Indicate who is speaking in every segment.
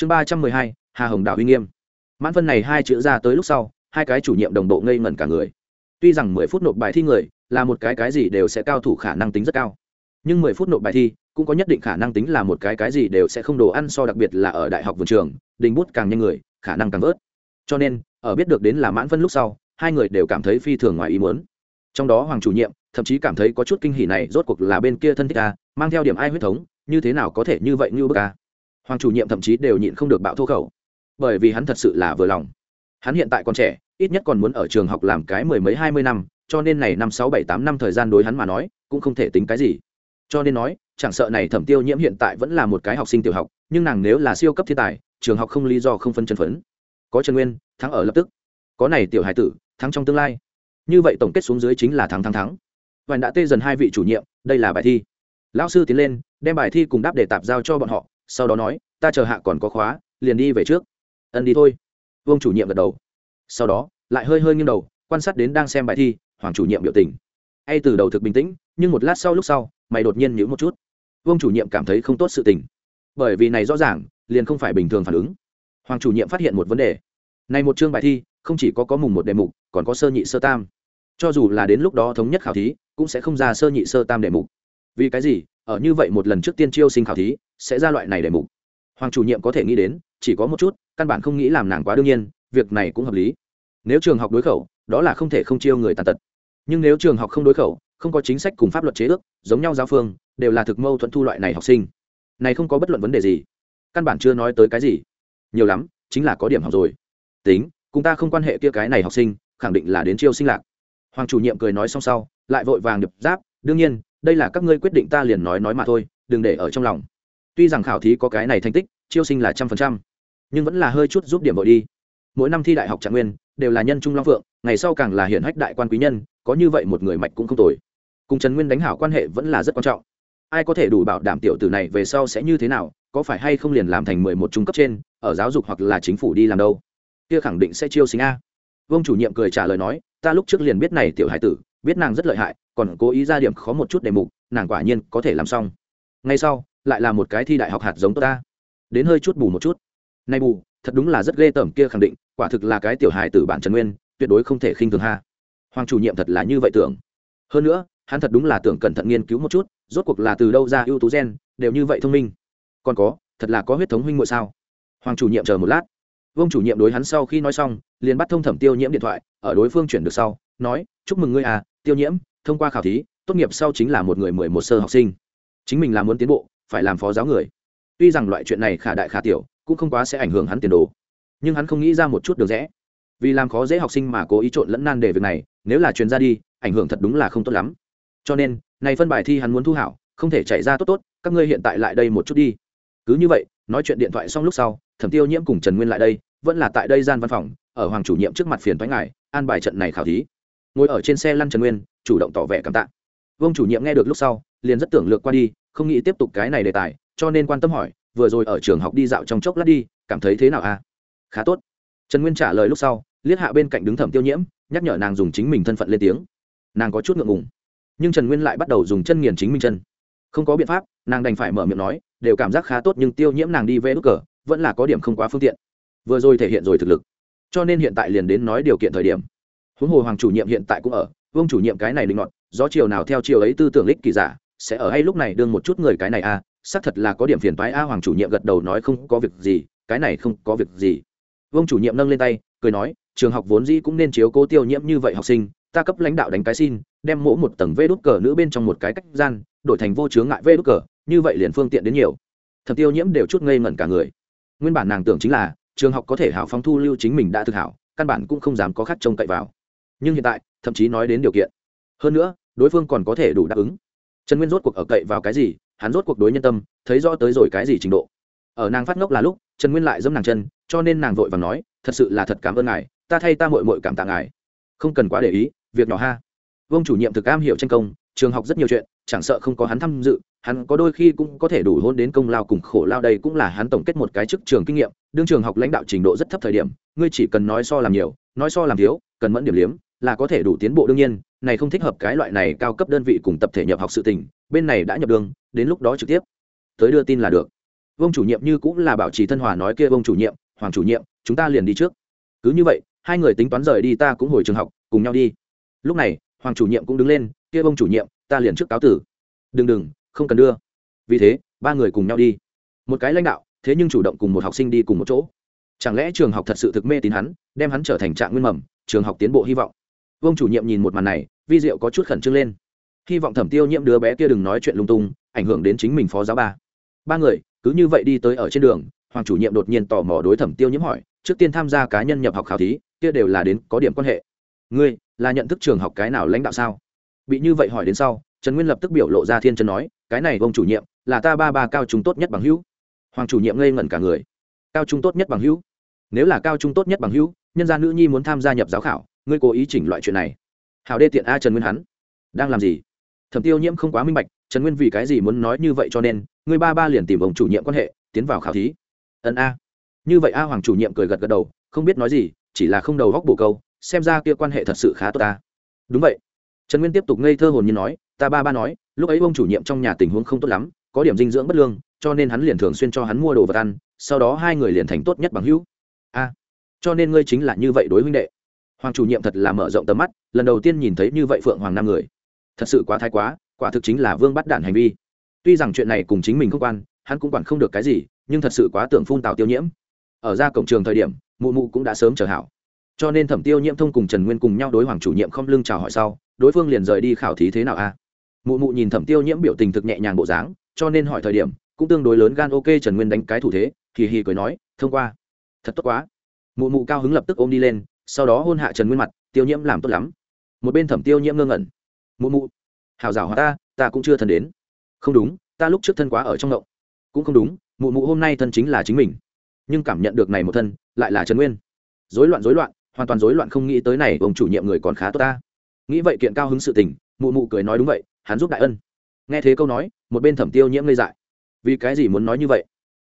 Speaker 1: chương ba trăm mười hai, hà hồng đạo uy nghiêm. Mãn phân này hai chữ ra tới lúc sau, hai cái chủ nhiệm đồng bộ ngây ngẩn cả người. Tuy rằng mười phút nộp bài thi người, là một cái cái gì đều sẽ cao thủ khả năng tính rất cao. Nhưng mười phút nộp bài thi, cũng có nhất định khả năng tính là một cái cái gì đều sẽ không đồ ăn so đặc biệt là ở đại học vườn trường, đình bút càng nhanh người, khả năng càng vớt. Cho nên, ở biết được đến là mãn phân lúc sau, hai người đều cảm thấy phi thường ngoài ý muốn. Trong đó hoàng chủ nhiệm, thậm chí cảm thấy có chút kinh hỉ này, rốt cuộc là bên kia thân thích a, mang theo điểm ai huyết thống, như thế nào có thể như vậy như bức a? Hoàng chủ nhiệm thậm chí đều nhịn không được bạo thô khẩu. Bởi vì hắn thật sự là vừa lòng. Hắn hiện tại còn trẻ, ít nhất còn muốn ở trường học làm cái mười mấy, hai mươi năm, cho nên này năm, sáu, bảy, tám, năm thời gian đối hắn mà nói, cũng không thể tính cái gì. Cho nên nói, chẳng sợ này thẩm tiêu nhiễm hiện tại vẫn là một cái học sinh tiểu học, nhưng nàng nếu là siêu cấp thiên tài, trường học không lý do không phân chân phấn. Có trần nguyên, thắng ở lập tức. Có này tiểu hải tử, thắng trong tương lai. Như vậy tổng kết xuống dưới chính là thắng thắng thắng. Vành đã tê dần hai vị chủ nhiệm, đây là bài thi. Lão sư tiến lên, đem bài thi cùng đáp để tạp giao cho bọn họ sau đó nói, ta chờ hạ còn có khóa, liền đi về trước. Ân đi thôi. Vương chủ nhiệm gật đầu. Sau đó, lại hơi hơi nghiêng đầu, quan sát đến đang xem bài thi, hoàng chủ nhiệm biểu tình. Hay từ đầu thực bình tĩnh, nhưng một lát sau lúc sau, mày đột nhiên nhữ một chút. Vương chủ nhiệm cảm thấy không tốt sự tình. Bởi vì này rõ ràng, liền không phải bình thường phản ứng. Hoàng chủ nhiệm phát hiện một vấn đề. Này một chương bài thi, không chỉ có có mùng một đề mục, còn có sơ nhị sơ tam. Cho dù là đến lúc đó thống nhất khảo thí, cũng sẽ không ra sơ nhị sơ tam đề mục. Vì cái gì? Ở như vậy một lần trước tiên chiêu sinh khảo thí, sẽ ra loại này đề mục. Hoàng chủ nhiệm có thể nghĩ đến, chỉ có một chút, căn bản không nghĩ làm nàng quá đương nhiên, việc này cũng hợp lý. Nếu trường học đối khẩu, đó là không thể không chiêu người tàn tật. Nhưng nếu trường học không đối khẩu, không có chính sách cùng pháp luật chế ước, giống nhau giáo phương, đều là thực mâu thuẫn thu loại này học sinh. Này không có bất luận vấn đề gì. Căn bản chưa nói tới cái gì. Nhiều lắm, chính là có điểm học rồi. Tính, cùng ta không quan hệ kia cái này học sinh, khẳng định là đến chiêu sinh lạc. Hoàng chủ nhiệm cười nói xong sau, lại vội vàng đập giáp, đương nhiên đây là các ngươi quyết định ta liền nói nói mà thôi, đừng để ở trong lòng. Tuy rằng khảo thí có cái này thành tích, chiêu sinh là trăm phần trăm, nhưng vẫn là hơi chút giúp điểm vội đi. Mỗi năm thi đại học trạng nguyên, đều là nhân trung long phượng, ngày sau càng là hiển hách đại quan quý nhân, có như vậy một người mạch cũng không tồi. Cùng trần nguyên đánh hảo quan hệ vẫn là rất quan trọng. Ai có thể đủ bảo đảm tiểu tử này về sau sẽ như thế nào, có phải hay không liền làm thành mười một trung cấp trên, ở giáo dục hoặc là chính phủ đi làm đâu? Kia khẳng định sẽ chiêu sinh a. Vương chủ nhiệm cười trả lời nói, ta lúc trước liền biết này tiểu hải tử biết nàng rất lợi hại, còn cố ý ra điểm khó một chút đề mục, nàng quả nhiên có thể làm xong. Ngay sau, lại là một cái thi đại học hạt giống tốt ta. Đến hơi chút bù một chút. Nay bù, thật đúng là rất ghê tởm kia khẳng định, quả thực là cái tiểu hài tử bản trần nguyên, tuyệt đối không thể khinh thường ha. Hoàng chủ nhiệm thật là như vậy tưởng. Hơn nữa, hắn thật đúng là tưởng cẩn thận nghiên cứu một chút, rốt cuộc là từ đâu ra ưu tú gen, đều như vậy thông minh. Còn có, thật là có huyết thống huynh muội sao? Hoàng chủ nhiệm chờ một lát. Vương chủ nhiệm đối hắn sau khi nói xong, liền bắt thông thẩm tiêu nhiễm điện thoại, ở đối phương chuyển được sau, nói, chúc mừng ngươi à tiêu nhiễm, thông qua khảo thí, tốt nghiệp sau chính là một người mười một sơ học sinh. Chính mình là muốn tiến bộ, phải làm phó giáo người. Tuy rằng loại chuyện này khả đại khả tiểu, cũng không quá sẽ ảnh hưởng hắn tiền đồ. Nhưng hắn không nghĩ ra một chút được rẽ. Vì làm khó dễ học sinh mà cố ý trộn lẫn nan đề việc này, nếu là truyền ra đi, ảnh hưởng thật đúng là không tốt lắm. Cho nên, này phân bài thi hắn muốn thu hảo, không thể chạy ra tốt tốt, các ngươi hiện tại lại đây một chút đi. Cứ như vậy, nói chuyện điện thoại xong lúc sau, thẩm tiêu nhiễm cùng trần nguyên lại đây, vẫn là tại đây gian văn phòng, ở hoàng chủ nhiệm trước mặt phiền thoái ngài, an bài trận này khảo thí ngồi ở trên xe lăn trần nguyên, chủ động tỏ vẻ cảm tạ. Vương chủ nhiệm nghe được lúc sau, liền rất tưởng lược qua đi, không nghĩ tiếp tục cái này đề tài, cho nên quan tâm hỏi, vừa rồi ở trường học đi dạo trong chốc lát đi, cảm thấy thế nào a à? khá tốt. Trần nguyên trả lời lúc sau, liếc hạ bên cạnh đứng thẩm tiêu nhiễm, nhắc nhở nàng dùng chính mình thân phận lên tiếng. Nàng có chút ngượng ngùng. Nhưng trần nguyên lại bắt đầu dùng chân nghiền chính mình chân. Không có biện pháp, nàng đành phải mở miệng nói, đều cảm giác khá tốt nhưng tiêu nhiễm nàng đi vẽ đ cờ, vẫn là có điểm không quá phương tiện. Vừa rồi thể hiện rồi thực lực. Cho nên hiện tại liền đến nói điều kiện thời điểm huống hồ hoàng chủ nhiệm hiện tại cũng ở, vương chủ nhiệm cái này linh ngọt do chiều nào theo chiều ấy tư tưởng lích kỳ giả, sẽ ở hay lúc này đương một chút người cái này a xác thật là có điểm phiền toái a, hoàng chủ nhiệm gật đầu nói không có việc gì, cái này không có việc gì. Vương chủ nhiệm nâng lên tay, cười nói, trường học vốn dĩ cũng nên chiếu cố tiêu nhiễm như vậy học sinh, ta cấp lãnh đạo đánh cái xin, đem mỗ một tầng vê đốt cờ nữ bên trong một cái cách gian, đổi thành vô chướng ngại vê đốt cờ, như vậy liền phương tiện đến nhiều. Thập tiêu nhiễm đều chút ngây ngẩn cả người. Nguyên bản nàng tưởng chính là, trường học có thể hảo phong thu lưu chính mình đã thực hảo, căn bản cũng không dám có khác trông cậy vào nhưng hiện tại, thậm chí nói đến điều kiện. Hơn nữa, đối phương còn có thể đủ đáp ứng. Trần nguyên rốt cuộc ở cậy vào cái gì, hắn rốt cuộc đối nhân tâm, thấy rõ tới rồi cái gì trình độ. Ở nàng phát ngốc là lúc, trần nguyên lại dẫm nàng chân, cho nên nàng vội và nói, thật sự là thật cảm ơn ngài, ta thay ta mội mội cảm tạ ngài. Không cần quá để ý, việc nhỏ ha. Vương chủ nhiệm thực am hiểu tranh công, trường học rất nhiều chuyện, chẳng sợ không có hắn tham dự, hắn có đôi khi cũng có thể đủ hôn đến công lao cùng khổ lao đây cũng là hắn tổng kết một cái chức trường kinh nghiệm. Đương trường học lãnh đạo trình độ rất thấp thời điểm, ngươi chỉ cần nói so làm nhiều, nói so làm thiếu, cần mẫn điểm liếm là có thể đủ tiến bộ đương nhiên, này không thích hợp cái loại này cao cấp đơn vị cùng tập thể nhập học sự tình, bên này đã nhập đường, đến lúc đó trực tiếp tới đưa tin là được. Vông chủ nhiệm như cũng là bảo trì thân hòa nói kia vông chủ nhiệm, hoàng chủ nhiệm, chúng ta liền đi trước. Cứ như vậy, hai người tính toán rời đi ta cũng hồi trường học, cùng nhau đi. Lúc này, hoàng chủ nhiệm cũng đứng lên, kia vông chủ nhiệm, ta liền trước cáo tử. Đừng đừng, không cần đưa. Vì thế, ba người cùng nhau đi. Một cái lãnh đạo, thế nhưng chủ động cùng một học sinh đi cùng một chỗ. Chẳng lẽ trường học thật sự thực mê tín hắn, đem hắn trở thành trạng nguyên mầm, trường học tiến bộ hy vọng? Vương chủ nhiệm nhìn một màn này, vi diệu có chút khẩn trương lên. Hy vọng thẩm tiêu nhiễm đứa bé kia đừng nói chuyện lung tung, ảnh hưởng đến chính mình phó giáo ba. Ba người, cứ như vậy đi tới ở trên đường, hoàng chủ nhiệm đột nhiên tò mò đối thẩm tiêu nhiễm hỏi, trước tiên tham gia cá nhân nhập học khảo thí, kia đều là đến có điểm quan hệ. Ngươi, là nhận thức trường học cái nào lãnh đạo sao? Bị như vậy hỏi đến sau, trần nguyên lập tức biểu lộ ra thiên trần nói, cái này ông chủ nhiệm, là ta ba ba cao trung tốt nhất bằng hữu. Hoàng chủ nhiệm ngây ngẩn cả người. Cao trung tốt nhất bằng hữu? Nếu là cao trung tốt nhất bằng hữu, nhân gia nữ nhi muốn tham gia nhập giáo khảo ngươi cố ý chỉnh loại chuyện này. Hào đê tiện a trần nguyên hắn. Đang làm gì? Thẩm tiêu nhiễm không quá minh bạch, trần nguyên vì cái gì muốn nói như vậy cho nên, ngươi ba ba liền tìm ông chủ nhiệm quan hệ, tiến vào khảo thí. Ân a. Như vậy a hoàng chủ nhiệm cười gật gật đầu, không biết nói gì, chỉ là không đầu góc bổ câu, xem ra kia quan hệ thật sự khá tốt ta. Đúng vậy. Trần nguyên tiếp tục ngây thơ hồn như nói, ta ba ba nói, lúc ấy ông chủ nhiệm trong nhà tình huống không tốt lắm, có điểm dinh dưỡng bất lương, cho nên hắn liền thường xuyên cho hắn mua đồ vật ăn, sau đó hai người liền thành tốt nhất bằng hữu. A. Cho nên ngươi chính là như vậy đối huynh đệ hoàng chủ nhiệm thật là mở rộng tầm mắt, lần đầu tiên nhìn thấy như vậy phượng hoàng năm người. Thật sự quá thái quá, quả thực chính là vương bắt đản hành vi. Tuy rằng chuyện này cùng chính mình không quan, hắn cũng quản không được cái gì, nhưng thật sự quá tưởng phun tào tiêu nhiễm. Ở ra cổng trường thời điểm, mụ mụ cũng đã sớm chờ hảo. Cho nên thẩm tiêu nhiễm thông cùng trần nguyên cùng nhau đối hoàng chủ nhiệm không lưng chào hỏi sau, đối phương liền rời đi khảo thí thế nào a? Mụ mụ nhìn thẩm tiêu nhiễm biểu tình thực nhẹ nhàng bộ dáng, cho nên hỏi thời điểm, cũng tương đối lớn gan ok trần nguyên đánh cái thủ thế, hì hì cười nói, thông qua. Thật tốt quá. Mụ mụ cao hứng lập tức ôm đi lên sau đó hôn hạ trần nguyên mặt, tiêu nhiễm làm tốt lắm. Một bên thẩm tiêu nhiễm ngơ ngẩn. Mụ mụ, hào rào hóa ta ta cũng chưa thân đến. Không đúng, ta lúc trước thân quá ở trong động. Cũng không đúng, mụ mụ hôm nay thân chính là chính mình. Nhưng cảm nhận được này một thân, lại là trần nguyên. Dối loạn dối loạn, hoàn toàn dối loạn không nghĩ tới này, ông chủ nhiệm người còn khá tốt ta. Nghĩ vậy kiện cao hứng sự tình, mụ mụ cười nói đúng vậy, hắn giúp đại ân. Nghe thế câu nói, một bên thẩm tiêu nhiễm ngây dại. Vì cái gì muốn nói như vậy?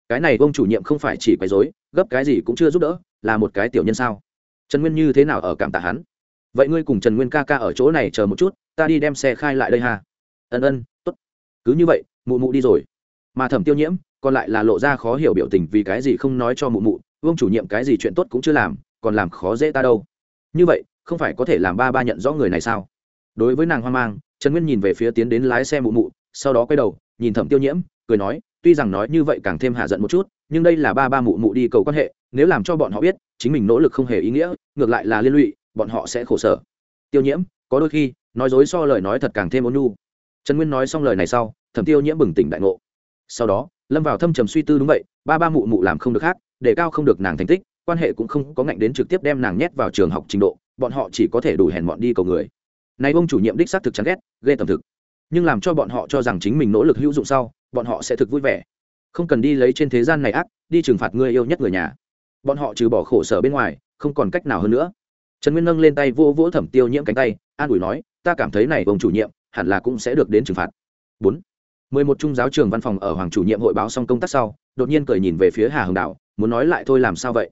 Speaker 1: Cái này ông chủ nhiệm không phải chỉ quấy dối gấp cái gì cũng chưa giúp đỡ, là một cái tiểu nhân sao? Trần nguyên như thế nào ở cảm tạ hắn? Vậy ngươi cùng trần nguyên ca ca ở chỗ này chờ một chút, ta đi đem xe khai lại đây hà. ân ân t ố t cứ như vậy, mụ mụ đi rồi. Mà thẩm tiêu nhiễm, còn lại là lộ ra khó hiểu biểu tình vì cái gì không nói cho mụ mụ, vương chủ nhiệm cái gì chuyện tốt cũng chưa làm, còn làm khó dễ ta đâu. Như vậy, không phải có thể làm ba ba nhận rõ người này sao? Đối với nàng hoang mang, trần nguyên nhìn về phía tiến đến lái xe mụ mụ, sau đó quay đầu, nhìn thẩm tiêu nhiễm, cười nói tuy rằng nói như vậy càng thêm hạ giận một chút, nhưng đây là ba ba mụ mụ đi cầu quan hệ, nếu làm cho bọn họ biết, chính mình nỗ lực không hề ý nghĩa, ngược lại là liên lụy, bọn họ sẽ khổ sở. Tiêu nhiễm, có đôi khi, nói dối so lời nói thật càng thêm ôn nhu. Trần nguyên nói xong lời này sau, thẩm tiêu nhiễm bừng tỉnh đại ngộ. Sau đó, lâm vào thâm trầm suy tư đúng vậy, ba ba mụ mụ làm không được khác, để cao không được nàng thành tích, quan hệ cũng không có ngạnh đến trực tiếp đem nàng nhét vào trường học trình độ, bọn họ chỉ có thể đủ hèn bọn đi cầu người. Này ông chủ nhiệm đích xác thực chán ghét, ghê tầm thực. Nhưng làm cho bọn họ cho rằng chính mình nỗ lực hữu dụng sau bọn họ sẽ thực vui vẻ. Không cần đi lấy trên thế gian này ác, đi trừng phạt người yêu nhất người nhà. Bọn họ trừ bỏ khổ sở bên ngoài, không còn cách nào hơn nữa. Trần nguyên nâng lên tay vô vỗ thẩm tiêu nhiễm cánh tay, an ủi nói, ta cảm thấy này ông chủ nhiệm, hẳn là cũng sẽ được đến trừng phạt. Bốn. Mười một trung giáo trường văn phòng ở hoàng chủ nhiệm hội báo xong công tác sau, đột nhiên cười nhìn về phía hà hồng đào, muốn nói lại thôi làm sao vậy?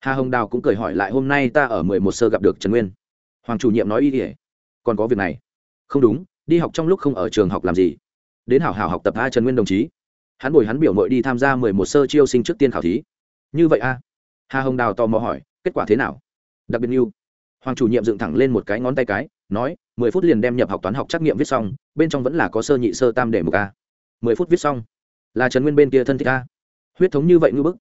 Speaker 1: Hà hồng đào cũng cười hỏi lại, hôm nay ta ở mười một sơ gặp được trần nguyên. Hoàng chủ nhiệm nói ý ỉa còn có việc này. Không đúng, đi học trong lúc không ở trường học làm gì? Đến hảo hảo học tập a trần nguyên đồng chí. Hắn bồi hắn biểu mội đi tham gia mười một sơ chiêu sinh trước tiên khảo thí. Như vậy a? Hà hồng đào tò mò hỏi, kết quả thế nào? Đặc biệt như, hoàng chủ nhiệm dựng thẳng lên một cái ngón tay cái, nói, mười phút liền đem nhập học toán học trắc nghiệm viết xong, bên trong vẫn là có sơ nhị sơ tam để một a. Mười phút viết xong. Là trần nguyên bên kia thân thích a. Huyết thống như vậy ngư bức.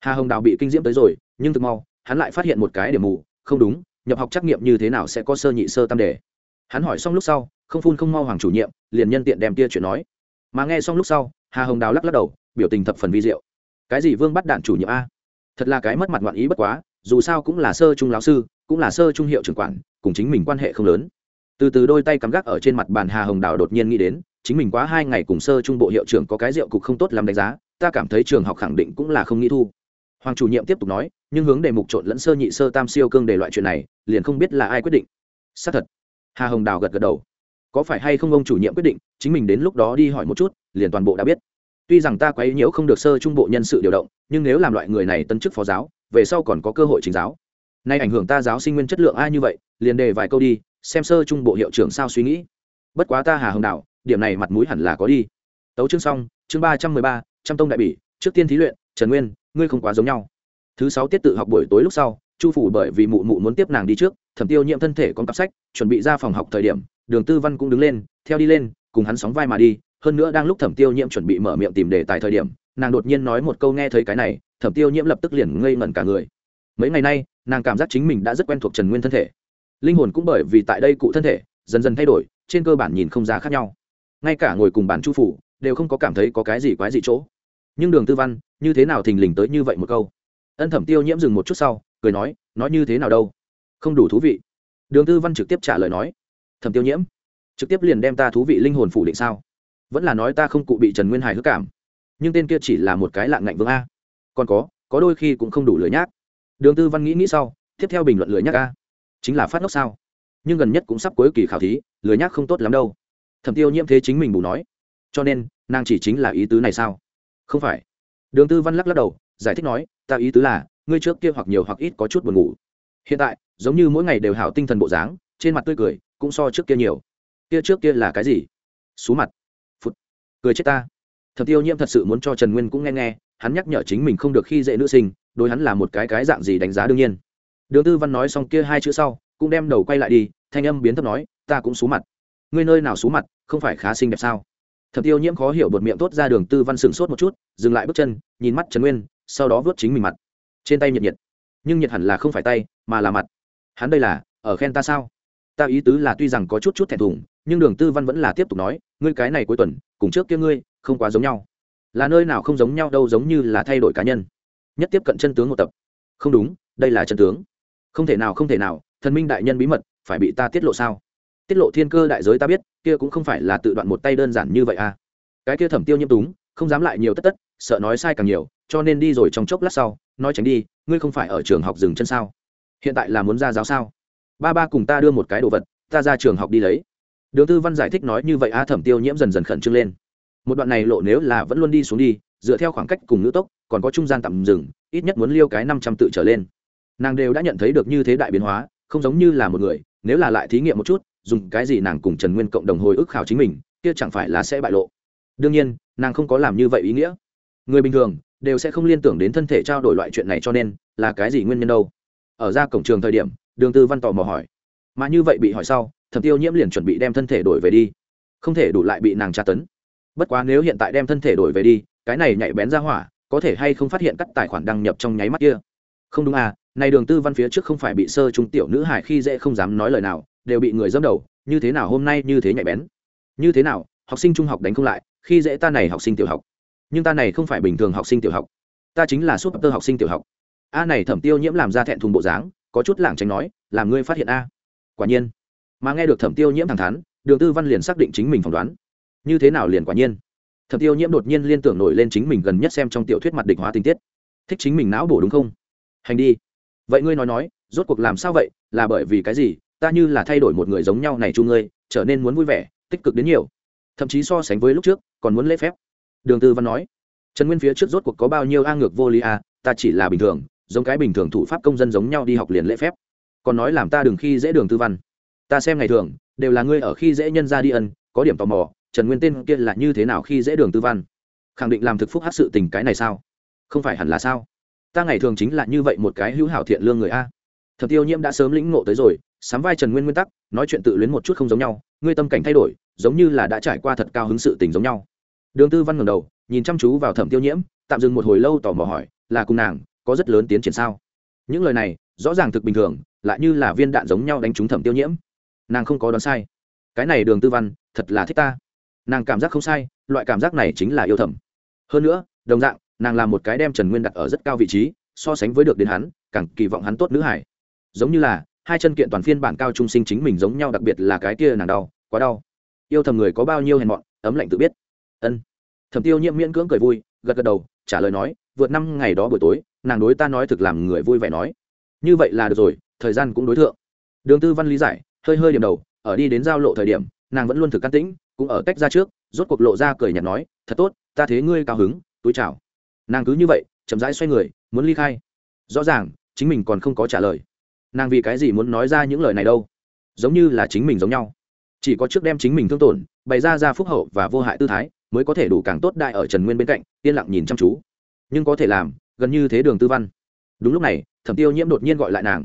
Speaker 1: Hà hồng đào bị kinh diễm tới rồi, nhưng thực mau, hắn lại phát hiện một cái điểm mù, không đúng, nhập học trắc nghiệm như thế nào sẽ có sơ nhị sơ tam đề hắn hỏi xong lúc sau không phun không mau hoàng chủ nhiệm, liền nhân tiện đem tia chuyện nói. Mà nghe xong lúc sau, hà hồng đào lắc lắc đầu, biểu tình thập phần vi diệu. Cái gì vương bắt đạn chủ nhiệm a? Thật là cái mất mặt ngoạn ý bất quá, dù sao cũng là sơ trung lão sư, cũng là sơ trung hiệu trưởng quản, cùng chính mình quan hệ không lớn. Từ từ đôi tay cắm gác ở trên mặt bàn hà hồng đào đột nhiên nghĩ đến, chính mình quá hai ngày cùng sơ trung bộ hiệu trưởng có cái rượu cục không tốt làm đánh giá, ta cảm thấy trường học khẳng định cũng là không nghĩ thu. Hoàng chủ nhiệm tiếp tục nói, nhưng hướng đề mục trộn lẫn sơ nhị sơ tam siêu cương đề loại chuyện này, liền không biết là ai quyết định. Xác thật. Hà hồng đào gật gật đầu có phải hay không ông chủ nhiệm quyết định, chính mình đến lúc đó đi hỏi một chút, liền toàn bộ đã biết. Tuy rằng ta quấy nhiễu không được sơ trung bộ nhân sự điều động, nhưng nếu làm loại người này tân chức phó giáo, về sau còn có cơ hội chính giáo. Nay ảnh hưởng ta giáo sinh nguyên chất lượng ai như vậy, liền đề vài câu đi, xem sơ trung bộ hiệu trưởng sao suy nghĩ. Bất quá ta hà hồng đạo điểm này mặt mũi hẳn là có đi. Tấu chương xong, chương ba trăm mười ba, trăm tông đại bỉ, trước tiên thí luyện, trần nguyên, ngươi không quá giống nhau. Thứ sáu tiết tự học buổi tối lúc sau, chu phủ bởi vì mụ mụ muốn tiếp nàng đi trước, thẩm tiêu nhiễm thân thể con cặp sách, chuẩn bị ra phòng học thời điểm đường tư văn cũng đứng lên, theo đi lên, cùng hắn sóng vai mà đi, hơn nữa đang lúc thẩm tiêu nhiễm chuẩn bị mở miệng tìm đề tài thời điểm, nàng đột nhiên nói một câu nghe thấy cái này, thẩm tiêu nhiễm lập tức liền ngây ngẩn cả người. Mấy ngày nay, nàng cảm giác chính mình đã rất quen thuộc trần nguyên thân thể. Linh hồn cũng bởi vì tại đây cụ thân thể, dần dần thay đổi, trên cơ bản nhìn không ra khác nhau. Ngay cả ngồi cùng bản chu phủ, đều không có cảm thấy có cái gì quái gì chỗ. Nhưng đường tư văn, như thế nào thình lình tới như vậy một câu? Ân thẩm tiêu nhiễm dừng một chút sau, cười nói nói như thế nào đâu? Không đủ thú vị. Đường tư văn trực tiếp trả lời nói thẩm tiêu nhiễm trực tiếp liền đem ta thú vị linh hồn phủ định sao vẫn là nói ta không cụ bị trần nguyên hải hức cảm nhưng tên kia chỉ là một cái lạng ngạnh vương a còn có có đôi khi cũng không đủ lười nhác đường tư văn nghĩ nghĩ sau tiếp theo bình luận lười nhác a chính là phát ngốc sao nhưng gần nhất cũng sắp cuối kỳ khảo thí lười nhác không tốt lắm đâu thẩm tiêu nhiễm thế chính mình bù nói cho nên nàng chỉ chính là ý tứ này sao không phải đường tư văn lắc lắc đầu giải thích nói ta ý tứ là ngươi trước kia hoặc nhiều hoặc ít có chút buồn ngủ hiện tại giống như mỗi ngày đều hảo tinh thần bộ dáng trên mặt tươi cười cũng so trước kia nhiều. Kia trước kia là cái gì? Xú mặt. Phút cười chết ta. Thập tiêu nhiễm thật sự muốn cho trần nguyên cũng nghe nghe, hắn nhắc nhở chính mình không được khi dễ nữ sinh, đối hắn là một cái cái dạng gì đánh giá đương nhiên. Đường tư văn nói xong kia hai chữ sau, cũng đem đầu quay lại đi, thanh âm biến thấp nói, ta cũng xú mặt. Ngươi nơi nào xú mặt, không phải khá xinh đẹp sao? Thập tiêu nhiễm khó hiểu bột miệng tốt ra đường tư văn sửng sốt một chút, dừng lại bước chân, nhìn mắt trần nguyên, sau đó vớt chính mình mặt. Trên tay nhiệt nhiệt. Nhưng nhiệt hẳn là không phải tay, mà là mặt. Hắn đây là, ở khen ta sao? Ta ý tứ là tuy rằng có chút chút thẹn thùng, nhưng đường tư văn vẫn là tiếp tục nói, ngươi cái này cuối tuần, cùng trước kia ngươi, không quá giống nhau. Là nơi nào không giống nhau đâu, giống như là thay đổi cá nhân. Nhất tiếp cận chân tướng một tập. Không đúng, đây là chân tướng. Không thể nào, không thể nào, thần minh đại nhân bí mật, phải bị ta tiết lộ sao? Tiết lộ thiên cơ đại giới ta biết, kia cũng không phải là tự đoạn một tay đơn giản như vậy à. Cái kia thẩm tiêu nhiễm túng, không dám lại nhiều tất tất, sợ nói sai càng nhiều, cho nên đi rồi trong chốc lát sau, nói tránh đi, ngươi không phải ở trường học dừng chân sao? Hiện tại là muốn ra giáo sao? Ba ba cùng ta đưa một cái đồ vật, ta ra trường học đi lấy. Đường tư văn giải thích nói như vậy, a thẩm tiêu nhiễm dần dần khẩn trương lên. Một đoạn này lộ nếu là vẫn luôn đi xuống đi, dựa theo khoảng cách cùng ngữ tốc, còn có trung gian tạm dừng, ít nhất muốn liêu cái năm trăm tự trở lên. Nàng đều đã nhận thấy được như thế đại biến hóa, không giống như là một người, nếu là lại thí nghiệm một chút, dùng cái gì nàng cùng trần nguyên cộng đồng hồi ức khảo chính mình, kia chẳng phải là sẽ bại lộ. Đương nhiên, nàng không có làm như vậy ý nghĩa. Người bình thường đều sẽ không liên tưởng đến thân thể trao đổi loại chuyện này cho nên, là cái gì nguyên nhân đâu. Ở ra cổng trường thời điểm đường tư văn tò mò hỏi. Mà như vậy bị hỏi sau, thẩm tiêu nhiễm liền chuẩn bị đem thân thể đổi về đi. Không thể đủ lại bị nàng tra tấn. Bất quá nếu hiện tại đem thân thể đổi về đi, cái này nhạy bén ra hỏa, có thể hay không phát hiện các tài khoản đăng nhập trong nháy mắt kia? Không đúng à này đường tư văn phía trước không phải bị sơ trung tiểu nữ hải khi dễ không dám nói lời nào, đều bị người dâm đầu, như thế nào hôm nay như thế nhạy bén? Như thế nào, học sinh trung học đánh không lại, khi dễ ta này học sinh tiểu học? Nhưng ta này không phải bình thường học sinh tiểu học, ta chính là súp tơ học sinh tiểu học. A này thẩm tiêu nhiễm làm ra thẹn thùng bộ dáng có chút lảng tránh nói, làm ngươi phát hiện a. Quả nhiên. Mà nghe được thẩm tiêu nhiễm thẳng thắn, đường tư văn liền xác định chính mình phỏng đoán. Như thế nào liền quả nhiên? Thẩm tiêu nhiễm đột nhiên liên tưởng nổi lên chính mình gần nhất xem trong tiểu thuyết mặt địch hóa tình tiết. Thích chính mình não bổ đúng không? Hành đi. Vậy ngươi nói nói, rốt cuộc làm sao vậy? Là bởi vì cái gì? Ta như là thay đổi một người giống nhau này chu ngươi, trở nên muốn vui vẻ, tích cực đến nhiều. Thậm chí so sánh với lúc trước, còn muốn lễ phép. Đường tư văn nói, trần nguyên phía trước rốt cuộc có bao nhiêu a ngược vô lý a, ta chỉ là bình thường giống cái bình thường thủ pháp công dân giống nhau đi học liền lễ phép. Còn nói làm ta đừng khi dễ đường tư văn. Ta xem ngày thường, đều là ngươi ở khi dễ nhân ra đi ân, có điểm tò mò, trần nguyên tên kia là như thế nào khi dễ đường tư văn? Khẳng định làm thực phúc hát sự tình cái này sao? Không phải hẳn là sao? Ta ngày thường chính là như vậy một cái hữu hảo thiện lương người a. Thật tiêu nhiễm đã sớm lĩnh ngộ tới rồi sắm vai trần nguyên nguyên tắc, nói chuyện tự luyến một chút không giống nhau, ngươi tâm cảnh thay đổi, giống như là đã trải qua thật cao hứng sự tình giống nhau. Đường tư văn ngầm đầu, nhìn chăm chú vào thẩm tiêu nhiễm, tạm dừng một hồi lâu tò mò hỏi, là cùng nàng có rất lớn tiến triển sao? Những lời này, rõ ràng thực bình thường, lại như là viên đạn giống nhau đánh trúng thẩm tiêu nhiễm. Nàng không có đoán sai. Cái này đường tư văn, thật là thích ta. Nàng cảm giác không sai, loại cảm giác này chính là yêu thẩm hơn nữa, đồng dạng, nàng là một cái đem trần nguyên đặt ở rất cao vị trí, so sánh với được đến hắn, càng kỳ vọng hắn tốt nữ hải giống như là, hai chân kiện toàn phiên bản cao trung sinh chính mình giống nhau đặc biệt là cái kia nàng đau, quá đau. Yêu thầm người có bao nhiêu hèn mọn, ấm lạnh tự biết. Ân. Thẩm tiêu nhiễm miễn cưỡng cười vui, gật gật đầu, trả lời nói, vượt năm ngày đó buổi tối nàng đối ta nói thực làm người vui vẻ nói. Như vậy là được rồi, thời gian cũng đối tượng đường tư văn lý giải, hơi hơi điểm đầu, ở đi đến giao lộ thời điểm, nàng vẫn luôn thực can tĩnh, cũng ở tách ra trước, rốt cuộc lộ ra cười nhạt nói, thật tốt, ta thế ngươi cao hứng, túi chào. Nàng cứ như vậy, chậm rãi xoay người, muốn ly khai. Rõ ràng, chính mình còn không có trả lời. Nàng vì cái gì muốn nói ra những lời này đâu? Giống như là chính mình giống nhau. Chỉ có trước đem chính mình thương tổn, bày ra ra phúc hậu và vô hại tư thái, mới có thể đủ càng tốt đại ở trần nguyên bên cạnh, yên lặng nhìn chăm chú. Nhưng có thể làm gần như thế đường tư văn. Đúng lúc này, thẩm tiêu nhiễm đột nhiên gọi lại nàng.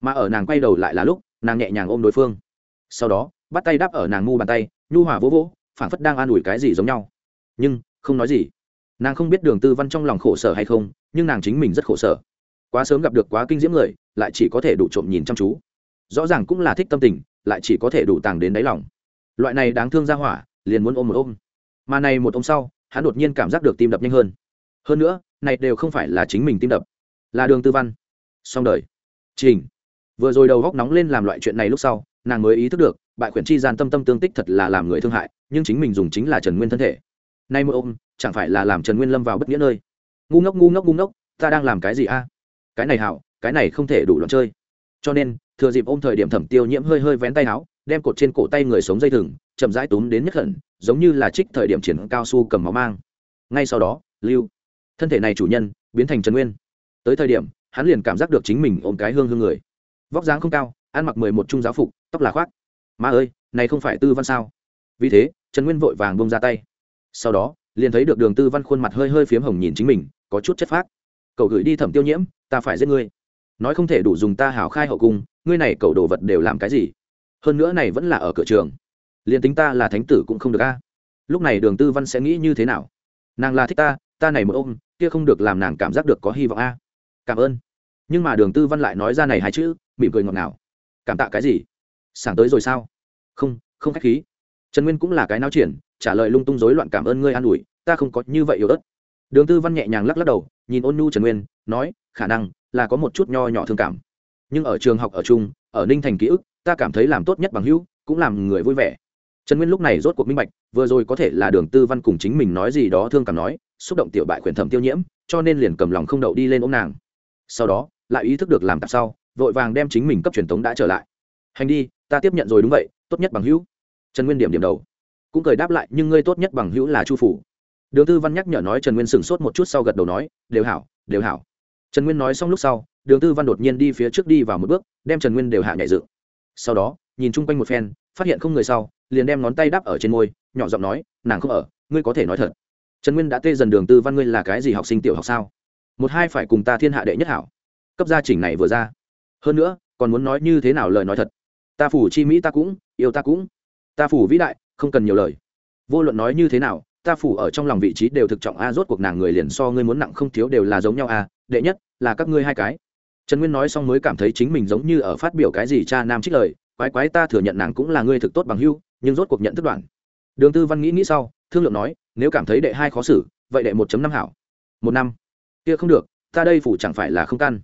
Speaker 1: Mà ở nàng quay đầu lại là lúc, nàng nhẹ nhàng ôm đối phương. Sau đó, bắt tay đáp ở nàng ngu bàn tay, nhu hòa vỗ vỗ, phảng phất đang an ủi cái gì giống nhau. Nhưng, không nói gì. Nàng không biết đường tư văn trong lòng khổ sở hay không, nhưng nàng chính mình rất khổ sở. Quá sớm gặp được quá kinh diễm người, lại chỉ có thể đủ trộm nhìn chăm chú. Rõ ràng cũng là thích tâm tình, lại chỉ có thể đủ tàng đến đáy lòng. Loại này đáng thương ra hỏa, liền muốn ôm một ôm. Mà này một ôm sau, hắn đột nhiên cảm giác được tim đập nhanh hơn. Hơn nữa này đều không phải là chính mình tim đập, là đường tư văn. Xong đời. Trình. Vừa rồi đầu góc nóng lên làm loại chuyện này lúc sau, nàng mới ý thức được, bại quyển chi gian tâm tâm tương tích thật là làm người thương hại, nhưng chính mình dùng chính là trần nguyên thân thể. Nay mơ ôm, chẳng phải là làm trần nguyên lâm vào bất nghĩa nơi. Ngu ngốc ngu ngốc ngu ngốc, ta đang làm cái gì a? À? Cái này hảo, cái này không thể đủ loạn chơi. Cho nên, thừa dịp ôm thời điểm thẩm tiêu nhiễm hơi hơi vén tay áo, đem cột trên cổ tay người sống dây thừng, chậm rãi túm đến nhất khẩn, giống như là trích thời điểm triển cao su cầm máu mang. Ngay sau đó, lưu thân thể này chủ nhân, biến thành trần nguyên. Tới thời điểm, hắn liền cảm giác được chính mình ôm cái hương hương người. Vóc dáng không cao, ăn mặc mười một trung giáo phục, tóc là khoác. Mà ơi, này không phải tư văn sao? Vì thế, trần nguyên vội vàng bông ra tay. Sau đó, liền thấy được đường tư văn khuôn mặt hơi hơi phiếm hồng nhìn chính mình, có chút chất phác. Cậu gửi đi thẩm tiêu nhiễm, ta phải giết ngươi. Nói không thể đủ dùng ta hảo khai hậu cung, ngươi này cậu đồ vật đều làm cái gì? Hơn nữa này vẫn là ở cửa trường. Liền tính ta là thánh tử cũng không được a. Lúc này đường tư văn sẽ nghĩ như thế nào? Nàng là thích ta ta này một ôm kia không được làm nàng cảm giác được có hy vọng a. Cảm ơn. Nhưng mà đường tư văn lại nói ra này hai chữ, mỉm cười ngọt ngào. Cảm tạ cái gì? Sảng tới rồi sao? Không không khách khí. Trần nguyên cũng là cái nao triển, trả lời lung tung rối loạn cảm ơn ngươi an ủi, ta không có như vậy yếu ớt. Đường tư văn nhẹ nhàng lắc lắc đầu, nhìn ôn nhu trần nguyên, nói, khả năng là có một chút nho nhỏ thương cảm. Nhưng ở trường học ở chung, ở ninh thành ký ức, ta cảm thấy làm tốt nhất bằng hữu, cũng làm người vui vẻ. Trần nguyên lúc này rốt cuộc minh bạch, vừa rồi có thể là đường tư văn cùng chính mình nói gì đó thương cảm nói xúc động tiểu bại quyền thẩm tiêu nhiễm, cho nên liền cầm lòng không đậu đi lên ôm nàng. Sau đó, lại ý thức được làm tạp sau, vội vàng đem chính mình cấp truyền thống đã trở lại. Hành đi, ta tiếp nhận rồi đúng vậy, tốt nhất bằng hữu. Trần nguyên điểm điểm đầu. Cũng cười đáp lại, nhưng ngươi tốt nhất bằng hữu là chu phủ. Đường tư văn nhắc nhở nói trần nguyên sửng sốt một chút sau gật đầu nói, đều hảo đều hảo. Trần nguyên nói xong lúc sau, đường tư văn đột nhiên đi phía trước đi vào một bước, đem trần nguyên đều hạ nhảy dựng. Sau đó, nhìn chung quanh một phen, phát hiện không người sau, liền đem ngón tay đắp ở trên môi, nhỏ giọng nói, nàng không ở, ngươi có thể nói thật trần nguyên đã tê dần đường tư văn ngươi là cái gì học sinh tiểu học sao? Một hai phải cùng ta thiên hạ đệ nhất hảo. Cấp gia chỉnh này vừa ra. Hơn nữa, còn muốn nói như thế nào lời nói thật. Ta phủ chi mỹ ta cũng, yêu ta cũng. Ta phủ vĩ đại, không cần nhiều lời. Vô luận nói như thế nào, ta phủ ở trong lòng vị trí đều thực trọng a, rốt cuộc nàng người liền so ngươi muốn nặng không thiếu đều là giống nhau a. Đệ nhất, là các ngươi hai cái. Trần nguyên nói xong mới cảm thấy chính mình giống như ở phát biểu cái gì cha nam trích lời, quái quái ta thừa nhận nàng cũng là ngươi thực tốt bằng hưu, nhưng rốt cuộc nhận thức đoạn. Đường tư văn nghĩ nghĩ sau, thương lượng nói nếu cảm thấy đệ hai khó xử, vậy đệ một năm hảo. Một năm. Kia không được, ta đây phủ chẳng phải là không căn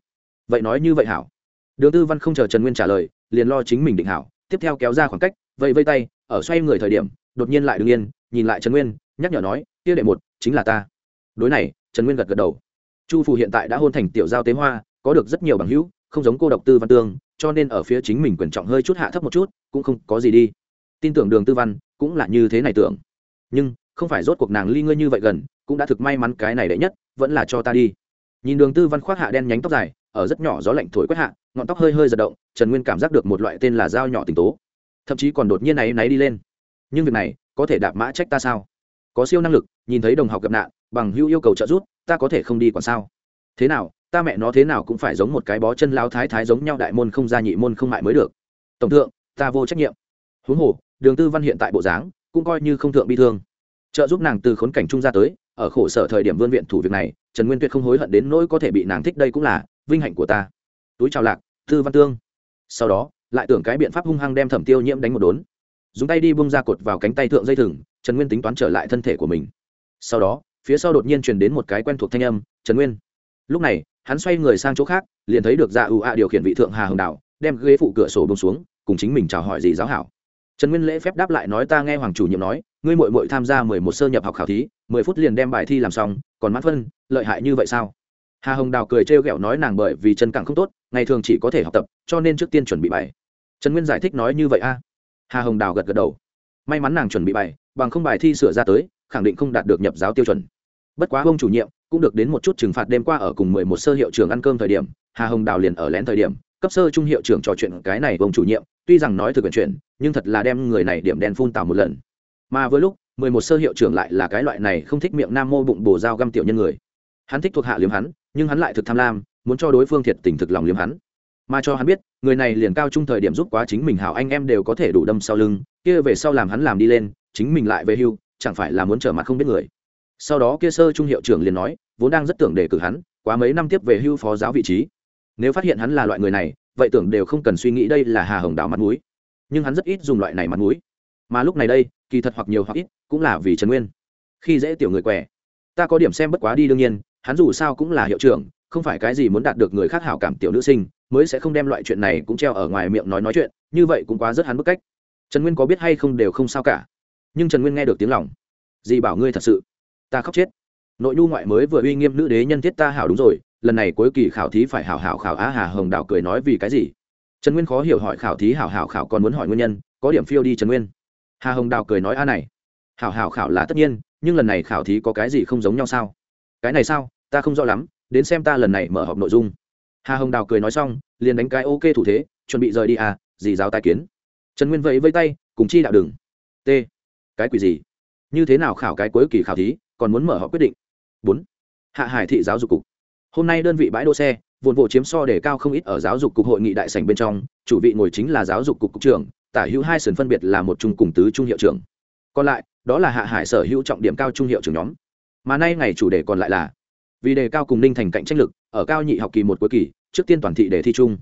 Speaker 1: vậy nói như vậy hảo. Đường tư văn không chờ trần nguyên trả lời, liền lo chính mình định hảo, tiếp theo kéo ra khoảng cách, vẫy vây tay, ở xoay người thời điểm, đột nhiên lại đ ứ n g yên, nhìn lại trần nguyên, nhắc nhở nói, kia đệ một, chính là ta. Đối này, trần nguyên gật gật đầu. Chu phủ hiện tại đã hôn thành tiểu giao tế hoa, có được rất nhiều bằng hữu, không giống cô độc tư văn tương, cho nên ở phía chính mình quyền trọng hơi chút hạ thấp một chút, cũng không có gì đi. Tin tưởng đường tư văn cũng là như thế này tưởng. Nhưng không phải rốt cuộc nàng ly ngươi như vậy gần, cũng đã thực may mắn cái này đệ nhất, vẫn là cho ta đi. Nhìn đường tư văn khoác hạ đen nhánh tóc dài, ở rất nhỏ gió lạnh thổi quét hạ, ngọn tóc hơi hơi giật động, trần nguyên cảm giác được một loại tên là dao nhỏ tình tố. Thậm chí còn đột nhiên náy náy đi lên. Nhưng việc này, có thể đạp mã trách ta sao? Có siêu năng lực, nhìn thấy đồng học gặp nạn, bằng hữu yêu cầu trợ giúp, ta có thể không đi còn sao? Thế nào, ta mẹ nó thế nào cũng phải giống một cái bó chân lao thái thái giống nhau đại môn không ra nhị môn không mại mới được. Tổng thượng, ta vô trách nhiệm. Huống hồ, đường tư văn hiện tại bộ dáng, cũng coi như không thượng bi thương trợ giúp nàng từ khốn cảnh trung ra tới, ở khổ sở thời điểm vươn viện thủ việc này, trần nguyên tuyệt không hối hận đến nỗi có thể bị nàng thích đây cũng là vinh hạnh của ta. Túi chào lạc thư văn tương. Sau đó, lại tưởng cái biện pháp hung hăng đem thẩm tiêu nhiễm đánh một đốn. Dùng tay đi bung ra cột vào cánh tay thượng dây thừng, trần nguyên tính toán trở lại thân thể của mình. Sau đó, phía sau đột nhiên truyền đến một cái quen thuộc thanh âm, trần nguyên. Lúc này, hắn xoay người sang chỗ khác, liền thấy được dạ ưu ạ điều khiển vị thượng hà hồng đạo đem ghế phụ cửa sổ bông xuống, cùng chính mình chào hỏi gì giáo hảo trần nguyên lễ phép đáp lại nói ta nghe hoàng chủ nhiệm nói, ngươi mội mội tham gia mười một sơ nhập học khảo thí, mười phút liền đem bài thi làm xong, còn mãn phân, lợi hại như vậy sao? Hà hồng đào cười trêu ghẹo nói nàng bởi vì chân cẳng không tốt, ngày thường chỉ có thể học tập, cho nên trước tiên chuẩn bị bài. Trần nguyên giải thích nói như vậy a. Hà hồng đào gật gật đầu. May mắn nàng chuẩn bị bài, bằng không bài thi sửa ra tới, khẳng định không đạt được nhập giáo tiêu chuẩn. Bất quá ông chủ nhiệm cũng được đến một chút trừng phạt đêm qua ở cùng mười một sơ hiệu trưởng ăn cơm thời điểm, hà hồng đào liền ở lén thời điểm cấp sơ trung hiệu trưởng trò chuyện cái này ông chủ nhiệm, tuy rằng nói thực quyền chuyện nhưng thật là đem người này điểm đen phun tào một lần. Mà với lúc, mười một sơ hiệu trưởng lại là cái loại này không thích miệng nam mô bụng bổ dao găm tiểu nhân người. Hắn thích thuộc hạ liếm hắn, nhưng hắn lại thực tham lam, muốn cho đối phương thiệt tình thực lòng liếm hắn. Mà cho hắn biết, người này liền cao trung thời điểm giúp quá chính mình hảo anh em đều có thể đủ đâm sau lưng, kia về sau làm hắn làm đi lên, chính mình lại về hưu, chẳng phải là muốn trở mặt không biết người. Sau đó kia sơ trung hiệu trưởng liền nói, vốn đang rất tưởng đề cử hắn, quá mấy năm tiếp về hưu phó giáo vị trí nếu phát hiện hắn là loại người này, vậy tưởng đều không cần suy nghĩ đây là hà hồng đào mặt mũi. Nhưng hắn rất ít dùng loại này mặt mũi. Mà lúc này đây, kỳ thật hoặc nhiều hoặc ít, cũng là vì trần nguyên. Khi dễ tiểu người quẻ, ta có điểm xem bất quá đi đương nhiên, hắn dù sao cũng là hiệu trưởng, không phải cái gì muốn đạt được người khác hảo cảm tiểu nữ sinh, mới sẽ không đem loại chuyện này cũng treo ở ngoài miệng nói nói chuyện, như vậy cũng quá rất hắn bức cách. Trần nguyên có biết hay không đều không sao cả. Nhưng trần nguyên nghe được tiếng lòng. Dì bảo ngươi thật sự, ta khóc chết. Nội nhu ngoại mới vừa uy nghiêm nữ đế nhân thiết ta hảo đúng rồi lần này cuối kỳ khảo thí phải hảo hảo khảo á hà hồng đào cười nói vì cái gì? Trần nguyên khó hiểu hỏi khảo thí hảo hảo khảo còn muốn hỏi nguyên nhân, có điểm phiêu đi trần nguyên. Hà hồng đào cười nói a này, hảo hảo khảo là tất nhiên, nhưng lần này khảo thí có cái gì không giống nhau sao? Cái này sao? Ta không rõ lắm, đến xem ta lần này mở họp nội dung. Hà hồng đào cười nói xong, liền đánh cái ok thủ thế, chuẩn bị rời đi à dì giáo tai kiến. Trần nguyên vẫy vây tay, cùng chi đạo đừng. T. Cái quỷ gì? Như thế nào khảo cái cuối kỳ khảo thí, còn muốn mở họ quyết định? Bốn. Hạ hải thị giáo dục cục hôm nay đơn vị bãi đỗ xe vồn vụ chiếm so đề cao không ít ở giáo dục cục hội nghị đại sảnh bên trong, chủ vị ngồi chính là giáo dục cục cục trưởng, tả hữu hai sườn phân biệt là một trung cùng tứ trung hiệu trưởng. Còn lại, đó là hạ hải sở hữu trọng điểm cao trung hiệu trưởng nhóm. Mà nay ngày chủ đề còn lại là, vì đề cao cùng ninh thành cạnh tranh lực, ở cao nhị học kỳ một cuối kỳ, trước tiên toàn thị đề thi chung.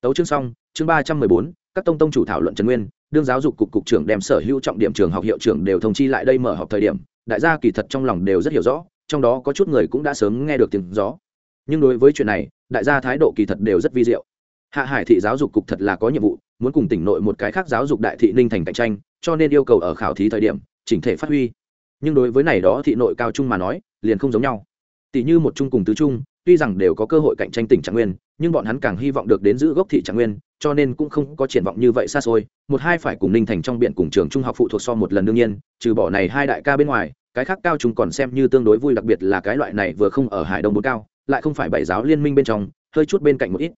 Speaker 1: Tấu chương xong, chương ba trăm mười bốn, các tông tông chủ thảo luận trần nguyên, đương giáo dục cục cục trưởng đem sở hữu trọng điểm trường học hiệu trưởng đều thông chi lại đây mở họp thời điểm, đại gia kỳ thật trong lòng đều rất hiểu rõ, trong đó có chút người cũng đã sớm nghe được tiếng gió nhưng đối với chuyện này, đại gia thái độ kỳ thật đều rất vi diệu. Hạ hải thị giáo dục cục thật là có nhiệm vụ, muốn cùng tỉnh nội một cái khác giáo dục đại thị ninh thành cạnh tranh, cho nên yêu cầu ở khảo thí thời điểm, chỉnh thể phát huy. Nhưng đối với này đó thị nội cao trung mà nói, liền không giống nhau. Tỷ như một trung cùng tứ trung, tuy rằng đều có cơ hội cạnh tranh tỉnh trạng nguyên, nhưng bọn hắn càng hy vọng được đến giữ gốc thị trạng nguyên, cho nên cũng không có triển vọng như vậy xa xôi. Một hai phải cùng ninh thành trong biện cùng trường trung học phụ thuộc so một lần đương nhiên, trừ bỏ này hai đại ca bên ngoài, cái khác cao trung còn xem như tương đối vui, đặc biệt là cái loại này vừa không ở hải đông bốn cao lại không phải bảy giáo liên minh bên trong, hơi chút bên cạnh một ít.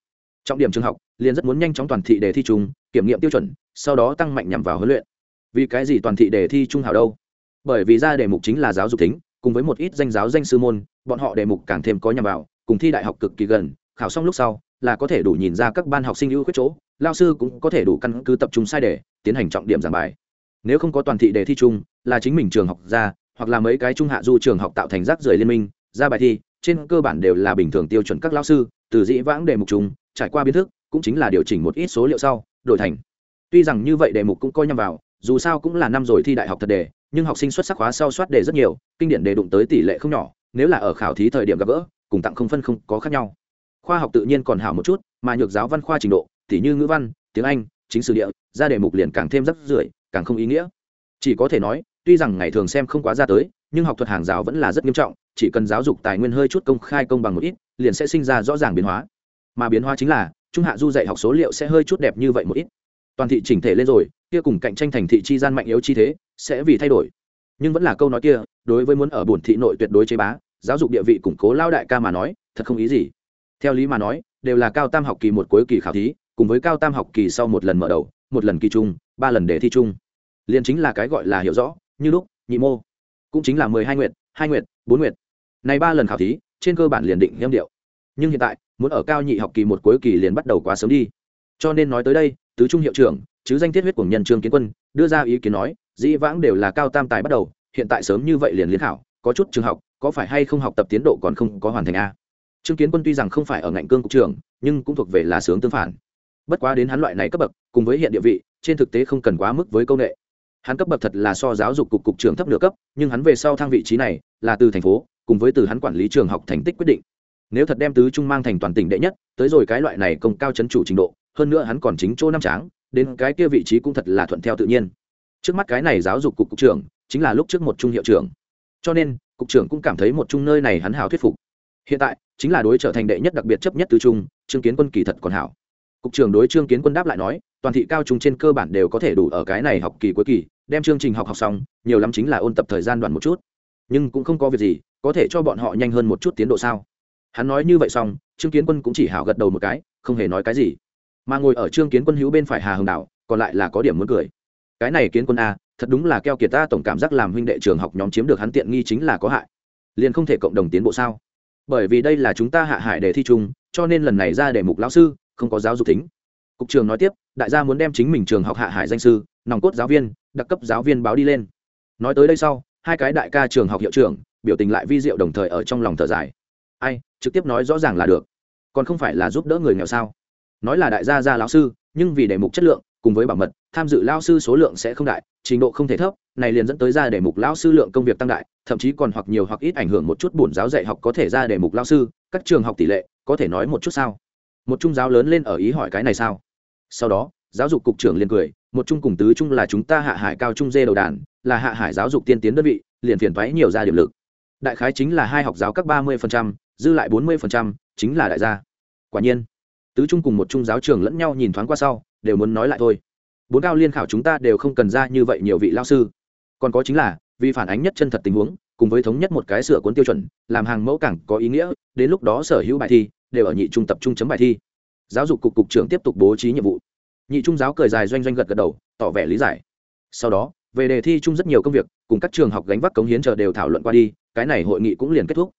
Speaker 1: Trọng điểm trường học, liền rất muốn nhanh chóng toàn thị đề thi chung kiểm nghiệm tiêu chuẩn, sau đó tăng mạnh nhằm vào huấn luyện. Vì cái gì toàn thị đề thi trung hảo đâu? Bởi vì ra đề mục chính là giáo dục tính, cùng với một ít danh giáo danh sư môn, bọn họ đề mục càng thêm có nhằm vào, cùng thi đại học cực kỳ gần, khảo xong lúc sau, là có thể đủ nhìn ra các ban học sinh ưu khuyết chỗ, lao sư cũng có thể đủ căn cứ tập trung sai đề, tiến hành trọng điểm giảng bài. Nếu không có toàn thị đề thi chung là chính mình trường học ra, hoặc là mấy cái trung hạ du trường học tạo thành rác rưởi liên minh, ra bài thi trên cơ bản đều là bình thường tiêu chuẩn các lao sư, từ dĩ vãng đề mục chúng trải qua biến thức, cũng chính là điều chỉnh một ít số liệu sau, đổi thành. Tuy rằng như vậy đề mục cũng coi nhằm vào, dù sao cũng là năm rồi thi đại học thật đề, nhưng học sinh xuất sắc khóa sau soát đề rất nhiều, kinh điển đề đụng tới tỷ lệ không nhỏ, nếu là ở khảo thí thời điểm gặp gỡ, cùng tặng không phân không có khác nhau. Khoa học tự nhiên còn hảo một chút, mà nhược giáo văn khoa trình độ, thì như ngữ văn, tiếng anh, chính sử địa, ra đề mục liền càng thêm rắc rưởi, càng không ý nghĩa. Chỉ có thể nói, tuy rằng ngày thường xem không quá ra tới nhưng học thuật hàng rào vẫn là rất nghiêm trọng, chỉ cần giáo dục tài nguyên hơi chút công khai công bằng một ít, liền sẽ sinh ra rõ ràng biến hóa. Mà biến hóa chính là, trung hạ du dạy học số liệu sẽ hơi chút đẹp như vậy một ít. Toàn thị chỉnh thể lên rồi, kia cùng cạnh tranh thành thị chi gian mạnh yếu chi thế, sẽ vì thay đổi. Nhưng vẫn là câu nói kia, đối với muốn ở bổn thị nội tuyệt đối chế bá, giáo dục địa vị củng cố lao đại ca mà nói, thật không ý gì. Theo lý mà nói, đều là cao tam học kỳ một cuối kỳ khảo thí, cùng với cao tam học kỳ sau một lần mở đầu, một lần kỳ chung ba lần đề thi chung liền chính là cái gọi là hiểu rõ, như lúc, nhị mô cũng chính là mười hai nguyện, hai nguyện, bốn nguyện. này ba lần khảo thí trên cơ bản liền định nghiêm điệu. Nhưng hiện tại muốn ở cao nhị học kỳ một cuối kỳ liền bắt đầu quá sớm đi. Cho nên nói tới đây tứ trung hiệu trưởng chứ danh thiết huyết của nhân trương kiến quân đưa ra ý kiến nói dĩ vãng đều là cao tam tài bắt đầu hiện tại sớm như vậy liền liên khảo có chút trường học có phải hay không học tập tiến độ còn không có hoàn thành a? Trương kiến quân tuy rằng không phải ở ngành cương cục trường nhưng cũng thuộc về là sướng tương phản. Bất quá đến hắn loại này cấp bậc cùng với hiện địa vị trên thực tế không cần quá mức với công nghệ hắn cấp bậc thật là so giáo dục cục cục trưởng thấp nửa cấp, nhưng hắn về sau thang vị trí này là từ thành phố, cùng với từ hắn quản lý trường học thành tích quyết định. Nếu thật đem tứ trung mang thành toàn tỉnh đệ nhất, tới rồi cái loại này công cao chấn chủ trình độ, hơn nữa hắn còn chính chỗ năm tráng, đến cái kia vị trí cũng thật là thuận theo tự nhiên. Trước mắt cái này giáo dục cục cục trưởng, chính là lúc trước một trung hiệu trưởng. Cho nên, cục trưởng cũng cảm thấy một trung nơi này hắn hào thuyết phục. Hiện tại, chính là đối trở thành đệ nhất đặc biệt chấp nhất tứ trung, trương kiến quân kỳ thật còn hảo. Cục trưởng đối trương kiến quân đáp lại nói, toàn thị cao trung trên cơ bản đều có thể đủ ở cái này học kỳ cuối kỳ đem chương trình học học xong, nhiều lắm chính là ôn tập thời gian đoạn một chút. Nhưng cũng không có việc gì, có thể cho bọn họ nhanh hơn một chút tiến độ sao? Hắn nói như vậy xong, trương kiến quân cũng chỉ hảo gật đầu một cái, không hề nói cái gì. Mà ngồi ở trương kiến quân hữu bên phải hà hồng đảo, còn lại là có điểm muốn cười. Cái này kiến quân a, thật đúng là keo kiệt ta tổng cảm giác làm huynh đệ trường học nhóm chiếm được hắn tiện nghi chính là có hại. Liền không thể cộng đồng tiến bộ sao? Bởi vì đây là chúng ta hạ hải đề thi chung, cho nên lần này ra đề mục lão sư, không có giáo dục tính. Cục trường nói tiếp, đại gia muốn đem chính mình trường học hạ hải danh sư, nòng cốt giáo viên đặc cấp giáo viên báo đi lên. Nói tới đây sau, hai cái đại ca trường học hiệu trưởng, biểu tình lại vi diệu đồng thời ở trong lòng thở dài. Ai, trực tiếp nói rõ ràng là được. Còn không phải là giúp đỡ người nghèo sao? Nói là đại gia gia lão sư, nhưng vì đề mục chất lượng, cùng với bảo mật, tham dự lao sư số lượng sẽ không đại, trình độ không thể thấp, này liền dẫn tới ra đề mục lao sư lượng công việc tăng đại, thậm chí còn hoặc nhiều hoặc ít ảnh hưởng một chút bổn giáo dạy học có thể ra đề mục lao sư, các trường học tỷ lệ, có thể nói một chút sao? Một trung giáo lớn lên ở ý hỏi cái này sao? Sau đó, giáo dục cục trưởng liền cười một trung cùng tứ trung là chúng ta hạ hải cao trung dê đầu đàn, là hạ hải giáo dục tiên tiến đơn vị, liền phiền thoái nhiều ra điểm lực. Đại khái chính là hai học giáo các ba mươi dư lại bốn mươi chính là đại gia. Quả nhiên, tứ trung cùng một trung giáo trường lẫn nhau nhìn thoáng qua sau, đều muốn nói lại thôi. Bốn cao liên khảo chúng ta đều không cần ra như vậy nhiều vị lao sư. Còn có chính là, vì phản ánh nhất chân thật tình huống, cùng với thống nhất một cái sửa cuốn tiêu chuẩn, làm hàng mẫu cảng có ý nghĩa, đến lúc đó sở hữu bài thi, đều ở nhị trung tập trung chấm bài thi. Giáo dục cục cục trưởng tiếp tục bố trí nhiệm vụ nhị trung giáo cười dài doanh doanh gật gật đầu, tỏ vẻ lý giải. Sau đó, về đề thi chung rất nhiều công việc, cùng các trường học gánh vác cống hiến chờ đều thảo luận qua đi, cái này hội nghị cũng liền kết thúc.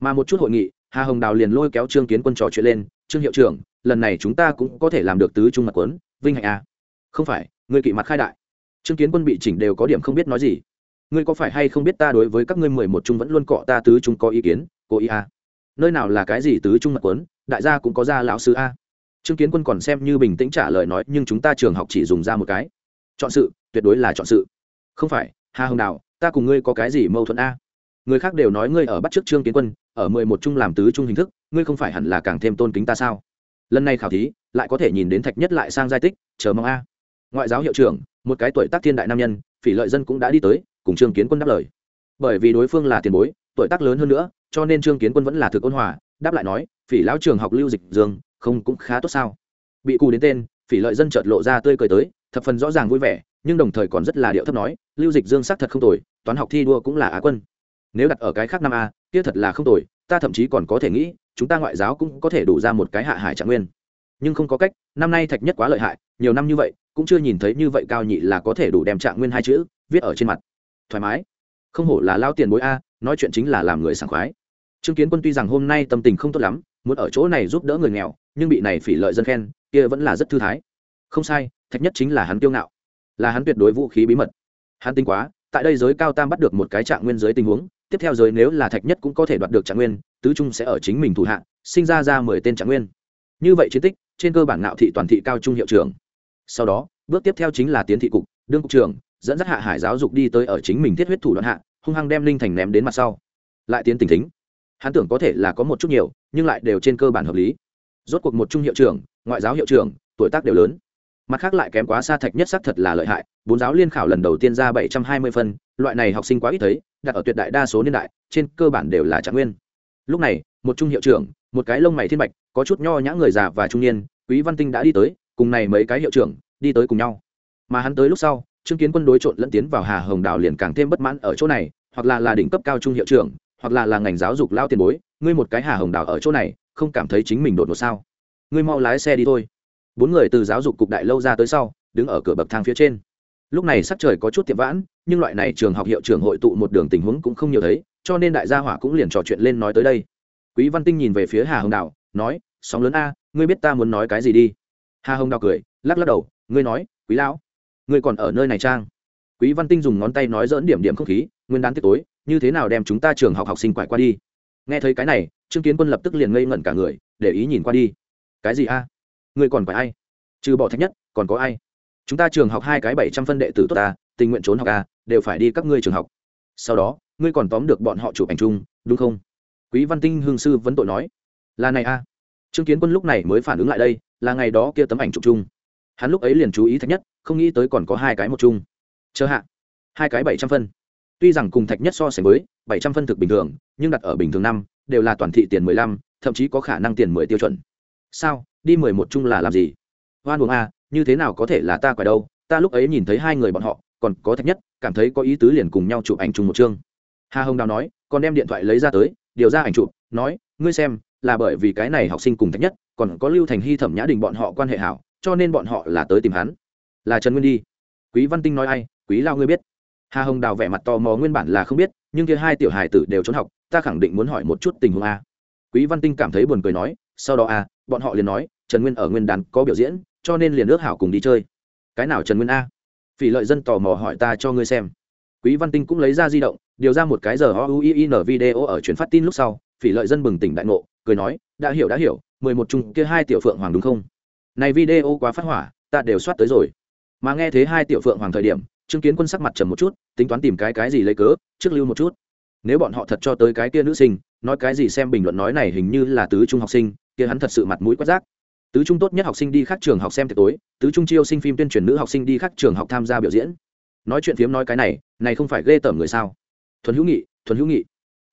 Speaker 1: Mà một chút hội nghị, hà hồng đào liền lôi kéo trương kiến quân trò chuyện lên, trương hiệu trưởng, lần này chúng ta cũng có thể làm được tứ trung mặt quấn, vinh hạnh à? không phải, người kỵ mặt khai đại. Trương kiến quân bị chỉnh đều có điểm không biết nói gì. Ngươi có phải hay không biết ta đối với các ngươi mười một trung vẫn luôn cọ ta tứ trung có ý kiến cô ý à? nơi nào là cái gì tứ trung mặt quấn, đại gia cũng có ra lão sư a trương kiến quân còn xem như bình tĩnh trả lời nói, nhưng chúng ta trường học chỉ dùng ra một cái. Chọn sự, tuyệt đối là chọn sự. Không phải, hà hồng đào, ta cùng ngươi có cái gì mâu thuẫn a? Người khác đều nói ngươi ở bắt trước trương kiến quân, ở mười một trung làm tứ trung hình thức, ngươi không phải hẳn là càng thêm tôn kính ta sao? Lần này khảo thí, lại có thể nhìn đến thạch nhất lại sang giai tích, chờ mong a. Ngoại giáo hiệu trưởng, một cái tuổi tác thiên đại nam nhân, phỉ lợi dân cũng đã đi tới, cùng trương kiến quân đáp lời. Bởi vì đối phương là tiền bối, tuổi tác lớn hơn nữa, cho nên trương kiến quân vẫn là thực ôn hòa, đáp lại nói, phỉ lão trường học lưu dịch dương không cũng khá tốt sao? Bị cù đến tên, phỉ lợi dân chợt lộ ra tươi cười tới, thập phần rõ ràng vui vẻ, nhưng đồng thời còn rất là điệu thấp nói, lưu dịch dương sắc thật không tồi, toán học thi đua cũng là á quân. Nếu đặt ở cái khác năm a, kia thật là không tồi, ta thậm chí còn có thể nghĩ, chúng ta ngoại giáo cũng có thể đủ ra một cái hạ hải trạng nguyên. Nhưng không có cách, năm nay thạch nhất quá lợi hại, nhiều năm như vậy, cũng chưa nhìn thấy như vậy cao nhị là có thể đủ đem trạng nguyên hai chữ, viết ở trên mặt. Thoải mái. Không hổ là lao tiền bối a, nói chuyện chính là làm người sảng khoái. Trương kiến quân tuy rằng hôm nay tâm tình không tốt lắm, muốn ở chỗ này giúp đỡ người nghèo nhưng bị này phỉ lợi dân khen, kia vẫn là rất thư thái. Không sai, thạch nhất chính là hắn kiêu ngạo, là hắn tuyệt đối vũ khí bí mật. Hắn tinh quá, tại đây giới cao tam bắt được một cái trạng nguyên giới tình huống, tiếp theo giới nếu là thạch nhất cũng có thể đoạt được trạng nguyên, tứ trung sẽ ở chính mình thủ hạ, sinh ra ra mười tên trạng nguyên. Như vậy chiến tích, trên cơ bản ngạo thị toàn thị cao trung hiệu trưởng. Sau đó, bước tiếp theo chính là tiến thị cục, đương cục trưởng, dẫn dắt hạ hải giáo dục đi tới ở chính mình thiết huyết thủ đoạn hạ, hung hăng đem linh thành ném đến mặt sau. Lại tiến tình thính. Hắn tưởng có thể là có một chút nhiều, nhưng lại đều trên cơ bản hợp lý rốt cuộc một trung hiệu trưởng, ngoại giáo hiệu trưởng, tuổi tác đều lớn. Mặt khác lại kém quá xa thạch nhất xác thật là lợi hại, bốn giáo liên khảo lần đầu tiên ra bảy trăm hai mươi phân, loại này học sinh quá ít thấy, đặt ở tuyệt đại đa số niên đại, trên cơ bản đều là trạng nguyên. Lúc này, một trung hiệu trưởng, một cái lông mày thiên bạch, có chút nho nhã người già và trung niên, quý văn tinh đã đi tới, cùng này mấy cái hiệu trưởng, đi tới cùng nhau. Mà hắn tới lúc sau chứng kiến quân đối trộn lẫn tiến vào hà hồng đào liền càng thêm bất mãn ở chỗ này, hoặc là là đỉnh cấp cao trung hiệu trưởng, hoặc là là ngành giáo dục lao tiền bối, ngươi một cái hà hồng đào ở chỗ này không cảm thấy chính mình đột ngột sao? Ngươi mau lái xe đi thôi. Bốn người từ giáo dục cục đại lâu ra tới sau, đứng ở cửa bậc thang phía trên. Lúc này sắc trời có chút tiệm vãn, nhưng loại này trường học hiệu trưởng hội tụ một đường tình huống cũng không nhiều thấy, cho nên đại gia hỏa cũng liền trò chuyện lên nói tới đây. Quý văn tinh nhìn về phía hà hồng đào, nói, sóng lớn a, ngươi biết ta muốn nói cái gì đi? Hà hồng đào cười, lắc lắc đầu, ngươi nói, quý lão, ngươi còn ở nơi này trang quý văn tinh dùng ngón tay nói dỡn điểm điểm không khí, nguyên đán tiết tối, như thế nào đem chúng ta trường học học sinh quải qua đi? Nghe thấy cái này trương kiến quân lập tức liền ngây ngẩn cả người, để ý nhìn qua đi. Cái gì a? Ngươi còn phải ai? Trừ bỏ Thạch nhất, còn có ai? Chúng ta trường học hai cái bảy trăm phân đệ tử tốt ta, tình nguyện trốn học a, đều phải đi các ngươi trường học. Sau đó, ngươi còn tóm được bọn họ chụp ảnh chung, đúng không? Quý văn tinh hương sư vấn tội nói. Là này a. Trương kiến quân lúc này mới phản ứng lại đây, là ngày đó kia tấm ảnh chụp chung. Hắn lúc ấy liền chú ý thạch nhất, không nghĩ tới còn có hai cái một chung. Chờ hạ. Hai cái bảy trăm phân. Tuy rằng cùng thạch nhất so sánh với, bảy trăm phân thực bình thường, nhưng đặt ở bình thường năm đều là toàn thị tiền mười lăm, thậm chí có khả năng tiền mười tiêu chuẩn. Sao? Đi mười một chung là làm gì? Hoan buồng a à, như thế nào có thể là ta quải đâu? Ta lúc ấy nhìn thấy hai người bọn họ, còn có thạch nhất, cảm thấy có ý tứ liền cùng nhau chụp ảnh chung một chương. Hà hồng đào nói, còn đem điện thoại lấy ra tới, điều ra ảnh chụp, nói, ngươi xem, là bởi vì cái này học sinh cùng thạch nhất, còn có lưu thành hy, thẩm nhã đình bọn họ quan hệ hảo, cho nên bọn họ là tới tìm hắn. Là trần nguyên đi. Quý văn tinh nói ai, quý lao ngươi biết. Hà hồng đào vẻ mặt tò mò, nguyên bản là không biết, nhưng kia hai tiểu hài tử đều trốn học ta khẳng định muốn hỏi một chút tình huống a. Quý văn tinh cảm thấy buồn cười nói, sau đó à bọn họ liền nói, trần nguyên ở nguyên đán có biểu diễn, cho nên liền ước hảo cùng đi chơi. Cái nào trần nguyên a? Phỉ lợi dân tò mò hỏi ta cho ngươi xem. Quý văn tinh cũng lấy ra di động, điều ra một cái giờ o u i n video ở chuyển phát tin lúc sau, phỉ lợi dân bừng tỉnh đại ngộ, cười nói, đã hiểu đã hiểu, mười một chung kia hai tiểu phượng hoàng đúng không? Này video quá phát hỏa, ta đều soát tới rồi. Mà nghe thấy hai tiểu phượng hoàng thời điểm chứng kiến quân sắc mặt trầm một chút, tính toán tìm cái cái gì lấy cớ, trước lưu một chút nếu bọn họ thật cho tới cái kia nữ sinh, nói cái gì xem bình luận nói này hình như là tứ trung học sinh, kia hắn thật sự mặt mũi quát giác tứ trung tốt nhất học sinh đi khác trường học xem tiệc tối, tứ trung chiêu sinh phim tuyên truyền nữ học sinh đi khác trường học tham gia biểu diễn. Nói chuyện phiếm nói cái này này không phải ghê tởm người sao? Thuần hữu nghị, thuần hữu nghị.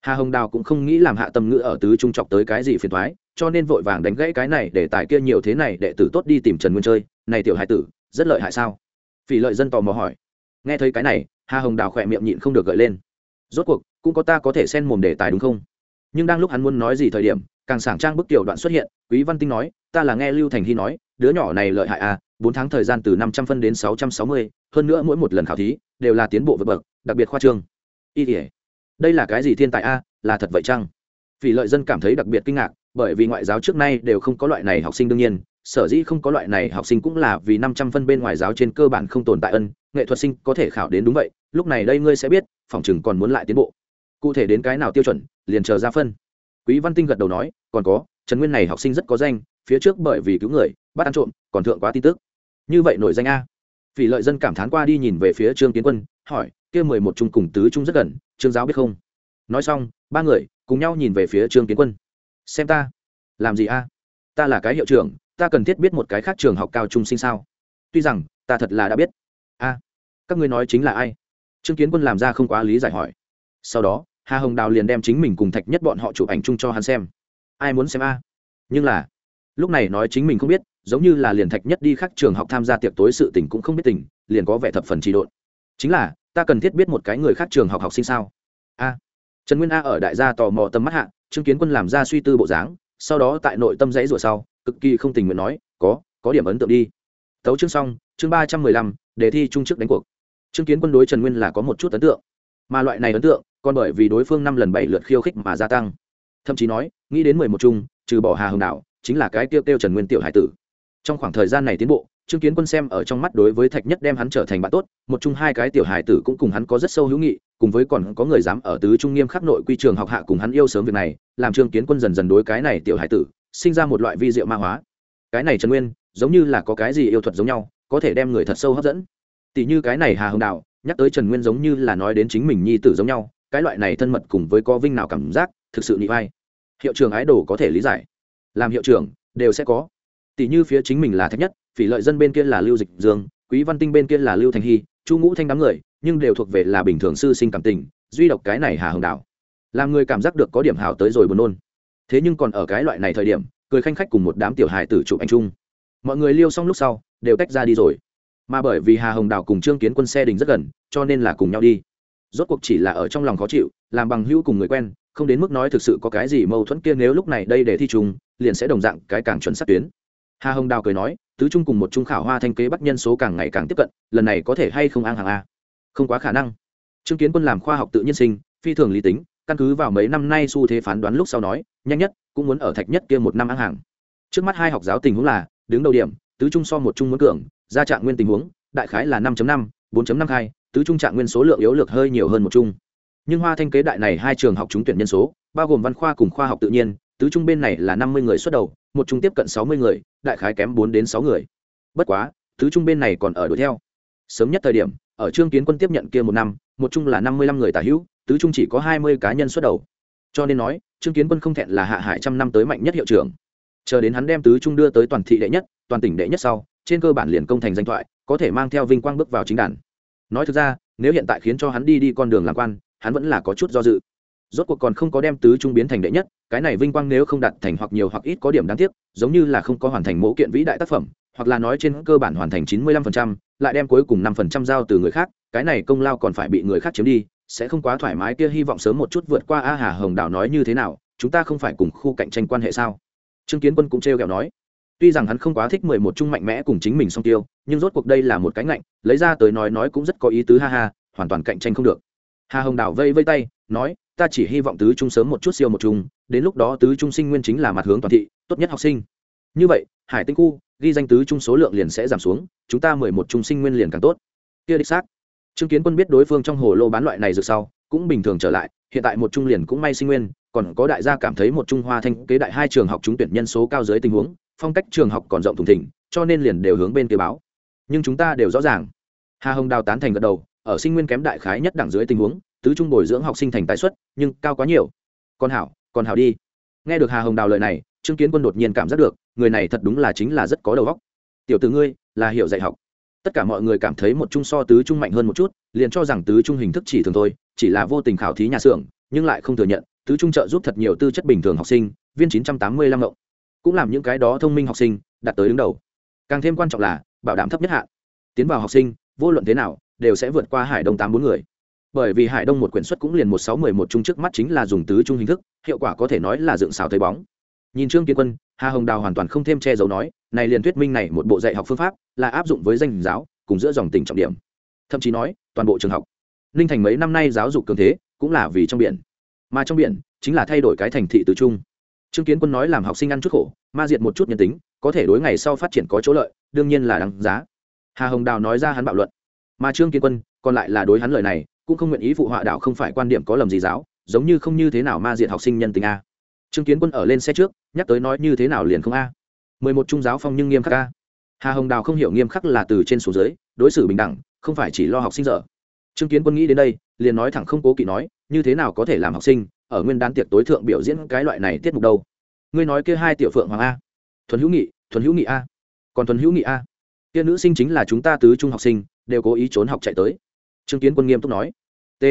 Speaker 1: Hà hồng đào cũng không nghĩ làm hạ tâm ngữ ở tứ trung chọc tới cái gì phiền thoái cho nên vội vàng đánh gãy cái này để tài kia nhiều thế này đệ tử tốt đi tìm trần nguyên chơi. Này tiểu hải tử, rất lợi hại sao? Phỉ lợi dân tò mò hỏi. Nghe thấy cái này, hà hồng đào khỏe miệng nhịn không được gợi lên. Rốt cuộc cũng có ta có thể xen mồm đề tài đúng không? Nhưng đang lúc hắn muốn nói gì thời điểm, càng sảng trang bức tiểu đoạn xuất hiện, quý văn tinh nói, ta là nghe lưu thành hy nói, đứa nhỏ này lợi hại à bốn tháng thời gian từ năm trăm phân đến sáu trăm sáu mươi, hơn nữa mỗi một lần khảo thí, đều là tiến bộ vượt bậc, đặc biệt khoa trương. Y thể đây là cái gì thiên tài a, là thật vậy chăng? Vì lợi dân cảm thấy đặc biệt kinh ngạc, bởi vì ngoại giáo trước nay đều không có loại này học sinh đương nhiên, sở dĩ không có loại này học sinh cũng là vì năm trăm phân bên ngoài giáo trên cơ bản không tồn tại ân, nghệ thuật sinh có thể khảo đến đúng vậy, lúc này đây ngươi sẽ biết, phòng chừng còn muốn lại tiến bộ cụ thể đến cái nào tiêu chuẩn, liền chờ ra phân. Quý văn tinh gật đầu nói, còn có, trần nguyên này học sinh rất có danh, phía trước bởi vì cứu người, bắt ăn trộm, còn thượng quá tin tức. Như vậy nổi danh a. Vì lợi dân cảm thán qua đi nhìn về phía trương kiến quân, hỏi, kia mười một trung cùng tứ trung rất gần, trương giáo biết không? Nói xong, ba người cùng nhau nhìn về phía trương kiến quân. Xem ta. Làm gì a? Ta là cái hiệu trưởng, ta cần thiết biết một cái khác trường học cao trung sinh sao? Tuy rằng, ta thật là đã biết. A, các ngươi nói chính là ai? Trương kiến quân làm ra không quá lý giải hỏi. Sau đó hà hồng đào liền đem chính mình cùng thạch nhất bọn họ chụp ảnh chung cho hắn xem. Ai muốn xem a? Nhưng là, lúc này nói chính mình không biết, giống như là liền thạch nhất đi khác trường học tham gia tiệc tối sự tình cũng không biết tình, liền có vẻ thập phần trị độn. Chính là, ta cần thiết biết một cái người khác trường học học sinh sao? A. Trần nguyên a ở đại gia tò mò tâm mắt hạ chứng kiến quân làm ra suy tư bộ dáng, sau đó tại nội tâm dãy rủa sau, cực kỳ không tình nguyện nói, có có điểm ấn tượng đi. Tấu chương xong, chương ba trăm mười lăm, đề thi trung chức đánh cuộc. Chứng kiến quân đối trần nguyên là có một chút ấn tượng, mà loại này ấn tượng còn bởi vì đối phương năm lần bảy lượt khiêu khích mà gia tăng. Thậm chí nói, nghĩ đến mười một chung, trừ bỏ hà hồng đạo chính là cái tiêu tiêu trần nguyên tiểu hải tử. Trong khoảng thời gian này tiến bộ chứng kiến quân xem ở trong mắt đối với thạch nhất đem hắn trở thành bạn tốt, một chung hai cái tiểu hải tử cũng cùng hắn có rất sâu hữu nghị, cùng với còn có người dám ở tứ trung nghiêm khắc nội quy trường học hạ cùng hắn yêu sớm việc này, làm trương kiến quân dần dần đối cái này tiểu hải tử, sinh ra một loại vi diệu ma hóa. Cái này trần nguyên, giống như là có cái gì yêu thuật giống nhau, có thể đem người thật sâu hấp dẫn. Tỷ như cái này hà hồng đạo nhắc tới trần nguyên giống như là nói đến chính mình nhi tử giống nhau cái loại này thân mật cùng với có vinh nào cảm giác, thực sự nị vai. Hiệu trưởng ái đồ có thể lý giải. Làm hiệu trưởng, đều sẽ có. Tỷ như phía chính mình là thách nhất, phỉ lợi dân bên kia là lưu dịch dương, quý văn tinh bên kia là lưu thành hy, chu ngũ thanh đám người, nhưng đều thuộc về là bình thường sư sinh cảm tình, duy độc cái này hà hồng đảo. Làm người cảm giác được có điểm hào tới rồi buồn nôn. Thế nhưng còn ở cái loại này thời điểm, cười khanh khách cùng một đám tiểu hài tử chụp ảnh chung. Mọi người liêu xong lúc sau, đều tách ra đi rồi. Mà bởi vì hà hồng đào cùng trương kiến quân xe đình rất gần, cho nên là cùng nhau đi rốt cuộc chỉ là ở trong lòng khó chịu, làm bằng hữu cùng người quen, không đến mức nói thực sự có cái gì mâu thuẫn kia nếu lúc này đây để thi trùng, liền sẽ đồng dạng cái càng chuẩn sát tuyến. Hà hồng đào cười nói, tứ trung cùng một trung khảo hoa thanh kế bắt nhân số càng ngày càng tiếp cận, lần này có thể hay không an hàng a? Không quá khả năng. Chứng kiến quân làm khoa học tự nhiên sinh, phi thường lý tính, căn cứ vào mấy năm nay xu thế phán đoán lúc sau nói, nhanh nhất, cũng muốn ở thạch nhất kia một năm ăn hàng trước mắt hai học giáo tình huống là, đứng đầu điểm, tứ trung so một trung muốn cường, ra trạng nguyên tình huống, đại khái là năm năm, bốn năm khai tứ trung trạng nguyên số lượng yếu lược hơi nhiều hơn một trung. Nhưng hoa thanh kế đại này hai trường học trúng tuyển nhân số, bao gồm văn khoa cùng khoa học tự nhiên, tứ trung bên này là năm mươi người xuất đầu, một trung tiếp cận sáu mươi người, đại khái kém bốn đến sáu người. Bất quá, tứ trung bên này còn ở đuổi theo. Sớm nhất thời điểm, ở trương kiến quân tiếp nhận kia một năm, một trung là năm mươi lăm người tả hữu, tứ trung chỉ có hai mươi cá nhân xuất đầu. Cho nên nói, trương kiến quân không thẹn là hạ hải trăm năm tới mạnh nhất hiệu trưởng. Chờ đến hắn đem tứ trung đưa tới toàn thị đệ nhất, toàn tỉnh đệ nhất sau, trên cơ bản liền công thành danh thoại, có thể mang theo vinh quang bước vào chính đàn nói thực ra, nếu hiện tại khiến cho hắn đi đi con đường làm quan, hắn vẫn là có chút do dự. Rốt cuộc còn không có đem tứ trung biến thành đệ nhất, cái này vinh quang nếu không đạt thành hoặc nhiều hoặc ít có điểm đáng tiếc, giống như là không có hoàn thành mẫu kiện vĩ đại tác phẩm, hoặc là nói trên cơ bản hoàn thành chín mươi lăm phần trăm, lại đem cuối cùng năm phần trăm giao từ người khác, cái này công lao còn phải bị người khác chiếm đi, sẽ không quá thoải mái kia hy vọng sớm một chút vượt qua a hà hồng đảo nói như thế nào, chúng ta không phải cùng khu cạnh tranh quan hệ sao? Trương kiến quân cũng trêu kẹo nói. Tuy rằng hắn không quá thích mười một chung mạnh mẽ cùng chính mình song tiêu nhưng rốt cuộc đây là một cái ngạnh, lấy ra tới nói nói cũng rất có ý tứ, ha ha, hoàn toàn cạnh tranh không được. Hà hồng Đào vây vây tay, nói, ta chỉ hy vọng tứ trung sớm một chút siêu một trung, đến lúc đó tứ trung sinh nguyên chính là mặt hướng toàn thị, tốt nhất học sinh. Như vậy, hải tinh khu, ghi danh tứ trung số lượng liền sẽ giảm xuống, chúng ta mười một trung sinh nguyên liền càng tốt. Kia đích xác. Chứng kiến quân biết đối phương trong hồ lô bán loại này rồi sau, cũng bình thường trở lại, hiện tại một trung liền cũng may sinh nguyên, còn có đại gia cảm thấy một trung hoa thanh kế đại hai trường học trúng tuyển nhân số cao dưới tình huống, phong cách trường học còn rộng thùng thỉnh, cho nên liền đều hướng bên kia báo nhưng chúng ta đều rõ ràng. Hà hồng đào tán thành gật đầu, ở sinh nguyên kém đại khái nhất đẳng dưới tình huống, tứ trung bồi dưỡng học sinh thành tái xuất, nhưng cao quá nhiều. Còn hảo còn hảo đi. Nghe được hà hồng đào lời này, trương kiến quân đột nhiên cảm giác được, người này thật đúng là chính là rất có đầu óc. Tiểu tử ngươi, là hiểu dạy học. Tất cả mọi người cảm thấy một trung so tứ trung mạnh hơn một chút, liền cho rằng tứ trung hình thức chỉ thường thôi, chỉ là vô tình khảo thí nhà xưởng, nhưng lại không thừa nhận, tứ trung trợ giúp thật nhiều tư chất bình thường học sinh, viên chín trăm tám mươi lăm động cũng làm những cái đó thông minh học sinh, đặt tới đứng đầu. Càng thêm quan trọng là bảo đảm thấp nhất hạn. Tiến vào học sinh, vô luận thế nào, đều sẽ vượt qua hải đông tám bốn người. Bởi vì hải đông một quyển xuất cũng liền một sáu mười một trung trước mắt chính là dùng tứ trung hình thức, hiệu quả có thể nói là dựng xào thấy bóng. Nhìn trương kiến quân, hà hồng đào hoàn toàn không thêm che giấu nói, này liền thuyết minh này một bộ dạy học phương pháp là áp dụng với danh giáo, cùng giữa dòng tỉnh trọng điểm. Thậm chí nói, toàn bộ trường học. Ninh thành mấy năm nay giáo dục cường thế, cũng là vì trong biển. Mà trong biển, chính là thay đổi cái thành thị tứ trung trương kiến quân nói làm học sinh ăn chút khổ, ma diệt một chút nhân tính, có thể đối ngày sau phát triển có chỗ lợi đương nhiên là đáng giá. Hà hồng đào nói ra hắn bạo luận. Mà trương kiến quân còn lại là đối hắn lời này, cũng không nguyện ý phụ họa đạo không phải quan điểm có lầm gì giáo, giống như không như thế nào ma diệt học sinh nhân tình a. Trương kiến quân ở lên xe trước, nhắc tới nói như thế nào liền không a. Mười một trung giáo phong nhưng nghiêm khắc a. Hà hồng đào không hiểu nghiêm khắc là từ trên xuống dưới, đối xử bình đẳng, không phải chỉ lo học sinh dở. Trương kiến quân nghĩ đến đây, liền nói thẳng không cố kỵ nói, như thế nào có thể làm học sinh, ở nguyên đán tiệc tối thượng biểu diễn cái loại này tiết mục đâu. Ngươi nói kia hai tiểu phượng hoàng a. Thuần hữu nghị, thuần hữu nghị a còn thuần hữu nghị a. Kia nữ sinh chính là chúng ta tứ trung học sinh, đều cố ý trốn học chạy tới. Trương kiến quân nghiêm túc nói. T.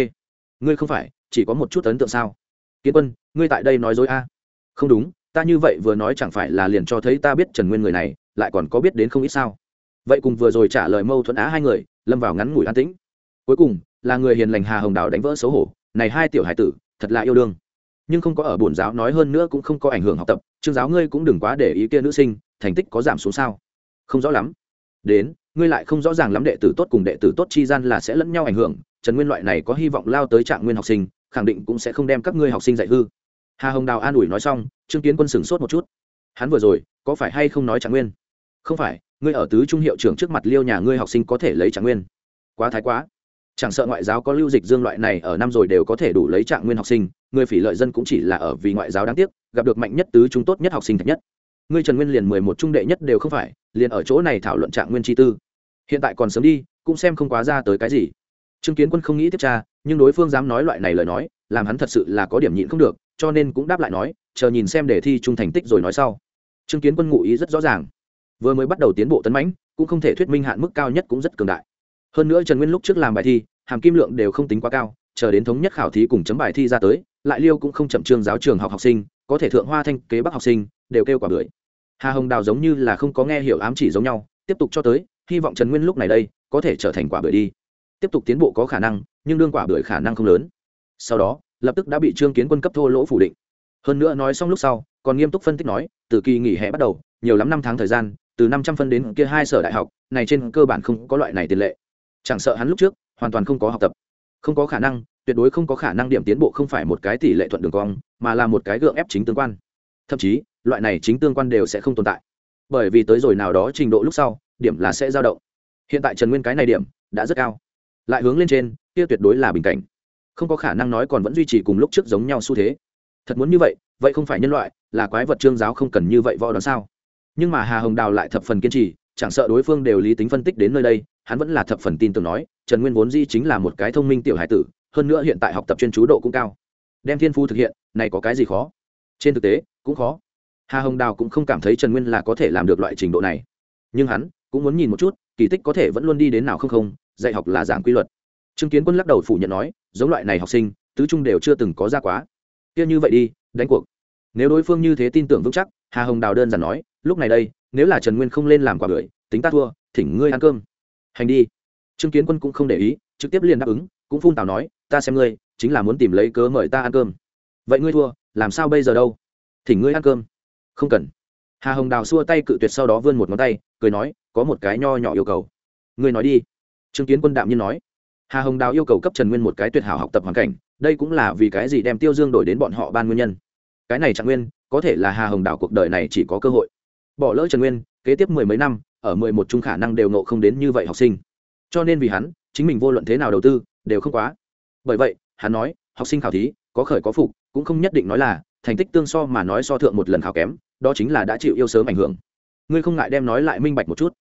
Speaker 1: Ngươi không phải, chỉ có một chút ấn tượng sao? Kiến quân, ngươi tại đây nói dối a. Không đúng, ta như vậy vừa nói chẳng phải là liền cho thấy ta biết trần nguyên người này, lại còn có biết đến không ít sao? Vậy cùng vừa rồi trả lời mâu thuẫn á hai người, lâm vào ngắn ngủi an tĩnh. Cuối cùng, là người hiền lành hà hồng đào đánh vỡ xấu hổ. Này hai tiểu hải tử, thật là yêu đương. Nhưng không có ở bổn giáo nói hơn nữa cũng không có ảnh hưởng học tập chương giáo ngươi cũng đừng quá để ý kia nữ sinh, thành tích có giảm xuống sao? Không rõ lắm. Đến, ngươi lại không rõ ràng lắm đệ tử tốt cùng đệ tử tốt chi gian là sẽ lẫn nhau ảnh hưởng, trần nguyên loại này có hy vọng lao tới trạng nguyên học sinh, khẳng định cũng sẽ không đem các ngươi học sinh dạy hư. Hà hồng đào an ủi nói xong, trương kiến quân sửng sốt một chút. Hắn vừa rồi, có phải hay không nói trạng nguyên? Không phải, ngươi ở tứ trung hiệu trưởng trước mặt liêu nhà ngươi học sinh có thể lấy trạng nguyên? Quá thái quá. Chẳng sợ ngoại giáo có lưu dịch dương loại này ở năm rồi đều có thể đủ lấy trạng nguyên học sinh, người phỉ lợi dân cũng chỉ là ở vì ngoại giáo đáng tiếc, gặp được mạnh nhất tứ trung tốt nhất học sinh thật nhất ngươi trần nguyên liền mười một trung đệ nhất đều không phải, liền ở chỗ này thảo luận trạng nguyên chi tư. Hiện tại còn sớm đi, cũng xem không quá ra tới cái gì. Chứng kiến quân không nghĩ tiếp tra, nhưng đối phương dám nói loại này lời nói, làm hắn thật sự là có điểm nhịn không được, cho nên cũng đáp lại nói, chờ nhìn xem đề thi trung thành tích rồi nói sau. Chứng kiến quân ngụ ý rất rõ ràng. Vừa mới bắt đầu tiến bộ tấn mãnh, cũng không thể thuyết minh hạn mức cao nhất cũng rất cường đại. Hơn nữa trần nguyên lúc trước làm bài thi, hàm kim lượng đều không tính quá cao, chờ đến thống nhất khảo thí cùng chấm bài thi ra tới, lại liêu cũng không chậm trương giáo trường học học sinh, có thể thượng hoa thanh kế bắc học sinh, đều kêu quả bưởi hà hồng đào giống như là không có nghe hiểu ám chỉ giống nhau, tiếp tục cho tới, hy vọng trần nguyên lúc này đây có thể trở thành quả bưởi đi. Tiếp tục tiến bộ có khả năng, nhưng đương quả bưởi khả năng không lớn. Sau đó, lập tức đã bị trương kiến quân cấp thô lỗ phủ định. Hơn nữa nói xong lúc sau, còn nghiêm túc phân tích nói, từ kỳ nghỉ hè bắt đầu, nhiều lắm năm tháng thời gian, từ năm trăm phân đến kia hai sở đại học, này trên cơ bản không có loại này tiền lệ. Chẳng sợ hắn lúc trước, hoàn toàn không có học tập. Không có khả năng, tuyệt đối không có khả năng điểm tiến bộ không phải một cái tỷ lệ thuận đường cong, mà là một cái gượng ép chính tương quan thậm chí, loại này chính tương quan đều sẽ không tồn tại. Bởi vì tới rồi nào đó trình độ lúc sau, điểm là sẽ dao động. Hiện tại trần nguyên cái này điểm đã rất cao. Lại hướng lên trên, kia tuyệt đối là bình cảnh. Không có khả năng nói còn vẫn duy trì cùng lúc trước giống nhau xu thế. Thật muốn như vậy vậy không phải nhân loại, là quái vật trương giáo không cần như vậy võ đoán sao? Nhưng mà hà hồng đào lại thập phần kiên trì, chẳng sợ đối phương đều lý tính phân tích đến nơi đây, hắn vẫn là thập phần tin tưởng nói, trần nguyên vốn di chính là một cái thông minh tiểu hải tử, hơn nữa hiện tại học tập chuyên chú độ cũng cao. Đem thiên phu thực hiện, này có cái gì khó? Trên thực tế cũng khó. Hà hồng đào cũng không cảm thấy trần nguyên là có thể làm được loại trình độ này. Nhưng hắn cũng muốn nhìn một chút, kỳ tích có thể vẫn luôn đi đến nào không không, dạy học là giảng quy luật. Chứng kiến quân lắc đầu phủ nhận nói, giống loại này học sinh, tứ trung đều chưa từng có ra quá. Kia như vậy đi, đánh cuộc. Nếu đối phương như thế tin tưởng vững chắc, hà hồng đào đơn giản nói, lúc này đây, nếu là trần nguyên không lên làm quả bưởi, tính ta thua, thỉnh ngươi ăn cơm. Hành đi. Chứng kiến quân cũng không để ý, trực tiếp liền đáp ứng, cũng phun tào nói, ta xem ngươi, chính là muốn tìm lấy cớ mời ta ăn cơm. Vậy ngươi thua, làm sao bây giờ đâu? Thỉnh ngươi ăn cơm. Không cần. Hà hồng đào xua tay cự tuyệt sau đó vươn một ngón tay, cười nói, có một cái nho nhỏ yêu cầu. Ngươi nói đi. Chứng kiến quân đạm nhiên nói. Hà hồng đào yêu cầu cấp trần nguyên một cái tuyệt hảo học tập hoàn cảnh, đây cũng là vì cái gì đem tiêu dương đổi đến bọn họ ban nguyên nhân. Cái này trạng nguyên, có thể là hà hồng Đào cuộc đời này chỉ có cơ hội. Bỏ lỡ trần nguyên, kế tiếp mười mấy năm, ở mười một chung khả năng đều nộ không đến như vậy học sinh. Cho nên vì hắn, chính mình vô luận thế nào đầu tư, đều không quá. Bởi vậy, hắn nói, học sinh khảo thí, có khởi có phục, cũng không nhất định nói là thành tích tương so mà nói so thượng một lần khảo kém, đó chính là đã chịu yêu sớm ảnh hưởng. Ngươi không ngại đem nói lại minh bạch một chút?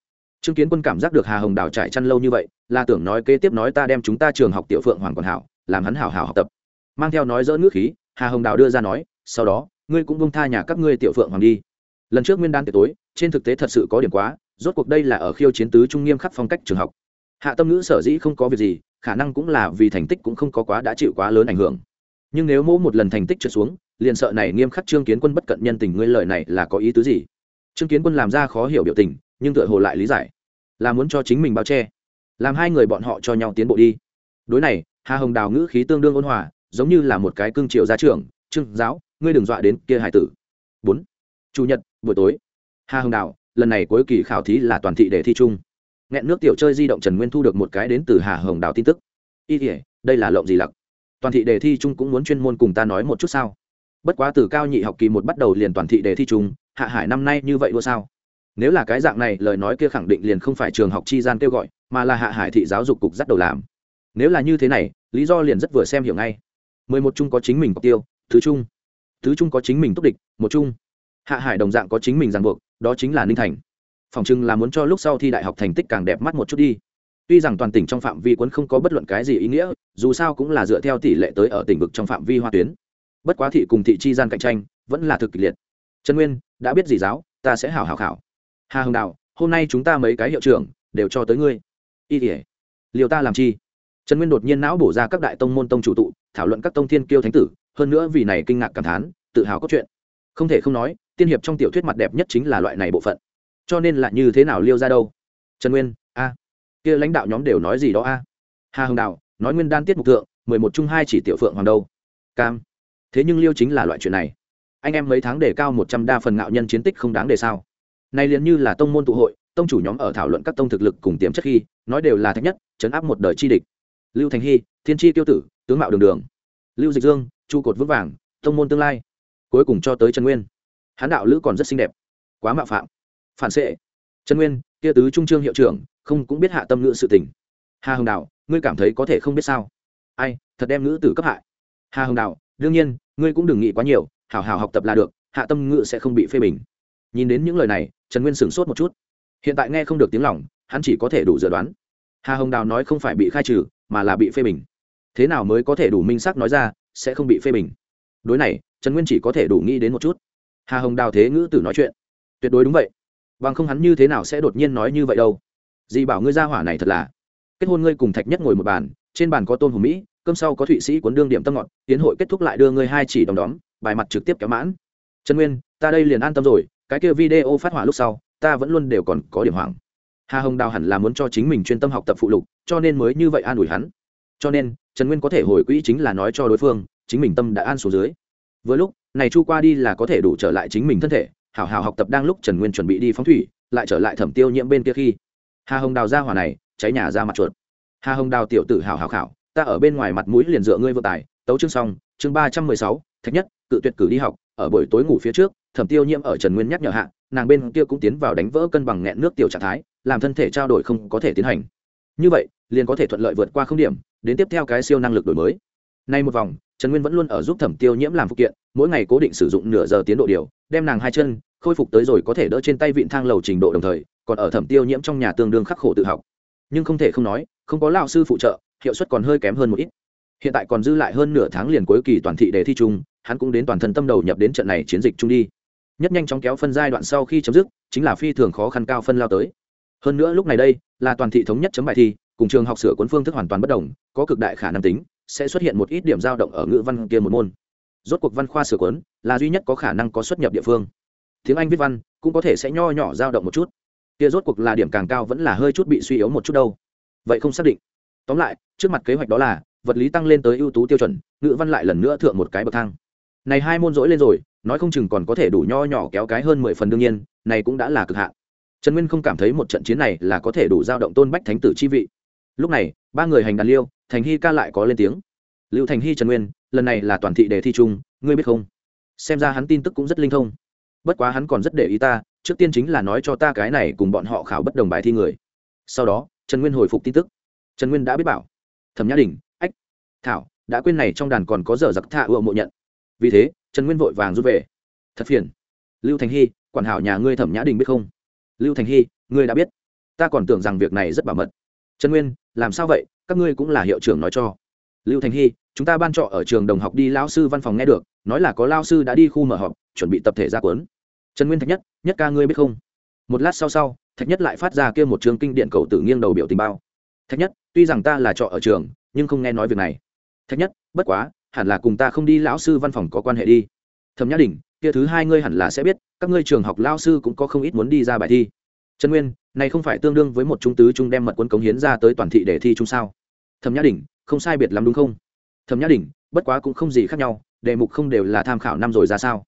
Speaker 1: Chứng kiến quân cảm giác được hà hồng đào trải chăn lâu như vậy, là tưởng nói kế tiếp nói ta đem chúng ta trường học tiểu phượng hoàng còn hảo, làm hắn hảo hảo học tập. Mang theo nói dỡ nước khí, hà hồng đào đưa ra nói, sau đó, ngươi cũng bông tha nhà các ngươi tiểu phượng hoàng đi. Lần trước nguyên đan tiệc tối, trên thực tế thật sự có điểm quá, rốt cuộc đây là ở khiêu chiến tứ trung nghiêm khắc phong cách trường học. Hạ tâm ngữ sở dĩ không có việc gì, khả năng cũng là vì thành tích cũng không có quá đã chịu quá lớn ảnh hưởng. Nhưng nếu mỗ một lần thành tích trượt xuống liền sợ này nghiêm khắc trương kiến quân bất cận nhân tình ngươi lời này là có ý tứ gì? Trương kiến quân làm ra khó hiểu biểu tình, nhưng tựa hồ lại lý giải. Là muốn cho chính mình bao che, làm hai người bọn họ cho nhau tiến bộ đi. Đối này, hà hồng đào ngữ khí tương đương ôn hòa, giống như là một cái cương triệu gia trưởng, trương giáo, ngươi đừng dọa đến kia hải tử. Bốn, chủ nhật, buổi tối. Hà hồng đào, lần này cuối kỳ khảo thí là toàn thị để thi chung. Nghẹn nước tiểu chơi di động trần nguyên thu được một cái đến từ hà hồng đào tin tức. Y thể đây là lộng gì lặc? Toàn thị đề thi chung cũng muốn chuyên môn cùng ta nói một chút sao? Bất quá từ cao nhị học kỳ một bắt đầu liền toàn thị đề thi chung, hạ hải năm nay như vậy đua sao? Nếu là cái dạng này, lời nói kia khẳng định liền không phải trường học chi gian kêu gọi, mà là hạ hải thị giáo dục cục dắt đầu làm. Nếu là như thế này, lý do liền rất vừa xem hiểu ngay. Mười một chung có chính mình mục tiêu, thứ chung. Thứ chung có chính mình túc địch, một chung. Hạ hải đồng dạng có chính mình ràng buộc, đó chính là ninh thành. Phòng chừng là muốn cho lúc sau thi đại học thành tích càng đẹp mắt một chút đi. Tuy rằng toàn tỉnh trong phạm vi quấn không có bất luận cái gì ý nghĩa, dù sao cũng là dựa theo tỷ lệ tới ở tỉnh vực trong phạm vi hoa tuyến bất quá thị cùng thị chi gian cạnh tranh vẫn là thực kịch liệt. Trần nguyên, đã biết gì giáo, ta sẽ hảo hảo khảo. Hà hồng đào hôm nay chúng ta mấy cái hiệu trưởng đều cho tới ngươi. Y tỉa liều ta làm chi? Trần nguyên đột nhiên não bổ ra các đại tông môn tông chủ tụ, thảo luận các tông thiên kiêu thánh tử, hơn nữa vì này kinh ngạc cảm thán, tự hào cốt truyện. Không thể không nói, tiên hiệp trong tiểu thuyết mặt đẹp nhất chính là loại này bộ phận. Cho nên là như thế nào liêu ra đâu? Trần nguyên, a, kia lãnh đạo nhóm đều nói gì đó a? Hà hồng đào nói nguyên đan tiết mục thượng, mười một chung hai chỉ tiểu phượng hoàng đâu. Cam thế nhưng liêu chính là loại chuyện này. Anh em mấy tháng đề cao một trăm đa phần ngạo nhân chiến tích không đáng đề sao? Nay liền như là tông môn tụ hội, tông chủ nhóm ở thảo luận các tông thực lực cùng tiềm chất khi, nói đều là thách nhất, chấn áp một đời chi địch. Lưu thành hy, thiên tri tiêu tử, tướng mạo đường đường. Lưu dịch dương, chu cột vững vàng, tông môn tương lai. Cuối cùng cho tới trần nguyên. Hán đạo lữ còn rất xinh đẹp. Quá mạo phạm. Phản xệ. Trần nguyên, kia tứ trung trương hiệu trưởng, không cũng biết hạ tâm ngữ sự tình. Hà hồng đạo ngươi cảm thấy có thể không biết sao? Ai, thật đem ngữ tử cấp hại. Hà hồng đạo đương nhiên, ngươi cũng đừng nghĩ quá nhiều, hảo hảo học tập là được, hạ tâm ngự sẽ không bị phê bình. Nhìn đến những lời này, trần nguyên sửng sốt một chút. Hiện tại nghe không được tiếng lòng, hắn chỉ có thể đủ dự đoán. Hà hồng đào nói không phải bị khai trừ, mà là bị phê bình. Thế nào mới có thể đủ minh xác nói ra, sẽ không bị phê bình? Đối này, trần nguyên chỉ có thể đủ nghĩ đến một chút. Hà hồng đào thế ngữ tử nói chuyện. Tuyệt đối đúng vậy. Bằng không hắn như thế nào sẽ đột nhiên nói như vậy đâu? Dì bảo ngươi ra hỏa này thật là. Kết hôn ngươi cùng thạch nhất ngồi một bàn, trên bàn có tôn hùng mỹ cơm sau có thụy sĩ cuốn đương điểm tâm ngọt, tiến hội kết thúc lại đưa ngươi hai chỉ đồng đóm, bài mặt trực tiếp kéo mãn. Trần nguyên, ta đây liền an tâm rồi, cái kia video phát hỏa lúc sau, ta vẫn luôn đều còn có điểm hoảng. Hà hồng đào hẳn là muốn cho chính mình chuyên tâm học tập phụ lục, cho nên mới như vậy an ủi hắn. Cho nên, trần nguyên có thể hồi quỹ chính là nói cho đối phương, chính mình tâm đã an xuống dưới. Với lúc, này chu qua đi là có thể đủ trở lại chính mình thân thể, hảo hảo học tập đang lúc trần nguyên chuẩn bị đi phóng thủy, lại trở lại thẩm tiêu nhiễm bên kia khi. Hà hồng đào ra hỏa này, cháy nhà ra mặt chuột. Hà hồng đào tiểu tử hảo hảo khảo ta ở bên ngoài mặt mũi liền dựa ngươi vô tài, tấu chương xong, chương ba trăm mười sáu, thạch nhất, cự tuyệt cử đi học, ở buổi tối ngủ phía trước, thẩm tiêu nhiễm ở trần nguyên nhắc nhở hạ, nàng bên kia cũng tiến vào đánh vỡ cân bằng nghẹn nước tiểu trạng thái, làm thân thể trao đổi không có thể tiến hành. Như vậy, liền có thể thuận lợi vượt qua không điểm, đến tiếp theo cái siêu năng lực đổi mới. Nay một vòng, trần nguyên vẫn luôn ở giúp thẩm tiêu nhiễm làm phụ kiện, mỗi ngày cố định sử dụng nửa giờ tiến độ điều, đem nàng hai chân, khôi phục tới rồi có thể đỡ trên tay vịn thang lầu trình độ đồng thời, còn ở thẩm tiêu nhiễm trong nhà tương đương khắc khổ tự học. Nhưng không thể không nói, không có lao sư phụ trợ hiệu suất còn hơi kém hơn một ít. Hiện tại còn dư lại hơn nửa tháng liền cuối kỳ toàn thị đề thi chung, hắn cũng đến toàn thân tâm đầu nhập đến trận này chiến dịch chung đi. Nhất nhanh chóng kéo phân giai đoạn sau khi chấm dứt, chính là phi thường khó khăn cao phân lao tới. Hơn nữa lúc này đây, là toàn thị thống nhất chấm bài thi, cùng trường học sửa cuốn phương thức hoàn toàn bất đồng, có cực đại khả năng tính, sẽ xuất hiện một ít điểm dao động ở ngữ văn kia một môn. Rốt cuộc văn khoa sửa cuốn, là duy nhất có khả năng có xuất nhập địa phương. Tiếng anh viết văn, cũng có thể sẽ nho nhỏ dao động một chút. Kia rốt cuộc là điểm càng cao vẫn là hơi chút bị suy yếu một chút đâu. Vậy không xác định tóm lại, trước mặt kế hoạch đó là, vật lý tăng lên tới ưu tú tiêu chuẩn, ngữ văn lại lần nữa thượng một cái bậc thang. Này hai môn dỗi lên rồi, nói không chừng còn có thể đủ nho nhỏ kéo cái hơn mười phần đương nhiên, này cũng đã là cực hạn. Trần nguyên không cảm thấy một trận chiến này là có thể đủ giao động tôn bách thánh tử chi vị. Lúc này, ba người hành đàn liêu, thành hy ca lại có lên tiếng. Lưu thành hy trần nguyên, lần này là toàn thị đề thi chung, ngươi biết không? Xem ra hắn tin tức cũng rất linh thông. Bất quá hắn còn rất để ý ta, trước tiên chính là nói cho ta cái này cùng bọn họ khảo bất đồng bài thi người. Sau đó, trần nguyên hồi phục tin tức trần nguyên đã biết bảo. Thẩm nhã đình, ách, thảo, đã quên này trong đàn còn có giờ giặc thạ ựa mộ nhận. Vì thế, trần nguyên vội vàng rút về. Thật phiền. Lưu thành hy, quản hảo nhà ngươi thẩm nhã đình biết không? Lưu thành hy, ngươi đã biết. Ta còn tưởng rằng việc này rất bảo mật. Trần nguyên, làm sao vậy? Các ngươi cũng là hiệu trưởng nói cho. Lưu thành hy, chúng ta ban trọ ở trường đồng học đi lao sư văn phòng nghe được, nói là có lao sư đã đi khu mở họp, chuẩn bị tập thể ra cuốn. Trần nguyên thạch nhất nhất ca ngươi biết không? Một lát sau sau, thạch nhất lại phát ra kia một trường kinh điện cầu tử nghiêng đầu biểu tình bao. Thạch nhất tuy rằng ta là trọ ở trường, nhưng không nghe nói việc này. Thạch nhất, bất quá, hẳn là cùng ta không đi lão sư văn phòng có quan hệ đi. Thẩm nhã đình, kia thứ hai ngươi hẳn là sẽ biết, các ngươi trường học lao sư cũng có không ít muốn đi ra bài thi. Trần nguyên, này không phải tương đương với một trung tứ trung đem mật quân cống hiến ra tới toàn thị để thi chung sao? Thẩm nhã đình, không sai biệt lắm đúng không? Thẩm nhã đình, bất quá cũng không gì khác nhau, đề mục không đều là tham khảo năm rồi ra sao?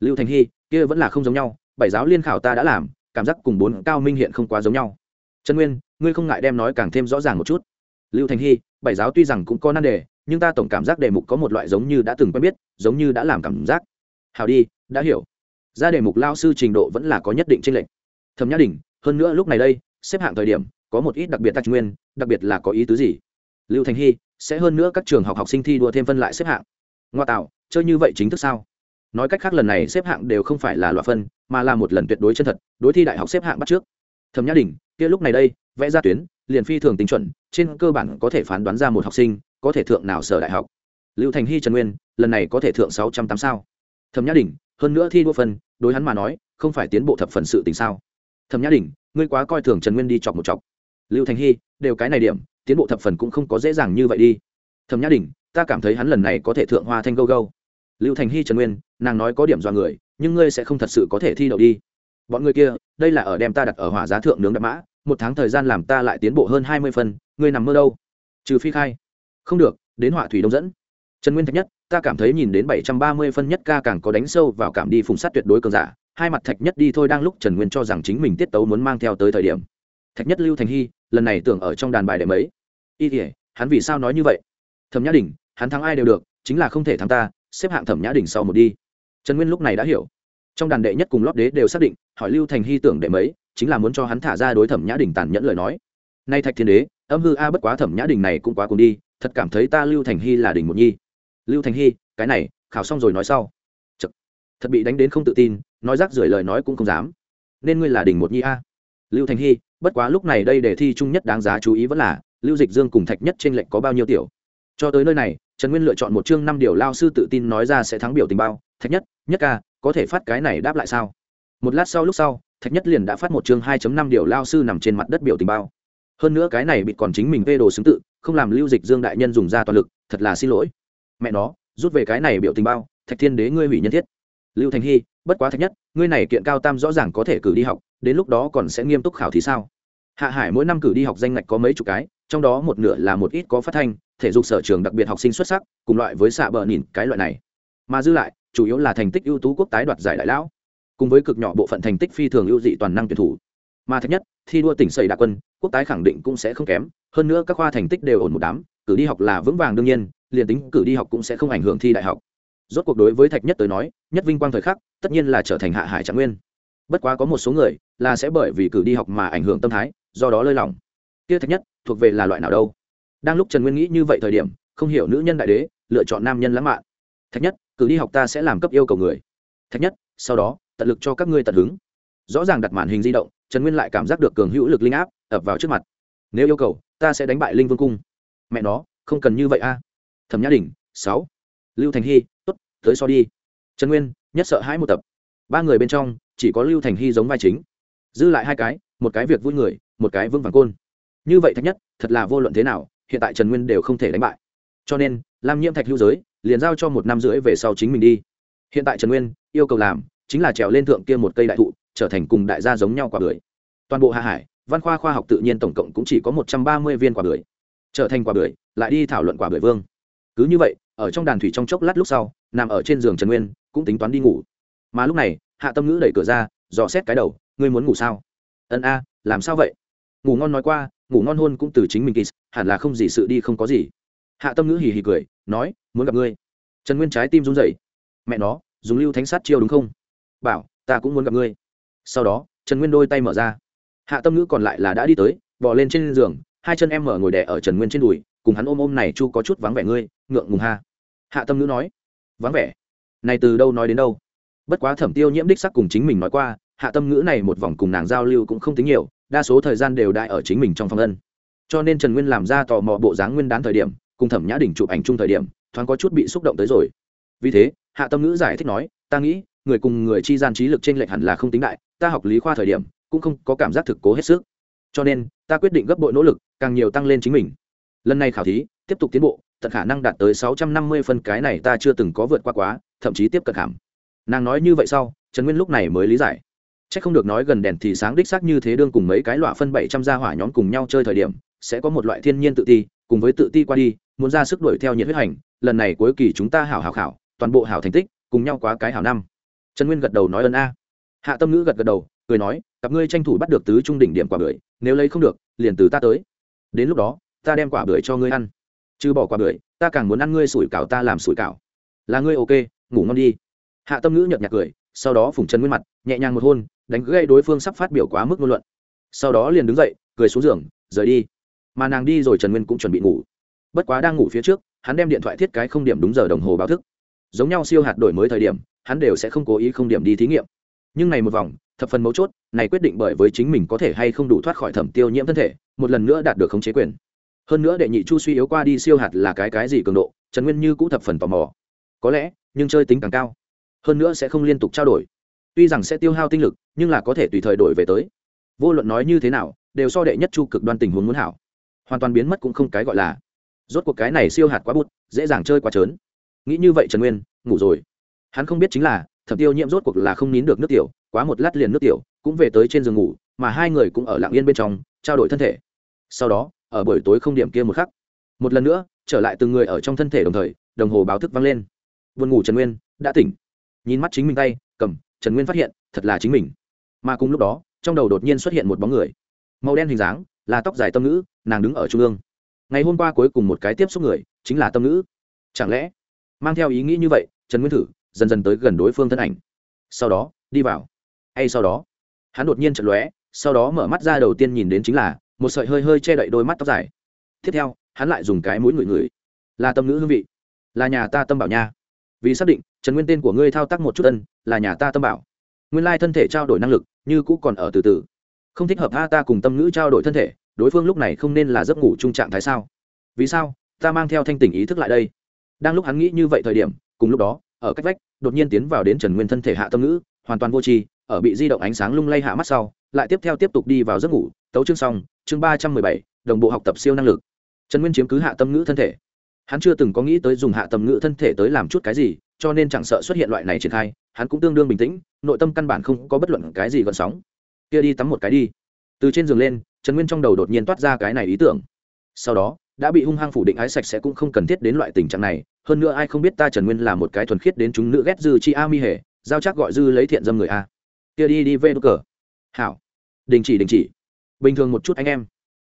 Speaker 1: Lưu thành hy, kia vẫn là không giống nhau, bảy giáo liên khảo ta đã làm, cảm giác cùng bốn cao minh hiện không quá giống nhau. Trần nguyên ngươi không ngại đem nói càng thêm rõ ràng một chút. Lưu thành hy, bảy giáo tuy rằng cũng có nan đề, nhưng ta tổng cảm giác đề mục có một loại giống như đã từng quen biết, giống như đã làm cảm giác. Hào đi, đã hiểu. Ra đề mục lao sư trình độ vẫn là có nhất định trên lệnh thẩm nhã đình, hơn nữa lúc này đây, xếp hạng thời điểm, có một ít đặc biệt tạch nguyên, đặc biệt là có ý tứ gì? Lưu thành hy, sẽ hơn nữa các trường học học sinh thi đua thêm phân lại xếp hạng. Ngoa tạo, chơi như vậy chính thức sao? Nói cách khác lần này xếp hạng đều không phải là loại phân, mà là một lần tuyệt đối chân thật, đối thi đại học xếp hạng bắt trước thẩm nhã đình, kia lúc này đây, vẽ ra tuyến, liền phi thường tính chuẩn, trên cơ bản có thể phán đoán ra một học sinh, có thể thượng nào sở đại học. Lưu thành hy, trần nguyên, lần này có thể thượng sáu trăm tám sao. Thẩm nhã đình, hơn nữa thi đua phân đối hắn mà nói, không phải tiến bộ thập phần sự tình sao. Thẩm nhã đình, ngươi quá coi thường trần nguyên đi chọc một chọc. Lưu thành hy, đều cái này điểm, tiến bộ thập phần cũng không có dễ dàng như vậy đi. Thẩm nhã đình, ta cảm thấy hắn lần này có thể thượng hoa thanh gâu gâu. Lưu thành hy, trần nguyên, nàng nói có điểm do người, nhưng ngươi sẽ không thật sự có thể thi đậu đi bọn người kia, đây là ở đem ta đặt ở hỏa giá thượng nướng đạp mã, một tháng thời gian làm ta lại tiến bộ hơn hai mươi phân ngươi nằm mơ đâu? Trừ phi khai. Không được, đến hỏa thủy đông dẫn. Trần nguyên thạch nhất, ta cảm thấy nhìn đến bảy trăm ba mươi phân nhất ca càng có đánh sâu vào cảm đi phùng sát tuyệt đối cường giả. Hai mặt thạch nhất đi thôi đang lúc trần nguyên cho rằng chính mình tiết tấu muốn mang theo tới thời điểm. Thạch nhất lưu thành hy, lần này tưởng ở trong đàn bài đệ mấy. Y thể hắn vì sao nói như vậy? Thẩm nhã đình hắn thắng ai đều được, chính là không thể thắng ta, xếp hạng thẩm nhã đình sau một đi. Trần nguyên lúc này đã hiểu trong đàn đệ nhất cùng lót đế đều xác định, hỏi lưu thành hy tưởng đệ mấy, chính là muốn cho hắn thả ra đối thẩm nhã đình tàn nhẫn lời nói. Nay thạch thiên đế, âm hư a bất quá thẩm nhã đình này cũng quá cùng đi, thật cảm thấy ta lưu thành hy là đình một nhi. Lưu thành hy, cái này, khảo xong rồi nói sau. Chật. thật bị đánh đến không tự tin, nói rác rưởi lời nói cũng không dám. Nên ngươi là đình một nhi a. Lưu thành hy, bất quá lúc này đây đề thi chung nhất đáng giá chú ý vẫn là, lưu dịch dương cùng thạch nhất trên lệnh có bao nhiêu tiểu. Cho tới nơi này, trần nguyên lựa chọn một chương năm điều lao sư tự tin nói ra sẽ thắng biểu tình bao. Thạch nhất nhất ca có thể phát cái này đáp lại sao? Một lát sau lúc sau, thạch nhất liền đã phát một chương 2 năm điều lao sư nằm trên mặt đất biểu tình bao. Hơn nữa cái này bị còn chính mình vê đồ xứng tự, không làm lưu dịch dương đại nhân dùng ra toàn lực, thật là xin lỗi. Mẹ nó, rút về cái này biểu tình bao, thạch thiên đế ngươi hủy nhân thiết. Lưu thành hy, bất quá thạch nhất, ngươi này kiện cao tam rõ ràng có thể cử đi học, đến lúc đó còn sẽ nghiêm túc khảo thì sao? Hạ hải mỗi năm cử đi học danh ngạch có mấy chục cái, trong đó một nửa là một ít có phát thanh, thể dục sở trường đặc biệt học sinh xuất sắc, cùng loại với xạ bờ nhìn cái loại này. Mà dư lại chủ yếu là thành tích ưu tú quốc tái đoạt giải đại lão, cùng với cực nhỏ bộ phận thành tích phi thường ưu dị toàn năng tuyển thủ. Mà thạch nhất, thi đua tỉnh xây đạ quân, quốc tái khẳng định cũng sẽ không kém, hơn nữa các khoa thành tích đều ổn một đám, cử đi học là vững vàng đương nhiên, liền tính cử đi học cũng sẽ không ảnh hưởng thi đại học. Rốt cuộc đối với thạch nhất tới nói, nhất vinh quang thời khắc, tất nhiên là trở thành hạ hải trạng nguyên. Bất quá có một số người là sẽ bởi vì cử đi học mà ảnh hưởng tâm thái, do đó lơi lỏng. Kia thạch nhất, thuộc về là loại nào đâu? Đang lúc trần nguyên nghĩ như vậy thời điểm, không hiểu nữ nhân đại đế, lựa chọn nam nhân lãng mạn. Thạch nhất cử đi học ta sẽ làm cấp yêu cầu người. Thạch nhất, sau đó, tận lực cho các ngươi tận hứng. Rõ ràng đặt màn hình di động, trần nguyên lại cảm giác được cường hữu lực linh áp ập vào trước mặt. Nếu yêu cầu, ta sẽ đánh bại linh vương cung. Mẹ nó, không cần như vậy a. Thẩm nhã đình, sáu. Lưu thành hy t ố t tới so đi. Trần nguyên, nhất sợ hãi một tập. Ba người bên trong, chỉ có lưu thành hy giống vai chính. Giữ lại hai cái, một cái việc vui người, một cái vương vàng côn. Như vậy thạch nhất, thật là vô luận thế nào, hiện tại trần nguyên đều không thể đánh bại. Cho nên làm nhiễm thạch hữu giới liền giao cho một năm rưỡi về sau chính mình đi. Hiện tại trần nguyên yêu cầu làm chính là trèo lên thượng kia một cây đại thụ trở thành cùng đại gia giống nhau quả bưởi. Toàn bộ hạ hải văn khoa khoa học tự nhiên tổng cộng cũng chỉ có một trăm ba mươi viên quả bưởi. Trở thành quả bưởi lại đi thảo luận quả bưởi vương. Cứ như vậy ở trong đàn thủy trong chốc lát lúc sau nằm ở trên giường trần nguyên cũng tính toán đi ngủ. Mà lúc này hạ tâm ngữ đẩy cửa ra dò xét cái đầu ngươi muốn ngủ sao? Ân a làm sao vậy? Ngủ ngon nói qua ngủ ngon hôn cũng từ chính mình kỳ, hẳn là không gì sự đi không có gì hạ tâm ngữ hì hì cười, nói, muốn gặp ngươi. Trần nguyên trái tim run rẩy. Mẹ nó, dùng lưu thánh sát chiêu đúng không? Bảo, ta cũng muốn gặp ngươi. Sau đó, trần nguyên đôi tay mở ra. Hạ tâm ngữ còn lại là đã đi tới bỏ lên trên giường, hai chân em mở ngồi đẻ ở trần nguyên trên đùi, cùng hắn ôm ôm này chu có chút vắng vẻ ngươi, ngượng ngùng ha. Hạ tâm ngữ nói, vắng vẻ? Này từ đâu nói đến đâu? Bất quá thẩm tiêu nhiễm đích sắc cùng chính mình nói qua, hạ tâm ngữ này một vòng cùng nàng giao lưu cũng không tính nhiều, đa số thời gian đều đại ở chính mình trong phòng ân. Cho nên trần nguyên làm ra tò mò bộ dáng nguyên đán thời điểm cùng thẩm nhã đình chụp ảnh chung thời điểm, thoáng có chút bị xúc động tới rồi. Vì thế, hạ tâm ngữ giải thích nói, ta nghĩ, người cùng người chi gian trí lực trên lệch hẳn là không tính đại, ta học lý khoa thời điểm, cũng không có cảm giác thực cố hết sức. Cho nên, ta quyết định gấp bội nỗ lực, càng nhiều tăng lên chính mình. Lần này khảo thí, tiếp tục tiến bộ, tận khả năng đạt tới sáu trăm năm mươi phân cái này ta chưa từng có vượt qua quá, thậm chí tiếp cận hàm nàng nói như vậy sau, trần nguyên lúc này mới lý giải. C h ắ c không được nói gần đèn thì sáng đích xác như thế đương cùng mấy cái loại phân bảy trăm gia hỏa nhóm cùng nhau chơi thời điểm, sẽ có một loại thiên nhiên tự ti cùng với tự ti qua đi, muốn ra sức đuổi theo nhiệt huyết hành, lần này cuối kỳ chúng ta hảo hảo khảo, toàn bộ hảo thành tích, cùng nhau quá cái hảo năm. Trần nguyên gật đầu nói ơn a. Hạ tâm ngữ gật gật đầu, cười nói, cặp ngươi tranh thủ bắt được tứ trung đỉnh điểm quả bưởi, nếu lấy không được, liền từ ta tới. Đến lúc đó, ta đem quả bưởi cho ngươi ăn. Chứ bỏ quả bưởi, ta càng muốn ăn ngươi sủi cảo, ta làm sủi cảo. Là ngươi ok, ngủ ngon đi. Hạ tâm ngữ nhợt nhạt cười, sau đó phủng chân nguyên mặt, nhẹ nhàng một hôn, đánh gây đối phương sắp phát biểu quá mức ngôn luận. Sau đó liền đứng dậy, cười xuống giường, rời đi mà nàng đi rồi trần nguyên cũng chuẩn bị ngủ. Bất quá đang ngủ phía trước, hắn đem điện thoại thiết cái không điểm đúng giờ đồng hồ báo thức. Giống nhau siêu hạt đổi mới thời điểm, hắn đều sẽ không cố ý không điểm đi thí nghiệm. Nhưng này một vòng, thập phần mấu chốt, này quyết định bởi với chính mình có thể hay không đủ thoát khỏi thẩm tiêu nhiễm thân thể, một lần nữa đạt được khống chế quyền. Hơn nữa đệ nhị chu suy yếu qua đi siêu hạt là cái cái gì cường độ, trần nguyên như cũ thập phần tò mò. Có lẽ, nhưng chơi tính càng cao. Hơn nữa sẽ không liên tục trao đổi. Tuy rằng sẽ tiêu hao tinh lực, nhưng là có thể tùy thời đổi về tới. Vô luận nói như thế nào, đều so đệ nhất chu cực đoan tình huống muốn hảo hoàn toàn biến mất cũng không cái gọi là. Rốt cuộc cái này siêu hạt quá bút dễ dàng chơi quá trớn. Nghĩ như vậy trần nguyên, ngủ rồi. Hắn không biết chính là, thẩm tiêu nhiễm rốt cuộc là không nín được nước tiểu, quá một lát liền nước tiểu, cũng về tới trên giường ngủ, mà hai người cũng ở lặng yên bên trong, trao đổi thân thể. Sau đó, ở buổi tối không điểm kia một khắc, một lần nữa, trở lại từng người ở trong thân thể đồng thời, đồng hồ báo thức vang lên. Buồn ngủ trần nguyên, đã tỉnh. Nhìn mắt chính mình tay, cầm, trần nguyên phát hiện, thật là chính mình. Mà cùng lúc đó, trong đầu đột nhiên xuất hiện một bóng người. Màu đen hình dáng, là tóc dài tâm ngữ nàng đứng ở trung ương. Ngày hôm qua cuối cùng một cái tiếp xúc người, chính là tâm ngữ. Chẳng lẽ, mang theo ý nghĩ như vậy, trần nguyên thử dần dần tới gần đối phương thân ảnh. Sau đó, đi vào. Hay sau đó, hắn đột nhiên chật lóe, sau đó mở mắt ra đầu tiên nhìn đến chính là, một sợi hơi hơi che đậy đôi mắt tóc dài. Tiếp theo, hắn lại dùng cái mũi ngửi ngửi. Là tâm ngữ hương vị. Là nhà ta tâm bảo nha. Vì xác định, trần nguyên tên của ngươi thao tác một chút ân, là nhà ta tâm bảo. Nguyên lai thân thể trao đổi năng lực, như cũ còn ở từ từ. Không thích hợp a ta cùng tâm ngữ trao đổi thân thể đối phương lúc này không nên là giấc ngủ trung trạng thái sao? Vì sao? Ta mang theo thanh tỉnh ý thức lại đây. Đang lúc hắn nghĩ như vậy thời điểm, cùng lúc đó, ở cách vách, đột nhiên tiến vào đến trần nguyên thân thể hạ tâm ngữ, hoàn toàn vô tri, ở bị di động ánh sáng lung lay hạ mắt sau, lại tiếp theo tiếp tục đi vào giấc ngủ, tấu chương xong, chương ba trăm mười bảy, đồng bộ học tập siêu năng lực. Trần nguyên chiếm cứ hạ tâm ngữ thân thể. Hắn chưa từng có nghĩ tới dùng hạ tâm ngữ thân thể tới làm chút cái gì, cho nên chẳng sợ xuất hiện loại này triển khai, hắn cũng tương đương bình tĩnh, nội tâm căn bản không có bất luận cái gì gợn sóng. Kia đi tắm một cái đi. Từ trên giường lên trần nguyên trong đầu đột nhiên toát ra cái này ý tưởng. Sau đó, đã bị hung hăng phủ định ái sạch sẽ cũng không cần thiết đến loại tình trạng này, hơn nữa ai không biết ta trần nguyên là một cái thuần khiết đến chúng nữ ghét dư chi a mi hề, giao chắc gọi dư lấy thiện dâm người a. Kia đi đi vê đ cờ. Hảo. Đình chỉ đình chỉ. Bình thường một chút anh em.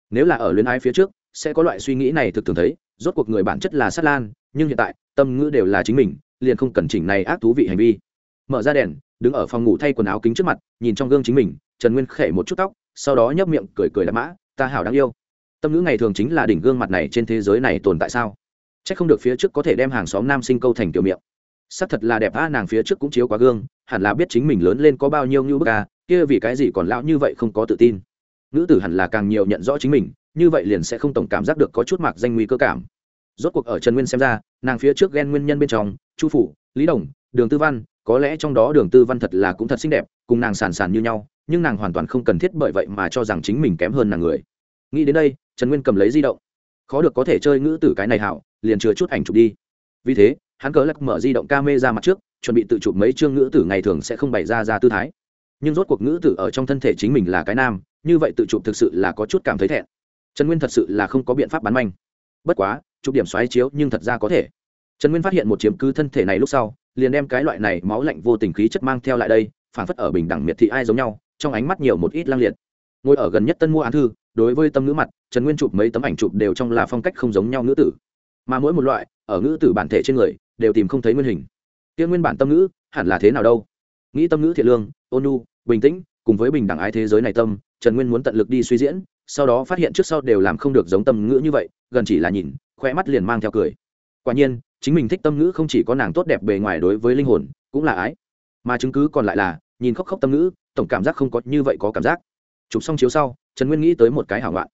Speaker 1: Nếu là ở luyến ái phía trước, sẽ có loại suy nghĩ này thực thường thấy, rốt cuộc người bản chất là sát lan, nhưng hiện tại, tâm ngữ đều là chính mình, liền không cần chỉnh này ác thú vị hành vi. Mở ra đèn, đứng ở phòng ngủ thay quần áo kính trước mặt, nhìn trong gương chính mình, trần nguyên khẽ một chút tóc sau đó nhấp miệng cười cười đạp mã, ta hảo đáng yêu. Tâm ngữ ngày thường chính là đỉnh gương mặt này trên thế giới này tồn tại sao? C h ắ c không được phía trước có thể đem hàng xóm nam sinh câu thành kiểu miệng. Sắc thật là đẹp a nàng phía trước cũng chiếu quá gương, hẳn là biết chính mình lớn lên có bao nhiêu như bức a kia vì cái gì còn lão như vậy không có tự tin. Nữ tử hẳn là càng nhiều nhận rõ chính mình, như vậy liền sẽ không tổng cảm giác được có chút mạc danh nguy cơ cảm. Rốt cuộc ở trần nguyên xem ra, nàng phía trước ghen nguyên nhân bên trong, chu phủ, lý đồng, đường tư văn, có lẽ trong đó đường tư văn thật là cũng thật xinh đẹp, cùng nàng sàn sàn như nhau nhưng nàng hoàn toàn không cần thiết bởi vậy mà cho rằng chính mình kém hơn nàng người. Nghĩ đến đây, trần nguyên cầm lấy di động. Khó được có thể chơi ngữ tử cái này hảo, liền chừa chút ảnh chụp đi. Vì thế, hắn cờ lắc mở di động ca mê ra mặt trước, chuẩn bị tự chụp mấy chương ngữ tử ngày thường sẽ không bày ra ra tư thái. Nhưng rốt cuộc ngữ tử ở trong thân thể chính mình là cái nam, như vậy tự chụp thực sự là có chút cảm thấy thẹn. Trần nguyên thật sự là không có biện pháp bắn manh. Bất quá, chụp điểm xoáy chiếu nhưng thật ra có thể. Trần nguyên phát hiện một chiếm cứ thân thể này lúc sau, liền đem cái loại này máu lạnh vô tình khí chất mang theo lại đây, phản phất ở bình đẳng miệt thị ai giống nhau trong ánh mắt nhiều một ít lang liệt. Ngồi ở gần nhất tân mua án thư, đối với tâm nữ mặt, trần nguyên chụp mấy tấm ảnh chụp đều trong là phong cách không giống nhau nữ tử. Mà mỗi một loại, ở ngữ tử bản thể trên người, đều tìm không thấy nguyên hình. Tiên nguyên bản tâm ngữ, hẳn là thế nào đâu? Nghĩ tâm ngữ thiện lương, ôn nhu, bình tĩnh, cùng với bình đẳng ái thế giới này tâm, trần nguyên muốn tận lực đi suy diễn, sau đó phát hiện trước sau đều làm không được giống tâm ngữ như vậy, gần chỉ là nhìn khoe mắt liền mang theo cười. Quả nhiên, chính mình thích tâm ngữ không chỉ có nàng tốt đẹp bề ngoài đối với linh hồn, cũng là ái. Mà chứng cứ còn lại là nhìn khóc khóc tâm ngữ, tổng cảm giác không có như vậy có cảm giác. Chụp xong chiếu sau, trần nguyên nghĩ tới một cái hảo loạn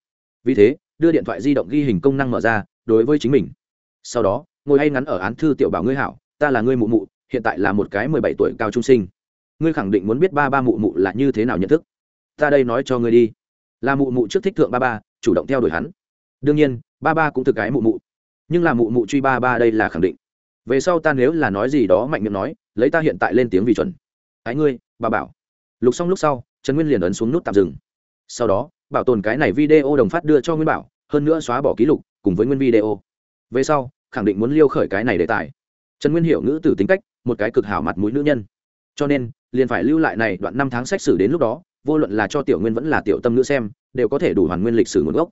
Speaker 1: vì thế, đưa điện thoại di động ghi hình công năng mở ra, đối với chính mình. Sau đó, ngồi hay ngắn ở án thư tiểu bảo ngươi hảo, ta là ngươi mụ mụ, hiện tại là một cái mười bảy tuổi cao trung sinh. Ngươi khẳng định muốn biết ba ba mụ mụ là như thế nào nhận thức. Ta đây nói cho ngươi đi. Là mụ mụ trước thích thượng ba ba, chủ động theo đuổi hắn. Đương nhiên, ba ba cũng thực cái mụ mụ. Nhưng là mụ mụ truy ba ba đây là khẳng định. Về sau ta nếu là nói gì đó mạnh miệng nói, lấy ta hiện tại lên tiếng vì chuẩn. Ái ngươi bà bảo. Lục xong lúc sau, trần nguyên liền ấn xuống nút tạm dừng. Sau đó, bảo tồn cái này video đồng phát đưa cho nguyên bảo, hơn nữa xóa bỏ ký lục, cùng với nguyên video. Về sau, khẳng định muốn liêu khởi cái này đề tài. Trần nguyên hiểu ngữ từ tính cách, một cái cực hảo mặt mũi nữ nhân. Cho nên, liền phải lưu lại này đoạn năm tháng xét xử đến lúc đó, vô luận là cho tiểu nguyên vẫn là tiểu tâm nữ xem, đều có thể đủ hoàn nguyên lịch sử nguồn gốc.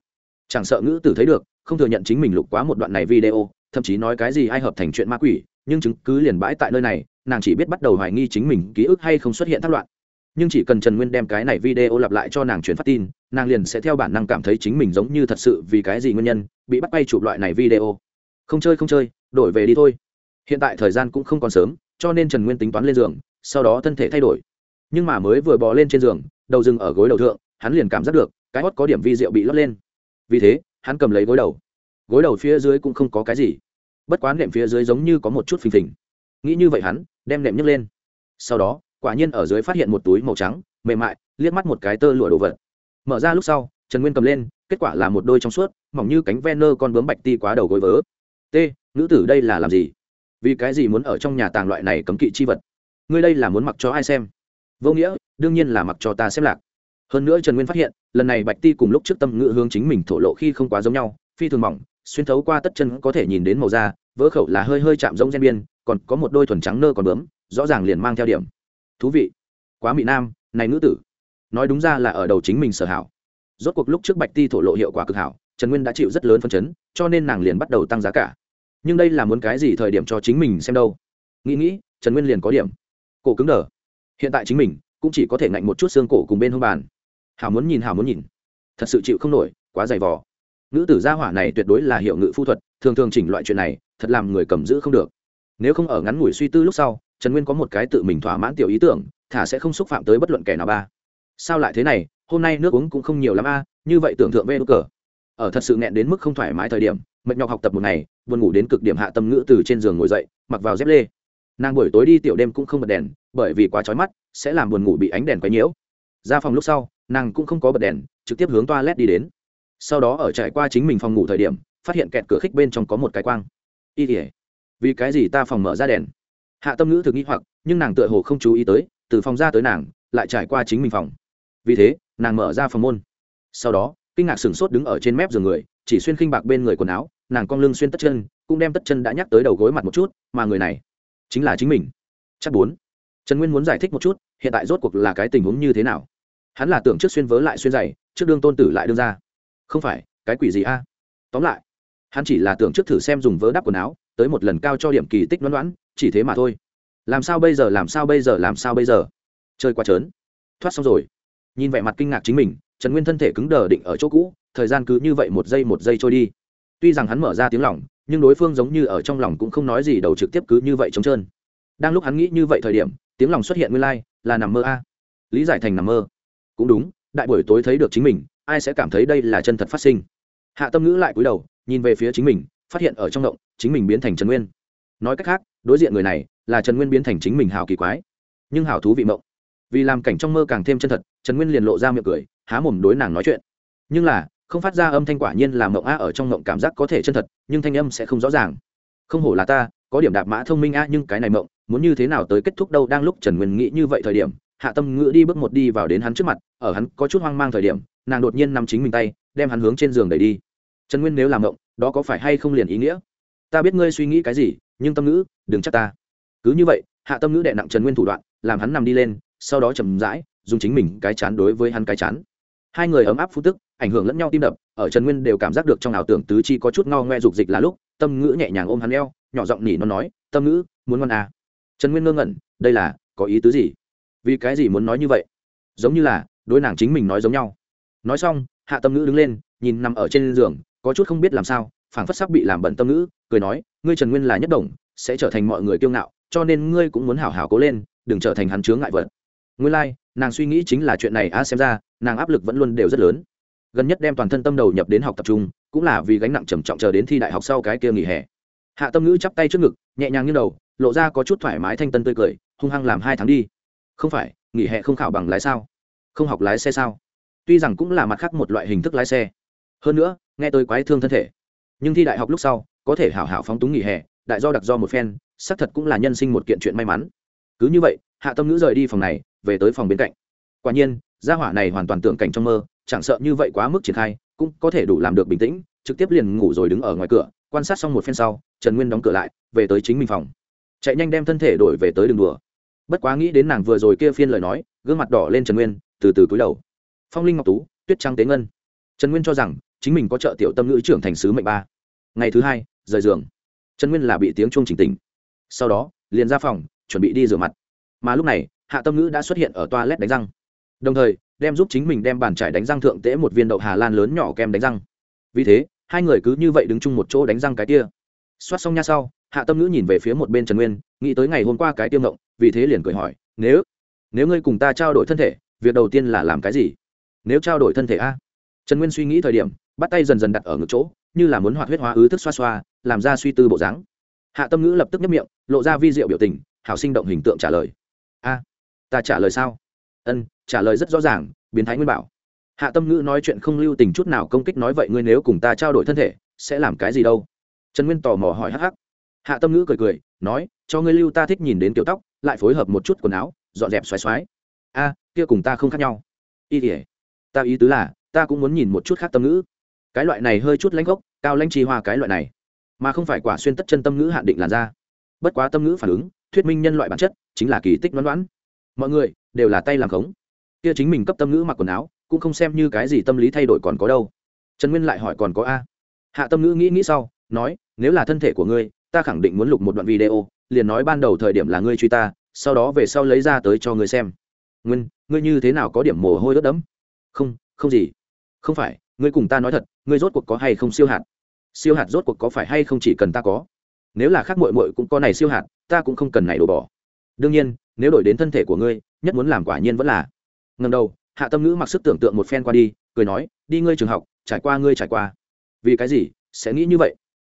Speaker 1: Chẳng sợ ngữ tử thấy được, không thừa nhận chính mình lục quá một đoạn này video, thậm chí nói cái gì ai hợp thành chuyện ma quỷ, nhưng chứng cứ liền bãi tại nơi này nàng chỉ biết bắt đầu hoài nghi chính mình ký ức hay không xuất hiện thất loạn. Nhưng chỉ cần trần nguyên đem cái này video lặp lại cho nàng truyền phát tin, nàng liền sẽ theo bản năng cảm thấy chính mình giống như thật sự vì cái gì nguyên nhân bị bắt bay chụp loại này video. Không chơi không chơi, đổi về đi thôi. Hiện tại thời gian cũng không còn sớm, cho nên trần nguyên tính toán lên giường, sau đó thân thể thay đổi. Nhưng mà mới vừa bò lên trên giường, đầu rừng ở gối đầu thượng, hắn liền cảm giác được, cái hót có điểm vi rượu bị lót lên. Vì thế, hắn cầm lấy gối đầu. Gối đầu phía dưới cũng không có cái gì. Bất quá nệm phía dưới giống như có một chút phình phình nghĩ như vậy hắn, đem nệm nhấc lên. Sau đó, quả nhiên ở dưới phát hiện một túi màu trắng, mềm mại, liếc mắt một cái tơ lụa đồ vật. Mở ra lúc sau, trần nguyên cầm lên, kết quả là một đôi trong suốt, mỏng như cánh ven nơ con bướm bạch ti quá đầu gối vớ. T, nữ tử đây là làm gì? Vì cái gì muốn ở trong nhà tàng loại này cấm kỵ chi vật? Ngươi đây là muốn mặc cho ai xem? Vô nghĩa, đương nhiên là mặc cho ta xem lạc. Hơn nữa trần nguyên phát hiện, lần này bạch ti cùng lúc trước tâm ngữ hướng chính mình thổ lộ khi không quá giống nhau, phi thường mỏng, xuyên thấu qua tất chân có thể nhìn đến màu da vỡ khẩu là hơi hơi chạm giống gen biên còn có một đôi thuần trắng nơ còn bướm, rõ ràng liền mang theo điểm. Thú vị. Quá mỹ nam, này nữ tử. Nói đúng ra là ở đầu chính mình sở hảo. Rốt cuộc lúc trước bạch ti thổ lộ hiệu quả cực hảo, trần nguyên đã chịu rất lớn phân chấn, cho nên nàng liền bắt đầu tăng giá cả. Nhưng đây là muốn cái gì thời điểm cho chính mình xem đâu? Nghĩ nghĩ, trần nguyên liền có điểm. Cổ cứng đờ. Hiện tại chính mình cũng chỉ có thể ngạnh một chút xương cổ cùng bên hông bàn. Hảo muốn nhìn, hảo muốn nhìn. Thật sự chịu không nổi, quá dày vò. Nữ tử gia hỏa này tuyệt đối là hiệu ngự phu thuật, thường thường chỉnh loại chuyện này, thật làm người cầm giữ không được nếu không ở ngắn ngủi suy tư lúc sau, trần nguyên có một cái tự mình thỏa mãn tiểu ý tưởng, thả sẽ không xúc phạm tới bất luận kẻ nào ba. Sao lại thế này, hôm nay nước uống cũng không nhiều lắm a, như vậy tưởng tượng vê đốt cờ. Ở thật sự nghẹn đến mức không thoải mái thời điểm, mệt nhọc học tập một ngày, buồn ngủ đến cực điểm hạ tâm ngữ từ trên giường ngồi dậy, mặc vào dép lê. Nàng buổi tối đi tiểu đêm cũng không bật đèn, bởi vì quá trói mắt, sẽ làm buồn ngủ bị ánh đèn quấy nhiễu. Ra phòng lúc sau, nàng cũng không có bật đèn, trực tiếp hướng toilet đi đến. Sau đó ở trải qua chính mình phòng ngủ thời điểm, phát hiện kẹt cửa khích bên trong có một cái quang. Y tỉa vì cái gì ta phòng mở ra đèn? Hạ tâm ngữ thực nghĩ hoặc, nhưng nàng tựa hồ không chú ý tới, từ phòng ra tới nàng, lại trải qua chính mình phòng. Vì thế, nàng mở ra phòng môn. Sau đó, kinh ngạc sửng sốt đứng ở trên mép giường người, chỉ xuyên khinh bạc bên người quần áo, nàng cong lưng xuyên tất chân, cũng đem tất chân đã nhắc tới đầu gối mặt một chút, mà người này chính là chính mình. Chắc bốn. Trần nguyên muốn giải thích một chút, hiện tại rốt cuộc là cái tình huống như thế nào? Hắn là tưởng trước xuyên vớ lại xuyên giày, trước đương tôn tử lại đương ra không phải, cái quỷ gì a? Tóm lại, hắn chỉ là tưởng trước thử xem dùng vớ đắp quần áo tới một lần cao cho điểm kỳ tích đoán đoán chỉ thế mà thôi. Làm sao bây giờ làm sao bây giờ làm sao bây giờ? Chơi quá trớn. Thoát xong rồi. Nhìn vẻ mặt kinh ngạc chính mình trần nguyên thân thể cứng đờ định ở chỗ cũ thời gian cứ như vậy một giây một giây trôi đi. Tuy rằng hắn mở ra tiếng lòng nhưng đối phương giống như ở trong lòng cũng không nói gì đầu trực tiếp cứ như vậy trống trơn. Đang lúc hắn nghĩ như vậy thời điểm tiếng lòng xuất hiện nguyên lai、like, là nằm mơ a. Lý giải thành nằm mơ. Cũng đúng đại buổi tối thấy được chính mình ai sẽ cảm thấy đây là chân thật phát sinh. Hạ tâm ngữ lại cúi đầu nhìn về phía chính mình phát hiện ở trong động chính mình biến thành trần nguyên. Nói cách khác, đối diện người này là trần nguyên biến thành chính mình hào kỳ quái, nhưng hào thú vị mộng. Vì làm cảnh trong mơ càng thêm chân thật, trần nguyên liền lộ ra miệng cười, há mồm đối nàng nói chuyện. Nhưng là, không phát ra âm thanh quả nhiên làm mộng a ở trong mộng cảm giác có thể chân thật, nhưng thanh âm sẽ không rõ ràng. Không hổ là ta, có điểm đạp mã thông minh a nhưng cái này mộng, muốn như thế nào tới kết thúc đâu, đang lúc trần nguyên nghĩ như vậy thời điểm, hạ tâm ngữ đi bước một đi vào đến hắn trước mặt, ở hắn có chút hoang mang thời điểm, nàng đột nhiên nằm chính mình tay, đem hắn hướng trên giường đẩy đi. Trần nguyên nếu làm mộng, đó có phải hay không liền ý nghĩa? Ta biết ngươi suy nghĩ cái gì, nhưng tâm ngữ, đừng chắc ta. Cứ như vậy, hạ tâm ngữ đệ nặng trần nguyên thủ đoạn, làm hắn nằm đi lên, sau đó chầm rãi, dùng chính mình cái chán đối với hắn cái chán. Hai người ấm áp phú tức, ảnh hưởng lẫn nhau tim đập, ở trần nguyên đều cảm giác được trong ảo tưởng tứ chi có chút ngao ngoe dục dịch là lúc, tâm ngữ nhẹ nhàng ôm hắn eo, nhỏ giọng nỉ nó nói, tâm ngữ, muốn ngon à. trần nguyên ngơ ngẩn, đây là, có ý tứ gì? Vì cái gì muốn nói như vậy? Giống như là, đối nàng chính mình nói giống nhau. Nói xong, hạ tâm ngữ đứng lên, nhìn nằm ở trên giường, có chút không biết làm sao phảng phất sắc bị làm bận tâm ngữ cười nói ngươi trần nguyên là nhất đồng sẽ trở thành mọi người kiêu ngạo cho nên ngươi cũng muốn hảo hảo cố lên đừng trở thành hắn chướng ngại vật. Nguyên lai、like, nàng suy nghĩ chính là chuyện này a xem ra nàng áp lực vẫn luôn đều rất lớn. Gần nhất đem toàn thân tâm đầu nhập đến học tập trung cũng là vì gánh nặng trầm trọng chờ đến thi đại học sau cái kia nghỉ hè. Hạ tâm ngữ chắp tay trước ngực nhẹ nhàng như đầu lộ ra có chút thoải mái thanh tân tươi cười hung hăng làm hai tháng đi. Không phải nghỉ hè không khảo bằng lái sao? Không học lái xe sao? Tuy rằng cũng là mặt khác một loại hình thức lái xe. Hơn nữa nghe tôi quái thương thân thể nhưng thi đại học lúc sau, có thể hảo hảo phóng túng nghỉ hè, đại do đặc do một phen, xác thật cũng là nhân sinh một kiện chuyện may mắn. Cứ như vậy, hạ tâm ngữ rời đi phòng này, về tới phòng bên cạnh. Quả nhiên, gia hỏa này hoàn toàn tưởng cảnh trong mơ, chẳng sợ như vậy quá mức triển khai, cũng có thể đủ làm được bình tĩnh, trực tiếp liền ngủ rồi đứng ở ngoài cửa, quan sát xong một phen sau, trần nguyên đóng cửa lại, về tới chính mình phòng. Chạy nhanh đem thân thể đổi về tới đường đùa. Bất quá nghĩ đến nàng vừa rồi kia phiên lời nói, gương mặt đỏ lên trần nguyên, từ từ cúi đầu. Phong linh ngọc tú, tuyết trăng tế ngân. Trần nguyên cho rằng chính mình có trợ tiểu tâm ngữ trưởng thành sứ mệnh ba. Ngày thứ hai, rời giường. Trần nguyên là bị tiếng chuông chỉnh tỉnh. Sau đó, liền ra phòng, chuẩn bị đi rửa mặt. Mà lúc này, hạ tâm ngữ đã xuất hiện ở toilet đánh răng. Đồng thời, đem giúp chính mình đem bàn trải đánh răng thượng tễ một viên đậu hà lan lớn nhỏ kem đánh răng. Vì thế, hai người cứ như vậy đứng chung một chỗ đánh răng cái kia. Soát xong nha sau, hạ tâm ngữ nhìn về phía một bên trần nguyên, nghĩ tới ngày hôm qua cái tiêm động vì thế liền cười hỏi, nếu nếu ngươi cùng ta trao đổi thân thể, việc đầu tiên là làm cái gì? Nếu trao đổi thân thể a? Trần nguyên suy nghĩ thời điểm, bắt tay dần dần đặt ở ngực chỗ, như là muốn hoạt huyết hóa ứ thức xoa xoa, làm ra suy tư bộ dáng. Hạ tâm ngữ lập tức nhấp miệng, lộ ra vi diệu biểu tình, hảo sinh động hình tượng trả lời. A, ta trả lời sao? Ân, trả lời rất rõ ràng, biến thái nguyên bảo. Hạ tâm ngữ nói chuyện không lưu tình chút nào công kích nói, vậy ngươi nếu cùng ta trao đổi thân thể, sẽ làm cái gì đâu? Trần nguyên tò mò hỏi hắc hắc. Hạ tâm ngữ cười cười, nói, cho ngươi lưu ta thích nhìn đến kiểu tóc, lại phối hợp một chút quần áo, dọn dẹp xoáy xoáy a, kia cùng ta không khác nhau. Y tỉa ta ý tứ là ta cũng muốn nhìn một chút khác tâm ngữ. Cái loại này hơi chút lãnh gốc, cao lãnh chi hoa cái loại này. Mà không phải quả xuyên tất chân tâm ngữ hạn định làn da. Bất quá tâm ngữ phản ứng, thuyết minh nhân loại bản chất, chính là kỳ tích đoán đoán mọi người, đều là tay làm khống. Kia chính mình cấp tâm ngữ mặc quần áo, cũng không xem như cái gì tâm lý thay đổi còn có đâu. Trần nguyên lại hỏi còn có a. Hạ tâm ngữ nghĩ nghĩ sau, nói, nếu là thân thể của ngươi, ta khẳng định muốn lục một đoạn video, liền nói ban đầu thời điểm là ngươi truy ta, sau đó về sau lấy ra tới cho ngươi xem. Nguyên, ngươi như thế nào có điểm mồ hôi đốt đẫm? Không không gì không phải, ngươi cùng ta nói thật, ngươi rốt cuộc có hay không siêu hạt? Siêu hạt rốt cuộc có phải hay không chỉ cần ta có? Nếu là khác mội mội cũng có này siêu hạt, ta cũng không cần này đổ bỏ. Đương nhiên, nếu đổi đến thân thể của ngươi, nhất muốn làm quả nhiên vẫn là. Ngần đầu, hạ tâm ngữ mặc sức tưởng tượng một phen qua đi, cười nói, đi ngươi trường học, trải qua ngươi trải qua. Vì cái gì, sẽ nghĩ như vậy?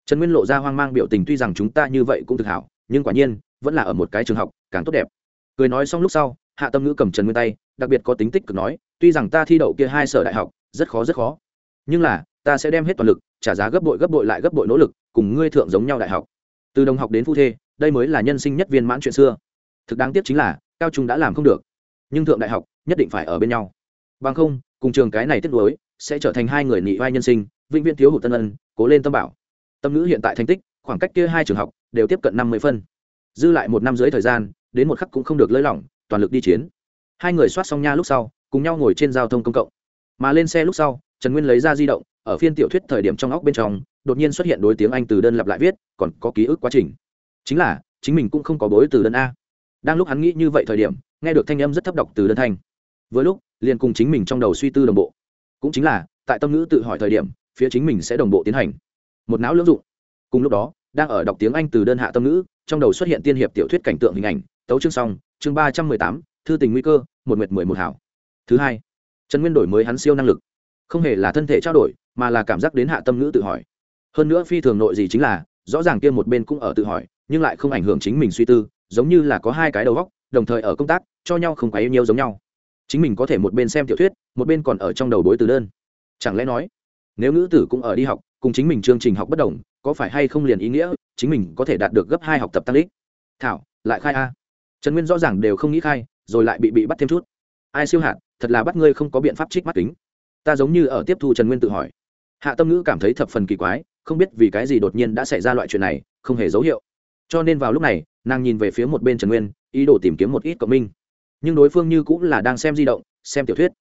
Speaker 1: Trần nguyên lộ ra hoang mang biểu tình tuy rằng chúng ta như vậy cũng thực hảo, nhưng quả nhiên, vẫn là ở một cái trường học, càng tốt đẹp. Cười nói xong lúc sau, hạ tâm ngữ cầm trần nguyên tay, đặc biệt có tính tích cực nói, tuy rằng ta thi đậu kia hai sở đại học rất khó rất khó. Nhưng là, ta sẽ đem hết toàn lực, trả giá gấp bội gấp bội lại gấp bội nỗ lực, cùng ngươi thượng giống nhau đại học. Từ đồng học đến phu thê, đây mới là nhân sinh nhất viên mãn chuyện xưa. Thực đáng tiếc chính là, cao trung đã làm không được. Nhưng thượng đại học, nhất định phải ở bên nhau. Bằng không, cùng trường cái này tiếp nối sẽ trở thành hai người nị vai nhân sinh, vĩnh viễn thiếu hụt tân ân, cố lên tâm bảo. Tâm ngữ hiện tại thành tích, khoảng cách kia hai trường học, đều tiếp cận năm mươi phân. Dư lại một năm dưới thời gian, đến một khắc cũng không được lơi lỏng, toàn lực đi chiến. Hai người soát xong nha lúc sau, cùng nhau ngồi trên giao thông công cộng mà lên xe lúc sau, trần nguyên lấy ra di động, ở phiên tiểu thuyết thời điểm trong óc bên trong, đột nhiên xuất hiện đối tiếng anh từ đơn lặp lại viết, còn có ký ức quá trình. Chính là, chính mình cũng không có bối từ đơn a. Đang lúc hắn nghĩ như vậy thời điểm, nghe được thanh âm rất thấp đọc từ đơn thanh. Với lúc, liền cùng chính mình trong đầu suy tư đồng bộ. Cũng chính là, tại tâm ngữ tự hỏi thời điểm, phía chính mình sẽ đồng bộ tiến hành. Một não lưỡng dụng. Cùng lúc đó, đang ở đọc tiếng anh từ đơn hạ tâm ngữ, trong đầu xuất hiện tiên hiệp tiểu thuyết cảnh tượng hình ảnh. Tấu chương xong, chương ba trăm mười tám, thư tình nguy cơ, một nguyệt mười một hảo. Thứ hai trần nguyên đổi mới hắn siêu năng lực. Không hề là thân thể trao đổi, mà là cảm giác đến hạ tâm ngữ tự hỏi. Hơn nữa phi thường nội gì chính là, rõ ràng kia một bên cũng ở tự hỏi, nhưng lại không ảnh hưởng chính mình suy tư, giống như là có hai cái đầu góc đồng thời ở công tác, cho nhau không quá yêu nhiều giống nhau. Chính mình có thể một bên xem tiểu thuyết, một bên còn ở trong đầu bối từ đơn. Chẳng lẽ nói, nếu ngữ tử cũng ở đi học, cùng chính mình chương trình học bất đồng, có phải hay không liền ý nghĩa, chính mình có thể đạt được gấp hai học tập tăng lít thảo, lại khai a. Trần nguyên rõ ràng đều không nghĩ khai, rồi lại bị bị bắt thêm chút. Ai siêu hạt thật là bắt ngươi không có biện pháp trích mắt kính. Ta giống như ở tiếp thu trần nguyên tự hỏi. Hạ tâm ngữ cảm thấy thập phần kỳ quái, không biết vì cái gì đột nhiên đã xảy ra loại chuyện này, không hề dấu hiệu. Cho nên vào lúc này, nàng nhìn về phía một bên trần nguyên, ý đồ tìm kiếm một ít cộng minh. Nhưng đối phương như cũng là đang xem di động, xem tiểu thuyết.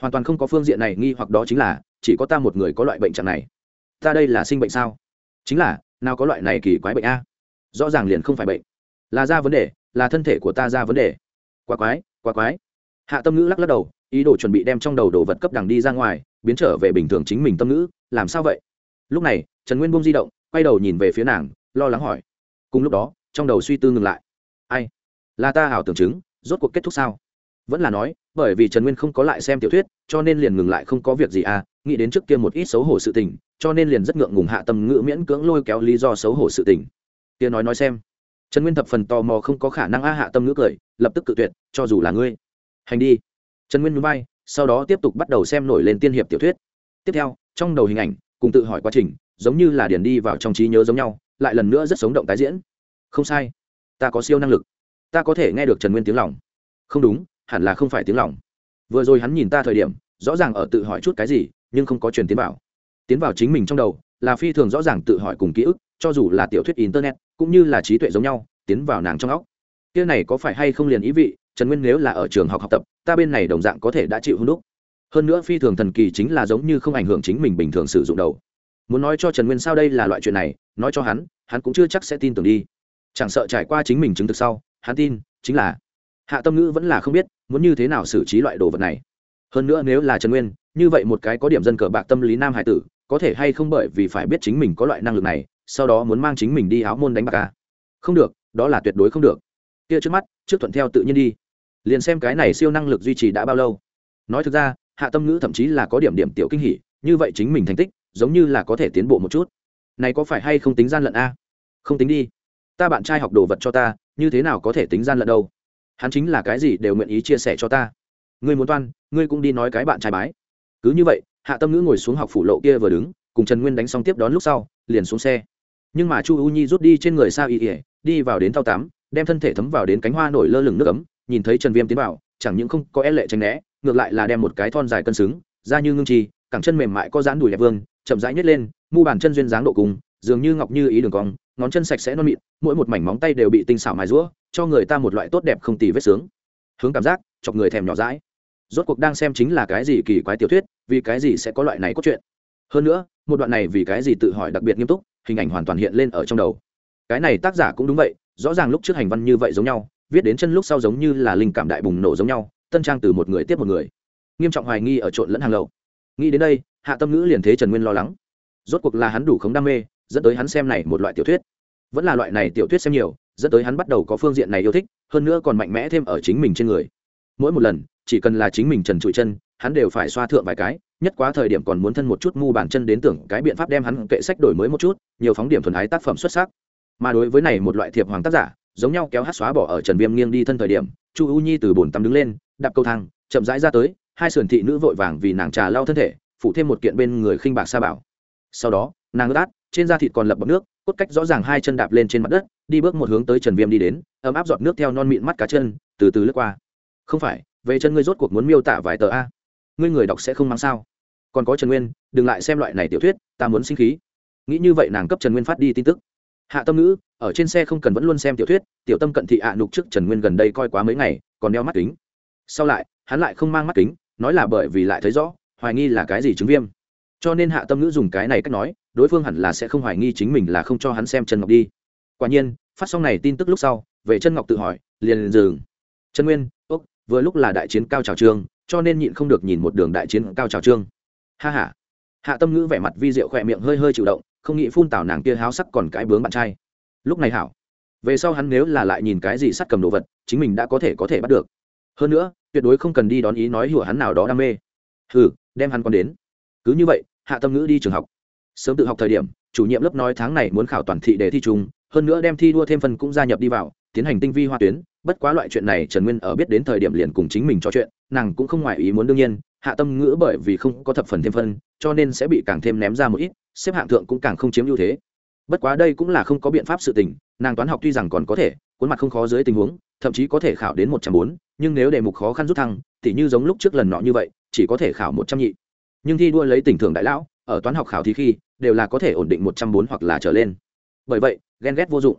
Speaker 1: Hoàn toàn không có phương diện này, nghi hoặc đó chính là, chỉ có ta một người có loại bệnh trạng này. Ta đây là sinh bệnh sao? Chính là, nào có loại này kỳ quái bệnh a? Rõ ràng liền không phải bệnh. Là ra vấn đề, là thân thể của ta ra vấn đề. Quá quái quá quái. Hạ tâm ngữ lắc lắc đầu ý đồ chuẩn bị đem trong đầu đồ vật cấp đằng đi ra ngoài, biến trở về bình thường chính mình tâm ngữ, làm sao vậy? Lúc này, trần nguyên buông di động, quay đầu nhìn về phía nàng, lo lắng hỏi. Cùng lúc đó, trong đầu suy tư ngừng lại. Ai? Là ta ảo tưởng chứng, rốt cuộc kết thúc sao? Vẫn là nói, bởi vì trần nguyên không có lại xem tiểu thuyết, cho nên liền ngừng lại không có việc gì à nghĩ đến trước kia một ít xấu hổ sự tình, cho nên liền rất ngượng ngùng hạ tâm ngữ miễn cưỡng lôi kéo lý do xấu hổ sự tình. Kia nói nói xem. Trần nguyên thập phần tò mò không có khả năng a hạ tâm ngữ cười, lập tức cự tuyệt, cho dù là ngươi. Hành đi trần nguyên núi bay sau đó tiếp tục bắt đầu xem nổi lên tiên hiệp tiểu thuyết. Tiếp theo, trong đầu hình ảnh, cùng tự hỏi quá trình, giống như là điền đi vào trong trí nhớ giống nhau, lại lần nữa rất sống động tái diễn. Không sai. Ta có siêu năng lực. Ta có thể nghe được trần nguyên tiếng lòng. Không đúng, hẳn là không phải tiếng lòng. Vừa rồi hắn nhìn ta thời điểm, rõ ràng ở tự hỏi chút cái gì, nhưng không có truyền tiến vào. Tiến vào chính mình trong đầu, là phi thường rõ ràng tự hỏi cùng ký ức, cho dù là tiểu thuyết internet, cũng như là trí tuệ giống nhau, tiến vào nàng trong óc. Kia này có phải hay không liền ý vị trần nguyên nếu là ở trường học học tập, ta bên này đồng dạng có thể đã chịu hôn đúc. Hơn nữa phi thường thần kỳ chính là giống như không ảnh hưởng chính mình bình thường sử dụng đầu. Muốn nói cho trần nguyên sao đây là loại chuyện này, nói cho hắn hắn cũng chưa chắc sẽ tin tưởng đi. Chẳng sợ trải qua chính mình chứng thực sau, hắn tin, chính là hạ tâm ngữ vẫn là không biết muốn như thế nào xử trí loại đồ vật này. Hơn nữa nếu là trần nguyên, như vậy một cái có điểm dân cờ bạc tâm lý nam hải tử, có thể hay không bởi vì phải biết chính mình có loại năng lực này, sau đó muốn mang chính mình đi áo môn đánh bạc à? không được, đó là tuyệt đối không được. Kia trước mắt, trước thuận theo tự nhiên đi liền xem cái này siêu năng lực duy trì đã bao lâu. Nói thực ra, hạ tâm ngữ thậm chí là có điểm điểm tiểu kinh hỉ, như vậy chính mình thành tích, giống như là có thể tiến bộ một chút. Này có phải hay không tính gian lận a? Không tính đi. Ta bạn trai học đồ vật cho ta, như thế nào có thể tính gian lận đâu? Hắn chính là cái gì đều nguyện ý chia sẻ cho ta. Ngươi muốn toan, ngươi cũng đi nói cái bạn trai bái. Cứ như vậy, hạ tâm ngữ ngồi xuống học phủ lộ kia vừa đứng, cùng trần nguyên đánh xong tiếp đón lúc sau, liền xuống xe. Nhưng mà chu u nhi rút đi trên người sao y ỉa đi vào đến thao tám, đem thân thể thấm vào đến cánh hoa nổi lơ lửng nước ấm nhìn thấy trần viêm tiến vào chẳng những không có e lệ tránh né ngược lại là đem một cái thon dài cân xứng da như ngưng trì, cẳng chân mềm mại có dán đùi đẹp vương chậm rãi nhét lên mu bàn chân duyên dáng độ cùng dường như ngọc như ý đường cong ngón chân sạch sẽ non mịn mỗi một mảnh móng tay đều bị tinh xảo mài rũa cho người ta một loại tốt đẹp không tì vết sướng. Hướng cảm giác chọc người thèm nhỏ rãi rốt cuộc đang xem chính là cái gì kỳ quái tiểu thuyết vì cái gì sẽ có loại này cốt truyện. Hơn nữa một đoạn này vì cái gì tự hỏi đặc biệt nghiêm túc hình ảnh hoàn toàn hiện lên ở trong đầu. Cái này tác giả cũng đúng vậy rõ ràng lúc trước hành văn như vậy giống nhau viết đến chân lúc sau giống như là linh cảm đại bùng nổ giống nhau, tân trang từ một người tiếp một người. Nghiêm trọng hoài nghi ở trộn lẫn hàng lậu. Nghĩ đến đây, hạ tâm ngữ liền thế trần nguyên lo lắng. Rốt cuộc là hắn đủ không đam mê, dẫn tới hắn xem này một loại tiểu thuyết. Vẫn là loại này tiểu thuyết xem nhiều, dẫn tới hắn bắt đầu có phương diện này yêu thích, hơn nữa còn mạnh mẽ thêm ở chính mình trên người. Mỗi một lần, chỉ cần là chính mình trần trụi chân, hắn đều phải xoa thượng vài cái, nhất quá thời điểm còn muốn thân một chút mu bàn chân đến tưởng cái biện pháp đem hắn kệ sách đổi mới một chút, nhiều phóng điểm thuần ái tác phẩm xuất sắc. Mà đối với này một loại thiệp hoàng tác giả giống nhau kéo hát xóa bỏ ở trần viêm nghiêng đi thân thời điểm, chu u nhi từ bồn tắm đứng lên, đạp cầu thang, chậm rãi ra tới, hai sườn thị nữ vội vàng vì nàng trà lau thân thể phụ thêm một kiện bên người khinh bạc sa bảo. Sau đó, nàng ướt át, trên da thịt còn lập bọc nước, cốt cách rõ ràng hai chân đạp lên trên mặt đất, đi bước một hướng tới trần viêm đi đến, ấm áp giọt nước theo non mịn mắt cá chân, từ từ lướt qua. Không phải, về chân ngươi rốt cuộc muốn miêu tả vài tờ a. Ngươi người đọc sẽ không mang sao. Còn có trần nguyên, đừng lại xem loại này tiểu thuyết, ta muốn sinh khí. Nghĩ như vậy nàng cấp trần nguyên phát đi tin tức. Hạ tâm ngữ ở trên xe không cần vẫn luôn xem tiểu thuyết, tiểu tâm cận thị ạ nục trước trần nguyên gần đây coi quá mấy ngày, còn đeo mắt kính. Sau lại, hắn lại không mang mắt kính, nói là bởi vì lại thấy rõ, hoài nghi là cái gì chứng viêm. Cho nên hạ tâm ngữ dùng cái này cách nói, đối phương hẳn là sẽ không hoài nghi chính mình là không cho hắn xem chân ngọc đi. Quả nhiên, phát xong này tin tức lúc sau, về chân ngọc tự hỏi, liền liền dừng. Trần nguyên, ốc, vừa lúc là đại chiến cao trào trương cho nên nhịn không được nhìn một đường đại chiến cao trào trương ha h a hạ tâm ngữ vẻ mặt vi diệu khỏe miệng hơi hơi chịu động, không nghĩ phun tào nàng kia háo sắc còn cái bướng bạn trai lúc này hảo. Về sau hắn nếu là lại nhìn cái gì sắt cầm đồ vật, chính mình đã có thể có thể bắt được. Hơn nữa, tuyệt đối không cần đi đón ý nói hùa hắn nào đó đam mê. Hừ, đem hắn còn đến. Cứ như vậy, hạ tâm ngữ đi trường học. Sớm tự học thời điểm, chủ nhiệm lớp nói tháng này muốn khảo toàn thị để thi chung, hơn nữa đem thi đua thêm phần cũng gia nhập đi vào, tiến hành tinh vi hoa tuyến. Bất quá loại chuyện này trần nguyên ở biết đến thời điểm liền cùng chính mình trò chuyện, nàng cũng không ngoài ý muốn đương nhiên, hạ tâm ngữ bởi vì không có thập phần thêm phân cho nên sẽ bị càng thêm ném ra một ít, xếp hạng thượng cũng càng không chiếm ưu thế bất quá đây cũng là không có biện pháp sự tình, nàng toán học tuy rằng còn có thể, cuốn mặt không khó dưới tình huống, thậm chí có thể khảo đến một trăm bốn, nhưng nếu đề mục khó khăn rút thăng thì như giống lúc trước lần nọ như vậy, chỉ có thể khảo một trăm nhị. Nhưng thi đua lấy tỉnh thưởng đại lão, ở toán học khảo thí khi, đều là có thể ổn định một trăm bốn hoặc là trở lên. Bởi vậy, ghen ghét vô dụng.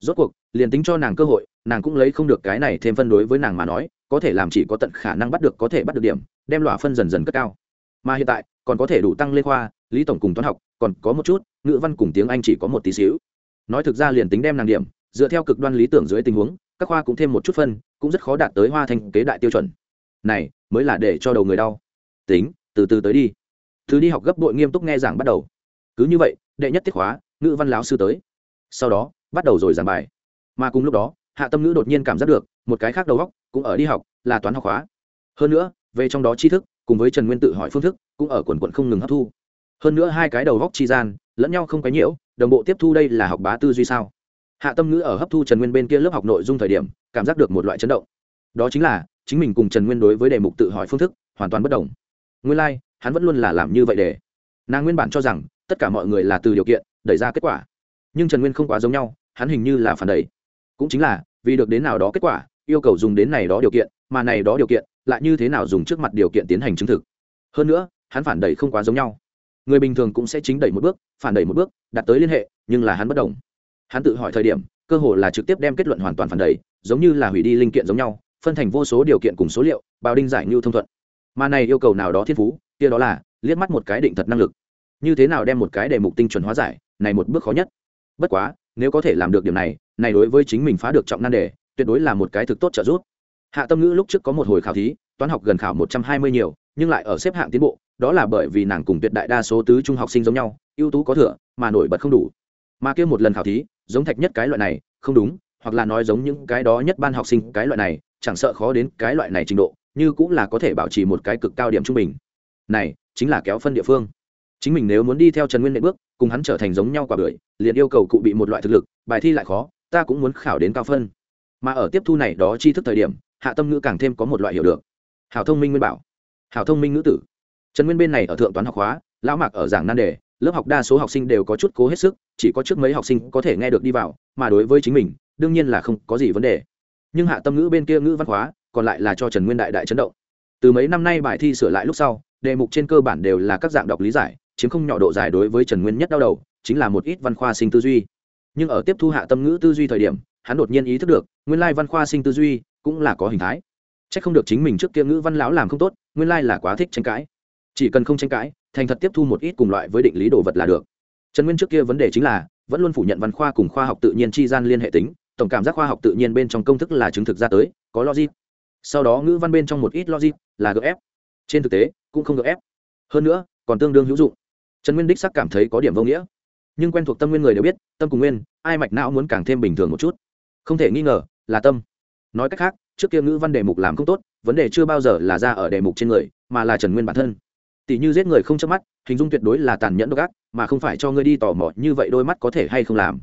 Speaker 1: Rốt cuộc, liền tính cho nàng cơ hội, nàng cũng lấy không được cái này thêm phân đối với nàng mà nói, có thể làm chỉ có tận khả năng bắt được có thể bắt được điểm, đem lỏa phân dần dần cất cao. Mà hiện tại, còn có thể đủ tăng lên khoa lý tổng cùng toán học, còn có một chút, ngữ văn cùng tiếng anh chỉ có một tí xíu. Nói thực ra liền tính đem nàng điểm, dựa theo cực đoan lý tưởng dưới tình huống, các khoa cũng thêm một chút phân, cũng rất khó đạt tới hoa thanh kế đại tiêu chuẩn. Này, mới là để cho đầu người đau. Tính, từ từ tới đi. Thứ đi học gấp bội nghiêm túc nghe giảng bắt đầu. Cứ như vậy, đệ nhất tiết khóa, ngữ văn lão sư tới. Sau đó, bắt đầu rồi giảng bài. Mà cùng lúc đó, hạ tâm ngữ đột nhiên cảm giác được, một cái khác đầu góc cũng ở đi học, là toán học khóa. Hơn nữa, về trong đó tri thức, cùng với trần nguyên tự hỏi phương thức, cũng ở quần quận không ngừng hấp thu hơn nữa hai cái đầu góc tri gian lẫn nhau không quấy nhiễu đồng bộ tiếp thu đây là học bá tư duy sao? Hạ tâm ngữ ở hấp thu trần nguyên bên kia lớp học nội dung thời điểm cảm giác được một loại chấn động. Đó chính là chính mình cùng trần nguyên đối với đề mục tự hỏi phương thức hoàn toàn bất đồng. Nguyên lai、like, hắn vẫn luôn là làm như vậy để. Nàng nguyên bản cho rằng tất cả mọi người là từ điều kiện đẩy ra kết quả. Nhưng trần nguyên không quá giống nhau hắn hình như là phản đẩy. Cũng chính là vì được đến nào đó kết quả yêu cầu dùng đến này đó điều kiện mà này đó điều kiện lại như thế nào dùng trước mặt điều kiện tiến hành chứng thực. Hơn nữa hắn phản đẩy không quá giống nhau người bình thường cũng sẽ chính đẩy một bước, phản đẩy một bước, đạt tới liên hệ, nhưng là hắn bất đồng. Hắn tự hỏi thời điểm, cơ hồ là trực tiếp đem kết luận hoàn toàn phản đẩy, giống như là hủy đi linh kiện giống nhau, phân thành vô số điều kiện cùng số liệu, bào đinh giải như thông thuận. Mà này yêu cầu nào đó thiên phú, kia đó là liếc mắt một cái định thật năng lực. Như thế nào đem một cái đề mục tinh chuẩn hóa giải, này một bước khó nhất. Bất quá, nếu có thể làm được điểm này này đối với chính mình phá được trọng nan đề, tuyệt đối là một cái thực tốt trợ giúp. Hạ tâm ngữ lúc trước có một hồi khảo thí, toán học gần khảo một trăm hai mươi nhiều, nhưng lại ở xếp hạng tiến bộ đó là bởi vì nàng cùng tuyệt đại đa số tứ trung học sinh giống nhau, ưu tú có thừa, mà nổi bật không đủ. Mà kia một lần khảo thí, giống thạch nhất cái loại này, không đúng, hoặc là nói giống những cái đó nhất ban học sinh cái loại này, chẳng sợ khó đến cái loại này trình độ, như cũng là có thể bảo trì một cái cực cao điểm trung bình. Này, chính là kéo phân địa phương. Chính mình nếu muốn đi theo trần nguyên nệ bước, cùng hắn trở thành giống nhau quả bưởi, liền yêu cầu cụ bị một loại thực lực, bài thi lại khó, ta cũng muốn khảo đến cao phân. Mà ở tiếp thu này đó tri thức thời điểm, hạ tâm ngữ càng thêm có một loại hiểu được. Hào thông minh nguyên bảo. Hào thông minh ngữ tử trần nguyên bên này ở thượng toán học hóa lão mạc ở giảng nan đề, lớp học đa số học sinh đều có chút cố hết sức, chỉ có trước mấy học sinh có thể nghe được đi vào, mà đối với chính mình, đương nhiên là không có gì vấn đề. Nhưng hạ tâm ngữ bên kia ngữ văn hóa còn lại là cho trần nguyên đại đại chấn động. Từ mấy năm nay bài thi sửa lại lúc sau, đề mục trên cơ bản đều là các dạng đọc lý giải, chiếm không nhỏ độ dài đối với trần nguyên nhất đau đầu, chính là một ít văn khoa sinh tư duy. Nhưng ở tiếp thu hạ tâm ngữ tư duy thời điểm, hắn đột nhiên ý thức được, nguyên lai văn khoa sinh tư duy cũng là có hình thái. C h ắ c không được chính mình trước kia ngữ văn lão làm không tốt, nguyên lai là quá thích tranh cãi chỉ cần không tranh cãi, thành thật tiếp thu một ít cùng loại với định lý đồ vật là được. Trần nguyên trước kia vấn đề chính là, vẫn luôn phủ nhận văn khoa cùng khoa học tự nhiên tri gian liên hệ tính, tổng cảm giác khoa học tự nhiên bên trong công thức là chứng thực ra tới, có logic. Sau đó ngữ văn bên trong một ít logic là gf trên thực tế, cũng không gf hơn nữa, còn tương đương hữu dụng. Trần nguyên đích sắc cảm thấy có điểm vô nghĩa. Nhưng quen thuộc tâm nguyên người đều biết, tâm cùng nguyên, ai mạch não muốn càng thêm bình thường một chút. Không thể nghi ngờ, là tâm. Nói cách khác, trước kia ngữ văn đề mục làm không tốt, vấn đề chưa bao giờ là ra ở đề mục trên người, mà là trần nguyên bản thân tỷ như giết người không chớp mắt, hình dung tuyệt đối là tàn nhẫn độc ác, mà không phải cho ngươi đi tò mò như vậy đôi mắt có thể hay không làm.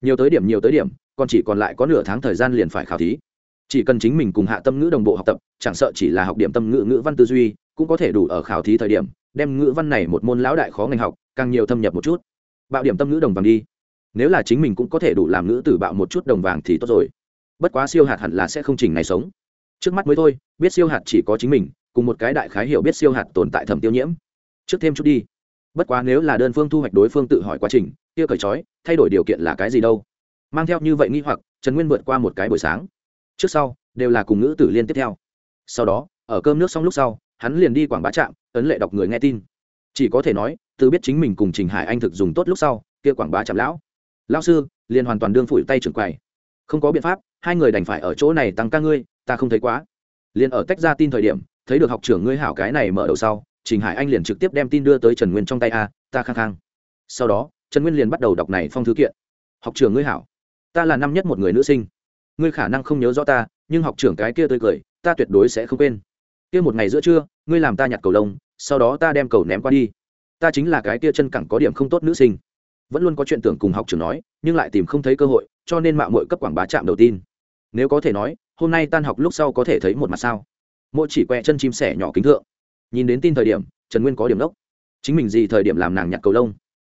Speaker 1: Nhiều tới điểm, nhiều tới điểm, còn chỉ còn lại có nửa tháng thời gian liền phải khảo thí. Chỉ cần chính mình cùng hạ tâm ngữ đồng bộ học tập, chẳng sợ chỉ là học điểm tâm ngữ ngữ văn tư duy, cũng có thể đủ ở khảo thí thời điểm, đem ngữ văn này một môn lão đại khó ngành học, càng nhiều thâm nhập một chút. Bạo điểm tâm ngữ đồng vàng đi. Nếu là chính mình cũng có thể đủ làm ngữ tử bạo một chút đồng vàng thì tốt rồi. Bất quá siêu hạt hẳn là sẽ không chỉnh này sống. Trước mắt mới thôi, biết siêu hạt chỉ có chính mình cùng một cái đại khái hiểu biết siêu hạt tồn tại thẩm tiêu nhiễm. Trước thêm chút đi. Bất quá nếu là đơn phương thu hoạch đối phương tự hỏi quá trình, kia cởi trói, thay đổi điều kiện là cái gì đâu? Mang theo như vậy nghi hoặc, trần nguyên vượt qua một cái buổi sáng. Trước sau, đều là cùng ngữ tử liên tiếp theo. Sau đó, ở cơm nước xong lúc sau, hắn liền đi quảng bá trạm, ấn lệ đọc người nghe tin. Chỉ có thể nói, từ biết chính mình cùng trình hải anh thực dùng tốt lúc sau, kia quảng bá chạm lão. Lão sư, liền hoàn toàn đương phủi tay trưởng quầy. Không có biện pháp, hai người đành phải ở chỗ này tăng ca ngươi, ta không thấy quá. Liền ở tách ra tin thời điểm thấy được học trưởng ngươi hảo cái này mở đầu sau, trình hải anh liền trực tiếp đem tin đưa tới trần nguyên trong tay a, ta khang khang sau đó, trần nguyên liền bắt đầu đọc này phong thư kiện. Học trưởng ngươi hảo, ta là năm nhất một người nữ sinh. Ngươi khả năng không nhớ rõ ta, nhưng học trưởng cái kia tươi cười, ta tuyệt đối sẽ không quên. Kia một ngày giữa trưa, ngươi làm ta nhặt cầu lông, sau đó ta đem cầu ném qua đi. Ta chính là cái kia chân cẳng có điểm không tốt nữ sinh. Vẫn luôn có chuyện tưởng cùng học trưởng nói, nhưng lại tìm không thấy cơ hội, cho nên mạo mội cấp quảng bá trạm đầu tin. Nếu có thể nói, hôm nay tan học lúc sau có thể thấy một mặt sao mỗi chỉ que chân chim sẻ nhỏ kính thượng. Nhìn đến tin thời điểm, trần nguyên có điểm đốc. Chính mình gì thời điểm làm nàng nhặt cầu lông?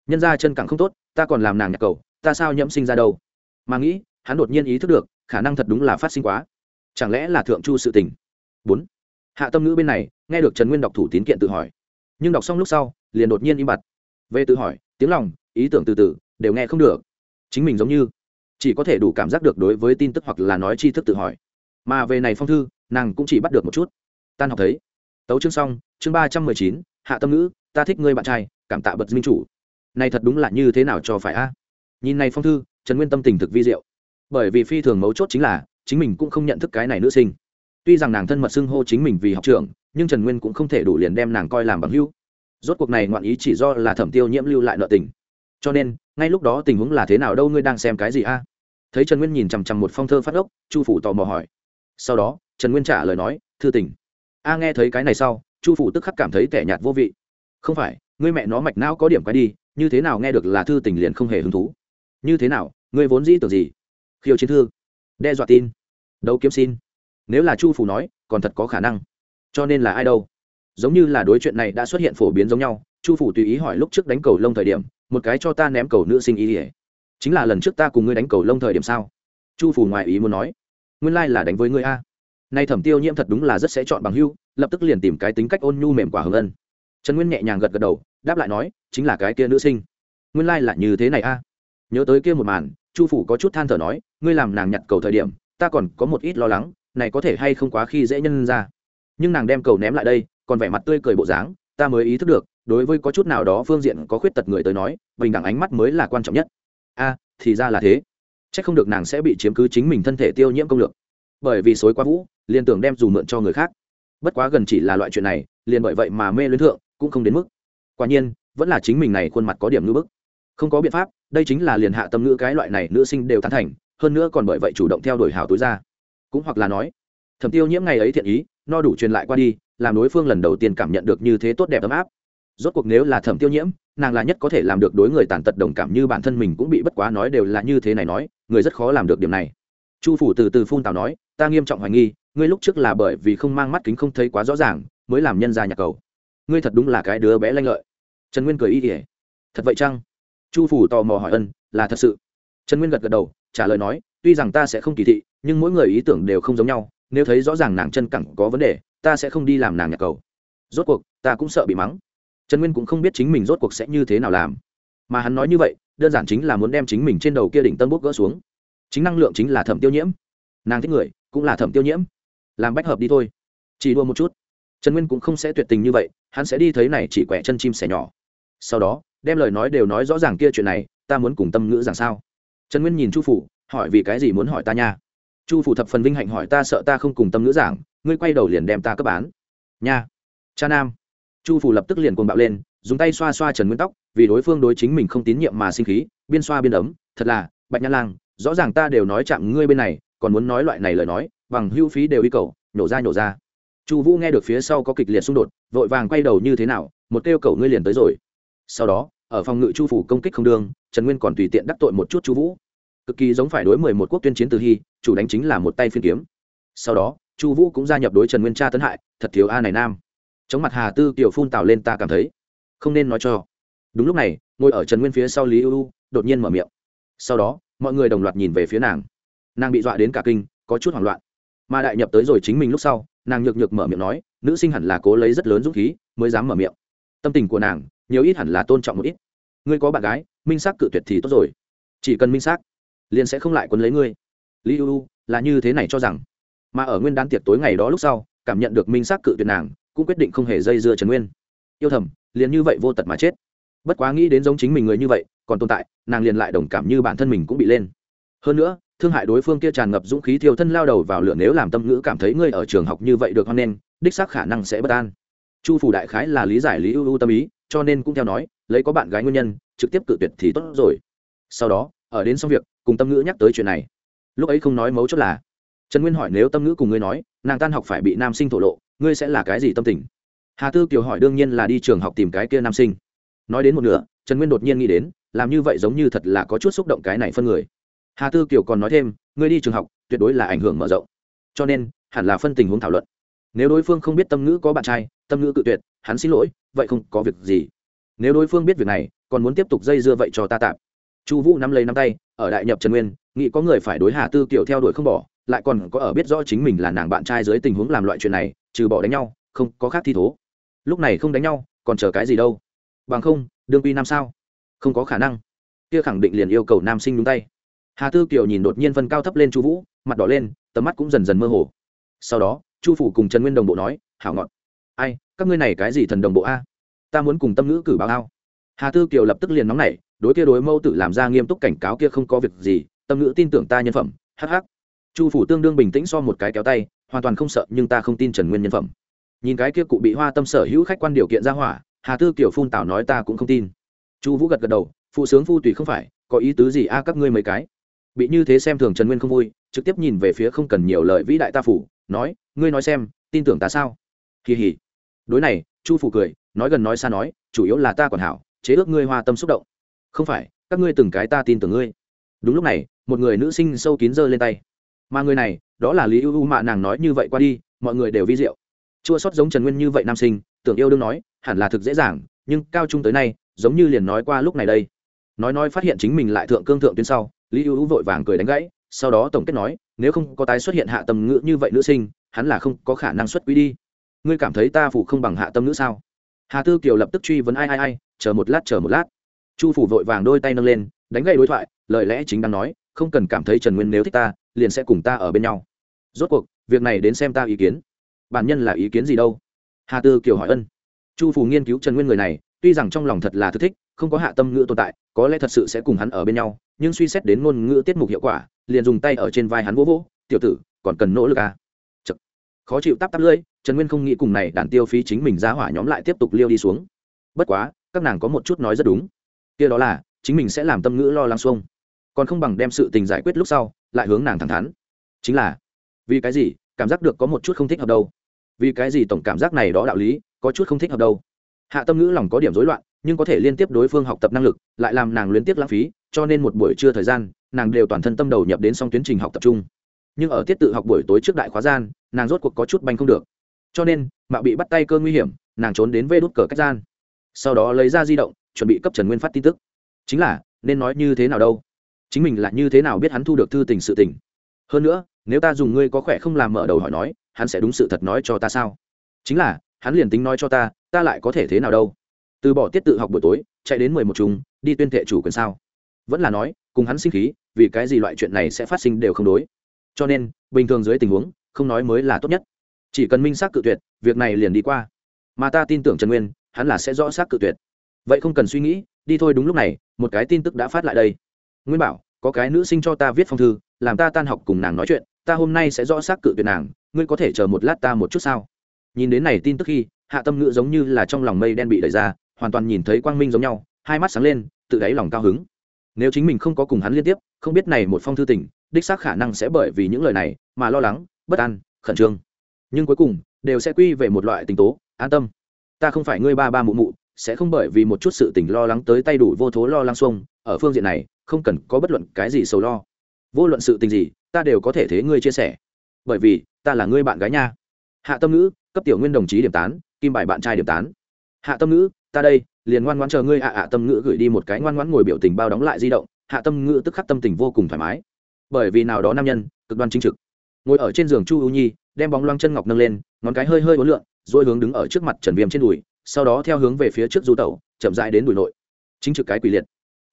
Speaker 1: Nhân ra chân càng không tốt, ta còn làm nàng nhặt cầu, ta sao nhẫm sinh ra đâu? Mà nghĩ, hắn đột nhiên ý thức được, khả năng thật đúng là phát sinh quá. Chẳng lẽ là thượng chu sự tình? Bốn. Hạ tâm ngữ bên này, nghe được trần nguyên đọc thủ tín kiện tự hỏi. Nhưng đọc xong lúc sau, liền đột nhiên im bặt. Về tự hỏi, tiếng lòng, ý tưởng từ từ, đều nghe không được. Chính mình giống như chỉ có thể đủ cảm giác được đối với tin tức hoặc là nói tri thức tự hỏi. Mà về này phong thư nàng cũng chỉ bắt được một chút. Tan học thấy. Tấu chương xong, chương ba trăm mười chín, hạ tâm ngữ, ta thích ngươi bạn trai, cảm tạ bật minh chủ. Này thật đúng là như thế nào cho phải a? Nhìn này phong thư, trần nguyên tâm tình thực vi diệu. Bởi vì phi thường mấu chốt chính là, chính mình cũng không nhận thức cái này nữ sinh. Tuy rằng nàng thân mật xưng hô chính mình vì học trưởng, nhưng trần nguyên cũng không thể đủ liền đem nàng coi làm bằng hữu. Rốt cuộc này ngoạn ý chỉ do là thẩm tiêu nhiễm lưu lại nợ tình. Cho nên, ngay lúc đó tình huống là thế nào đâu ngươi đang xem cái gì a? Thấy trần nguyên nhìn chằm chằm một phong thơ phát ốc, chu phủ tò mò hỏi. Sau đó trần nguyên trả lời nói, thư tình. A nghe thấy cái này sau, chu phủ tức khắc cảm thấy tẻ nhạt vô vị. Không phải, ngươi mẹ nó mạch não có điểm quay đi, như thế nào nghe được là thư tình liền không hề hứng thú? Như thế nào, ngươi vốn dĩ tưởng gì? Khiêu chiến thư. Đe dọa tin. Đấu kiếm xin. Nếu là chu phủ nói, còn thật có khả năng. Cho nên là ai đâu? Giống như là đối chuyện này đã xuất hiện phổ biến giống nhau, chu phủ tùy ý hỏi lúc trước đánh cầu lông thời điểm, một cái cho ta ném cầu nữ sinh ý ỉa chính là lần trước ta cùng ngươi đánh cầu lông thời điểm sao? Chu phủ ngoài ý muốn nói, nguyên lai、like、là đánh với ngươi a nay thẩm tiêu nhiễm thật đúng là rất sẽ chọn bằng hưu, lập tức liền tìm cái tính cách ôn nhu mềm quả hồng ân. Trần nguyên nhẹ nhàng gật gật đầu, đáp lại nói, chính là cái kia nữ sinh. Nguyên lai、like、là như thế này a. Nhớ tới kia một màn, chu phủ có chút than thở nói, ngươi làm nàng nhặt cầu thời điểm, ta còn có một ít lo lắng, này có thể hay không quá khi dễ nhân ra. Nhưng nàng đem cầu ném lại đây, còn vẻ mặt tươi cười bộ dáng, ta mới ý thức được, đối với có chút nào đó phương diện có khuyết tật người tới nói, bình đẳng ánh mắt mới là quan trọng nhất. A, thì ra là thế. C h ắ c không được nàng sẽ bị chiếm cứ chính mình thân thể tiêu nhiễm công lược bởi vì xối quá vũ, liền tưởng đem dù mượn cho người khác. Bất quá gần chỉ là loại chuyện này, liền bởi vậy mà mê luyến thượng, cũng không đến mức. Quả nhiên, vẫn là chính mình này khuôn mặt có điểm ngữ bức. Không có biện pháp, đây chính là liền hạ tâm ngữ cái loại này nữ sinh đều tán thành, hơn nữa còn bởi vậy chủ động theo đuổi hào túi ra. Cũng hoặc là nói, thẩm tiêu nhiễm ngày ấy thiện ý, no đủ truyền lại qua đi, làm đối phương lần đầu tiên cảm nhận được như thế tốt đẹp ấm áp. Rốt cuộc nếu là thẩm tiêu nhiễm, nàng là nhất có thể làm được đối người tàn tật đồng cảm như bản thân mình cũng bị bất quá nói đều là như thế này nói, người rất khó làm được điểm này. Chu phủ từ từ phun tào nói ta nghiêm trọng hoài nghi, ngươi lúc trước là bởi vì không mang mắt kính không thấy quá rõ ràng, mới làm nhân ra nhà cầu. Ngươi thật đúng là cái đứa bé lanh lợi. Trần nguyên cười y ỉa thật vậy chăng? Chu phủ tò mò hỏi ân, là thật sự. Trần nguyên gật gật đầu, trả lời nói, tuy rằng ta sẽ không kỳ thị, nhưng mỗi người ý tưởng đều không giống nhau, nếu thấy rõ ràng nàng chân cẳng có vấn đề, ta sẽ không đi làm nàng nhà cầu. Rốt cuộc, ta cũng sợ bị mắng. Trần nguyên cũng không biết chính mình rốt cuộc sẽ như thế nào làm. Mà hắn nói như vậy, đơn giản chính là muốn đem chính mình trên đầu kia đỉnh tân bút gỡ xuống. Chính năng lượng chính là thẩm tiêu nhiễm. Nàng thích người cũng là thẩm tiêu nhiễm. Làm bách hợp đi thôi. Chỉ đua một chút. Trần nguyên cũng không sẽ tuyệt tình như vậy, hắn sẽ đi thấy này chỉ quẻ chân chim sẻ nhỏ. Sau đó, đem lời nói đều nói rõ ràng kia chuyện này, ta muốn cùng tâm ngữ rằng sao? Trần nguyên nhìn chu phủ, hỏi vì cái gì muốn hỏi ta nha? Chu phủ thập phần vinh hạnh hỏi ta sợ ta không cùng tâm ngữ giảng, ngươi quay đầu liền đem ta cấp bán nha. Cha nam. Chu phủ lập tức liền cuồng bạo lên, dùng tay xoa xoa trần nguyên tóc, vì đối phương đối chính mình không tín nhiệm mà sinh khí, biên xoa biên ấm, thật là, bạch nhã lang, rõ ràng ta đều nói chạm ngươi bên này còn muốn nói loại này lời nói, bằng hưu phí đều y cầu, nhổ ra nhổ ra. Chu vũ nghe được phía sau có kịch liệt xung đột, vội vàng quay đầu như thế nào, một kêu cầu ngươi liền tới rồi. Sau đó, ở phòng ngự chu phủ công kích không đương trần nguyên còn tùy tiện đắc tội một chút chu vũ. Cực kỳ giống phải đối mười một quốc tuyên chiến từ hy, chủ đánh chính là một tay phiên kiếm. Sau đó, chu vũ cũng gia nhập đối trần nguyên tra tấn hại, thật thiếu a này nam. Chống mặt hà tư kiểu phun tào lên ta cảm thấy, không nên nói cho. Đúng lúc này, ngồi ở trần nguyên phía sau lý ưu, đột nhiên mở miệng. Sau đó, mọi người đồng loạt nhìn về phía nàng nàng bị dọa đến cả kinh, có chút hoảng loạn. Mà đại nhập tới rồi chính mình lúc sau, nàng nhược nhược mở miệng nói, nữ sinh hẳn là cố lấy rất lớn dũng khí, mới dám mở miệng. Tâm tình của nàng, nhiều ít hẳn là tôn trọng một ít. Ngươi có bạn gái, minh xác cự tuyệt thì tốt rồi. Chỉ cần minh xác, liền sẽ không lại quấn lấy ngươi. Lý ưu là như thế này cho rằng. Mà ở nguyên đán tiệc tối ngày đó lúc sau, cảm nhận được minh xác cự tuyệt nàng, cũng quyết định không hề dây dưa trần nguyên. Yêu thầm, liền như vậy vô tật mà chết. Bất quá nghĩ đến giống chính mình người như vậy, còn tồn tại, nàng liền lại đồng cảm như bản thân mình cũng bị lên. Hơn nữa thương hại đối phương kia tràn ngập dũng khí thiêu thân lao đầu vào lửa nếu làm tâm ngữ cảm thấy ngươi ở trường học như vậy được hoan nên đích xác khả năng sẽ bất an. Chu phủ đại khái là lý giải lý ưu ưu tâm ý, cho nên cũng theo nói, lấy có bạn gái nguyên nhân, trực tiếp cự tuyệt thì tốt rồi. Sau đó, ở đến xong việc, cùng tâm ngữ nhắc tới chuyện này. Lúc ấy không nói mấu chốt là, trần nguyên hỏi nếu tâm ngữ cùng ngươi nói, nàng tan học phải bị nam sinh thổ lộ, ngươi sẽ là cái gì tâm tình? Hà tư kiều hỏi đương nhiên là đi trường học tìm cái kia nam sinh. Nói đến một nửa, trần nguyên đột nhiên nghĩ đến, làm như vậy giống như thật là có chút xúc động cái này phân người hà tư kiều còn nói thêm, ngươi đi trường học, tuyệt đối là ảnh hưởng mở rộng. Cho nên, hẳn là phân tình huống thảo luận. Nếu đối phương không biết tâm ngữ có bạn trai, tâm ngữ cự tuyệt, hắn xin lỗi, vậy không có việc gì. Nếu đối phương biết việc này, còn muốn tiếp tục dây dưa vậy cho ta tạm. Chu vũ nắm lấy nắm tay, ở đại nhập trần nguyên, nghĩ có người phải đối hà tư kiều theo đuổi không bỏ, lại còn có ở biết rõ chính mình là nàng bạn trai dưới tình huống làm loại chuyện này, trừ bỏ đánh nhau, không có khác thi thố. Lúc này không đánh nhau, còn chờ cái gì đâu? Bằng không, đương quy nam sao? Không có khả năng. Kia khẳng định liền yêu cầu nam sinh đúng tay hà tư kiều nhìn đột nhiên phân cao thấp lên chu vũ mặt đỏ lên tầm mắt cũng dần dần mơ hồ sau đó chu phủ cùng trần nguyên đồng bộ nói hảo ngọn ai các ngươi này cái gì thần đồng bộ a ta muốn cùng tâm ngữ cử báo ao hà tư kiều lập tức liền nóng nảy đối kia đối mâu tự làm ra nghiêm túc cảnh cáo kia không có việc gì tâm ngữ tin tưởng ta nhân phẩm hh chu phủ tương đương bình tĩnh so một cái kéo tay hoàn toàn không sợ nhưng ta không tin trần nguyên nhân phẩm nhìn cái kia cụ bị hoa tâm sở hữu khách quan điều kiện ra hỏa hà tư Kiều phun tảo nói ta cũng không tin chu vũ gật gật đầu phụ sướng phu tùy không phải có ý tứ gì a các ngươi mấy cái bị như thế xem thường trần nguyên không vui, trực tiếp nhìn về phía không cần nhiều lời vĩ đại ta phủ, nói, ngươi nói xem, tin tưởng ta sao? Kỳ hỉ đối này, chu phủ cười, nói gần nói xa nói, chủ yếu là ta còn hảo, chế ước ngươi hoa tâm xúc động. Không phải, các ngươi từng cái ta tin tưởng ngươi. Đúng lúc này, một người nữ sinh sâu kín giơ lên tay. Mà người này, đó là lý ưu u mạ nàng nói như vậy qua đi, mọi người đều vi diệu. Chua sót giống trần nguyên như vậy nam sinh, tưởng yêu đương nói, hẳn là thực dễ dàng, nhưng cao trung tới nay, giống như liền nói qua lúc này đây. Nói nói phát hiện chính mình lại thượng cương thượng tuyến sau lý ưu u vội vàng cười đánh gãy, sau đó tổng kết nói, nếu không có tái xuất hiện hạ tầm ngữ như vậy nữ sinh, hắn là không có khả năng xuất quý đi. Ngươi cảm thấy ta phủ không bằng hạ tâm nữ sao? Hà tư kiều lập tức truy vấn ai ai ai, chờ một lát, chờ một lát. Chu phủ vội vàng đôi tay nâng lên, đánh gậy đối thoại, lời lẽ chính đang nói, không cần cảm thấy trần nguyên nếu thích ta, liền sẽ cùng ta ở bên nhau. Rốt cuộc, việc này đến xem ta ý kiến. Bản nhân là ý kiến gì đâu? Hà tư kiều hỏi ân. Chu phủ nghiên cứu trần nguyên người này, tuy rằng trong lòng thật là thức thích, không có hạ tâm ngữ tồn tại, có lẽ thật sự sẽ cùng hắn ở bên nhau nhưng suy xét đến ngôn ngữ tiết mục hiệu quả, liền dùng tay ở trên vai hắn vỗ vỗ, tiểu tử, còn cần nỗ lực à. Chật. khó chịu tắp tắp lưỡi, trần nguyên không nghĩ cùng này đàn tiêu phí chính mình ra hỏa nhóm lại tiếp tục liêu đi xuống. Bất quá, các nàng có một chút nói rất đúng. Kia đó là, chính mình sẽ làm tâm ngữ lo lắng xuông. Còn không bằng đem sự tình giải quyết lúc sau, lại hướng nàng thẳng thắn. Chính là, vì cái gì, cảm giác được có một chút không thích hợp đâu. Vì cái gì tổng cảm giác này đó đạo lý, có chút không thích hợp đâu. Hạ tâm ngữ lòng có điểm rối loạn nhưng có thể liên tiếp đối phương học tập năng lực, lại làm nàng luyến tiếp lãng phí, cho nên một buổi trưa thời gian, nàng đều toàn thân tâm đầu nhập đến xong tiến trình học tập trung. Nhưng ở tiết tự học buổi tối trước đại khóa gian, nàng rốt cuộc có chút banh không được. Cho nên, mạo bị bắt tay cơ nguy hiểm, nàng trốn đến vê đốt cờ cách gian. Sau đó lấy ra di động, chuẩn bị cấp trần nguyên phát tin tức. Chính là, nên nói như thế nào đâu? Chính mình là như thế nào biết hắn thu được thư tình sự tình? Hơn nữa, nếu ta dùng ngươi có khỏe không làm mở đầu hỏi nói, hắn sẽ đúng sự thật nói cho ta sao? Chính là, hắn liền tính nói cho ta ta lại có thể thế nào đâu? Từ bỏ tiết tự học buổi tối, chạy đến mười một chung, đi tuyên thệ chủ quyền sao? Vẫn là nói, cùng hắn sinh khí, vì cái gì loại chuyện này sẽ phát sinh đều không đối. Cho nên, bình thường dưới tình huống, không nói mới là tốt nhất. Chỉ cần minh xác cự tuyệt, việc này liền đi qua. Mà ta tin tưởng trần nguyên, hắn là sẽ rõ xác cự tuyệt. Vậy không cần suy nghĩ, đi thôi đúng lúc này, một cái tin tức đã phát lại đây. Nguyên bảo, có cái nữ sinh cho ta viết phong thư, làm ta tan học cùng nàng nói chuyện, ta hôm nay sẽ rõ xác cự tuyệt nàng, ngươi có thể chờ một lát ta một chút sao? Nhìn đến này tin tức khi, hạ tâm ngữ giống như là trong lòng mây đen bị đẩy ra hoàn toàn nhìn thấy quang minh giống nhau, hai mắt sáng lên, tự đáy lòng cao hứng. Nếu chính mình không có cùng hắn liên tiếp, không biết này một phong thư tình, đích xác khả năng sẽ bởi vì những lời này mà lo lắng, bất an, khẩn trương. Nhưng cuối cùng, đều sẽ quy về một loại tình tố, an tâm. Ta không phải ngươi ba ba mụ mụ, sẽ không bởi vì một chút sự tình lo lắng tới tay đủ vô thố lo lắng xuông, ở phương diện này, không cần có bất luận cái gì sầu lo. Vô luận sự tình gì, ta đều có thể thế ngươi chia sẻ. Bởi vì, ta là ngươi bạn gái nha. Hạ tâm ngữ, cấp tiểu nguyên đồng chí điểm tán, kim bài bạn trai điểm tán. Hạ tâm ngữ ta đây, liền ngoan ngoãn chờ ngươi hạ hạ tâm ngữ gửi đi một cái ngoan ngoãn ngồi biểu tình bao đóng lại di động, hạ tâm ngữ tức khắc tâm tình vô cùng thoải mái. Bởi vì nào đó nam nhân, cực đoan chính trực. Ngồi ở trên giường chu ưu nhi, đem bóng loang chân ngọc nâng lên, ngón cái hơi hơi uốn lượn, rồi hướng đứng ở trước mặt trần viêm trên đùi, sau đó theo hướng về phía trước du tẩu, chậm dại đến đùi nội. Chính trực cái quỷ liệt.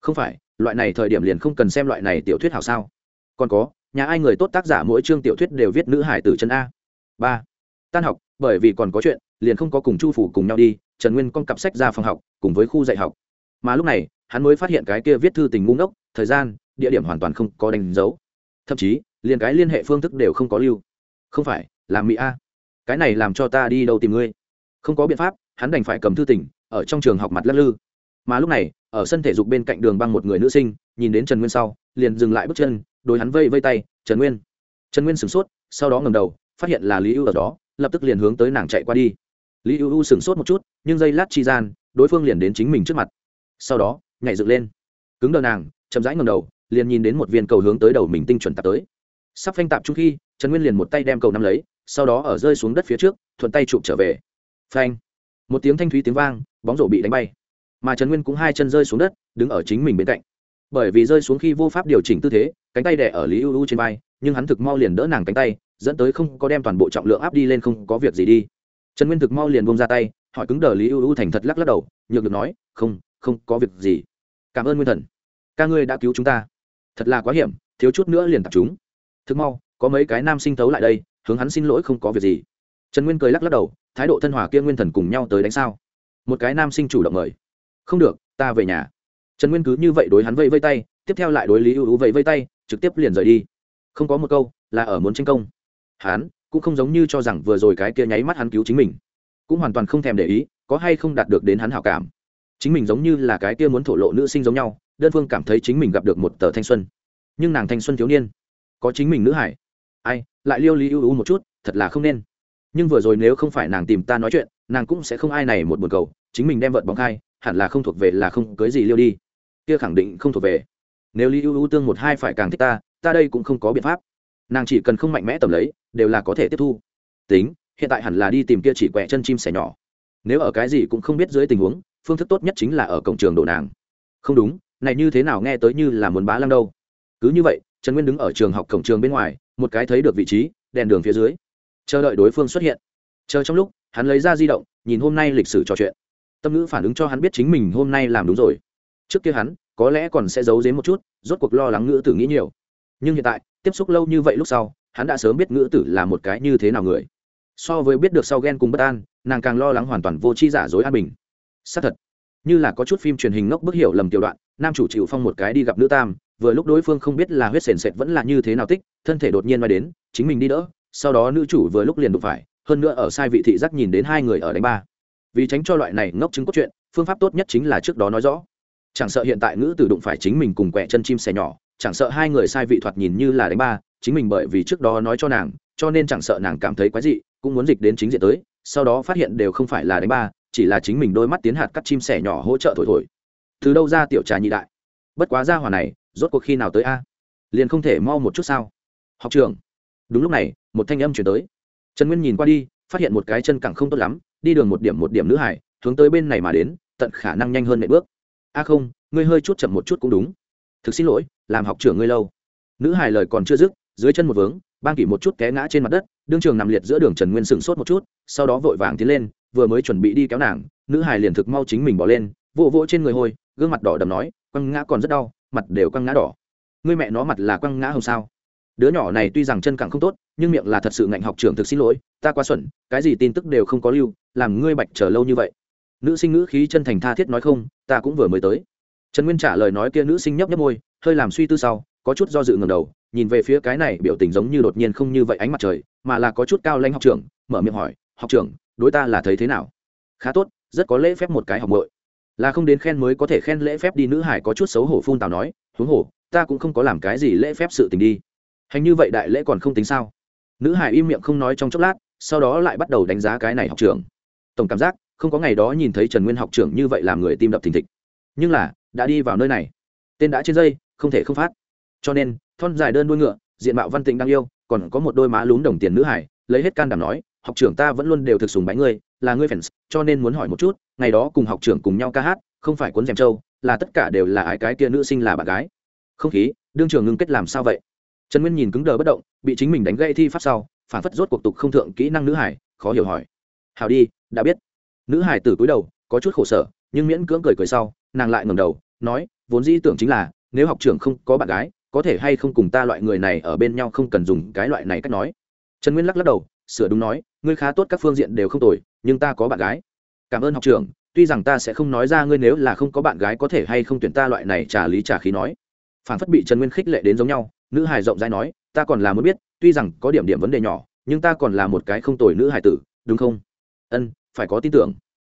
Speaker 1: Không phải, loại này thời điểm liền không cần xem loại này tiểu thuyết hảo sao. Còn có, nhà ai người tốt tác giả mỗi chương tiểu thuyết đều viết nữ hải từ chân a. Ba. Tan học, bởi vì còn có chuyện, liền không có cùng chu phủ cùng nhau đi trần nguyên con cặp sách ra phòng học, cùng với khu dạy học. Mà lúc này, hắn mới phát hiện cái kia viết thư tình ngu ngốc, thời gian, địa điểm hoàn toàn không có đánh dấu. Thậm chí, liền cái liên hệ phương thức đều không có lưu. Không phải làm mỹ a. Cái này làm cho ta đi đâu tìm ngươi? Không có biện pháp, hắn đành phải cầm thư tỉnh ở trong trường học mặt lắc lư. Mà lúc này, ở sân thể dục bên cạnh đường băng một người nữ sinh, nhìn đến trần nguyên sau, liền dừng lại bước chân đôi hắn vây vây tay, trần nguyên. Trần nguyên sửng sốt, sau đó ngầm đầu, phát hiện là lý ưu ở đó, lập tức liền hướng tới nàng chạy qua đi lý ưu ưu sửng sốt một chút, nhưng giây lát chi gian, đối phương liền đến chính mình trước mặt. Sau đó, nhảy dựng lên. Cứng đờ nàng, chậm rãi ngầm đầu, liền nhìn đến một viên cầu hướng tới đầu mình tinh chuẩn tạp tới. Sắp phanh tạp chung khi, trần nguyên liền một tay đem cầu nắm lấy, sau đó ở rơi xuống đất phía trước, thuận tay chụp trở về. Phanh. Một tiếng thanh thúy tiếng vang, bóng rổ bị đánh bay. Mà trần nguyên cũng hai chân rơi xuống đất, đứng ở chính mình bên cạnh. Bởi vì rơi xuống khi vô pháp điều chỉnh tư thế, cánh tay đẻ ở lý ưu ưu trên vai, nhưng hắn thực mau liền đỡ nàng cánh tay, dẫn tới không có đem toàn bộ trọng lượng áp đi lên không có việc gì đi trần nguyên thực mau liền bông ra tay, hỏi cứng đờ lý ưu ưu thành thật lắc lắc đầu, nhược được nói, không không có việc gì. Cảm ơn nguyên thần. Ca ngươi đã cứu chúng ta. Thật là quá hiểm, thiếu chút nữa liền tập chúng. Thực mau, có mấy cái nam sinh tấu lại đây, hướng hắn xin lỗi không có việc gì. Trần nguyên cười lắc lắc đầu, thái độ thân hòa kia nguyên thần cùng nhau tới đánh sao? Một cái nam sinh chủ động mời. Không được, ta về nhà. Trần nguyên cứ như vậy đối hắn vây vây tay, tiếp theo lại đối lý ưu ưu vây vây tay, trực tiếp liền rời đi. Không có một câu, là ở muốn tranh công. Hắn cũng không giống như cho rằng vừa rồi cái kia nháy mắt hắn cứu chính mình. Cũng hoàn toàn không thèm để ý, có hay không đạt được đến hắn hảo cảm. Chính mình giống như là cái kia muốn thổ lộ nữ sinh giống nhau, đơn phương cảm thấy chính mình gặp được một tờ thanh xuân. Nhưng nàng thanh xuân thiếu niên, có chính mình nữ hải. Ai, lại liêu lý ưu ưu một chút, thật là không nên. Nhưng vừa rồi nếu không phải nàng tìm ta nói chuyện, nàng cũng sẽ không ai này một buồn cầu, chính mình đem vợt bóng khai hẳn là không thuộc về là không cưới gì liêu đi. Kia khẳng định không thuộc về. Nếu lý ưu ưu tương một hai phải càng thích ta ta đây cũng không có biện pháp nàng chỉ cần không mạnh mẽ tầm lấy, đều là có thể tiếp thu. Tính, hiện tại hẳn là đi tìm kia chỉ quẹ chân chim sẻ nhỏ. Nếu ở cái gì cũng không biết dưới tình huống, phương thức tốt nhất chính là ở cổng trường đổ nàng. Không đúng, này như thế nào nghe tới như là muốn bá lăng đâu. Cứ như vậy, trần nguyên đứng ở trường học cổng trường bên ngoài, một cái thấy được vị trí, đèn đường phía dưới. Chờ đợi đối phương xuất hiện. Chờ trong lúc, hắn lấy ra di động, nhìn hôm nay lịch sử trò chuyện. Tâm ngữ phản ứng cho hắn biết chính mình hôm nay làm đúng rồi. Trước kia hắn, có lẽ còn sẽ giấu giếm một chút, rốt cuộc lo lắng ngữ tử nghĩ nhiều. Nhưng hiện tại tiếp xúc lâu như vậy lúc sau, hắn đã sớm biết ngữ tử là một cái như thế nào người. So với biết được sau ghen cùng bất an, nàng càng lo lắng hoàn toàn vô tri giả dối an bình. Xác thật, như là có chút phim truyền hình ngốc bức hiểu lầm tiểu đoạn, nam chủ chịu phong một cái đi gặp nữ tam, vừa lúc đối phương không biết là huyết sền sệt vẫn là như thế nào tích, thân thể đột nhiên mai đến, chính mình đi đỡ, sau đó nữ chủ vừa lúc liền đụng phải, hơn nữa ở sai vị thị giác nhìn đến hai người ở đánh ba. Vì tránh cho loại này ngốc chứng cốt truyện, phương pháp tốt nhất chính là trước đó nói rõ. Chẳng sợ hiện tại ngữ tử đụng phải chính mình cùng quẹ chân chim sẻ nhỏ chẳng sợ hai người sai vị thoạt nhìn như là đánh ba, chính mình bởi vì trước đó nói cho nàng, cho nên chẳng sợ nàng cảm thấy quái dị, cũng muốn dịch đến chính diện tới, sau đó phát hiện đều không phải là đánh ba, chỉ là chính mình đôi mắt tiến hạt cắt chim sẻ nhỏ hỗ trợ thổi thổi. Từ đâu ra tiểu trà nhị đại? Bất quá ra hòa này, rốt cuộc khi nào tới a? Liền không thể mau một chút sao? Học trường. Đúng lúc này, một thanh âm chuyển tới. Trần nguyên nhìn qua đi, phát hiện một cái chân cẳng không tốt lắm, đi đường một điểm một điểm nữ hải, hướng tới bên này mà đến, tận khả năng nhanh hơn nệ bước. A không, ngươi hơi chút chậm một chút cũng đúng thực xin lỗi, làm học trưởng ngươi lâu. Nữ hải lời còn chưa dứt, dưới chân một vướng, bang kỷ một chút té ngã trên mặt đất, đương trường nằm liệt giữa đường trần nguyên sửng sốt một chút, sau đó vội vàng tiến lên, vừa mới chuẩn bị đi kéo nàng, nữ hải liền thực mau chính mình bỏ lên, vỗ vỗ trên người hôi, gương mặt đỏ đầm nói, quăng ngã còn rất đau, mặt đều quăng ngã đỏ. Ngươi mẹ nó mặt là quăng ngã hồng sao? Đứa nhỏ này tuy rằng chân càng không tốt, nhưng miệng là thật sự ngạnh học trưởng thực xin lỗi, ta quá xuẩn, cái gì tin tức đều không có lưu, làm ngươi bạch chờ lâu như vậy. Nữ sinh ngữ khí chân thành tha thiết nói không, ta cũng vừa mới tới trần nguyên trả lời nói kia nữ sinh nhấp nhấp môi, hơi làm suy tư sau, có chút do dự ngầm đầu, nhìn về phía cái này biểu tình giống như đột nhiên không như vậy ánh mặt trời, mà là có chút cao lanh học trưởng, mở miệng hỏi, học trưởng, đối ta là thấy thế nào? Khá tốt, rất có lễ phép một cái học mội là không đến khen mới có thể khen lễ phép đi nữ hải có chút xấu hổ phun tào nói, huống hổ ta cũng không có làm cái gì lễ phép sự tình đi. Hành như vậy đại lễ còn không tính sao? Nữ hải im miệng không nói trong chốc lát, sau đó lại bắt đầu đánh giá cái này học trưởng. Tổng cảm giác, không có ngày đó nhìn thấy trần nguyên học trưởng như vậy làm người tim đập thình thịch. Nhưng là đã đi vào nơi này. Tên đã trên dây, không thể không phát. Cho nên, thon dài đơn đuôi ngựa, diện mạo văn tịnh đang yêu, còn có một đôi má lún đồng tiền nữ hải, lấy hết can đảm nói, học trưởng ta vẫn luôn đều thực sùng bánh ngươi, là ngươi fans, cho nên muốn hỏi một chút, ngày đó cùng học trưởng cùng nhau ca hát, không phải cuốn dèm trâu, là tất cả đều là ái cái kia nữ sinh là bạn gái. Không khí, đương trường ngưng kết làm sao vậy? Trần nguyên nhìn cứng đờ bất động, bị chính mình đánh gây thi pháp sau, phản phất rốt cuộc tục không thượng kỹ năng nữ hải, khó hiểu hỏi. Hào đi, đã biết. Nữ hải từ cúi đầu, có chút khổ sở, nhưng miễn cưỡng cười cười sau nàng lại ngẩng đầu, nói, vốn dĩ tưởng chính là, nếu học trưởng không có bạn gái, có thể hay không cùng ta loại người này ở bên nhau không cần dùng cái loại này cách nói. Trần nguyên lắc lắc đầu, sửa đúng nói, ngươi khá tốt, các phương diện đều không tồi, nhưng ta có bạn gái. Cảm ơn học trưởng, tuy rằng ta sẽ không nói ra ngươi nếu là không có bạn gái có thể hay không tuyển ta loại này trả lý trả khí nói. Phản phất bị trần nguyên khích lệ đến giống nhau, nữ hài rộng rãi nói, ta còn là muốn biết, tuy rằng có điểm điểm vấn đề nhỏ, nhưng ta còn là một cái không tồi nữ hài tử, đúng không? Ân, phải có tin tưởng.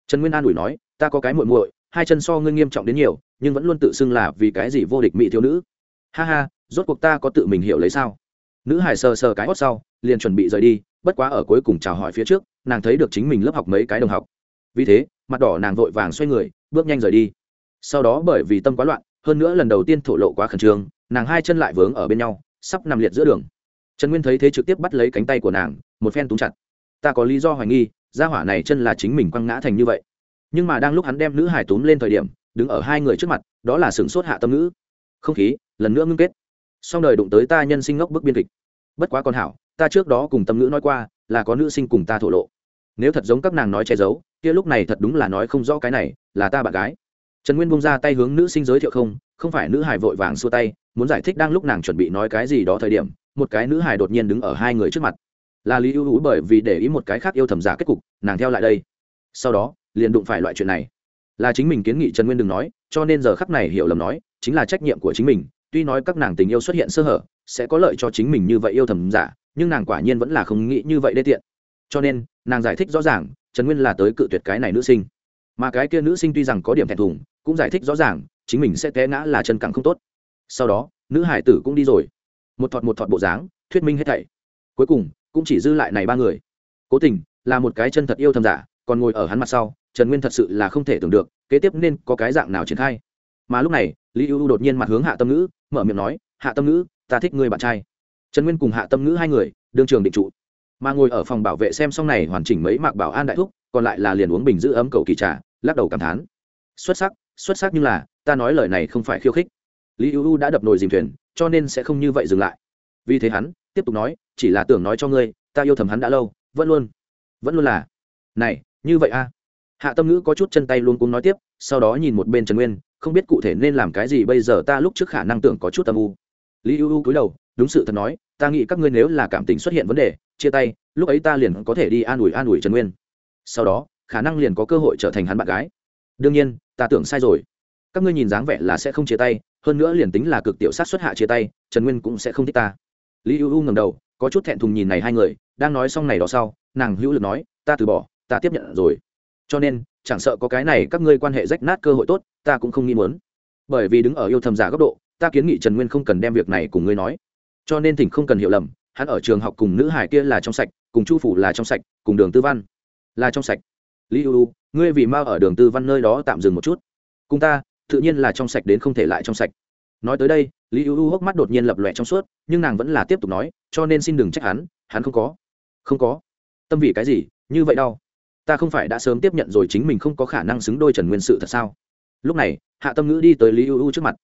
Speaker 1: Trần nguyên an ủi nói, ta có cái muội muội hai chân so ngươi nghiêm trọng đến nhiều, nhưng vẫn luôn tự xưng là vì cái gì vô địch mỹ thiếu nữ. Ha ha, rốt cuộc ta có tự mình hiểu lấy sao? Nữ hải sờ sờ cái hót sau, liền chuẩn bị rời đi, bất quá ở cuối cùng chào hỏi phía trước, nàng thấy được chính mình lớp học mấy cái đồng học. Vì thế, mặt đỏ nàng vội vàng xoay người, bước nhanh rời đi. Sau đó bởi vì tâm quá loạn, hơn nữa lần đầu tiên thổ lộ quá khẩn trương, nàng hai chân lại vướng ở bên nhau, sắp nằm liệt giữa đường. Trần nguyên thấy thế trực tiếp bắt lấy cánh tay của nàng, một phen túng chặt. Ta có lý do hoài nghi, gia hỏa này chân là chính mình quăng ngã thành như vậy nhưng mà đang lúc hắn đem nữ hải túm lên thời điểm, đứng ở hai người trước mặt, đó là sửng sốt hạ tâm ngữ. Không khí, lần nữa ngưng kết. Song đời đụng tới ta nhân sinh ngốc bức biên kịch. Bất quá con hảo, ta trước đó cùng tâm ngữ nói qua, là có nữ sinh cùng ta thổ lộ. Nếu thật giống các nàng nói che giấu, kia lúc này thật đúng là nói không rõ cái này, là ta bạn gái. Trần nguyên bung ra tay hướng nữ sinh giới thiệu không không phải nữ hải vội vàng xua tay, muốn giải thích đang lúc nàng chuẩn bị nói cái gì đó thời điểm, một cái nữ hải đột nhiên đứng ở hai người trước mặt. Là lý ưu hữu bởi vì để ý một cái khác yêu thầm giả kết cục, nàng theo lại đây. Sau đó liền đụng phải loại chuyện này. Là chính mình kiến nghị trần nguyên đừng nói, cho nên giờ khắc này hiểu lầm nói, chính là trách nhiệm của chính mình. Tuy nói các nàng tình yêu xuất hiện sơ hở, sẽ có lợi cho chính mình như vậy yêu thầm giả, nhưng nàng quả nhiên vẫn là không nghĩ như vậy đê tiện. Cho nên, nàng giải thích rõ ràng, trần nguyên là tới cự tuyệt cái này nữ sinh. Mà cái kia nữ sinh tuy rằng có điểm thẹn thùng, cũng giải thích rõ ràng, chính mình sẽ té ngã là chân cẳng không tốt. Sau đó, nữ hải tử cũng đi rồi. Một thọt một thọt bộ dáng, thuyết minh hết thảy. Cuối cùng, cũng chỉ dư lại này ba người. Cố tình là một cái chân thật yêu thầm giả, còn ngồi ở hắn mặt sau trần nguyên thật sự là không thể tưởng được, kế tiếp nên có cái dạng nào triển khai. Mà lúc này, lý ưu đột nhiên mặt hướng hạ tâm ngữ, mở miệng nói, hạ tâm ngữ, ta thích người bạn trai. Trần nguyên cùng hạ tâm ngữ hai người, đương trường định trụ. Mà ngồi ở phòng bảo vệ xem xong này hoàn chỉnh mấy mạc bảo an đại thúc, còn lại là liền uống bình giữ ấm cầu kỳ trà, lắc đầu cảm thán. Xuất sắc xuất sắc nhưng là, ta nói lời này không phải khiêu khích. Lý ưu đã đập nồi dìm thuyền, cho nên sẽ không như vậy dừng lại. Vì thế hắn tiếp tục nói, chỉ là tưởng nói cho ngươi, ta yêu thầm hắn đã lâu, vẫn luôn vẫn luôn là. Này, như vậy a hạ tâm ngữ có chút chân tay luôn cũng nói tiếp, sau đó nhìn một bên trần nguyên, không biết cụ thể nên làm cái gì, bây giờ ta lúc trước khả năng tưởng có chút tâm u. Lý ưu ưu cúi đầu, đúng sự thật nói, ta nghĩ các ngươi nếu là cảm tình xuất hiện vấn đề, chia tay, lúc ấy ta liền có thể đi an ủi an ủi trần nguyên. Sau đó, khả năng liền có cơ hội trở thành hắn bạn gái. Đương nhiên, ta tưởng sai rồi. Các ngươi nhìn dáng vẻ là sẽ không chia tay, hơn nữa liền tính là cực tiểu sát xuất hạ chia tay, trần nguyên cũng sẽ không thích ta. Lý ưu ưu ngầm đầu, có chút thẹn thùng nhìn này hai người, đang nói xong này đó sau, nàng hữu lực nói, ta từ bỏ, ta tiếp nhận rồi cho nên, chẳng sợ có cái này các ngươi quan hệ rách nát cơ hội tốt, ta cũng không nghi muốn. Bởi vì đứng ở yêu thầm giả góc độ, ta kiến nghị trần nguyên không cần đem việc này cùng ngươi nói. Cho nên thỉnh không cần hiểu lầm, hắn ở trường học cùng nữ hải kia là trong sạch, cùng chu phủ là trong sạch, cùng đường tư văn là trong sạch. Lý ưu ngươi vì mau ở đường tư văn nơi đó tạm dừng một chút. Cùng ta, tự nhiên là trong sạch đến không thể lại trong sạch. Nói tới đây, lý ưu hốc mắt đột nhiên lập lòe trong suốt, nhưng nàng vẫn là tiếp tục nói, cho nên xin đừng trách hắn hắn không có. Không có. Tâm vì cái gì, như vậy đâu ta không phải đã sớm tiếp nhận rồi chính mình không có khả năng xứng đôi trần nguyên sự thật sao? Lúc này hạ tâm ngữ đi tới lý ưu trước mặt.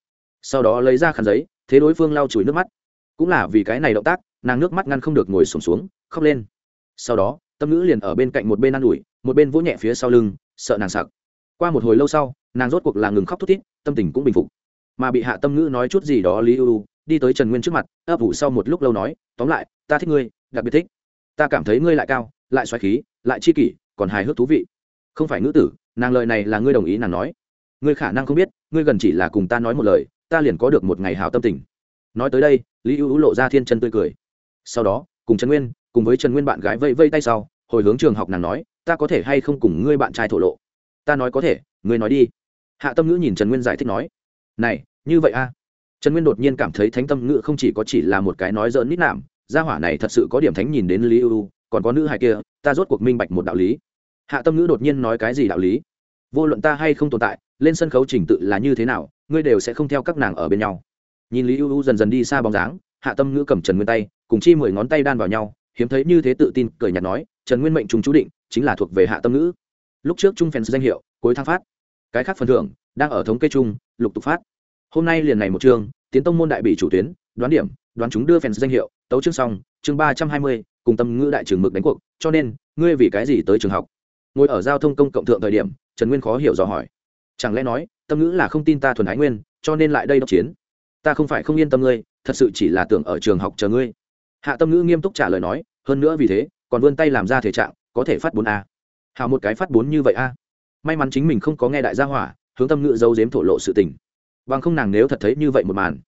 Speaker 1: Sau đó lấy ra khăn giấy thế đối phương lau chùi nước mắt. Cũng là vì cái này động tác nàng nước mắt ngăn không được ngồi sùng xuống, xuống khóc lên. Sau đó tâm ngữ liền ở bên cạnh một bên ă n ủi một bên vỗ nhẹ phía sau lưng sợ nàng sặc. Qua một hồi lâu sau nàng rốt cuộc là ngừng khóc thút thít tâm tình cũng bình phục. Mà bị hạ tâm ngữ nói chút gì đó lý ưu đi tới trần nguyên trước mặt ấp ủ sau một lúc lâu nói tóm lại ta thích ngươi đặc biệt thích. Ta cảm thấy ngươi lại cao lại xoáy khí lại chi kỷ còn hài hước thú vị. Không phải ngữ tử, nàng lời này là ngươi đồng ý nàng nói. Ngươi khả năng không biết, ngươi gần chỉ là cùng ta nói một lời, ta liền có được một ngày hào tâm tình. Nói tới đây, lý ưu lộ ra thiên chân tươi cười. Sau đó, cùng trần nguyên, cùng với trần nguyên bạn gái vây vây tay sau, hồi hướng trường học nàng nói, ta có thể hay không cùng ngươi bạn trai thổ lộ? Ta nói có thể, ngươi nói đi. Hạ tâm ngữ nhìn trần nguyên giải thích nói, này, như vậy a? Trần nguyên đột nhiên cảm thấy thánh tâm ngữ không chỉ có chỉ là một cái nói dỡn nít nạm, gia hỏa này thật sự có điểm thánh nhìn đến lý ưu còn có nữ hài kia ta rốt cuộc minh bạch một đạo lý. Hạ tâm ngữ đột nhiên nói cái gì đạo lý? Vô luận ta hay không tồn tại, lên sân khấu trình tự là như thế nào, ngươi đều sẽ không theo các nàng ở bên nhau. Nhìn lý ưu dần dần đi xa bóng dáng, hạ tâm ngữ cầm trần nguyên tay, cùng chi mười ngón tay đan vào nhau, hiếm thấy như thế tự tin, cười nhạt nói, trần nguyên mệnh chúng chú định, chính là thuộc về hạ tâm ngữ. Lúc trước trung phèn danh hiệu, cuối tháng phát. Cái khác phần thưởng, đang ở thống kê chung, lục tục phát. Hôm nay liền này một chương, tiến tông môn đại bị chủ tuyến, đoán điểm, đoán chúng đưa fans danh hiệu, tấu chương xong, chương ba trăm hai mươi cùng tâm ngữ đại trường mực đánh cuộc, cho nên, ngươi vì cái gì tới trường học? Ngồi ở giao thông công cộng thượng thời điểm, trần nguyên khó hiểu dò hỏi. Chẳng lẽ nói, tâm ngữ là không tin ta thuần ái nguyên, cho nên lại đây đốc chiến? Ta không phải không yên tâm ngươi, thật sự chỉ là tưởng ở trường học chờ ngươi. Hạ tâm ngữ nghiêm túc trả lời nói, hơn nữa vì thế, còn vươn tay làm ra thể trạng, có thể phát bốn a. Hào một cái phát bốn như vậy a. May mắn chính mình không có nghe đại gia hỏa, hướng tâm ngữ giấu giếm thổ lộ sự tình. Bằng không nàng nếu thật thấy như vậy một màn.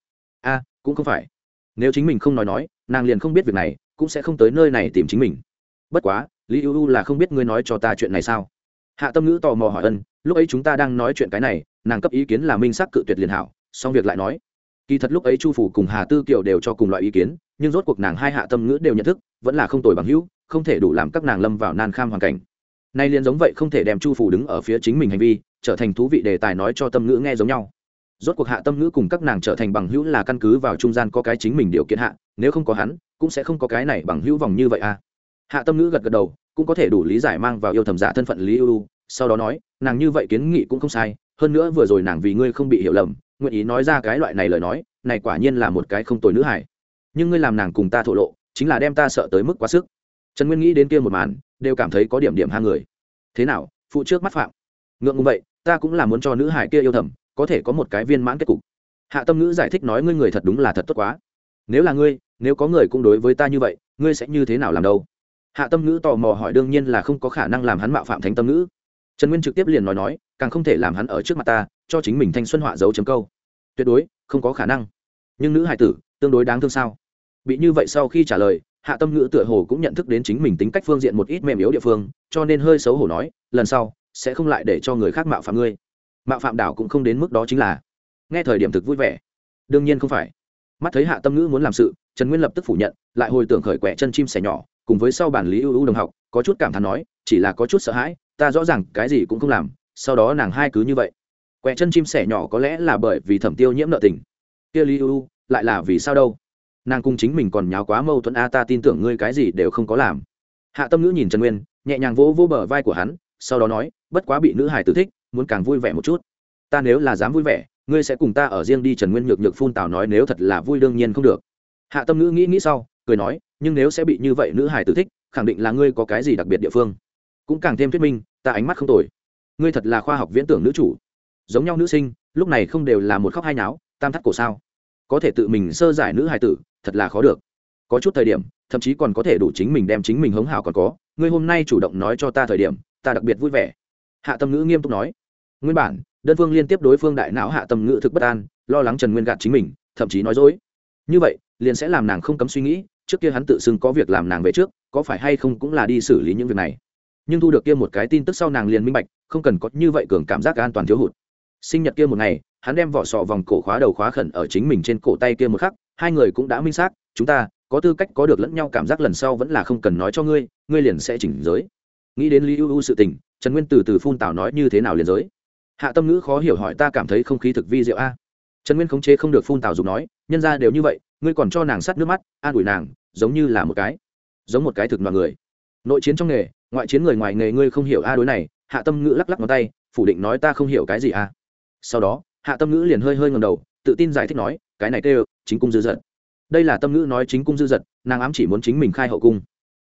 Speaker 1: A, cũng không phải. Nếu chính mình không nói nói, nàng liền không biết việc này cũng sẽ không tới nơi này tìm chính mình. Bất quá, lý ưu là không biết ngươi nói cho ta chuyện này sao? Hạ tâm ngữ tò mò hỏi ân, lúc ấy chúng ta đang nói chuyện cái này, nàng cấp ý kiến là minh sắc cự tuyệt liền hảo, xong việc lại nói. Kỳ thật lúc ấy chu phủ cùng hà tư kiều đều cho cùng loại ý kiến, nhưng rốt cuộc nàng hai hạ tâm ngữ đều nhận thức, vẫn là không tồi bằng hữu, không thể đủ làm các nàng lâm vào nan kham hoàn cảnh. Nay liền giống vậy không thể đem chu phủ đứng ở phía chính mình hành vi, trở thành thú vị đề tài nói cho tâm ngữ nghe giống nhau rốt cuộc hạ tâm ngữ cùng các nàng trở thành bằng hữu là căn cứ vào trung gian có cái chính mình điều kiện hạ, nếu không có hắn, cũng sẽ không có cái này bằng hữu vòng như vậy à. Hạ tâm ngữ gật gật đầu, cũng có thể đủ lý giải mang vào yêu thầm giả thân phận lý ưu. Sau đó nói, nàng như vậy kiến nghị cũng không sai, hơn nữa vừa rồi nàng vì ngươi không bị hiểu lầm, nguyện ý nói ra cái loại này lời nói, này quả nhiên là một cái không tồi nữ hải nhưng ngươi làm nàng cùng ta thổ lộ, chính là đem ta sợ tới mức quá sức. Trần nguyên nghĩ đến kia một màn, đều cảm thấy có điểm điểm hai người. Thế nào, phụ trước mắt phạm? Ngượng ngùng vậy, ta cũng là muốn cho nữ hải kia yêu thầm có thể có một cái viên mãn kết cục. Hạ tâm ngữ giải thích nói, ngươi người thật đúng là thật tốt quá. Nếu là ngươi, nếu có người cũng đối với ta như vậy, ngươi sẽ như thế nào làm đâu? Hạ tâm ngữ tò mò hỏi, đương nhiên là không có khả năng làm hắn mạo phạm thánh tâm ngữ. Trần nguyên trực tiếp liền nói nói, càng không thể làm hắn ở trước mặt ta, cho chính mình thanh xuân họa dấu chấm câu. Tuyệt đối, không có khả năng. Nhưng nữ hải tử, tương đối đáng thương sao? Bị như vậy sau khi trả lời, hạ tâm ngữ tựa hồ cũng nhận thức đến chính mình tính cách phương diện một ít mềm yếu địa phương, cho nên hơi xấu hổ nói, lần sau, sẽ không lại để cho người khác mạo phạm ngươi mạo phạm đảo cũng không đến mức đó chính là. Nghe thời điểm thực vui vẻ. Đương nhiên không phải. Mắt thấy hạ tâm ngữ muốn làm sự, trần nguyên lập tức phủ nhận, lại hồi tưởng khởi quẻ chân chim sẻ nhỏ, cùng với sau bản lý ưu ưu đồng học, có chút cảm thán nói, chỉ là có chút sợ hãi, ta rõ ràng cái gì cũng không làm, sau đó nàng hai cứ như vậy. Quẹ chân chim sẻ nhỏ có lẽ là bởi vì thẩm tiêu nhiễm nợ tình. Kia lý ưu lại là vì sao đâu? Nàng cùng chính mình còn nháo quá mâu thuẫn a, ta tin tưởng ngươi cái gì đều không có làm. Hạ tâm ngữ nhìn trần nguyên, nhẹ nhàng vỗ vỗ bờ vai của hắn, sau đó nói, bất quá bị nữ hải tử thích muốn càng vui vẻ một chút. Ta nếu là dám vui vẻ, ngươi sẽ cùng ta ở riêng đi trần nguyên nhược nhược phun tào nói nếu thật là vui đương nhiên không được. Hạ tâm ngữ nghĩ nghĩ sau, cười nói, nhưng nếu sẽ bị như vậy nữ hải tử thích, khẳng định là ngươi có cái gì đặc biệt địa phương. Cũng càng thêm thuyết minh, ta ánh mắt không tồi. Ngươi thật là khoa học viễn tưởng nữ chủ. Giống nhau nữ sinh, lúc này không đều là một khóc hai náo tam thắt cổ sao. Có thể tự mình sơ giải nữ hài tử, thật là khó được. Có chút thời điểm, thậm chí còn có thể đủ chính mình đem chính mình hống hào còn có. Ngươi hôm nay chủ động nói cho ta thời điểm, ta đặc biệt vui vẻ hạ tâm ngữ nghiêm túc nói, nguyên bản, đơn phương liên tiếp đối phương đại não hạ tâm ngữ thực bất an, lo lắng trần nguyên gạt chính mình, thậm chí nói dối. Như vậy, liền sẽ làm nàng không cấm suy nghĩ, trước kia hắn tự xưng có việc làm nàng về trước, có phải hay không cũng là đi xử lý những việc này. Nhưng thu được kia một cái tin tức sau nàng liền minh bạch, không cần có như vậy cường cảm giác an toàn thiếu hụt. Sinh nhật kia một ngày, hắn đem vỏ sọ vòng cổ khóa đầu khóa khẩn ở chính mình trên cổ tay kia một khắc, hai người cũng đã minh xác, chúng ta, có tư cách có được lẫn nhau cảm giác lần sau vẫn là không cần nói cho ngươi ngươi liền sẽ chỉnh giới. Nghĩ đến lý ưu ưu sự tình trần nguyên từ từ phun tảo nói như thế nào liền giới. Hạ tâm ngữ khó hiểu hỏi ta cảm thấy không khí thực vi diệu a. Trần nguyên khống chế không được phun tảo dục nói, nhân ra đều như vậy, ngươi còn cho nàng sắt nước mắt, an ủi nàng, giống như là một cái, giống một cái thực đoàn người. Nội chiến trong nghề, ngoại chiến người ngoài nghề ngươi không hiểu a đối này, hạ tâm ngữ lắc lắc ngón tay, phủ định nói ta không hiểu cái gì a. Sau đó, hạ tâm ngữ liền hơi hơi ngầm đầu, tự tin giải thích nói, cái này kêu chính cung dư dật. Đây là tâm ngữ nói chính cung dư dật, nàng ám chỉ muốn chính mình khai hậu cung.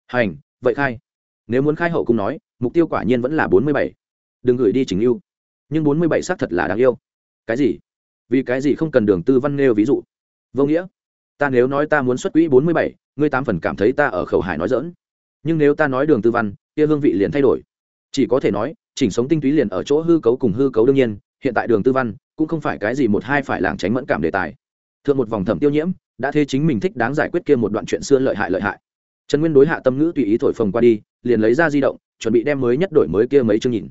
Speaker 1: Hành, vậy khai. Nếu muốn khai hậu cung nói mục tiêu quả nhiên vẫn là bốn mươi bảy. Đừng gửi đi chỉnh yêu nhưng bốn mươi bảy xác thật là đáng yêu. Cái gì? Vì cái gì không cần đường tư văn nêu ví dụ? Vô nghĩa. Ta nếu nói ta muốn xuất quỹ bốn mươi bảy, ngươi tám phần cảm thấy ta ở khẩu hải nói dỡn nhưng nếu ta nói đường tư văn, kia hương vị liền thay đổi. Chỉ có thể nói chỉnh sống tinh túy liền ở chỗ hư cấu cùng hư cấu đương nhiên, hiện tại đường tư văn cũng không phải cái gì một hai phải làng tránh mẫn cảm đề tài. Thượng một vòng thẩm tiêu nhiễm, đã thế chính mình thích đáng giải quyết kia một đoạn chuyện xưa lợi hại lợi hại. Trần nguyên đối hạ tâm ngữ tùy ý thổi phồng qua đi, liền lấy ra di động chuẩn bị đem mới nhất đổi mới kia mấy chương nhìn.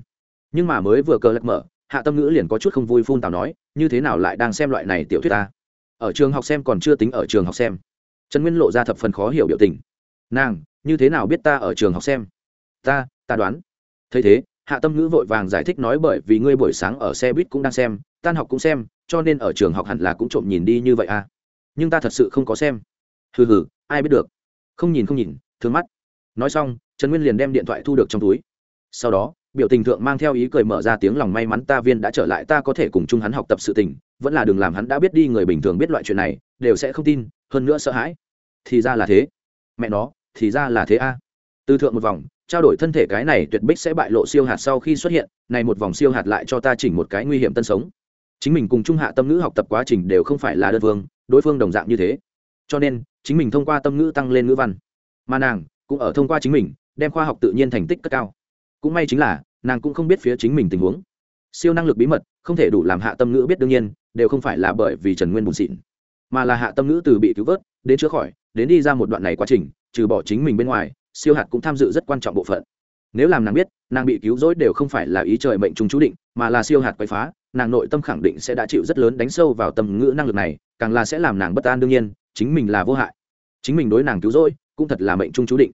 Speaker 1: Nhưng mà mới vừa cờ lật mở, hạ tâm ngữ liền có chút không vui phun tào nói, như thế nào lại đang xem loại này tiểu thuyết ta? Ở trường học xem còn chưa tính ở trường học xem. Trần nguyên lộ ra thập phần khó hiểu biểu tình. Nàng, như thế nào biết ta ở trường học xem? Ta ta đoán. Thấy thế, hạ tâm ngữ vội vàng giải thích nói bởi vì ngươi buổi sáng ở xe buýt cũng đang xem, tan học cũng xem, cho nên ở trường học hẳn là cũng trộm nhìn đi như vậy à? Nhưng ta thật sự không có xem. Hừ hừ, ai biết được. Không nhìn không nhìn, thương mắt. Nói xong trần nguyên liền đem điện thoại thu được trong túi. Sau đó, biểu tình thượng mang theo ý cười mở ra tiếng lòng may mắn ta viên đã trở lại, ta có thể cùng chung hắn học tập sự tình, vẫn là đừng làm hắn đã biết đi, người bình thường biết loại chuyện này, đều sẽ không tin, hơn nữa sợ hãi. Thì ra là thế. Mẹ nó, thì ra là thế a. Từ thượng một vòng, trao đổi thân thể cái này tuyệt bích sẽ bại lộ siêu hạt sau khi xuất hiện, này một vòng siêu hạt lại cho ta chỉnh một cái nguy hiểm tân sống. Chính mình cùng trung hạ tâm ngữ học tập quá trình đều không phải là đơn phương, đối phương đồng dạng như thế. Cho nên, chính mình thông qua tâm ngữ tăng lên ngữ văn. Mà nàng cũng ở thông qua chính mình đem khoa học tự nhiên thành tích cất cao. Cũng may chính là, nàng cũng không biết phía chính mình tình huống. Siêu năng lực bí mật, không thể đủ làm hạ tâm ngữ biết đương nhiên, đều không phải là bởi vì trần nguyên bùn xịn, mà là hạ tâm ngữ từ bị cứu vớt, đến chữa khỏi, đến đi ra một đoạn này quá trình, trừ bỏ chính mình bên ngoài, siêu hạt cũng tham dự rất quan trọng bộ phận. Nếu làm nàng biết, nàng bị cứu rỗi đều không phải là ý trời mệnh chúng chú định, mà là siêu hạt quậy phá, nàng nội tâm khẳng định sẽ đã chịu rất lớn đánh sâu vào tâm ngữ năng lực này, càng là sẽ làm nàng bất an đương nhiên, chính mình là vô hại. Chính mình đối nàng cứu rỗi, cũng thật là mệnh trung chú định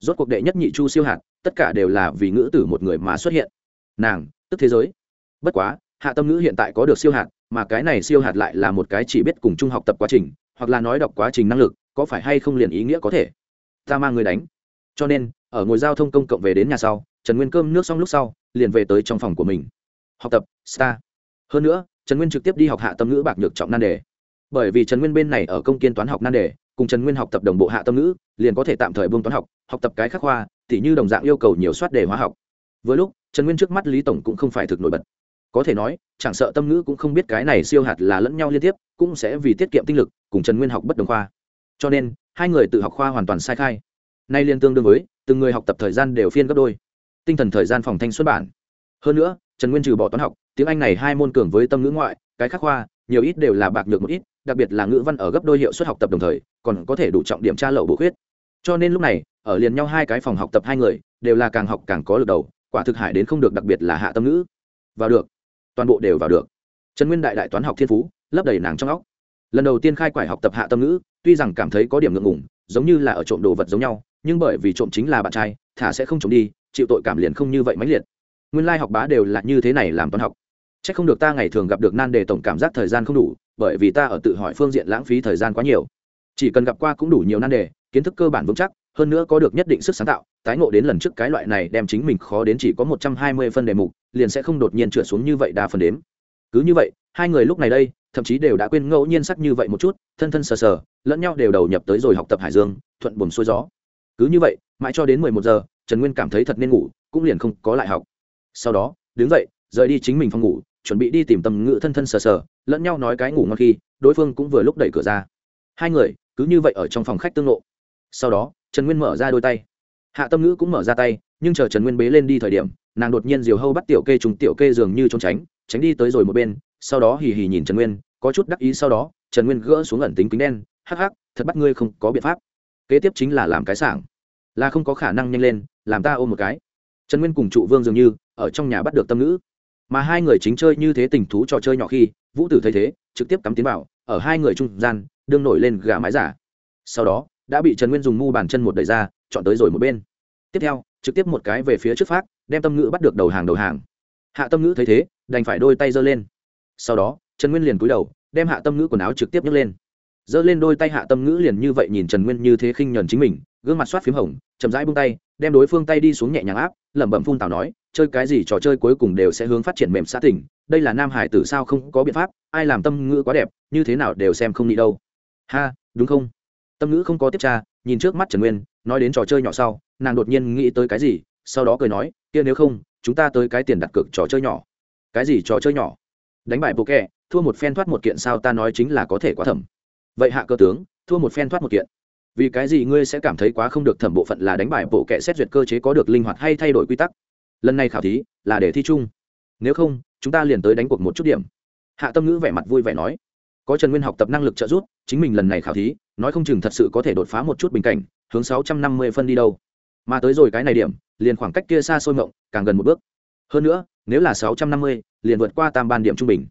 Speaker 1: rốt cuộc đệ nhất nhị chu siêu hạt, tất cả đều là vì ngữ tử một người mà xuất hiện. Nàng, tức thế giới. Bất quá, hạ tâm ngữ hiện tại có được siêu hạt, mà cái này siêu hạt lại là một cái chỉ biết cùng chung học tập quá trình, hoặc là nói đọc quá trình năng lực, có phải hay không liền ý nghĩa có thể? Ta mang người đánh. Cho nên, ở ngồi giao thông công cộng về đến nhà sau, trần nguyên cơm nước xong lúc sau, liền về tới trong phòng của mình. Học tập, star. Hơn nữa, trần nguyên trực tiếp đi học hạ tâm ngữ bạc nhược trọng nan đề. Bởi vì trần nguyên bên này ở công kiên toán học nan đề cùng trần nguyên học tập đồng bộ hạ tâm ngữ, liền có thể tạm thời buông toán học học tập cái khắc khoa, tỉ như đồng dạng yêu cầu nhiều soát đề hóa học. Với lúc, trần nguyên trước mắt lý tổng cũng không phải thực nổi bật. Có thể nói, chẳng sợ tâm ngữ cũng không biết cái này siêu hạt là lẫn nhau liên tiếp, cũng sẽ vì tiết kiệm tinh lực, cùng trần nguyên học bất đồng khoa. Cho nên, hai người tự học khoa hoàn toàn sai khai. Nay liên tương đương với, từng người học tập thời gian đều phiên gấp đôi. Tinh thần thời gian phòng thanh xuất bản. Hơn nữa, trần nguyên trừ bỏ toán học, tiếng anh này hai môn cường với tâm ngữ ngoại, cái khắc khoa, nhiều ít đều là bạc nhược một ít đặc biệt là ngữ văn ở gấp đôi hiệu suất học tập đồng thời, còn có thể đủ trọng điểm tra lậu bổ khuyết. Cho nên lúc này, ở liền nhau hai cái phòng học tập hai người, đều là càng học càng có lực đầu, quả thực hải đến không được đặc biệt là hạ tâm ngữ. Vào được. Toàn bộ đều vào được. Trần nguyên đại đại toán học thiên phú, lấp đầy nàng trong óc. Lần đầu tiên khai quải học tập hạ tâm ngữ, tuy rằng cảm thấy có điểm ngượng ngùng, giống như là ở trộm đồ vật giống nhau, nhưng bởi vì trộm chính là bạn trai, thả sẽ không trộm đi, chịu tội cảm liền không như vậy mãnh liệt. Nguyên lai học bá đều là như thế này làm toán học. C h ắ c không được ta ngày thường gặp được nan đề tổng cảm giác thời gian không đủ bởi vì ta ở tự hỏi phương diện lãng phí thời gian quá nhiều. Chỉ cần gặp qua cũng đủ nhiều nan đề, kiến thức cơ bản vững chắc, hơn nữa có được nhất định sức sáng tạo, tái ngộ đến lần trước cái loại này đem chính mình khó đến chỉ có một trăm hai mươi phân đề mục, liền sẽ không đột nhiên trượt xuống như vậy đa phần đếm. Cứ như vậy, hai người lúc này đây, thậm chí đều đã quên ngẫu nhiên sắc như vậy một chút, thân thân sờ sờ, lẫn nhau đều đầu nhập tới rồi học tập hải dương, thuận buồm xuôi gió. Cứ như vậy, mãi cho đến mười một giờ, trần nguyên cảm thấy thật nên ngủ, cũng liền không có lại học. Sau đó, đứng dậy, rời đi chính mình phòng ngủ chuẩn bị đi tìm tầm ngự thân thân sờ sờ, lẫn nhau nói cái ngủ ngon khi, đối phương cũng vừa lúc đẩy cửa ra. Hai người, cứ như vậy ở trong phòng khách tương lộ sau đó, trần nguyên mở ra đôi tay. Hạ tâm ngữ cũng mở ra tay, nhưng chờ trần nguyên bế lên đi thời điểm, nàng đột nhiên diều hâu bắt tiểu kê trùng tiểu kê dường như trốn tránh tránh đi tới rồi một bên, sau đó hì hì nhìn trần nguyên, có chút đắc ý sau đó, trần nguyên gỡ xuống ẩn tính kính đen, hắc hắc, thật bắt ngươi không có biện pháp. Kế tiếp chính là làm cái sảng. Là không có khả năng nhanh lên, làm ta ôm một cái. Trần nguyên cùng trụ vương dường như, ở trong nhà bắt được tâm ngữ mà hai người chính chơi như thế tình thú trò chơi nhỏ khi, vũ tử thấy thế, trực tiếp cắm tiến vào, ở hai người trung gian, đương nổi lên gà mái giả. Sau đó, đã bị trần nguyên dùng mu bàn chân một đẩy ra, chọn tới rồi một bên. Tiếp theo, trực tiếp một cái về phía trước phát, đem tâm ngữ bắt được đầu hàng đầu hàng. Hạ tâm ngữ thấy thế, đành phải đôi tay giơ lên. Sau đó, trần nguyên liền cúi đầu, đem hạ tâm ngữ quần áo trực tiếp nhấc lên. Giơ lên đôi tay hạ tâm ngữ liền như vậy nhìn trần nguyên như thế khinh nhuần chính mình gương mặt soát p h í m hồng, chậm rãi bung tay, đem đối phương tay đi xuống nhẹ nhàng áp, lẩm bẩm phun tào nói, chơi cái gì trò chơi cuối cùng đều sẽ hướng phát triển mềm xã tỉnh, đây là nam hải tử sao không có biện pháp, ai làm tâm ngữ quá đẹp, như thế nào đều xem không nghĩ đâu. Ha, đúng không? Tâm ngữ không có tiếp tra, nhìn trước mắt trần nguyên, nói đến trò chơi nhỏ sau, nàng đột nhiên nghĩ tới cái gì, sau đó cười nói, kia nếu không, chúng ta tới cái tiền đặt cược trò chơi nhỏ. Cái gì trò chơi nhỏ? Đánh bại bộ kẹ, thua một phen thoát một kiện sao ta nói chính là có thể quá thẩm vậy hạ cơ tướng, thua một phen thoát một kiện vì cái gì ngươi sẽ cảm thấy quá không được thẩm bộ phận là đánh bại bộ kệ xét duyệt cơ chế có được linh hoạt hay thay đổi quy tắc? Lần này khảo thí là để thi chung. Nếu không, chúng ta liền tới đánh cuộc một chút điểm. Hạ tâm ngữ vẻ mặt vui vẻ nói. Có trần nguyên học tập năng lực trợ giúp, chính mình lần này khảo thí, nói không chừng thật sự có thể đột phá một chút bình cảnh, hướng sáu trăm năm mươi phân đi đâu. Mà tới rồi cái này điểm, liền khoảng cách kia xa xôi mộng càng gần một bước. Hơn nữa, nếu là sáu trăm năm mươi, liền vượt qua tam ban điểm trung bình.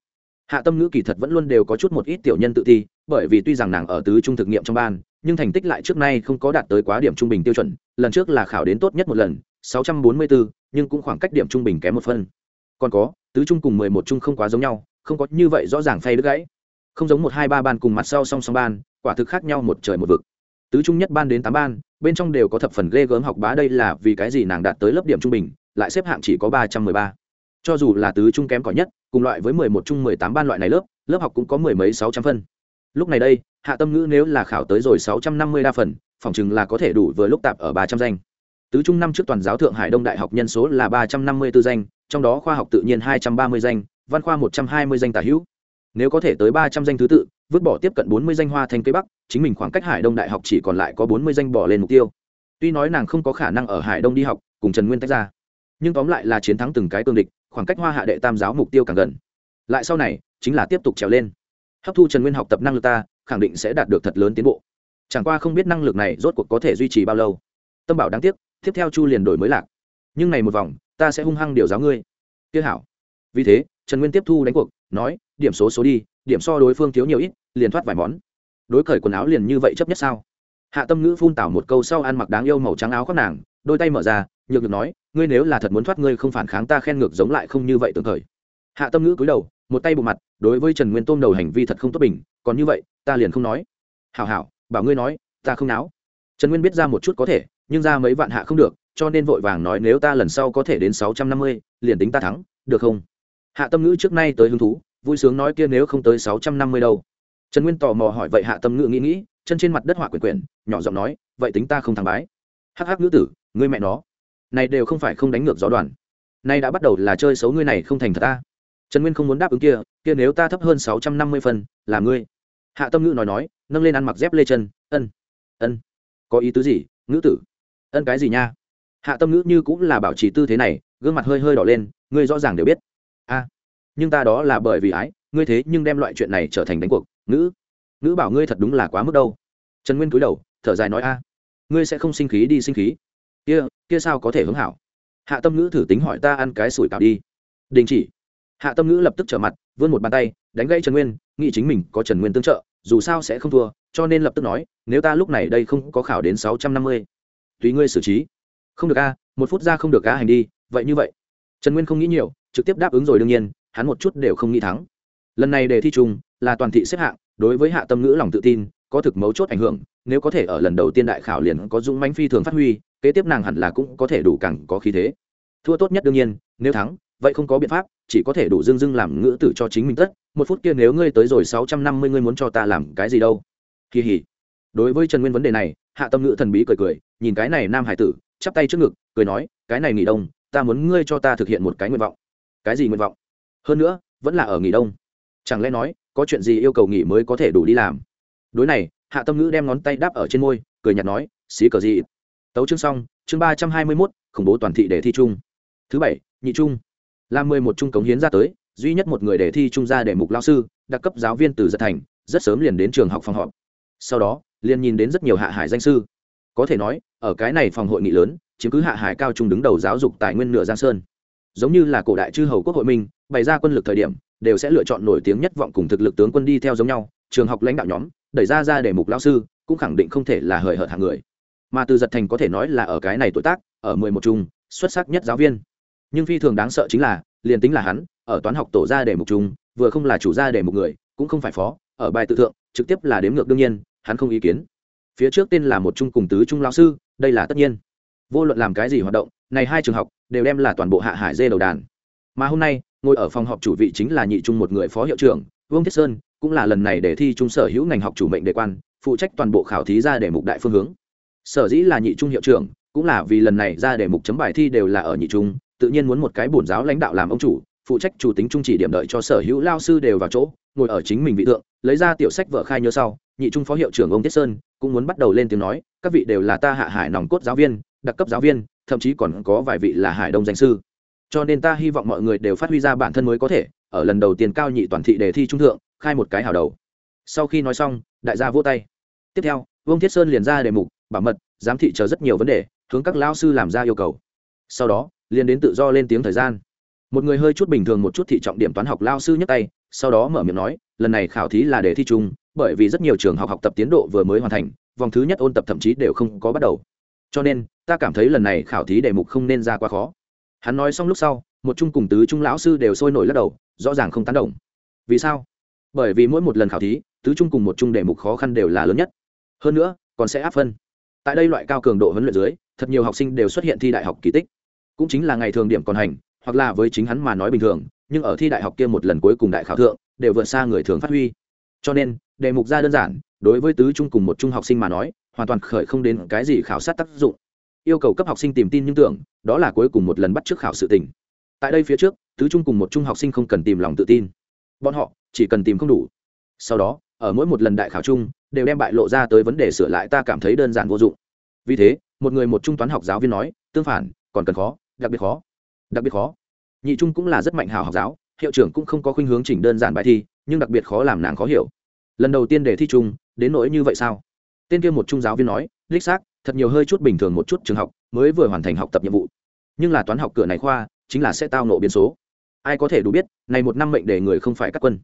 Speaker 1: Hạ tâm ngữ kỳ thật vẫn luôn đều có chút một ít tiểu nhân tự ti, bởi vì tuy rằng nàng ở tứ trung thực nghiệm trong ban nhưng thành tích lại trước nay không có đạt tới quá điểm trung bình tiêu chuẩn, lần trước là khảo đến tốt nhất một lần, sáu trăm bốn mươi bốn nhưng cũng khoảng cách điểm trung bình kém một phân. Còn có, tứ trung cùng mười một trung không quá giống nhau, không có như vậy rõ ràng phay đứt gãy. Không giống một hai ba ban cùng mặt sau song song ban, quả thực khác nhau một trời một vực. Tứ trung nhất ban đến tám ban, bên trong đều có thập phần ghê gớm học bá đây là vì cái gì nàng đạt tới lớp điểm trung bình, lại xếp hạng chỉ có ba trăm mười ba. Cho dù là tứ trung kém cỏi nhất, cùng loại với mười một trung mười tám ban loại này lớp lớp học cũng có mười mấy sáu trăm phân lúc này đây, hạ tâm ngữ nếu là khảo tới rồi sáu trăm năm mươi đa phần phòng chừng là có thể đủ vừa lúc tạp ở ba trăm danh. Tứ trung năm trước toàn giáo thượng hải đông đại học nhân số là ba trăm năm mươi 354 danh, trong đó khoa học tự nhiên hai trăm ba mươi danh, văn khoa một trăm hai mươi danh tả hữu. Nếu có thể tới ba trăm danh thứ tự, vứt bỏ tiếp cận bốn mươi danh hoa thanh cây bắc, chính mình khoảng cách hải đông đại học chỉ còn lại có bốn mươi danh bỏ lên mục tiêu. Tuy nói nàng không có khả năng ở hải đông đi học, cùng trần nguyên tách ra, nhưng tóm lại là chiến thắng từng cái cương địch, khoảng cách hoa hạ đệ tam giáo mục tiêu càng gần. Lại sau này, chính là tiếp tục trèo lên hấp thu trần nguyên học tập năng lực ta, khẳng định sẽ đạt được thật lớn tiến bộ. Chẳng qua không biết năng lực này rốt cuộc có thể duy trì bao lâu. Tâm bảo đáng tiếc, tiếp theo chu liền đổi mới lạc. Nhưng này một vòng, ta sẽ hung hăng điều giáo ngươi. Tiếc hảo. Vì thế, trần nguyên tiếp thu đánh cuộc, nói, điểm số số đi, điểm so đối phương thiếu nhiều ít, liền thoát vài món. Đối cởi quần áo liền như vậy chấp nhất sao? Hạ tâm ngữ phun tảo một câu sau ăn mặc đáng yêu màu trắng áo khoác nàng, đôi tay mở ra, nhược được nói, ngươi nếu là thật muốn thoát ngươi không phản kháng ta khen ngược giống lại không như vậy tưởng thời. Hạ tâm ngữ cúi đầu một tay bộ mặt, đối với trần nguyên tôm đầu hành vi thật không tốt bình, còn như vậy, ta liền không nói. Hảo hảo, bảo ngươi nói, ta không náo. Trần nguyên biết ra một chút có thể, nhưng ra mấy vạn hạ không được, cho nên vội vàng nói nếu ta lần sau có thể đến sáu trăm năm mươi, liền tính ta thắng, được không? Hạ tâm ngữ trước nay tới hứng thú, vui sướng nói kia nếu không tới sáu trăm năm mươi đâu. Trần nguyên tò mò hỏi vậy hạ tâm ngữ nghĩ nghĩ, chân trên mặt đất hỏa quyển quyển, nhỏ giọng nói, vậy tính ta không thắng bái. Hắc hắc ngữ tử, ngươi mẹ nó. Này đều không phải không đánh ngược gió đoàn. Nay đã bắt đầu là chơi xấu ngươi này không thành thật ta trần nguyên không muốn đáp ứng kia kia nếu ta thấp hơn sáu trăm năm mươi phân là ngươi. Hạ tâm ngữ nói nói, nâng lên ăn mặc dép lê chân, ân ân. Có ý tứ gì, ngữ tử? Ân cái gì nha? Hạ tâm ngữ như cũng là bảo trì tư thế này, gương mặt hơi hơi đỏ lên, ngươi rõ ràng đều biết. A, nhưng ta đó là bởi vì ái, ngươi thế nhưng đem loại chuyện này trở thành đánh cuộc, ngữ. Ngữ bảo ngươi thật đúng là quá mức đâu. Trần nguyên cúi đầu, thở dài nói, a, ngươi sẽ không sinh khí đi sinh khí. Kia kia sao có thể hướng hảo? Hạ tâm ngữ thử tính hỏi ta ăn cái sủi cảo đi. Đình chỉ hạ tâm ngữ lập tức trở mặt, vươn một bàn tay, đánh gãy trần nguyên, nghĩ chính mình có trần nguyên tương trợ, dù sao sẽ không thua, cho nên lập tức nói, nếu ta lúc này đây không có khảo đến sáu trăm năm mươi, tùy ngươi xử trí. Không được a, một phút ra không được a hành đi, vậy như vậy. Trần nguyên không nghĩ nhiều, trực tiếp đáp ứng rồi đương nhiên, hắn một chút đều không nghĩ thắng. Lần này đề thi chung, là toàn thị xếp hạng, đối với hạ tâm ngữ lòng tự tin, có thực mấu chốt ảnh hưởng, nếu có thể ở lần đầu tiên đại khảo liền có dũng mãnh phi thường phát huy, kế tiếp nàng hẳn là cũng có thể đủ càng có khí thế. Thua tốt nhất đương nhiên, nếu thắng vậy không có biện pháp, chỉ có thể đủ dưng dưng làm ngữ tử cho chính mình tất. Một phút kia nếu ngươi tới rồi sáu trăm năm mươi, ngươi muốn cho ta làm cái gì đâu? Kỳ hỉ. Đối với trần nguyên vấn đề này, hạ tâm ngữ thần bí cười cười, nhìn cái này nam hải tử, chắp tay trước ngực, cười nói, cái này nghỉ đông, ta muốn ngươi cho ta thực hiện một cái nguyện vọng. Cái gì nguyện vọng? Hơn nữa, vẫn là ở nghỉ đông. Chẳng lẽ nói, có chuyện gì yêu cầu nghỉ mới có thể đủ đi làm? Đối này, hạ tâm ngữ đem ngón tay đáp ở trên môi, cười nhạt nói, xí cờ gì? Tấu chương xong, chương ba trăm hai mươi mốt, khủng bố toàn thị để thi chung. Thứ bảy, nhị trung là mười một trung cống hiến ra tới, duy nhất một người đề thi trung ra để mục lao sư, đặc cấp giáo viên từ giật thành, rất sớm liền đến trường học phòng họp. Sau đó, liền nhìn đến rất nhiều hạ hải danh sư. Có thể nói, ở cái này phòng hội nghị lớn, chiếm cứ hạ hải cao trung đứng đầu giáo dục tài nguyên nửa giang sơn. Giống như là cổ đại chư hầu quốc hội minh, bày ra quân lực thời điểm, đều sẽ lựa chọn nổi tiếng nhất vọng cùng thực lực tướng quân đi theo giống nhau, trường học lãnh đạo nhóm, đẩy ra ra để mục lao sư, cũng khẳng định không thể là hời hợt hàng người. Mà từ giật thành có thể nói là ở cái này tuổi tác, ở mười một trung, xuất sắc nhất giáo viên nhưng phi thường đáng sợ chính là, liền tính là hắn, ở toán học tổ ra để mục chúng vừa không là chủ gia để một người, cũng không phải phó, ở bài tự thượng, trực tiếp là đếm ngược đương nhiên, hắn không ý kiến. Phía trước tên là một trung cùng tứ trung lão sư, đây là tất nhiên. Vô luận làm cái gì hoạt động, này hai trường học, đều đem là toàn bộ hạ hải dê đầu đàn. Mà hôm nay, ngồi ở phòng họp chủ vị chính là nhị trung một người phó hiệu trưởng, vương thiết sơn, cũng là lần này để thi trung sở hữu ngành học chủ mệnh đề quan, phụ trách toàn bộ khảo thí ra để mục đại phương hướng. Sở dĩ là nhị trung hiệu trưởng, cũng là vì lần này ra để mục chấm bài thi đều là ở nhị trung tự nhiên muốn một cái bổn giáo lãnh đạo làm ông chủ, phụ trách chủ tính trung chỉ điểm đợi cho sở hữu lao sư đều vào chỗ, ngồi ở chính mình vị tượng lấy ra tiểu sách vợ khai nhớ sau, nhị trung phó hiệu trưởng ông tiết sơn cũng muốn bắt đầu lên tiếng nói, các vị đều là ta hạ hải nòng cốt giáo viên, đặc cấp giáo viên, thậm chí còn có vài vị là hải đông danh sư. Cho nên ta hy vọng mọi người đều phát huy ra bản thân mới có thể, ở lần đầu tiên cao nhị toàn thị đề thi trung thượng, khai một cái hào đầu. Sau khi nói xong, đại gia vỗ tay. Tiếp theo vương thiết sơn liền ra đề mục, bảo mật, giám thị chờ rất nhiều vấn đề, hướng các lao sư làm ra yêu cầu sau đó, liền đến tự do lên tiếng thời gian. Một người hơi chút bình thường một chút thị trọng điểm toán học lao sư nhấc tay, sau đó mở miệng nói, lần này khảo thí là đề thi chung, bởi vì rất nhiều trường học học tập tiến độ vừa mới hoàn thành, vòng thứ nhất ôn tập thậm chí đều không có bắt đầu. Cho nên, ta cảm thấy lần này khảo thí đề mục không nên ra quá khó. Hắn nói xong lúc sau, một trung cùng tứ trung lão sư đều sôi nổi lắc đầu, rõ ràng không tán đồng. Vì sao? Bởi vì mỗi một lần khảo thí, tứ trung cùng một trung đề mục khó khăn đều là lớn nhất. Hơn nữa, còn sẽ áp phân. Tại đây loại cao cường độ huấn luyện dưới, thật nhiều học sinh đều xuất hiện thi đại học kỳ tích cũng chính là ngày thường điểm còn hành, hoặc là với chính hắn mà nói bình thường, nhưng ở thi đại học kia một lần cuối cùng đại khảo thượng, đều vượt xa người thường phát huy. Cho nên, đề mục ra đơn giản, đối với tứ trung cùng một trung học sinh mà nói, hoàn toàn khởi không đến cái gì khảo sát tác dụng. Yêu cầu cấp học sinh tìm tin nhưng tưởng, đó là cuối cùng một lần bắt trước khảo sự tình. Tại đây phía trước, tứ trung cùng một trung học sinh không cần tìm lòng tự tin. Bọn họ, chỉ cần tìm không đủ. Sau đó, ở mỗi một lần đại khảo chung, đều đem bại lộ ra tới vấn đề sửa lại ta cảm thấy đơn giản vô dụng. Vì thế, một người một trung toán học giáo viên nói, tương phản, còn cần khó đặc biệt khó. Đặc biệt khó. Nhị trung cũng là rất mạnh hào học giáo, hiệu trưởng cũng không có khuynh hướng chỉnh đơn giản bài thi, nhưng đặc biệt khó làm nàng khó hiểu. Lần đầu tiên để thi chung đến nỗi như vậy sao? Tên kia một trung giáo viên nói, đích xác, thật nhiều hơi chút bình thường một chút trường học, mới vừa hoàn thành học tập nhiệm vụ. Nhưng là toán học cửa này khoa, chính là sẽ tao nộ biến số. Ai có thể đủ biết, này một năm mệnh để người không phải các quân.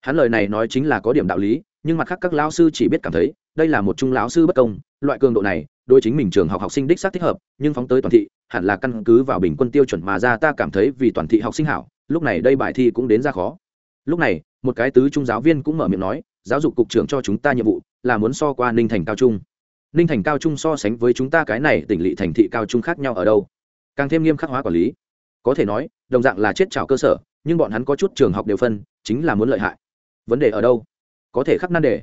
Speaker 1: Hắn lời này nói chính là có điểm đạo lý, nhưng mặt khác các lão sư chỉ biết cảm thấy, đây là một trung lão sư bất công, loại cường độ này đôi chính mình trường học học sinh đích xác thích hợp, nhưng phóng tới toàn thị hẳn là căn cứ vào bình quân tiêu chuẩn mà ra, ta cảm thấy vì toàn thị học sinh hảo, lúc này đây bài thi cũng đến ra khó. Lúc này, một cái tứ trung giáo viên cũng mở miệng nói, giáo dục cục trưởng cho chúng ta nhiệm vụ là muốn so qua ninh thành cao trung. Ninh thành cao trung so sánh với chúng ta cái này tỉnh lỵ thành thị cao trung khác nhau ở đâu? Càng thêm nghiêm khắc hóa quản lý. Có thể nói, đồng dạng là chết trào cơ sở, nhưng bọn hắn có chút trường học đều phân, chính là muốn lợi hại. Vấn đề ở đâu? Có thể khắc nan đề.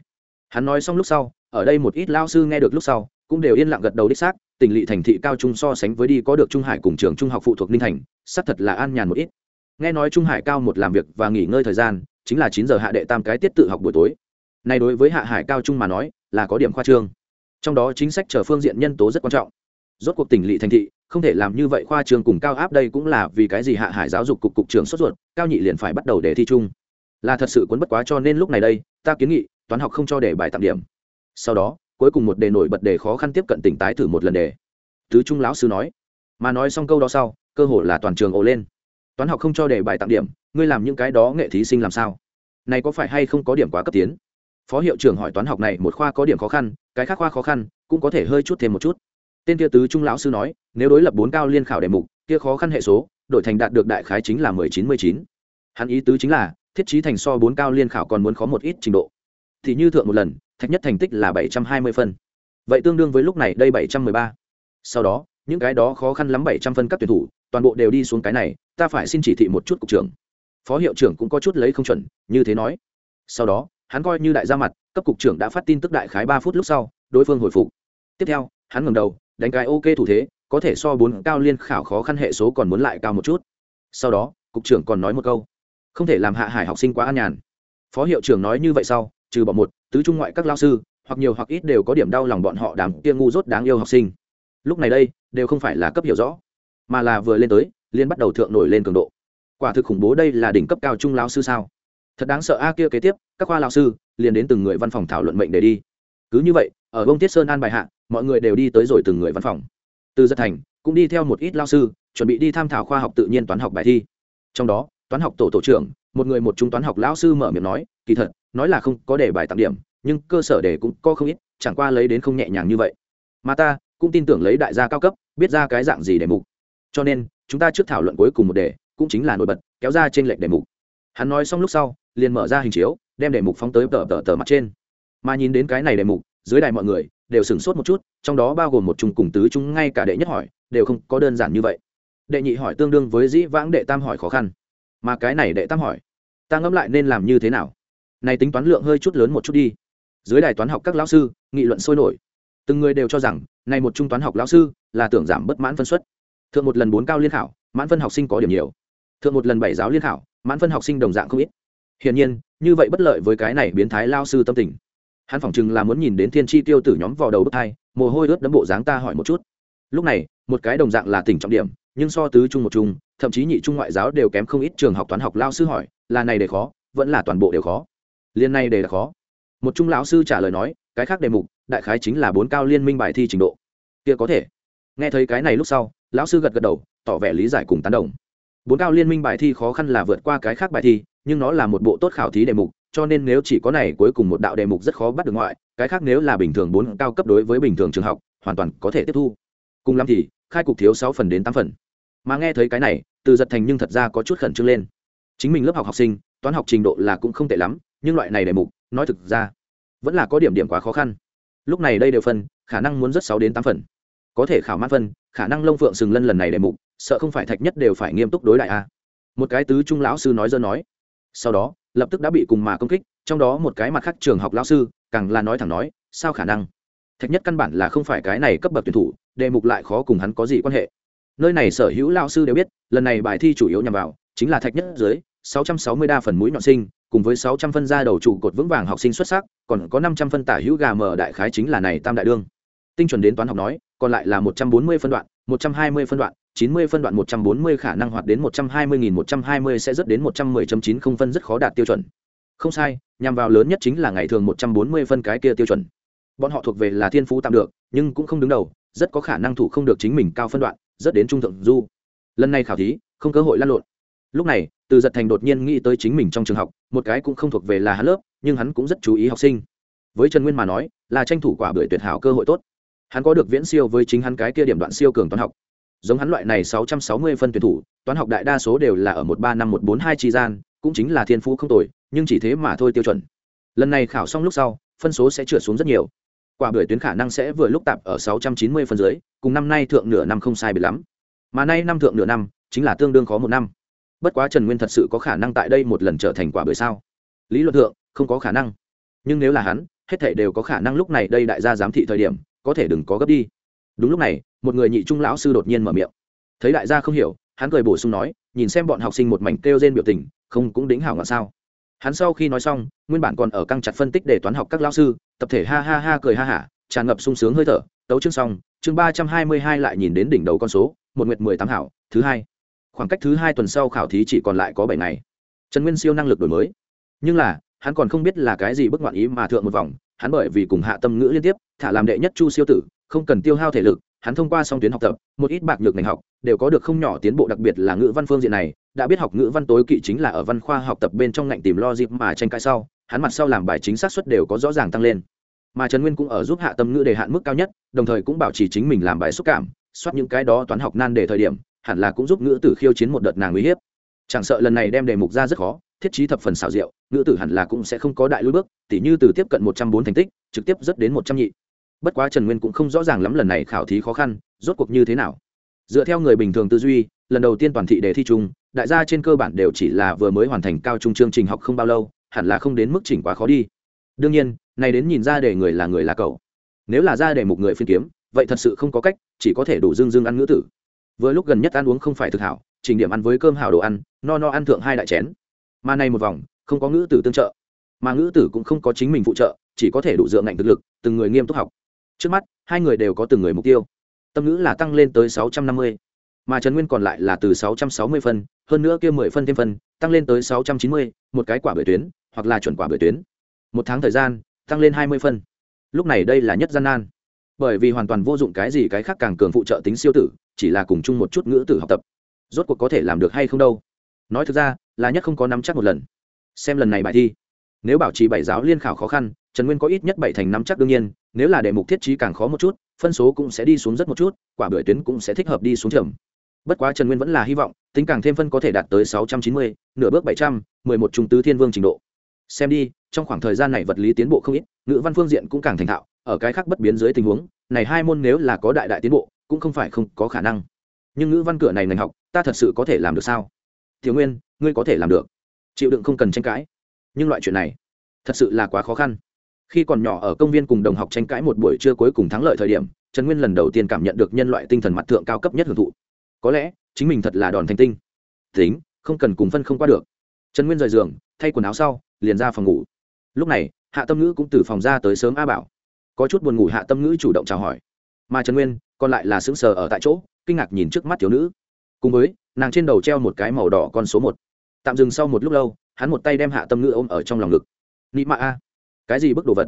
Speaker 1: Hắn nói xong lúc sau, ở đây một ít lao sư nghe được lúc sau, cũng đều yên lặng gật đầu đích xác tỉnh lỵ thành thị cao trung so sánh với đi có được trung hải cùng trường trung học phụ thuộc ninh thành, xác thật là an nhàn một ít. Nghe nói trung hải cao một làm việc và nghỉ ngơi thời gian, chính là chín giờ hạ đệ tam cái tiết tự học buổi tối. Này đối với hạ hải cao trung mà nói, là có điểm khoa trương. Trong đó chính sách chờ phương diện nhân tố rất quan trọng. Rốt cuộc tỉnh lỵ thành thị, không thể làm như vậy khoa trường cùng cao áp đây cũng là vì cái gì hạ hải giáo dục cục cục trưởng sốt ruột, cao nhị liền phải bắt đầu để thi chung. Là thật sự cuốn bất quá cho nên lúc này đây, ta kiến nghị, toán học không cho để bài tạm điểm. Sau đó cuối cùng một đề nổi bật đề khó khăn tiếp cận tỉnh tái thử một lần đề. Tứ trung lão sư nói. Mà nói xong câu đó sau, cơ hội là toàn trường ồ lên. Toán học không cho đề bài tặng điểm, ngươi làm những cái đó nghệ thí sinh làm sao? Này có phải hay không có điểm quá cấp tiến? Phó hiệu trưởng hỏi toán học này một khoa có điểm khó khăn, cái khác khoa khó khăn, cũng có thể hơi chút thêm một chút. Tên kia tứ trung lão sư nói, nếu đối lập bốn cao liên khảo đề mục, kia khó khăn hệ số, đổi thành đạt được đại khái chính là mười chín mươi chín. Hắn ý tứ chính là, thiết trí thành so bốn cao liên khảo còn muốn khó một ít trình độ. Thì như thượng một lần thạch nhất thành tích là bảy trăm hai mươi phân. Vậy tương đương với lúc này đây bảy trăm mười ba. Sau đó, những cái đó khó khăn lắm bảy trăm phân các tuyển thủ, toàn bộ đều đi xuống cái này, ta phải xin chỉ thị một chút cục trưởng. Phó hiệu trưởng cũng có chút lấy không chuẩn, như thế nói. Sau đó, hắn coi như đại gia mặt, cấp cục trưởng đã phát tin tức đại khái ba phút lúc sau, đối phương hồi phục. Tiếp theo, hắn ngẩng đầu, đánh cái ok thủ thế, có thể so bốn cao liên khảo khó khăn hệ số còn muốn lại cao một chút. Sau đó, cục trưởng còn nói một câu. Không thể làm hạ hải học sinh quá an nhàn. Phó hiệu trưởng nói như vậy sau trừ bỏ một, tứ trung ngoại các lao sư, hoặc nhiều hoặc ít đều có điểm đau lòng bọn họ đám kia ngu dốt đáng yêu học sinh. Lúc này đây, đều không phải là cấp hiểu rõ, mà là vừa lên tới liên bắt đầu thượng nổi lên cường độ. Quả thực khủng bố đây là đỉnh cấp cao trung lao sư sao? Thật đáng sợ a, kia kế tiếp, các khoa lao sư, liền đến từng người văn phòng thảo luận mệnh để đi. Cứ như vậy, ở bông tiết sơn an bài hạ, mọi người đều đi tới rồi từng người văn phòng. Từ rất thành, cũng đi theo một ít lao sư, chuẩn bị đi tham thảo khoa học tự nhiên toán học bài thi. Trong đó, toán học tổ tổ trưởng, một người một trung toán học lão sư mở miệng nói kỳ thật, nói là không có đề bài tặng điểm, nhưng cơ sở đề cũng có không ít, chẳng qua lấy đến không nhẹ nhàng như vậy. Mà ta cũng tin tưởng lấy đại gia cao cấp, biết ra cái dạng gì đề mục. Cho nên, chúng ta trước thảo luận cuối cùng một đề, cũng chính là nổi bật, kéo ra trên lệnh đề mục. Hắn nói xong lúc sau, liền mở ra hình chiếu, đem đề mục phóng tới tờ tờ tờ mặt trên. Mà nhìn đến cái này đề mục, dưới đài mọi người đều sửng sốt một chút, trong đó bao gồm một chung cùng tứ chung ngay cả đệ nhất hỏi, đều không có đơn giản như vậy. Đệ nhị hỏi tương đương với dĩ vãng đệ tam hỏi khó khăn. Mà cái này đệ tam hỏi, ta ngẫm lại nên làm như thế nào? Này tính toán lượng hơi chút lớn một chút đi. Dưới đài toán học các lão sư, nghị luận sôi nổi. Từng người đều cho rằng, này một trung toán học lão sư là tưởng giảm bất mãn phân suất. Thượng một lần bốn cao liên khảo, mãn phân học sinh có điểm nhiều. Thượng một lần bảy giáo liên khảo, mãn phân học sinh đồng dạng không ít. Hiển nhiên, như vậy bất lợi với cái này biến thái lao sư tâm tình. Hắn phỏng chừng là muốn nhìn đến thiên tri tiêu tử nhóm vào đầu bước hai mồ hôi ướt đấm bộ dáng ta hỏi một chút. Lúc này, một cái đồng dạng là tỉnh trọng điểm, nhưng so tứ trung một trung, thậm chí nhị trung ngoại giáo đều kém không ít trường học toán học lao sư hỏi, là này để khó, vẫn là toàn bộ đều khó liên này đề là khó. Một trung lão sư trả lời nói, cái khác đề mục, đại khái chính là bốn cao liên minh bài thi trình độ. Kia có thể. Nghe thấy cái này lúc sau, lão sư gật gật đầu, tỏ vẻ lý giải cùng tán đồng. Bốn cao liên minh bài thi khó khăn là vượt qua cái khác bài thi, nhưng nó là một bộ tốt khảo thí đề mục, cho nên nếu chỉ có này cuối cùng một đạo đề mục rất khó bắt được ngoại, cái khác nếu là bình thường bốn cao cấp đối với bình thường trường học, hoàn toàn có thể tiếp thu. Cùng lắm thì, khai cục thiếu sáu phần đến tám phần. Mà nghe thấy cái này, từ giật thành nhưng thật ra có chút khẩn trương lên. Chính mình lớp học học sinh, toán học trình độ là cũng không tệ lắm nhưng loại này đề mục, nói thực ra, vẫn là có điểm điểm quá khó khăn. Lúc này đây đều phân, khả năng muốn rất sáu đến tám phần. Có thể khảo mát phân, khả năng lông phượng sừng lân lần này đề mục, sợ không phải thạch nhất đều phải nghiêm túc đối đại a. Một cái tứ trung lão sư nói dơ nói. Sau đó, lập tức đã bị cùng mà công kích, trong đó một cái mặt khác trường học lão sư, càng là nói thẳng nói, sao khả năng? Thạch nhất căn bản là không phải cái này cấp bậc tuyển thủ, đề mục lại khó cùng hắn có gì quan hệ. Nơi này sở hữu lão sư đều biết, lần này bài thi chủ yếu nhằm vào, chính là thạch nhất dưới 660 đa phần mũi nhọn sinh cùng với 600 phân ra đầu trụ cột vững vàng học sinh xuất sắc còn có 500 phân tả hữu gà mờ đại khái chính là này tam đại đương tinh chuẩn đến toán học nói còn lại là 140 phân đoạn 120 phân đoạn 90 phân đoạn 140 khả năng hoạt đến 120.000 120 sẽ rất đến 110.90 phân rất khó đạt tiêu chuẩn. Không sai, nhằm vào lớn nhất chính là ngày thường 140 phân cái kia tiêu chuẩn. Bọn họ thuộc về là thiên phú tạm được, nhưng cũng không đứng đầu, rất có khả năng thủ không được chính mình cao phân đoạn, rất đến trung thượng du. Lần này khảo thí, không cơ hội lăn lộn. Lúc này, Từ Giật Thành đột nhiên nghĩ tới chính mình trong trường học, một cái cũng không thuộc về là hắn lớp, nhưng hắn cũng rất chú ý học sinh. Với Trần Nguyên mà nói, là tranh thủ quả bưởi tuyệt hảo cơ hội tốt. Hắn có được viễn siêu với chính hắn cái kia điểm đoạn siêu cường toán học, giống hắn loại này 660 phân tuyển thủ toán học đại đa số đều là ở một ba năm một bốn hai tri gian cũng chính là thiên phú không tồi nhưng chỉ thế mà thôi tiêu chuẩn. Lần này khảo xong lúc sau phân số sẽ trượt xuống rất nhiều. Quả bưởi tuyến khả năng sẽ vừa lúc tạp ở 690 phân dưới cùng năm nay thượng nửa năm không sai biệt lắm. Mà nay năm thượng nửa năm chính là tương đương khó một năm bất quá trần nguyên thật sự có khả năng tại đây một lần trở thành quả bưởi sao? Lý luận thượng, không có khả năng. Nhưng nếu là hắn, hết thể đều có khả năng lúc này đây đại gia giám thị thời điểm, có thể đừng có gấp đi. Đúng lúc này, một người nhị trung lão sư đột nhiên mở miệng. Thấy đại gia không hiểu, hắn cười bổ sung nói, nhìn xem bọn học sinh một mảnh kêu rên biểu tình, không cũng đính hảo ngọn sao. Hắn sau khi nói xong, nguyên bản còn ở căng chặt phân tích để toán học các lão sư, tập thể ha ha ha cười ha hả, tràn ngập sung sướng hơi thở. Tấu chương xong, chương ba trăm hai mươi hai lại nhìn đến đỉnh đầu con số, một nguyệt mười tám hảo, thứ hai khoảng cách thứ hai tuần sau khảo thí chỉ còn lại có bảy ngày. Trần nguyên siêu năng lực đổi mới. Nhưng là, hắn còn không biết là cái gì bức ngoạn ý mà thượng một vòng, hắn bởi vì cùng hạ tâm ngữ liên tiếp, thả làm đệ nhất chu siêu tử, không cần tiêu hao thể lực, hắn thông qua song tuyến học tập, một ít bạc nhược ngành học, đều có được không nhỏ tiến bộ đặc biệt là ngữ văn phương diện này, đã biết học ngữ văn tối kỵ chính là ở văn khoa học tập bên trong ngành tìm logic mà tranh cãi sau, hắn mặt sau làm bài chính xác suất đều có rõ ràng tăng lên. Mà trần nguyên cũng ở giúp hạ tâm ngữ đề hạn mức cao nhất, đồng thời cũng bảo trì chính mình làm bài xúc cảm, soát những cái đó toán học nan đề thời điểm hẳn là cũng giúp ngữ tử khiêu chiến một đợt nàng uy hiếp. Chẳng sợ lần này đem đề mục ra rất khó, thiết trí thập phần xảo diệu, ngữ tử hẳn là cũng sẽ không có đại lui bước, tỉ như từ tiếp cận một trăm bốn thành tích, trực tiếp rất đến một trăm nhị. Bất quá trần nguyên cũng không rõ ràng lắm lần này khảo thí khó khăn, rốt cuộc như thế nào. Dựa theo người bình thường tư duy, lần đầu tiên toàn thị đề thi chung, đại gia trên cơ bản đều chỉ là vừa mới hoàn thành cao trung chương trình học không bao lâu, hẳn là không đến mức chỉnh quá khó đi. Đương nhiên này đến nhìn ra để người là người là cậu. Nếu là ra để một người phiên kiếm, vậy thật sự không có cách, chỉ có thể đủ dưng dưng ăn ngữ tử vừa lúc gần nhất ăn uống không phải thực hảo trình điểm ăn với cơm hảo đồ ăn, no no ăn thượng hai đại chén. Mà này một vòng, không có ngữ tử tương trợ. Mà ngữ tử cũng không có chính mình phụ trợ, chỉ có thể đủ dựa ngạnh thực lực, từng người nghiêm túc học. Trước mắt, hai người đều có từng người mục tiêu. Tâm ngữ là tăng lên tới sáu trăm năm mươi, mà trần nguyên còn lại là từ sáu trăm sáu mươi phân, hơn nữa kia mười phân thêm phân, tăng lên tới sáu trăm chín mươi, một cái quả bưởi tuyến, hoặc là chuẩn quả bưởi tuyến. Một tháng thời gian, tăng lên hai mươi phân. Lúc này đây là nhất gian nan bởi vì hoàn toàn vô dụng cái gì cái khác càng cường phụ trợ tính siêu tử, chỉ là cùng chung một chút ngữ tử học tập. Rốt cuộc có thể làm được hay không đâu? Nói thực ra, là nhất không có nắm chắc một lần. Xem lần này bài thi. Nếu bảo trì bảy giáo liên khảo khó khăn, trần nguyên có ít nhất bảy thành nắm chắc đương nhiên, nếu là đề mục thiết trí càng khó một chút, phân số cũng sẽ đi xuống rất một chút, quả bưởi tuyến cũng sẽ thích hợp đi xuống trầm bất quá trần nguyên vẫn là hy vọng, tính càng thêm phân có thể đạt tới sáu trăm chín mươi, nửa bước bảy trăm, mười một trung tứ thiên vương trình độ. Xem đi, trong khoảng thời gian này vật lý tiến bộ không ít, ngữ văn phương diện cũng càng thành thạo ở cái khác bất biến dưới tình huống, này hai môn nếu là có đại đại tiến bộ, cũng không phải không có khả năng. Nhưng ngữ văn cửa này ngành học, ta thật sự có thể làm được sao? Thiếu nguyên, ngươi có thể làm được. Chịu đựng không cần tranh cãi. Nhưng loại chuyện này, thật sự là quá khó khăn. Khi còn nhỏ ở công viên cùng đồng học tranh cãi một buổi trưa cuối cùng thắng lợi thời điểm, trần nguyên lần đầu tiên cảm nhận được nhân loại tinh thần mặt thượng cao cấp nhất hưởng thụ. Có lẽ, chính mình thật là đòn thành tinh. Tính, không cần cùng phân không qua được. Trần nguyên rời giường, thay quần áo sau, liền ra phòng ngủ. Lúc này, hạ tâm ngữ cũng từ phòng ra tới sớm a bảo có chút buồn ngủ hạ tâm ngữ chủ động chào hỏi. Mà trần nguyên còn lại là sững sờ ở tại chỗ, kinh ngạc nhìn trước mắt thiếu nữ. Cùng với, nàng trên đầu treo một cái màu đỏ con số một. Tạm dừng sau một lúc lâu, hắn một tay đem hạ tâm ngữ ôm ở trong lòng ngực. Nị mạ a, cái gì bức đồ vật?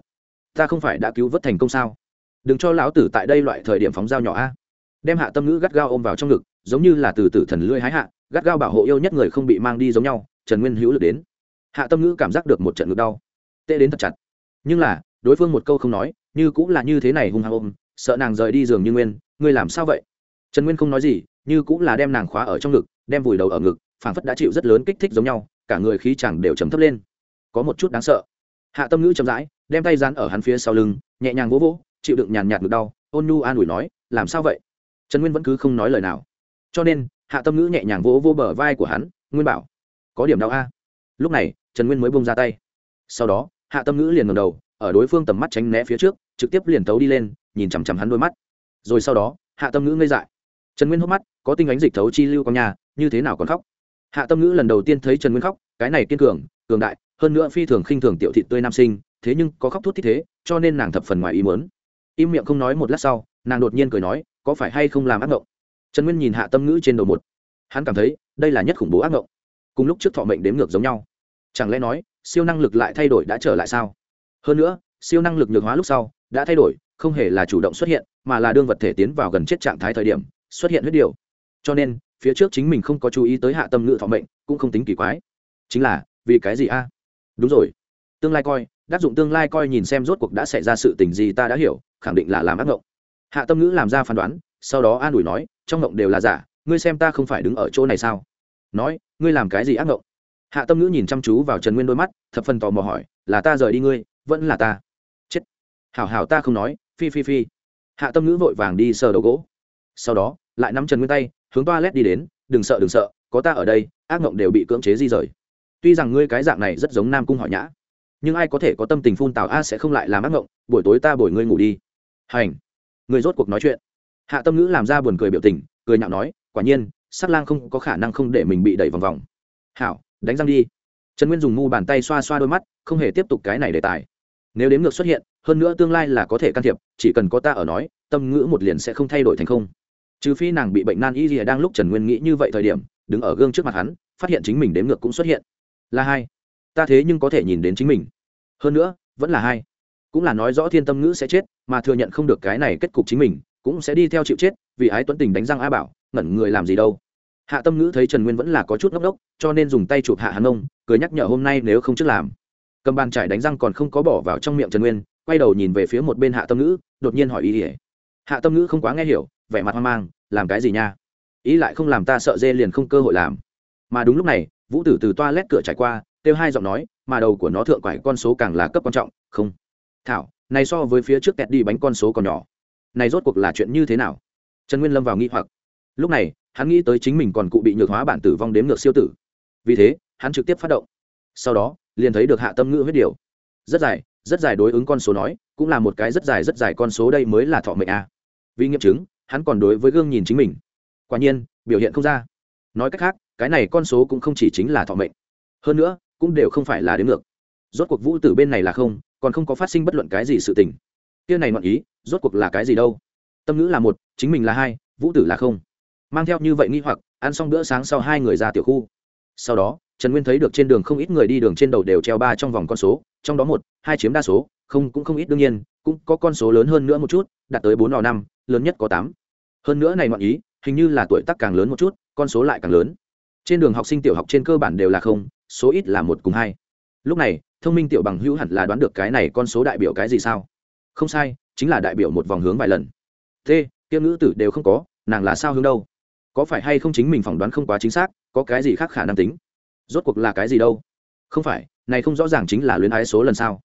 Speaker 1: Ta không phải đã cứu vớt thành công sao? Đừng cho lão tử tại đây loại thời điểm phóng dao nhỏ a. Đem hạ tâm ngữ gắt gao ôm vào trong ngực, giống như là từ tử thần lưỡi hái hạ, gắt gao bảo hộ yêu nhất người không bị mang đi giống nhau, trần nguyên hữu lực đến. Hạ tâm ngữ cảm giác được một trận ngực đau. Tê đến thật chặt. Nhưng là, đối phương một câu không nói như cũng là như thế này hung hăng ôm, sợ nàng rời đi giường như nguyên, ngươi làm sao vậy? Trần nguyên không nói gì, như cũng là đem nàng khóa ở trong ngực, đem vùi đầu ở ngực, phảng phất đã chịu rất lớn kích thích giống nhau, cả người khí chẳng đều chấm thấp lên. Có một chút đáng sợ. Hạ tâm ngữ chậm rãi, đem tay dán ở hắn phía sau lưng, nhẹ nhàng vỗ vỗ, chịu đựng nhàn nhạt ngực đau, ôn nhu an ủi nói, làm sao vậy? Trần nguyên vẫn cứ không nói lời nào. Cho nên, hạ tâm ngữ nhẹ nhàng vỗ vỗ bờ vai của hắn, nguyên bảo, có điểm đau a. Lúc này, trần nguyên mới bông ra tay. Sau đó, hạ tâm ngữ liền ngầm đầu ở đối phương tầm mắt tránh né phía trước, trực tiếp liền tấu đi lên, nhìn chằm chằm hắn đôi mắt. Rồi sau đó, hạ tâm ngữ ngây dại. Trần nguyên hốc mắt, có tinh ánh dịch thấu chi lưu con nhà, như thế nào còn khóc? Hạ tâm ngữ lần đầu tiên thấy trần nguyên khóc, cái này kiên cường cường đại, hơn nữa phi thường khinh thường tiểu thị tươi nam sinh, thế nhưng có khóc thút thích thế, cho nên nàng thập phần ngoài ý muốn. Im miệng không nói một lát sau, nàng đột nhiên cười nói, có phải hay không làm ác mộng? Trần nguyên nhìn hạ tâm ngữ trên đầu một. Hắn cảm thấy, đây là nhất khủng bố ác mộng. Cùng lúc trước thọ mệnh đếm ngược giống nhau. Chẳng lẽ nói, siêu năng lực lại thay đổi đã trở lại sao? Hơn nữa, siêu năng lực nhược hóa lúc sau, đã thay đổi, không hề là chủ động xuất hiện, mà là đương vật thể tiến vào gần chết trạng thái thời điểm, xuất hiện huyết điều. Cho nên, phía trước chính mình không có chú ý tới hạ tâm ngự thọ mệnh, cũng không tính kỳ quái. Chính là, vì cái gì a? Đúng rồi. Tương lai coi, đáp dụng tương lai coi nhìn xem rốt cuộc đã xảy ra sự tình gì ta đã hiểu, khẳng định là làm ác ngộng. Hạ tâm ngữ làm ra phán đoán, sau đó an ủi nói, trong ngộng đều là giả, ngươi xem ta không phải đứng ở chỗ này sao? Nói, ngươi làm cái gì ác ngộng? Hạ tâm ngữ nhìn chăm chú vào trần nguyên đôi mắt, thập phần tò mò hỏi, là ta rời đi ngươi? Vẫn là ta. Chết. Hảo hảo ta không nói, phi phi phi. Hạ tâm ngữ vội vàng đi sờ đầu gỗ. Sau đó, lại nắm trần nguyên tay, hướng toa lét đi đến, đừng sợ đừng sợ, có ta ở đây, ác mộng đều bị cưỡng chế di rời. Tuy rằng ngươi cái dạng này rất giống nam cung hỏi nhã, nhưng ai có thể có tâm tình phun tào a sẽ không lại làm ác mộng, buổi tối ta bồi ngươi ngủ đi. Hành. Người rốt cuộc nói chuyện. Hạ tâm ngữ làm ra buồn cười biểu tình, cười nhạo nói, quả nhiên sắc lang không có khả năng không để mình bị đẩy vòng vòng. Hảo, đánh răng đi. Trần nguyên dùng mu bàn tay xoa xoa đôi mắt, không hề tiếp tục cái này đề tài nếu đếm ngược xuất hiện, hơn nữa tương lai là có thể can thiệp, chỉ cần có ta ở nói, tâm ngữ một liền sẽ không thay đổi thành không. Trừ phi nàng bị bệnh nan y rìa đang lúc trần nguyên nghĩ như vậy thời điểm, đứng ở gương trước mặt hắn, phát hiện chính mình đếm ngược cũng xuất hiện. Là hai. Ta thế nhưng có thể nhìn đến chính mình. Hơn nữa, vẫn là hai. Cũng là nói rõ thiên tâm ngữ sẽ chết, mà thừa nhận không được cái này kết cục chính mình, cũng sẽ đi theo chịu chết, vì ái tuấn tình đánh răng a bảo, ngẩn người làm gì đâu. Hạ tâm ngữ thấy trần nguyên vẫn là có chút ngốc đốc cho nên dùng tay chụp hạ hắn ông, cười nhắc nhở hôm nay nếu không trước làm cầm bàn trải đánh răng còn không có bỏ vào trong miệng trần nguyên, quay đầu nhìn về phía một bên hạ tâm ngữ, đột nhiên hỏi ý ỉa hạ tâm ngữ không quá nghe hiểu, vẻ mặt hoang mang, làm cái gì nha? Ý lại không làm ta sợ dê liền không cơ hội làm. Mà đúng lúc này, vũ tử từ toa lét cửa trải qua, kêu hai giọng nói, mà đầu của nó thượng quải con số càng là cấp quan trọng, không. Thảo, này so với phía trước kẹt đi bánh con số còn nhỏ. Này rốt cuộc là chuyện như thế nào? Trần nguyên lâm vào nghi hoặc. Lúc này, hắn nghĩ tới chính mình còn cụ bị nhược hóa bản tử vong đếm ngược siêu tử. Vì thế, hắn trực tiếp phát động. Sau đó liền thấy được hạ tâm ngữ huyết điều. Rất dài rất dài đối ứng con số nói, cũng là một cái rất dài rất dài con số đây mới là thọ mệnh a. Vì nghiệm chứng, hắn còn đối với gương nhìn chính mình. Quả nhiên, biểu hiện không ra. Nói cách khác, cái này con số cũng không chỉ chính là thọ mệnh. Hơn nữa, cũng đều không phải là đến ngược. Rốt cuộc vũ tử bên này là không, còn không có phát sinh bất luận cái gì sự tình. Kia này ngọn ý, rốt cuộc là cái gì đâu? Tâm ngữ là một, chính mình là hai, vũ tử là không. Mang theo như vậy nghi hoặc, ăn xong bữa sáng sau hai người ra tiểu khu. Sau đó trần nguyên thấy được trên đường không ít người đi đường trên đầu đều treo ba trong vòng con số, trong đó một, hai chiếm đa số, không, cũng không ít đương nhiên, cũng có con số lớn hơn nữa một chút, đạt tới bốn lò năm, lớn nhất có tám. Hơn nữa này ngọn ý, hình như là tuổi tác càng lớn một chút, con số lại càng lớn. Trên đường học sinh tiểu học trên cơ bản đều là không, số ít là một cùng hai. Lúc này, thông minh tiểu bằng hữu hẳn là đoán được cái này con số đại biểu cái gì sao? Không sai, chính là đại biểu một vòng hướng vài lần. T tiêu ngữ tử đều không có, nàng là sao hướng đâu? Có phải hay không chính mình phỏng đoán không quá chính xác, có cái gì khác khả năng tính? Rốt cuộc là cái gì đâu? Không phải, này không rõ ràng chính là luyến ái số lần sao?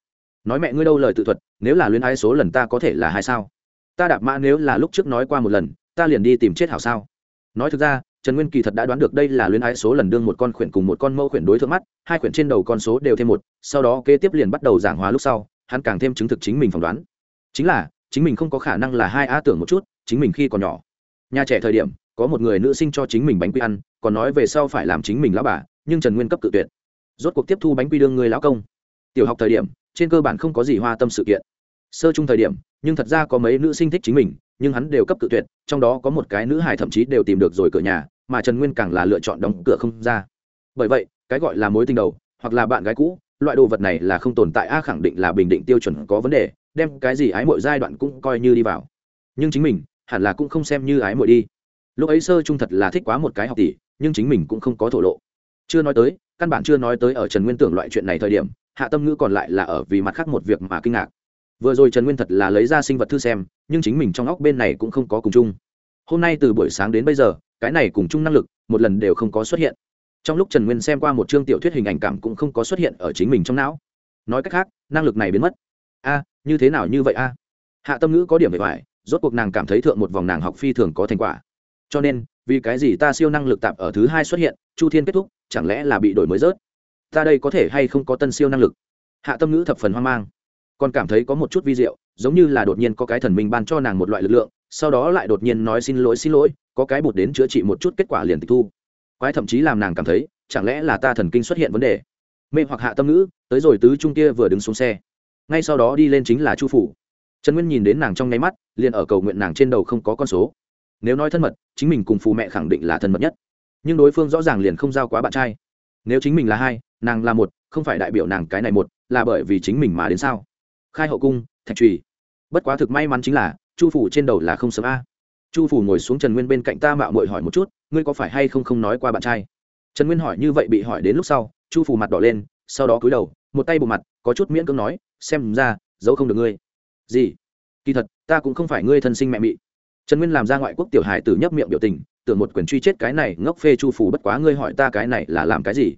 Speaker 1: Nói mẹ ngươi đâu lời tự thuật, nếu là luyến ái số lần ta có thể là hai sao? Ta đạp mã nếu là lúc trước nói qua một lần, ta liền đi tìm chết hảo sao? Nói thực ra, trần nguyên kỳ thật đã đoán được đây là luyến ái số lần đương một con khuyển cùng một con mẫu khuyển đối thượng mắt, hai khuyển trên đầu con số đều thêm một, sau đó kế tiếp liền bắt đầu giảng hóa lúc sau, hắn càng thêm chứng thực chính mình phỏng đoán. Chính là, chính mình không có khả năng là hai a tưởng một chút, chính mình khi còn nhỏ. Nhà trẻ thời điểm, có một người nữ sinh cho chính mình bánh quy ăn, còn nói về sau phải làm chính mình lão bà nhưng trần nguyên cấp cự tuyệt rốt cuộc tiếp thu bánh quy đương người lão công tiểu học thời điểm trên cơ bản không có gì hoa tâm sự kiện sơ chung thời điểm nhưng thật ra có mấy nữ sinh thích chính mình nhưng hắn đều cấp cự tuyệt trong đó có một cái nữ hài thậm chí đều tìm được rồi cửa nhà mà trần nguyên càng là lựa chọn đóng cửa không ra bởi vậy cái gọi là mối tình đầu hoặc là bạn gái cũ loại đồ vật này là không tồn tại a khẳng định là bình định tiêu chuẩn có vấn đề đem cái gì ái mọi giai đoạn cũng coi như đi vào nhưng chính mình hẳn là cũng không xem như ái mọi đi lúc ấy sơ trung thật là thích quá một cái học tỷ nhưng chính mình cũng không có thổ lộ chưa nói tới, căn bản chưa nói tới ở trần nguyên tưởng loại chuyện này thời điểm, hạ tâm ngữ còn lại là ở vì mặt khác một việc mà kinh ngạc. Vừa rồi trần nguyên thật là lấy ra sinh vật thư xem, nhưng chính mình trong óc bên này cũng không có cùng chung. Hôm nay từ buổi sáng đến bây giờ, cái này cùng chung năng lực, một lần đều không có xuất hiện. Trong lúc trần nguyên xem qua một chương tiểu thuyết hình ảnh cảm cũng không có xuất hiện ở chính mình trong não. Nói cách khác, năng lực này biến mất. A, như thế nào như vậy a? Hạ tâm ngữ có điểm về vải rốt cuộc nàng cảm thấy thượng một vòng nàng học phi thường có thành quả. Cho nên, vì cái gì ta siêu năng lực tạp ở thứ hai xuất hiện, chu thiên kết thúc chẳng lẽ là bị đổi mới rớt? Ta đây có thể hay không có tân siêu năng lực? Hạ tâm ngữ thập phần hoang mang. Còn cảm thấy có một chút vi diệu, giống như là đột nhiên có cái thần minh ban cho nàng một loại lực lượng, sau đó lại đột nhiên nói xin lỗi xin lỗi, có cái bột đến chữa trị một chút kết quả liền tịch thu. Quái thậm chí làm nàng cảm thấy, chẳng lẽ là ta thần kinh xuất hiện vấn đề? Mê hoặc hạ tâm ngữ, tới rồi tứ trung kia vừa đứng xuống xe. Ngay sau đó đi lên chính là chu phủ. Trần nguyên nhìn đến nàng trong nháy mắt, liền ở cầu nguyện nàng trên đầu không có con số. Nếu nói thân mật, chính mình cùng phù mẹ khẳng định là thân mật nhất nhưng đối phương rõ ràng liền không giao quá bạn trai. Nếu chính mình là hai, nàng là một, không phải đại biểu nàng cái này một, là bởi vì chính mình mà đến sao? Khai hậu cung, thạch trùy. Bất quá thực may mắn chính là, chu phủ trên đầu là không sớm a. Chu phủ ngồi xuống trần nguyên bên cạnh ta mạo mội hỏi một chút, ngươi có phải hay không không nói qua bạn trai? Trần nguyên hỏi như vậy bị hỏi đến lúc sau, chu phủ mặt đỏ lên, sau đó cúi đầu, một tay bộ mặt, có chút miễn cưỡng nói, xem ra, giấu không được ngươi. Gì? Kỳ thật, ta cũng không phải ngươi thân sinh mẹ mị. Trần nguyên làm ra ngoại quốc tiểu hài tử nhấp miệng biểu tình tưởng một quyền truy chết cái này, ngốc phê chu phủ bất quá ngươi hỏi ta cái này là làm cái gì?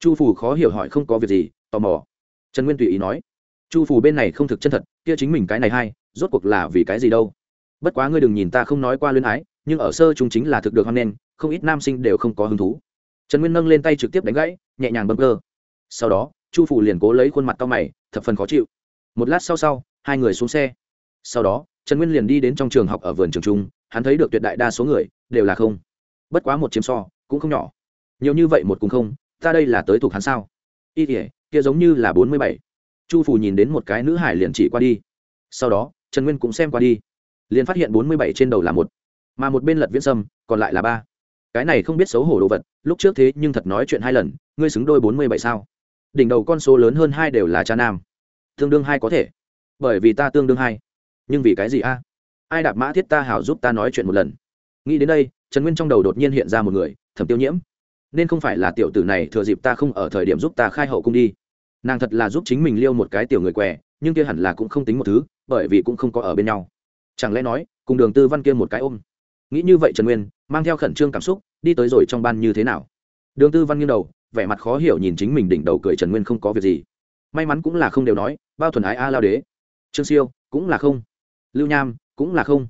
Speaker 1: Chu phủ khó hiểu hỏi không có việc gì, tò mò. Trần nguyên tùy ý nói. Chu phủ bên này không thực chân thật, kia chính mình cái này hay, rốt cuộc là vì cái gì đâu? Bất quá ngươi đừng nhìn ta không nói qua luyến ái, nhưng ở sơ chúng chính là thực được hoan nghênh, không ít nam sinh đều không có hứng thú. Trần nguyên nâng lên tay trực tiếp đánh gãy, nhẹ nhàng bấm cơ. Sau đó, chu phủ liền cố lấy khuôn mặt to mày, thập phần khó chịu. Một lát sau sau, hai người xuống xe. Sau đó, trần nguyên liền đi đến trong trường học ở vườn trường trung hắn thấy được tuyệt đại đa số người đều là không. Bất quá một chiếm so, cũng không nhỏ. Nhiều như vậy một cùng không, ta đây là tới thuộc hắn sao? Y tỉa kia giống như là bốn mươi bảy. Chu Phù nhìn đến một cái nữ hải liền chỉ qua đi. Sau đó, trần nguyên cũng xem qua đi. Liền phát hiện bốn mươi bảy trên đầu là một, mà một bên lật viễn sâm, còn lại là ba. Cái này không biết xấu hổ đồ vật, lúc trước thế nhưng thật nói chuyện hai lần, ngươi xứng đôi bốn mươi bảy sao? Đỉnh đầu con số lớn hơn hai đều là cha nam. Tương đương hai có thể. Bởi vì ta tương đương hai. Nhưng vì cái gì a? Ai đạp mã thiết ta hảo giúp ta nói chuyện một lần. Nghĩ đến đây, trần nguyên trong đầu đột nhiên hiện ra một người, thẩm tiêu nhiễm. Nên không phải là tiểu tử này thừa dịp ta không ở thời điểm giúp ta khai hậu cung đi. Nàng thật là giúp chính mình liêu một cái tiểu người què, nhưng kia hẳn là cũng không tính một thứ, bởi vì cũng không có ở bên nhau. Chẳng lẽ nói, cùng đường tư văn kia một cái ôm. Nghĩ như vậy trần nguyên, mang theo khẩn trương cảm xúc, đi tới rồi trong ban như thế nào. Đường tư văn nghiêng đầu, vẻ mặt khó hiểu nhìn chính mình đỉnh đầu cười trần nguyên không có việc gì. May mắn cũng là không đều nói, bao thuần ái a lao đế. Trương siêu, cũng là không. Lưu nham cũng là không.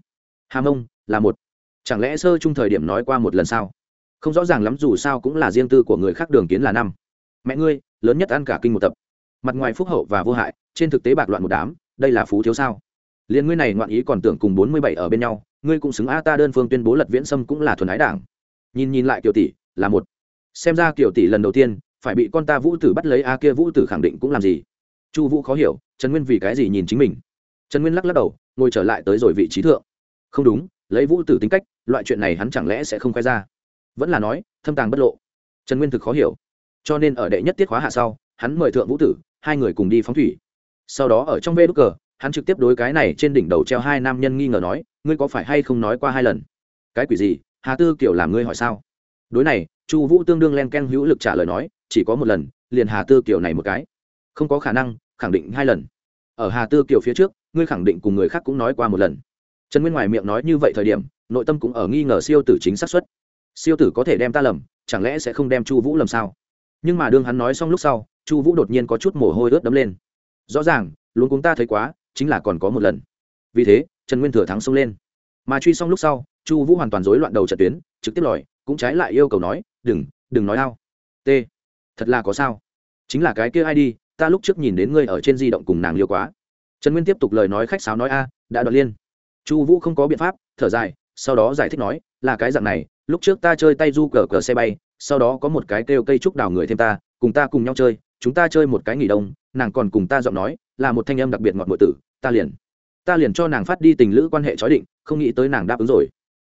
Speaker 1: Hà mông là một. Chẳng lẽ sơ chung thời điểm nói qua một lần sao? Không rõ ràng lắm dù sao cũng là riêng tư của người khác đường kiến là năm. Mẹ ngươi, lớn nhất ăn cả kinh một tập. Mặt ngoài phúc hậu và vô hại, trên thực tế bạc loạn một đám, đây là phú thiếu sao? Liền ngươi này ngoạn ý còn tưởng cùng bốn mươi bảy ở bên nhau, ngươi cũng xứng a ta đơn phương tuyên bố lật viễn sâm cũng là thuần ái đảng. Nhìn nhìn lại kiểu tỷ, là một. Xem ra kiểu tỷ lần đầu tiên, phải bị con ta vũ tử bắt lấy, a kia vũ tử khẳng định cũng làm gì? Chu vũ khó hiểu, trần nguyên vì cái gì nhìn chính mình? Trần nguyên lắc lắc đầu ngồi trở lại tới rồi vị trí thượng. Không đúng, lấy vũ tử tính cách, loại chuyện này hắn chẳng lẽ sẽ không khoe ra. Vẫn là nói, thâm tàng bất lộ. Trần nguyên thực khó hiểu. Cho nên ở đệ nhất tiết khóa hạ sau, hắn mời thượng vũ tử, hai người cùng đi phóng thủy. Sau đó ở trong vê đúc cờ, hắn trực tiếp đối cái này trên đỉnh đầu treo hai nam nhân nghi ngờ nói, ngươi có phải hay không nói qua hai lần? Cái quỷ gì? Hà tư kiểu làm ngươi hỏi sao? Đối này, chu vũ tương đương len ken hữu lực trả lời nói, chỉ có một lần, liền hà tư kiểu này một cái. Không có khả năng, khẳng định hai lần. Ở hà tư kiểu phía trước ngươi khẳng định cùng người khác cũng nói qua một lần. Trần nguyên ngoài miệng nói như vậy thời điểm, nội tâm cũng ở nghi ngờ siêu tử chính xác suất. Siêu tử có thể đem ta lầm, chẳng lẽ sẽ không đem chu vũ lầm sao? Nhưng mà đương hắn nói xong lúc sau, chu vũ đột nhiên có chút mồ hôi ướt đấm lên. Rõ ràng luôn cũng ta thấy quá, chính là còn có một lần. Vì thế, trần nguyên thừa thắng xông lên. Mà truy xong lúc sau, chu vũ hoàn toàn rối loạn đầu trận tuyến, trực tiếp lòi, cũng trái lại yêu cầu nói, đừng đừng nói ao. T, thật là có sao? Chính là cái kia ai đi, ta lúc trước nhìn đến ngươi ở trên di động cùng nàng liêu quá trần nguyên tiếp tục lời nói khách sáo nói, a, đã đoạt liên. Chu vũ không có biện pháp, thở dài, sau đó giải thích nói, là cái dạng này, lúc trước ta chơi tay du cờ cờ xe bay, sau đó có một cái kêu cây trúc đào người thêm ta, cùng ta cùng nhau chơi, chúng ta chơi một cái nghỉ đông, nàng còn cùng ta giọng nói, là một thanh âm đặc biệt ngọt ngụy tử, ta liền ta liền cho nàng phát đi tình lữ quan hệ chói định, không nghĩ tới nàng đáp ứng rồi.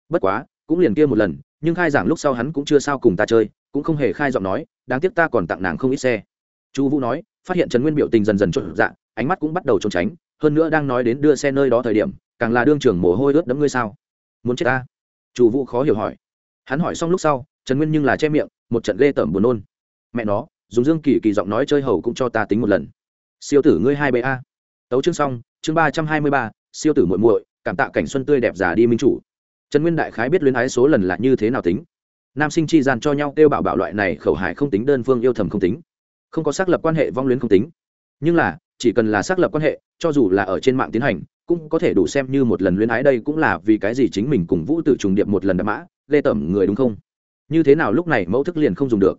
Speaker 1: Bất quá, cũng liền kia một lần, nhưng khai giảng lúc sau hắn cũng chưa sao cùng ta chơi, cũng không hề khai giọng nói, đáng tiếc ta còn tặng nàng không ít xe. Chu vũ nói phát hiện trần nguyên biểu tình dần dần trộn dạ ánh mắt cũng bắt đầu trốn tránh, hơn nữa đang nói đến đưa xe nơi đó thời điểm, càng là đương trưởng mồ hôi ướt đẫm ngươi sao? Muốn chết ta? Chủ vũ khó hiểu hỏi. Hắn hỏi xong lúc sau, trần nguyên nhưng là che miệng, một trận ghê tởm buồn nôn. Mẹ nó, dùng dương kỳ kỳ giọng nói chơi hầu cũng cho ta tính một lần. Siêu tử ngươi hai ba tấu chương xong, chương ba trăm hai mươi ba, siêu tử muội muội, cảm tạ cảnh xuân tươi đẹp giả đi minh chủ. Trần nguyên đại khái biết luyến ái số lần là như thế nào tính. Nam sinh chi gian cho nhau kêu bảo bảo loại này khẩu hải không tính, đơn phương yêu thầm không tính không có xác lập quan hệ vong luyến không tính. Nhưng là, chỉ cần là xác lập quan hệ, cho dù là ở trên mạng tiến hành, cũng có thể đủ xem như một lần luyến ái đây cũng là vì cái gì chính mình cùng vũ tử trùng điệp một lần đã mã lê tẩm người đúng không? Như thế nào lúc này mẫu thức liền không dùng được?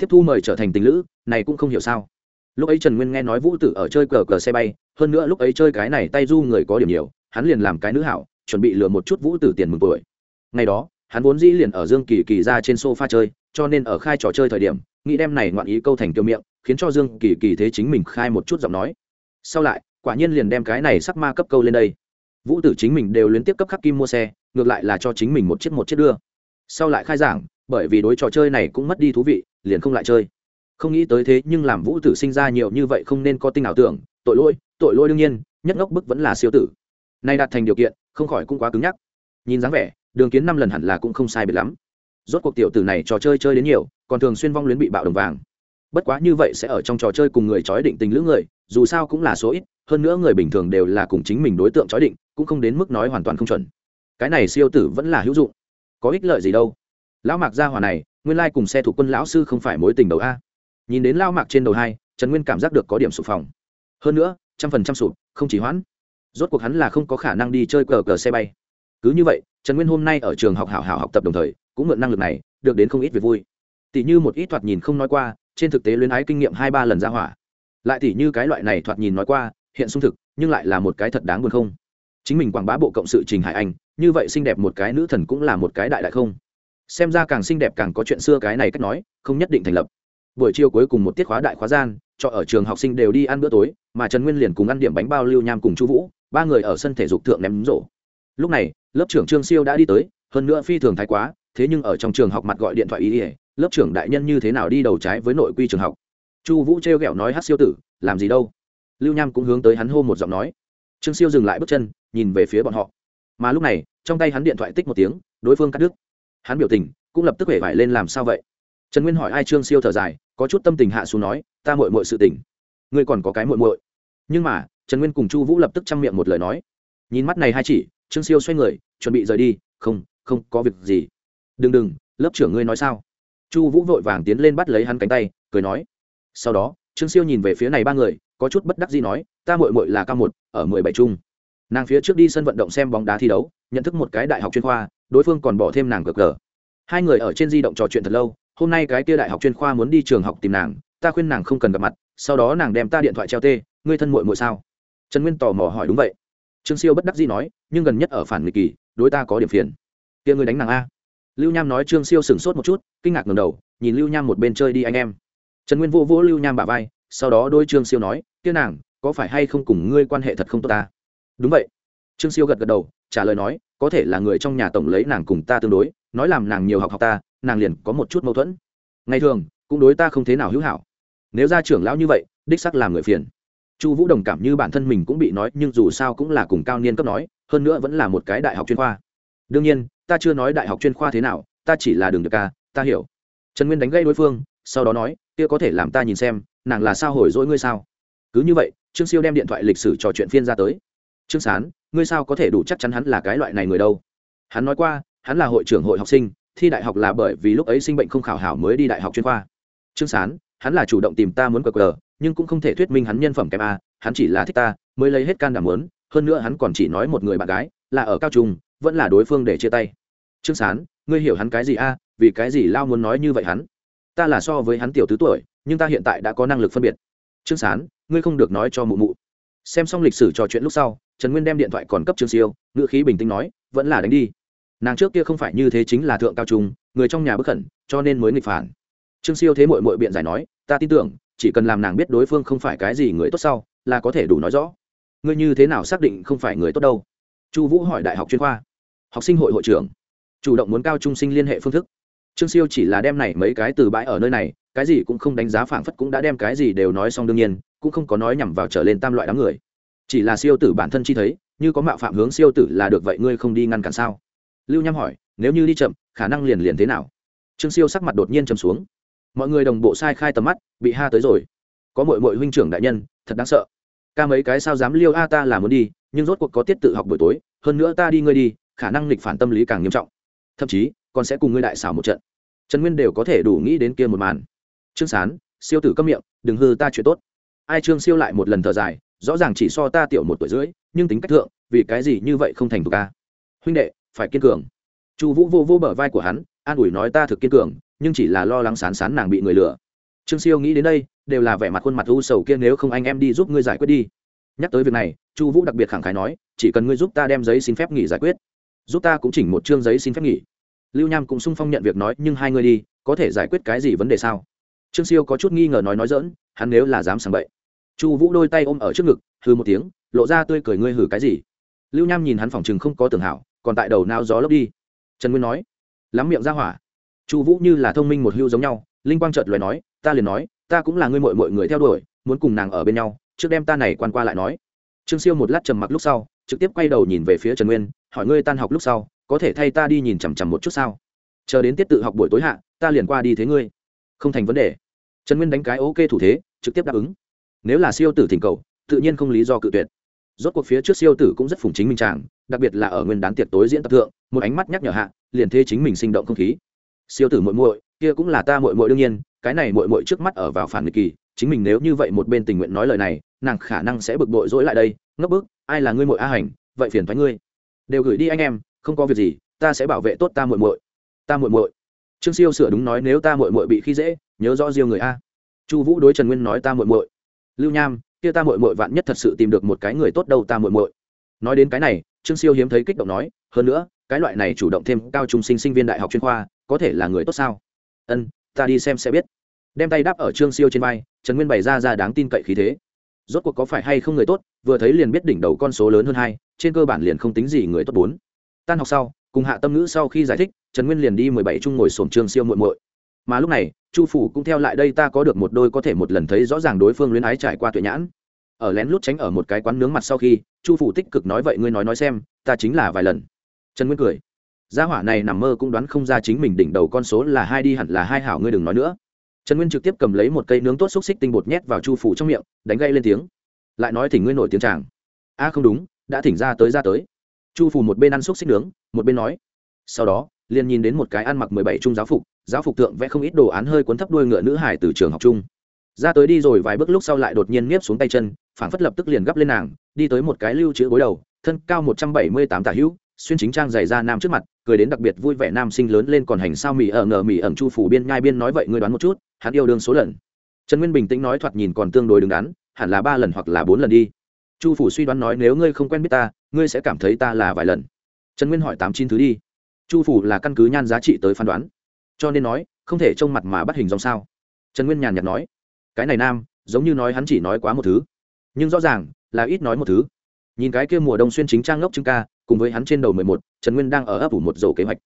Speaker 1: Tiếp thu mời trở thành tình lữ, này cũng không hiểu sao. Lúc ấy trần nguyên nghe nói vũ tử ở chơi cờ cờ xe bay, hơn nữa lúc ấy chơi cái này tay du người có điểm nhiều, hắn liền làm cái nữ hảo, chuẩn bị lừa một chút vũ tử tiền mừng tuổi. Ngày đó, hắn vốn dĩ liền ở dương kỳ kỳ ra trên sofa chơi, cho nên ở khai trò chơi thời điểm nghĩ đem này ngoạn ý câu thành tiêu miệng, khiến cho dương kỳ kỳ thế chính mình khai một chút giọng nói. Sau lại, quả nhiên liền đem cái này sắc ma cấp câu lên đây. Vũ tử chính mình đều liên tiếp cấp khắc kim mua xe, ngược lại là cho chính mình một chiếc một chiếc đưa. Sau lại khai giảng, bởi vì đối trò chơi này cũng mất đi thú vị, liền không lại chơi. Không nghĩ tới thế nhưng làm vũ tử sinh ra nhiều như vậy không nên có tinh ảo tưởng, tội lỗi tội lỗi đương nhiên, nhất ngốc bức vẫn là siêu tử. Nay đạt thành điều kiện, không khỏi cũng quá cứng nhắc. Nhìn dáng vẻ, đường kiến năm lần hẳn là cũng không sai biệt lắm rốt cuộc tiểu tử này trò chơi chơi đến nhiều, còn thường xuyên vong luyến bị bạo đồng vàng. Bất quá như vậy sẽ ở trong trò chơi cùng người trói định tình lưỡng người, dù sao cũng là số ít, hơn nữa người bình thường đều là cùng chính mình đối tượng trói định, cũng không đến mức nói hoàn toàn không chuẩn. Cái này siêu tử vẫn là hữu dụng. Có ích lợi gì đâu? Lão mạc gia hòa này, nguyên lai cùng xe thủ quân lão sư không phải mối tình đầu a. Nhìn đến lao mạc trên đầu hai, trần nguyên cảm giác được có điểm sụp phòng hơn nữa, trăm phần trăm sụp, không chỉ hoãn. Rốt cuộc hắn là không có khả năng đi chơi cờ cờ xe bay. Cứ như vậy, trần nguyên hôm nay ở trường học hảo hảo học tập đồng thời cũng mượn năng lực này, được đến không ít việc vui. Tỷ như một ít thoạt nhìn không nói qua, trên thực tế luyến ái kinh nghiệm hai ba lần ra hỏa. Lại tỷ như cái loại này thoạt nhìn nói qua, hiện sung thực, nhưng lại là một cái thật đáng buồn không? Chính mình quảng bá bộ cộng sự trình hải anh, như vậy xinh đẹp một cái nữ thần cũng là một cái đại đại không? Xem ra càng xinh đẹp càng có chuyện xưa cái này cách nói, không nhất định thành lập. Buổi chiều cuối cùng một tiết khóa đại khóa gian, cho ở trường học sinh đều đi ăn bữa tối, mà trần nguyên liền cùng ăn điểm bánh bao lưu nham cùng chu vũ, ba người ở sân thể dục thượng ném rổ. Lúc này, lớp trưởng trương siêu đã đi tới, hơn nữa phi thường thái quá thế nhưng ở trong trường học mặt gọi điện thoại ý ỉa, lớp trưởng đại nhân như thế nào đi đầu trái với nội quy trường học? Chu vũ t r ghẹo nói hát siêu tử, làm gì đâu? Lưu nham cũng hướng tới hắn hô một giọng nói. Trương siêu dừng lại bước chân, nhìn về phía bọn họ. Mà lúc này, trong tay hắn điện thoại tích một tiếng, đối phương cắt đứt. Hắn biểu tình cũng lập tức hể vải lên làm sao vậy? Trần nguyên hỏi ai trương siêu thở dài, có chút tâm tình hạ xuống nói, ta mội mội sự tình. Ngươi còn có cái mội mội nhưng mà, trần nguyên cùng chu vũ lập tức chăm miệng một lời nói. Nhìn mắt này hai chỉ, trương siêu xoay người, chuẩn bị rời đi. Không không có việc gì đừng đừng, lớp trưởng ngươi nói sao? Chu vũ vội vàng tiến lên bắt lấy hắn cánh tay, cười nói. Sau đó, trương siêu nhìn về phía này ba người, có chút bất đắc gì nói, ta mội mội là ca một, ở mười bảy trung nàng phía trước đi sân vận động xem bóng đá thi đấu, nhận thức một cái đại học chuyên khoa, đối phương còn bỏ thêm nàng gờ gờ hai người ở trên di động trò chuyện thật lâu, hôm nay cái kia đại học chuyên khoa muốn đi trường học tìm nàng, ta khuyên nàng không cần gặp mặt, sau đó nàng đem ta điện thoại treo tê, ngươi thân muội muội sao? Trần nguyên tò mò hỏi đúng vậy. Trương siêu bất đắc dĩ nói, nhưng gần nhất ở phản nghịch kỳ, đối ta có điểm phiền. Kia ngươi đánh nàng a lưu nham nói trương siêu sửng sốt một chút, kinh ngạc ngầm đầu, nhìn lưu nham một bên chơi đi anh em. Trần nguyên vô vỗ lưu nham bả vai, sau đó đôi trương siêu nói, kia nàng, có phải hay không cùng ngươi quan hệ thật không tốt ta? Đúng vậy. Trương siêu gật gật đầu, trả lời nói, có thể là người trong nhà tổng lấy nàng cùng ta tương đối, nói làm nàng nhiều học học ta, nàng liền có một chút mâu thuẫn. Ngày thường, cũng đối ta không thế nào hữu hảo. Nếu ra trưởng lão như vậy, đích sắc làm người phiền. Chu vũ đồng cảm như bản thân mình cũng bị nói, nhưng dù sao cũng là cùng cao niên cấp nói, hơn nữa vẫn là một cái đại học chuyên khoa. Đương nhiên ta chưa nói đại học chuyên khoa thế nào, ta chỉ là đường được ca, ta hiểu. Trần nguyên đánh gây đối phương, sau đó nói, kia có thể làm ta nhìn xem, nàng là sao hồi dỗi ngươi sao? Cứ như vậy, trương siêu đem điện thoại lịch sử trò chuyện phiên ra tới. Trương sán, ngươi sao có thể đủ chắc chắn hắn là cái loại này người đâu? Hắn nói qua, hắn là hội trưởng hội học sinh, thi đại học là bởi vì lúc ấy sinh bệnh không khảo hảo mới đi đại học chuyên khoa. Trương sán, hắn là chủ động tìm ta muốn cờ cờ, nhưng cũng không thể thuyết minh hắn nhân phẩm kém a, hắn chỉ là thích ta, mới lấy hết can đảm muốn, hơn nữa hắn còn chỉ nói một người bạn gái, là ở cao trung vẫn là đối phương để chia tay. Trương sán, ngươi hiểu hắn cái gì a? Vì cái gì lao muốn nói như vậy hắn? Ta là so với hắn tiểu tứ tuổi, nhưng ta hiện tại đã có năng lực phân biệt. Trương sán, ngươi không được nói cho mụ mụ. Xem xong lịch sử trò chuyện lúc sau, trần nguyên đem điện thoại còn cấp trương siêu, ngữ khí bình tĩnh nói, vẫn là đánh đi. Nàng trước kia không phải như thế chính là thượng cao trung, người trong nhà bất khẩn, cho nên mới nghịch phản. Trương siêu thế mội mội biện giải nói, ta tin tưởng, chỉ cần làm nàng biết đối phương không phải cái gì người tốt sau, là có thể đủ nói rõ. Ngươi như thế nào xác định không phải người tốt đâu? Chu vũ hỏi đại học chuyên khoa. Học sinh hội hội trưởng. Chủ động muốn cao trung sinh liên hệ phương thức. Trương siêu chỉ là đem này mấy cái từ bãi ở nơi này, cái gì cũng không đánh giá phảng phất cũng đã đem cái gì đều nói xong đương nhiên, cũng không có nói nhằm vào trở lên tam loại đám người. Chỉ là siêu tử bản thân chi thấy, như có mạo phạm hướng siêu tử là được vậy ngươi không đi ngăn cản sao? Lưu nham hỏi, nếu như đi chậm, khả năng liền liền thế nào? Trương siêu sắc mặt đột nhiên chầm xuống. Mọi người đồng bộ sai khai tầm mắt, bị ha tới rồi. Có mội mội huynh trưởng đại nhân, thật đáng sợ. Ca mấy cái sao dám liêu a ta là muốn đi nhưng rốt cuộc có tiết tự học buổi tối, hơn nữa ta đi ngươi đi, khả năng lịch phản tâm lý càng nghiêm trọng. Thậm chí, còn sẽ cùng ngươi đại xảo một trận. Trần nguyên đều có thể đủ nghĩ đến kia một màn. Trương sán, siêu tử câm miệng, đừng hư ta chuyện tốt. Ai trương siêu lại một lần thở dài, rõ ràng chỉ so ta tiểu một tuổi rưỡi, nhưng tính cách thượng, vì cái gì như vậy không thành thục ca huynh đệ, phải kiên cường. Chu vũ vô vô bờ vai của hắn, an ủi nói ta thực kiên cường, nhưng chỉ là lo lắng sán sán nàng bị người lừa. Trương siêu nghĩ đến đây, đều là vẻ mặt khuôn mặt u sầu kia nếu không anh em đi giúp ngươi giải quyết đi nhắc tới việc này, chu vũ đặc biệt khẳng khái nói, chỉ cần ngươi giúp ta đem giấy xin phép nghỉ giải quyết, giúp ta cũng chỉnh một chương giấy xin phép nghỉ. Lưu nham cũng sung phong nhận việc nói, nhưng hai ngươi đi, có thể giải quyết cái gì vấn đề sao? Trương siêu có chút nghi ngờ nói nói dỡn hắn nếu là dám sàng bậy. Chu vũ đôi tay ôm ở trước ngực hư một tiếng, lộ ra tươi cười, ngươi hử cái gì? Lưu nham nhìn hắn phòng chừng không có tưởng hảo, còn tại đầu nao gió lốc đi. Trần nguyên nói, lắm miệng ra hỏa. Chu vũ như là thông minh một hưu giống nhau, linh quang chợt lời nói, ta liền nói, ta cũng là ngươi mội mọi người theo đuổi, muốn cùng nàng ở bên nhau trước đem ta này quan qua lại nói. Trương siêu một lát trầm mặc lúc sau, trực tiếp quay đầu nhìn về phía trần nguyên, hỏi ngươi tan học lúc sau, có thể thay ta đi nhìn chằm chằm một chút sao? Chờ đến tiết tự học buổi tối hạ, ta liền qua đi thế ngươi. Không thành vấn đề. Trần nguyên đánh cái ok thủ thế, trực tiếp đáp ứng. Nếu là siêu tử thỉnh cầu, tự nhiên không lý do cự tuyệt. Rốt cuộc phía trước siêu tử cũng rất phủng chính mình chàng, đặc biệt là ở nguyên đán tiệc tối diễn tập thượng, một ánh mắt nhắc nhở hạ, liền thế chính mình sinh động không khí. Siêu tử muội muội, kia cũng là ta muội muội đương nhiên, cái này muội muội trước mắt ở vào phản nghịch kỳ chính mình nếu như vậy một bên tình nguyện nói lời này, nàng khả năng sẽ bực bội dỗi lại đây ngấp bức, ai là ngươi muội a hành, vậy phiền thoái ngươi. Đều gửi đi anh em, không có việc gì, ta sẽ bảo vệ tốt ta muội muội. Ta muội muội? Trương siêu sửa đúng nói, nếu ta muội muội bị khi dễ, nhớ rõ riêng người a. Chu vũ đối trần nguyên nói, ta muội muội. Lưu nham, kia ta muội muội vạn nhất thật sự tìm được một cái người tốt đâu ta muội muội. Nói đến cái này, trương siêu hiếm thấy kích động nói, hơn nữa, cái loại này chủ động thêm cao trung sinh sinh viên đại học chuyên khoa, có thể là người tốt sao? Ân, ta đi xem sẽ biết. Đem tay đáp ở trương siêu trên vai trần nguyên bày ra ra đáng tin cậy khí thế. Rốt cuộc có phải hay không người tốt, vừa thấy liền biết đỉnh đầu con số lớn hơn hai, trên cơ bản liền không tính gì người tốt bốn. Tan học sau, cùng hạ tâm ngữ sau khi giải thích, trần nguyên liền đi mười bảy chung ngồi sổm trường siêu muội muội. Mà lúc này, chu phủ cũng theo lại đây ta có được một đôi có thể một lần thấy rõ ràng đối phương luyến ái trải qua tuệ nhãn. Ở lén lút tránh ở một cái quán nướng mặt sau khi, chu phủ tích cực nói vậy ngươi nói nói xem, ta chính là vài lần. Trần nguyên cười. Gia hỏa này nằm mơ cũng đoán không ra chính mình đỉnh đầu con số là hai đi hẳn là hai hảo, ngươi đừng nói nữa trần nguyên trực tiếp cầm lấy một cây nướng tốt xúc xích tinh bột nhét vào chu phủ trong miệng, đánh gây lên tiếng. Lại nói thỉnh ngươi nổi tiếng chàng. A, không đúng, đã thỉnh ra tới ra tới. Chu phủ một bên ăn xúc xích nướng, một bên nói. Sau đó, liền nhìn đến một cái ăn mặc mười bảy trung giáo phục giáo phục tượng vẽ không ít đồ án hơi cuốn thấp đuôi ngựa nữ hải từ trường học chung ra tới đi rồi vài bước lúc sau lại đột nhiên nếp xuống tay chân phản phất lập tức liền gấp lên nàng, đi tới một cái lưu chữ gối đầu, thân cao một trăm bảy mươi tám tả hữu xuyên chính trang dày ra nam trước mặt, cười đến đặc biệt vui vẻ nam sinh lớn lên còn hành sao mì ở ngờ mì ẩn chu phủ biên nhai biên nói vậy ngươi đoán một chút, hắn yêu đương số lần. Trần nguyên bình tĩnh nói thoạt nhìn còn tương đối đứng đắn, hẳn là ba lần hoặc là bốn lần đi. Chu phủ suy đoán nói nếu ngươi không quen biết ta, ngươi sẽ cảm thấy ta là vài lần. Trần nguyên hỏi tám chín thứ đi. Chu phủ là căn cứ nhan giá trị tới phán đoán. Cho nên nói, không thể trông mặt mà bắt hình dòng sao. Trần nguyên nhàn nhạt nói, cái này nam, giống như nói hắn chỉ nói quá một thứ. Nhưng rõ ràng là ít nói một thứ. Nhìn cái kia mùa đông xuyên chính trang ngốc trưng ca cùng với hắn trên đầu mười một, trần nguyên đang ở ấp ủ một rổ kế hoạch.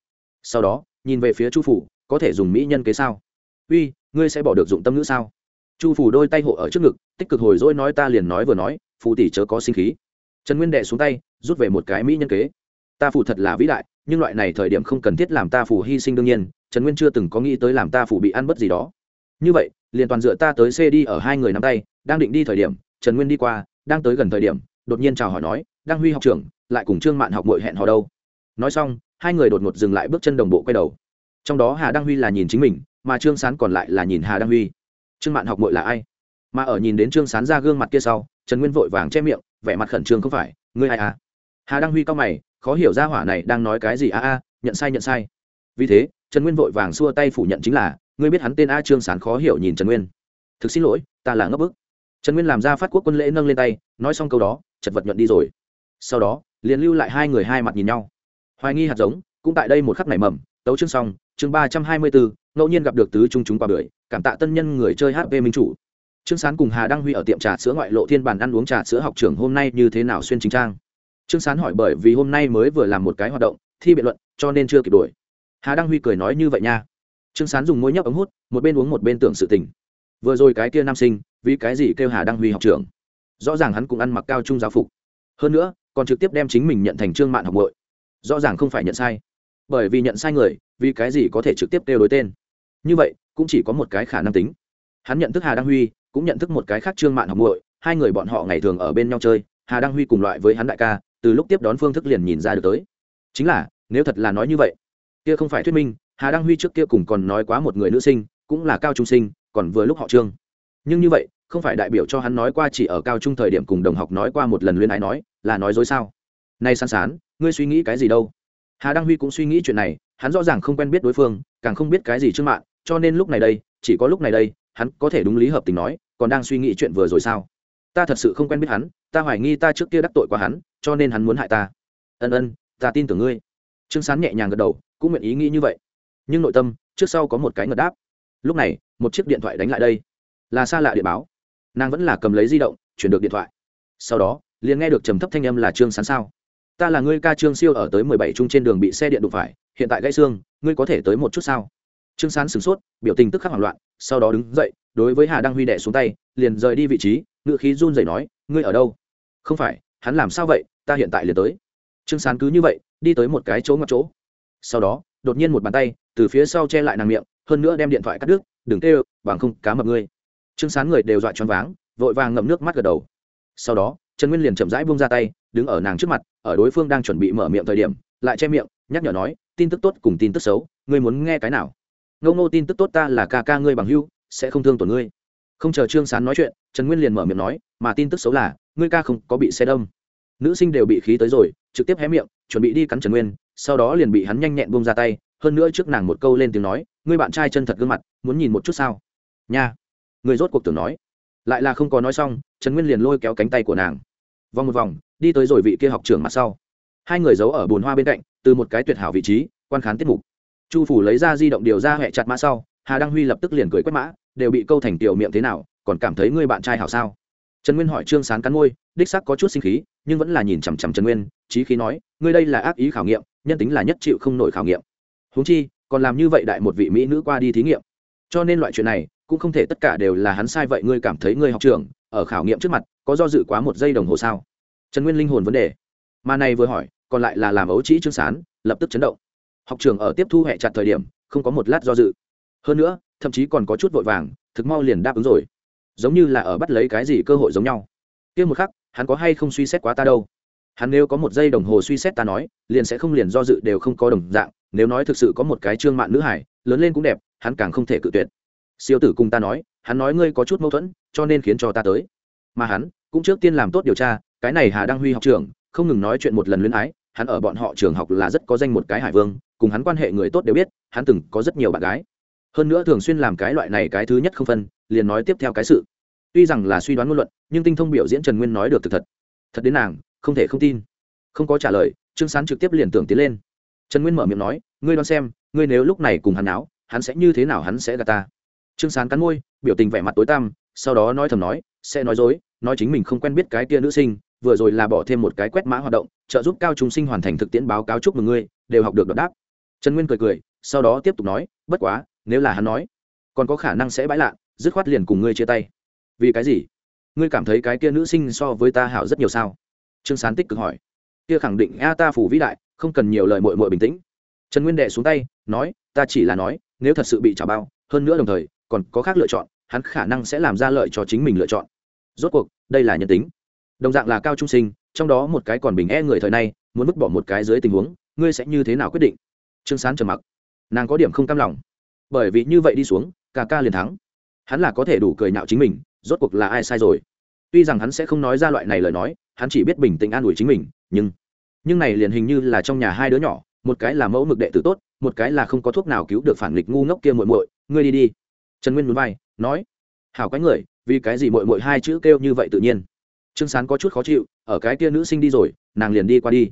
Speaker 1: Sau đó, nhìn về phía chu phủ, có thể dùng mỹ nhân kế sao? Uy, ngươi sẽ bỏ được dụng tâm ngữ sao? Chu phủ đôi tay hộ ở trước ngực, tích cực hồi dỗi nói ta liền nói vừa nói, phù tỷ chớ có sinh khí. Trần nguyên đệ xuống tay, rút về một cái mỹ nhân kế. Ta phủ thật là vĩ đại, nhưng loại này thời điểm không cần thiết làm ta phủ hy sinh đương nhiên, trần nguyên chưa từng có nghĩ tới làm ta phủ bị ăn bất gì đó. Như vậy, liền toàn dựa ta tới xe đi ở hai người nắm tay, đang định đi thời điểm, trần nguyên đi qua, đang tới gần thời điểm, đột nhiên chào hỏi nói đang huy học trưởng, lại cùng trương mạn học mội hẹn hò đâu. Nói xong, hai người đột ngột dừng lại bước chân đồng bộ quay đầu. Trong đó hà đăng huy là nhìn chính mình, mà trương sán còn lại là nhìn hà đăng huy. Trương mạn học mội là ai? Mà ở nhìn đến trương sán ra gương mặt kia sau, trần nguyên vội vàng che miệng, vẻ mặt khẩn trương không phải, ngươi ai à? Hà đăng huy cao mày, khó hiểu ra hỏa này đang nói cái gì, a a, nhận sai nhận sai. Vì thế, trần nguyên vội vàng xua tay phủ nhận chính là, ngươi biết hắn tên a trương sán khó hiểu nhìn trần nguyên. Thực xin lỗi, ta là ngấp bức. Trần nguyên làm ra phát quốc quân lễ nâng lên tay, nói xong câu đó, chật vật nhuận đi rồi sau đó, liền lưu lại hai người hai mặt nhìn nhau. Hoài nghi hạt giống, cũng tại đây một khắc này mầm, tấu chương xong, chương ba trăm hai mươi bốn ngẫu nhiên gặp được tứ trung chúng qua bưởi, cảm tạ tân nhân người chơi hp minh chủ. Trương sán cùng hà đăng huy ở tiệm trà sữa ngoại lộ thiên bàn ăn uống trà sữa học trường hôm nay như thế nào xuyên chính trang? Trương sán hỏi bởi vì hôm nay mới vừa làm một cái hoạt động, thi biện luận, cho nên chưa kịp đuổi. Hà đăng huy cười nói như vậy nha. Trương sán dùng môi nhấp ống hút, một bên uống một bên tưởng sự tình. Vừa rồi cái kia nam sinh, vì cái gì kêu hà đăng huy học trưởng? Rõ ràng hắn cũng ăn mặc cao trung giáo phục. Hơn nữa còn trực tiếp đem chính mình nhận thành trương mạn học bội rõ ràng không phải nhận sai. Bởi vì nhận sai người, vì cái gì có thể trực tiếp kêu đối tên? Như vậy, cũng chỉ có một cái khả năng tính. Hắn nhận thức hà đăng huy, cũng nhận thức một cái khác trương mạn học bội hai người bọn họ ngày thường ở bên nhau chơi, hà đăng huy cùng loại với hắn đại ca, từ lúc tiếp đón phương thức liền nhìn ra được tới. Chính là, nếu thật là nói như vậy, kia không phải thuyết minh, hà đăng huy trước kia cùng còn nói quá một người nữ sinh, cũng là cao trung sinh, còn vừa lúc họ trương. Nhưng như vậy, không phải đại biểu cho hắn nói qua chỉ ở cao trung thời điểm cùng đồng học nói qua một lần luyên ái nói là nói dối sao? Nay san sán ngươi suy nghĩ cái gì đâu? Hà đăng huy cũng suy nghĩ chuyện này, hắn rõ ràng không quen biết đối phương, càng không biết cái gì trước mạng, cho nên lúc này đây, chỉ có lúc này đây, hắn có thể đúng lý hợp tình nói, còn đang suy nghĩ chuyện vừa rồi sao? Ta thật sự không quen biết hắn, ta hoài nghi ta trước kia đắc tội qua hắn, cho nên hắn muốn hại ta. Ân ân, ta tin tưởng ngươi. Trương sán nhẹ nhàng gật đầu, cũng nguyện ý nghĩ như vậy. Nhưng nội tâm, trước sau có một cái ngật đáp. Lúc này, một chiếc điện thoại đánh lại đây. Là xa lạ điện báo. Nàng vẫn là cầm lấy di động, chuyển được điện thoại. Sau đó liền nghe được trầm thấp thanh âm là trương sán sao? Ta là ngươi ca trương siêu ở tới mười bảy chung trên đường bị xe điện đụng phải, hiện tại gãy xương, ngươi có thể tới một chút sao? Trương sán sửng sốt, biểu tình tức khắc hoảng loạn, sau đó đứng dậy, đối với hà đăng huy đẻ xuống tay, liền rời đi vị trí ngự khí run rẩy nói, ngươi ở đâu? Không phải, hắn làm sao vậy? Ta hiện tại liền tới. Trương sán cứ như vậy, đi tới một cái chỗ ngoặt chỗ. Sau đó, đột nhiên một bàn tay, từ phía sau che lại nàng miệng, hơn nữa đem điện thoại cắt đứt, đừng kêu, bằng không cá mập ngươi. Trương sán người đều dọa choáng váng, vội vàng ngậm nước mắt gật đầu. Sau đó trần nguyên liền chậm rãi buông ra tay, đứng ở nàng trước mặt, ở đối phương đang chuẩn bị mở miệng thời điểm, lại che miệng, nhắc nhở nói, tin tức tốt cùng tin tức xấu, ngươi muốn nghe cái nào? Ngâu ngô, tin tức tốt ta là ca ca ngươi bằng hưu, sẽ không thương tổn ngươi. Không chờ trương sán nói chuyện, trần nguyên liền mở miệng nói, mà tin tức xấu là, ngươi ca không có bị xe đâm. Nữ sinh đều bị khí tới rồi, trực tiếp hé miệng, chuẩn bị đi cắn trần nguyên, sau đó liền bị hắn nhanh nhẹn buông ra tay, hơn nữa trước nàng một câu lên tiếng nói, ngươi bạn trai chân thật gương mặt, muốn nhìn một chút sao? Nha. Người rốt cuộc tưởng nói. Lại là không có nói xong, trần nguyên liền lôi kéo cánh tay của nàng vòng một vòng, đi tới rồi vị kia học trưởng mặt sau. Hai người giấu ở bồn hoa bên cạnh, từ một cái tuyệt hảo vị trí, quan khán tiết mục. Chu phủ lấy ra di động điều ra hẹ chặt mã sau, hà đăng huy lập tức liền cười quét mã, đều bị câu thành tiểu miệng thế nào, còn cảm thấy ngươi bạn trai hảo sao? Trần nguyên hỏi trương sán cắn môi, đích sắc có chút sinh khí, nhưng vẫn là nhìn chằm chằm trần nguyên trí khí nói, ngươi đây là ác ý khảo nghiệm, nhân tính là nhất chịu không nổi khảo nghiệm. Huống chi, còn làm như vậy đại một vị mỹ nữ qua đi thí nghiệm. Cho nên loại chuyện này, cũng không thể tất cả đều là hắn sai vậy, ngươi cảm thấy ngươi học trưởng ở khảo nghiệm trước mặt, có do dự quá một giây đồng hồ sao? Trần nguyên linh hồn vấn đề. Mà này vừa hỏi, còn lại là làm ấu trĩ trương sán, lập tức chấn động. Học trường ở tiếp thu hệ chặt thời điểm, không có một lát do dự. Hơn nữa, thậm chí còn có chút vội vàng, thực mau liền đáp ứng rồi. Giống như là ở bắt lấy cái gì cơ hội giống nhau. Kia một khắc, hắn có hay không suy xét quá ta đâu? Hắn nếu có một giây đồng hồ suy xét ta nói, liền sẽ không liền do dự đều không có đồng dạng, nếu nói thực sự có một cái trương mạn nữ hải, lớn lên cũng đẹp, hắn càng không thể cự tuyệt siêu tử cùng ta nói, hắn nói ngươi có chút mâu thuẫn, cho nên khiến cho ta tới. Mà hắn, cũng trước tiên làm tốt điều tra, cái này hà đăng huy học trường không ngừng nói chuyện một lần luyến ái, hắn ở bọn họ trường học là rất có danh một cái hải vương, cùng hắn quan hệ người tốt đều biết, hắn từng có rất nhiều bạn gái. Hơn nữa thường xuyên làm cái loại này cái thứ nhất không phân, liền nói tiếp theo cái sự. Tuy rằng là suy đoán ngôn luận, nhưng tinh thông biểu diễn trần nguyên nói được thực thật. Thật đến nàng, không thể không tin. Không có trả lời, trương sán trực tiếp liền tưởng tiến lên. Trần nguyên mở miệng nói, ngươi đoán xem, ngươi nếu lúc này cùng hắn áo hắn sẽ như thế nào hắn sẽ gạt ta? Trương sán cắn môi, biểu tình vẻ mặt tối tăm, sau đó nói thầm nói, sẽ nói dối, nói chính mình không quen biết cái kia nữ sinh, vừa rồi là bỏ thêm một cái quét mã hoạt động, trợ giúp cao trung sinh hoàn thành thực tiễn báo cáo chúc mừng ngươi, đều học được đọc đáp. Trần nguyên cười cười, sau đó tiếp tục nói, bất quá, nếu là hắn nói, còn có khả năng sẽ bãi lạ, dứt khoát liền cùng ngươi chia tay. Vì cái gì? Ngươi cảm thấy cái kia nữ sinh so với ta hảo rất nhiều sao? Trương sán tích cực hỏi. Kia khẳng định a ta phủ vĩ đại, không cần nhiều lời mội mội bình tĩnh. Trần nguyên đệ xuống tay, nói, ta chỉ là nói, nếu thật sự bị trả bao, hơn nữa đồng thời còn có khác lựa chọn, hắn khả năng sẽ làm ra lợi cho chính mình lựa chọn. Rốt cuộc, đây là nhân tính. Đồng dạng là cao trung sinh, trong đó một cái còn bình e người thời nay, muốn vứt bỏ một cái dưới tình huống, ngươi sẽ như thế nào quyết định? Trương sán trầm mặc. Nàng có điểm không cam lòng. Bởi vì như vậy đi xuống, ca ca liền thắng. Hắn là có thể đủ cười nhạo chính mình, rốt cuộc là ai sai rồi? Tuy rằng hắn sẽ không nói ra loại này lời nói, hắn chỉ biết bình tĩnh an ủi chính mình, nhưng nhưng này liền hình như là trong nhà hai đứa nhỏ, một cái là mẫu mực đệ tử tốt, một cái là không có thuốc nào cứu được phản nghịch ngu ngốc kia muội muội, ngươi đi đi trần nguyên núi vai, nói, hảo cái người, vì cái gì muội muội hai chữ kêu như vậy tự nhiên? Trương sán có chút khó chịu, ở cái kia nữ sinh đi rồi, nàng liền đi qua đi.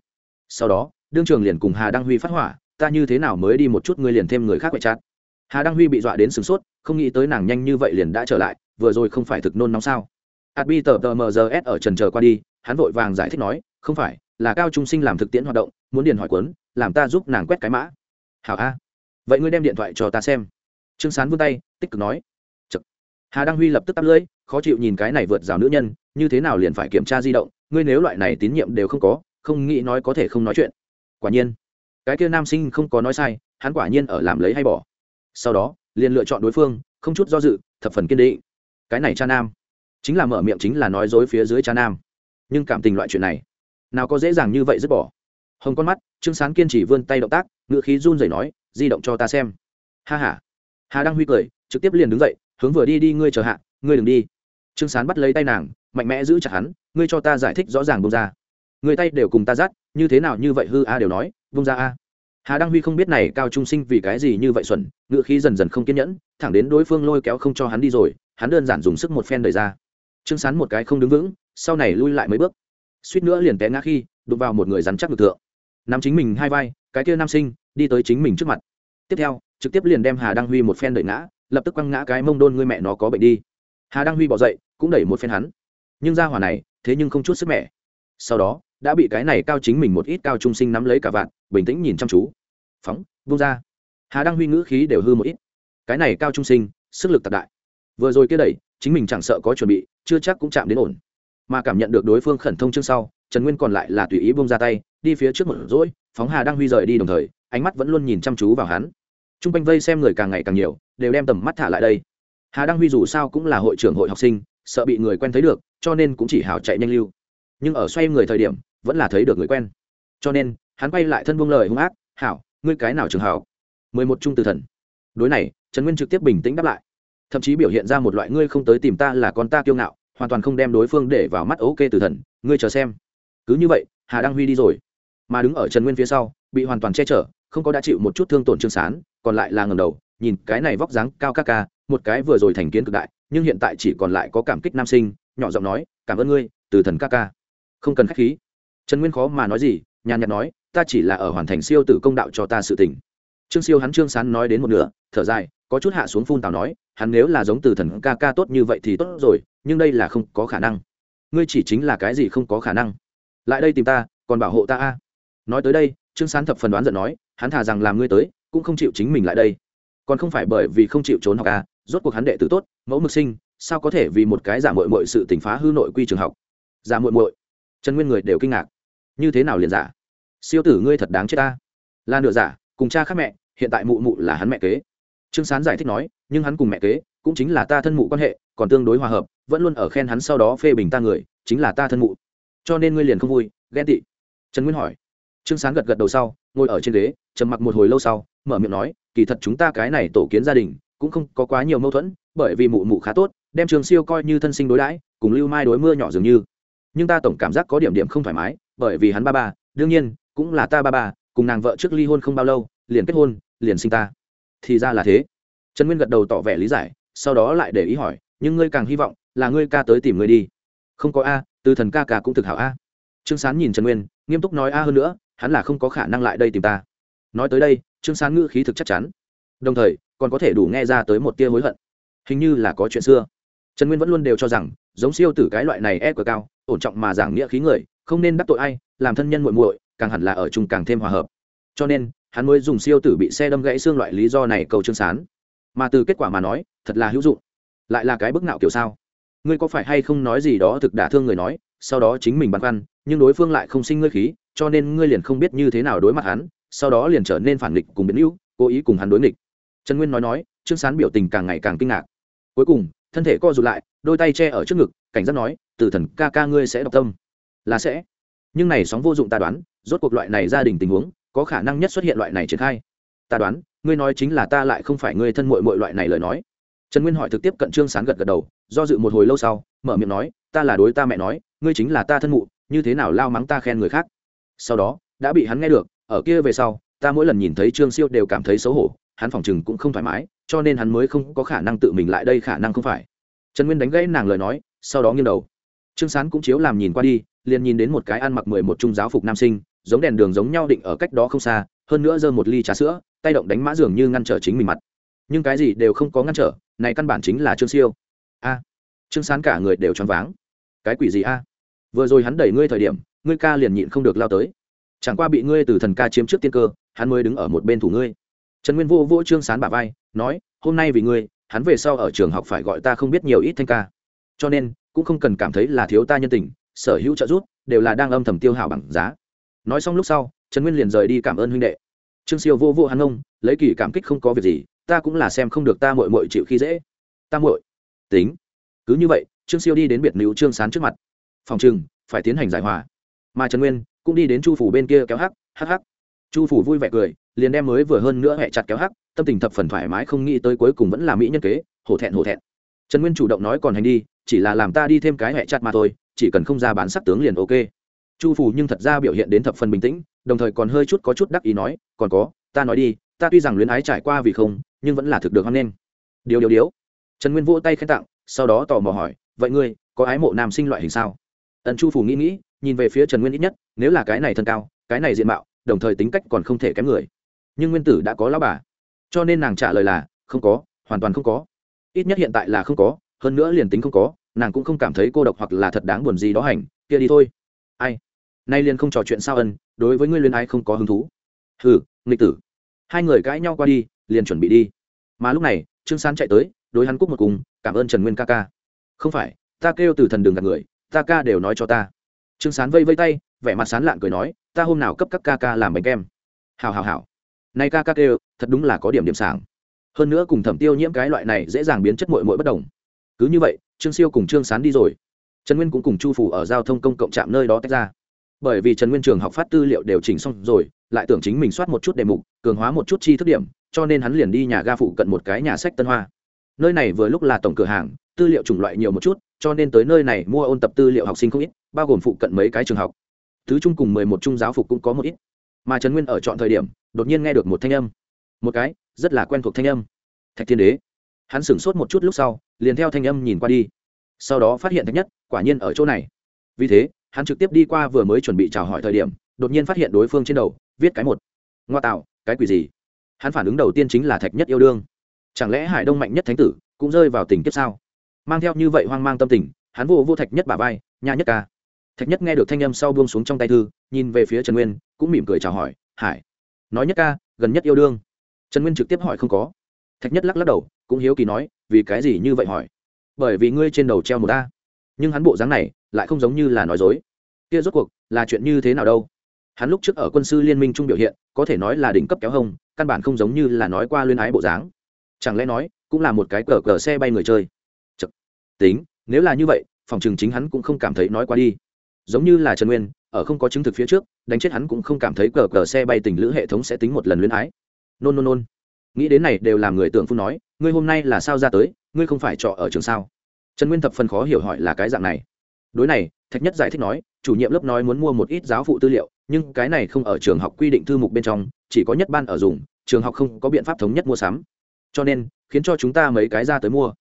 Speaker 1: Sau đó, đương trường liền cùng hà đăng huy phát hỏa, ta như thế nào mới đi một chút ngươi liền thêm người khác quậy chát? Hà đăng huy bị dọa đến sửng sốt, không nghĩ tới nàng nhanh như vậy liền đã trở lại, vừa rồi không phải thực nôn nóng sao? Adbi tờ tờ mrs ở trần chờ qua đi, hắn vội vàng giải thích nói, không phải, là cao trung sinh làm thực tiễn hoạt động, muốn điền hỏi quấn làm ta giúp nàng quét cái mã. Hảo a. Vậy ngươi đem điện thoại cho ta xem. Trương sán vươn tay tích cực nói. Chật. hà đăng huy lập tức tắt lưỡi, khó chịu nhìn cái này vượt rào nữ nhân, như thế nào liền phải kiểm tra di động, ngươi nếu loại này tín nhiệm đều không có, không nghĩ nói có thể không nói chuyện. Quả nhiên, cái kia nam sinh không có nói sai, hắn quả nhiên ở làm lấy hay bỏ. Sau đó, liền lựa chọn đối phương, không chút do dự, thập phần kiên định. Cái này cha nam, chính là mở miệng chính là nói dối phía dưới cha nam. Nhưng cảm tình loại chuyện này, nào có dễ dàng như vậy dứt bỏ. Hồng con mắt, trương sán kiên trì vươn tay động tác ngựa khí run rẩy nói, di động cho ta xem. Ha h a hà đăng huy cười trực tiếp liền đứng dậy, hướng vừa đi đi, ngươi chờ hạ, ngươi đừng đi. Trương sán bắt lấy tay nàng, mạnh mẽ giữ chặt hắn, ngươi cho ta giải thích rõ ràng bông ra. Người tay đều cùng ta dắt, như thế nào như vậy hư a đều nói, bông ra a. Hà đăng huy không biết này cao trung sinh vì cái gì như vậy xuẩn, ngựa khí dần dần không kiên nhẫn, thẳng đến đối phương lôi kéo không cho hắn đi rồi, hắn đơn giản dùng sức một phen đẩy ra. Trương sán một cái không đứng vững, sau này lui lại mấy bước. Suýt nữa liền té ngã khi, đụng vào một người rắn chắc lực thượng. Nắm chính mình hai vai, cái kia nam sinh, đi tới chính mình trước mặt. Tiếp theo, trực tiếp liền đem hà đăng huy một phen đẩy ngã lập tức quăng ngã cái mông đôn ngươi mẹ nó có bệnh đi. Hà đăng huy bỏ dậy, cũng đẩy một phen hắn. Nhưng ra hỏa này, thế nhưng không chút sức mẹ sau đó, đã bị cái này cao chính mình một ít cao trung sinh nắm lấy cả vạn, bình tĩnh nhìn chăm chú. Phóng vung ra. Hà đăng huy ngữ khí đều hư một ít. Cái này cao trung sinh, sức lực tạc đại. Vừa rồi kia đẩy, chính mình chẳng sợ có chuẩn bị, chưa chắc cũng chạm đến ổn. Mà cảm nhận được đối phương khẩn thông chương sau, trần nguyên còn lại là tùy ý bông ra tay, đi phía trước một rỗi, phóng hà đang huy rời đi đồng thời, ánh mắt vẫn luôn nhìn chăm chú vào hắn chung quanh vây xem người càng ngày càng nhiều, đều đem tầm mắt thả lại đây. Hà đăng huy dù sao cũng là hội trưởng hội học sinh, sợ bị người quen thấy được, cho nên cũng chỉ hào chạy nhanh lưu. Nhưng ở xoay người thời điểm, vẫn là thấy được người quen. Cho nên, hắn quay lại thân buông lời hung ác, hảo, ngươi cái nào trường hảo mười một trung từ thần. Đối này, trần nguyên trực tiếp bình tĩnh đáp lại. Thậm chí biểu hiện ra một loại ngươi không tới tìm ta là con ta kiêu ngạo, hoàn toàn không đem đối phương để vào mắt ok từ thần, ngươi chờ xem. Cứ như vậy, hà đăng huy đi rồi. Mà đứng ở trần nguyên phía sau, bị hoàn toàn che chở, không có đã chịu một chút thương tổn trương sán còn lại là ngầm đầu, nhìn cái này vóc dáng cao ca ca, một cái vừa rồi thành kiến cực đại, nhưng hiện tại chỉ còn lại có cảm kích nam sinh, nhỏ giọng nói, cảm ơn ngươi, từ thần ca ca. Không cần khách khí. Trần nguyên khó mà nói gì, nhàn nhạt nói, ta chỉ là ở hoàn thành siêu tử công đạo cho ta sự tình. Trương siêu hắn trương sán nói đến một nửa, thở dài, có chút hạ xuống phun tào nói, hắn nếu là giống từ thần ca ca tốt như vậy thì tốt rồi, nhưng đây là không có khả năng. Ngươi chỉ chính là cái gì không có khả năng. Lại đây tìm ta, còn bảo hộ ta a. Nói tới đây, trương sán thập phần đoán giận nói, hắn thà rằng làm ngươi tới cũng không chịu chính mình lại đây. Còn không phải bởi vì không chịu trốn học a rốt cuộc hắn đệ tử tốt, mẫu mực sinh, sao có thể vì một cái giả mội mội sự tỉnh phá hư nội quy trường học? Giả mội mội trần nguyên người đều kinh ngạc. Như thế nào liền giả? Siêu tử ngươi thật đáng chết ta. Là nửa giả, cùng cha khác mẹ, hiện tại mụ mụ là hắn mẹ kế. Trương sán giải thích nói, nhưng hắn cùng mẹ kế, cũng chính là ta thân mụ quan hệ, còn tương đối hòa hợp, vẫn luôn ở khen hắn sau đó phê bình ta người, chính là ta thân mụ. Cho nên ngươi liền không vui, ghen tị. Trần nguyên hỏi. Trương sán gật gật đầu sau, ngồi ở trên ghế, trầm mặc một hồi lâu sau mở miệng nói, kỳ thật chúng ta cái này tổ kiến gia đình cũng không có quá nhiều mâu thuẫn, bởi vì mụ mụ khá tốt, đem trường siêu coi như thân sinh đối đãi, cùng lưu mai đối mưa nhỏ dường như. Nhưng ta tổng cảm giác có điểm điểm không thoải mái, bởi vì hắn ba ba, đương nhiên, cũng là ta ba ba, cùng nàng vợ trước ly hôn không bao lâu, liền kết hôn, liền sinh ta. Thì ra là thế. Trần nguyên gật đầu tỏ vẻ lý giải, sau đó lại để ý hỏi, nhưng ngươi càng hy vọng là ngươi ca tới tìm ngươi đi. Không có a từ thần ca ca cũng thực hảo a. Trương sán nhìn trần nguyên, nghiêm túc nói a hơn nữa, hắn là không có khả năng lại đây tìm ta nói tới đây, trương sán ngữ khí thực chắc chắn. Đồng thời, còn có thể đủ nghe ra tới một tia hối hận. Hình như là có chuyện xưa. Trần nguyên vẫn luôn đều cho rằng, giống siêu tử cái loại này e cờ cao, ổn trọng mà giảng nghĩa khí người, không nên đắc tội ai, làm thân nhân muội muội, càng hẳn là ở chung càng thêm hòa hợp. Cho nên, hắn mới dùng siêu tử bị xe đâm gãy xương loại lý do này cầu trương sán mà từ kết quả mà nói, thật là hữu dụng. Lại là cái bức nạo kiểu sao? Ngươi có phải hay không nói gì đó thực đả thương người nói, sau đó chính mình băn khoăn, nhưng đối phương lại không sinh ngươi khí, cho nên ngươi liền không biết như thế nào đối mặt hắn sau đó liền trở nên phản nghịch cùng biến hữu, cố ý cùng hắn đối nghịch. Trần nguyên nói nói, trương sán biểu tình càng ngày càng kinh ngạc. Cuối cùng, thân thể co rụt lại, đôi tay che ở trước ngực, cảnh giác nói từ thần ca ca ngươi sẽ đọc tâm. Là sẽ. Nhưng này sóng vô dụng ta đoán, rốt cuộc loại này gia đình tình huống, có khả năng nhất xuất hiện loại này triển khai. Ta đoán, ngươi nói chính là ta lại không phải ngươi thân mội mội loại này lời nói. Trần nguyên hỏi thực tiếp cận trương sán gật gật đầu, do dự một hồi lâu sau, mở miệng nói, ta là đối ta mẹ nói, ngươi chính là ta thân mụ, như thế nào lao mắng ta khen người khác? Sau đó, đã bị hắn nghe được ở kia về sau, ta mỗi lần nhìn thấy trương siêu đều cảm thấy xấu hổ, hắn phòng chừng cũng không thoải mái, cho nên hắn mới không có khả năng tự mình lại đây, khả năng không phải. Trần nguyên đánh gãy nàng lời nói, sau đó nghiêng đầu. Trương sán cũng chiếu làm nhìn qua đi, liền nhìn đến một cái ăn mặc mười một trung giáo phục nam sinh, giống đèn đường giống nhau định ở cách đó không xa, hơn nữa giơ một ly trà sữa, tay động đánh mã dường như ngăn trở chính mình mặt. Nhưng cái gì đều không có ngăn trở, này căn bản chính là trương siêu. A! Trương sán cả người đều choáng váng. Cái quỷ gì a? Vừa rồi hắn đẩy ngươi thời điểm, ngươi ca liền nhịn không được lao tới chẳng qua bị ngươi từ thần ca chiếm trước tiên cơ, hắn mới đứng ở một bên thủ ngươi. Trần nguyên vô vô trương sán bà vai, nói, hôm nay vì ngươi, hắn về sau ở trường học phải gọi ta không biết nhiều ít thanh ca. Cho nên, cũng không cần cảm thấy là thiếu ta nhân tình, sở hữu trợ giúp đều là đang âm thầm tiêu hảo bằng giá. Nói xong lúc sau, trần nguyên liền rời đi cảm ơn huynh đệ. Trương siêu vô vô hắn ông lấy kỳ cảm kích không có việc gì, ta cũng là xem không được ta mội mội chịu khi dễ. Ta mội tính. Cứ như vậy, trương siêu đi đến biệt nữ trương sán trước mặt. Phòng chừng phải tiến hành giải hòa. Mà trần nguyên cũng đi đến chu phủ bên kia kéo hắc hắc hắc. Chu phủ vui vẻ cười, liền đem mới vừa hơn nữa hẹ chặt kéo hắc, tâm tình thập phần thoải mái không nghĩ tới cuối cùng vẫn là mỹ nhân kế, hổ thẹn hổ thẹn. Trần nguyên chủ động nói còn hành đi, chỉ là làm ta đi thêm cái hẹ chặt mà thôi, chỉ cần không ra bán sắc tướng liền ok. Chu phủ nhưng thật ra biểu hiện đến thập phần bình tĩnh, đồng thời còn hơi chút có chút đắc ý nói, còn có, ta nói đi, ta tuy rằng luyến ái trải qua vì không, nhưng vẫn là thực được hoan nghênh. Điều điều điếu. Trần nguyên vỗ tay khen tặng, sau đó tò mò hỏi, vậy ngươi, có ái mộ nam sinh loại hình sao? Ẩn chu phủ nghĩ nghĩ nhìn về phía trần nguyên ít nhất, nếu là cái này thân cao, cái này diện mạo, đồng thời tính cách còn không thể kém người. Nhưng nguyên tử đã có lão bà. Cho nên nàng trả lời là, không có, hoàn toàn không có. Ít nhất hiện tại là không có, hơn nữa liền tính không có, nàng cũng không cảm thấy cô độc hoặc là thật đáng buồn gì đó hành, kia đi thôi. Ai? Nay liền không trò chuyện sao ân, đối với ngươi luyến ái không có hứng thú. Hừ, nghịch tử. Hai người cãi nhau qua đi, liền chuẩn bị đi. Mà lúc này, trương sán chạy tới, đối hắn cúc một cùng, cảm ơn trần nguyên ca ca. Không phải, ta kêu từ thần đường gạt người, ta ca đều nói cho ta trương sán vây vây tay, vẻ mặt sán lạn cười nói, ta hôm nào cấp các ca ca làm bánh kem. Hào hào hào nay ca ca kêu, thật đúng là có điểm điểm sảng. Hơn nữa cùng thẩm tiêu nhiễm cái loại này dễ dàng biến chất mội mội bất đồng. Cứ như vậy, trương siêu cùng trương sán đi rồi. Trần nguyên cũng cùng chu phủ ở giao thông công cộng trạm nơi đó tách ra. Bởi vì trần nguyên trường học phát tư liệu đều chỉnh xong rồi, lại tưởng chính mình soát một chút đề mục, cường hóa một chút chi thức điểm, cho nên hắn liền đi nhà ga phụ cận một cái nhà sách tân hoa. Nơi này vừa lúc là tổng cửa hàng, tư liệu chủng loại nhiều một chút, cho nên tới nơi này mua ôn tập tư liệu học sinh không ít bao gồm phụ cận mấy cái trường học. Thứ trung cùng mười một trung giáo phục cũng có một ít. Mà trần nguyên ở chọn thời điểm, đột nhiên nghe được một thanh âm. Một cái, rất là quen thuộc thanh âm. Thạch thiên đế. Hắn sửng sốt một chút lúc sau, liền theo thanh âm nhìn qua đi. Sau đó phát hiện thạch nhất, quả nhiên ở chỗ này. Vì thế, hắn trực tiếp đi qua vừa mới chuẩn bị chào hỏi thời điểm, đột nhiên phát hiện đối phương trên đầu, viết cái một. Ngoa tạo, cái quỷ gì? Hắn phản ứng đầu tiên chính là thạch nhất yêu đương. Chẳng lẽ hải đông mạnh nhất thánh tử, cũng rơi vào tình kiếp sao? Mang theo như vậy hoang mang tâm tình, hắn vô vô thạch nhất bà vai, nha nhất ca thạch nhất nghe được thanh âm sau buông xuống trong tay thư, nhìn về phía trần nguyên, cũng mỉm cười chào hỏi, hải, nói nhất ca, gần nhất yêu đương. Trần nguyên trực tiếp hỏi không có. Thạch nhất lắc lắc đầu, cũng hiếu kỳ nói, vì cái gì như vậy hỏi? Bởi vì ngươi trên đầu treo một ta nhưng hắn bộ dáng này, lại không giống như là nói dối. Kia rốt cuộc, là chuyện như thế nào đâu? Hắn lúc trước ở quân sư liên minh trung biểu hiện, có thể nói là đỉnh cấp kéo hông, căn bản không giống như là nói qua luyên ái bộ dáng. Chẳng lẽ nói, cũng là một cái cờ cờ xe bay người chơi? Chật. tính, nếu là như vậy, phòng trường chính hắn cũng không cảm thấy nói qua đi giống như là trần nguyên, ở không có chứng thực phía trước, đánh chết hắn cũng không cảm thấy cờ cờ xe bay tình lữ hệ thống sẽ tính một lần luyến ái. Nôn nôn nôn. Nghĩ đến này đều làm người tưởng phun nói, ngươi hôm nay là sao ra tới, ngươi không phải trọ ở trường sao? Trần nguyên thập phần khó hiểu hỏi là cái dạng này. Đối này, thạch nhất giải thích nói, chủ nhiệm lớp nói muốn mua một ít giáo phụ tư liệu, nhưng cái này không ở trường học quy định thư mục bên trong, chỉ có nhất ban ở dùng, trường học không có biện pháp thống nhất mua sắm. Cho nên, khiến cho chúng ta mấy cái ra tới mua.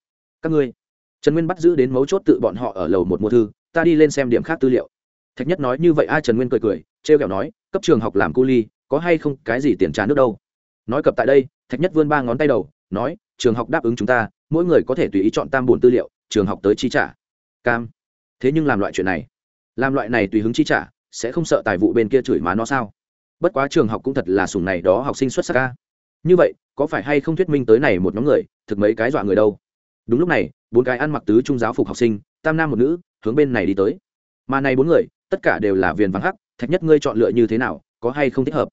Speaker 1: Các ngươi. Trần nguyên bắt giữ đến mấu chốt tự bọn họ ở lầu một mua thư, ta đi lên xem điểm khác tư liệu thạch nhất nói như vậy ai trần nguyên cười cười t r e o kẹo nói, cấp trường học làm cu ly, có hay không cái gì tiền trả nước đâu? Nói cập tại đây, thạch nhất vươn ba ngón tay đầu, nói, trường học đáp ứng chúng ta, mỗi người có thể tùy ý chọn tam bổn tư liệu, trường học tới chi trả. Cam. Thế nhưng làm loại chuyện này, làm loại này tùy hứng chi trả, sẽ không sợ tài vụ bên kia chửi má nó sao? Bất quá trường học cũng thật là sùng này đó học sinh xuất sắc ca như vậy, có phải hay không thuyết minh tới này một nhóm người, thực mấy cái dọa người đâu? Đúng lúc này, bốn cái ăn mặc tứ trung giáo phục học sinh, tam nam một nữ, hướng bên này đi tới. Mà này bốn người tất cả đều là viền vắng hắc, thạch nhất ngươi chọn lựa như thế nào, có hay không thích hợp?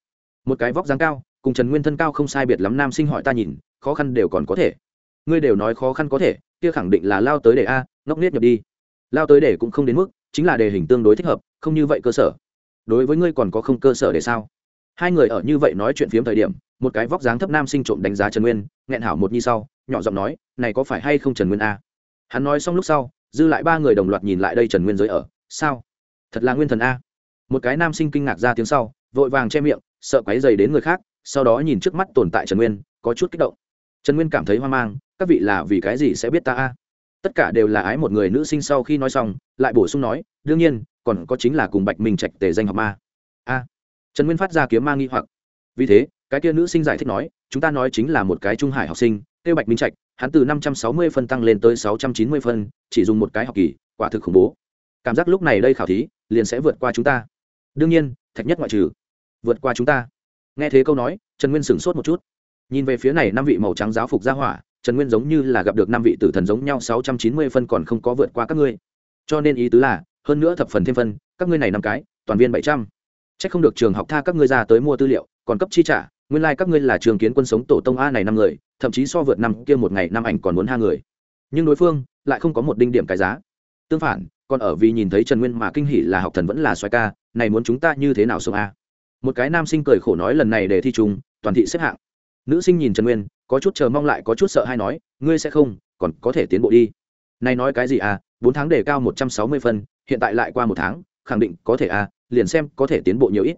Speaker 1: Một cái vóc dáng cao, cùng trần nguyên thân cao không sai biệt lắm nam sinh hỏi ta nhìn, khó khăn đều còn có thể. Ngươi đều nói khó khăn có thể, kia khẳng định là lao tới để a, ngốc nết nhập đi. Lao tới để cũng không đến mức, chính là đề hình tương đối thích hợp, không như vậy cơ sở. Đối với ngươi còn có không cơ sở để sao? Hai người ở như vậy nói chuyện phiếm thời điểm, một cái vóc dáng thấp nam sinh trộm đánh giá trần nguyên, nghẹn hảo một nhi sau, nhỏ giọng nói, này có phải hay không trần nguyên a? Hắn nói xong lúc sau, dư lại ba người đồng loạt nhìn lại đây trần nguyên giới ở. Sao? Thật là nguyên thần a. Một cái nam sinh kinh ngạc ra tiếng sau, vội vàng che miệng, sợ quáy dày đến người khác, sau đó nhìn trước mắt tồn tại trần nguyên, có chút kích động. Trần nguyên cảm thấy hoang mang, các vị là vì cái gì sẽ biết ta a? Tất cả đều là ái một người nữ sinh sau khi nói xong, lại bổ sung nói, đương nhiên, còn có chính là cùng bạch minh trạch tề danh học ma. A. Trần nguyên phát ra kiếm ma nghi hoặc. Vì thế, cái kia nữ sinh giải thích nói, chúng ta nói chính là một cái trung hải học sinh tiêu bạch minh trạch, hắn từ năm trăm sáu mươi phân tăng lên tới sáu trăm chín mươi phân, chỉ dùng một cái học kỳ, quả thực khủng bố cảm giác lúc này đây khảo thí liền sẽ vượt qua chúng ta. Đương nhiên, thạch nhất ngoại trừ vượt qua chúng ta. Nghe thế câu nói, trần nguyên sửng sốt một chút. Nhìn về phía này năm vị màu trắng giáo phục gia hỏa, trần nguyên giống như là gặp được năm vị tử thần giống nhau sáu trăm chín mươi phân còn không có vượt qua các ngươi. Cho nên ý tứ là, hơn nữa thập phần thêm phân, các ngươi này năm cái, toàn viên bảy trăm. C h ắ c không được trường học tha các ngươi ra tới mua tư liệu, còn cấp chi trả, nguyên lai、like、các ngươi là trường kiến quân sống tổ tông a này năm người, thậm chí so vượt năm kia một ngày năm ảnh còn muốn hai người. Nhưng đối phương lại không có một đinh điểm cái giá. Tương phản còn ở vì nhìn thấy trần nguyên mà kinh hỉ là học thần vẫn là xoài ca, này muốn chúng ta như thế nào sống a một cái nam sinh cười khổ nói lần này để thi trùng, toàn thị xếp hạng. Nữ sinh nhìn trần nguyên, có chút chờ mong lại có chút sợ hay nói, ngươi sẽ không, còn có thể tiến bộ đi. Này nói cái gì à bốn tháng đề cao một trăm sáu mươi phân, hiện tại lại qua một tháng, khẳng định có thể à liền xem có thể tiến bộ nhiều ít.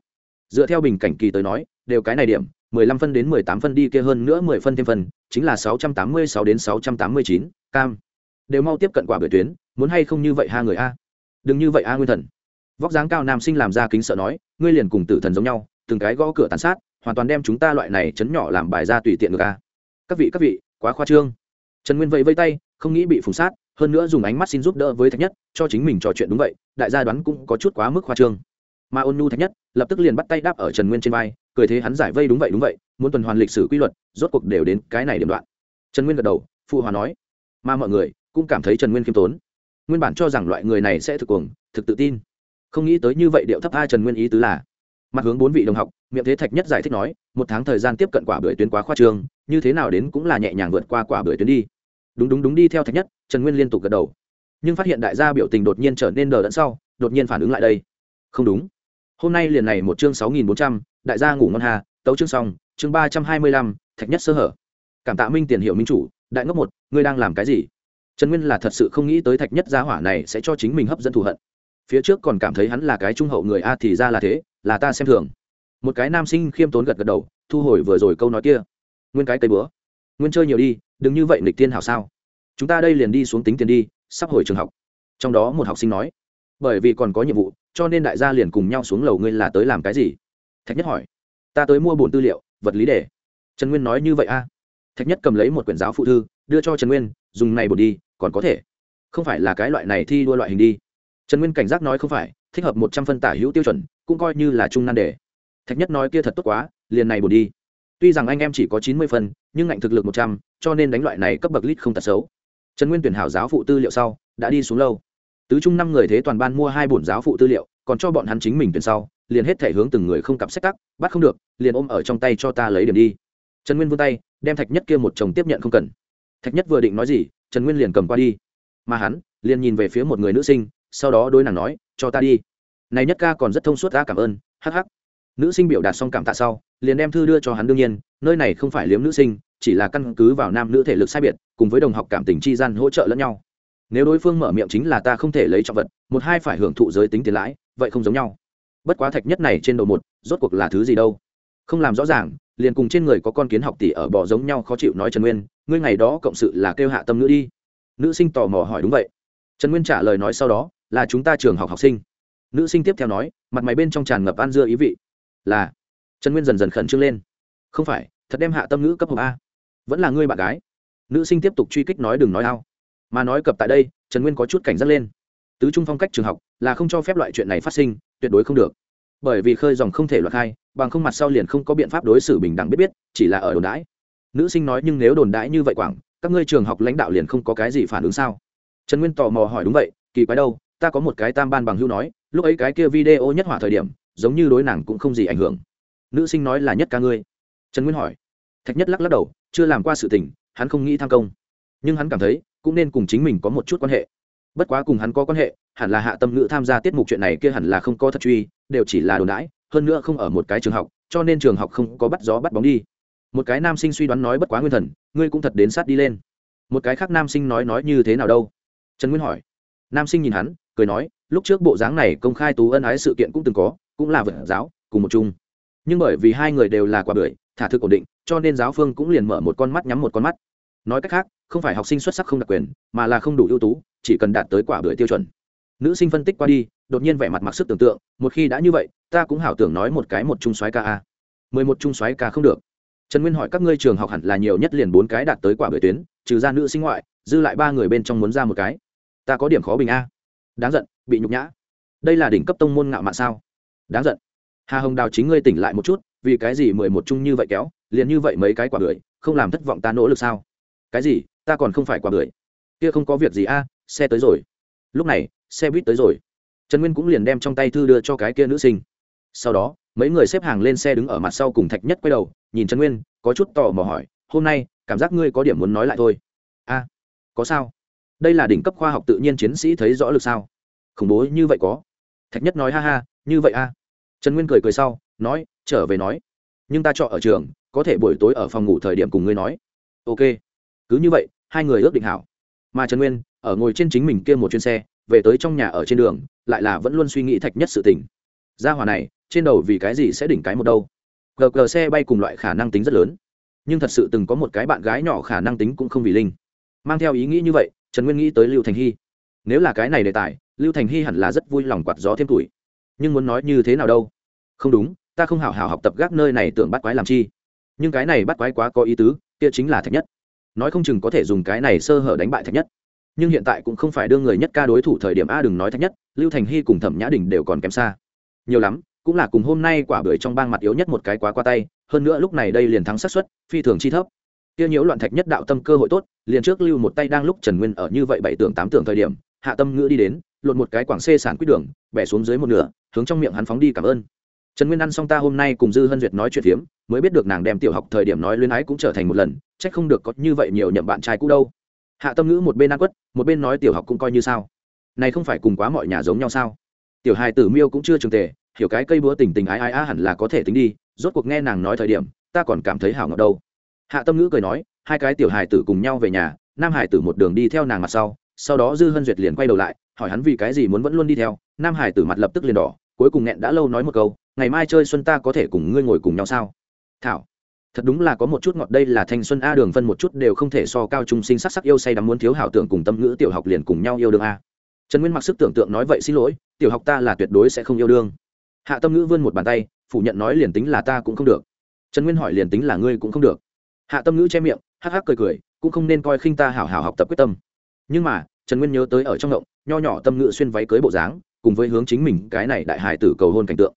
Speaker 1: Dựa theo bình cảnh kỳ tới nói, đều cái này điểm, mười lăm phân đến mười tám phân đi kia hơn nữa mười phân thêm phân, chính là sáu trăm tám mươi sáu đến sáu trăm tám mươi chín, cam đều mau tiếp cận quả bưởi tuyến, muốn hay không như vậy ha người a? Đừng như vậy a nguyên thần. Vóc dáng cao nam sinh làm ra kính sợ nói, ngươi liền cùng tử thần giống nhau, từng cái gõ cửa tàn sát, hoàn toàn đem chúng ta loại này chấn nhỏ làm bài ra tùy tiện được a? Các vị các vị, quá khoa trương. Trần nguyên vẫy vây tay, không nghĩ bị phùng sát, hơn nữa dùng ánh mắt xin giúp đỡ với thạch nhất, cho chính mình trò chuyện đúng vậy, đại gia đoán cũng có chút quá mức khoa trương. Mà ôn nhu thạch nhất, lập tức liền bắt tay đáp ở trần nguyên trên vai, cười thế hắn giải vây đúng vậy đúng vậy, muốn tuần hoàn lịch sử quy luật, rốt cuộc đều đến cái này điểm đoạn. Trần nguyên gật đầu, phụ hòa nói mà mọi người cũng cảm thấy trần nguyên khiêm tốn. Nguyên bản cho rằng loại người này sẽ thực cuồng, thực tự tin. Không nghĩ tới như vậy điệu thấp a trần nguyên ý tứ là, mặt hướng bốn vị đồng học, miệng thế thạch nhất giải thích nói, một tháng thời gian tiếp cận quả bưởi tuyến quá khoa trương, như thế nào đến cũng là nhẹ nhàng vượt qua quả bưởi tuyến đi. Đúng đúng đúng đi theo thạch nhất, trần nguyên liên tục gật đầu. Nhưng phát hiện đại gia biểu tình đột nhiên trở nên đờ đẫn sau, đột nhiên phản ứng lại đây. Không đúng. Hôm nay liền này một chương sáu nghìn bốn trăm, đại gia ngủ ngon hà, tấu chương xong, chương ba trăm hai mươi lăm, thạch nhất sơ hở. Cảm tạ minh tiền hiệu minh chủ, đại ngốc một, ngươi đang làm cái gì? Trần nguyên là thật sự không nghĩ tới thạch nhất gia hỏa này sẽ cho chính mình hấp dẫn thù hận. Phía trước còn cảm thấy hắn là cái trung hậu người a thì ra là thế, là ta xem thường. Một cái nam sinh khiêm tốn gật gật đầu, thu hồi vừa rồi câu nói kia. Nguyên cái cây bữa. Nguyên chơi nhiều đi, đừng như vậy nịch tiên hảo sao. Chúng ta đây liền đi xuống tính tiền đi, sắp hồi trường học. Trong đó một học sinh nói, bởi vì còn có nhiệm vụ, cho nên đại gia liền cùng nhau xuống lầu ngươi là tới làm cái gì? Thạch nhất hỏi, ta tới mua bổn tư liệu, vật lý đề. Trần nguyên nói như vậy a. Thạch nhất cầm lấy một quyển giáo phụ thư, đưa cho trần nguyên, dùng này bổn đi còn có thể. Không phải là cái loại này thi đua loại hình đi. Trần nguyên cảnh giác nói không phải, thích hợp một trăm phân tả hữu tiêu chuẩn, cũng coi như là trung nan đề. Thạch nhất nói kia thật tốt quá, liền này bổ đi. Tuy rằng anh em chỉ có chín mươi phân, nhưng ngạnh thực lực một trăm, cho nên đánh loại này cấp bậc lít không tật xấu. Trần nguyên tuyển hảo giáo phụ tư liệu sau, đã đi xuống lâu. Tứ trung năm người thế toàn ban mua hai bổn giáo phụ tư liệu, còn cho bọn hắn chính mình tuyển sau, liền hết thể hướng từng người không cặp sách tắc bắt không được, liền ôm ở trong tay cho ta lấy điểm đi. Trần nguyên vươn tay, đem thạch nhất kia một chồng tiếp nhận không cần. Thạch nhất vừa định nói gì trần nguyên liền cầm qua đi. Mà hắn liền nhìn về phía một người nữ sinh, sau đó đối nàng nói, cho ta đi. Này nhất ca còn rất thông suốt, ta cảm ơn. Hh nữ sinh biểu đạt xong cảm tạ sau, liền đem thư đưa cho hắn đương nhiên, nơi này không phải liếm nữ sinh, chỉ là căn cứ vào nam nữ thể lực sai biệt, cùng với đồng học cảm tình tri gian hỗ trợ lẫn nhau. Nếu đối phương mở miệng chính là ta không thể lấy trọng vật, một hai phải hưởng thụ giới tính tiền lãi, vậy không giống nhau. Bất quá thạch nhất này trên đầu một, rốt cuộc là thứ gì đâu? Không làm rõ ràng, liền cùng trên người có con kiến học tỷ ở bò giống nhau khó chịu nói trần nguyên ngươi ngày đó cộng sự là kêu hạ tâm nữ đi. Nữ sinh tò mò hỏi đúng vậy. Trần nguyên trả lời nói sau đó, là chúng ta trường học học sinh. Nữ sinh tiếp theo nói, mặt mày bên trong tràn ngập ăn dưa ý vị. Là. Trần nguyên dần dần khẩn trương lên. Không phải, thật đem hạ tâm nữ cấp hộp a. Vẫn là ngươi bạn gái. Nữ sinh tiếp tục truy kích nói đừng nói ao. Mà nói cập tại đây, trần nguyên có chút cảnh giác lên. Tứ trung phong cách trường học, là không cho phép loại chuyện này phát sinh, tuyệt đối không được. Bởi vì khơi dòng không thể loại khai, bằng không mặt sau liền không có biện pháp đối xử bình đẳng biết biết, chỉ là ở đồn đãi nữ sinh nói nhưng nếu đồn đãi như vậy quảng, các ngươi trường học lãnh đạo liền không có cái gì phản ứng sao? Trần nguyên tò mò hỏi đúng vậy, kỳ quái đâu, ta có một cái tam ban bằng hữu nói, lúc ấy cái kia video nhất hỏa thời điểm, giống như đối nàng cũng không gì ảnh hưởng. Nữ sinh nói là nhất ca ngươi. Trần nguyên hỏi. Thạch nhất lắc lắc đầu, chưa làm qua sự tình, hắn không nghĩ tham công. Nhưng hắn cảm thấy, cũng nên cùng chính mình có một chút quan hệ. Bất quá cùng hắn có quan hệ, hẳn là hạ tâm ngữ tham gia tiết mục chuyện này kia hẳn là không có thật truy, đều chỉ là đồn đãi, hơn nữa không ở một cái trường học, cho nên trường học không có bắt gió bắt bóng đi một cái nam sinh suy đoán nói bất quá nguyên thần, ngươi cũng thật đến sát đi lên. Một cái khác nam sinh nói nói như thế nào đâu? Trần nguyên hỏi. Nam sinh nhìn hắn, cười nói, lúc trước bộ dáng này công khai tú ân ái sự kiện cũng từng có, cũng là vật giáo, cùng một chung. Nhưng bởi vì hai người đều là quả bưởi, thả thực ổn định, cho nên giáo phương cũng liền mở một con mắt nhắm một con mắt. Nói cách khác, không phải học sinh xuất sắc không đặc quyền, mà là không đủ ưu tú, chỉ cần đạt tới quả bưởi tiêu chuẩn. Nữ sinh phân tích qua đi, đột nhiên vẻ mặt mặc sức tưởng tượng, một khi đã như vậy, ta cũng hảo tưởng nói một cái một trung soái ca a. Mười một trung soái ca không được trần nguyên hỏi các ngươi trường học hẳn là nhiều nhất liền bốn cái đạt tới quả bưởi tuyến, trừ ra nữ sinh ngoại, dư lại ba người bên trong muốn ra một cái. Ta có điểm khó bình a. Đáng giận, bị nhục nhã. Đây là đỉnh cấp tông môn ngạo mạn sao? Đáng giận. Hà hồng đào chính ngươi tỉnh lại một chút, vì cái gì mười một chung như vậy kéo, liền như vậy mấy cái quả bưởi, không làm thất vọng ta nỗ lực sao? Cái gì? Ta còn không phải quả bưởi. Kia không có việc gì a, xe tới rồi. Lúc này, xe buýt tới rồi. Trần nguyên cũng liền đem trong tay thư đưa cho cái kia nữ sinh sau đó, mấy người xếp hàng lên xe đứng ở mặt sau cùng thạch nhất quay đầu, nhìn trần nguyên, có chút tò mò hỏi, hôm nay, cảm giác ngươi có điểm muốn nói lại thôi. A, có sao? Đây là đỉnh cấp khoa học tự nhiên chiến sĩ thấy rõ lực sao? Khủng bố như vậy có. Thạch nhất nói, ha ha, như vậy a. Trần nguyên cười cười sau, nói, trở về nói. Nhưng ta trọ ở trường, có thể buổi tối ở phòng ngủ thời điểm cùng ngươi nói. Ok. Cứ như vậy, hai người ước định hảo. Mà trần nguyên, ở ngồi trên chính mình kia một chuyến xe, về tới trong nhà ở trên đường, lại là vẫn luôn suy nghĩ thạch nhất sự tình gia hỏa này, trên đầu vì cái gì sẽ đỉnh cái một đâu? Gờ gờ xe bay cùng loại khả năng tính rất lớn. Nhưng thật sự từng có một cái bạn gái nhỏ khả năng tính cũng không vì linh. Mang theo ý nghĩ như vậy, trần nguyên nghĩ tới lưu thành hy. Nếu là cái này đề tài, lưu thành hy hẳn là rất vui lòng quạt gió thêm tuổi. Nhưng muốn nói như thế nào đâu? Không đúng, ta không hào hào học tập gác nơi này tưởng bắt quái làm chi. Nhưng cái này bắt quái quá có ý tứ, kia chính là thạch nhất. Nói không chừng có thể dùng cái này sơ hở đánh bại thạch nhất. Nhưng hiện tại cũng không phải đưa người nhất ca đối thủ thời điểm a đừng nói thạch nhất, lưu thành hy cùng thẩm nhã đình đều còn kém xa nhiều lắm, cũng là cùng hôm nay quả bưởi trong bang mặt yếu nhất một cái quá qua tay, hơn nữa lúc này đây liền thắng sát xuất phi thường chi thấp. Tiêu nhiễu loạn thạch nhất đạo tâm cơ hội tốt, liền trước lưu một tay đang lúc trần nguyên ở như vậy bảy tưởng tám tưởng thời điểm, hạ tâm ngữ đi đến, lột một cái quảng xê sản quyết đường, bẻ xuống dưới một nửa, hướng trong miệng hắn phóng đi cảm ơn. Trần nguyên ăn xong ta hôm nay cùng dư hân duyệt nói chuyện phiếm, mới biết được nàng đem tiểu học thời điểm nói luyến ái cũng trở thành một lần c h ắ c không được có như vậy nhiều nhậm bạn trai cũ đâu. Hạ tâm ngữ một bên ăn quất, một bên nói tiểu học cũng coi như sao. Này không phải cùng quá mọi nhà giống nhau sao? Tiểu hài tử miêu cũng chưa trường tề, hiểu cái cây búa tình tình ái ái á hẳn là có thể tính đi, rốt cuộc nghe nàng nói thời điểm, ta còn cảm thấy hảo ngọt đâu. Hạ tâm ngữ cười nói, hai cái tiểu hài tử cùng nhau về nhà, nam hải tử một đường đi theo nàng mặt sau sau đó dư hân duyệt liền quay đầu lại, hỏi hắn vì cái gì muốn vẫn luôn đi theo, nam hải tử mặt lập tức liền đỏ, cuối cùng nghẹn đã lâu nói một câu, ngày mai chơi xuân ta có thể cùng ngươi ngồi cùng nhau sao? Thảo, thật đúng là có một chút ngọt, đây là thanh xuân a đường phân một chút đều không thể so cao trung sinh sắc sắc yêu say đắm muốn thiếu hảo tưởng cùng tâm ngữ tiểu học liền cùng nhau yêu đương a trần nguyên mặc sức tưởng tượng nói vậy xin lỗi, tiểu học ta là tuyệt đối sẽ không yêu đương. Hạ tâm ngữ vươn một bàn tay, phủ nhận nói liền tính là ta cũng không được. Trần nguyên hỏi liền tính là ngươi cũng không được. Hạ tâm ngữ che miệng, hắc hắc cười cười, cũng không nên coi khinh ta hảo hảo học tập quyết tâm. Nhưng mà, trần nguyên nhớ tới ở trong động nho nhỏ tâm ngữ xuyên váy cưới bộ dáng, cùng với hướng chính mình cái này đại hải tử cầu hôn cảnh tượng.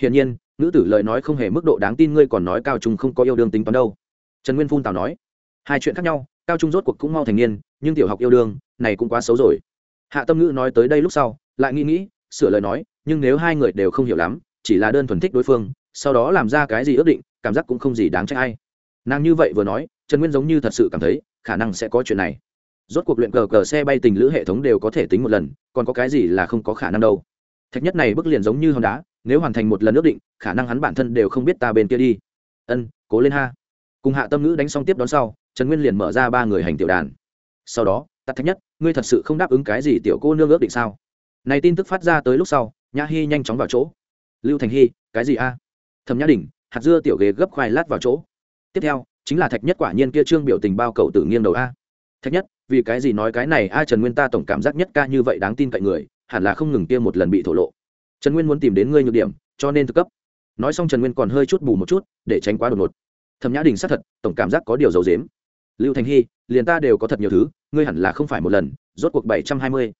Speaker 1: Hiển nhiên nữ tử lời nói không hề mức độ đáng tin ngươi còn nói cao trung không có yêu đương tính toán đâu. Trần nguyên phun tào nói, hai chuyện khác nhau, cao trung rốt cuộc cũng mau thành niên, nhưng tiểu học yêu đương, này cũng quá xấu rồi hạ tâm ngữ nói tới đây lúc sau, lại nghĩ nghĩ, sửa lời nói, nhưng nếu hai người đều không hiểu lắm, chỉ là đơn thuần thích đối phương, sau đó làm ra cái gì ước định, cảm giác cũng không gì đáng trách ai. Nàng như vậy vừa nói, trần nguyên giống như thật sự cảm thấy, khả năng sẽ có chuyện này. Rốt cuộc luyện cờ cờ xe bay tình lữ hệ thống đều có thể tính một lần, còn có cái gì là không có khả năng đâu. Thạch nhất này bức liền giống như hòn đá, nếu hoàn thành một lần ước định, khả năng hắn bản thân đều không biết ta bên kia đi. Ân, cố lên ha. Cùng hạ tâm ngữ đánh xong tiếp đón sau, trần nguyên liền mở ra ba người hành tiểu đàn. Sau đó tắt thạch nhất ngươi thật sự không đáp ứng cái gì tiểu cô nương ước định sao? Này tin tức phát ra tới lúc sau, nhã hy nhanh chóng vào chỗ. Lưu thành hy cái gì a? Thẩm nhã đình hạt dưa tiểu ghế gấp khoai lát vào chỗ. Tiếp theo, chính là thạch nhất quả nhiên kia trương biểu tình bao cậu tử nghiêng đầu a. Thạch nhất, vì cái gì nói cái này a? Trần nguyên ta tổng cảm giác nhất ca như vậy đáng tin cậy người, hẳn là không ngừng kia một lần bị thổ lộ. Trần nguyên muốn tìm đến ngươi nhược điểm, cho nên thực cấp. Nói xong trần nguyên còn hơi chút bù một chút, để tránh quá đột ngột. Thẩm nhã đình xác thật, tổng cảm giác có điều dầu dếm lưu thành hy liền ta đều có thật nhiều thứ, ngươi hẳn là không phải một lần, rốt cuộc bảy trăm hai mươi.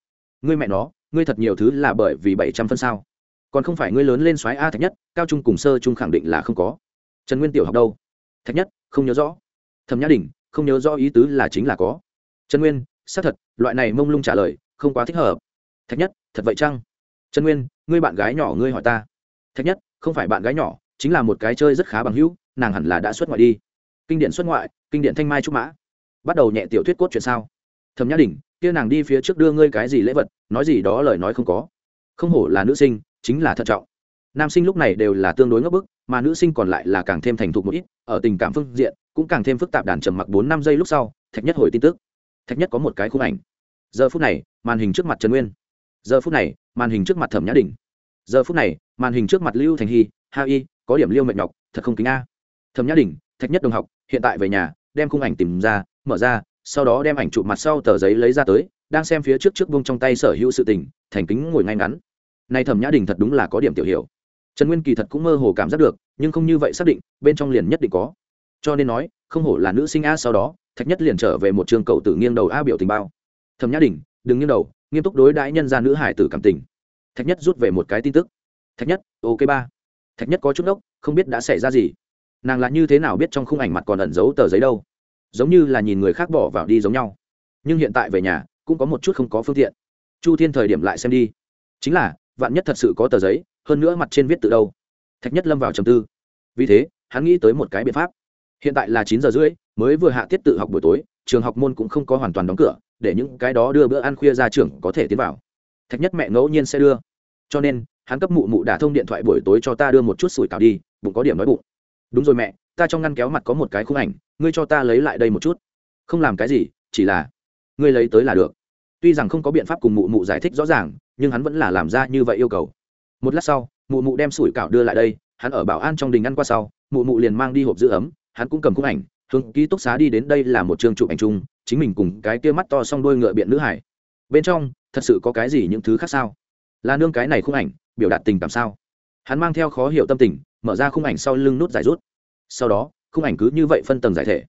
Speaker 1: Ngươi mẹ nó, ngươi thật nhiều thứ là bởi vì bảy trăm phân sao? Còn không phải ngươi lớn lên xoáy a thạch nhất, cao trung cùng sơ trung khẳng định là không có. Trần nguyên tiểu học đâu? Thạch nhất, không nhớ rõ. Thẩm nhã đình, không nhớ rõ ý tứ là chính là có. Trần nguyên, xác thật, loại này mông lung trả lời, không quá thích hợp. Thạch nhất, thật vậy chăng? Trần nguyên, ngươi bạn gái nhỏ ngươi hỏi ta. Thạch nhất, không phải bạn gái nhỏ, chính là một cái chơi rất khá bằng hữu, nàng hẳn là đã xuất ngoại đi. Kinh điển xuất ngoại, kinh điển thanh mai trúc mã bắt đầu nhẹ tiểu thuyết cốt chuyện sao? Thầm nhã đình, kia nàng đi phía trước đưa ngươi cái gì lễ vật, nói gì đó lời nói không có. Không hổ là nữ sinh, chính là thận trọng. Nam sinh lúc này đều là tương đối ngấp bức, mà nữ sinh còn lại là càng thêm thành thục một ít, ở tình cảm phương diện, cũng càng thêm phức tạp đàn trầm mặc bốn năm giây lúc sau, thạch nhất hồi tin tức. Thạch nhất có một cái khung ảnh. Giờ phút này, màn hình trước mặt trần nguyên. Giờ phút này, màn hình trước mặt thẩm nhã đình. Giờ phút này, màn hình trước mặt lưu thành hy, ha y, có điểm liêu mệt nhọc, thật không kính a. Thẩm nhã đình, thạch nhất đồng học, hiện tại về nhà, đem khung ảnh tìm ra mở ra, sau đó đem ảnh chụp mặt sau tờ giấy lấy ra tới, đang xem phía trước trước vông trong tay sở hữu sự tình, thành kính ngồi ngay ngắn. Nay thẩm nhã đình thật đúng là có điểm tiểu hiểu. Trần nguyên kỳ thật cũng mơ hồ cảm giác được, nhưng không như vậy xác định, bên trong liền nhất định có. Cho nên nói, không hổ là nữ sinh a sau đó, thạch nhất liền trở về một trường cầu tử nghiêng đầu a biểu tình bao. Thẩm nhã đình, đừng nghiêng đầu, nghiêm túc đối đãi nhân ra nữ hải tử cảm tình. Thạch nhất rút về một cái tin tức. Thạch nhất, ok ba. Thạch nhất có chút ốc không biết đã xảy ra gì. Nàng là như thế nào biết trong khung ảnh mặt còn ẩn giấu tờ giấy đâu? Giống như là nhìn người khác bỏ vào đi giống nhau. Nhưng hiện tại về nhà, cũng có một chút không có phương tiện. Chu thiên thời điểm lại xem đi. Chính là, vạn nhất thật sự có tờ giấy, hơn nữa mặt trên viết từ đâu. Thạch nhất lâm vào trầm tư. Vì thế, hắn nghĩ tới một cái biện pháp. Hiện tại là chín giờ rưỡi, mới vừa hạ tiết tự học buổi tối, trường học môn cũng không có hoàn toàn đóng cửa, để những cái đó đưa bữa ăn khuya ra trường có thể tiến vào. Thạch nhất mẹ ngẫu nhiên sẽ đưa. Cho nên, hắn cấp mụ mụ đả thông điện thoại buổi tối cho ta đưa một chút sủi cảo đi, bụng có điểm nói bụng. Đúng rồi mẹ ta trong ngăn kéo mặt có một cái khung ảnh, ngươi cho ta lấy lại đây một chút. Không làm cái gì, chỉ là ngươi lấy tới là được. Tuy rằng không có biện pháp cùng mụ mụ giải thích rõ ràng, nhưng hắn vẫn là làm ra như vậy yêu cầu. Một lát sau, mụ mụ đem sủi cảo đưa lại đây, hắn ở bảo an trong đình ăn qua sau, mụ mụ liền mang đi hộp giữ ấm, hắn cũng cầm khung ảnh, hướng ký túc xá đi đến đây là một chương chụp ảnh chung, chính mình cùng cái kia mắt to xong đôi ngựa biện nữ hải. Bên trong, thật sự có cái gì những thứ khác sao? Là nương cái này khung ảnh, biểu đạt tình cảm sao? Hắn mang theo khó hiểu tâm tình, mở ra khung ảnh sau lưng nút giải rút sau đó, khung ảnh cứ như vậy phân tầng giải thể.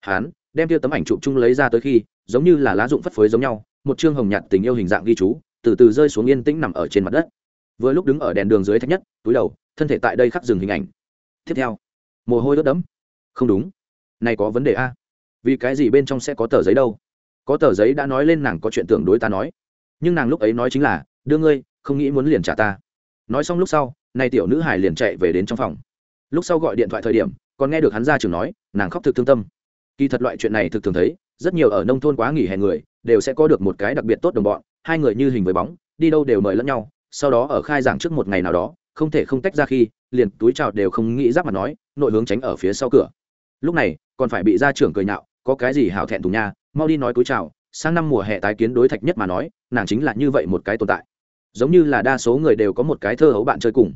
Speaker 1: Hắn đem tiêu tấm ảnh chụp chung lấy ra tới khi, giống như là lá dụng phất phới giống nhau, một chương hồng nhạt tình yêu hình dạng ghi chú, từ từ rơi xuống yên tĩnh nằm ở trên mặt đất. Vừa lúc đứng ở đèn đường dưới thách nhất, túi đầu, thân thể tại đây khắc dừng hình ảnh. Tiếp theo, mồ hôi đốt đẫm. Không đúng. Này có vấn đề a. Vì cái gì bên trong sẽ có tờ giấy đâu? Có tờ giấy đã nói lên nàng có chuyện tưởng đối ta nói. Nhưng nàng lúc ấy nói chính là, đưa ngươi, không nghĩ muốn liền trả ta. Nói xong lúc sau nay tiểu nữ hải liền chạy về đến trong phòng. Lúc sau gọi điện thoại thời điểm còn nghe được hắn ra trường nói, nàng khóc thực thương tâm. Kỳ thật loại chuyện này thực thường thấy, rất nhiều ở nông thôn quá nghỉ hè người, đều sẽ có được một cái đặc biệt tốt đồng bọn, hai người như hình với bóng, đi đâu đều mời lẫn nhau, sau đó ở khai giảng trước một ngày nào đó, không thể không tách ra khi, liền túi chào đều không nghĩ giáp mặt nói, nội hướng tránh ở phía sau cửa. Lúc này, còn phải bị ra trưởng cười nhạo, có cái gì hảo thẹn thùng nha, mau đi nói túi chào, sang năm mùa hè tái kiến đối thạch nhất mà nói, nàng chính là như vậy một cái tồn tại. Giống như là đa số người đều có một cái thơ hấu bạn chơi cùng.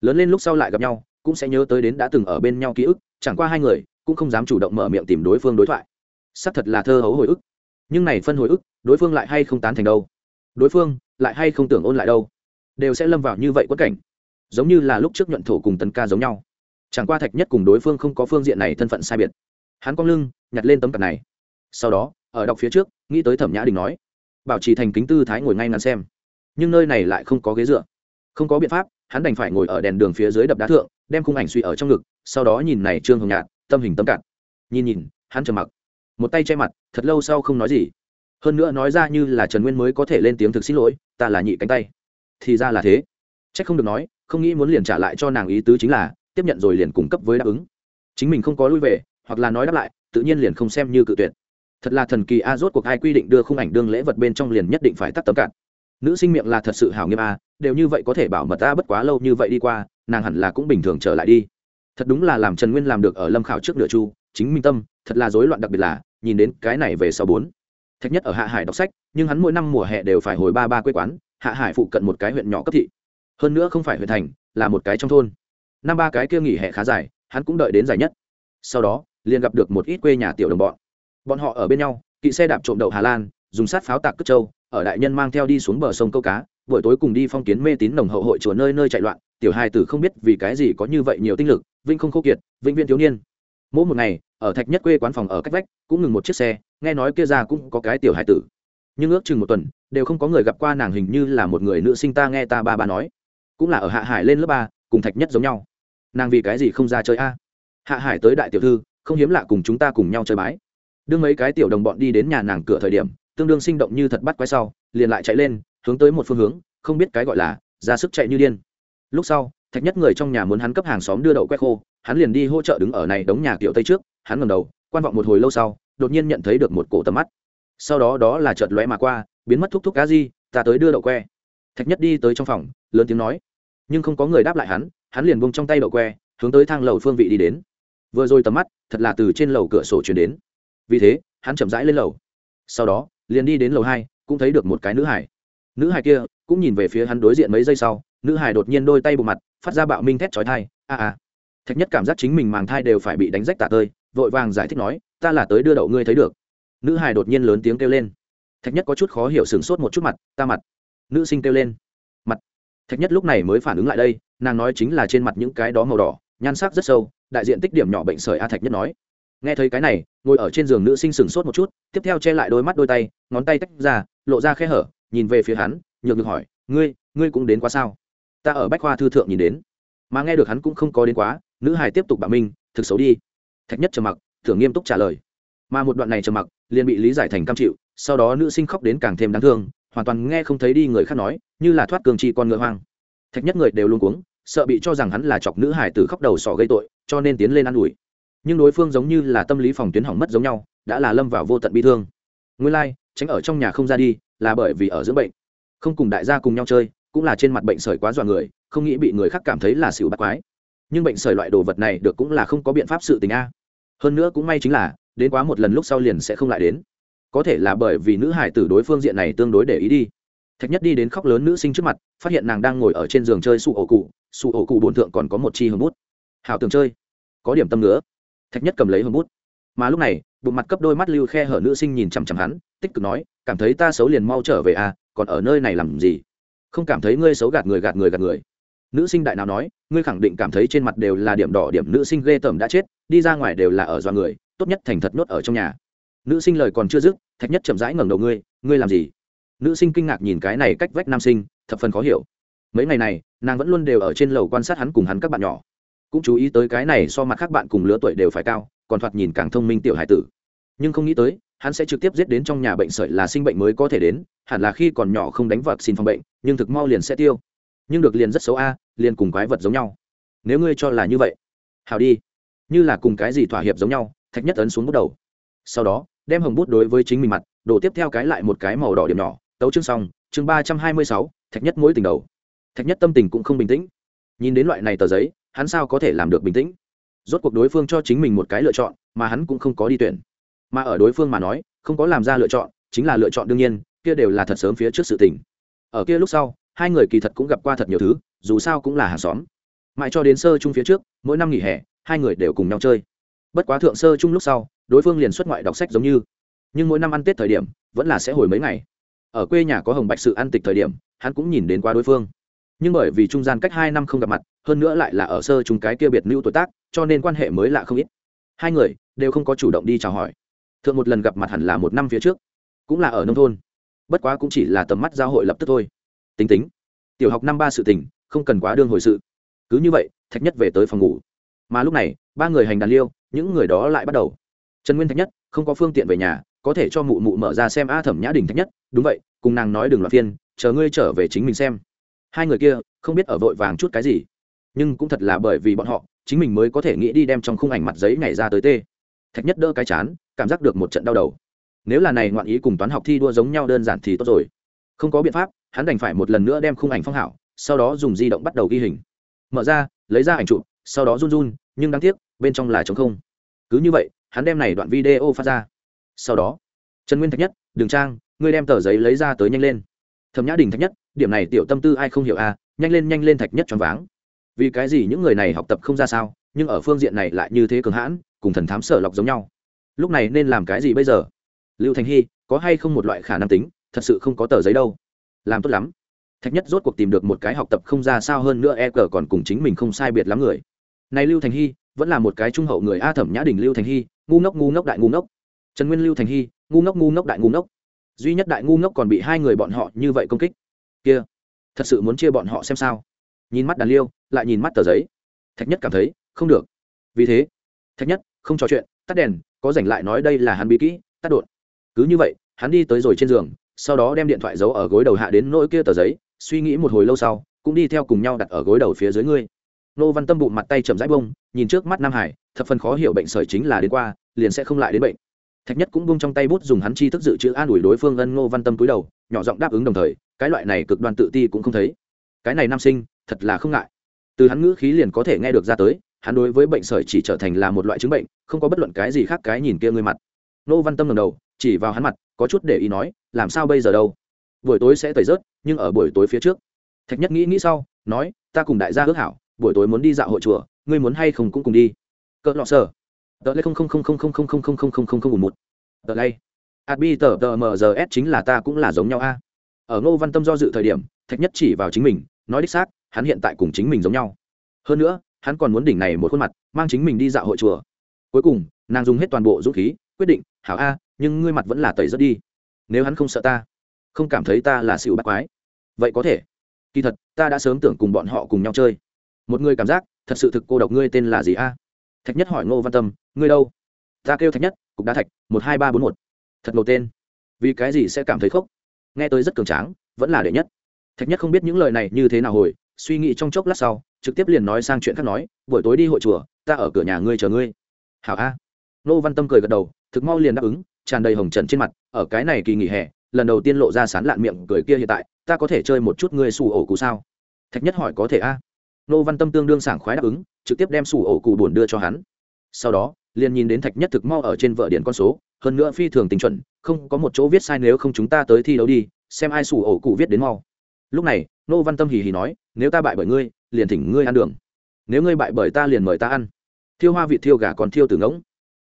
Speaker 1: Lớn lên lúc sau lại gặp nhau cũng sẽ nhớ tới đến đã từng ở bên nhau ký ức, chẳng qua hai người cũng không dám chủ động mở miệng tìm đối phương đối thoại. Xác thật là thơ hấu hồi ức. Nhưng này phân hồi ức, đối phương lại hay không tán thành đâu? Đối phương lại hay không tưởng ôn lại đâu? Đều sẽ lâm vào như vậy quất cảnh. Giống như là lúc trước nhuận thổ cùng tấn ca giống nhau. Chẳng qua thạch nhất cùng đối phương không có phương diện này thân phận sai biệt. Hắn cong lưng, nhặt lên tấm cặp này. Sau đó, ở đọc phía trước, nghĩ tới thẩm nhã đình nói, bảo trì thành kính tư thái ngồi ngay ngắn xem. Nhưng nơi này lại không có ghế dựa. Không có biện pháp hắn đành phải ngồi ở đèn đường phía dưới đập đá thượng, đem khung ảnh suy ở trong ngực, sau đó nhìn này trương hồng nhạt, tâm hình tâm cạn. Nhìn nhìn, hắn trầm mặc. Một tay che mặt, thật lâu sau không nói gì. Hơn nữa nói ra như là trần nguyên mới có thể lên tiếng thực xin lỗi, ta là nhị cánh tay. Thì ra là thế. C h ắ c không được nói, không nghĩ muốn liền trả lại cho nàng ý tứ chính là, tiếp nhận rồi liền cung cấp với đáp ứng. Chính mình không có lui về, hoặc là nói đáp lại, tự nhiên liền không xem như cự tuyệt. Thật là thần kỳ a, rốt cuộc ai quy định đưa khung ảnh đương lễ vật bên trong liền nhất định phải tắt tấm cạn. Nữ sinh miệng là thật sự hảo nghiêm a đều như vậy có thể bảo mật ta bất quá lâu như vậy đi qua, nàng hẳn là cũng bình thường trở lại đi. Thật đúng là làm trần nguyên làm được ở lâm khảo trước nửa chu, chính minh tâm, thật là rối loạn đặc biệt là, nhìn đến cái này về sau bốn. Thạch nhất ở hạ hải đọc sách, nhưng hắn mỗi năm mùa hè đều phải hồi ba ba quê quán, hạ hải phụ cận một cái huyện nhỏ cấp thị. Hơn nữa không phải huyện thành, là một cái trong thôn. Năm ba cái kia nghỉ hè khá dài, hắn cũng đợi đến dài nhất. Sau đó, liền gặp được một ít quê nhà tiểu đồng bọn. Bọn họ ở bên nhau, kỵ xe đạp trộm đậu hà lan, dùng sát pháo tạc cất trâu, ở đại nhân mang theo đi xuống bờ sông câu cá buổi tối cùng đi phong kiến mê tín nồng hậu hội chùa nơi nơi chạy loạn, tiểu hai tử không biết vì cái gì có như vậy nhiều tinh lực vinh không khô kiệt, vĩnh viên thiếu niên. Mỗi một ngày, ở thạch nhất quê quán phòng ở cách vách, cũng ngừng một chiếc xe, nghe nói kia ra cũng có cái tiểu hai tử. Nhưng ước chừng một tuần, đều không có người gặp qua nàng hình như là một người nữ sinh ta nghe ta ba ba nói. Cũng là ở hạ hải lên lớp ba, cùng thạch nhất giống nhau. Nàng vì cái gì không ra chơi a? Hạ hải tới đại tiểu thư, không hiếm lạ cùng chúng ta cùng nhau chơi bái. Đương mấy cái tiểu đồng bọn đi đến nhà nàng cửa thời điểm, tương đương sinh động như thật bắt quái sau, liền lại chạy lên hướng tới một phương hướng, không biết cái gọi là, ra sức chạy như điên. Lúc sau, thạch nhất người trong nhà muốn hắn cấp hàng xóm đưa đậu quét khô, hắn liền đi hỗ trợ đứng ở này đống nhà kiểu tây trước, hắn ngầm đầu, quan vọng một hồi lâu sau, đột nhiên nhận thấy được một cổ tầm mắt. Sau đó đó là chợt lóe mà qua, biến mất thúc thúc cá gì ta tới đưa đậu que. Thạch nhất đi tới trong phòng, lớn tiếng nói. Nhưng không có người đáp lại hắn hắn liền bông trong tay đậu que, hướng tới thang lầu phương vị đi đến. Vừa rồi tầm mắt, thật là từ trên lầu cửa sổ chuyển đến. Vì thế, hắn chậm rãi lên lầu. Sau đó, liền đi đến lầu hai, cũng thấy được một cái nữ hải nữ hài kia cũng nhìn về phía hắn đối diện mấy giây sau, nữ hài đột nhiên đôi tay bộ mặt, phát ra bạo minh thét trói thai a a. Thạch nhất cảm giác chính mình màng thai đều phải bị đánh rách tạ tơi, vội vàng giải thích nói, ta là tới đưa đậu ngươi thấy được. Nữ hài đột nhiên lớn tiếng kêu lên. Thạch nhất có chút khó hiểu sửng sốt một chút mặt, ta mặt. Nữ sinh kêu lên. Mặt. Thạch nhất lúc này mới phản ứng lại đây, nàng nói chính là trên mặt những cái đó màu đỏ, nhan sắc rất sâu, đại diện tích điểm nhỏ bệnh sởi a thạch nhất nói. Nghe thấy cái này, ngồi ở trên giường nữ sinh sửng sốt một chút, tiếp theo che lại đôi mắt đôi tay, ngón tay tách ra, lộ ra khe hở nhìn về phía hắn nhược được hỏi ngươi ngươi cũng đến quá sao? Ta ở bách khoa thư thượng nhìn đến. Mà nghe được hắn cũng không có đến quá nữ hài tiếp tục bảo minh thực xấu đi. Thạch nhất trầm mặc thường nghiêm túc trả lời. Mà một đoạn này trầm mặc liền bị lý giải thành cam chịu sau đó nữ sinh khóc đến càng thêm đáng thương hoàn toàn nghe không thấy đi người khác nói như là thoát cường trị con ngựa hoang. Thạch nhất người đều luôn cuống sợ bị cho rằng hắn là chọc nữ hải từ khóc đầu sỏ gây tội cho nên tiến lên ă n ủi. Nhưng đối phương giống như là tâm lý phòng tuyến hỏng mất giống nhau đã là lâm vào vô tận bi thương. Nguyên lai、like, tránh ở trong nhà không ra đi, là bởi vì ở dưỡng bệnh. Không cùng đại gia cùng nhau chơi, cũng là trên mặt bệnh sởi quá dọa người, không nghĩ bị người khác cảm thấy là xỉu bắt quái. Nhưng bệnh sởi loại đồ vật này được cũng là không có biện pháp sự tình a. Hơn nữa cũng may chính là, đến quá một lần lúc sau liền sẽ không lại đến. Có thể là bởi vì nữ hải tử đối phương diện này tương đối để ý đi. Thạch nhất đi đến khóc lớn nữ sinh trước mặt, phát hiện nàng đang ngồi ở trên giường chơi sụ ổ cụ, sụ ổ cụ bồn thượng còn có một chi hương bút. Hảo tường chơi, có điểm tâm nữa. Thạch nhất cầm lấy hương bút. Mà lúc này bụng mặt cấp đôi mắt lưu khe hở nữ sinh nhìn chằm chằm hắn, tích cực nói, cảm thấy ta xấu liền mau trở về à còn ở nơi này làm gì? Không cảm thấy ngươi xấu gạt người gạt người gạt người. Nữ sinh đại nào nói, ngươi khẳng định cảm thấy trên mặt đều là điểm đỏ, điểm nữ sinh ghê tởm đã chết, đi ra ngoài đều là ở dọa người, tốt nhất thành thật nhốt ở trong nhà. Nữ sinh lời còn chưa dứt, thạch nhất chậm rãi ngẩng đầu ngươi ngươi làm gì? Nữ sinh kinh ngạc nhìn cái này cách vách nam sinh, thập phần khó hiểu. Mấy ngày này, nàng vẫn luôn đều ở trên lầu quan sát hắn cùng hắn các bạn nhỏ. Cũng chú ý tới cái này so mặt khác bạn cùng lứa tuổi đều phải cao còn thoạt nhìn càng thông minh tiểu hải tử. Nhưng không nghĩ tới, hắn sẽ trực tiếp giết đến trong nhà bệnh sởi là sinh bệnh mới có thể đến, hẳn là khi còn nhỏ không đánh vật xin phòng bệnh, nhưng thực mau liền sẽ tiêu. Nhưng được liền rất xấu a, liền cùng quái vật giống nhau. Nếu ngươi cho là như vậy, hào đi. Như là cùng cái gì thỏa hiệp giống nhau, thạch nhất ấn xuống bước đầu. Sau đó, đem hồng bút đối với chính mình mặt, đổ tiếp theo cái lại một cái màu đỏ điểm nhỏ, tấu chương xong, chương ba trăm hai mươi sáu, thạch nhất mỗi tình đầu. Thạch nhất tâm tình cũng không bình tĩnh. Nhìn đến loại này tờ giấy, hắn sao có thể làm được bình tĩnh? Rốt cuộc đối phương cho chính mình một cái lựa chọn, mà hắn cũng không có đi tuyển. Mà ở đối phương mà nói, không có làm ra lựa chọn, chính là lựa chọn đương nhiên, kia đều là thật sớm phía trước sự tình. Ở kia lúc sau, hai người kỳ thật cũng gặp qua thật nhiều thứ, dù sao cũng là hàng xóm. Mãi cho đến sơ chung phía trước, mỗi năm nghỉ hè, hai người đều cùng nhau chơi. Bất quá thượng sơ chung lúc sau, đối phương liền xuất ngoại đọc sách giống như. Nhưng mỗi năm ăn tết thời điểm, vẫn là sẽ hồi mấy ngày. Ở quê nhà có hồng bạch sự ăn tịch thời điểm, hắn cũng nhìn đến qua đối phương nhưng bởi vì trung gian cách hai năm không gặp mặt, hơn nữa lại là ở sơ chúng cái kia biệt lưu tuổi tác, cho nên quan hệ mới lạ không ít. Hai người đều không có chủ động đi chào hỏi. Thượng một lần gặp mặt hẳn là một năm phía trước, cũng là ở nông thôn. Bất quá cũng chỉ là tầm mắt giao hội lập tức thôi. Tính tính, tiểu học năm ba sự tình, không cần quá đương hồi sự. Cứ như vậy, thạch nhất về tới phòng ngủ. Mà lúc này, ba người hành đàn liêu, những người đó lại bắt đầu. Trần nguyên thạch nhất, không có phương tiện về nhà, có thể cho mụ mụ mở ra xem a thẩm nhã đình thạch nhất. Đúng vậy, cùng nàng nói đừng loạt phiên chờ ngươi trở về chính mình xem hai người kia không biết ở vội vàng chút cái gì, nhưng cũng thật là bởi vì bọn họ, chính mình mới có thể nghĩ đi đem trong khung ảnh mặt giấy nhảy ra tới tê. Thạch nhất đỡ cái chán, cảm giác được một trận đau đầu. Nếu là này ngoạn ý cùng toán học thi đua giống nhau đơn giản thì tốt rồi. Không có biện pháp, hắn đành phải một lần nữa đem khung ảnh phong hảo, sau đó dùng di động bắt đầu ghi hình. Mở ra, lấy ra ảnh chụp, sau đó run run, nhưng đáng tiếc, bên trong là trống không. Cứ như vậy, hắn đem này đoạn video phát ra. Sau đó, trần nguyên thạch nhất, đường trang, ngươi đem tờ giấy lấy ra tới nhanh lên. Thẩm nhã đình thạch nhất điểm này tiểu tâm tư ai không hiểu a à, nhanh lên nhanh lên thạch nhất choáng váng. Vì cái gì những người này học tập không ra sao nhưng ở phương diện này lại như thế cường hãn cùng thần thám sở lọc giống nhau. Lúc này nên làm cái gì bây giờ? Lưu thành hy có hay không một loại khả năng tính thật sự không có tờ giấy đâu. Làm tốt lắm. Thạch nhất rốt cuộc tìm được một cái học tập không ra sao hơn nữa e cờ còn cùng chính mình không sai biệt lắm người. Này lưu thành hy vẫn là một cái trung hậu người a thẩm nhã đình lưu thành hy ngu ngốc ngu ngốc đại ngu ngốc. Trần nguyên lưu thành hy ngu ngốc ngu ngốc đại ngu ngốc. Duy nhất đại ngu ngốc còn bị hai người bọn họ như vậy công kích kia. Thật sự muốn chia bọn họ xem sao? Nhìn mắt đàn liêu, lại nhìn mắt tờ giấy. Thạch nhất cảm thấy, không được. Vì thế, thạch nhất, không trò chuyện, tắt đèn, có rảnh lại nói đây là hắn bí kỹ, tắt đột. Cứ như vậy, hắn đi tới rồi trên giường, sau đó đem điện thoại giấu ở gối đầu hạ đến nỗi kia tờ giấy, suy nghĩ một hồi lâu sau, cũng đi theo cùng nhau đặt ở gối đầu phía dưới ngươi. Nô văn tâm bụng mặt tay chậm rãi bông nhìn trước mắt nam hải, thập phần khó hiểu bệnh sởi chính là đến qua, liền sẽ không lại đến bệnh. Thạch nhất cũng bung trong tay bút dùng hắn chi thức dự trữ an ủi đối phương ân ngô văn tâm cúi đầu, nhỏ giọng đáp ứng đồng thời cái loại này cực đoan tự ti cũng không thấy cái này nam sinh thật là không ngại từ hắn ngữ khí liền có thể nghe được ra tới hắn đối với bệnh sởi chỉ trở thành là một loại chứng bệnh không có bất luận cái gì khác cái nhìn kia ngươi mặt nô văn tâm ngầm đầu chỉ vào hắn mặt có chút để ý nói làm sao bây giờ đâu buổi tối sẽ tẩy rớt nhưng ở buổi tối phía trước thạch nhất nghĩ nghĩ sau nói ta cùng đại gia ước hảo buổi tối muốn đi dạo hội chùa ngươi muốn hay không cũng cùng đi cỡ lọ sở tờ lê không không không không không không không không không không không không một tờ lây adbi tờ tờ mrs chính là ta cũng là giống nhau a ở ngô văn tâm do dự thời điểm, thạch nhất chỉ vào chính mình, nói đích xác, hắn hiện tại cùng chính mình giống nhau. Hơn nữa, hắn còn muốn đỉnh này một khuôn mặt, mang chính mình đi dạo hội chùa. Cuối cùng, nàng dùng hết toàn bộ dũng khí, quyết định, hảo a, nhưng ngươi mặt vẫn là tẩy rất đi. Nếu hắn không sợ ta, không cảm thấy ta là xịu bác quái. Vậy có thể. Kỳ thật, ta đã sớm tưởng cùng bọn họ cùng nhau chơi. Một người cảm giác, thật sự thực cô độc ngươi tên là gì a? Thạch nhất hỏi ngô văn tâm, ngươi đâu? Ta kêu thạch nhất, cục đá thạch, một hai ba bốn một. Thật ngầu tên. Vì cái gì sẽ cảm thấy khóc nghe tới rất cường tráng, vẫn là đệ nhất. Thạch nhất không biết những lời này như thế nào hồi, suy nghĩ trong chốc lát sau, trực tiếp liền nói sang chuyện khác nói, buổi tối đi hội chùa, ta ở cửa nhà ngươi chờ ngươi. Hảo a. Nô văn tâm cười gật đầu, thực mau liền đáp ứng, tràn đầy hồng trần trên mặt, ở cái này kỳ nghỉ hè, lần đầu tiên lộ ra sán lạn miệng cười kia hiện tại, ta có thể chơi một chút ngươi xù ổ cụ sao? Thạch nhất hỏi, có thể a? Nô văn tâm tương đương sảng khoái đáp ứng, trực tiếp đem xù ổ cụ buồn đưa cho hắn. Sau đó, liền nhìn đến thạch nhất thực mau ở trên vợ điện con số hơn nữa phi thường tình chuẩn, không có một chỗ viết sai nếu không chúng ta tới thi đấu đi, xem ai sủ ổ cụ viết đến mau. Lúc này, nô văn tâm hì hì nói, nếu ta bại bởi ngươi, liền thỉnh ngươi ăn đường. Nếu ngươi bại bởi ta liền mời ta ăn. Thiêu hoa vị thiêu gà còn thiêu từ ngỗng.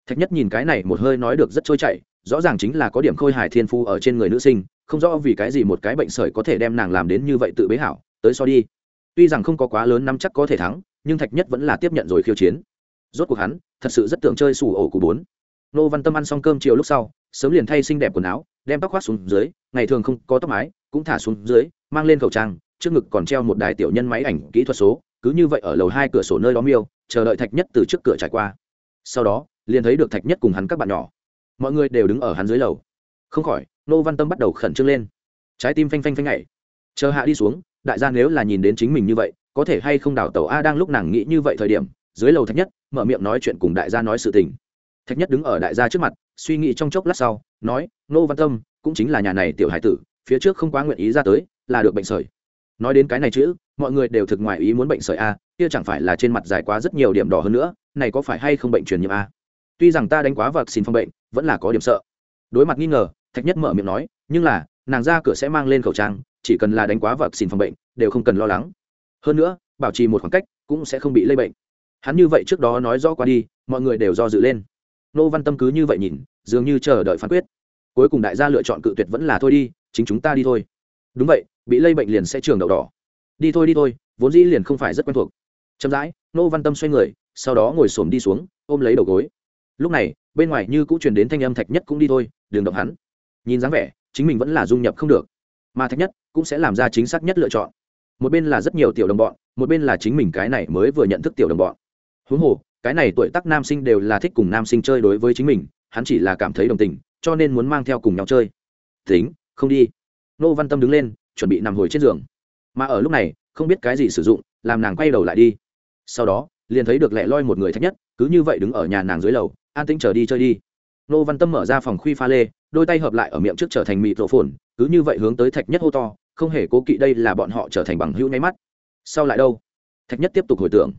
Speaker 1: Thạch nhất nhìn cái này một hơi nói được rất trôi chảy, rõ ràng chính là có điểm khôi hài thiên phu ở trên người nữ sinh, không rõ vì cái gì một cái bệnh sởi có thể đem nàng làm đến như vậy tự bế hảo, tới so đi. Tuy rằng không có quá lớn năm chắc có thể thắng, nhưng thạch nhất vẫn là tiếp nhận rồi khiêu chiến. Rốt cuộc hắn, thật sự rất tưởng chơi sủ ổ của bốn nô văn tâm ăn xong cơm chiều lúc sau, sớm liền thay xinh đẹp quần áo, đem tóc khoác xuống dưới, ngày thường không có tóc mái, cũng thả xuống dưới, mang lên khẩu trang, trước ngực còn treo một đài tiểu nhân máy ảnh kỹ thuật số, cứ như vậy ở lầu hai cửa sổ nơi đó miêu, chờ đợi thạch nhất từ trước cửa trải qua. Sau đó, liền thấy được thạch nhất cùng hắn các bạn nhỏ. Mọi người đều đứng ở hắn dưới lầu. Không khỏi, nô văn tâm bắt đầu khẩn trương lên. Trái tim phanh phanh phanh nhảy. Chờ hạ đi xuống, đại gia nếu là nhìn đến chính mình như vậy, có thể hay không đảo tàu a đang lúc nàng nghĩ như vậy thời điểm, dưới lầu thạch nhất, mở miệng nói chuyện cùng đại gia nói sự tình thạch nhất đứng ở đại gia trước mặt, suy nghĩ trong chốc lát sau, nói nô văn tâm, cũng chính là nhà này tiểu hải tử, phía trước không quá nguyện ý ra tới, là được bệnh sởi. Nói đến cái này chữ, mọi người đều thực ngoài ý muốn bệnh sởi a, kia chẳng phải là trên mặt dài quá rất nhiều điểm đỏ hơn nữa, này có phải hay không bệnh truyền nhiễm a? Tuy rằng ta đánh quá vật xin phòng bệnh, vẫn là có điểm sợ. Đối mặt nghi ngờ, thạch nhất mở miệng nói, nhưng là, nàng ra cửa sẽ mang lên khẩu trang, chỉ cần là đánh quá vật xin phòng bệnh, đều không cần lo lắng. Hơn nữa, bảo trì một khoảng cách, cũng sẽ không bị lây bệnh. Hắn như vậy trước đó nói rõ qua đi, mọi người đều do dự lên nô văn tâm cứ như vậy nhìn, dường như chờ đợi phán quyết. Cuối cùng đại gia lựa chọn cự tuyệt vẫn là thôi đi, chính chúng ta đi thôi. Đúng vậy, bị lây bệnh liền sẽ trường đậu đỏ. Đi thôi đi thôi, vốn dĩ liền không phải rất quen thuộc. Chậm rãi, nô văn tâm xoay người, sau đó ngồi xổm đi xuống, ôm lấy đầu gối. Lúc này, bên ngoài như cũng truyền đến thanh âm thạch nhất cũng đi thôi, đừng động hắn. Nhìn dáng vẻ, chính mình vẫn là dung nhập không được. Mà thạch nhất cũng sẽ làm ra chính xác nhất lựa chọn. Một bên là rất nhiều tiểu đồng bọn, một bên là chính mình cái này mới vừa nhận thức tiểu đồng bọn. Huống hồ cái này tuổi tác nam sinh đều là thích cùng nam sinh chơi đối với chính mình, hắn chỉ là cảm thấy đồng tình, cho nên muốn mang theo cùng nhau chơi. Tính, không đi. Nô văn tâm đứng lên, chuẩn bị nằm hồi trên giường. Mà ở lúc này, không biết cái gì sử dụng, làm nàng quay đầu lại đi. Sau đó, liền thấy được lẹ loi một người thách nhất, cứ như vậy đứng ở nhà nàng dưới lầu, an tĩnh chờ đi chơi đi. Nô văn tâm mở ra phòng khuy pha lê, đôi tay hợp lại ở miệng trước trở thành mịt rổ phồn cứ như vậy hướng tới thạch nhất hô to, không hề cố kỵ đây là bọn họ trở thành bằng hữu nháy mắt. Sau lại đâu? Thạch nhất tiếp tục hồi tưởng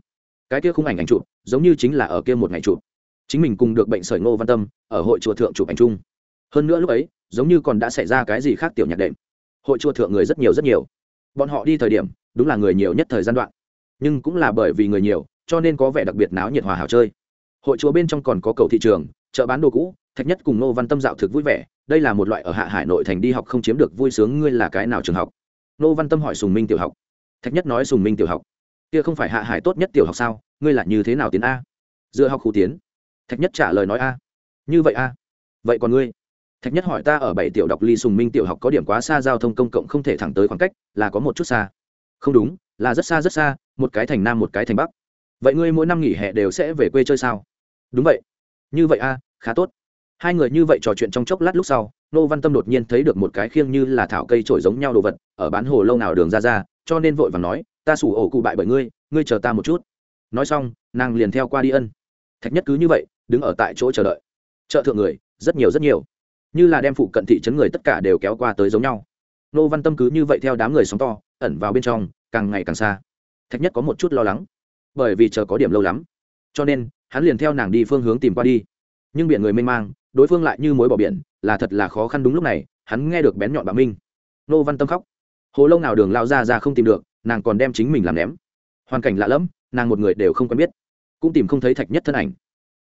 Speaker 1: cái kia khung ảnh ảnh chụp giống như chính là ở kia một ngày chụp. Chính mình cùng được bệnh sởi ngô văn tâm ở hội chùa thượng chụp ảnh chung. Hơn nữa lúc ấy, giống như còn đã xảy ra cái gì khác tiểu nhạc đệm. Hội chùa thượng người rất nhiều rất nhiều. Bọn họ đi thời điểm, đúng là người nhiều nhất thời gian đoạn. Nhưng cũng là bởi vì người nhiều, cho nên có vẻ đặc biệt náo nhiệt hòa hảo chơi. Hội chùa bên trong còn có cầu thị trường, chợ bán đồ cũ, thạch nhất cùng Ngô văn tâm dạo thực vui vẻ, đây là một loại ở hạ hải nội thành đi học không chiếm được vui sướng, ngươi là cái nào trường học? Ngô văn tâm hỏi sùng minh tiểu học. Thạch nhất nói sùng minh tiểu học kia không phải hạ hải tốt nhất tiểu học sao? Ngươi là như thế nào tiến a? Dựa học khu tiến. Thạch nhất trả lời nói a. Như vậy a. Vậy còn ngươi? Thạch nhất hỏi ta ở bảy tiểu đọc ly sùng minh tiểu học có điểm quá xa giao thông công cộng không thể thẳng tới khoảng cách, là có một chút xa. Không đúng, là rất xa rất xa, một cái thành nam một cái thành bắc. Vậy ngươi mỗi năm nghỉ hè đều sẽ về quê chơi sao? Đúng vậy. Như vậy a, khá tốt. Hai người như vậy trò chuyện trong chốc lát lúc sau, nô văn tâm đột nhiên thấy được một cái khiêng như là thảo cây trổi giống nhau đồ vật, ở bán hồ lâu nào đường ra ra, cho nên vội vàng nói ta sủ ổ cụ bại bởi ngươi ngươi chờ ta một chút. Nói xong, nàng liền theo qua đi ân. Thạch nhất cứ như vậy, đứng ở tại chỗ chờ đợi. Chợ thượng người, rất nhiều rất nhiều. Như là đem phụ cận thị trấn người tất cả đều kéo qua tới giống nhau. Nô văn tâm cứ như vậy theo đám người sóng to, ẩn vào bên trong, càng ngày càng xa. Thạch nhất có một chút lo lắng, bởi vì chờ có điểm lâu lắm. Cho nên, hắn liền theo nàng đi phương hướng tìm qua đi. Nhưng biển người mênh mang, đối phương lại như mối bỏ biển, là thật là khó khăn đúng lúc này, hắn nghe được bén nhọn bà minh. Nô văn tâm khóc. Hồ lâu nào đường lao ra ra không tìm được nàng còn đem chính mình làm ném. Hoàn cảnh lạ lẫm, nàng một người đều không quen biết, cũng tìm không thấy thạch nhất thân ảnh.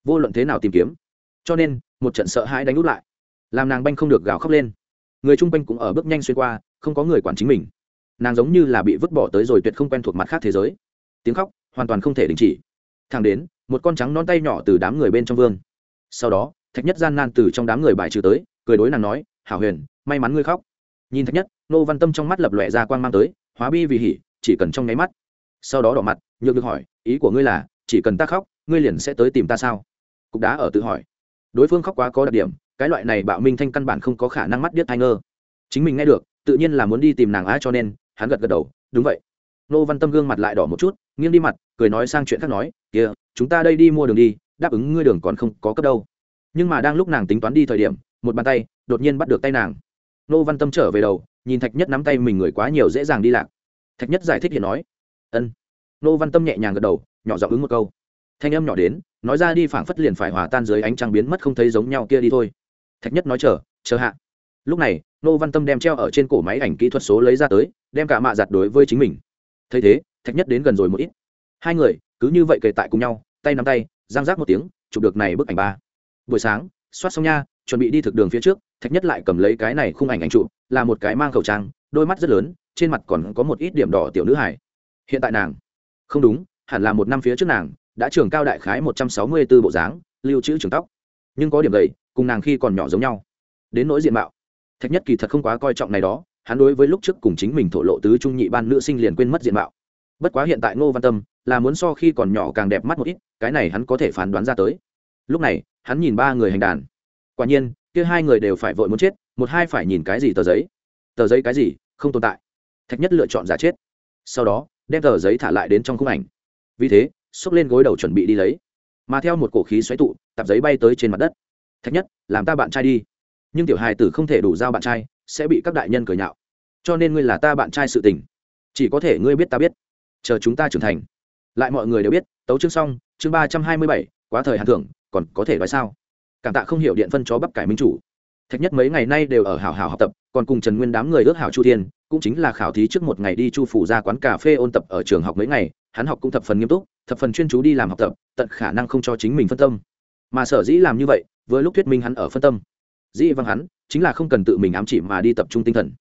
Speaker 1: Vô luận thế nào tìm kiếm, cho nên, một trận sợ hãi đánh út lại, làm nàng banh không được gào khóc lên. Người chung quanh cũng ở bước nhanh xuyên qua, không có người quản chính mình. Nàng giống như là bị vứt bỏ tới rồi tuyệt không quen thuộc mặt khác thế giới. Tiếng khóc hoàn toàn không thể đình chỉ. Thang đến, một con trắng non tay nhỏ từ đám người bên trong vương. Sau đó, thạch nhất gian nan từ trong đám người bài trừ tới, cười đối nàng nói, hảo huyền, may mắn ngươi khóc. Nhìn thạch nhất nô văn tâm trong mắt lập lòe ra quang mang tới, hóa bi vì hỉ chỉ cần trong nháy mắt. Sau đó đỏ mặt, nhược được hỏi, ý của ngươi là, chỉ cần ta khóc, ngươi liền sẽ tới tìm ta sao? Cục đá ở tự hỏi. Đối phương khóc quá có đặc điểm, cái loại này bạo minh thanh căn bản không có khả năng mắt biết thai ngơ. Chính mình nghe được, tự nhiên là muốn đi tìm nàng á cho nên, hắn gật gật đầu, đúng vậy. Nô văn tâm gương mặt lại đỏ một chút, nghiêng đi mặt, cười nói sang chuyện khác nói, kia, chúng ta đây đi mua đường đi, đáp ứng ngươi đường còn không có cấp đâu. Nhưng mà đang lúc nàng tính toán đi thời điểm, một bàn tay đột nhiên bắt được tay nàng. Nô văn tâm trở về đầu, nhìn thạch nhất nắm tay mình người quá nhiều dễ dàng đi lạc thạch nhất giải thích hiện nói. Ân. Nô văn tâm nhẹ nhàng gật đầu, nhỏ giọng ứng một câu. Thanh âm nhỏ đến, nói ra đi phảng phất liền phải hòa tan dưới ánh trăng biến mất không thấy giống nhau kia đi thôi. Thạch nhất nói chờ chờ hạ. Lúc này, nô văn tâm đem treo ở trên cổ máy ảnh kỹ thuật số lấy ra tới, đem cả mạ giặt đối với chính mình. Thấy thế, thạch nhất đến gần rồi một ít. Hai người, cứ như vậy kề tại cùng nhau, tay nắm tay, giang giác một tiếng, chụp được này bức ảnh ba. Buổi sáng, soát xong nha, chuẩn bị đi thực đường phía trước, thạch nhất lại cầm lấy cái này khung ảnh ảnh chụp, là một cái mang khẩu trang, đôi mắt rất lớn trên mặt còn có một ít điểm đỏ tiểu nữ hải hiện tại nàng, không đúng, hẳn là một năm phía trước nàng, đã trưởng cao đại khái một trăm sáu mươi 164 bộ dáng, lưu trữ trường tóc. Nhưng có điểm gầy, cùng nàng khi còn nhỏ giống nhau. Đến nỗi diện mạo, thạch nhất kỳ thật không quá coi trọng này đó, hắn đối với lúc trước cùng chính mình thổ lộ tứ trung nhị ban nữ sinh liền quên mất diện mạo. Bất quá hiện tại ngô văn tâm là muốn so khi còn nhỏ càng đẹp mắt một ít, cái này hắn có thể phán đoán ra tới. Lúc này, hắn nhìn ba người hành đàn. Quả nhiên, kia hai người đều phải vội muốn chết, một hai phải nhìn cái gì tờ giấy. Tờ giấy cái gì, không tồn tại thạch nhất lựa chọn giả chết. Sau đó, đem tờ giấy thả lại đến trong khung ảnh. Vì thế, xốc lên gối đầu chuẩn bị đi lấy. Mà theo một cổ khí xoáy tụ, tạp giấy bay tới trên mặt đất. Thạch nhất, làm ta bạn trai đi. Nhưng tiểu hài tử không thể đủ giao bạn trai, sẽ bị các đại nhân cười nhạo. Cho nên ngươi là ta bạn trai sự tình. Chỉ có thể ngươi biết ta biết. Chờ chúng ta trưởng thành. Lại mọi người đều biết, tấu chương xong, chương ba trăm hai mươi bảy, quá thời hạn thưởng, còn có thể nói sao? Cảm tạ không hiểu điện phân chó bắp cải minh chủ thạch nhất mấy ngày nay đều ở hảo hảo học tập, còn cùng trần nguyên đám người ước hảo chu thiên, cũng chính là khảo thí trước một ngày đi chu phủ ra quán cà phê ôn tập ở trường học mấy ngày, hắn học cũng thập phần nghiêm túc, thập phần chuyên chú đi làm học tập, tận khả năng không cho chính mình phân tâm. Mà sở dĩ làm như vậy với lúc thuyết minh hắn ở phân tâm. Dĩ văng hắn, chính là không cần tự mình ám chỉ mà đi tập trung tinh thần.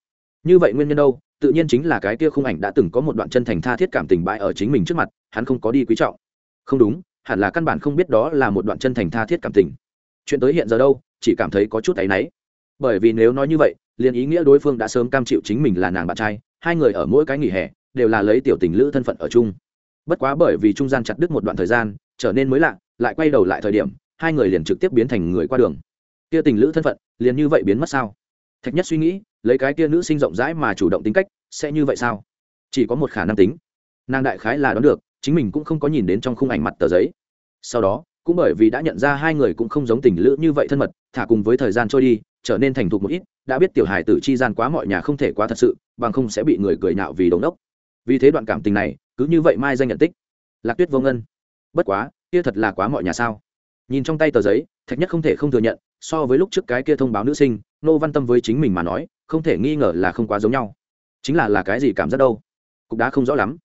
Speaker 1: Như vậy nguyên nhân đâu? Tự nhiên chính là cái kia khung ảnh đã từng có một đoạn chân thành tha thiết cảm tình bại ở chính mình trước mặt, hắn không có đi quý trọng. Không đúng, hẳn là căn bản không biết đó là một đoạn chân thành tha thiết cảm tình. Chuyện tới hiện giờ đâu? Chỉ cảm thấy có chút áy náy. Bởi vì nếu nói như vậy, liền ý nghĩa đối phương đã sớm cam chịu chính mình là nàng bạn trai, hai người ở mỗi cái nghỉ hè đều là lấy tiểu tình lữ thân phận ở chung. Bất quá bởi vì trung gian chặt đứt một đoạn thời gian, trở nên mới lạ, lại quay đầu lại thời điểm, hai người liền trực tiếp biến thành người qua đường. Kia tình lữ thân phận, liền như vậy biến mất sao? Thạch nhất suy nghĩ, lấy cái kia nữ sinh rộng rãi mà chủ động tính cách, sẽ như vậy sao? Chỉ có một khả năng tính. Nàng đại khái là đoán được, chính mình cũng không có nhìn đến trong khung ảnh mặt tờ giấy. Sau đó cũng bởi vì đã nhận ra hai người cũng không giống tình lữ như vậy thân mật, thả cùng với thời gian trôi đi, trở nên thành thục một ít, đã biết tiểu hài tử chi gian quá mọi nhà không thể quá thật sự, bằng không sẽ bị người cười nhạo vì đống đốc vì thế đoạn cảm tình này, cứ như vậy mai danh nhận tích. Lạc tuyết vô ngân. Bất quá, kia thật là quá mọi nhà sao? Nhìn trong tay tờ giấy, thạch nhất không thể không thừa nhận, so với lúc trước cái kia thông báo nữ sinh, nô văn tâm với chính mình mà nói, không thể nghi ngờ là không quá giống nhau. Chính là là cái gì cảm giác đâu? Cục đá không rõ lắm.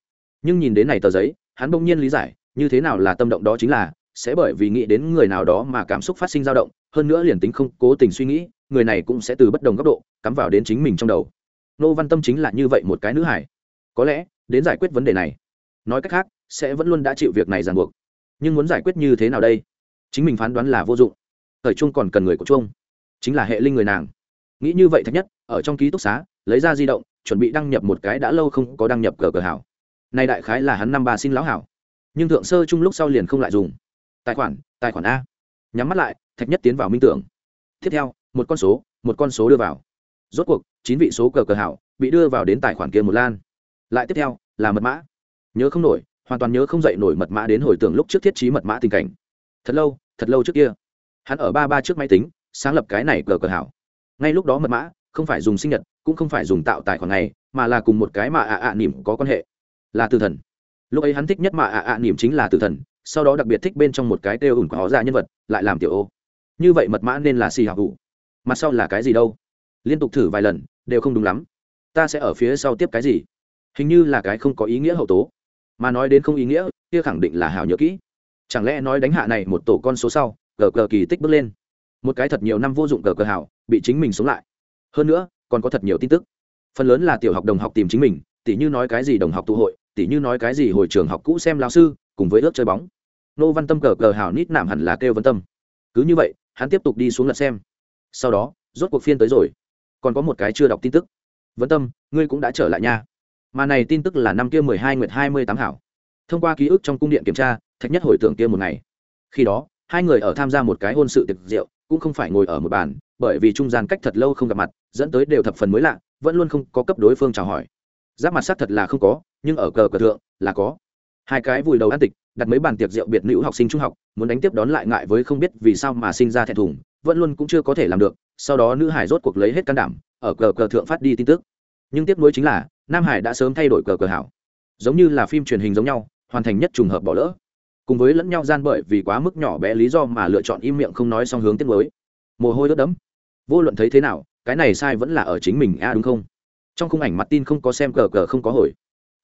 Speaker 1: Nhưng nhìn đến này tờ giấy, hắn bỗng nhiên lý giải, như thế nào là tâm động đó chính là sẽ bởi vì nghĩ đến người nào đó mà cảm xúc phát sinh dao động, hơn nữa liền tính không cố tình suy nghĩ, người này cũng sẽ từ bất đồng góc độ cắm vào đến chính mình trong đầu. Nô văn tâm chính là như vậy một cái nữ hải có lẽ, đến giải quyết vấn đề này. Nói cách khác, sẽ vẫn luôn đã chịu việc này ràng buộc. Nhưng muốn giải quyết như thế nào đây? Chính mình phán đoán là vô dụng. Thời trung còn cần người của trung. Chính là hệ linh người nàng. Nghĩ như vậy thật nhất, ở trong ký túc xá, lấy ra di động, chuẩn bị đăng nhập một cái đã lâu không có đăng nhập cờ cờ hảo. Nay đại khái là hắn năm ba xin lão hảo. Nhưng thượng sơ chung lúc sau liền không lại dùng tài khoản tài khoản a. Nhắm mắt lại, thạch nhất tiến vào minh tưởng. Tiếp theo, một con số, một con số đưa vào. Rốt cuộc, chín vị số cờ cờ hảo bị đưa vào đến tài khoản kia một lan. Lại tiếp theo, là mật mã. Nhớ không nổi, hoàn toàn nhớ không dậy nổi mật mã đến hồi tưởng lúc trước thiết trí mật mã tình cảnh. Thật lâu thật lâu trước kia. Hắn ở ba ba trước máy tính, sáng lập cái này cờ cờ hảo. Ngay lúc đó mật mã không phải dùng sinh nhật, cũng không phải dùng tạo tài khoản này, mà là cùng một cái mà ạ ạ nỉm có quan hệ. Là tử thần. Lúc ấy hắn thích nhất mà ạ ạ nỉm chính là tử thần sau đó đặc biệt thích bên trong một cái têu ủn của họ ra nhân vật, lại làm tiểu ô. Như vậy mật mã nên là xì học hủ. Mặt sau là cái gì đâu? Liên tục thử vài lần, đều không đúng lắm. Ta sẽ ở phía sau tiếp cái gì? Hình như là cái không có ý nghĩa hậu tố. Mà nói đến không ý nghĩa, kia khẳng định là hào nhớ kỹ. Chẳng lẽ nói đánh hạ này một tổ con số sau, gờ cờ kỳ tích bước lên. Một cái thật nhiều năm vô dụng gờ cờ hảo, bị chính mình sống lại. Hơn nữa, còn có thật nhiều tin tức. Phần lớn là tiểu học đồng học tìm chính mình, tỉ như nói cái gì đồng học tụ hội, tỉ như nói cái gì hồi trường học cũ xem lao sư, cùng với ước chơi bóng nô văn tâm cờ cờ hào nít nạm hẳn là kêu văn tâm. Cứ như vậy, hắn tiếp tục đi xuống lật xem. Sau đó, rốt cuộc phiên tới rồi. Còn có một cái chưa đọc tin tức. Vấn tâm, ngươi cũng đã trở lại nha. Mà này tin tức là năm kia mười hai nguyệt hai mươi tám hảo. Thông qua ký ức trong cung điện kiểm tra, thạch nhất hồi tưởng kia một ngày. Khi đó, hai người ở tham gia một cái hôn sự tiệc rượu, cũng không phải ngồi ở một bàn, bởi vì trung gian cách thật lâu không gặp mặt, dẫn tới đều thập phần mới lạ, vẫn luôn không có cấp đối phương chào hỏi. Giáp mặt sát thật là không có, nhưng ở cờ cờ thượng là có. Hai cái vùi đầu ăn tịch đặt mấy bàn tiệc rượu biệt nữ học sinh trung học, muốn đánh tiếp đón lại ngại với không biết vì sao mà sinh ra thẹn thùng, vẫn luôn cũng chưa có thể làm được, sau đó nữ hải rốt cuộc lấy hết can đảm, ở cờ cờ thượng phát đi tin tức. Nhưng tiếc nuối chính là, nam hải đã sớm thay đổi cờ cờ hảo. Giống như là phim truyền hình giống nhau, hoàn thành nhất trùng hợp bỏ lỡ. Cùng với lẫn nhau gian bởi vì quá mức nhỏ bé lý do mà lựa chọn im miệng không nói song hướng tiếc nuối. Mồ hôi đốt đấm. Vô luận thấy thế nào, cái này sai vẫn là ở chính mình, a, đúng không? Trong khung ảnh mặt tin không có xem cờ cờ không có hồi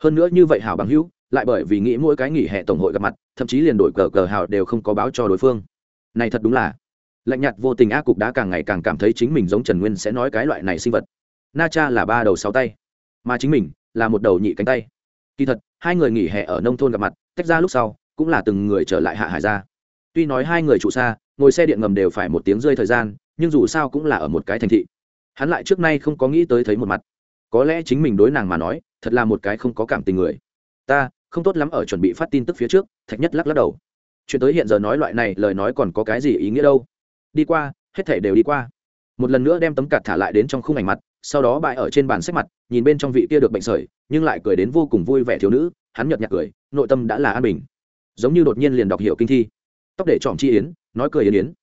Speaker 1: hơn nữa như vậy hảo bằng hữu, lại bởi vì nghĩ mỗi cái nghỉ hè tổng hội gặp mặt, thậm chí liền đổi cờ cờ hào đều không có báo cho đối phương. Này thật đúng là. Lạnh nhạt vô tình a cục đã càng ngày càng cảm thấy chính mình giống trần nguyên sẽ nói cái loại này sinh vật. Na cha là ba đầu sáu tay, mà chính mình là một đầu nhị cánh tay. Kỳ thật, hai người nghỉ hè ở nông thôn gặp mặt, tách ra lúc sau, cũng là từng người trở lại hạ hải ra tuy nói hai người trụ xa, ngồi xe điện ngầm đều phải một tiếng rơi thời gian, nhưng dù sao cũng là ở một cái thành thị. Hắn lại trước nay không có nghĩ tới thấy một mặt có lẽ chính mình đối nàng mà nói, thật là một cái không có cảm tình người. Ta, không tốt lắm ở chuẩn bị phát tin tức phía trước, thạch nhất lắc lắc đầu. Chuyện tới hiện giờ nói loại này, lời nói còn có cái gì ý nghĩa đâu? Đi qua, hết thể đều đi qua. Một lần nữa đem tấm cạt thả lại đến trong khung ảnh mặt, sau đó bại ở trên bàn sách mặt, nhìn bên trong vị kia được bệnh sởi, nhưng lại cười đến vô cùng vui vẻ thiếu nữ, hắn nhợt nhạt cười, nội tâm đã là an bình. Giống như đột nhiên liền đọc hiểu kinh thi. Tóc để trọm chi yến, nói cười yến yến.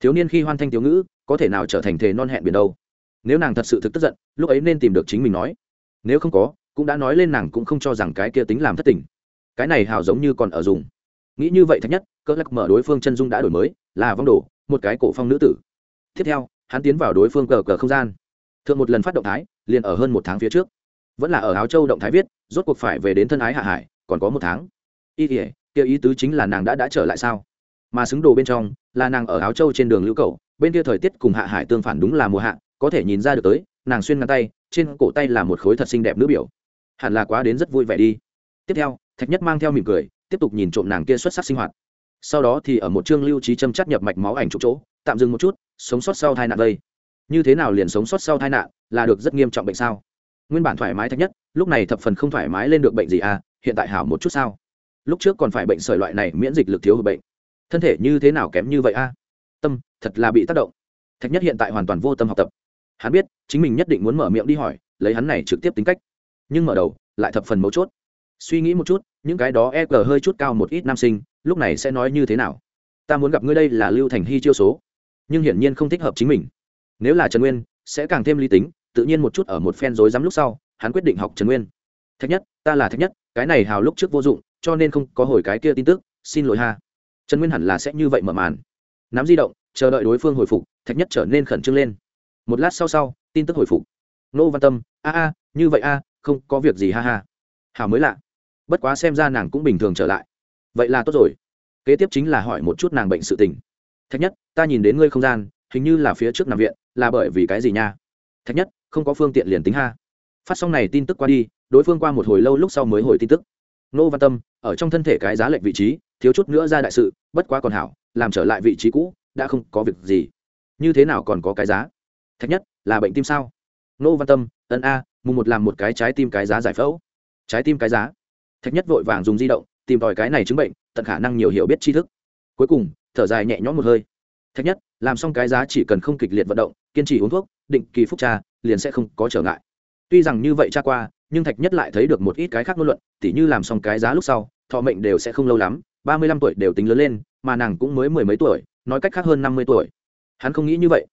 Speaker 1: Thiếu niên khi hoan thanh thiếu ngữ, có thể nào trở thành thề non hẹn biển đâu? Nếu nàng thật sự thực tức giận, lúc ấy nên tìm được chính mình nói. Nếu không có, cũng đã nói lên nàng cũng không cho rằng cái kia tính làm thất tình. Cái này hào giống như còn ở dùng. Nghĩ như vậy thật nhất, cỡ lắc mở đối phương chân dung đã đổi mới, là vong đồ, một cái cổ phong nữ tử. Tiếp theo, hắn tiến vào đối phương cờ cờ không gian. Thượng một lần phát động thái, liền ở hơn một tháng phía trước. Vẫn là ở áo châu động thái viết, rốt cuộc phải về đến thân ái hạ hải, còn có một tháng. Y ỉa kia ý tứ chính là nàng đã đã trở lại sao? Mà xứng đồ bên trong, là nàng ở áo châu trên đường lưu cầu, bên kia thời tiết cùng hạ hải tương phản đúng là mùa hạ có thể nhìn ra được tới, nàng xuyên ngăn tay, trên cổ tay là một khối thật xinh đẹp nữ biểu. Hẳn là quá đến rất vui vẻ đi. Tiếp theo, thạch nhất mang theo mỉm cười, tiếp tục nhìn trộm nàng kia xuất sắc sinh hoạt. Sau đó thì ở một chương lưu trí châm chắc nhập mạch máu ảnh chụp chỗ, tạm dừng một chút, sống sót sau tai nạn đây. như thế nào liền sống sót sau tai nạn, là được rất nghiêm trọng bệnh sao? Nguyên bản thoải mái thạch nhất, lúc này thập phần không thoải mái lên được bệnh gì à hiện tại hảo một chút sao? Lúc trước còn phải bệnh sởi loại này miễn dịch lực thiếu hụt bệnh. Thân thể như thế nào kém như vậy a tâm, thật là bị tác động. Thạch nhất hiện tại hoàn toàn vô tâm học tập hắn biết, chính mình nhất định muốn mở miệng đi hỏi, lấy hắn này trực tiếp tính cách. Nhưng mở đầu, lại thập phần mấu chốt. Suy nghĩ một chút, những cái đó e g hơi chút cao một ít nam sinh, lúc này sẽ nói như thế nào? Ta muốn gặp ngươi đây là lưu thành hy chiêu số. Nhưng hiển nhiên không thích hợp chính mình. Nếu là trần nguyên, sẽ càng thêm lý tính, tự nhiên một chút ở một phen rối rắm lúc sau, hắn quyết định học trần nguyên. Thạch nhất, ta là thạch nhất, cái này hào lúc trước vô dụng, cho nên không có hồi cái kia tin tức, xin lỗi ha. Trần nguyên hẳn là sẽ như vậy mở màn. Nắm di động, chờ đợi đối phương hồi phục, thạch nhất trở nên khẩn trương lên một lát sau sau, tin tức hồi phục. Nô văn tâm, a a, như vậy a, không có việc gì, ha ha. Hào mới lạ. Bất quá xem ra nàng cũng bình thường trở lại. Vậy là tốt rồi. Kế tiếp chính là hỏi một chút nàng bệnh sự tình. Thạch nhất, ta nhìn đến ngươi không gian, hình như là phía trước nằm viện, là bởi vì cái gì nha? Thạch nhất, không có phương tiện liền tính ha. Phát xong này tin tức qua đi, đối phương qua một hồi lâu lúc sau mới hồi tin tức. Nô văn tâm, ở trong thân thể cái giá lệnh vị trí, thiếu chút nữa ra đại sự, bất quá còn hảo, làm trở lại vị trí cũ, đã không có việc gì. Như thế nào còn có cái giá? Thạch nhất, là bệnh tim sao? Nô văn tâm, ân a, mùng một làm một cái trái tim cái giá giải phẫu. Trái tim cái giá. Thạch nhất vội vàng dùng di động, tìm tòi cái này chứng bệnh, tận khả năng nhiều hiểu biết tri thức. Cuối cùng, thở dài nhẹ nhõm một hơi. Thạch nhất, làm xong cái giá chỉ cần không kịch liệt vận động, kiên trì uống thuốc, định kỳ phúc tra liền sẽ không có trở ngại. Tuy rằng như vậy tra qua, nhưng thạch nhất lại thấy được một ít cái khác ngôn luận, tỉ như làm xong cái giá lúc sau, thọ mệnh đều sẽ không lâu lắm, ba mươi lăm tuổi đều tính lớn lên, mà nàng cũng mới mười mấy tuổi, nói cách khác hơn năm mươi tuổi. Hắn không nghĩ như vậy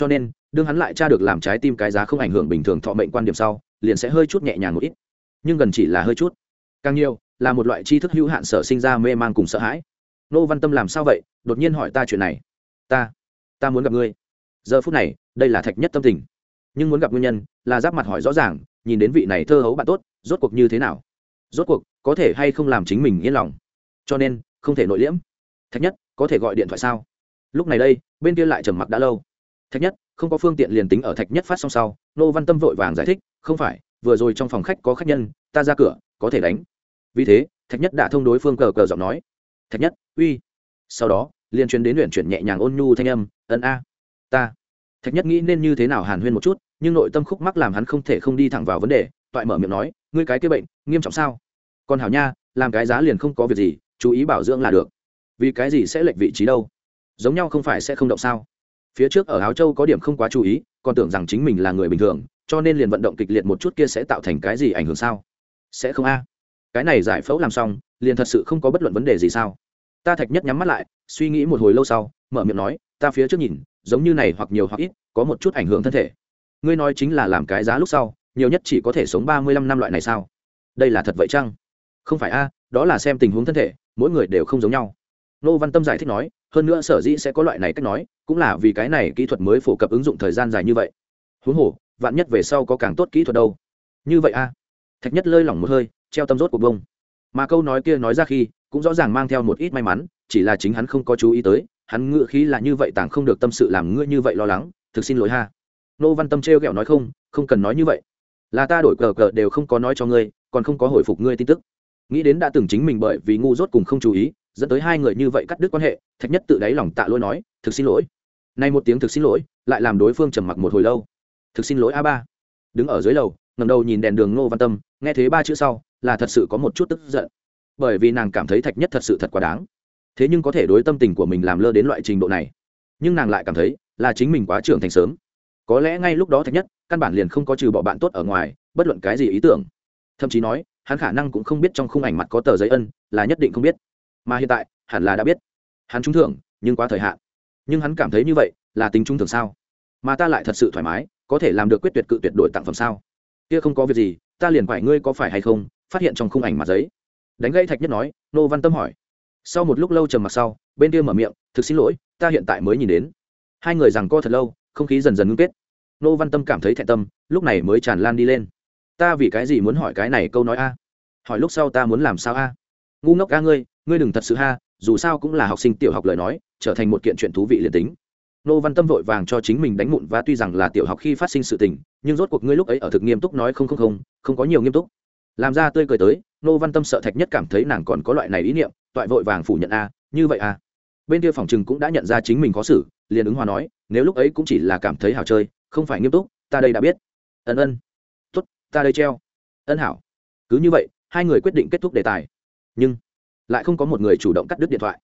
Speaker 1: cho nên, đương hắn lại tra được làm trái tim cái giá không ảnh hưởng bình thường thọ mệnh quan điểm sau, liền sẽ hơi chút nhẹ nhàng một ít. Nhưng gần chỉ là hơi chút. Càng nhiều, là một loại tri thức hữu hạn sở sinh ra mê man cùng sợ hãi. Nô văn tâm làm sao vậy? Đột nhiên hỏi ta chuyện này. Ta ta muốn gặp ngươi. Giờ phút này, đây là thạch nhất tâm tình. Nhưng muốn gặp nguyên nhân, là giáp mặt hỏi rõ ràng, nhìn đến vị này thơ hấu bạn tốt, rốt cuộc như thế nào? Rốt cuộc, có thể hay không làm chính mình yên lòng? Cho nên, không thể nội liễm. Thạch nhất, có thể gọi điện thoại sao? Lúc này đây, bên kia lại trầm mặc đã lâu thạch nhất, không có phương tiện liền tính ở thạch nhất phát xong sau, nô văn tâm vội vàng giải thích, không phải, vừa rồi trong phòng khách có khách nhân, ta ra cửa, có thể đánh. Vì thế, thạch nhất đã thông đối phương cờ cờ giọng nói, thạch nhất, uy. Sau đó, liền truyền đến luyện chuyển nhẹ nhàng ôn nhu thanh âm, ân a, ta. Thạch nhất nghĩ nên như thế nào hàn huyên một chút, nhưng nội tâm khúc mắc làm hắn không thể không đi thẳng vào vấn đề, toại mở miệng nói, ngươi cái kia bệnh, nghiêm trọng sao? Còn hảo nha, làm cái giá liền không có việc gì, chú ý bảo dưỡng là được. Vì cái gì sẽ lệch vị trí đâu? Giống nhau không phải sẽ không động sao? Phía trước ở áo châu có điểm không quá chú ý, còn tưởng rằng chính mình là người bình thường, cho nên liền vận động kịch liệt một chút kia sẽ tạo thành cái gì ảnh hưởng sao? Sẽ không a. Cái này giải phẫu làm xong, liền thật sự không có bất luận vấn đề gì sao? Ta thạch nhất nhắm mắt lại, suy nghĩ một hồi lâu sau, mở miệng nói, ta phía trước nhìn, giống như này hoặc nhiều hoặc ít, có một chút ảnh hưởng thân thể. Ngươi nói chính là làm cái giá lúc sau, nhiều nhất chỉ có thể sống ba mươi lăm năm loại này sao? Đây là thật vậy chăng? Không phải a, đó là xem tình huống thân thể, mỗi người đều không giống nhau. Nô văn tâm giải thích nói hơn nữa sở dĩ sẽ có loại này cách nói, cũng là vì cái này kỹ thuật mới phổ cập ứng dụng thời gian dài như vậy. Huống hồ, vạn nhất về sau có càng tốt kỹ thuật đâu. Như vậy a thạch nhất lơi lỏng một hơi, treo tâm rốt cuộc bông. Mà câu nói kia nói ra khi, cũng rõ ràng mang theo một ít may mắn, chỉ là chính hắn không có chú ý tới, hắn ngựa khí là như vậy tàng không được tâm sự làm ngựa như vậy lo lắng, thực xin lỗi ha. Nô văn tâm trêu ghẹo nói không không cần nói như vậy. Là ta đổi cờ cờ đều không có nói cho ngươi, còn không có hồi phục ngươi tin tức. Nghĩ đến đã từng chính mình bởi vì ngu dốt cùng không chú ý dẫn tới hai người như vậy cắt đứt quan hệ, thạch nhất tự đáy lòng tạ lỗi nói, thực xin lỗi. Nay một tiếng thực xin lỗi lại làm đối phương trầm mặc một hồi lâu. Thực xin lỗi a ba. Đứng ở dưới lầu ngầm đầu nhìn đèn đường ngô văn tâm, nghe thấy ba chữ sau, là thật sự có một chút tức giận. Bởi vì nàng cảm thấy thạch nhất thật sự thật quá đáng. Thế nhưng có thể đối tâm tình của mình làm lơ đến loại trình độ này. Nhưng nàng lại cảm thấy là chính mình quá trưởng thành sớm. Có lẽ ngay lúc đó thạch nhất căn bản liền không có trừ bỏ bạn tốt ở ngoài, bất luận cái gì ý tưởng. Thậm chí nói, hắn khả năng cũng không biết trong khung ảnh mặt có tờ giấy ân, là nhất định không biết mà hiện tại, hẳn là đã biết. Hắn trúng thưởng, nhưng quá thời hạn. Nhưng hắn cảm thấy như vậy, là tính trung thưởng sao? Mà ta lại thật sự thoải mái, có thể làm được quyết tuyệt cự tuyệt đổi tặng phẩm sao? Kia không có việc gì, ta liền phải ngươi có phải hay không, phát hiện trong khung ảnh mặt giấy. Đánh gây thạch nhất nói, nô văn tâm hỏi. Sau một lúc lâu trầm mặc sau, bên kia mở miệng, thực xin lỗi, ta hiện tại mới nhìn đến. Hai người rằng co thật lâu, không khí dần dần ngưng kết. Nô văn tâm cảm thấy thẹn tâm, lúc này mới tràn lan đi lên. Ta vì cái gì muốn hỏi cái này câu nói a? Hỏi lúc sau ta muốn làm sao a? Ngu ngốc a ngươi ngươi đừng thật sự ha, dù sao cũng là học sinh tiểu học lời nói, trở thành một kiện chuyện thú vị liền tính. Nô văn tâm vội vàng cho chính mình đánh mụn và tuy rằng là tiểu học khi phát sinh sự tình, nhưng rốt cuộc ngươi lúc ấy ở thực nghiêm túc nói không không không không có nhiều nghiêm túc. Làm ra tươi cười tới, nô văn tâm sợ thạch nhất cảm thấy nàng còn có loại này ý niệm, toại vội vàng phủ nhận a, như vậy a. Bên kia phòng chừng cũng đã nhận ra chính mình có xử liền ứng hòa nói, nếu lúc ấy cũng chỉ là cảm thấy hào chơi, không phải nghiêm túc, ta đây đã biết. Ân ân. Tốt, ta đây treo. Ân hảo. Cứ như vậy, hai người quyết định kết thúc đề tài. Nhưng lại không có một người chủ động cắt đứt điện thoại.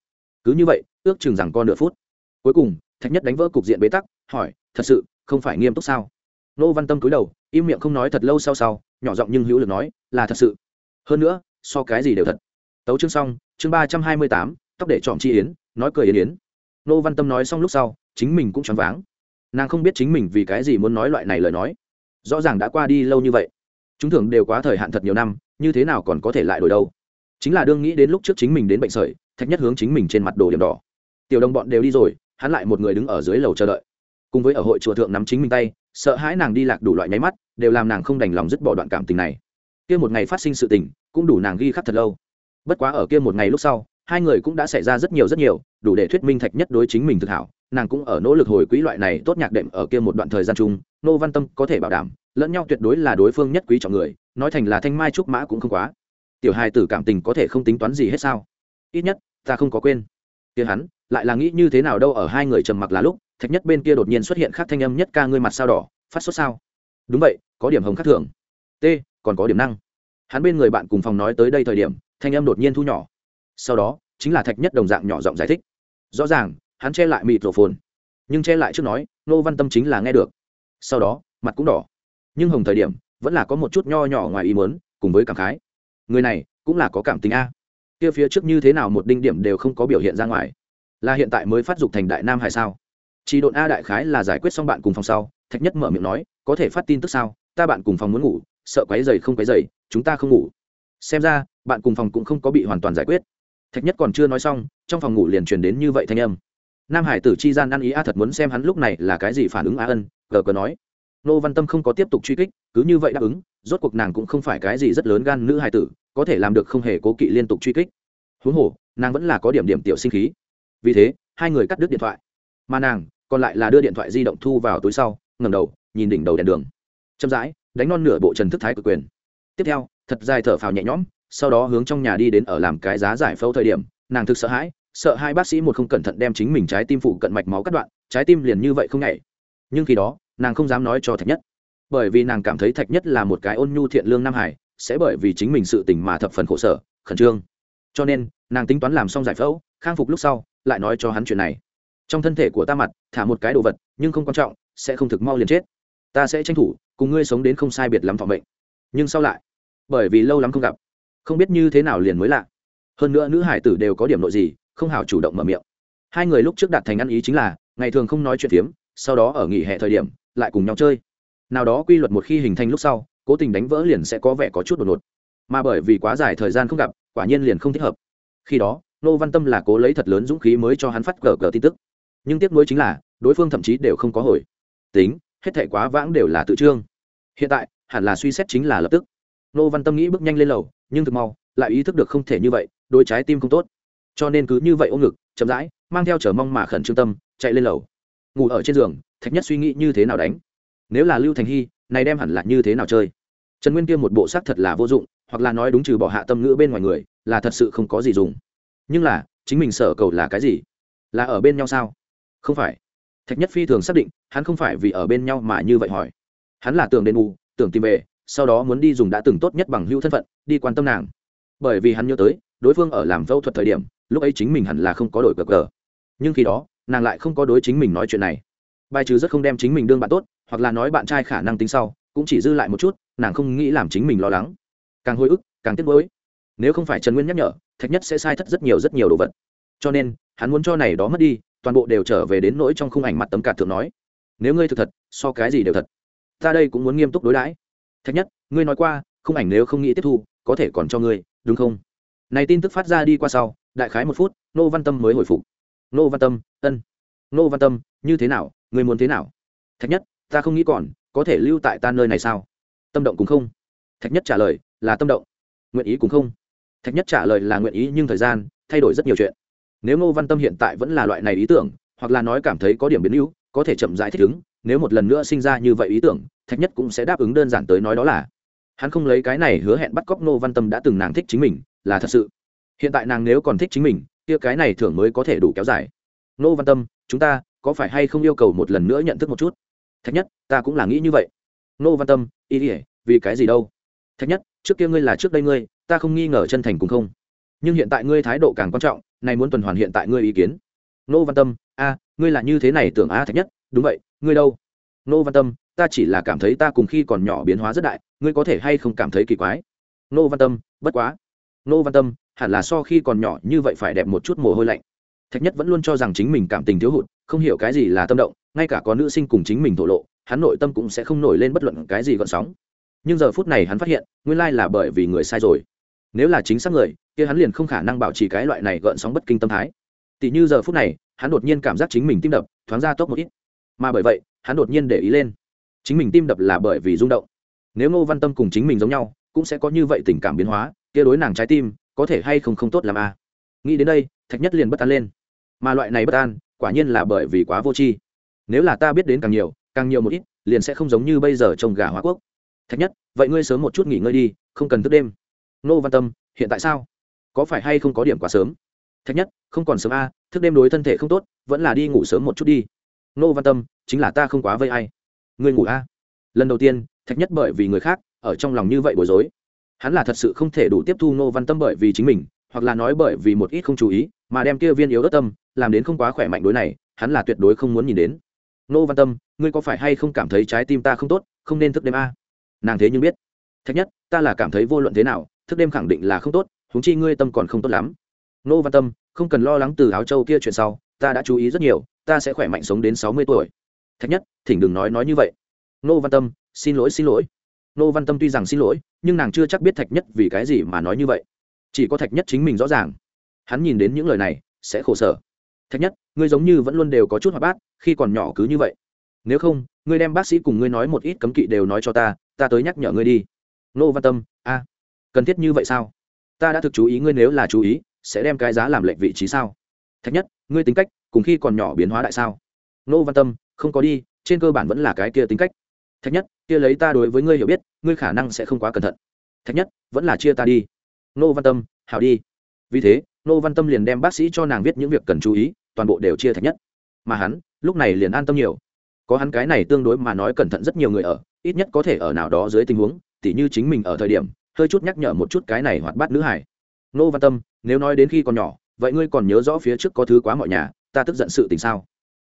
Speaker 1: Cứ như vậy, ước chừng rằng con nửa phút. Cuối cùng, thạch nhất đánh vỡ cục diện bế tắc, hỏi, thật sự, không phải nghiêm túc sao? Nô văn tâm cúi đầu, im miệng không nói thật lâu sau sau, nhỏ giọng nhưng hữu lực nói, là thật sự. Hơn nữa, so cái gì đều thật. Tấu chương xong, chương ba trăm hai mươi tám, tóc để chọn chi yến, nói cười yến yến. Nô văn tâm nói xong lúc sau, chính mình cũng choáng váng. Nàng không biết chính mình vì cái gì muốn nói loại này lời nói. Rõ ràng đã qua đi lâu như vậy. Chúng thường đều quá thời hạn thật nhiều năm, như thế nào còn có thể lại đổi đâu? Chính là đương nghĩ đến lúc trước chính mình đến bệnh sởi, thạch nhất hướng chính mình trên mặt đồ điểm đỏ. Tiểu đồng bọn đều đi rồi, hắn lại một người đứng ở dưới lầu chờ đợi. Cùng với ở hội chùa thượng nắm chính mình tay, sợ hãi nàng đi lạc đủ loại nháy mắt, đều làm nàng không đành lòng dứt bỏ đoạn cảm tình này. Kia một ngày phát sinh sự tình, cũng đủ nàng ghi khắc thật lâu. Bất quá ở kia một ngày lúc sau, hai người cũng đã xảy ra rất nhiều rất nhiều, đủ để thuyết minh thạch nhất đối chính mình thực hảo, nàng cũng ở nỗ lực hồi quỹ loại này tốt nhạc đệm ở kia một đoạn thời gian chung, nô văn tâm có thể bảo đảm, lẫn nhau tuyệt đối là đối phương nhất quý trọng người, nói thành là thanh mai trúc mã cũng không quá tiểu hài tử cảm tình có thể không tính toán gì hết sao? Ít nhất, ta không có quên. Kia hắn, lại là nghĩ như thế nào đâu ở hai người trầm mặc là lúc, thạch nhất bên kia đột nhiên xuất hiện khác thanh âm nhất ca ngươi mặt sao đỏ, phát sốt sao? Đúng vậy, có điểm hồng khác thường. T, còn có điểm năng. Hắn bên người bạn cùng phòng nói tới đây thời điểm, thanh âm đột nhiên thu nhỏ. Sau đó, chính là thạch nhất đồng dạng nhỏ giọng giải thích. Rõ ràng, hắn che lại mịt rổ phồn. Nhưng che lại trước nói nô văn tâm chính là nghe được. Sau đó, mặt cũng đỏ. Nhưng hồng thời điểm, vẫn là có một chút nho nhỏ ngoài ý muốn, cùng với cảm khái người này cũng là có cảm tình a. Kia phía trước như thế nào một đinh điểm đều không có biểu hiện ra ngoài. Là hiện tại mới phát dục thành đại nam hay sao? Chỉ độn a đại khái là giải quyết xong bạn cùng phòng sau, thạch nhất mở miệng nói, có thể phát tin tức sao? Ta bạn cùng phòng muốn ngủ, sợ quấy dày không quấy dày chúng ta không ngủ. Xem ra, bạn cùng phòng cũng không có bị hoàn toàn giải quyết. Thạch nhất còn chưa nói xong, trong phòng ngủ liền truyền đến như vậy thanh âm. Nam hải tử chi gian ăn ý a thật muốn xem hắn lúc này là cái gì phản ứng a ân, gờ cờ nói nô văn tâm không có tiếp tục truy kích, cứ như vậy đáp ứng, rốt cuộc nàng cũng không phải cái gì rất lớn gan nữ hài tử, có thể làm được không hề cố kỵ liên tục truy kích. Huống hồ, nàng vẫn là có điểm điểm tiểu sinh khí. Vì thế, hai người cắt đứt điện thoại. Mà nàng, còn lại là đưa điện thoại di động thu vào túi sau ngầm đầu, nhìn đỉnh đầu đèn đường. Chậm rãi, đánh non nửa bộ trần thức thái cực quyền. Tiếp theo, thật dài thở phào nhẹ nhõm, sau đó hướng trong nhà đi đến ở làm cái giá giải phẫu thời điểm, nàng thực sợ hãi, sợ hai bác sĩ một không cẩn thận đem chính mình trái tim phụ cận mạch máu cắt đoạn, trái tim liền như vậy không nhảy. Nhưng khi đó nàng không dám nói cho thạch nhất. Bởi vì nàng cảm thấy thạch nhất là một cái ôn nhu thiện lương nam hải, sẽ bởi vì chính mình sự tình mà thập phần khổ sở, khẩn trương. Cho nên, nàng tính toán làm xong giải phẫu, khang phục lúc sau, lại nói cho hắn chuyện này. Trong thân thể của ta mặt, thả một cái đồ vật, nhưng không quan trọng, sẽ không thực mau liền chết. Ta sẽ tranh thủ, cùng ngươi sống đến không sai biệt lắm phòng bệnh nhưng sau lại, bởi vì lâu lắm không gặp, không biết như thế nào liền mới lạ. Hơn nữa nữ hải tử đều có điểm nội gì, không hào chủ động mở miệng. Hai người lúc trước đạt thành ăn ý chính là, ngày thường không nói chuyện phiếm, sau đó ở nghỉ hè thời điểm lại cùng nhau chơi. Nào đó quy luật một khi hình thành lúc sau, cố tình đánh vỡ liền sẽ có vẻ có chút đột ngột. Mà bởi vì quá dài thời gian không gặp, quả nhiên liền không thích hợp. Khi đó nô văn tâm là cố lấy thật lớn dũng khí mới cho hắn phát cờ cờ tin tức. Nhưng tiếc nuối chính là, đối phương thậm chí đều không có hồi. Tính, hết thể quá vãng đều là tự trương. Hiện tại, hẳn là suy xét chính là lập tức. Nô văn tâm nghĩ bước nhanh lên lầu, nhưng thực mau, lại ý thức được không thể như vậy, đôi trái tim không tốt. Cho nên cứ như vậy ôm ngực, chậm rãi, mang theo chờ mong mà khẩn trương tâm, chạy lên lầu. Ngủ ở trên giường thạch nhất suy nghĩ như thế nào đánh? Nếu là lưu thành hy, này đem hẳn là như thế nào chơi? Trần nguyên kia một bộ sắc thật là vô dụng, hoặc là nói đúng trừ bỏ hạ tâm ngữ bên ngoài người, là thật sự không có gì dùng. Nhưng là, chính mình sở cầu là cái gì? Là ở bên nhau sao? Không phải. Thạch nhất phi thường xác định, hắn không phải vì ở bên nhau mà như vậy hỏi. Hắn là tưởng đền bù, tưởng tìm về, sau đó muốn đi dùng đã từng tốt nhất bằng hữu thân phận, đi quan tâm nàng. Bởi vì hắn nhớ tới, đối phương ở làm phẫu thuật thời điểm, lúc ấy chính mình hẳn là không có đổi cờ cờ. Nhưng khi đó, nàng lại không có đối chính mình nói chuyện này bài trừ rất không đem chính mình đương bạn tốt, hoặc là nói bạn trai khả năng tính sau, cũng chỉ dư lại một chút, nàng không nghĩ làm chính mình lo lắng. Càng hồi ức, càng tiếc nuối. Nếu không phải trần nguyên nhắc nhở, thạch nhất sẽ sai thất rất nhiều rất nhiều đồ vật. Cho nên, hắn muốn cho này đó mất đi, toàn bộ đều trở về đến nỗi trong khung ảnh mặt tấm cạt thượng nói. Nếu ngươi thực thật, so cái gì đều thật. Ta đây cũng muốn nghiêm túc đối đãi. Thạch nhất, ngươi nói qua, khung ảnh nếu không nghĩ tiếp thu, có thể còn cho ngươi, đúng không? Này tin tức phát ra đi qua sau, đại khái một phút, nô văn tâm mới hồi phục. Nô văn tâm, ân. Nô văn tâm như thế nào ngươi muốn thế nào? Thạch nhất, ta không nghĩ còn có thể lưu tại ta nơi này sao? Tâm động cũng không? Thạch nhất trả lời là tâm động. Nguyện ý cũng không? Thạch nhất trả lời là nguyện ý nhưng thời gian thay đổi rất nhiều chuyện. Nếu ngô văn tâm hiện tại vẫn là loại này ý tưởng, hoặc là nói cảm thấy có điểm biến ưu có thể chậm rãi thích ứng, nếu một lần nữa sinh ra như vậy ý tưởng, thạch nhất cũng sẽ đáp ứng đơn giản tới nói đó là. Hắn không lấy cái này hứa hẹn bắt cóc ngô văn tâm đã từng nàng thích chính mình, là thật sự. Hiện tại nàng nếu còn thích chính mình, kia cái này thưởng mới có thể đủ kéo dài. Ngô văn tâm, chúng ta có phải hay không yêu cầu một lần nữa nhận thức một chút? Thạch nhất, ta cũng là nghĩ như vậy. Nô văn tâm, ý ỉa vì cái gì đâu? Thạch nhất, trước kia ngươi là trước đây ngươi, ta không nghi ngờ chân thành cũng không. Nhưng hiện tại ngươi thái độ càng quan trọng, này muốn tuần hoàn hiện tại ngươi ý kiến. Nô văn tâm, a, ngươi là như thế này tưởng a thạch nhất, đúng vậy, ngươi đâu? Nô văn tâm, ta chỉ là cảm thấy ta cùng khi còn nhỏ biến hóa rất đại, ngươi có thể hay không cảm thấy kỳ quái? Nô văn tâm, bất quá. Nô văn tâm, hẳn là so khi còn nhỏ như vậy phải đẹp một chút mồ hôi lạnh thạch nhất vẫn luôn cho rằng chính mình cảm tình thiếu hụt, không hiểu cái gì là tâm động, ngay cả có nữ sinh cùng chính mình thổ lộ, hắn nội tâm cũng sẽ không nổi lên bất luận cái gì gợn sóng. Nhưng giờ phút này hắn phát hiện, nguyên lai là bởi vì người sai rồi. Nếu là chính xác người, kia hắn liền không khả năng bảo trì cái loại này gợn sóng bất kinh tâm thái. Tỷ như giờ phút này, hắn đột nhiên cảm giác chính mình tim đập, thoáng ra tốc một ít. Mà bởi vậy, hắn đột nhiên để ý lên. Chính mình tim đập là bởi vì rung động. Nếu ngô văn tâm cùng chính mình giống nhau, cũng sẽ có như vậy tình cảm biến hóa, kia đối nàng trái tim, có thể hay không không tốt làm a à. nghĩ đến đây thạch nhất liền bất an lên. Mà loại này bất an, quả nhiên là bởi vì quá vô tri. Nếu là ta biết đến càng nhiều càng nhiều một ít, liền sẽ không giống như bây giờ trồng gà hóa quốc. Thạch nhất, vậy ngươi sớm một chút nghỉ ngơi đi, không cần thức đêm. Nô văn tâm, hiện tại sao? Có phải hay không có điểm quá sớm? Thạch nhất, không còn sớm a, thức đêm đối thân thể không tốt, vẫn là đi ngủ sớm một chút đi. Nô văn tâm, chính là ta không quá vây ai. Ngươi ngủ a. Lần đầu tiên, thạch nhất bởi vì người khác, ở trong lòng như vậy bối rối. Hắn là thật sự không thể đủ tiếp thu nô văn tâm bởi vì chính mình hoặc là nói bởi vì một ít không chú ý, mà đem kia viên yếu đất tâm, làm đến không quá khỏe mạnh đối này, hắn là tuyệt đối không muốn nhìn đến. Nô văn tâm, ngươi có phải hay không cảm thấy trái tim ta không tốt, không nên thức đêm a? Nàng thế nhưng biết. Thạch nhất, ta là cảm thấy vô luận thế nào, thức đêm khẳng định là không tốt, huống chi ngươi tâm còn không tốt lắm. Nô văn tâm, không cần lo lắng từ áo châu kia chuyện sau, ta đã chú ý rất nhiều, ta sẽ khỏe mạnh sống đến sáu mươi tuổi. Thạch nhất, thỉnh đừng nói nói như vậy. Nô văn tâm, xin lỗi xin lỗi. Nô văn tâm tuy rằng xin lỗi, nhưng nàng chưa chắc biết thạch nhất vì cái gì mà nói như vậy chỉ có thạch nhất chính mình rõ ràng. Hắn nhìn đến những lời này, sẽ khổ sở. Thạch nhất, ngươi giống như vẫn luôn đều có chút hoạt bát, khi còn nhỏ cứ như vậy. Nếu không, ngươi đem bác sĩ cùng ngươi nói một ít cấm kỵ đều nói cho ta ta tới nhắc nhở ngươi đi. Nô văn tâm, a, cần thiết như vậy sao? Ta đã thực chú ý ngươi nếu là chú ý, sẽ đem cái giá làm lệnh vị trí sao? Thạch nhất, ngươi tính cách, cùng khi còn nhỏ biến hóa đại sao? Nô văn tâm, không có đi, trên cơ bản vẫn là cái kia tính cách. Thạch nhất, kia lấy ta đối với ngươi hiểu biết, ngươi khả năng sẽ không quá cẩn thận. Thạch nhất, vẫn là chia ta đi nô văn tâm, hảo đi. Vì thế, nô văn tâm liền đem bác sĩ cho nàng viết những việc cần chú ý, toàn bộ đều chia thành nhất. Mà hắn, lúc này liền an tâm nhiều. Có hắn cái này tương đối mà nói cẩn thận rất nhiều người ở, ít nhất có thể ở nào đó dưới tình huống, tỉ như chính mình ở thời điểm, hơi chút nhắc nhở một chút cái này hoạt bát nữ hải nô văn tâm, nếu nói đến khi còn nhỏ, vậy ngươi còn nhớ rõ phía trước có thứ quá mọi nhà, ta tức giận sự tình sao?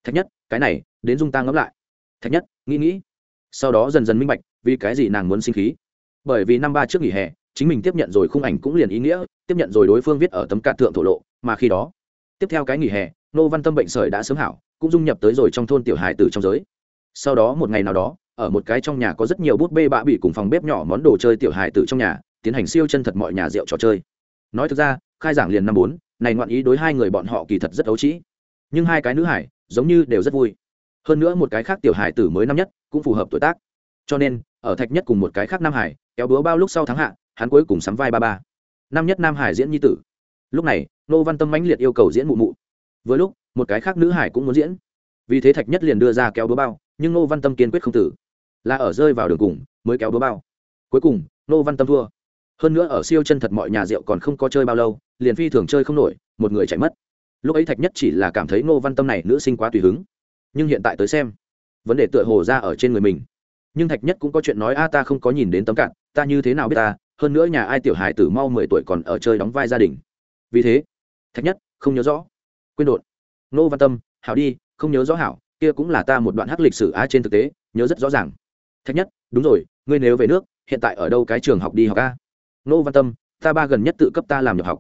Speaker 1: Thạch nhất, cái này, đến dung ta ngẫm lại. Thạch nhất, nghĩ nghĩ. Sau đó dần dần minh bạch, vì cái gì nàng muốn sinh khí. Bởi vì năm ba trước nghỉ hè chính mình tiếp nhận rồi khung ảnh cũng liền ý nghĩa, tiếp nhận rồi đối phương viết ở tấm cạn thượng thổ lộ, mà khi đó, tiếp theo cái nghỉ hè nô văn tâm bệnh sởi đã sớm hảo, cũng dung nhập tới rồi trong thôn tiểu hài tử trong giới. Sau đó một ngày nào đó, ở một cái trong nhà có rất nhiều bút bê bạ bị cùng phòng bếp nhỏ món đồ chơi tiểu hài tử trong nhà, tiến hành siêu chân thật mọi nhà rượu trò chơi. Nói thực ra, khai giảng liền năm bốn, này ngoạn ý đối hai người bọn họ kỳ thật rất ấu trĩ. Nhưng hai cái nữ hải, giống như đều rất vui. Hơn nữa một cái khác tiểu hải tử mới năm nhất, cũng phù hợp tuổi tác. Cho nên, ở thạch nhất cùng một cái khác nam hải, kéo búa bao lúc sau tháng hạ hắn cuối cùng sắm vai ba ba. Năm nhất nam hải diễn nhi tử. Lúc này, nô văn tâm mãnh liệt yêu cầu diễn mụ mụ. Với lúc, một cái khác nữ hải cũng muốn diễn. Vì thế thạch nhất liền đưa ra kéo búa bao, nhưng nô văn tâm kiên quyết không tử là ở rơi vào đường cùng, mới kéo búa bao. Cuối cùng, nô văn tâm thua. Hơn nữa ở siêu chân thật mọi nhà rượu còn không có chơi bao lâu, liền phi thường chơi không nổi, một người chạy mất. Lúc ấy thạch nhất chỉ là cảm thấy nô văn tâm này nữ sinh quá tùy hứng. Nhưng hiện tại tới xem, vấn đề tựa hồ ra ở trên người mình. Nhưng thạch nhất cũng có chuyện nói, a, ta không có nhìn đến tấm cạn, ta như thế nào biết ta hơn nữa nhà ai tiểu hài tử mau mười tuổi còn ở chơi đóng vai gia đình. Vì thế, thạch nhất, không nhớ rõ. Quên đột. Nô văn tâm, hảo đi, không nhớ rõ hảo, kia cũng là ta một đoạn hắc lịch sử á trên thực tế, nhớ rất rõ ràng. Thạch nhất, đúng rồi, ngươi nếu về nước, hiện tại ở đâu cái trường học đi học a nô văn tâm, ta ba gần nhất tự cấp ta làm nhập học.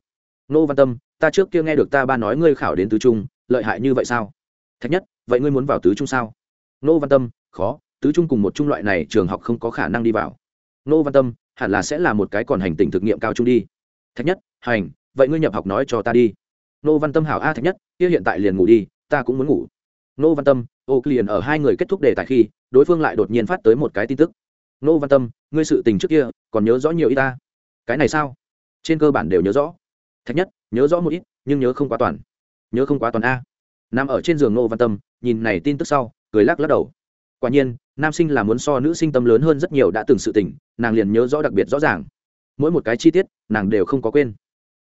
Speaker 1: Nô văn tâm, ta trước kia nghe được ta ba nói ngươi khảo đến tứ trung, lợi hại như vậy sao? Thạch nhất, vậy ngươi muốn vào tứ trung sao? Nô văn tâm, khó, tứ trung cùng một trung loại này trường học không có khả năng đi vào. Nô văn tâm hẳn là sẽ là một cái còn hành tình thực nghiệm cao trung đi. Thạch nhất, hành, vậy ngươi nhập học nói cho ta đi. Nô văn tâm hảo a, thạch nhất, kia hiện tại liền ngủ đi, ta cũng muốn ngủ. Nô văn tâm, ô liền ở hai người kết thúc đề tài khi, đối phương lại đột nhiên phát tới một cái tin tức. Nô văn tâm, ngươi sự tình trước kia, còn nhớ rõ nhiều ít ta? Cái này sao? Trên cơ bản đều nhớ rõ. Thạch nhất, nhớ rõ một ít, nhưng nhớ không quá toàn. Nhớ không quá toàn a. Nằm ở trên giường nô văn tâm, nhìn này tin tức sau, cười lắc lắc đầu quả nhiên, nam sinh là muốn so nữ sinh tâm lớn hơn rất nhiều đã từng sự tình, nàng liền nhớ rõ đặc biệt rõ ràng. Mỗi một cái chi tiết, nàng đều không có quên.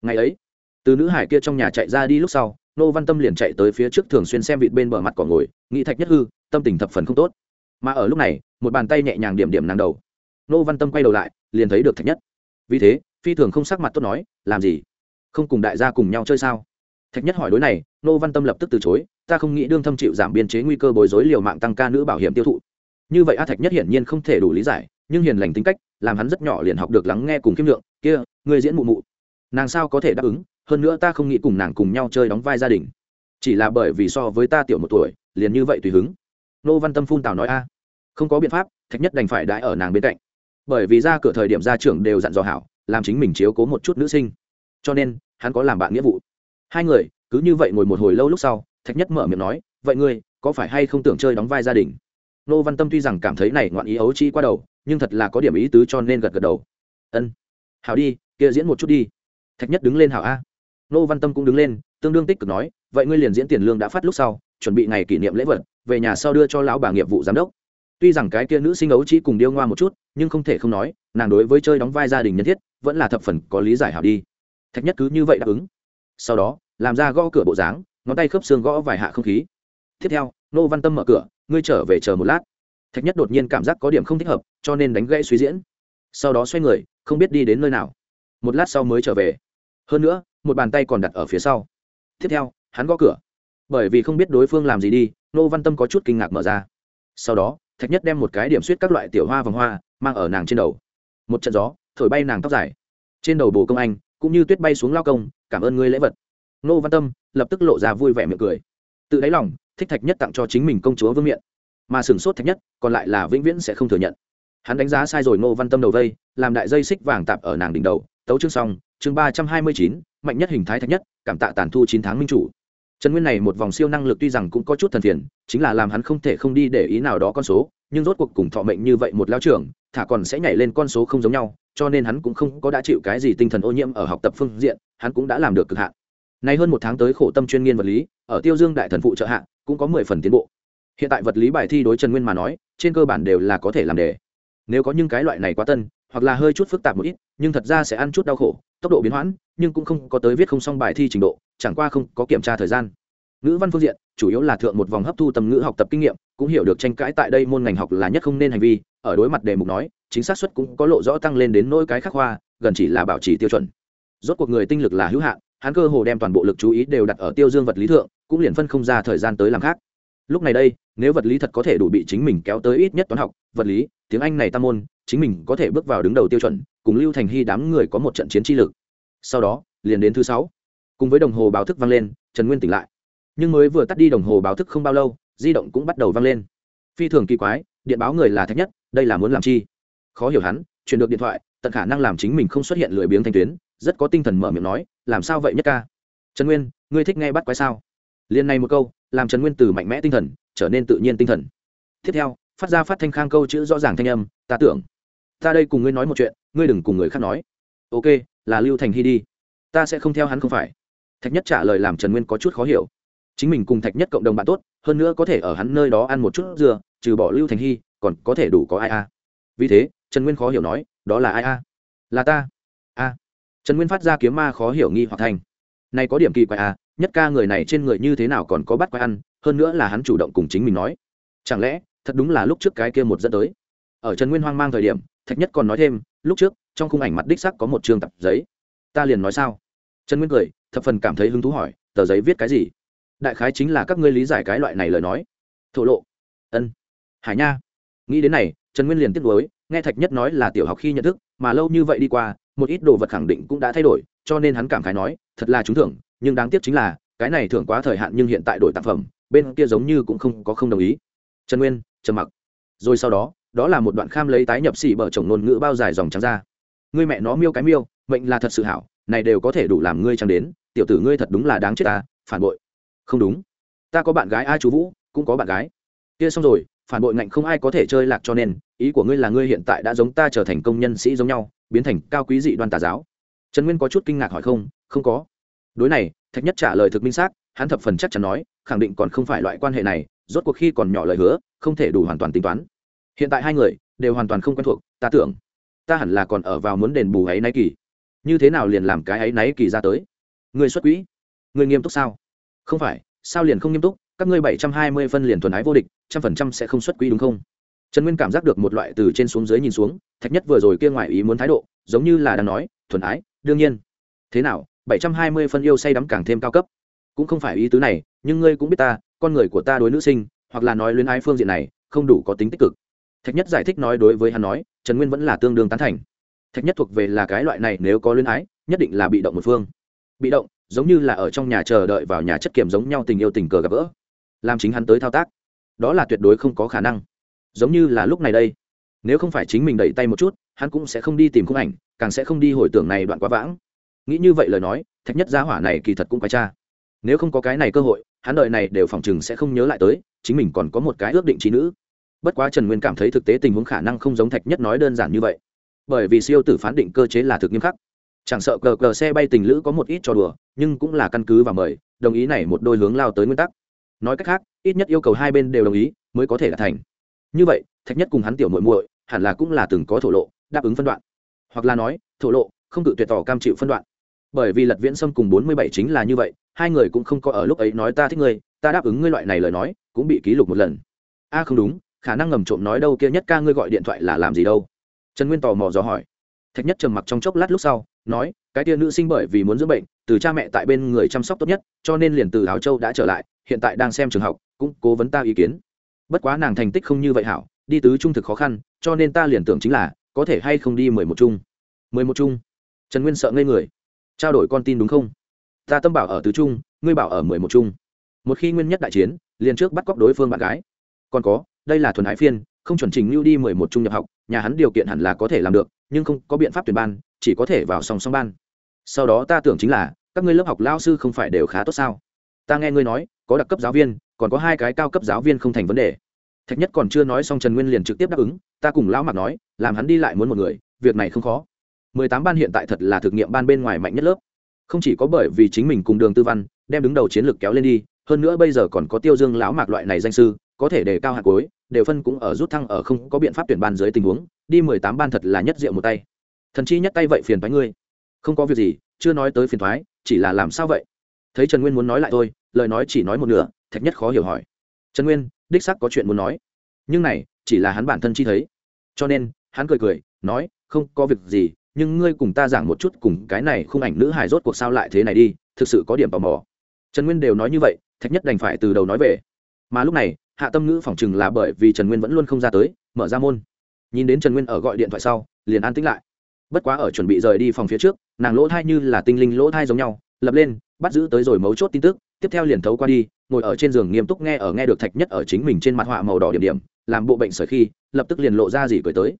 Speaker 1: Ngày ấy, từ nữ hải kia trong nhà chạy ra đi lúc sau, nô văn tâm liền chạy tới phía trước thường xuyên xem vịt bên bờ mặt cỏ ngồi, nghĩ thạch nhất hư, tâm tình thập phần không tốt. Mà ở lúc này, một bàn tay nhẹ nhàng điểm điểm nàng đầu. Nô văn tâm quay đầu lại, liền thấy được thạch nhất. Vì thế, phi thường không sắc mặt tốt nói, làm gì? Không cùng đại gia cùng nhau chơi sao? Thạch nhất hỏi đối này, nô văn tâm lập tức từ chối ta không nghĩ đương thâm chịu giảm biên chế nguy cơ bối rối liều mạng tăng ca nữ bảo hiểm tiêu thụ. Như vậy a thạch nhất hiển nhiên không thể đủ lý giải, nhưng hiền lành tính cách, làm hắn rất nhỏ liền học được lắng nghe cùng kiêm lượng, kia người diễn mụ mụ. Nàng sao có thể đáp ứng, hơn nữa ta không nghĩ cùng nàng cùng nhau chơi đóng vai gia đình. Chỉ là bởi vì so với ta tiểu một tuổi, liền như vậy tùy hứng. Nô văn tâm phun tào nói, a, không có biện pháp, thạch nhất đành phải đãi ở nàng bên cạnh. Bởi vì ra cửa thời điểm ra trưởng đều dặn dò hảo, làm chính mình chiếu cố một chút nữ sinh. Cho nên, hắn có làm bạn nghĩa vụ. Hai người, cứ như vậy ngồi một hồi lâu lúc sau thạch nhất mở miệng nói, vậy ngươi, có phải hay không tưởng chơi đóng vai gia đình? Nô văn tâm tuy rằng cảm thấy này ngoạn ý ấu chi qua đầu, nhưng thật là có điểm ý tứ cho nên gật gật đầu. Ân, hảo đi, kia diễn một chút đi. Thạch nhất đứng lên hảo a. Nô văn tâm cũng đứng lên, tương đương tích cực nói, vậy ngươi liền diễn tiền lương đã phát lúc sau, chuẩn bị ngày kỷ niệm lễ vật, về nhà sau đưa cho lão bà nghiệp vụ giám đốc. Tuy rằng cái kia nữ sinh ấu chỉ cùng điêu ngoa một chút, nhưng không thể không nói, nàng đối với chơi đóng vai gia đình nhân thiết, vẫn là thập phần có lý giải hảo đi. Thạch nhất cứ như vậy đáp ứng. Sau đó, làm ra gõ cửa bộ dáng ngón tay khớp xương gõ vài hạ không khí. Tiếp theo, nô văn tâm mở cửa, ngươi trở về chờ một lát. Thạch nhất đột nhiên cảm giác có điểm không thích hợp, cho nên đánh gãy suy diễn. Sau đó xoay người, không biết đi đến nơi nào. Một lát sau mới trở về. Hơn nữa, một bàn tay còn đặt ở phía sau. Tiếp theo, hắn gõ cửa. Bởi vì không biết đối phương làm gì đi, nô văn tâm có chút kinh ngạc mở ra. Sau đó, thạch nhất đem một cái điểm suýt các loại tiểu hoa vòng hoa mang ở nàng trên đầu. Một trận gió, thổi bay nàng tóc dài. Trên đầu bồ công anh, cũng như tuyết bay xuống lao công, cảm ơn ngươi lễ vật. Nô văn tâm lập tức lộ ra vui vẻ miệng cười. Tự đáy lòng thích thạch nhất tặng cho chính mình công chúa vương miện. Mà sửng sốt thạch nhất còn lại là vĩnh viễn sẽ không thừa nhận. Hắn đánh giá sai rồi nô văn tâm đầu vây làm đại dây xích vàng tạp ở nàng đỉnh đầu tấu chương xong chương ba trăm hai mươi chín mạnh nhất hình thái thạch nhất cảm tạ tàn thu chín tháng minh chủ. Trần nguyên này một vòng siêu năng lực tuy rằng cũng có chút thần thiền, chính là làm hắn không thể không đi để ý nào đó con số nhưng rốt cuộc cùng thọ mệnh như vậy một lao trưởng thả còn sẽ nhảy lên con số không giống nhau cho nên hắn cũng không có đã chịu cái gì tinh thần ô nhiễm ở học tập phương diện hắn cũng đã làm được cực hạn nay hơn một tháng tới khổ tâm chuyên nghiên vật lý, ở tiêu dương đại thần phụ trợ hạ, cũng có mười phần tiến bộ. Hiện tại vật lý bài thi đối trần nguyên mà nói, trên cơ bản đều là có thể làm đề. Nếu có những cái loại này quá tân, hoặc là hơi chút phức tạp một ít, nhưng thật ra sẽ ăn chút đau khổ, tốc độ biến hoãn, nhưng cũng không có tới viết không xong bài thi trình độ, chẳng qua không có kiểm tra thời gian. Ngữ văn phương diện, chủ yếu là thượng một vòng hấp thu tầm ngữ học tập kinh nghiệm, cũng hiểu được tranh cãi tại đây môn ngành học là nhất không nên hành vi, ở đối mặt đề mục nói, chính xác suất cũng có lộ rõ tăng lên đến nỗi cái khắc hoa gần chỉ là bảo trì tiêu chuẩn. Rốt cuộc người tinh lực là hữu hạn hắn cơ hồ đem toàn bộ lực chú ý đều đặt ở tiêu dương vật lý thượng, cũng liền phân không ra thời gian tới làm khác. Lúc này đây, nếu vật lý thật có thể đủ bị chính mình kéo tới ít nhất toán học, vật lý, tiếng anh này tam môn, chính mình có thể bước vào đứng đầu tiêu chuẩn, cùng lưu thành hy đám người có một trận chiến chi lực. Sau đó, liền đến thứ sáu. Cùng với đồng hồ báo thức vang lên, trần nguyên tỉnh lại. Nhưng mới vừa tắt đi đồng hồ báo thức không bao lâu, di động cũng bắt đầu vang lên. Phi thường kỳ quái, điện báo người là thách nhất, đây là muốn làm chi? Khó hiểu hắn, chuyển được điện thoại, tận khả năng làm chính mình không xuất hiện lười biếng thanh tuyến rất có tinh thần mở miệng nói, làm sao vậy nhất ca? Trần nguyên, ngươi thích nghe bắt quái sao? Liên này một câu, làm trần nguyên từ mạnh mẽ tinh thần, trở nên tự nhiên tinh thần. Tiếp theo, phát ra phát thanh khang câu chữ rõ ràng thanh âm, ta tưởng, ta đây cùng ngươi nói một chuyện, ngươi đừng cùng người khác nói. Ok, là lưu thành hy đi. Ta sẽ không theo hắn không phải. Thạch nhất trả lời làm trần nguyên có chút khó hiểu. Chính mình cùng thạch nhất cộng đồng bạn tốt, hơn nữa có thể ở hắn nơi đó ăn một chút dừa, trừ bỏ lưu thành hy, còn có thể đủ có ai a? Vì thế, trần nguyên khó hiểu nói, đó là ai a? Là ta trần nguyên phát ra kiếm ma khó hiểu nghi hoặc thành này có điểm kỳ quái à? nhất ca người này trên người như thế nào còn có bắt quái ăn, hơn nữa là hắn chủ động cùng chính mình nói. Chẳng lẽ, thật đúng là lúc trước cái kia một dẫn tới? Ở trần nguyên hoang mang thời điểm, thạch nhất còn nói thêm, lúc trước, trong khung ảnh mặt đích sắc có một trường tập giấy. Ta liền nói sao? Trần nguyên cười, thập phần cảm thấy hứng thú hỏi, tờ giấy viết cái gì? Đại khái chính là các ngươi lý giải cái loại này lời nói. Thổ lộ. Ân. Hải nha. Nghĩ đến này, trần nguyên liền tiếp nối nghe thạch nhất nói là tiểu học khi nhận thức mà lâu như vậy đi qua, một ít đồ vật khẳng định cũng đã thay đổi, cho nên hắn cảm khái nói, thật là trúng thưởng, nhưng đáng tiếc chính là, cái này thưởng quá thời hạn nhưng hiện tại đổi tác phẩm, bên kia giống như cũng không có không đồng ý. Trần nguyên trầm mặc. Rồi sau đó đó là một đoạn kham lấy tái nhập xỉ bở chồng ngôn ngữ bao dài dòng trắng ra. Ngươi mẹ nó miêu cái miêu, mệnh là thật sự hảo, này đều có thể đủ làm ngươi trắng đến, tiểu tử ngươi thật đúng là đáng chết ta, phản bội. Không đúng, ta có bạn gái ai chú vũ, cũng có bạn gái. Kia xong rồi phản bội ngạnh không ai có thể chơi lạc cho nên, ý của ngươi là ngươi hiện tại đã giống ta trở thành công nhân sĩ giống nhau, biến thành cao quý dị đoan tà giáo. Trần nguyên có chút kinh ngạc hỏi không? Không có. Đối này, thạch nhất trả lời thực minh xác, hắn thập phần chắc chắn nói, khẳng định còn không phải loại quan hệ này, rốt cuộc khi còn nhỏ lời hứa, không thể đủ hoàn toàn tính toán. Hiện tại hai người đều hoàn toàn không quen thuộc, ta tưởng, ta hẳn là còn ở vào muốn đền bù ấy náy kỳ. Như thế nào liền làm cái ấy náy kỳ ra tới? Người xuất quỹ người nghiêm túc sao? Không phải, sao liền không nghiêm túc? Các ngươi bảy trăm hai mươi phân liền thuần ái vô địch, trăm phần trăm sẽ không xuất quỹ đúng không? Trần nguyên cảm giác được một loại từ trên xuống dưới nhìn xuống, thạch nhất vừa rồi kia ngoài ý muốn thái độ, giống như là đang nói, thuần ái, đương nhiên. Thế nào, bảy trăm hai mươi phân yêu say đắm càng thêm cao cấp. Cũng không phải ý tứ này, nhưng ngươi cũng biết ta, con người của ta đối nữ sinh, hoặc là nói luyến ái phương diện này, không đủ có tính tích cực. Thạch nhất giải thích nói đối với hắn nói, trần nguyên vẫn là tương đương tán thành. Thạch nhất thuộc về là cái loại này nếu có luyến ái, nhất định là bị động một phương. Bị động, giống như là ở trong nhà chờ đợi vào nhà chất kiểm giống nhau tình yêu tình cờ gặp gỡ làm chính hắn tới thao tác. Đó là tuyệt đối không có khả năng. Giống như là lúc này đây, nếu không phải chính mình đẩy tay một chút, hắn cũng sẽ không đi tìm khung ảnh, càng sẽ không đi hồi tưởng này đoạn quá vãng. Nghĩ như vậy lời nói, thạch nhất giá hỏa này kỳ thật cũng quái cha. Nếu không có cái này cơ hội, hắn đợi này đều phòng chừng sẽ không nhớ lại tới, chính mình còn có một cái ước định trí nữ. Bất quá trần nguyên cảm thấy thực tế tình huống khả năng không giống thạch nhất nói đơn giản như vậy. Bởi vì siêu tử phán định cơ chế là thực nghiêm khắc. Chẳng sợ cờ cờ xe bay tình lữ có một ít cho đùa, nhưng cũng là căn cứ và mời, đồng ý này một đôi hướng lao tới nguyên tắc nói cách khác, ít nhất yêu cầu hai bên đều đồng ý, mới có thể đạt thành. Như vậy, thạch nhất cùng hắn tiểu muội muội, hẳn là cũng là từng có thổ lộ, đáp ứng phân đoạn. Hoặc là nói, thổ lộ, không cự tuyệt tỏ cam chịu phân đoạn. Bởi vì lật viễn sâm cùng bốn mươi bảy chính là như vậy, hai người cũng không có ở lúc ấy nói ta thích ngươi, ta đáp ứng ngươi loại này lời nói, cũng bị ký lục một lần. A, không đúng, khả năng ngầm trộm nói đâu kia nhất ca ngươi gọi điện thoại là làm gì đâu? Trần nguyên tò mò dò hỏi. Thạch nhất trầm mặc trong chốc lát lúc sau, nói, cái tia nữ sinh bởi vì muốn dưỡng bệnh, từ cha mẹ tại bên người chăm sóc tốt nhất, cho nên liền từ áo châu đã trở lại hiện tại đang xem trường học, cũng cố vấn ta ý kiến. Bất quá nàng thành tích không như vậy hảo, đi tứ trung thực khó khăn, cho nên ta liền tưởng chính là, có thể hay không đi mười một trung. Mười một trung? Trần nguyên sợ ngây người. Trao đổi con tin đúng không? Ta tâm bảo ở tứ trung, ngươi bảo ở mười một trung. Một khi nguyên nhất đại chiến, liền trước bắt cóc đối phương bạn gái. Còn có, đây là thuần ái phiên, không chuẩn trình lưu đi mười một trung nhập học, nhà hắn điều kiện hẳn là có thể làm được, nhưng không có biện pháp tuyển ban, chỉ có thể vào song song ban. Sau đó ta tưởng chính là, các ngươi lớp học lao sư không phải đều khá tốt sao? Ta nghe ngươi nói, có đặc cấp giáo viên, còn có hai cái cao cấp giáo viên không thành vấn đề. Thạch nhất còn chưa nói xong trần nguyên liền trực tiếp đáp ứng, ta cùng lão mặc nói, làm hắn đi lại muốn một người, việc này không khó. Mười tám ban hiện tại thật là thực nghiệm ban bên ngoài mạnh nhất lớp. Không chỉ có bởi vì chính mình cùng đường tư văn, đem đứng đầu chiến lược kéo lên đi, hơn nữa bây giờ còn có tiêu dương lão mạc loại này danh sư, có thể đề cao hạt cối đều phân cũng ở rút thăng ở không có biện pháp tuyển ban dưới tình huống, đi mười tám ban thật là nhất diệu một tay. Thần chi nhất tay vậy phiền thoái ngươi. Không có việc gì, chưa nói tới phiền thoái chỉ là làm sao vậy? Thấy trần nguyên muốn nói lại thôi lời nói chỉ nói một nửa thạch nhất khó hiểu hỏi trần nguyên đích sắc có chuyện muốn nói nhưng này chỉ là hắn bản thân chi thấy cho nên hắn cười cười nói không có việc gì nhưng ngươi cùng ta giảng một chút cùng cái này khung ảnh nữ hài rốt cuộc sao lại thế này đi thực sự có điểm tò mò trần nguyên đều nói như vậy thạch nhất đành phải từ đầu nói về mà lúc này hạ tâm ngữ phỏng chừng là bởi vì trần nguyên vẫn luôn không ra tới mở ra môn nhìn đến trần nguyên ở gọi điện thoại sau liền an tĩnh lại bất quá ở chuẩn bị rời đi phòng phía trước nàng lỗ thai như là tinh linh lỗ thai giống nhau lập lên bắt giữ tới rồi mấu chốt tin tức, tiếp theo liền thấu qua đi, ngồi ở trên giường nghiêm túc nghe ở nghe được thạch nhất ở chính mình trên mặt họa màu đỏ điểm điểm, làm bộ bệnh sởi khi, lập tức liền lộ ra gì cười tới.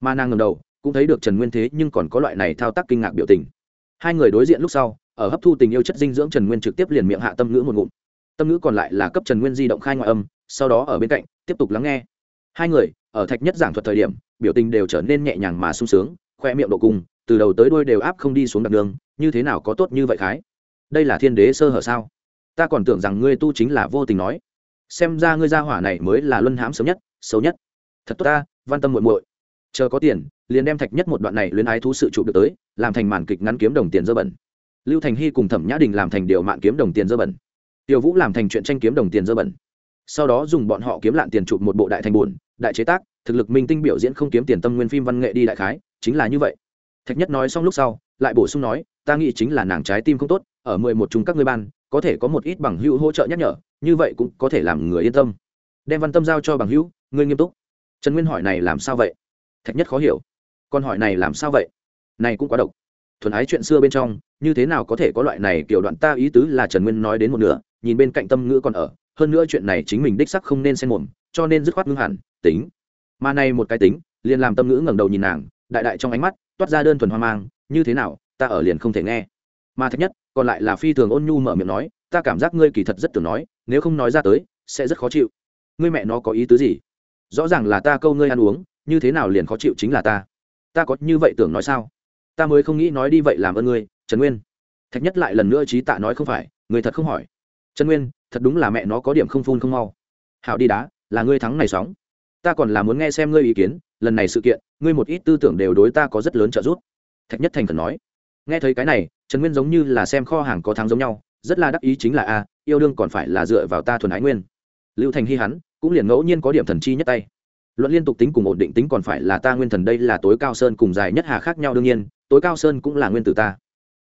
Speaker 1: Mà nàng ngầm đầu, cũng thấy được trần nguyên thế nhưng còn có loại này thao tác kinh ngạc biểu tình. Hai người đối diện lúc sau, ở hấp thu tình yêu chất dinh dưỡng trần nguyên trực tiếp liền miệng hạ tâm ngữ một ngụm. Tâm ngữ còn lại là cấp trần nguyên di động khai ngoại âm, sau đó ở bên cạnh, tiếp tục lắng nghe. Hai người, ở thạch nhất giảng thuật thời điểm, biểu tình đều trở nên nhẹ nhàng mà sung sướng, khoe miệng độ cùng, từ đầu tới đuôi đều áp không đi xuống đặc đường, như thế nào có tốt như vậy khái? Đây là thiên đế sơ hở sao? Ta còn tưởng rằng ngươi tu chính là vô tình nói. Xem ra ngươi gia hỏa này mới là luân hãm sớm nhất, xấu nhất. Thật tốt ta, văn tâm muội muội. Chờ có tiền, liền đem thạch nhất một đoạn này luyến ái thú sự chụp được tới, làm thành màn kịch ngắn kiếm đồng tiền dơ bẩn. Lưu thành hy cùng thẩm nhã đình làm thành điều mạng kiếm đồng tiền dơ bẩn. Tiểu vũ làm thành chuyện tranh kiếm đồng tiền dơ bẩn. Sau đó dùng bọn họ kiếm lạn tiền chụp một bộ đại thành buồn, đại chế tác, thực lực minh tinh biểu diễn không kiếm tiền tâm nguyên phim văn nghệ đi đại khái, chính là như vậy. Thạch nhất nói xong lúc sau, lại bổ sung nói, ta nghĩ chính là nàng trái tim không tốt ở mười một chúng các ngươi ban, có thể có một ít bằng hữu hỗ trợ nhắc nhở, như vậy cũng có thể làm người yên tâm. Đem văn tâm giao cho bằng hữu, ngươi nghiêm túc. Trần nguyên hỏi này làm sao vậy? Thạch nhất khó hiểu. Con hỏi này làm sao vậy? Này cũng quá độc. Thuần ái chuyện xưa bên trong, như thế nào có thể có loại này kiểu đoạn ta ý tứ là trần nguyên nói đến một nửa, nhìn bên cạnh tâm ngữ còn ở, hơn nữa chuyện này chính mình đích sắc không nên xen mồm, cho nên dứt khoát ngưng hẳn, tính. Mà này một cái tính, liền làm tâm ngữ ngẩng đầu nhìn nàng, đại đại trong ánh mắt, toát ra đơn thuần hoang mang, như thế nào, ta ở liền không thể nghe mà Thạch nhất, còn lại là phi thường ôn nhu mở miệng nói, ta cảm giác ngươi kỳ thật rất tưởng nói, nếu không nói ra tới, sẽ rất khó chịu. Ngươi mẹ nó có ý tứ gì? Rõ ràng là ta câu ngươi ăn uống, như thế nào liền khó chịu chính là ta. Ta có như vậy tưởng nói sao? Ta mới không nghĩ nói đi vậy làm ơn ngươi, trần nguyên. Thạch nhất lại lần nữa trí tạ nói không phải, người thật không hỏi. Trần nguyên, thật đúng là mẹ nó có điểm không phun không mau. Hảo đi đá, là ngươi thắng này sóng. Ta còn là muốn nghe xem ngươi ý kiến, lần này sự kiện, ngươi một ít tư tưởng đều đối ta có rất lớn trợ giúp. Thạch nhất thành khẩn nói. Nghe thấy cái này trần nguyên giống như là xem kho hàng có thắng giống nhau, rất là đắc ý chính là a yêu đương còn phải là dựa vào ta thuần ái nguyên. Lưu thành hy hắn, cũng liền ngẫu nhiên có điểm thần chi nhất tay. Luận liên tục tính cùng ổn định tính còn phải là ta nguyên thần đây là tối cao sơn cùng dài nhất hà khác nhau đương nhiên, tối cao sơn cũng là nguyên tử ta.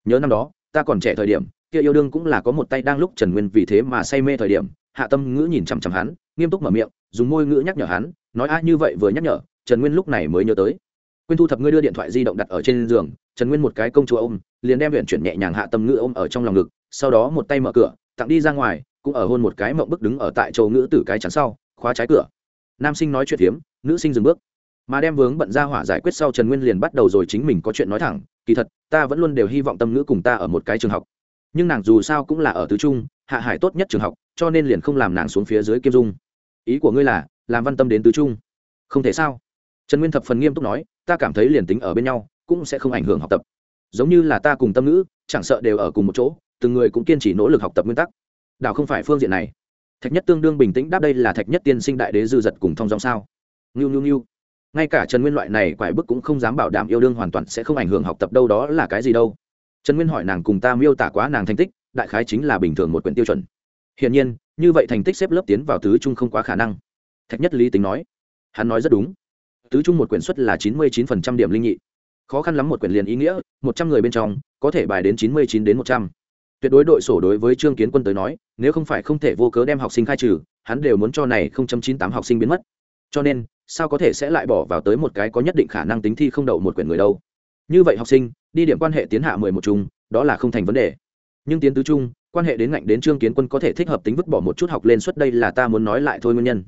Speaker 1: Nhớ năm đó, ta còn trẻ thời điểm, kia yêu đương cũng là có một tay đang lúc trần nguyên vì thế mà say mê thời điểm, hạ tâm ngữ nhìn chằm chằm hắn, nghiêm túc mở miệng, dùng môi ngữ nhắc nhở hắn, nói a, như vậy vừa nhắc nhở, trần nguyên lúc này mới nhớ tới. Quyên thu thập ngươi đưa điện thoại di động đặt ở trên giường, trần nguyên một cái công chúa ôm liền đem huyện chuyển nhẹ nhàng hạ tâm ngữ ôm ở trong lòng ngực, sau đó một tay mở cửa, tặng đi ra ngoài, cũng ở hôn một cái mộng bức đứng ở tại châu ngữ tử cái chắn sau, khóa trái cửa. Nam sinh nói chuyện hiếm nữ sinh dừng bước. Mà đem vướng bận ra hỏa giải quyết sau trần nguyên liền bắt đầu rồi chính mình có chuyện nói thẳng, kỳ thật, ta vẫn luôn đều hy vọng tâm ngữ cùng ta ở một cái trường học. Nhưng nàng dù sao cũng là ở tứ trung, hạ hải tốt nhất trường học, cho nên liền không làm nàng xuống phía dưới kim dung. Ý của ngươi là, làm văn tâm đến tứ trung. Không thể sao? Trần nguyên thập phần nghiêm túc nói, ta cảm thấy liền tính ở bên nhau, cũng sẽ không ảnh hưởng học tập giống như là ta cùng tâm ngữ, chẳng sợ đều ở cùng một chỗ, từng người cũng kiên trì nỗ lực học tập nguyên tắc. Đảo không phải phương diện này. Thạch nhất tương đương bình tĩnh đáp đây là thạch nhất tiên sinh đại đế dư giật cùng thông dòng sao. Ngưu ngưu ngưu. Ngay cả trần nguyên loại này quải bức cũng không dám bảo đảm yêu đương hoàn toàn sẽ không ảnh hưởng học tập đâu đó là cái gì đâu. Trần nguyên hỏi nàng cùng ta miêu tả quá nàng thành tích, đại khái chính là bình thường một quyển tiêu chuẩn. Hiển nhiên, như vậy thành tích xếp lớp tiến vào tứ trung không quá khả năng. Thạch nhất lý tính nói. Hắn nói rất đúng. Tứ trung một quyển xuất là chín mươi chín phần trăm điểm linh nhị khó khăn lắm một quyển liền ý nghĩa một trăm người bên trong có thể bài đến chín mươi chín đến một trăm. Tuyệt đối đội sổ đối với trương kiến quân tới nói nếu không phải không thể vô cớ đem học sinh khai trừ hắn đều muốn cho này không chín tám học sinh biến mất. Cho nên sao có thể sẽ lại bỏ vào tới một cái có nhất định khả năng tính thi không đậu một quyển người đâu? Như vậy học sinh đi điểm quan hệ tiến hạ mười một chung đó là không thành vấn đề. Nhưng tiến tứ chung, quan hệ đến ngạnh đến trương kiến quân có thể thích hợp tính vứt bỏ một chút học lên suất đây là ta muốn nói lại thôi nguyên nhân.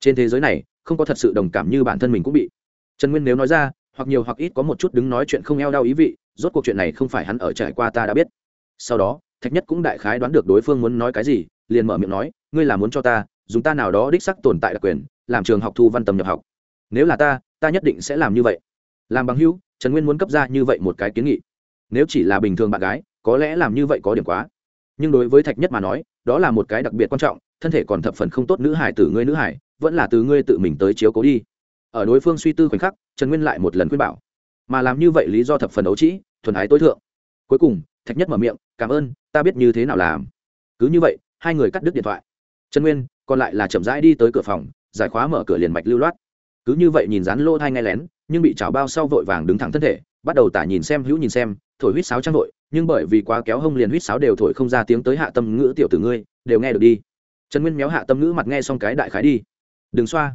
Speaker 1: Trên thế giới này không có thật sự đồng cảm như bản thân mình cũng bị. Trần nguyên nếu nói ra hoặc nhiều hoặc ít có một chút đứng nói chuyện không eo đau ý vị, rốt cuộc chuyện này không phải hắn ở trải qua ta đã biết. Sau đó, thạch nhất cũng đại khái đoán được đối phương muốn nói cái gì, liền mở miệng nói, ngươi là muốn cho ta, dùng ta nào đó đích sắc tồn tại đặc quyền, làm trường học thu văn tầm nhập học. Nếu là ta ta nhất định sẽ làm như vậy. Làm bằng hữu, trần nguyên muốn cấp ra như vậy một cái kiến nghị. Nếu chỉ là bình thường bạn gái, có lẽ làm như vậy có điểm quá. Nhưng đối với thạch nhất mà nói, đó là một cái đặc biệt quan trọng, thân thể còn thập phần không tốt nữ hải từ ngươi nữ hải, vẫn là từ ngươi tự mình tới chiếu cố đi ở đối phương suy tư khoảnh khắc, trần nguyên lại một lần khuyên bảo. Mà làm như vậy lý do thập phần đấu trĩ, thuần ái tối thượng. Cuối cùng, thạch nhất mở miệng, cảm ơn, ta biết như thế nào làm. Cứ như vậy, hai người cắt đứt điện thoại. Trần nguyên còn lại là chậm rãi đi tới cửa phòng, giải khóa mở cửa liền mạch lưu loát. Cứ như vậy nhìn rán lỗ thai ngay lén, nhưng bị chảo bao sau vội vàng đứng thẳng thân thể, bắt đầu tả nhìn xem, hữu nhìn xem, thổi huýt sáo trang vội nhưng bởi vì quá kéo hông liền huýt sáo đều thổi không ra tiếng tới hạ tâm ngữ tiểu tử ngươi, đều nghe được đi. Trần nguyên méo hạ tâm ngữ mặt nghe xong cái đại khái đi. Đừng xoa,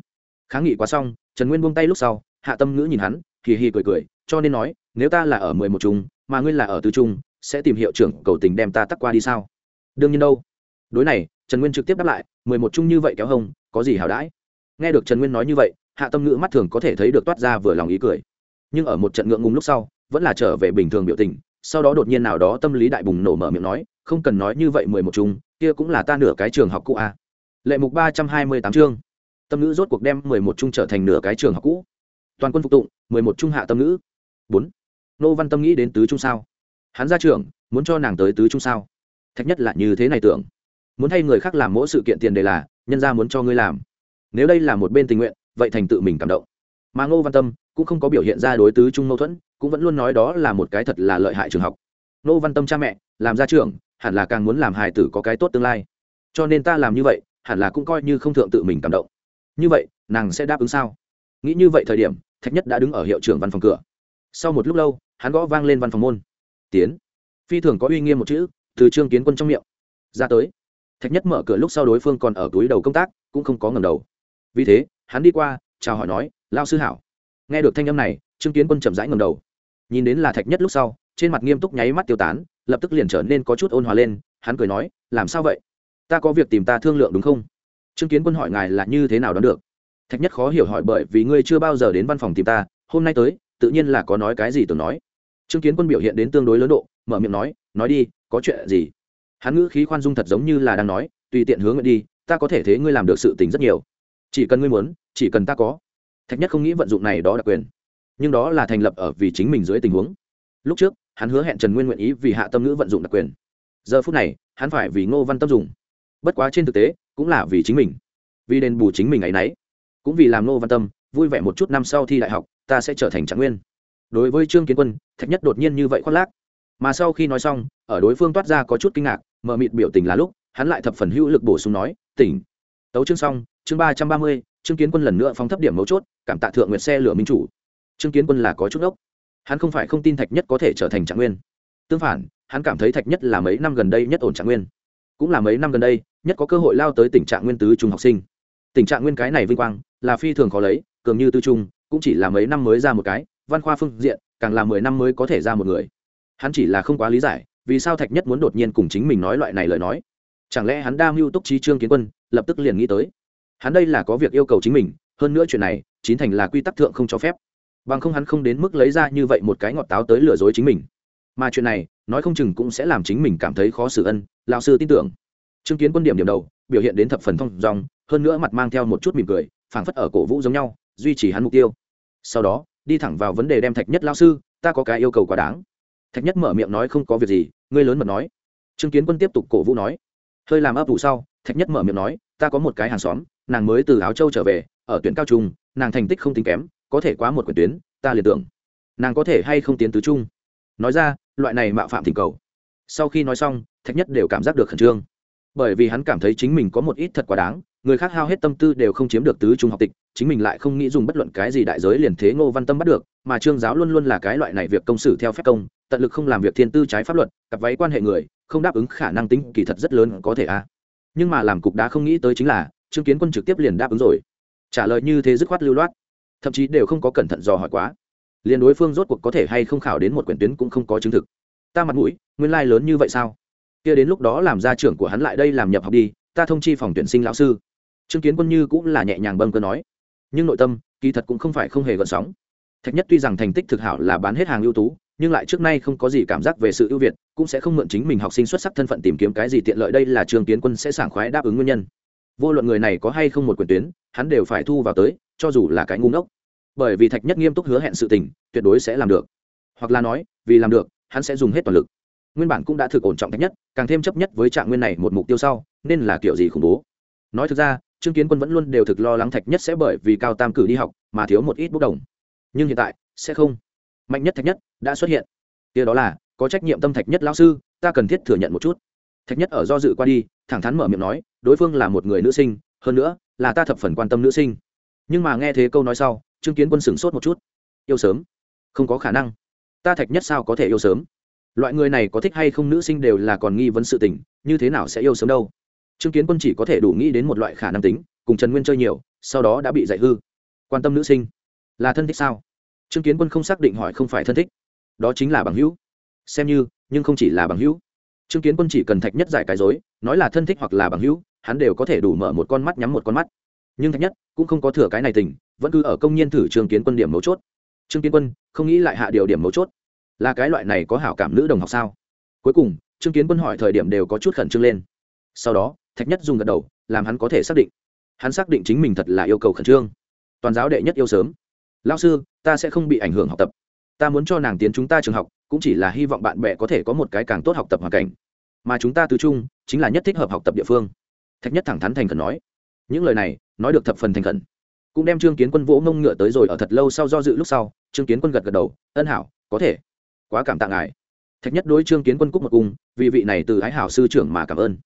Speaker 1: kháng nghị quá xong trần nguyên buông tay lúc sau, hạ tâm ngữ nhìn hắn, hì hì cười cười, cho nên nói, nếu ta là ở mười một trung mà ngươi là ở tứ trung sẽ tìm hiệu trưởng cầu tình đem ta tắt qua đi sao? Đương nhiên đâu. Đối này, trần nguyên trực tiếp đáp lại, mười một chung như vậy kéo hông, có gì hảo đãi? Nghe được trần nguyên nói như vậy, hạ tâm ngữ mắt thường có thể thấy được toát ra vừa lòng ý cười. Nhưng ở một trận ngượng ngùng lúc sau, vẫn là trở về bình thường biểu tình, sau đó đột nhiên nào đó tâm lý đại bùng nổ mở miệng nói, không cần nói như vậy mười một chung, kia cũng là ta nửa cái trường học cũ a à. lệ mục ba trăm hai mươi tám chương tâm ngữ rốt cuộc đem mười một trung trở thành nửa cái trường học cũ. Toàn quân phục tụng, mười một trung hạ tâm ngữ. Bốn. Nô văn tâm nghĩ đến tứ trung sao? Hắn ra trường, muốn cho nàng tới tứ trung sao? Thạch nhất là như thế này tưởng. Muốn thay người khác làm mỗi sự kiện tiền đề là, nhân ra muốn cho ngươi làm. Nếu đây là một bên tình nguyện, vậy thành tự mình cảm động. Mà ngô văn tâm cũng không có biểu hiện ra đối tứ trung mâu thuẫn, cũng vẫn luôn nói đó là một cái thật là lợi hại trường học. Ngô văn tâm cha mẹ, làm ra trường, hẳn là càng muốn làm hài tử có cái tốt tương lai. Cho nên ta làm như vậy, hẳn là cũng coi như không thượng tự mình cảm động như vậy, nàng sẽ đáp ứng sao? Nghĩ như vậy thời điểm, thạch nhất đã đứng ở hiệu trưởng văn phòng cửa. Sau một lúc lâu, hắn gõ vang lên văn phòng môn. Tiến. Phi thường có uy nghiêm một chữ, từ trương kiến quân trong miệng. Ra tới. Thạch nhất mở cửa lúc sau đối phương còn ở túi đầu công tác, cũng không có ngầm đầu. Vì thế, hắn đi qua, chào hỏi nói lao sư hảo. Nghe được thanh âm này, trương kiến quân chậm rãi ngầm đầu. Nhìn đến là thạch nhất lúc sau, trên mặt nghiêm túc nháy mắt tiêu tán, lập tức liền trở nên có chút ôn hòa lên, hắn cười nói, làm sao vậy? Ta có việc tìm ta thương lượng đúng không? Trương kiến quân hỏi ngài là như thế nào đón được? Thạch nhất khó hiểu hỏi bởi vì ngươi chưa bao giờ đến văn phòng tìm ta, hôm nay tới, tự nhiên là có nói cái gì tưởng nói. Trương kiến quân biểu hiện đến tương đối lớn độ, mở miệng nói nói đi, có chuyện gì? Hắn ngữ khí khoan dung thật giống như là đang nói, tùy tiện hướng nguyện đi, ta có thể thế ngươi làm được sự tình rất nhiều. Chỉ cần ngươi muốn, chỉ cần ta có. Thạch nhất không nghĩ vận dụng này đó đặc quyền. Nhưng đó là thành lập ở vì chính mình dưới tình huống. Lúc trước, hắn hứa hẹn trần nguyên nguyện ý vì hạ tâm ngữ vận dụng đặc quyền. Giờ phút này, hắn phải vì ngô văn tâm dùng. Bất quá trên thực tế cũng là vì chính mình. Vì đền bù chính mình ấ y n ấ y cũng vì làm nô văn tâm vui vẻ một chút năm sau thi đại học, ta sẽ trở thành trạng nguyên. Đối với trương kiến quân, thạch nhất đột nhiên như vậy khoác lác. Mà sau khi nói xong, ở đối phương toát ra có chút kinh ngạc, mờ mịt biểu tình là lúc, hắn lại thập phần hữu lực bổ sung nói, tỉnh. Tấu chương xong, chương ba trăm ba mươi, trương kiến quân lần nữa phóng thấp điểm mấu chốt, cảm tạ thượng nguyệt xe lửa minh chủ. Trương kiến quân là có chút ốc hắn không phải không tin thạch nhất có thể trở thành trạng nguyên. Tương phản, hắn cảm thấy thạch nhất là mấy năm gần đây nhất ổn trạng nguyên. Cũng là mấy năm gần đây nhất có cơ hội lao tới tình trạng nguyên tứ trung học sinh. Tình trạng nguyên cái này vinh quang, là phi thường khó lấy, cường như tư trung, cũng chỉ là mấy năm mới ra một cái, văn khoa phương diện, càng là mười năm mới có thể ra một người. Hắn chỉ là không quá lý giải, vì sao thạch nhất muốn đột nhiên cùng chính mình nói loại này lời nói. Chẳng lẽ hắn đa mưu túc trí trương kiến quân, lập tức liền nghĩ tới? Hắn đây là có việc yêu cầu chính mình, hơn nữa chuyện này chính thành là quy tắc thượng không cho phép. Bằng không hắn không đến mức lấy ra như vậy một cái ngọt táo tới lừa dối chính mình. Mà chuyện này, nói không chừng cũng sẽ làm chính mình cảm thấy khó xử ân, lão sư tin tưởng chứng kiến quân điểm điểm đầu, biểu hiện đến thập phần thông dòng hơn nữa mặt mang theo một chút mỉm cười, phảng phất ở cổ vũ giống nhau, duy trì hắn mục tiêu. Sau đó, đi thẳng vào vấn đề đem thạch nhất lao sư, ta có cái yêu cầu quá đáng. Thạch nhất mở miệng nói không có việc gì, ngươi lớn mật nói. Chứng kiến quân tiếp tục cổ vũ nói. Hơi làm ấp vụ sau, thạch nhất mở miệng nói, ta có một cái hàng xóm, nàng mới từ áo châu trở về, ở tuyển cao trung, nàng thành tích không tính kém, có thể quá một quyển tuyến, ta liền tưởng. Nàng có thể hay không tiến tứ trung? Nói ra, loại này mạo phạm thỉnh cầu. Sau khi nói xong, thạch nhất đều cảm giác được khẩn trương bởi vì hắn cảm thấy chính mình có một ít thật quá đáng, người khác hao hết tâm tư đều không chiếm được tứ trung học tịch, chính mình lại không nghĩ dùng bất luận cái gì đại giới liền thế ngô văn tâm bắt được, mà trương giáo luôn luôn là cái loại này việc công xử theo phép công, tận lực không làm việc thiên tư trái pháp luật, cặp váy quan hệ người, không đáp ứng khả năng tính kỳ thật rất lớn có thể a. À. nhưng mà làm cục đá không nghĩ tới chính là, trương kiến quân trực tiếp liền đáp ứng rồi. Trả lời như thế dứt khoát lưu loát, thậm chí đều không có cẩn thận dò hỏi quá. Liền đối phương rốt cuộc có thể hay không khảo đến một quyển tuyến cũng không có chứng thực. Ta mặt mũi, nguyên lai lớn như vậy sao? Kia đến lúc đó làm gia trưởng của hắn lại đây làm nhập học đi, ta thông chi phòng tuyển sinh lão sư. Chứng kiến quân như cũng là nhẹ nhàng bâng cơ nói. Nhưng nội tâm, kỳ thật cũng không phải không hề gợn sóng. Thạch nhất tuy rằng thành tích thực hảo là bán hết hàng ưu tú, nhưng lại trước nay không có gì cảm giác về sự ưu việt, cũng sẽ không mượn chính mình học sinh xuất sắc thân phận tìm kiếm cái gì tiện lợi. Đây là trường kiến quân sẽ sảng khoái đáp ứng nguyên nhân. Vô luận người này có hay không một quyền tuyến, hắn đều phải thu vào tới, cho dù là cái ngu ngốc. Bởi vì thạch nhất nghiêm túc hứa hẹn sự tình, tuyệt đối sẽ làm được. Hoặc là nói, vì làm được, hắn sẽ dùng hết toàn lực nguyên bản cũng đã thực ổn trọng thạch nhất, càng thêm chấp nhất với trạng nguyên này một mục tiêu sau, nên là kiểu gì khủng bố. Nói thực ra, trương kiến quân vẫn luôn đều thực lo lắng thạch nhất sẽ bởi vì cao tam cử đi học mà thiếu một ít bốc đồng. Nhưng hiện tại, sẽ không. Mạnh nhất thạch nhất đã xuất hiện. Kia đó là, có trách nhiệm tâm thạch nhất lão sư, ta cần thiết thừa nhận một chút. Thạch nhất ở do dự qua đi, thẳng thắn mở miệng nói, đối phương là một người nữ sinh, hơn nữa, là ta thập phần quan tâm nữ sinh. Nhưng mà nghe thế câu nói sau, trương kiến quân sửng sốt một chút. Yêu sớm. Không có khả năng. Ta thạch nhất sao có thể yêu sớm? Loại người này có thích hay không nữ sinh đều là còn nghi vấn sự tình, như thế nào sẽ yêu sớm đâu? Trương kiến quân chỉ có thể đủ nghĩ đến một loại khả năng tính, cùng trần nguyên chơi nhiều, sau đó đã bị dạy hư. Quan tâm nữ sinh, là thân thích sao? Trương kiến quân không xác định hỏi không phải thân thích. Đó chính là bằng hữu. Xem như, nhưng không chỉ là bằng hữu. Trương kiến quân chỉ cần thạch nhất giải cái dối nói là thân thích hoặc là bằng hữu, hắn đều có thể đủ mở một con mắt nhắm một con mắt. Nhưng thạch nhất cũng không có thừa cái này tình, vẫn cứ ở công nhiên thử trương kiến quân điểm mấu chốt. Trương kiến quân không nghĩ lại hạ điều điểm mấu chốt là cái loại này có hảo cảm nữ đồng học sao? Cuối cùng, trương kiến quân hỏi thời điểm đều có chút khẩn trương lên. Sau đó, thạch nhất dùng gật đầu, làm hắn có thể xác định. Hắn xác định chính mình thật là yêu cầu khẩn trương. Toàn giáo đệ nhất yêu sớm. Lao sư, ta sẽ không bị ảnh hưởng học tập. Ta muốn cho nàng tiến chúng ta trường học, cũng chỉ là hy vọng bạn bè có thể có một cái càng tốt học tập hoàn cảnh. Mà chúng ta tứ trung, chính là nhất thích hợp học tập địa phương. Thạch nhất thẳng thắn thành khẩn nói. Những lời này, nói được thập phần thành khẩn. Cũng đem trương kiến quân vỗ mông ngựa tới rồi ở thật lâu sau do dự lúc sau, trương kiến quân gật gật đầu, ân hảo, có thể quá cảm tạ ngài. Thạch nhất đối trương kiến quân cúc một cung, vì vị này từ ái hảo sư trưởng mà cảm ơn.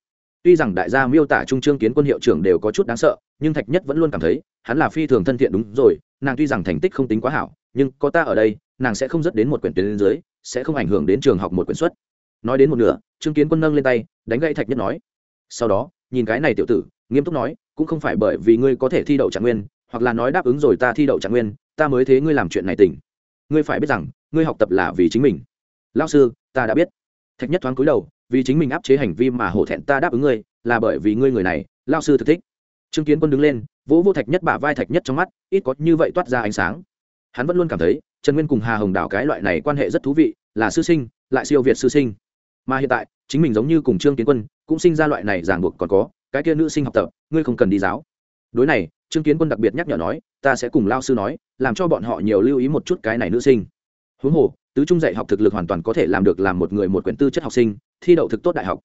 Speaker 1: Tuy rằng đại gia miêu tả trung trương kiến quân hiệu trưởng đều có chút đáng sợ, nhưng thạch nhất vẫn luôn cảm thấy, hắn là phi thường thân thiện đúng rồi, nàng tuy rằng thành tích không tính quá hảo, nhưng có ta ở đây, nàng sẽ không dứt đến một quyển tuyến lên dưới, sẽ không ảnh hưởng đến trường học một quyển suất nói đến một nửa, trương kiến quân nâng lên tay, đánh gãy thạch nhất nói, sau đó, nhìn cái này tiểu tử, nghiêm túc nói, cũng không phải bởi vì ngươi có thể thi đậu trạng nguyên, hoặc là nói đáp ứng rồi ta thi đậu trạng nguyên, ta mới thế ngươi làm chuyện này tỉnh. Ngươi phải biết rằng ngươi học tập là vì chính mình. Lao sư, ta đã biết. Thạch nhất thoáng cúi đầu, vì chính mình áp chế hành vi mà hổ thẹn ta đáp ứng ngươi, là bởi vì ngươi người này lao sư thực thích. Trương kiến quân đứng lên, vỗ vô thạch nhất bả vai thạch nhất trong mắt, ít có như vậy toát ra ánh sáng. Hắn vẫn luôn cảm thấy, trần nguyên cùng hà hồng đào cái loại này quan hệ rất thú vị, là sư sinh, lại siêu việt sư sinh. Mà hiện tại, chính mình giống như cùng trương kiến quân, cũng sinh ra loại này ràng buộc còn có, cái kia nữ sinh học tập, ngươi không cần đi giáo. Đối này, trương kiến quân đặc biệt nhắc nhở nói, ta sẽ cùng lao sư nói, làm cho bọn họ nhiều lưu ý một chút cái này nữ sinh huống hồ, tứ trung dạy học thực lực hoàn toàn có thể làm được làm một người một quyển tư chất học sinh, thi đậu thực tốt đại học.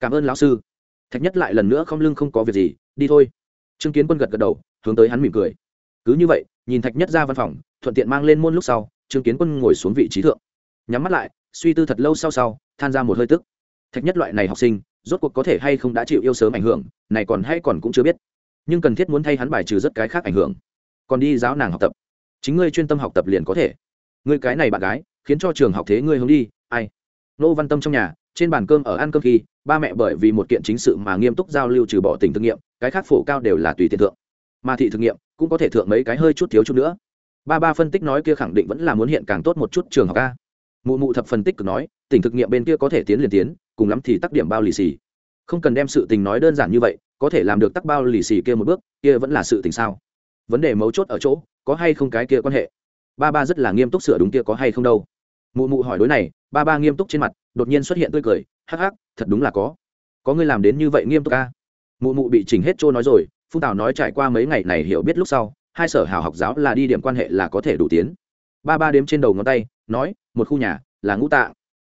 Speaker 1: Cảm ơn lão sư. Thạch nhất lại lần nữa không lưng không có việc gì, đi thôi. Trương kiến quân gật gật đầu, hướng tới hắn mỉm cười. Cứ như vậy, nhìn thạch nhất ra văn phòng, thuận tiện mang lên môn lúc sau, trương kiến quân ngồi xuống vị trí thượng. Nhắm mắt lại, suy tư thật lâu sau sau, than ra một hơi tức. Thạch nhất loại này học sinh, rốt cuộc có thể hay không đã chịu yêu sớm ảnh hưởng, này còn hay còn cũng chưa biết. Nhưng cần thiết muốn thay hắn bài trừ rất cái khác ảnh hưởng. Còn đi giáo nàng học tập. Chính ngươi chuyên tâm học tập liền có thể người cái này bạn gái, khiến cho trường học thế ngươi hướng đi, ai? Nô văn tâm trong nhà, trên bàn cơm ở ăn cơm khi, ba mẹ bởi vì một kiện chính sự mà nghiêm túc giao lưu trừ bỏ tình thực nghiệm, cái khác phổ cao đều là tùy tiền thượng. Mà thị thực nghiệm cũng có thể thượng mấy cái hơi chút thiếu chút nữa. Ba ba phân tích nói kia khẳng định vẫn là muốn hiện càng tốt một chút trường học a. Mụ mụ thập phân tích cực nói tỉnh thực nghiệm bên kia có thể tiến liền tiến, cùng lắm thì tắc điểm bao lì xì. Không cần đem sự tình nói đơn giản như vậy, có thể làm được tắc bao lì xì kia một bước, kia vẫn là sự tình sao? Vấn đề mấu chốt ở chỗ, có hay không cái kia quan hệ? Ba ba rất là nghiêm túc sửa đúng kia có hay không đâu. Mụ mụ hỏi đối này, ba ba nghiêm túc trên mặt, đột nhiên xuất hiện tươi cười, hắc hắc, thật đúng là có. Có người làm đến như vậy nghiêm túc ca mụ mụ bị chỉnh hết trôi nói rồi phung tào nói trải qua mấy ngày này hiểu biết lúc sau, hai sở hào học giáo là đi điểm quan hệ là có thể đủ tiến. Ba ba đếm trên đầu ngón tay, nói, một khu nhà, là ngũ tạ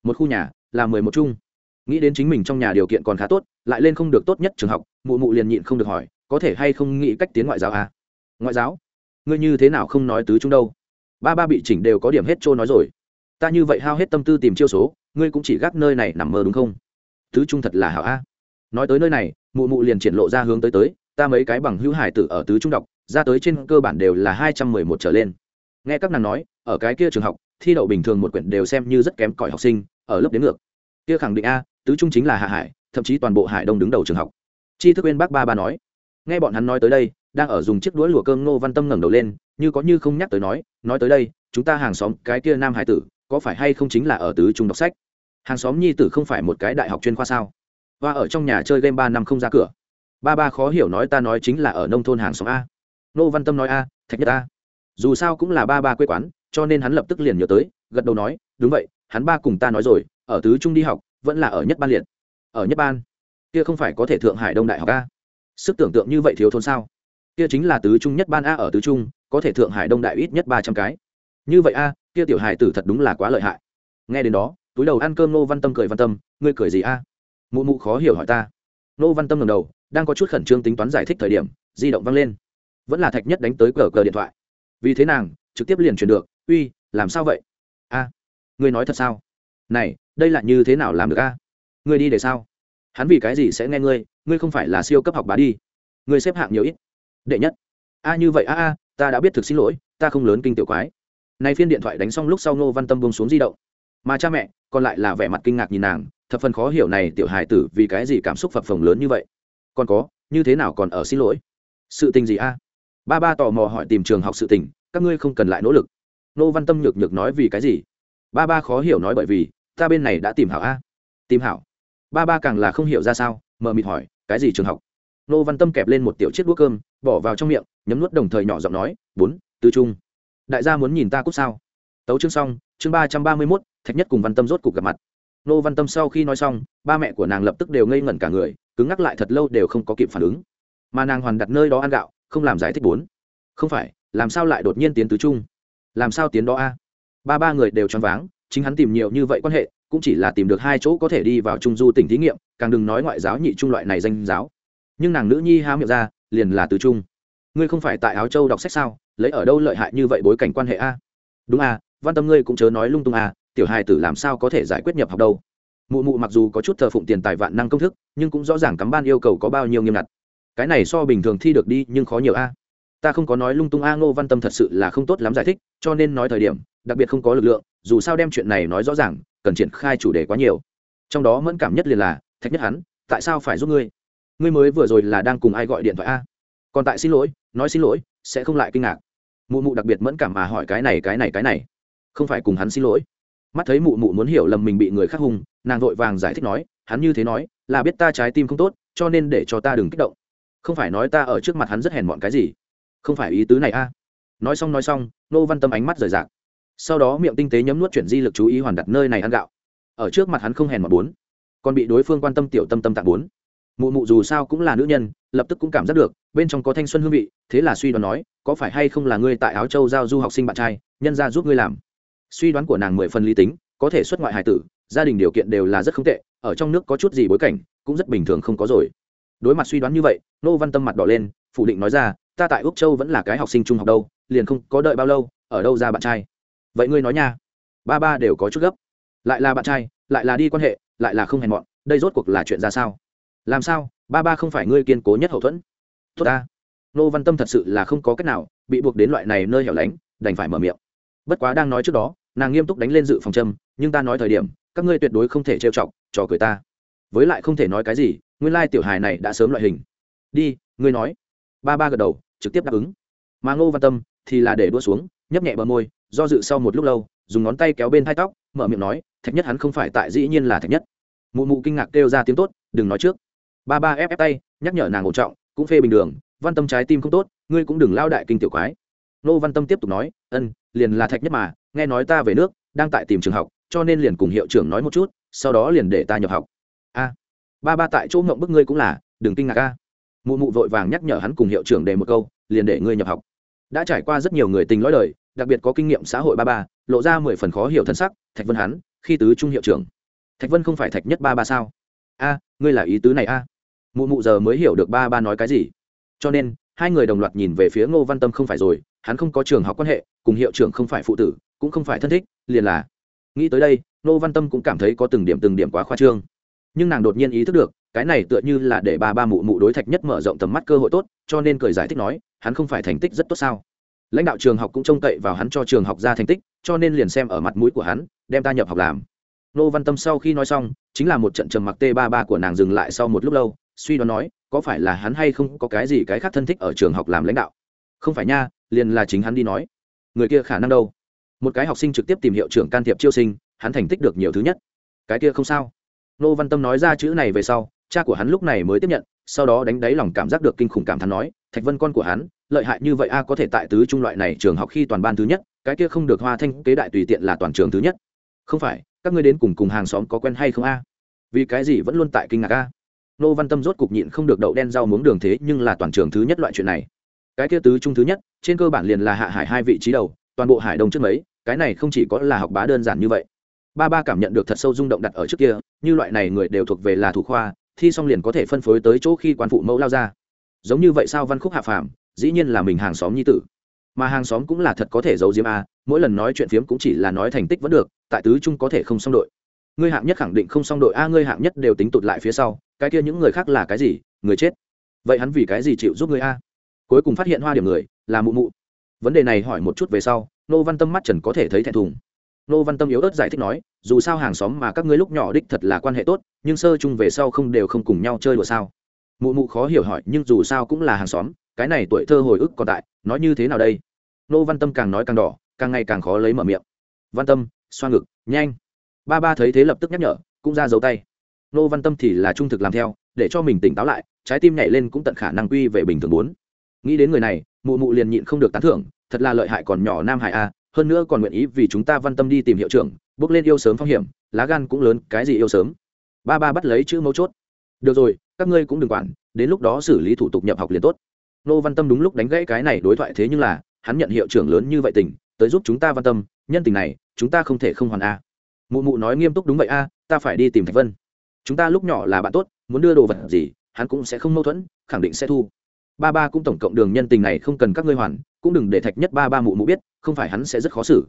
Speaker 1: một khu nhà, là mười một chung. Nghĩ đến chính mình trong nhà điều kiện còn khá tốt, lại lên không được tốt nhất trường học, mụ mụ liền nhịn không được hỏi, có thể hay không nghĩ cách tiến ngoại giáo à? ngoại giáo? Ngươi như thế nào không nói tứ chung đâu? Ba ba bị chỉnh đều có điểm hết trôi nói rồi. Ta như vậy hao hết tâm tư tìm chiêu số, ngươi cũng chỉ gác nơi này nằm mơ đúng không? Tứ trung thật là hảo a. Nói tới nơi này, mụ mụ liền triển lộ ra hướng tới tới, ta mấy cái bằng hữu hải tử ở tứ trung đọc, ra tới trên cơ bản đều là hai trăm mười một trở lên. Nghe các nàng nói, ở cái kia trường học, thi đậu bình thường một quyển đều xem như rất kém cỏi học sinh, ở lớp đến ngược. Kia khẳng định a, tứ trung chính là hạ hải, thậm chí toàn bộ hải đông đứng đầu trường học. Chi thức bên bác ba ba nói. Nghe bọn hắn nói tới đây, đang ở dùng chiếc đũa lùa cơm ngô văn tâm ngẩng đầu lên như có như không nhắc tới nói nói tới đây, chúng ta hàng xóm, cái kia nam hải tử, có phải hay không chính là ở tứ trung đọc sách? Hàng xóm nhi tử không phải một cái đại học chuyên khoa sao? Và ở trong nhà chơi game ba năm không ra cửa. Ba ba khó hiểu nói ta nói chính là ở nông thôn hàng xóm a. Nô văn tâm nói a, thạch nhất a. Dù sao cũng là ba ba quê quán, cho nên hắn lập tức liền nhớ tới, gật đầu nói, đúng vậy, hắn ba cùng ta nói rồi, ở tứ trung đi học, vẫn là ở nhất ban liệt. Ở nhất ban? Kia không phải có thể thượng hải đông đại học a? Sức tưởng tượng như vậy thiếu thôn sao? Kia chính là tứ trung nhất ban a ở tứ trung có thể thượng hải đông đại ít nhất ba trăm cái. Như vậy a, kia tiểu hải tử thật đúng là quá lợi hại. Nghe đến đó, túi đầu ăn cơm nô văn tâm cười văn tâm, ngươi cười gì a? Mụ mụ khó hiểu hỏi ta. Nô văn tâm ngầm đầu, đang có chút khẩn trương tính toán giải thích thời điểm, di động văng lên. Vẫn là thạch nhất đánh tới cờ cờ điện thoại. Vì thế nàng, trực tiếp liền truyền được, uy, làm sao vậy? A, ngươi nói thật sao? Này, đây là như thế nào làm được a? Ngươi đi để sao? Hắn vì cái gì sẽ nghe ngươi? Ngươi không phải là siêu cấp học bá đi. Ngươi xếp hạng nhiều ít. Đệ nhất. A, như vậy a a ta đã biết thực xin lỗi, ta không lớn kinh tiểu quái. Nay phiên điện thoại đánh xong lúc sau ngô văn tâm bông xuống di động. Mà cha mẹ, còn lại là vẻ mặt kinh ngạc nhìn nàng, thập phần khó hiểu này tiểu hài tử vì cái gì cảm xúc phập phồng lớn như vậy. Còn có, như thế nào còn ở xin lỗi? Sự tình gì a? Ba ba tò mò hỏi tìm trường học sự tình, các ngươi không cần lại nỗ lực. Nô văn tâm nhược nhược nói vì cái gì? Ba ba khó hiểu nói bởi vì, ta bên này đã tìm hảo a. Tìm hảo. Ba ba càng là không hiểu ra sao, mờ mịt hỏi, cái gì trường học? Nô văn tâm kẹp lên một tiểu chiếc đũa cơm, bỏ vào trong miệng, nhấm nuốt đồng thời nhỏ giọng nói, bốn tứ trung, đại gia muốn nhìn ta cút sao? Tấu chương xong, chương ba trăm ba mươi mốt, thạch nhất cùng văn tâm rốt cuộc gặp mặt. Nô văn tâm sau khi nói xong, ba mẹ của nàng lập tức đều ngây ngẩn cả người, cứng ngắc lại thật lâu đều không có kịp phản ứng. Mà nàng hoàn đặt nơi đó ăn gạo, không làm giải thích bốn. Không phải, làm sao lại đột nhiên tiến tứ trung? Làm sao tiến đó a? Ba ba người đều choáng váng, chính hắn tìm nhiều như vậy quan hệ, cũng chỉ là tìm được hai chỗ có thể đi vào trung du tỉnh thí nghiệm, càng đừng nói ngoại giáo nhị trung loại này danh giáo nhưng nàng nữ nhi há miệng ra, liền là từ trung. Ngươi không phải tại áo châu đọc sách sao? Lấy ở đâu lợi hại như vậy bối cảnh quan hệ a? Đúng a, văn tâm ngươi cũng chớ nói lung tung a, tiểu hài tử làm sao có thể giải quyết nhập học đâu? Mụ mụ mặc dù có chút thờ phụng tiền tài vạn năng công thức, nhưng cũng rõ ràng cắm ban yêu cầu có bao nhiêu nghiêm ngặt. Cái này so bình thường thi được đi, nhưng khó nhiều a. Ta không có nói lung tung a, ngô văn tâm thật sự là không tốt lắm giải thích, cho nên nói thời điểm, đặc biệt không có lực lượng, dù sao đem chuyện này nói rõ ràng, cần triển khai chủ đề quá nhiều. Trong đó mẫn cảm nhất liền là, thạch nhất hắn tại sao phải giúp ngươi? Ngươi mới vừa rồi là đang cùng ai gọi điện thoại a? Còn tại xin lỗi, nói xin lỗi, sẽ không lại kinh ngạc. Mụ mụ đặc biệt mẫn cảm mà hỏi cái này cái này cái này. Không phải cùng hắn xin lỗi. Mắt thấy mụ mụ muốn hiểu lầm mình bị người khác hung, nàng vội vàng giải thích nói, hắn như thế nói, là biết ta trái tim không tốt, cho nên để cho ta đừng kích động. Không phải nói ta ở trước mặt hắn rất hèn mọn cái gì. Không phải ý tứ này a. Nói xong nói xong, nô văn tâm ánh mắt rời rạc. Sau đó miệng tinh tế nhấm nuốt chuyển di lực chú ý hoàn đặt nơi này ăn gạo. Ở trước mặt hắn không hèn mọn bốn, còn bị đối phương quan tâm tiểu tâm tâm tạng bốn mụ mụ dù sao cũng là nữ nhân, lập tức cũng cảm giác được, bên trong có thanh xuân hương vị, thế là suy đoán nói, có phải hay không là ngươi tại áo châu giao du học sinh bạn trai, nhân ra giúp ngươi làm. Suy đoán của nàng mười phần lý tính, có thể xuất ngoại hải tử, gia đình điều kiện đều là rất không tệ, ở trong nước có chút gì bối cảnh, cũng rất bình thường không có rồi. Đối mặt suy đoán như vậy, nô văn tâm mặt đỏ lên, phủ định nói ra, ta tại úc châu vẫn là cái học sinh trung học đâu, liền không có đợi bao lâu, ở đâu ra bạn trai? Vậy ngươi nói nha. Ba ba đều có chút gấp. Lại là bạn trai, lại là đi quan hệ, lại là không hèn mọn đây rốt cuộc là chuyện ra sao? Làm sao? Ba ba không phải ngươi kiên cố nhất hậu thuẫn. Tốt ta. Nô văn tâm thật sự là không có cách nào bị buộc đến loại này nơi hẻo lánh, đành phải mở miệng. Bất quá đang nói trước đó, nàng nghiêm túc đánh lên dự phòng châm, nhưng ta nói thời điểm, các ngươi tuyệt đối không thể trêu chọc, trò cười ta. Với lại không thể nói cái gì, nguyên lai tiểu hài này đã sớm loại hình. Đi, ngươi nói. Ba ba gật đầu, trực tiếp đáp ứng. Mà ngô văn tâm thì là để đua xuống, nhấp nhẹ bờ môi, do dự sau một lúc lâu, dùng ngón tay kéo bên hai tóc, mở miệng nói, thạch nhất hắn không phải tại dĩ nhiên là thạch nhất. Mụ mụ kinh ngạc kêu ra tiếng tốt, đừng nói trước ba ba ép ép tay, nhắc nhở nàng ổn trọng, cũng phê bình đường, văn tâm trái tim không tốt, ngươi cũng đừng lao đại kinh tiểu quái. Nô văn tâm tiếp tục nói, ân, liền là thạch nhất mà, nghe nói ta về nước, đang tại tìm trường học, cho nên liền cùng hiệu trưởng nói một chút, sau đó liền để ta nhập học. A, ba ba tại chỗ ngộng bức ngươi cũng là, đừng kinh ngạc a. Mụ mụ vội vàng nhắc nhở hắn cùng hiệu trưởng để một câu, liền để ngươi nhập học. Đã trải qua rất nhiều người tình lõi đời, đặc biệt có kinh nghiệm xã hội ba ba, lộ ra mười phần khó hiểu thân sắc, thạch vân hắn, khi tứ trung hiệu trưởng. Thạch vân không phải thạch nhất ba ba sao? A, ngươi là ý tứ này a. Mụ mụ giờ mới hiểu được ba ba nói cái gì. Cho nên, hai người đồng loạt nhìn về phía ngô văn tâm không phải rồi, hắn không có trường học quan hệ, cùng hiệu trưởng không phải phụ tử, cũng không phải thân thích, liền là. Nghĩ tới đây, ngô văn tâm cũng cảm thấy có từng điểm từng điểm quá khoa trương. Nhưng nàng đột nhiên ý thức được, cái này tựa như là để ba ba mụ mụ đối thạch nhất mở rộng tầm mắt cơ hội tốt, cho nên cười giải thích nói, hắn không phải thành tích rất tốt sao? Lãnh đạo trường học cũng trông cậy vào hắn cho trường học ra thành tích, cho nên liền xem ở mặt mũi của hắn, đem ta nhập học làm nô văn tâm sau khi nói xong, chính là một trận trầm mặc t ba ba của nàng dừng lại sau một lúc lâu, suy đoán nói, có phải là hắn hay không có cái gì cái khác thân thích ở trường học làm lãnh đạo? Không phải nha, liền là chính hắn đi nói. Người kia khả năng đâu? Một cái học sinh trực tiếp tìm hiệu trưởng can thiệp chiêu sinh, hắn thành tích được nhiều thứ nhất. Cái kia không sao. Nô văn tâm nói ra chữ này về sau, cha của hắn lúc này mới tiếp nhận, sau đó đánh đáy lòng cảm giác được kinh khủng cảm thán nói, thạch vân con của hắn, lợi hại như vậy a, có thể tại tứ trung loại này trường học khi toàn ban thứ nhất, cái kia không được hoa thanh kế đại tùy tiện là toàn trường thứ nhất. Không phải các ngươi đến cùng cùng hàng xóm có quen hay không a? Vì cái gì vẫn luôn tại kinh ngạc a? Nô văn tâm rốt cục nhịn không được đậu đen rau muống đường thế, nhưng là toàn trường thứ nhất loại chuyện này. Cái kia tứ trung thứ nhất, trên cơ bản liền là hạ hải hai vị trí đầu, toàn bộ hải đông trước mấy, cái này không chỉ có là học bá đơn giản như vậy. Ba ba cảm nhận được thật sâu rung động đặt ở trước kia, như loại này người đều thuộc về là thủ khoa, thi xong liền có thể phân phối tới chỗ khi quan phụ mẫu lao ra. Giống như vậy sao văn khúc hạ phàm, dĩ nhiên là mình hàng xóm nhi tử mà hàng xóm cũng là thật có thể giấu diếm a, mỗi lần nói chuyện phiếm cũng chỉ là nói thành tích vẫn được, tại tứ trung có thể không xong đội. Ngươi hạng nhất khẳng định không xong đội a, ngươi hạng nhất đều tính tụt lại phía sau, cái kia những người khác là cái gì? Người chết. Vậy hắn vì cái gì chịu giúp ngươi a? Cuối cùng phát hiện hoa điểm người, là mụ mụ. Vấn đề này hỏi một chút về sau, nô văn tâm mắt trần có thể thấy thẹn thùng. Nô văn tâm yếu ớt giải thích nói, dù sao hàng xóm mà các ngươi lúc nhỏ đích thật là quan hệ tốt, nhưng sơ chung về sau không đều không cùng nhau chơi đùa sao? Mụ mụ khó hiểu hỏi, nhưng dù sao cũng là hàng xóm cái này tuổi thơ hồi ức còn tại, nói như thế nào đây? Nô văn tâm càng nói càng đỏ, càng ngày càng khó lấy mở miệng. Văn tâm, xoa ngực, nhanh. Ba ba thấy thế lập tức nhắc nhở, cũng ra dấu tay. Nô văn tâm thì là trung thực làm theo, để cho mình tỉnh táo lại, trái tim nhảy lên cũng tận khả năng quy về bình thường bốn. Nghĩ đến người này, mụ mụ liền nhịn không được tán thưởng, thật là lợi hại còn nhỏ nam hải a, hơn nữa còn nguyện ý vì chúng ta văn tâm đi tìm hiệu trưởng, bước lên yêu sớm phong hiểm, lá gan cũng lớn, cái gì yêu sớm? Ba ba bắt lấy chữ mấu chốt. Được rồi, các ngươi cũng đừng quản, đến lúc đó xử lý thủ tục nhập học liền tốt nô văn tâm đúng lúc đánh gãy cái này đối thoại thế nhưng là, hắn nhận hiệu trưởng lớn như vậy tình, tới giúp chúng ta văn tâm, nhân tình này, chúng ta không thể không hoàn a. Mụ mụ nói nghiêm túc đúng vậy a, ta phải đi tìm thạch vân. Chúng ta lúc nhỏ là bạn tốt, muốn đưa đồ vật gì, hắn cũng sẽ không mâu thuẫn, khẳng định sẽ thu. Ba ba cũng tổng cộng đường nhân tình này không cần các ngươi hoàn, cũng đừng để thạch nhất ba ba mụ mụ biết, không phải hắn sẽ rất khó xử.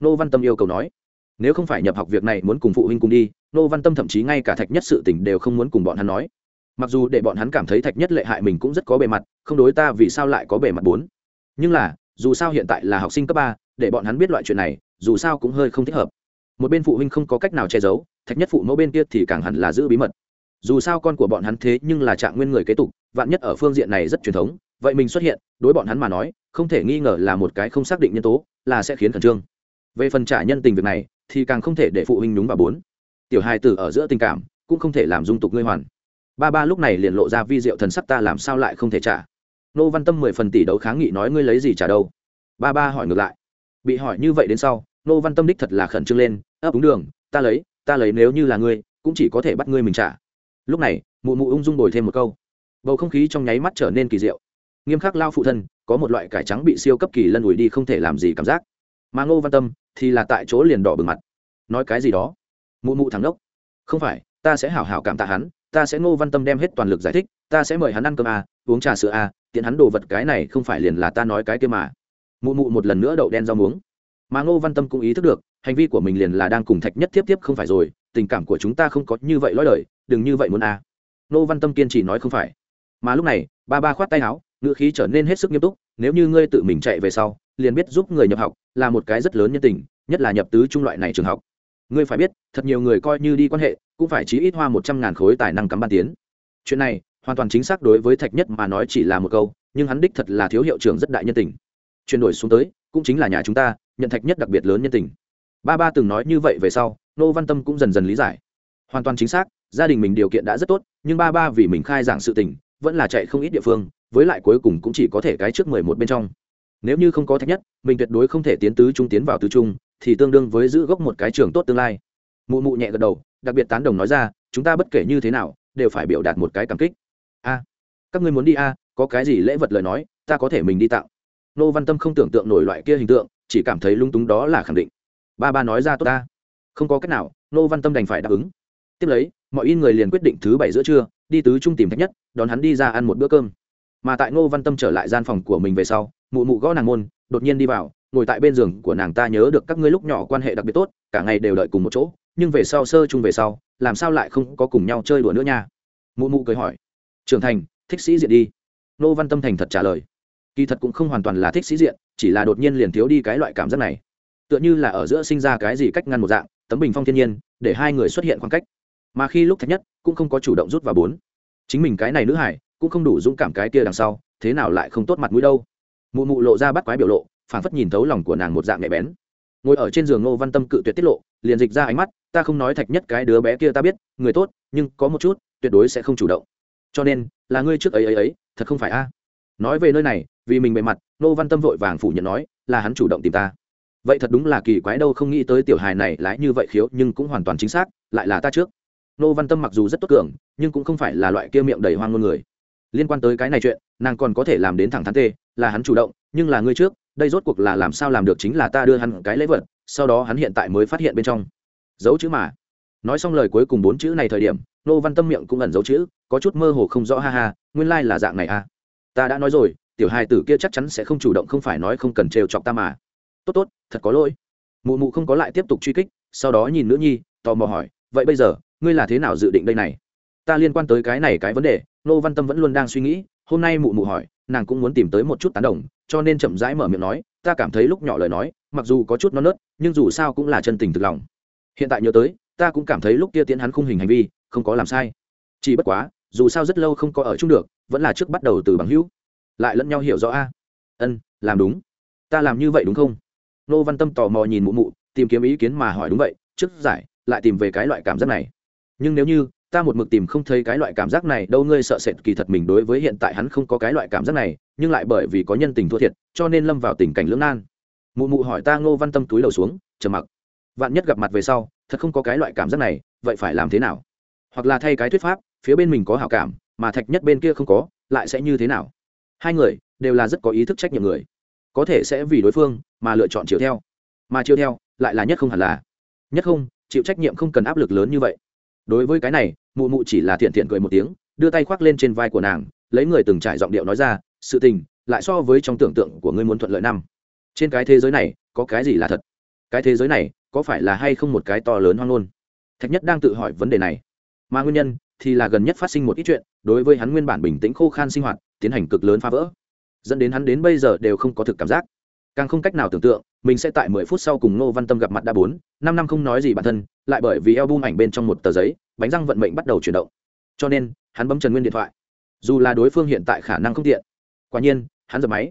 Speaker 1: Nô văn tâm yêu cầu nói, nếu không phải nhập học việc này muốn cùng phụ huynh cùng đi, nô văn tâm thậm chí ngay cả thạch nhất sự tình đều không muốn cùng bọn hắn nói mặc dù để bọn hắn cảm thấy thạch nhất lệ hại mình cũng rất có bề mặt, không đối ta vì sao lại có bề mặt bốn. Nhưng là, dù sao hiện tại là học sinh cấp ba, để bọn hắn biết loại chuyện này, dù sao cũng hơi không thích hợp. Một bên phụ huynh không có cách nào che giấu, thạch nhất phụ mẫu bên kia thì càng hẳn là giữ bí mật. Dù sao con của bọn hắn thế nhưng là trạng nguyên người kế tục, vạn nhất ở phương diện này rất truyền thống, vậy mình xuất hiện, đối bọn hắn mà nói, không thể nghi ngờ là một cái không xác định nhân tố, là sẽ khiến khẩn trương. Về phần trả nhân tình việc này, thì càng không thể để phụ huynh đúng và bốn. Tiểu hai tử ở giữa tình cảm, cũng không thể làm dung tục ngươi hoàn ba ba lúc này liền lộ ra vi diệu thần sắc ta làm sao lại không thể trả? Nô văn tâm mười phần tỷ đấu kháng nghị nói ngươi lấy gì trả đâu? Ba ba hỏi ngược lại. Bị hỏi như vậy đến sau, nô văn tâm đích thật là khẩn trương lên ấp úng đường, ta lấy ta lấy nếu như là ngươi, cũng chỉ có thể bắt ngươi mình trả. Lúc này, mụ mụ ung dung bồi thêm một câu. Bầu không khí trong nháy mắt trở nên kỳ diệu. Nghiêm khắc lao phụ thân, có một loại cải trắng bị siêu cấp kỳ lân ủi đi không thể làm gì cảm giác. Mà ngô văn tâm thì là tại chỗ liền đỏ bừng mặt. Nói cái gì đó? Mụ mụ thắng đốc. Không phải, ta sẽ hảo hảo cảm tạ hắn ta sẽ ngô văn tâm đem hết toàn lực giải thích ta sẽ mời hắn ăn cơm à, uống trà sữa à, tiện hắn đồ vật cái này không phải liền là ta nói cái kia mà. Mụ mụ một lần nữa đậu đen rau muống. Mà ngô văn tâm cũng ý thức được hành vi của mình liền là đang cùng thạch nhất tiếp tiếp không phải rồi tình cảm của chúng ta không có như vậy lõi lời đừng như vậy muốn à. ngô văn tâm kiên trì nói không phải. Mà lúc này ba ba khoát tay áo ngữ khí trở nên hết sức nghiêm túc nếu như ngươi tự mình chạy về sau liền biết giúp người nhập học là một cái rất lớn nhân tình nhất là nhập tứ trung loại này trường học. Ngươi phải biết thật nhiều người coi như đi quan hệ cũng phải chí ít hoa một trăm ngàn khối tài năng cắm ban tiến. Chuyện này, hoàn toàn chính xác đối với thạch nhất mà nói chỉ là một câu, nhưng hắn đích thật là thiếu hiệu trưởng rất đại nhân tình. Chuyển đổi xuống tới, cũng chính là nhà chúng ta, nhận thạch nhất đặc biệt lớn nhân tình. Ba ba từng nói như vậy về sau, nô văn tâm cũng dần dần lý giải. Hoàn toàn chính xác, gia đình mình điều kiện đã rất tốt, nhưng ba ba vì mình khai giảng sự tình, vẫn là chạy không ít địa phương, với lại cuối cùng cũng chỉ có thể cái trước mười một bên trong. Nếu như không có thạch nhất, mình tuyệt đối không thể tiến tứ trung tiến vào tứ trung, thì tương đương với giữ gốc một cái trường tốt tương lai. Mụ mụ nhẹ gật đầu đặc biệt tán đồng nói ra, chúng ta bất kể như thế nào, đều phải biểu đạt một cái cảm kích. A, các ngươi muốn đi a, có cái gì lễ vật lời nói, ta có thể mình đi tặng. Nô văn tâm không tưởng tượng nổi loại kia hình tượng, chỉ cảm thấy lung túng đó là khẳng định. Ba ba nói ra tốt ta. Không có cách nào, nô văn tâm đành phải đáp ứng. Tiếp lấy, mọi in người liền quyết định thứ bảy giữa trưa, đi tứ trung tìm thách nhất, đón hắn đi ra ăn một bữa cơm. Mà tại ngô văn tâm trở lại gian phòng của mình về sau, mụ mụ gõ nàng môn, đột nhiên đi vào, ngồi tại bên giường của nàng ta nhớ được các ngươi lúc nhỏ quan hệ đặc biệt tốt, cả ngày đều đợi cùng một chỗ nhưng về sau sơ chung về sau, làm sao lại không có cùng nhau chơi đùa nữa nha? Mụ mụ cười hỏi. Trưởng thành, thích sĩ diện đi. Nô văn tâm thành thật trả lời. Kỳ thật cũng không hoàn toàn là thích sĩ diện, chỉ là đột nhiên liền thiếu đi cái loại cảm giác này. Tựa như là ở giữa sinh ra cái gì cách ngăn một dạng, tấm bình phong thiên nhiên, để hai người xuất hiện khoảng cách. Mà khi lúc thạch nhất, cũng không có chủ động rút vào bốn. Chính mình cái này nữ hải, cũng không đủ dũng cảm cái kia đằng sau, thế nào lại không tốt mặt mũi đâu? Mụ mụ lộ ra bắt quái biểu lộ phản phất nhìn thấu lòng của nàng một dạng nhạy bén ngồi ở trên giường ngô văn tâm cự tuyệt tiết lộ, liền dịch ra ánh mắt, ta không nói thạch nhất cái đứa bé kia ta biết, người tốt, nhưng có một chút, tuyệt đối sẽ không chủ động. Cho nên, là ngươi trước ấy ấy ấy, thật không phải a? Nói về nơi này, vì mình bề mặt, ngô văn tâm vội vàng phủ nhận nói, là hắn chủ động tìm ta. Vậy thật đúng là kỳ quái đâu, không nghĩ tới tiểu hài này lái như vậy khiếu, nhưng cũng hoàn toàn chính xác, lại là ta trước. Ngô văn tâm mặc dù rất tốt cường, nhưng cũng không phải là loại kia miệng đầy hoang ngôn người. Liên quan tới cái này chuyện, nàng còn có thể làm đến thẳng thắn tê, là hắn chủ động, nhưng là ngươi trước đây rốt cuộc là làm sao làm được chính là ta đưa hắn cái lễ vật, sau đó hắn hiện tại mới phát hiện bên trong. Dấu chữ mà. Nói xong lời cuối cùng bốn chữ này thời điểm nô văn tâm miệng cũng ẩn dấu chữ, có chút mơ hồ không rõ ha ha, nguyên lai、like、là dạng này à. Ta đã nói rồi, tiểu hai tử kia chắc chắn sẽ không chủ động không phải nói không cần trêu chọc ta mà. Tốt tốt, thật có lỗi. Mụ mụ không có lại tiếp tục truy kích, sau đó nhìn nữ nhi, tò mò hỏi, vậy bây giờ, ngươi là thế nào dự định đây này? Ta liên quan tới cái này cái vấn đề nô văn tâm vẫn luôn đang suy nghĩ, hôm nay mụ mụ hỏi, nàng cũng muốn tìm tới một chút tán đồng cho nên chậm rãi mở miệng nói, ta cảm thấy lúc nhỏ lời nói, mặc dù có chút non nớt, nhưng dù sao cũng là chân tình thực lòng. Hiện tại nhớ tới, ta cũng cảm thấy lúc kia tiến hắn khung hình hành vi, không có làm sai. Chỉ bất quá, dù sao rất lâu không có ở chung được, vẫn là trước bắt đầu từ bằng hữu. Lại lẫn nhau hiểu rõ a. Ân, làm đúng. Ta làm như vậy đúng không? Nô văn tâm tò mò nhìn mụ mụ, tìm kiếm ý kiến mà hỏi, đúng vậy, trước giải, lại tìm về cái loại cảm giác này. Nhưng nếu như ta một mực tìm không thấy cái loại cảm giác này, đâu ngươi sợ sệt kỳ thật mình đối với hiện tại hắn không có cái loại cảm giác này, nhưng lại bởi vì có nhân tình thua thiệt, cho nên lâm vào tình cảnh lưỡng nan. Mụ mụ hỏi ta ngô văn tâm túi đầu xuống, trầm mặc. Vạn nhất gặp mặt về sau, thật không có cái loại cảm giác này, vậy phải làm thế nào? Hoặc là thay cái thuyết pháp, phía bên mình có hảo cảm, mà thạch nhất bên kia không có, lại sẽ như thế nào? Hai người, đều là rất có ý thức trách nhiệm người. Có thể sẽ vì đối phương, mà lựa chọn chiều theo. Mà chiều theo, lại là nhất không hẳn là. Nhất không, chịu trách nhiệm không cần áp lực lớn như vậy. Đối với cái này mụ mụ chỉ là thiện thiện cười một tiếng đưa tay khoác lên trên vai của nàng lấy người từng trải giọng điệu nói ra sự tình lại so với trong tưởng tượng của ngươi muốn thuận lợi năm. Trên cái thế giới này có cái gì là thật? Cái thế giới này có phải là hay không một cái to lớn hoang ngôn? Thạch nhất đang tự hỏi vấn đề này. Mà nguyên nhân thì là gần nhất phát sinh một ít chuyện đối với hắn nguyên bản bình tĩnh khô khan sinh hoạt tiến hành cực lớn phá vỡ dẫn đến hắn đến bây giờ đều không có thực cảm giác. Càng không cách nào tưởng tượng mình sẽ tại mười phút sau cùng Ngô Văn Tâm gặp mặt đã bốn, năm năm không nói gì bản thân, lại bởi vì album ảnh bên trong một tờ giấy, bánh răng vận mệnh bắt đầu chuyển động. Cho nên, hắn bấm Trần Nguyên điện thoại. Dù là đối phương hiện tại khả năng không tiện. Quả nhiên, hắn giật máy.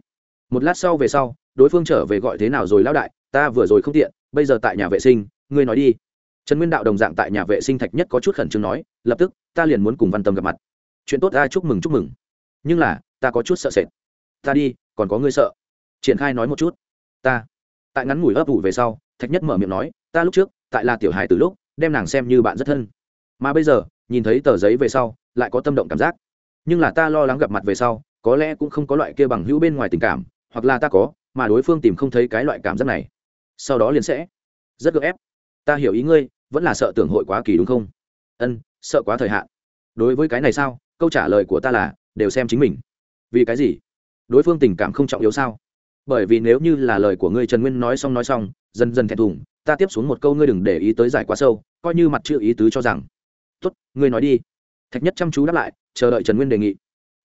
Speaker 1: Một lát sau về sau, đối phương trở về gọi thế nào rồi lão đại, ta vừa rồi không tiện, bây giờ tại nhà vệ sinh, ngươi nói đi. Trần Nguyên đạo đồng dạng tại nhà vệ sinh thạch nhất có chút khẩn trương nói, lập tức, ta liền muốn cùng Văn Tâm gặp mặt. Chuyện tốt ta chúc mừng chúc mừng. Nhưng là, ta có chút sợ sệt. Ta đi, còn có ngươi sợ. Triển khai nói một chút. Ta tại ngắn ngủi ấp ủ về sau thạch nhất mở miệng nói ta lúc trước tại là tiểu hài từ lúc đem nàng xem như bạn rất thân mà bây giờ, nhìn thấy tờ giấy về sau, lại có tâm động cảm giác. Nhưng là ta lo lắng gặp mặt về sau, có lẽ cũng không có loại kia bằng hữu bên ngoài tình cảm, hoặc là ta có, mà đối phương tìm không thấy cái loại cảm giác này. Sau đó liền sẽ. Rất gượng ép. Ta hiểu ý ngươi, vẫn là sợ tưởng hội quá kỳ đúng không? Ân, sợ quá thời hạn. Đối với cái này sao? Câu trả lời của ta là, đều xem chính mình. Vì cái gì? Đối phương tình cảm không trọng yếu sao? Bởi vì nếu như là lời của ngươi trần nguyên nói xong nói xong, dần dần thẹn thùng, ta tiếp xuống một câu ngươi đừng để ý tới giải quá sâu, coi như mặt chữ ý tứ cho rằng tốt, ngươi nói đi. Thạch nhất chăm chú đáp lại, chờ đợi trần nguyên đề nghị.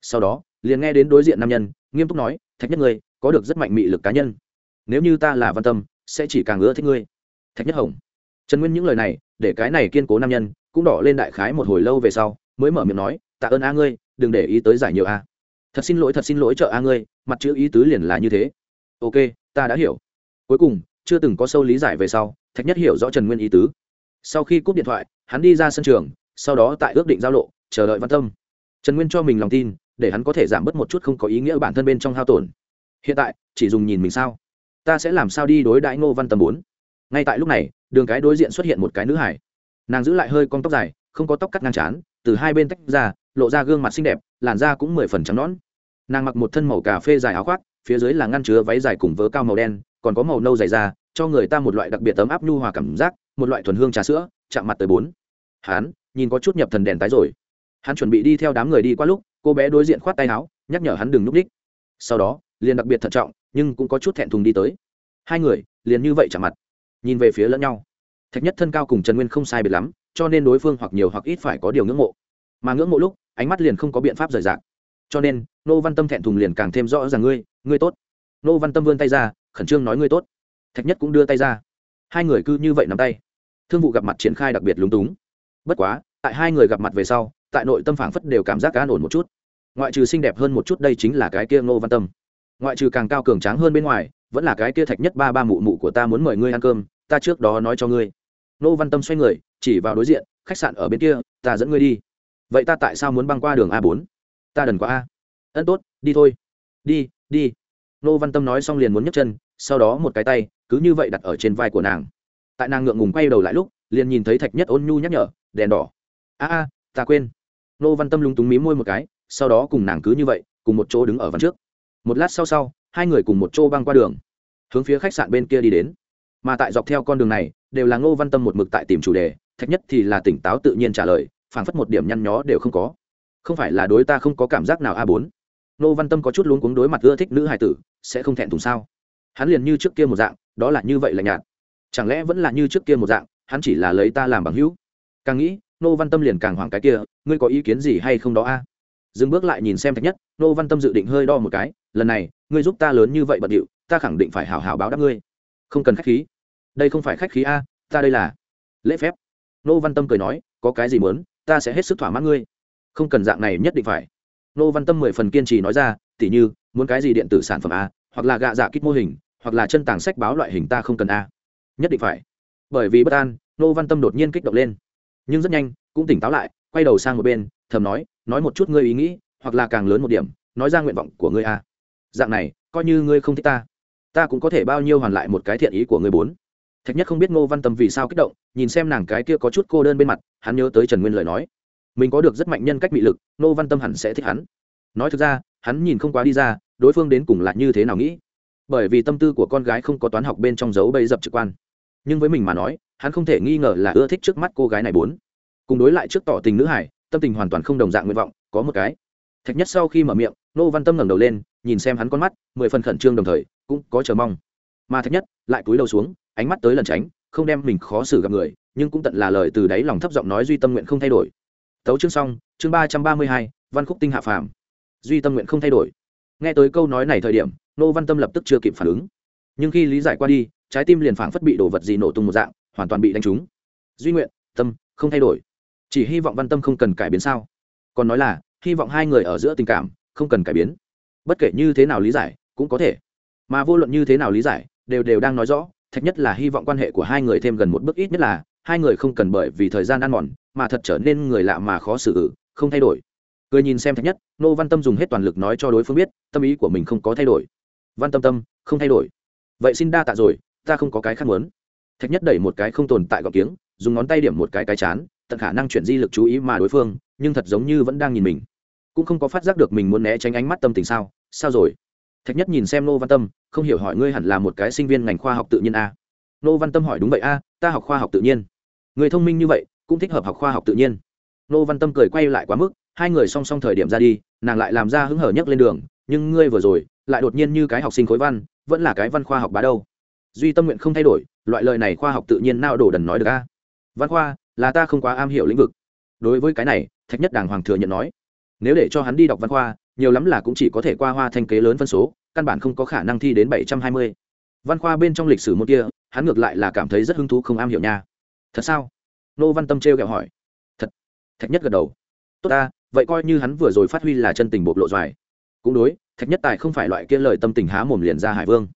Speaker 1: Sau đó, liền nghe đến đối diện nam nhân, nghiêm túc nói, thạch nhất ngươi, có được rất mạnh mị lực cá nhân. Nếu như ta là văn tâm, sẽ chỉ càng ưa thích ngươi. Thạch nhất hồng. Trần nguyên những lời này, để cái này kiên cố nam nhân, cũng đỏ lên đại khái một hồi lâu về sau, mới mở miệng nói, tạ ơn a ngươi, đừng để ý tới giải nhiều a. Thật xin lỗi, thật xin lỗi trợ a ngươi, mặt chữ ý tứ liền là như thế. Ok, ta đã hiểu. Cuối cùng, chưa từng có sâu lý giải về sau, thạch nhất hiểu rõ trần nguyên ý tứ. Sau khi cúp điện thoại, hắn đi ra sân trường sau đó tại ước định giao lộ, chờ đợi văn tâm. Trần nguyên cho mình lòng tin, để hắn có thể giảm bớt một chút không có ý nghĩa bản thân bên trong hao tổn. Hiện tại, chỉ dùng nhìn mình sao? Ta sẽ làm sao đi đối đãi ngô văn tâm bốn? Ngay tại lúc này, đường cái đối diện xuất hiện một cái nữ hải. Nàng giữ lại hơi con tóc dài, không có tóc cắt ngang chán từ hai bên tách ra, lộ ra gương mặt xinh đẹp, làn da cũng mười phần trắng nón nàng mặc một thân màu cà phê dài áo khoác, phía dưới là ngăn chứa váy dài cùng vớ cao màu đen, còn có màu nâu dày da, cho người ta một loại đặc biệt ấm áp nhu hòa cảm giác, một loại thuần hương trà sữa, chạm mặt tới bốn. Hắn nhìn có chút nhập thần đèn tái rồi. Hắn chuẩn bị đi theo đám người đi qua lúc, cô bé đối diện khoát tay áo, nhắc nhở hắn đừng núp đích. Sau đó, liền đặc biệt thận trọng, nhưng cũng có chút thẹn thùng đi tới. Hai người, liền như vậy chạm mặt. Nhìn về phía lẫn nhau. Thạch nhất thân cao cùng trần nguyên không sai biệt lắm, cho nên đối phương hoặc nhiều hoặc ít phải có điều ngưỡng mộ. Mà ngưỡng mộ lúc, ánh mắt liền không có biện pháp rời rạc. Cho nên, nô văn tâm thẹn thùng liền càng thêm rõ ràng, ngươi ngươi tốt. Nô văn tâm vươn tay ra, khẩn trương nói, ngươi tốt. Thạch nhất cũng đưa tay ra. Hai người cứ như vậy nắm tay. Thương vụ gặp mặt triển khai đặc biệt lúng túng. Bất quá tại hai người gặp mặt về sau, tại nội tâm phảng phất đều cảm giác an ổn một chút. Ngoại trừ xinh đẹp hơn một chút đây chính là cái kia ngô văn tâm. Ngoại trừ càng cao cường tráng hơn bên ngoài, vẫn là cái kia thạch nhất ba ba mụ mụ của ta muốn mời ngươi ăn cơm, ta trước đó nói cho ngươi. Ngô văn tâm xoay người, chỉ vào đối diện, khách sạn ở bên kia, ta dẫn ngươi đi. Vậy ta tại sao muốn băng qua đường a bốn? Ta đần qua a. Ân tốt, đi thôi. Đi đi. Ngô văn tâm nói xong liền muốn nhấc chân, sau đó một cái tay, cứ như vậy đặt ở trên vai của nàng. Tại nàng ngượng ngùng quay đầu lại lúc, liền nhìn thấy thạch nhất ôn nhu nhắc nhở, đèn đỏ a a, ta quên. Nô văn tâm lúng túng mí môi một cái, sau đó cùng nàng cứ như vậy, cùng một chỗ đứng ở văn trước. Một lát sau sau, hai người cùng một chỗ băng qua đường, hướng phía khách sạn bên kia đi đến. Mà tại dọc theo con đường này, đều là ngô văn tâm một mực tại tìm chủ đề, thạch nhất thì là tỉnh táo tự nhiên trả lời, phảng phất một điểm nhăn nhó đều không có. Không phải là đối ta không có cảm giác nào a bốn. Ngô văn tâm có chút luống cuống đối mặt ưa thích nữ hài tử, sẽ không thẹn thùng sao? Hắn liền như trước kia một dạng, đó là như vậy là nhạt. Chẳng lẽ vẫn là như trước kia một dạng, hắn chỉ là lấy ta làm bằng hữu? Càng nghĩ nô văn tâm liền càng hoảng cái kia, ngươi có ý kiến gì hay không đó a? Dừng bước lại nhìn xem thạch nhất, nô văn tâm dự định hơi đo một cái, lần này, ngươi giúp ta lớn như vậy bận điệu, ta khẳng định phải hào hào báo đáp ngươi. Không cần khách khí. Đây không phải khách khí a, ta đây là lễ phép. Nô văn tâm cười nói, có cái gì muốn, ta sẽ hết sức thỏa mãn ngươi. Không cần dạng này nhất định phải. Nô văn tâm mười phần kiên trì nói ra, tỉ như, muốn cái gì điện tử sản phẩm a, hoặc là gạ dạ kít mô hình, hoặc là chân tàng sách báo loại hình ta không cần a. Nhất định phải. Bởi vì bất an, nô văn tâm đột nhiên kích động lên nhưng rất nhanh, cũng tỉnh táo lại, quay đầu sang một bên, thầm nói nói một chút ngươi ý nghĩ, hoặc là càng lớn một điểm, nói ra nguyện vọng của ngươi a. Dạng này, coi như ngươi không thích ta ta cũng có thể bao nhiêu hoàn lại một cái thiện ý của ngươi bốn. Thạch nhất không biết ngô văn tâm vì sao kích động, nhìn xem nàng cái kia có chút cô đơn bên mặt, hắn nhớ tới trần nguyên lời nói. Mình có được rất mạnh nhân cách bị lực, ngô văn tâm hẳn sẽ thích hắn. Nói thực ra, hắn nhìn không quá đi ra, đối phương đến cùng là như thế nào nghĩ? Bởi vì tâm tư của con gái không có toán học bên trong dấu bây dập trực quan. Nhưng với mình mà nói hắn không thể nghi ngờ là ưa thích trước mắt cô gái này bốn. Cùng đối lại trước tỏ tình nữ hải, tâm tình hoàn toàn không đồng dạng nguyện vọng, có một cái. Thạch nhất sau khi mở miệng, nô văn tâm ngẩng đầu lên, nhìn xem hắn con mắt, mười phần khẩn trương đồng thời, cũng có chờ mong. Mà thạch nhất lại cúi đầu xuống, ánh mắt tới lần tránh, không đem mình khó xử gặp người, nhưng cũng tận là lời từ đáy lòng thấp giọng nói duy tâm nguyện không thay đổi. Tấu chương xong, chương ba trăm ba mươi hai, văn khúc tinh hạ phàm. Duy tâm nguyện không thay đổi. Nghe tới câu nói này thời điểm, nô văn tâm lập tức chưa kịp phản ứng. Nhưng khi lý giải qua đi, trái tim liền phảng phất bị đồ vật gì nổ tung một dạng hoàn toàn bị đánh trúng. Duy nguyện, tâm, không thay đổi. Chỉ hy vọng văn tâm không cần cải biến sao? Còn nói là, hy vọng hai người ở giữa tình cảm, không cần cải biến. Bất kể như thế nào lý giải, cũng có thể. Mà vô luận như thế nào lý giải, đều đều đang nói rõ, thạch nhất là hy vọng quan hệ của hai người thêm gần một bước ít nhất là, hai người không cần bởi vì thời gian ăn mòn, mà thật trở nên người lạ mà khó xử, không thay đổi. Cười nhìn xem thạch nhất, nô văn tâm dùng hết toàn lực nói cho đối phương biết, tâm ý của mình không có thay đổi. Văn tâm tâm, không thay đổi. Vậy xin đa tạ rồi, ta không có cái khác muốn thạch nhất đẩy một cái không tồn tại gọc kiếng, dùng ngón tay điểm một cái cái chán, tận khả năng chuyển di lực chú ý mà đối phương, nhưng thật giống như vẫn đang nhìn mình. Cũng không có phát giác được mình muốn né tránh ánh mắt tâm tình sao? Sao rồi? Thạch nhất nhìn xem nô văn tâm, không hiểu hỏi ngươi hẳn là một cái sinh viên ngành khoa học tự nhiên a nô văn tâm hỏi đúng vậy a ta học khoa học tự nhiên. Người thông minh như vậy, cũng thích hợp học khoa học tự nhiên. Nô văn tâm cười quay lại quá mức, hai người song song thời điểm ra đi, nàng lại làm ra hứng hở nhất lên đường, nhưng ngươi vừa rồi, lại đột nhiên như cái học sinh khối văn, vẫn là cái văn khoa học bá đâu duy tâm nguyện không thay đổi, loại lời này khoa học tự nhiên nào đổ đần nói được a. Văn khoa, là ta không quá am hiểu lĩnh vực. Đối với cái này, thạch nhất đàng hoàng thừa nhận nói. Nếu để cho hắn đi đọc văn khoa, nhiều lắm là cũng chỉ có thể qua hoa thanh kế lớn phân số, căn bản không có khả năng thi đến bảy trăm hai mươi. Văn khoa bên trong lịch sử môn kia, hắn ngược lại là cảm thấy rất hứng thú không am hiểu nha. Thật sao? Nô văn tâm t r kẹo hỏi. Thật. Thạch nhất gật đầu. Tốt ta, vậy coi như hắn vừa rồi phát huy là chân tình bộc lộ doài. Cũng đối, thạch nhất tài không phải loại kia lời tâm tình há mồm liền ra hải vương.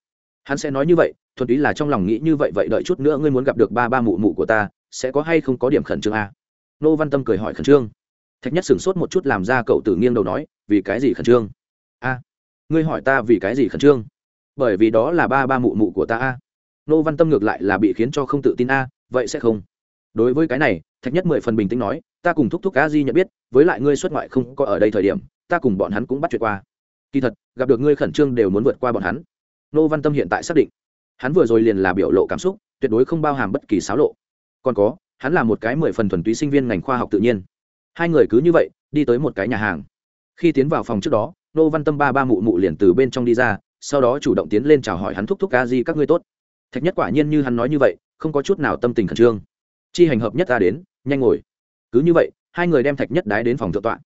Speaker 1: Hắn sẽ nói như vậy thuần túy là trong lòng nghĩ như vậy vậy đợi chút nữa ngươi muốn gặp được ba ba mụ mụ của ta, sẽ có hay không có điểm khẩn trương à? nô văn tâm cười hỏi khẩn trương. Thạch nhất sửng sốt một chút làm ra cậu tử nghiêng đầu nói, vì cái gì khẩn trương? A, ngươi hỏi ta vì cái gì khẩn trương? Bởi vì đó là ba ba mụ mụ của ta a. Nô văn tâm ngược lại là bị khiến cho không tự tin a, vậy sẽ không. Đối với cái này, thạch nhất mười phần bình tĩnh nói, ta cùng thúc thúc cá di nhận biết, với lại ngươi xuất ngoại không có ở đây thời điểm, ta cùng bọn hắn cũng bắt chuyện qua. Kỳ thật, gặp được ngươi khẩn trương đều muốn vượt qua bọn hắn. Nô văn tâm hiện tại xác định hắn vừa rồi liền là biểu lộ cảm xúc, tuyệt đối không bao hàm bất kỳ xáo lộ. Còn có, hắn là một cái mười phần thuần túy sinh viên ngành khoa học tự nhiên. Hai người cứ như vậy, đi tới một cái nhà hàng. Khi tiến vào phòng trước đó, nô văn tâm ba ba mụ mụ liền từ bên trong đi ra, sau đó chủ động tiến lên chào hỏi hắn thúc thúc ca di các ngươi tốt. Thạch nhất quả nhiên như hắn nói như vậy, không có chút nào tâm tình khẩn trương. Chi hành hợp nhất ta đến, nhanh ngồi. Cứ như vậy, hai người đem thạch nhất đái đến phòng thượng tọa.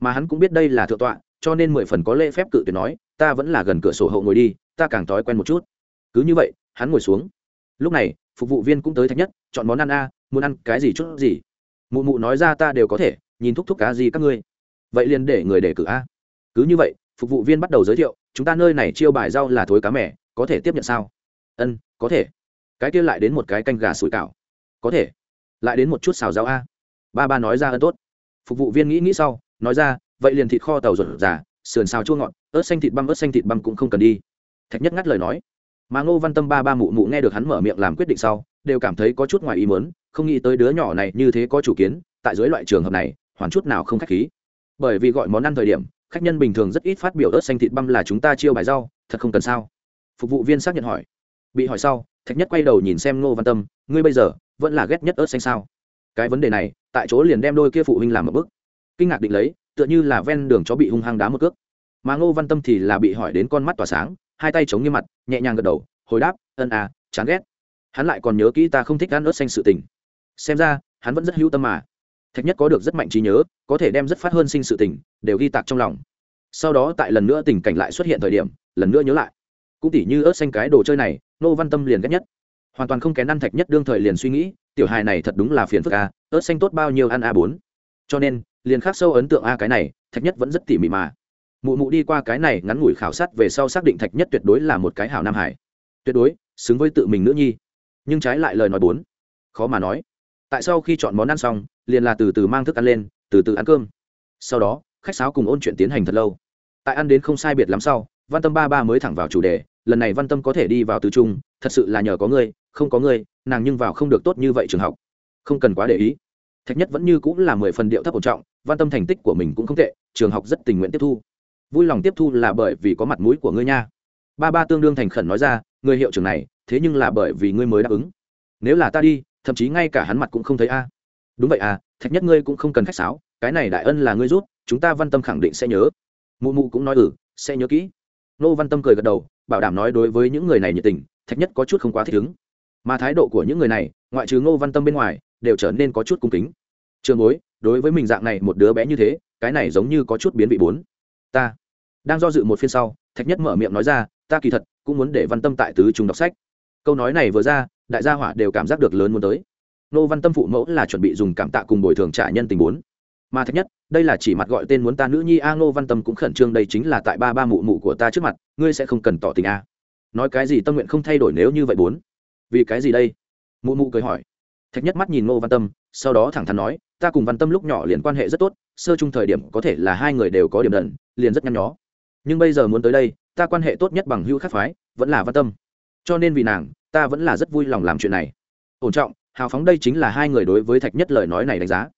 Speaker 1: Mà hắn cũng biết đây là thượng tọa, cho nên mười phần có lễ phép cự tuyệt nói, ta vẫn là gần cửa sổ hậu ngồi đi, ta càng thói quen một chút cứ như vậy, hắn ngồi xuống. Lúc này, phục vụ viên cũng tới thạch nhất, chọn món ăn a, muốn ăn cái gì chút gì. Mụ mụ nói ra ta đều có thể, nhìn thúc thúc cá gì các ngươi. Vậy liền để người để cử a. Cứ như vậy, phục vụ viên bắt đầu giới thiệu, chúng ta nơi này chiêu bài rau là thối cá mẻ có thể tiếp nhận sao? Ân, có thể. Cái kia lại đến một cái canh gà sủi cảo. Có thể. Lại đến một chút xào rau a. Ba ba nói ra ân tốt. Phục vụ viên nghĩ nghĩ sau, nói ra, vậy liền thịt kho tàu ruột giả sườn xào chua ngọt, ớt xanh thịt băm, ớt xanh thịt băm cũng không cần đi. Thạch nhất ngắt lời nói mà ngô văn tâm ba ba mụ mụ nghe được hắn mở miệng làm quyết định sau, đều cảm thấy có chút ngoài ý mớn không nghĩ tới đứa nhỏ này như thế có chủ kiến, tại dưới loại trường hợp này, hoàn chút nào không khách khí. Bởi vì gọi món ăn thời điểm, khách nhân bình thường rất ít phát biểu ớt xanh thịt băm là chúng ta chiêu bài rau, thật không cần sao? Phục vụ viên xác nhận hỏi. Bị hỏi sau, thạch nhất quay đầu nhìn xem ngô văn tâm, ngươi bây giờ vẫn là ghét nhất ớt xanh sao? Cái vấn đề này, tại chỗ liền đem đôi kia phụ huynh làm một bức kinh ngạc định lấy, tựa như là ven đường chó bị hung hăng đá một cước. Mà ngô văn tâm thì là bị hỏi đến con mắt tỏa sáng hai tay chống như mặt, nhẹ nhàng gật đầu, hồi đáp, ân à chán ghét. Hắn lại còn nhớ kỹ ta không thích ăn ớt xanh sự tình. Xem ra, hắn vẫn rất hữu tâm mà. Thạch nhất có được rất mạnh trí nhớ, có thể đem rất phát hơn sinh sự tình, đều ghi tạc trong lòng. Sau đó tại lần nữa tình cảnh lại xuất hiện thời điểm, lần nữa nhớ lại. Cũng tỉ như ớt xanh cái đồ chơi này, nô văn tâm liền ghét nhất. Hoàn toàn không kén ăn thạch nhất đương thời liền suy nghĩ, tiểu hài này thật đúng là phiền phức a ớt xanh tốt bao nhiêu ăn a bốn. Cho nên, liền khắc sâu ấn tượng a cái này, thạch nhất vẫn rất tỉ mỉ mà mụ mụ đi qua cái này ngắn ngủi khảo sát về sau xác định thạch nhất tuyệt đối là một cái hảo nam hải. Tuyệt đối, xứng với tự mình nữ nhi. Nhưng trái lại lời nói bốn, khó mà nói. Tại sau khi chọn món ăn xong, liền là từ từ mang thức ăn lên, từ từ ăn cơm. Sau đó, khách sáo cùng ôn chuyện tiến hành thật lâu. Tại ăn đến không sai biệt lắm sau, văn tâm ba ba mới thẳng vào chủ đề, lần này văn tâm có thể đi vào tứ trung, thật sự là nhờ có ngươi, không có ngươi, nàng nhưng vào không được tốt như vậy trường học. Không cần quá để ý. Thạch nhất vẫn như cũng là mười phần điệu thấp ổn trọng, văn tâm thành tích của mình cũng không tệ, trường học rất tình nguyện tiếp thu vui lòng tiếp thu là bởi vì có mặt mũi của ngươi nha. Ba ba tương đương thành khẩn nói ra người hiệu trưởng này, thế nhưng là bởi vì ngươi mới đáp ứng. Nếu là ta đi, thậm chí ngay cả hắn mặt cũng không thấy a. Đúng vậy à thạch nhất ngươi cũng không cần khách sáo, cái này đại ân là ngươi rút chúng ta văn tâm khẳng định sẽ nhớ. Mụ mụ cũng nói ừ sẽ nhớ kỹ. Nô văn tâm cười gật đầu, bảo đảm nói đối với những người này nhiệt tình, thạch nhất có chút không quá thích ứng. Mà thái độ của những người này, ngoại trừ ngô văn tâm bên ngoài, đều trở nên có chút cung kính. Trường bối, đối với mình dạng này một đứa bé như thế, cái này giống như có chút biến vị bốn. Ta đang do dự một phiên sau, thạch nhất mở miệng nói ra, ta kỳ thật cũng muốn để văn tâm tại tứ trung đọc sách. Câu nói này vừa ra, đại gia hỏa đều cảm giác được lớn muốn tới. Nô văn tâm phụ mẫu là chuẩn bị dùng cảm tạ cùng bồi thường trả nhân tình bốn. Mà thạch nhất, đây là chỉ mặt gọi tên muốn ta nữ nhi a ngô văn tâm cũng khẩn trương đây chính là tại ba ba mụ mụ của ta trước mặt, ngươi sẽ không cần tỏ tình a. Nói cái gì tâm nguyện không thay đổi nếu như vậy bốn. Vì cái gì đây? Mụ mụ cười hỏi. Thạch nhất mắt nhìn ngô văn tâm, sau đó thẳng thắn nói, ta cùng văn tâm lúc nhỏ liền quan hệ rất tốt, sơ chung thời điểm có thể là hai người đều có điểm đần liền rất nhăn nhó nhưng bây giờ muốn tới đây, ta quan hệ tốt nhất bằng hữu khắc phái, vẫn là văn tâm. Cho nên vì nàng, ta vẫn là rất vui lòng làm chuyện này. Ổn trọng, hào phóng đây chính là hai người đối với thạch nhất lời nói này đánh giá.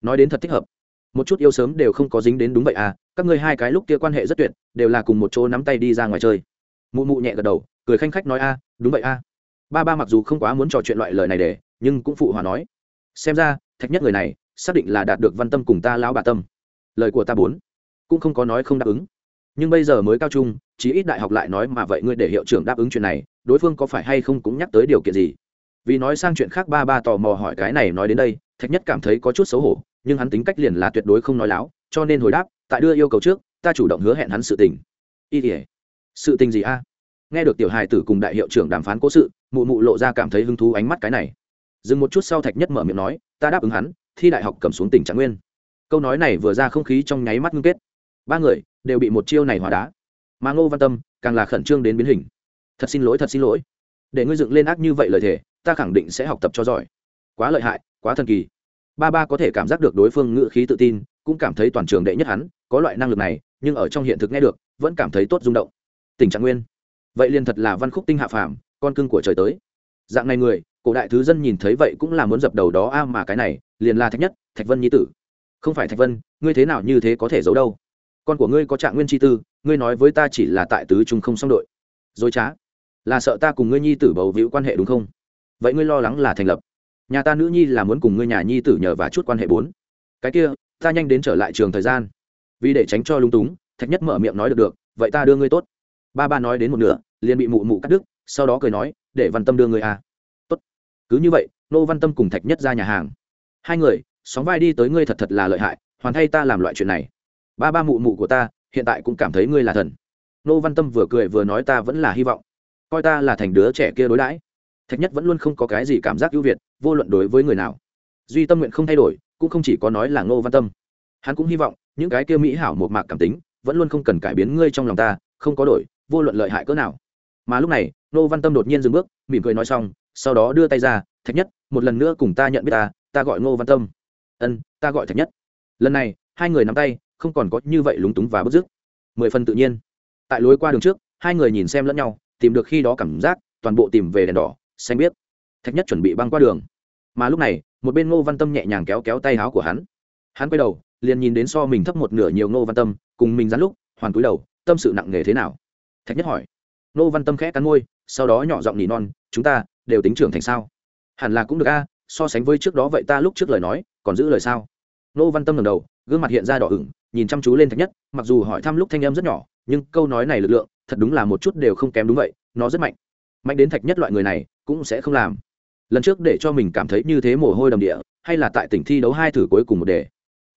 Speaker 1: Nói đến thật thích hợp. Một chút yêu sớm đều không có dính đến đúng vậy à các ngươi hai cái lúc kia quan hệ rất tuyệt, đều là cùng một chỗ nắm tay đi ra ngoài chơi. Mụ mụ nhẹ gật đầu, cười khanh khách nói a, đúng vậy a. Ba ba mặc dù không quá muốn trò chuyện loại lời này để, nhưng cũng phụ hòa nói. Xem ra, thạch nhất người này, xác định là đạt được văn tâm cùng ta lão bà tâm. Lời của ta bốn. Cũng không có nói không đáp ứng nhưng bây giờ mới cao trung, chí ít đại học lại nói mà vậy ngươi để hiệu trưởng đáp ứng chuyện này, đối phương có phải hay không cũng nhắc tới điều kiện gì? Vì nói sang chuyện khác ba ba tò mò hỏi cái này nói đến đây, thạch nhất cảm thấy có chút xấu hổ, nhưng hắn tính cách liền là tuyệt đối không nói láo, cho nên hồi đáp, tại đưa yêu cầu trước, ta chủ động hứa hẹn hắn sự tình. Y ỉa sự tình gì a? Nghe được tiểu hài tử cùng đại hiệu trưởng đàm phán cố sự, mụ mụ lộ ra cảm thấy hứng thú ánh mắt cái này. Dừng một chút sau thạch nhất mở miệng nói, ta đáp ứng hắn, thi đại học cầm xuống tỉnh trạng nguyên. Câu nói này vừa ra không khí trong nháy mắt ngưng kết. Ba người đều bị một chiêu này hóa đá. Mà ngô văn tâm càng là khẩn trương đến biến hình. Thật xin lỗi, thật xin lỗi. Để ngươi dựng lên ác như vậy lời thề, ta khẳng định sẽ học tập cho giỏi. Quá lợi hại, quá thần kỳ. Ba ba có thể cảm giác được đối phương ngự khí tự tin, cũng cảm thấy toàn trường đệ nhất hắn có loại năng lực này, nhưng ở trong hiện thực nghe được, vẫn cảm thấy tốt rung động. Tình trạng nguyên. Vậy liền thật là văn khúc tinh hạ phàm, con cưng của trời tới. Dạng này người, cổ đại thứ dân nhìn thấy vậy cũng là muốn dập đầu đó, a, mà cái này, liền là thạch nhất, thạch vân nhi tử. Không phải thạch vân, ngươi thế nào như thế có thể giấu đâu? Con của ngươi có trạng nguyên chi tư, ngươi nói với ta chỉ là tại tứ trung không xong đội. Dối trá. Là sợ ta cùng ngươi nhi tử bầu víu quan hệ đúng không? Vậy ngươi lo lắng là thành lập. Nhà ta nữ nhi là muốn cùng ngươi nhà nhi tử nhờ và chút quan hệ bốn. Cái kia, ta nhanh đến trở lại trường thời gian. Vì để tránh cho lung túng, thạch nhất mở miệng nói được được, vậy ta đưa ngươi tốt. Ba ba nói đến một nửa, liền bị mụ mụ cắt đứt, sau đó cười nói, để văn tâm đưa ngươi à. tốt. Cứ như vậy, nô văn tâm cùng thạch nhất ra nhà hàng. Hai người, sóng vai đi tới ngươi thật thật là lợi hại, hoàn thay ta làm loại chuyện này? Ba ba mụ mụ của ta, hiện tại cũng cảm thấy ngươi là thần. Nô văn tâm vừa cười vừa nói ta vẫn là hy vọng. Coi ta là thành đứa trẻ kia đối đãi. Thạch nhất vẫn luôn không có cái gì cảm giác ưu việt, vô luận đối với người nào. Duy tâm nguyện không thay đổi, cũng không chỉ có nói là ngô văn tâm. Hắn cũng hy vọng, những cái kia mỹ hảo một mạc cảm tính, vẫn luôn không cần cải biến ngươi trong lòng ta, không có đổi, vô luận lợi hại cỡ nào. Mà lúc này, ngô văn tâm đột nhiên dừng bước, mỉm cười nói xong, sau đó đưa tay ra, thạch nhất, một lần nữa cùng ta nhận biết ta ta gọi ngô văn tâm. Ân, ta gọi thạch nhất. Lần này, hai người nắm tay không còn có như vậy lúng túng và bất dứt mười phần tự nhiên. Tại lối qua đường trước, hai người nhìn xem lẫn nhau, tìm được khi đó cảm giác, toàn bộ tìm về đèn đỏ, xanh biết thạch nhất chuẩn bị băng qua đường. Mà lúc này, một bên ngô văn tâm nhẹ nhàng kéo kéo tay áo của hắn. Hắn quay đầu, liền nhìn đến so mình thấp một nửa nhiều ngô văn tâm, cùng mình dán lúc, hoàn túi đầu, tâm sự nặng nề thế nào? Thạch nhất hỏi. Ngô văn tâm khẽ cắn môi, sau đó nhỏ giọng nỉ non, chúng ta đều tính trưởng thành sao? Hẳn là cũng được a, so sánh với trước đó vậy ta lúc trước lời nói, còn giữ lời sao? Ngô văn tâm ngầm đầu gương mặt hiện ra đỏ ửng, nhìn chăm chú lên thạch nhất, mặc dù hỏi thăm lúc thanh em rất nhỏ, nhưng câu nói này lực lượng, thật đúng là một chút đều không kém đúng vậy, nó rất mạnh. Mạnh đến thạch nhất loại người này, cũng sẽ không làm. Lần trước để cho mình cảm thấy như thế mồ hôi đầm địa, hay là tại tỉnh thi đấu hai thử cuối cùng một đề.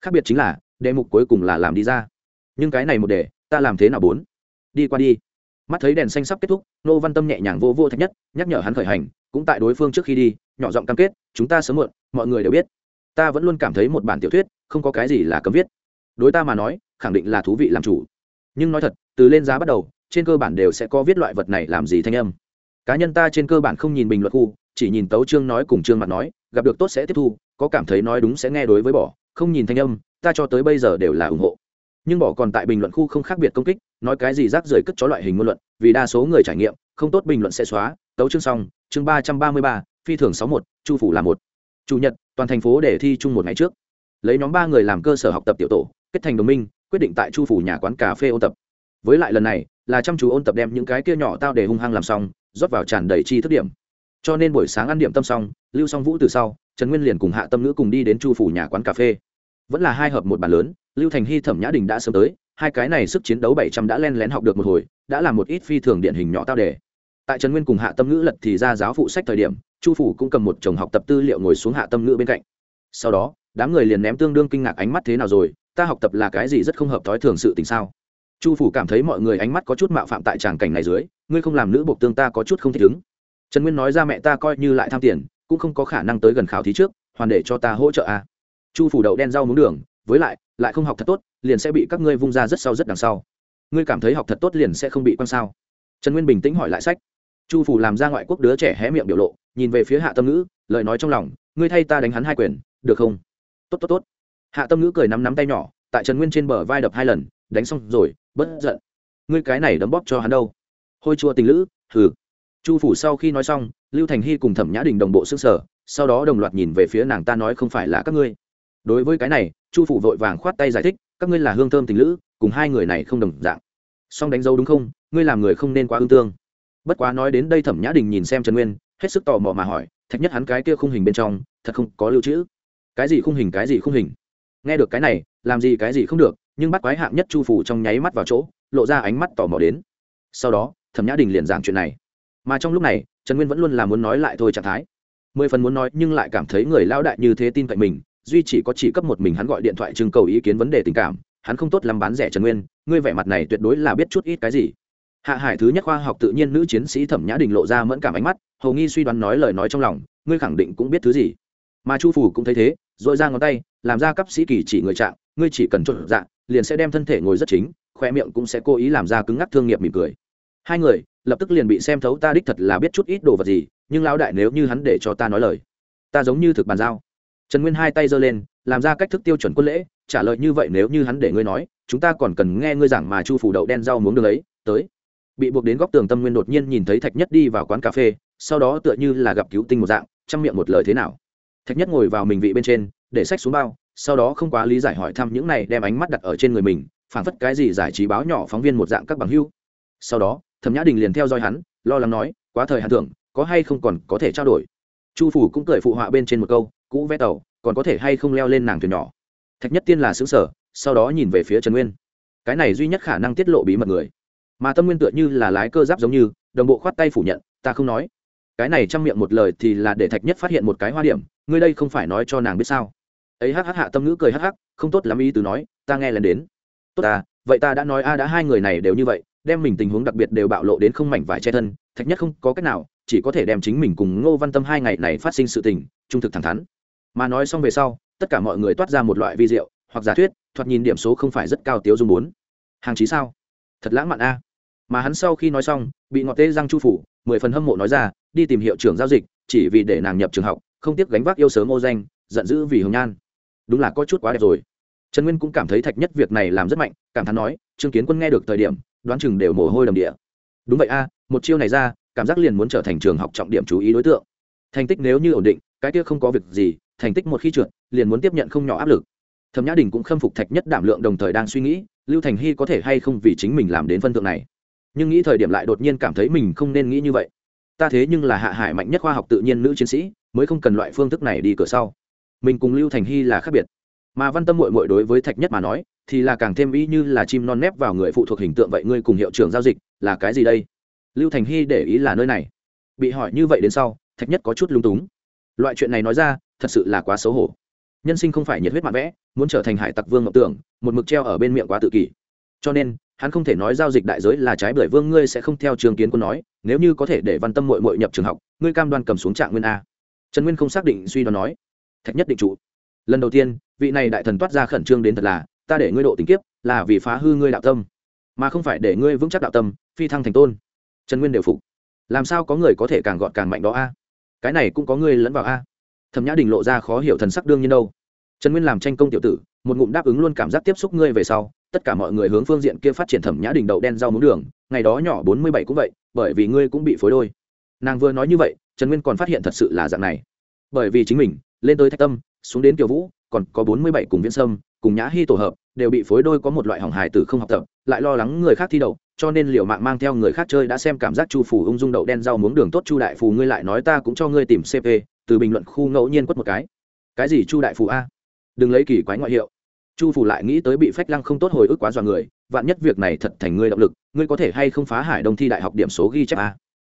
Speaker 1: Khác biệt chính là, đề mục cuối cùng là làm đi ra. Nhưng cái này một đề, ta làm thế nào bốn? Đi qua đi. Mắt thấy đèn xanh sắp kết thúc, nô văn tâm nhẹ nhàng vô vô thạch nhất, nhắc nhở hắn khởi hành, cũng tại đối phương trước khi đi, nhỏ giọng cam kết, chúng ta sớm muộn, mọi người đều biết. Ta vẫn luôn cảm thấy một bản tiểu thuyết không có cái gì là cấm viết. Đối ta mà nói, khẳng định là thú vị làm chủ. Nhưng nói thật, từ lên giá bắt đầu, trên cơ bản đều sẽ có viết loại vật này làm gì thanh âm. Cá nhân ta trên cơ bản không nhìn bình luận khu, chỉ nhìn tấu chương nói cùng chương mặt nói, gặp được tốt sẽ tiếp thu, có cảm thấy nói đúng sẽ nghe đối với bỏ, không nhìn thanh âm, ta cho tới bây giờ đều là ủng hộ. Nhưng bỏ còn tại bình luận khu không khác biệt công kích, nói cái gì rác rưởi cất chó loại hình ngôn luận, vì đa số người trải nghiệm, không tốt bình luận sẽ xóa, tấu chương xong, chương ba trăm ba mươi ba, phi thường sáu một, chu phủ là một. Chủ nhật, toàn thành phố để thi chung một ngày trước lấy nhóm ba người làm cơ sở học tập tiểu tổ, kết thành đồng minh, quyết định tại chu phủ nhà quán cà phê ôn tập. Với lại lần này, là chăm chú ôn tập đem những cái kia nhỏ tao để hung hăng làm xong, rót vào tràn đầy chi thức điểm. Cho nên buổi sáng ăn điểm tâm xong, lưu xong vũ từ sau, trần nguyên liền cùng hạ tâm nữ cùng đi đến chu phủ nhà quán cà phê. Vẫn là hai hợp một bàn lớn, lưu thành hy, thẩm nhã đình đã sớm tới, hai cái này sức chiến đấu bảy trăm đã len lén học được một hồi, đã làm một ít phi thường điển hình nhỏ tao đề tại trần nguyên cùng hạ tâm ngữ lật thì ra giáo phụ sách thời điểm, chu phủ cũng cầm một chồng học tập tư liệu ngồi xuống hạ tâm ngữ bên cạnh. Sau đó đám người liền ném tương đương kinh ngạc ánh mắt thế nào rồi, ta học tập là cái gì rất không hợp thói thường sự tình sao? Chu phủ cảm thấy mọi người ánh mắt có chút mạo phạm tại tràng cảnh này dưới, ngươi không làm nữ bộc tương ta có chút không thích ứng. Trần nguyên nói ra mẹ ta coi như lại tham tiền, cũng không có khả năng tới gần khảo thí trước, hoàn để cho ta hỗ trợ à. chu phủ đậu đen rau muống đường, với lại lại không học thật tốt, liền sẽ bị các ngươi vung ra rất sau rất đằng sau. Ngươi cảm thấy học thật tốt liền sẽ không bị quan sao? Trần nguyên bình tĩnh hỏi lại sách. Chu phủ làm ra ngoại quốc đứa trẻ hé miệng biểu lộ, nhìn về phía hạ tâm ngữ, lời nói trong lòng, ngươi thay ta đánh hắn hai quyền, được không? Tốt tốt tốt. Hạ tâm ngữ cười nắm nắm tay nhỏ, tại trần nguyên trên bờ vai đập hai lần, đánh xong rồi, bất giận. Ngươi cái này đấm bóp cho hắn đâu? Hôi chua tình lữ, hừ. Chu phủ sau khi nói xong, lưu thành hy cùng thẩm nhã đình đồng bộ xương sở sau đó đồng loạt nhìn về phía nàng ta nói không phải là các ngươi. Đối với cái này, chu phủ vội vàng khoát tay giải thích, các ngươi là hương thơm tình lữ, cùng hai người này không đồng dạng. Song đánh dấu đúng không? Ngươi làm người không nên quá ương tương. Bất quá nói đến đây thẩm nhã đình nhìn xem trần nguyên, hết sức tò mò mà hỏi, thạch nhất hắn cái kia khung hình bên trong, thật không có lưu trữ cái gì không hình, cái gì không hình. Nghe được cái này, làm gì cái gì không được, nhưng bắt quái hạng nhất chu phủ trong nháy mắt vào chỗ, lộ ra ánh mắt tò mò đến. Sau đó, thẩm nhã đình liền giảng chuyện này. Mà trong lúc này, trần nguyên vẫn luôn là muốn nói lại thôi trạng thái. Mười phần muốn nói, nhưng lại cảm thấy người lao đại như thế tin cậy mình, duy chỉ có chỉ cấp một mình hắn gọi điện thoại trưng cầu ý kiến vấn đề tình cảm, hắn không tốt làm bán rẻ trần nguyên, ngươi vẻ mặt này tuyệt đối là biết chút ít cái gì. Hạ hải thứ nhất khoa học tự nhiên nữ chiến sĩ thẩm nhã đình lộ ra mẫn cảm ánh mắt, hầu nghi suy đoán nói lời nói trong lòng, ngươi khẳng định cũng biết thứ gì. Mà chu phủ cũng thấy thế dội ra ngón tay, làm ra cấp sĩ kỳ chỉ người trạng, ngươi chỉ cần trộn dạ liền sẽ đem thân thể ngồi rất chính khoe miệng cũng sẽ cố ý làm ra cứng ngắc thương nghiệp mỉm cười. Hai người, lập tức liền bị xem thấu ta đích thật là biết chút ít đồ vật gì, nhưng lão đại nếu như hắn để cho ta nói lời, ta giống như thực bàn giao. Trần nguyên hai tay giơ lên, làm ra cách thức tiêu chuẩn quân lễ, trả lời như vậy nếu như hắn để ngươi nói, chúng ta còn cần nghe ngươi giảng mà chu phủ đậu đen rau muống đường ấy, tới. Bị buộc đến góc tường tâm nguyên đột nhiên nhìn thấy thạch nhất đi vào quán cà phê, sau đó tựa như là gặp cứu tinh một dạng, chăm miệng một lời thế nào thạch nhất ngồi vào mình vị bên trên, để sách xuống bao, sau đó không quá lý giải hỏi thăm những này đem ánh mắt đặt ở trên người mình, phảng phất cái gì giải trí báo nhỏ phóng viên một dạng các bằng hưu sau đó, thẩm nhã đình liền theo dõi hắn, lo lắng nói, quá thời hạn thưởng, có hay không còn có thể trao đổi? Chu phủ cũng cười phụ họa bên trên một câu, cũ vé tàu, còn có thể hay không leo lên nàng thuyền nhỏ? Thạch nhất tiên là xứng sở, sau đó nhìn về phía trần nguyên. Cái này duy nhất khả năng tiết lộ bí mật người. Mà tâm nguyên tựa như là lái cơ giáp giống như, đồng bộ khoát tay phủ nhận, ta không nói cái này trong miệng một lời thì là để thạch nhất phát hiện một cái hoa điểm, ngươi đây không phải nói cho nàng biết sao? Ấy hắc hắc hạ tâm ngữ cười hắc hắc, không tốt lắm ý từ nói, ta nghe lần đến. Tốt ta, vậy ta đã nói a à đã hai người này đều như vậy, đem mình tình huống đặc biệt đều bạo lộ đến không mảnh vải che thân, thạch nhất không có cách nào, chỉ có thể đem chính mình cùng ngô văn tâm hai ngày này phát sinh sự tình, trung thực thẳng thắn. Mà nói xong về sau, tất cả mọi người toát ra một loại vi diệu, hoặc giả thuyết, thoạt nhìn điểm số không phải rất cao tiếu dung bốn. Hàng chí sao? Thật lãng mạn a. Mà hắn sau khi nói xong, bị ngọt tê răng chu phủ, mười phần hâm mộ nói ra đi tìm hiệu trưởng giao dịch, chỉ vì để nàng nhập trường học, không tiếc gánh vác yêu sớm ô danh, giận dữ vì hồng nhan. Đúng là có chút quá đẹp rồi. Trần nguyên cũng cảm thấy thạch nhất việc này làm rất mạnh, cảm thán nói, trương kiến quân nghe được thời điểm, đoán chừng đều mồ hôi đầm địa. Đúng vậy a, một chiêu này ra, cảm giác liền muốn trở thành trường học trọng điểm chú ý đối tượng. Thành tích nếu như ổn định, cái kia không có việc gì, thành tích một khi trượt, liền muốn tiếp nhận không nhỏ áp lực. Thẩm nhã đình cũng khâm phục thạch nhất đảm lượng đồng thời đang suy nghĩ, lưu thành hy có thể hay không vì chính mình làm đến phân thượng này. Nhưng nghĩ thời điểm lại đột nhiên cảm thấy mình không nên nghĩ như vậy ta thế nhưng là hạ hải mạnh nhất khoa học tự nhiên nữ chiến sĩ, mới không cần loại phương thức này đi cửa sau. Mình cùng lưu thành hy là khác biệt. Mà văn tâm mội mội đối với thạch nhất mà nói, thì là càng thêm ý như là chim non nép vào người phụ thuộc hình tượng vậy ngươi cùng hiệu trưởng giao dịch, là cái gì đây? Lưu thành hy để ý là nơi này. Bị hỏi như vậy đến sau, thạch nhất có chút lung túng. Loại chuyện này nói ra, thật sự là quá xấu hổ. Nhân sinh không phải nhiệt huyết mạn vẽ, muốn trở thành hải tặc vương ngọc tưởng, một mực treo ở bên miệng quá tự kỷ. Cho nên, hắn không thể nói giao dịch đại giới là trái bởi vương, ngươi sẽ không theo trường kiến quân nói nếu như có thể để văn tâm mội mội nhập trường học, ngươi cam đoan cầm xuống trạng nguyên a. Trần nguyên không xác định suy đoán nói, thạch nhất định trụ. Lần đầu tiên, vị này đại thần toát ra khẩn trương đến thật là, ta để ngươi độ tình kiếp, là vì phá hư ngươi đạo tâm, mà không phải để ngươi vững chắc đạo tâm, phi thăng thành tôn. Trần nguyên đều phục. Làm sao có người có thể càng gọn càng mạnh đó a? Cái này cũng có ngươi lẫn vào a. Thẩm nhã đình lộ ra khó hiểu thần sắc đương nhiên đâu. Trần nguyên làm tranh công tiểu tử, một ngụm đáp ứng luôn cảm giác tiếp xúc ngươi về sau, tất cả mọi người hướng phương diện kia phát triển thẩm nhã đình đậu đen rau muống đường, ngày đó nhỏ bốn mươi bảy cũng vậy bởi vì ngươi cũng bị phối đôi. Nàng vừa nói như vậy, trần nguyên còn phát hiện thật sự là dạng này. Bởi vì chính mình, lên tới thạch tâm, xuống đến kiều vũ, còn có bốn mươi bảy cùng viễn sâm, cùng nhã hy tổ hợp, đều bị phối đôi có một loại hỏng hài tử không học tập, lại lo lắng người khác thi đậu, cho nên liệu mạng mang theo người khác chơi đã xem cảm giác chu phủ ung dung đậu đen rau muống đường tốt chu đại phù, ngươi lại nói ta cũng cho ngươi tìm cp từ bình luận khu ngẫu nhiên quất một cái. Cái gì chu đại phù a? Đừng lấy kỳ quái ngoại hiệu chu phủ lại nghĩ tới bị phách lăng không tốt hồi ức quá dọa người, vạn nhất việc này thật thành ngươi động lực, ngươi có thể hay không phá hải đông thi đại học điểm số ghi chép a?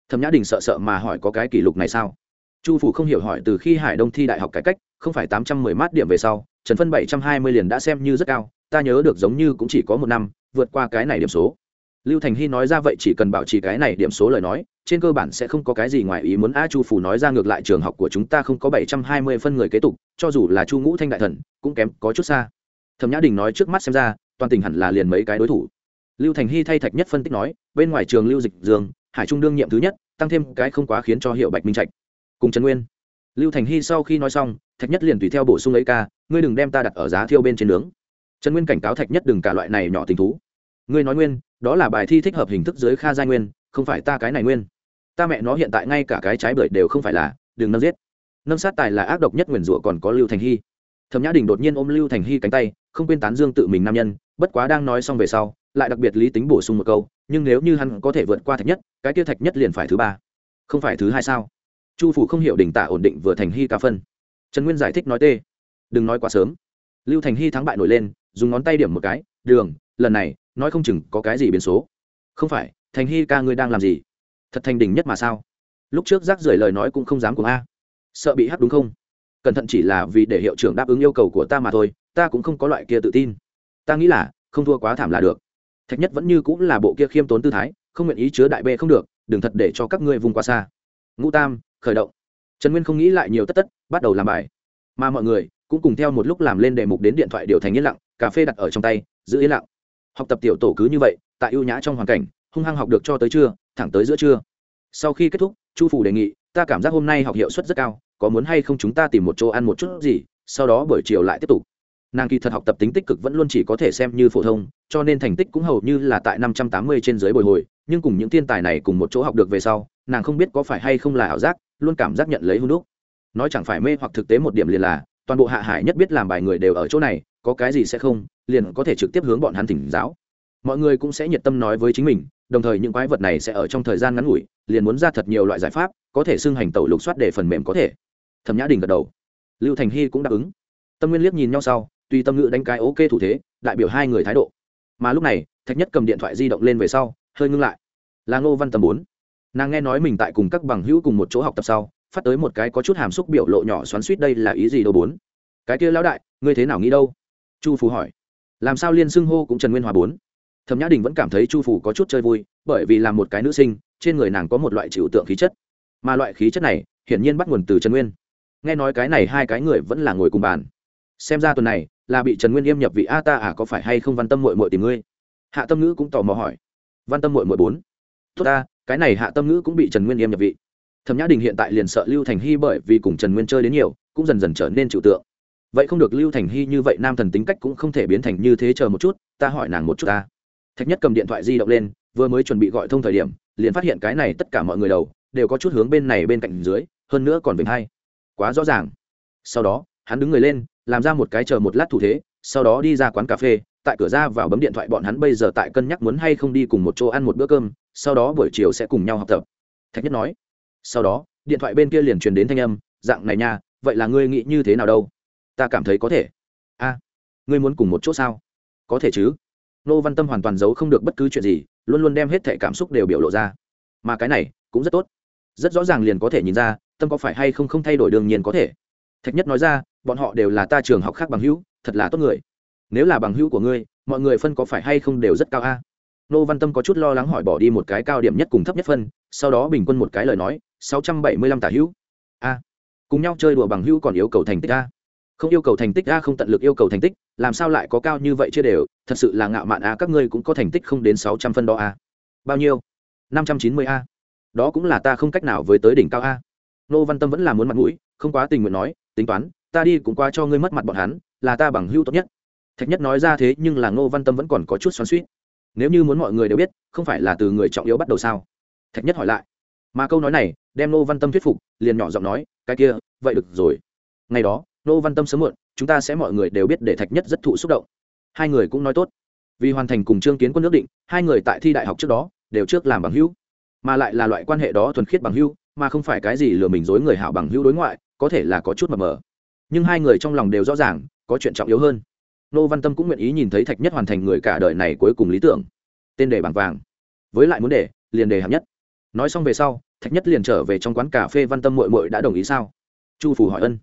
Speaker 1: Thẩm nhã đình sợ sợ mà hỏi có cái kỷ lục này sao? Chu phủ không hiểu hỏi từ khi hải đông thi đại học cải cách, không phải tám trăm mười mát điểm về sau, trần phân bảy trăm hai mươi liền đã xem như rất cao, ta nhớ được giống như cũng chỉ có một năm, vượt qua cái này điểm số. Lưu thành hy nói ra vậy chỉ cần bảo trì cái này điểm số lời nói, trên cơ bản sẽ không có cái gì ngoài ý muốn. A chu phủ nói ra ngược lại trường học của chúng ta không có bảy trăm hai mươi phân người kế tục, cho dù là chu ngũ thanh đại thần, cũng kém có chút xa thẩm nhã đình nói trước mắt xem ra, toàn tình hẳn là liền mấy cái đối thủ. Lưu thành hy thay thạch nhất phân tích nói, bên ngoài trường lưu dịch dương, hải trung đương nhiệm thứ nhất, tăng thêm cái không quá khiến cho hiệu bạch minh trạch. Cùng trần nguyên. Lưu thành hy sau khi nói xong, thạch nhất liền tùy theo bổ sung lấy ca, ngươi đừng đem ta đặt ở giá thiêu bên trên nướng. Trần nguyên cảnh cáo thạch nhất đừng cả loại này nhỏ tình thú. Ngươi nói nguyên, đó là bài thi thích hợp hình thức dưới kha giai nguyên, không phải ta cái này nguyên. Ta mẹ nó hiện tại ngay cả cái trái bưởi đều không phải là, đừng nâng giết. Nâng sát tài là ác độc nhất nguyền rủa còn có lưu thành hy thẩm nhã đình đột nhiên ôm lưu thành hy cánh tay, không quên tán dương tự mình nam nhân, bất quá đang nói xong về sau, lại đặc biệt lý tính bổ sung một câu, nhưng nếu như hắn có thể vượt qua thạch nhất, cái kia thạch nhất liền phải thứ ba, không phải thứ hai sao? Chu phủ không hiểu đỉnh tả ổn định vừa thành hy ca phân. Trần nguyên giải thích nói tê. Đừng nói quá sớm. Lưu thành hy thắng bại nổi lên, dùng ngón tay điểm một cái, đường, lần này, nói không chừng có cái gì biến số. Không phải, thành hy ca ngươi đang làm gì? Thật thành đỉnh nhất mà sao? Lúc trước rác rưởi lời nói cũng không dám cùng a. Sợ bị hắt đúng không? Cẩn thận chỉ là vì để hiệu trưởng đáp ứng yêu cầu của ta mà thôi, ta cũng không có loại kia tự tin. Ta nghĩ là, không thua quá thảm là được. Thạch nhất vẫn như cũng là bộ kia khiêm tốn tư thái, không nguyện ý chứa đại bê không được, đừng thật để cho các ngươi vùng qua xa. Ngũ tam, khởi động. Trần nguyên không nghĩ lại nhiều tất tất, bắt đầu làm bài. Mà mọi người cũng cùng theo một lúc làm lên đề mục đến điện thoại điều thành yên lặng, cà phê đặt ở trong tay, giữ yên lặng. Học tập tiểu tổ cứ như vậy, tại ưu nhã trong hoàn cảnh, hung hăng học được cho tới trưa, thẳng tới giữa trưa. Sau khi kết thúc, chu phủ đề nghị, ta cảm giác hôm nay học hiệu suất rất cao có muốn hay không chúng ta tìm một chỗ ăn một chút gì, sau đó buổi chiều lại tiếp tục. Nàng kỳ thật học tập tính tích cực vẫn luôn chỉ có thể xem như phổ thông, cho nên thành tích cũng hầu như là tại năm trăm tám mươi trên dưới bồi hồi, nhưng cùng những thiên tài này cùng một chỗ học được về sau, nàng không biết có phải hay không là ảo giác, luôn cảm giác nhận lấy hôn đúc. Nói chẳng phải mê hoặc thực tế một điểm liền là, toàn bộ hạ hải nhất biết làm bài người đều ở chỗ này, có cái gì sẽ không, liền có thể trực tiếp hướng bọn hắn thỉnh giáo. Mọi người cũng sẽ nhiệt tâm nói với chính mình, đồng thời những quái vật này sẽ ở trong thời gian ngắn ngủi, liền muốn ra thật nhiều loại giải pháp, có thể xưng hành tẩu lục soát để phần mềm có thể thẩm nhã đình gật đầu lưu thành hy cũng đáp ứng tâm nguyên liếc nhìn nhau sau tuy tâm ngữ đánh cái ok thủ thế đại biểu hai người thái độ mà lúc này thạch nhất cầm điện thoại di động lên về sau hơi ngưng lại là ngô văn tầm bốn nàng nghe nói mình tại cùng các bằng hữu cùng một chỗ học tập sau phát tới một cái có chút hàm xúc biểu lộ nhỏ xoắn suýt đây là ý gì đâu bốn cái kia lão đại ngươi thế nào nghĩ đâu chu phú hỏi làm sao liên xưng hô cũng trần nguyên hòa bốn thẩm nhã đình vẫn cảm thấy chu phủ có chút chơi vui bởi vì là một cái nữ sinh trên người nàng có một loại chịu tượng khí chất mà loại khí chất này hiển nhiên bắt nguồn từ trần nguyên nghe nói cái này hai cái người vẫn là ngồi cùng bàn. Xem ra tuần này là bị trần nguyên yêm nhập vị a ta à có phải hay không văn tâm mội mội tìm ngươi? Hạ tâm ngữ cũng tò mò hỏi. Văn tâm mội mội bốn. Tốt ta, cái này hạ tâm ngữ cũng bị trần nguyên yêm nhập vị. Thẩm nhã đình hiện tại liền sợ lưu thành hy bởi vì cùng trần nguyên chơi đến nhiều, cũng dần dần trở nên chịu tượng. Vậy không được lưu thành hy như vậy nam thần tính cách cũng không thể biến thành như thế chờ một chút, ta hỏi nàng một chút ta. Thạch nhất cầm điện thoại di động lên, vừa mới chuẩn bị gọi thông thời điểm, liền phát hiện cái này tất cả mọi người đầu đều có chút hướng bên này bên cạnh dưới, hơn nữa còn vĩnh hay quá rõ ràng. Sau đó, hắn đứng người lên, làm ra một cái chờ một lát thủ thế, sau đó đi ra quán cà phê, tại cửa ra vào bấm điện thoại bọn hắn bây giờ tại cân nhắc muốn hay không đi cùng một chỗ ăn một bữa cơm, sau đó buổi chiều sẽ cùng nhau học tập. Thạch nhất nói. Sau đó, điện thoại bên kia liền truyền đến thanh âm, dạng này nha, vậy là ngươi nghĩ như thế nào đâu? Ta cảm thấy có thể. A, ngươi muốn cùng một chỗ sao? Có thể chứ. Nô văn tâm hoàn toàn giấu không được bất cứ chuyện gì, luôn luôn đem hết thẻ cảm xúc đều biểu lộ ra. Mà cái này cũng rất tốt. Rất rõ ràng liền có thể nhìn ra tâm có phải hay không không thay đổi đương nhiên có thể. Thạch nhất nói ra, bọn họ đều là ta trường học khác bằng hữu, thật là tốt người. Nếu là bằng hữu của ngươi, mọi người phân có phải hay không đều rất cao a? Nô văn tâm có chút lo lắng hỏi bỏ đi một cái cao điểm nhất cùng thấp nhất phân, sau đó bình quân một cái lời nói, sáu trăm bảy mươi lăm tả hữu. A, cùng nhau chơi đùa bằng hữu còn yêu cầu thành tích a? Không yêu cầu thành tích a, không tận lực yêu cầu thành tích, làm sao lại có cao như vậy chưa đều? Thật sự là ngạo mạn a, các ngươi cũng có thành tích không đến sáu trăm phân đó a. Bao nhiêu? năm trăm chín mươi a. Đó cũng là ta không cách nào với tới đỉnh cao a nô văn tâm vẫn là muốn mặt mũi, không quá tình nguyện nói, tính toán, ta đi cũng qua cho ngươi mất mặt bọn hắn, là ta bằng hưu tốt nhất. Thạch nhất nói ra thế nhưng là ngô văn tâm vẫn còn có chút xoắn suýt nếu như muốn mọi người đều biết, không phải là từ người trọng yếu bắt đầu sao? Thạch nhất hỏi lại. Mà câu nói này đem ngô văn tâm thuyết phục, liền nhỏ giọng nói, cái kia, vậy được rồi. Ngày đó, nô văn tâm sớm muộn, chúng ta sẽ mọi người đều biết để thạch nhất rất thụ xúc động. Hai người cũng nói tốt. Vì hoàn thành cùng trương kiến quân nước định, hai người tại thi đại học trước đó đều trước làm bằng hữu, mà lại là loại quan hệ đó thuần khiết bằng hữu mà không phải cái gì lừa mình dối người hảo bằng hữu đối ngoại, có thể là có chút mờ mờ. Nhưng hai người trong lòng đều rõ ràng, có chuyện trọng yếu hơn. Nô văn tâm cũng nguyện ý nhìn thấy thạch nhất hoàn thành người cả đời này cuối cùng lý tưởng. Tên đề bằng vàng. Với lại muốn đề, liền đề hạng nhất. Nói xong về sau, thạch nhất liền trở về trong quán cà phê văn tâm mội mội đã đồng ý sao? Chu phủ hỏi ân.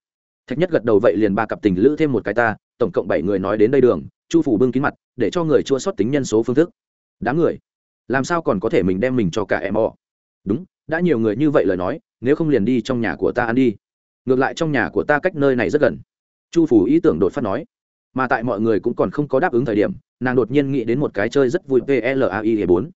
Speaker 1: Thạch nhất gật đầu vậy liền ba cặp tình lữ thêm một cái ta, tổng cộng bảy người nói đến đây đường, chu phủ bưng kín mặt, để cho người chua sót tính nhân số phương thức. Đám người, làm sao còn có thể mình đem mình cho cả em o? Đúng đã nhiều người như vậy lời nói, nếu không liền đi trong nhà của ta ăn đi. Ngược lại trong nhà của ta cách nơi này rất gần. Chu phủ ý tưởng đột phát nói. Mà tại mọi người cũng còn không có đáp ứng thời điểm, nàng đột nhiên nghĩ đến một cái chơi rất vui plai bốn.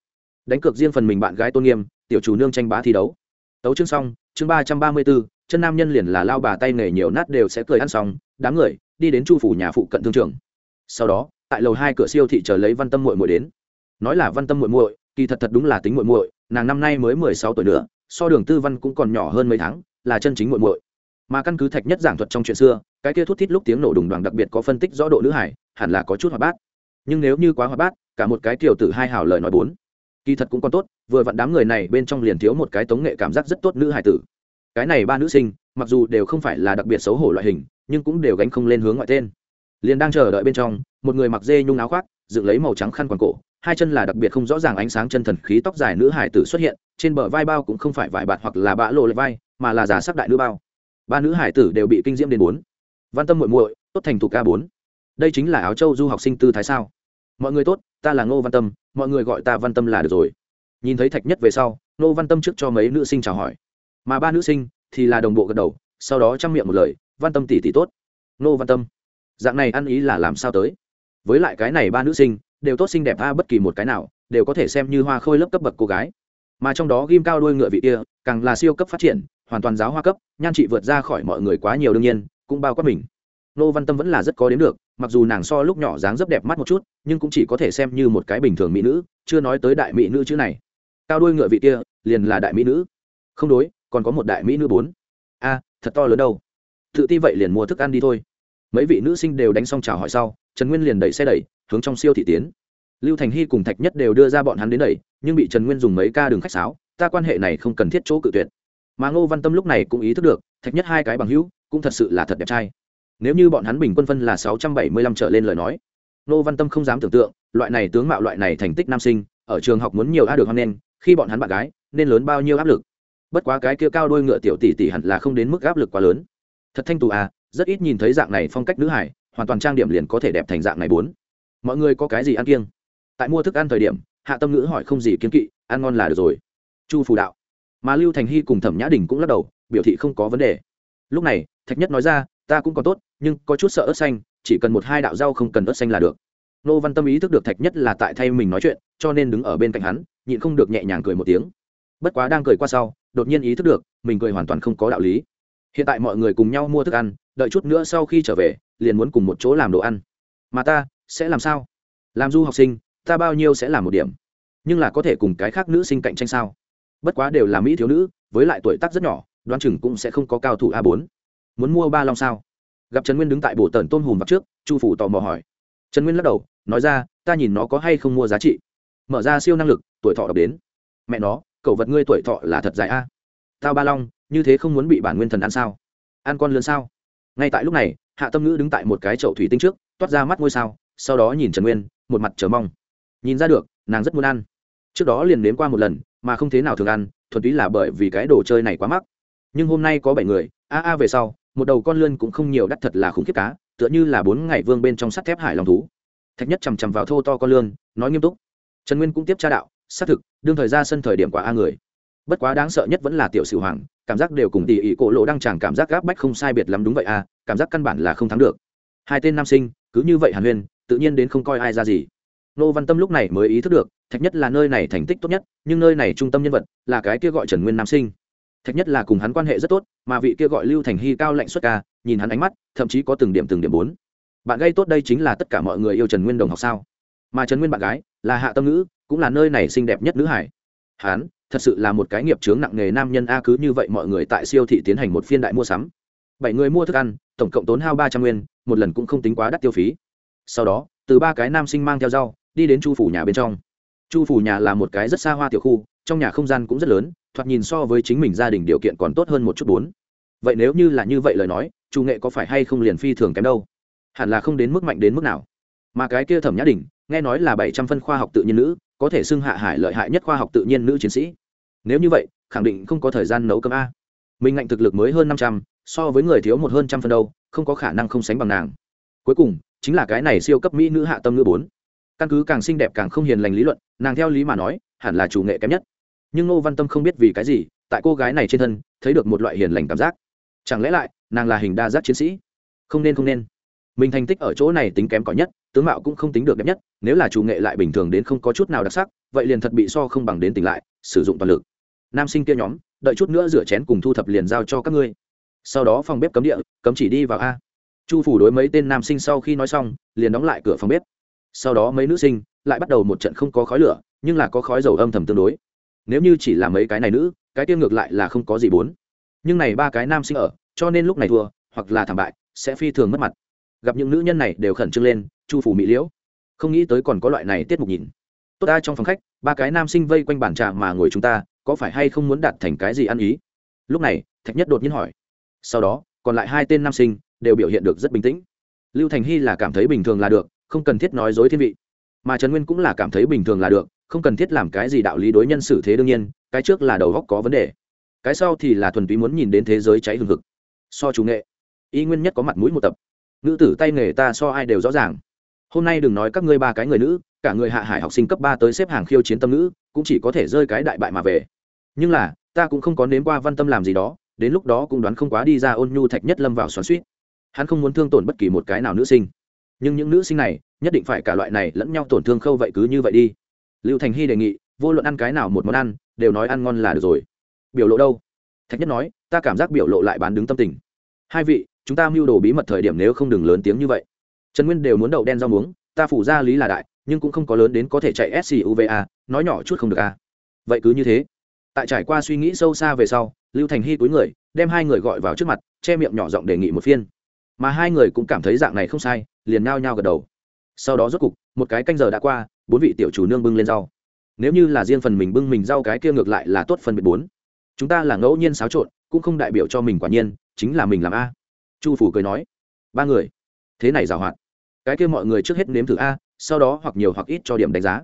Speaker 1: Đánh cược riêng phần mình bạn gái tôn nghiêm, tiểu chủ nương tranh bá thi đấu. Tấu chương xong, chương ba trăm ba mươi bốn, chân nam nhân liền là lao bà tay nghề nhiều nát đều sẽ cười ăn xong, đám người đi đến chu phủ nhà phụ cận thương trường. Sau đó, tại lầu hai cửa siêu thị chờ lấy văn tâm muội muội đến. Nói là văn tâm muội muội kỳ thật thật đúng là tính muội muội, nàng năm nay mới mười sáu tuổi nữa, so đường tư văn cũng còn nhỏ hơn mấy tháng, là chân chính muội muội. Mà căn cứ thạch nhất giảng thuật trong chuyện xưa, cái kia thút thít lúc tiếng nổ đùng đoàn đặc biệt có phân tích rõ độ nữ hải, hẳn là có chút hoạt bát. Nhưng nếu như quá hoạt bát, cả một cái tiểu tử hai hảo lời nói bốn, kỳ thật cũng còn tốt, vừa vặn đám người này bên trong liền thiếu một cái tống nghệ cảm giác rất tốt nữ hải tử. Cái này ba nữ sinh, mặc dù đều không phải là đặc biệt xấu hổ loại hình, nhưng cũng đều gánh không lên hướng ngoại tên liền đang chờ đợi bên trong, một người mặc dê nhung áo khoác, dựng lấy màu trắng khăn quàng cổ, hai chân là đặc biệt không rõ ràng ánh sáng chân thần khí tóc dài nữ hải tử xuất hiện, trên bờ vai bao cũng không phải vải bạt hoặc là bã lộ lệ vai, mà là giả sắc đại nữ bao. Ba nữ hải tử đều bị kinh diễm đến bốn. Văn tâm muội muội, tốt thành thục ca bốn. Đây chính là áo châu du học sinh tư thái sao? Mọi người tốt, ta là ngô văn tâm, mọi người gọi ta văn tâm là được rồi. Nhìn thấy thạch nhất về sau, ngô văn tâm trước cho mấy nữ sinh chào hỏi. Mà ba nữ sinh thì là đồng bộ gật đầu, sau đó chăm miệng một lời, văn tâm tỷ tỷ tốt. Ngô văn tâm dạng này ăn ý là làm sao tới? Với lại cái này ba nữ sinh, đều tốt xinh đẹp a bất kỳ một cái nào, đều có thể xem như hoa khôi lớp cấp bậc cô gái. Mà trong đó ghim cao đuôi ngựa vị kia, càng là siêu cấp phát triển, hoàn toàn giáo hoa cấp, nhan trị vượt ra khỏi mọi người quá nhiều đương nhiên, cũng bao quát mình. Nô văn tâm vẫn là rất có đến được, mặc dù nàng so lúc nhỏ dáng rất đẹp mắt một chút, nhưng cũng chỉ có thể xem như một cái bình thường mỹ nữ, chưa nói tới đại mỹ nữ chữ này. Cao đuôi ngựa vị kia, liền là đại mỹ nữ. Không đối, còn có một đại mỹ nữ bốn. A, thật to lớn đâu. Tự ti vậy liền mua thức ăn đi thôi mấy vị nữ sinh đều đánh xong chào hỏi sau, trần nguyên liền đẩy xe đẩy, hướng trong siêu thị tiến. Lưu thành hy cùng thạch nhất đều đưa ra bọn hắn đến đẩy, nhưng bị trần nguyên dùng mấy ca đường khách sáo, ta quan hệ này không cần thiết chỗ cự tuyệt. Mà ngô văn tâm lúc này cũng ý thức được, thạch nhất hai cái bằng hữu, cũng thật sự là thật đẹp trai. Nếu như bọn hắn bình quân phân là sáu trăm bảy mươi lăm trở lên lời nói, ngô văn tâm không dám tưởng tượng, loại này tướng mạo, loại này thành tích nam sinh, ở trường học muốn nhiều a được hoan nên khi bọn hắn bạn gái, nên lớn bao nhiêu áp lực. Bất quá cái kia cao đôi ngựa tiểu tỷ tỷ hẳn là không đến mức áp lực quá lớn. Thật thanh tù à rất ít nhìn thấy dạng này phong cách nữ hải, hoàn toàn trang điểm liền có thể đẹp thành dạng này bốn. Mọi người có cái gì ăn kiêng? Tại mua thức ăn thời điểm, hạ tâm ngữ hỏi không gì kiên kỵ, ăn ngon là được rồi. Chu phù đạo. Mà lưu thành hy cùng thẩm nhã đình cũng lắc đầu, biểu thị không có vấn đề. Lúc này, thạch nhất nói ra, ta cũng có tốt, nhưng có chút sợ ớt xanh, chỉ cần một hai đạo rau không cần ớt xanh là được. Nô văn tâm ý thức được thạch nhất là tại thay mình nói chuyện, cho nên đứng ở bên cạnh hắn, nhịn không được nhẹ nhàng cười một tiếng. Bất quá đang cười qua sau, đột nhiên ý thức được, mình cười hoàn toàn không có đạo lý. Hiện tại mọi người cùng nhau mua thức ăn đợi chút nữa sau khi trở về, liền muốn cùng một chỗ làm đồ ăn. Mà ta, sẽ làm sao? Làm du học sinh, ta bao nhiêu sẽ làm một điểm. Nhưng là có thể cùng cái khác nữ sinh cạnh tranh sao? Bất quá đều là mỹ thiếu nữ, với lại tuổi tác rất nhỏ đoan chừng cũng sẽ không có cao thủ a bốn. Muốn mua ba long sao? Gặp trần nguyên đứng tại bộ tần tôn hùm vặt trước, chu phủ tò mò hỏi. Trần nguyên lắc đầu, nói ra, ta nhìn nó có hay không mua giá trị. Mở ra siêu năng lực, tuổi thọ đọc đến. Mẹ nó, cậu vật ngươi tuổi thọ là thật dài a. Tao ba long, như thế không muốn bị bản nguyên thần ăn sao? Ăn con lươn sao? Ngay tại lúc này, hạ tâm ngữ đứng tại một cái chậu thủy tinh trước, toát ra mắt ngôi sao, sau đó nhìn trần nguyên, một mặt chờ mong. Nhìn ra được, nàng rất muốn ăn. Trước đó liền nếm qua một lần, mà không thế nào thường ăn, thuần túy là bởi vì cái đồ chơi này quá mắc. Nhưng hôm nay có bảy người, a a về sau, một đầu con lươn cũng không nhiều, đắt thật là khủng khiếp cá, tựa như là bốn ngày vương bên trong sắt thép hải lòng thú. Thạch nhất chằm chằm vào thô to con lươn, nói nghiêm túc. Trần nguyên cũng tiếp tra đạo, xác thực, đương thời ra sân thời điểm quả a người. Bất quá đáng sợ nhất vẫn là tiểu sử hoàng cảm giác đều cùng tỉ ỉ cổ lộ đang chẳng cảm giác gáp bách không sai biệt lắm đúng vậy à cảm giác căn bản là không thắng được. Hai tên nam sinh, cứ như vậy hàn huyên, tự nhiên đến không coi ai ra gì. Nô văn tâm lúc này mới ý thức được, thạch nhất là nơi này thành tích tốt nhất, nhưng nơi này trung tâm nhân vật là cái kia gọi trần nguyên nam sinh. Thạch nhất là cùng hắn quan hệ rất tốt, mà vị kia gọi lưu thành hy cao lạnh xuất ca, nhìn hắn ánh mắt, thậm chí có từng điểm từng điểm bốn. Bạn gây tốt đây chính là tất cả mọi người yêu trần nguyên đồng học sao? Mà trần nguyên bạn gái, là hạ tâm ngữ, cũng là nơi này xinh đẹp nhất nữ hải. Hắn thật sự là một cái nghiệp chướng nặng nghề nam nhân a, cứ như vậy mọi người tại siêu thị tiến hành một phiên đại mua sắm. Bảy người mua thức ăn, tổng cộng tốn hao ba trăm nguyên, một lần cũng không tính quá đắt tiêu phí. Sau đó, từ ba cái nam sinh mang theo rau, đi đến chu phủ nhà bên trong. Chu phủ nhà là một cái rất xa hoa tiểu khu, trong nhà không gian cũng rất lớn, thoạt nhìn so với chính mình gia đình điều kiện còn tốt hơn một chút bốn. Vậy nếu như là như vậy lời nói, chu nghệ có phải hay không liền phi thường kém đâu? Hẳn là không đến mức mạnh đến mức nào. Mà cái kia thẩm nhã đình, nghe nói là bảy trăm phân khoa học tự nhiên nữ, có thể xưng hạ hải lợi hại nhất khoa học tự nhiên nữ chiến sĩ nếu như vậy, khẳng định không có thời gian nấu cơm a. Mình ngạnh thực lực mới hơn năm trăm, so với người thiếu một hơn trăm phần đâu, không có khả năng không sánh bằng nàng. Cuối cùng, chính là cái này siêu cấp mỹ nữ hạ tâm nữ bốn. Căn cứ càng xinh đẹp càng không hiền lành lý luận, nàng theo lý mà nói, hẳn là chủ nghệ kém nhất. Nhưng ngô văn tâm không biết vì cái gì, tại cô gái này trên thân, thấy được một loại hiền lành cảm giác. Chẳng lẽ lại, nàng là hình đa giác chiến sĩ? Không nên không nên. Mình thành tích ở chỗ này tính kém cỏi nhất, tướng mạo cũng không tính được đẹp nhất, nếu là chủ nghệ lại bình thường đến không có chút nào đặc sắc, vậy liền thật bị so không bằng đến tỉnh lại, sử dụng toàn lực nam sinh kia nhóm, đợi chút nữa rửa chén cùng thu thập liền giao cho các ngươi. Sau đó phòng bếp cấm địa, cấm chỉ đi vào a. Chu phủ đối mấy tên nam sinh sau khi nói xong, liền đóng lại cửa phòng bếp. Sau đó mấy nữ sinh lại bắt đầu một trận không có khói lửa, nhưng là có khói dầu âm thầm tương đối. Nếu như chỉ là mấy cái này nữ, cái tiêu ngược lại là không có gì bốn. Nhưng này ba cái nam sinh ở, cho nên lúc này thua, hoặc là thảm bại, sẽ phi thường mất mặt. Gặp những nữ nhân này đều khẩn trương lên, chu phủ mỹ liễu. Không nghĩ tới còn có loại này tiết mục nhìn. Tốt ta trong phòng khách, ba cái nam sinh vây quanh bàn trà mà ngồi chúng ta có phải hay không muốn đạt thành cái gì ăn ý? Lúc này, thạch nhất đột nhiên hỏi. Sau đó, còn lại hai tên nam sinh đều biểu hiện được rất bình tĩnh. Lưu thành hy là cảm thấy bình thường là được, không cần thiết nói dối thiên vị. Mà trần nguyên cũng là cảm thấy bình thường là được, không cần thiết làm cái gì đạo lý đối nhân xử thế đương nhiên, cái trước là đầu góc có vấn đề. Cái sau thì là thuần túy muốn nhìn đến thế giới cháy hừng hực. So chủ nghệ, y nguyên nhất có mặt mũi một tập. Nữ tử tay nghề ta so ai đều rõ ràng. Hôm nay đừng nói các ngươi ba cái người nữ cả người hạ hải học sinh cấp ba tới xếp hàng khiêu chiến tâm ngữ, cũng chỉ có thể rơi cái đại bại mà về. Nhưng là, ta cũng không có nếm qua văn tâm làm gì đó, đến lúc đó cũng đoán không quá đi ra ôn nhu thạch nhất lâm vào xoắn suýt. Hắn không muốn thương tổn bất kỳ một cái nào nữ sinh. Nhưng những nữ sinh này, nhất định phải cả loại này lẫn nhau tổn thương khâu vậy cứ như vậy đi. Lưu thành hy đề nghị, vô luận ăn cái nào một món ăn, đều nói ăn ngon là được rồi. Biểu lộ đâu? Thạch nhất nói, ta cảm giác biểu lộ lại bán đứng tâm tình. Hai vị, chúng ta mưu đồ bí mật thời điểm nếu không đừng lớn tiếng như vậy. Trần nguyên đều muốn đậu đen rau muống, ta phủ ra lý là đại nhưng cũng không có lớn đến có thể chạy scuva nói nhỏ chút không được a vậy cứ như thế. Tại trải qua suy nghĩ sâu xa về sau, lưu thành hy túi người, đem hai người gọi vào trước mặt, che miệng nhỏ giọng đề nghị một phiên. Mà hai người cũng cảm thấy dạng này không sai, liền nao nhao gật đầu. Sau đó rốt cục, một cái canh giờ đã qua, bốn vị tiểu chủ nương bưng lên rau. Nếu như là riêng phần mình bưng mình rau cái kia ngược lại là tốt phần biệt bốn. Chúng ta là ngẫu nhiên xáo trộn, cũng không đại biểu cho mình quả nhiên, chính là mình làm a. Chu phủ cười nói. Ba người. Thế này giàu hoạt. Cái kia mọi người trước hết nếm thử a sau đó hoặc nhiều hoặc ít cho điểm đánh giá.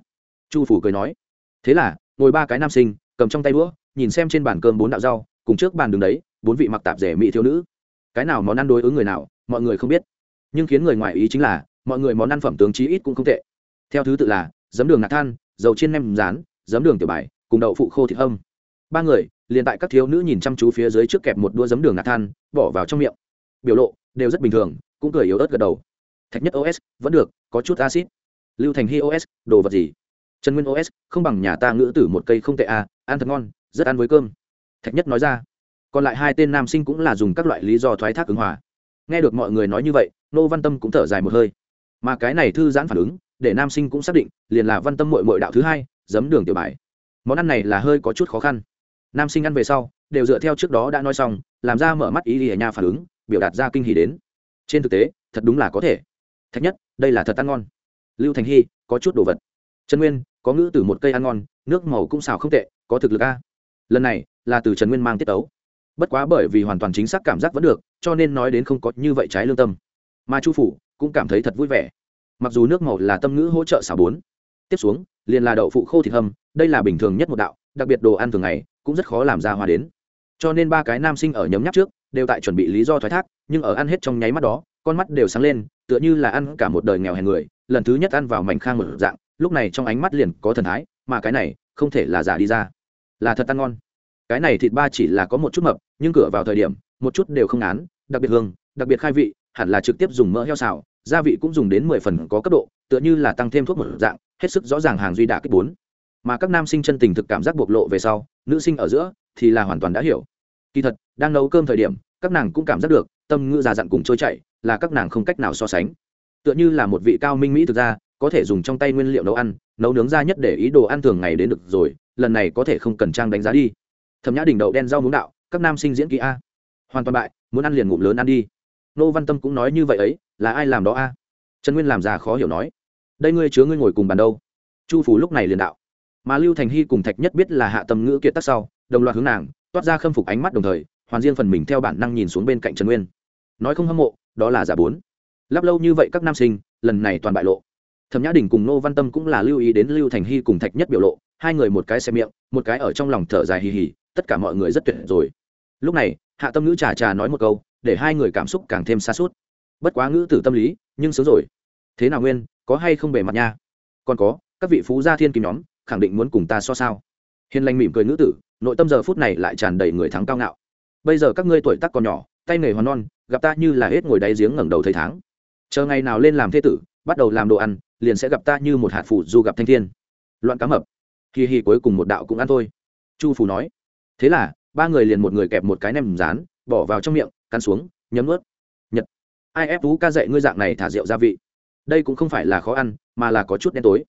Speaker 1: Chu phủ cười nói, thế là, ngồi ba cái nam sinh, cầm trong tay đũa, nhìn xem trên bàn cơm bốn đạo rau, cùng trước bàn đường đấy, bốn vị mặc tạp rẻ mỹ thiếu nữ. Cái nào món ăn đối ứng người nào, mọi người không biết. Nhưng khiến người ngoài ý chính là, mọi người món ăn phẩm tướng chí ít cũng không tệ. Theo thứ tự là, giấm đường nạc than, dầu chiên nem rán, giấm đường tiểu bài, cùng đậu phụ khô thịt hâm. Ba người, liền tại các thiếu nữ nhìn chăm chú phía dưới trước kẹp một đũa giấm đường nạc than, bỏ vào trong miệng. Biểu lộ đều rất bình thường, cũng cười yếu ớt gật đầu. Thạch nhất os vẫn được, có chút acid lưu thành hi os đồ vật gì? Trần nguyên os không bằng nhà ta ngữ tử một cây không tệ à, ăn thật ngon rất ăn với cơm. Thạch nhất nói ra. Còn lại hai tên nam sinh cũng là dùng các loại lý do thoái thác ứng hòa. Nghe được mọi người nói như vậy nô văn tâm cũng thở dài một hơi. Mà cái này thư giãn phản ứng để nam sinh cũng xác định liền là văn tâm mội mội đạo thứ hai giấm đường tiểu bài. Món ăn này là hơi có chút khó khăn. Nam sinh ăn về sau đều dựa theo trước đó đã nói xong làm ra mở mắt ý ỉa nha phản ứng biểu đạt ra kinh hỉ đến. Trên thực tế thật đúng là có thể. Thạch nhất đây là thật ăn ngon lưu thành hy, có chút đồ vật. Trần nguyên, có ngữ từ một cây ăn ngon, nước màu cũng xào không tệ, có thực lực a. Lần này là từ trần nguyên mang tiết tấu. Bất quá bởi vì hoàn toàn chính xác cảm giác vẫn được, cho nên nói đến không có như vậy trái lương tâm. Mà chu phủ cũng cảm thấy thật vui vẻ. Mặc dù nước màu là tâm ngữ hỗ trợ xào bốn tiếp xuống, liền là đậu phụ khô thịt hầm, đây là bình thường nhất một đạo, đặc biệt đồ ăn thường ngày cũng rất khó làm ra hoa đến. Cho nên ba cái nam sinh ở nhấm nháp trước, đều tại chuẩn bị lý do thoái thác, nhưng ở ăn hết trong nháy mắt đó, con mắt đều sáng lên, tựa như là ăn cả một đời nghèo hèn người lần thứ nhất ăn vào mảnh khang một dạng, lúc này trong ánh mắt liền có thần thái, mà cái này không thể là giả đi ra. Là thật ăn ngon. Cái này thịt ba chỉ là có một chút mập, nhưng cửa vào thời điểm, một chút đều không án đặc biệt hương, đặc biệt khai vị, hẳn là trực tiếp dùng mỡ heo xào, gia vị cũng dùng đến mười phần có cấp độ, tựa như là tăng thêm thuốc một dạng, hết sức rõ ràng hàng duy đà kích bốn. Mà các nam sinh chân tình thực cảm giác bộc lộ về sau, nữ sinh ở giữa thì là hoàn toàn đã hiểu. Kỳ thật, đang nấu cơm thời điểm, các nàng cũng cảm giác được, tâm ngữ già dặn cùng trôi chảy, là các nàng không cách nào so sánh tựa như là một vị cao minh mỹ thực ra có thể dùng trong tay nguyên liệu nấu ăn, nấu nướng ra nhất để ý đồ ăn thường ngày đến được rồi, lần này có thể không cần trang đánh giá đi. Thẩm nhã đỉnh đậu đen rau muống đạo, các nam sinh diễn kỹ a. Hoàn toàn bại, muốn ăn liền ngụm lớn ăn đi. Nô văn tâm cũng nói như vậy ấy, là ai làm đó a? Trần nguyên làm già khó hiểu nói. Đây ngươi chứa ngươi ngồi cùng bàn đâu? Chu phủ lúc này liền đạo. Mà lưu thành hy cùng thạch nhất biết là hạ tầm ngữ kiệt tác sau, đồng loạt hướng nàng, toát ra khâm phục ánh mắt đồng thời, hoàn riêng phần mình theo bản năng nhìn xuống bên cạnh trần nguyên. Nói không hâm mộ, đó là giả bốn lắp lâu như vậy các nam sinh, lần này toàn bại lộ. Thẩm nhã đình cùng nô văn tâm cũng là lưu ý đến lưu thành hy cùng thạch nhất biểu lộ, hai người một cái xem miệng, một cái ở trong lòng thở dài hì hì, tất cả mọi người rất tuyệt rồi. Lúc này, hạ tâm ngữ trà trà nói một câu, để hai người cảm xúc càng thêm xa suốt bất quá ngữ tử tâm lý, nhưng sớm rồi. Thế nào nguyên, có hay không bề mặt nha? Còn có, các vị phú gia thiên kim nhóm, khẳng định muốn cùng ta so sao? Hiền lành mỉm cười ngữ tử, nội tâm giờ phút này lại tràn đầy người thắng cao ngạo. Bây giờ các ngươi tuổi tác còn nhỏ, tay nghề hoàn non, gặp ta như là hết ngồi đáy giếng ngẩng đầu thấy tháng chờ ngày nào lên làm thế tử, bắt đầu làm đồ ăn, liền sẽ gặp ta như một hạt phủ du gặp thanh thiên. Loạn cá mập. Kỳ hì cuối cùng một đạo cũng ăn thôi. Chu phủ nói. Thế là, ba người liền một người kẹp một cái nem rán, bỏ vào trong miệng, cắn xuống, nhấm nuốt. Nhật. Ai ép tú ca dạy ngươi dạng này thả rượu gia vị. Đây cũng không phải là khó ăn, mà là có chút đen tối.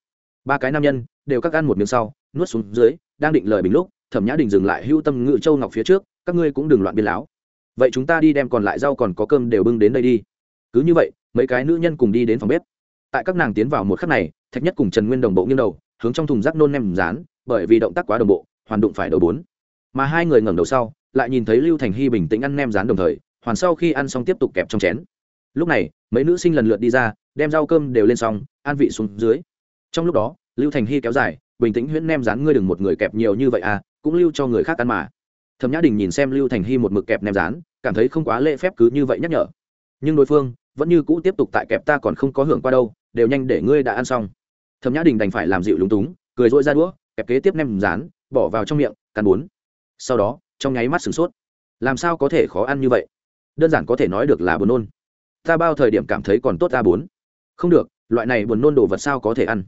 Speaker 1: Ba cái nam nhân, đều các ăn một miếng sau, nuốt xuống dưới, đang định lời bình lúc, thẩm nhã đình dừng lại hưu tâm ngự châu ngọc phía trước, các ngươi cũng đừng loạn biên láo. Vậy chúng ta đi đem còn lại rau còn có cơm đều bưng đến đây đi. Cứ như vậy mấy cái nữ nhân cùng đi đến phòng bếp. Tại các nàng tiến vào một khắc này, thạch nhất cùng trần nguyên đồng bộ nghiêng đầu, hướng trong thùng rác nôn nem rán, bởi vì động tác quá đồng bộ, hoàn đụng phải đầu bốn. Mà hai người ngẩng đầu sau, lại nhìn thấy lưu thành hy bình tĩnh ăn nem rán đồng thời, hoàn sau khi ăn xong tiếp tục kẹp trong chén. Lúc này, mấy nữ sinh lần lượt đi ra, đem rau cơm đều lên xong, an vị xuống dưới. Trong lúc đó, lưu thành hy kéo dài, bình tĩnh huyễn nem rán ngươi đừng một người kẹp nhiều như vậy à cũng lưu cho người khác ăn mà. Thẩm nhã đình nhìn xem lưu thành hy một mực kẹp nem rán, cảm thấy không quá lễ phép cứ như vậy nhắc nhở. Nhưng đối phương vẫn như cũ tiếp tục tại kẹp ta còn không có hưởng qua đâu, đều nhanh để ngươi đã ăn xong. Thẩm nhã đình đành phải làm dịu lúng túng, cười dội ra đũa, kẹp kế tiếp nem rán, bỏ vào trong miệng, cắn bốn sau đó, trong nháy mắt sửng sốt. Làm sao có thể khó ăn như vậy? Đơn giản có thể nói được là buồn nôn. Ta bao thời điểm cảm thấy còn tốt ta bốn không được, loại này buồn nôn đồ vật sao có thể ăn?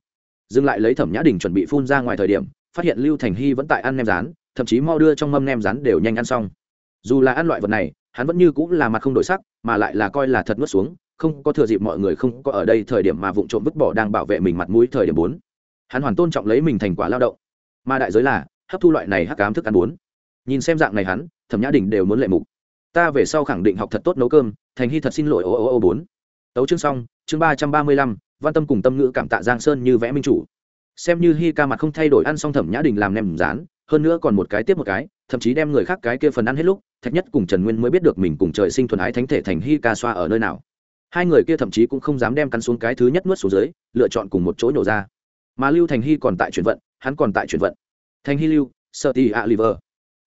Speaker 1: Dừng lại lấy thẩm nhã đình chuẩn bị phun ra ngoài thời điểm, phát hiện lưu thành hy vẫn tại ăn nem rán, thậm chí mau đưa trong mâm nem rán đều nhanh ăn xong. Dù là ăn loại vật này hắn vẫn như cũng là mặt không đổi sắc, mà lại là coi là thật nuốt xuống, không có thừa dịp mọi người không có ở đây thời điểm mà vụng trộm vứt bỏ đang bảo vệ mình mặt mũi thời điểm bốn. Hắn hoàn tôn trọng lấy mình thành quả lao động. Mà đại giới là, hấp thu loại này hắc cám thức ăn bốn. Nhìn xem dạng này hắn, thẩm nhã đình đều muốn lệ mục. Ta về sau khẳng định học thật tốt nấu cơm, thành hy thật xin lỗi ô ô ô bốn. Tấu chương xong, chương ba trăm ba mươi lăm, văn tâm cùng tâm ngữ cảm tạ giang sơn như vẽ minh chủ. Xem như hy ca mặt không thay đổi, ăn xong thẩm nhã đình làm nem rán, hơn nữa còn một cái tiếp một cái, thậm chí đem người khác cái kia phần ăn hết lúc thạch nhất cùng trần nguyên mới biết được mình cùng trời sinh thuần ái thánh thể thành hy ca xoa ở nơi nào. Hai người kia thậm chí cũng không dám đem cắn xuống cái thứ nhất nuốt xuống dưới, lựa chọn cùng một chỗ nổ ra. Mà lưu thành hy còn tại chuyển vận, hắn còn tại chuyển vận. Thành hy lưu, sợ tì ạ liver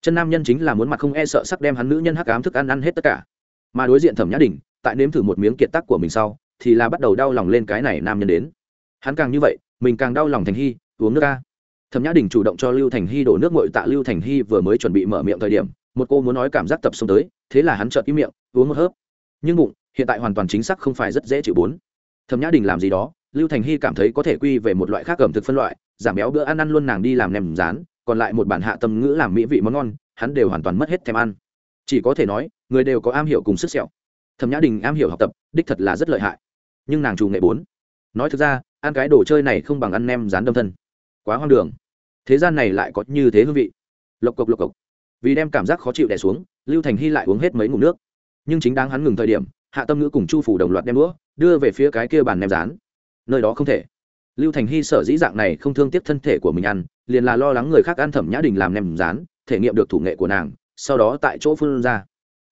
Speaker 1: chân nam nhân chính là muốn mặt không e sợ sắc đem hắn nữ nhân hắc ám thức ăn ăn hết tất cả. Mà đối diện thẩm nhã đình, tại nếm thử một miếng kiệt tác của mình sau, thì là bắt đầu đau lòng lên cái này nam nhân đến. Hắn càng như vậy, mình càng đau lòng thành hy, uống nước ca. Thẩm nhã đình chủ động cho lưu thành hy đổ nước ngội tạ lưu thành hy vừa mới chuẩn bị mở miệng thời điểm một cô muốn nói cảm giác tập xông tới, thế là hắn chợt im miệng, uống một hớp. Nhưng bụng, hiện tại hoàn toàn chính xác không phải rất dễ chịu bốn. Thẩm nhã đình làm gì đó, lưu thành hy cảm thấy có thể quy về một loại khác ẩm thực phân loại, giảm béo bữa ăn ăn luôn nàng đi làm nèm rán, còn lại một bản hạ tâm ngữ làm mỹ vị món ngon, hắn đều hoàn toàn mất hết thèm ăn. Chỉ có thể nói, người đều có am hiểu cùng sức sẹo. Thẩm nhã đình am hiểu học tập, đích thật là rất lợi hại. Nhưng nàng chủ nghệ bốn. Nói thực ra, ăn cái đồ chơi này không bằng ăn nem rán đâm thân. Quá hoang đường. Thế gian này lại có như thế hương vị. Lộc cộc lộc cộc vì đem cảm giác khó chịu đè xuống, lưu thành hy lại uống hết mấy ngụm nước. Nhưng chính đáng hắn ngừng thời điểm, hạ tâm ngữ cùng chu phủ đồng loạt đem đũa, đưa về phía cái kia bàn nem rán. Nơi đó không thể. Lưu thành hy sở dĩ dạng này không thương tiếc thân thể của mình ăn, liền là lo lắng người khác ăn thẩm nhã đình làm nem rán, thể nghiệm được thủ nghệ của nàng, sau đó tại chỗ phương ra.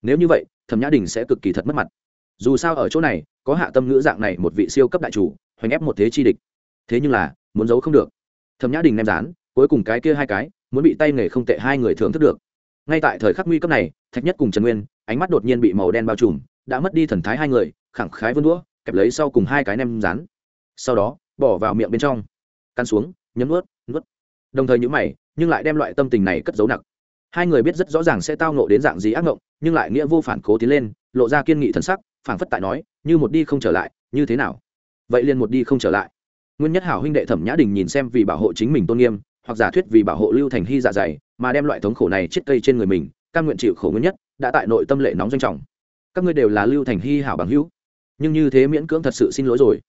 Speaker 1: Nếu như vậy, thẩm nhã đình sẽ cực kỳ thật mất mặt. Dù sao ở chỗ này, có hạ tâm ngữ dạng này một vị siêu cấp đại chủ, hoành ép một thế chi địch. Thế nhưng là, muốn giấu không được. Thẩm nhã đình nem rán, cuối cùng cái kia hai cái, muốn bị tay nghề không tệ hai người thưởng thức được ngay tại thời khắc nguy cấp này, thạch nhất cùng trần nguyên, ánh mắt đột nhiên bị màu đen bao trùm, đã mất đi thần thái hai người, khẳng khái vươn đũa, kẹp lấy sau cùng hai cái nem rán. Sau đó, bỏ vào miệng bên trong. Căn xuống, nhấm nuốt nuốt. Đồng thời nhữ mày, nhưng lại đem loại tâm tình này cất giấu nặng. Hai người biết rất rõ ràng sẽ tao nộ đến dạng gì ác mộng nhưng lại nghĩa vô phản cố tiến lên, lộ ra kiên nghị thần sắc phản phất tại nói, như một đi không trở lại, như thế nào? Vậy liền một đi không trở lại. Nguyên nhất hảo huynh đệ thẩm nhã đình nhìn xem vì bảo hộ chính mình tôn nghiêm hoặc giả thuyết vì bảo hộ lưu thành hy dạ dày, mà đem loại thống khổ này chết cây trên người mình căn nguyện chịu khổ nguyên nhất, đã tại nội tâm lệ nóng doanh trọng. Các ngươi đều là lưu thành hy hảo bằng hữu. Nhưng như thế miễn cưỡng thật sự xin lỗi rồi.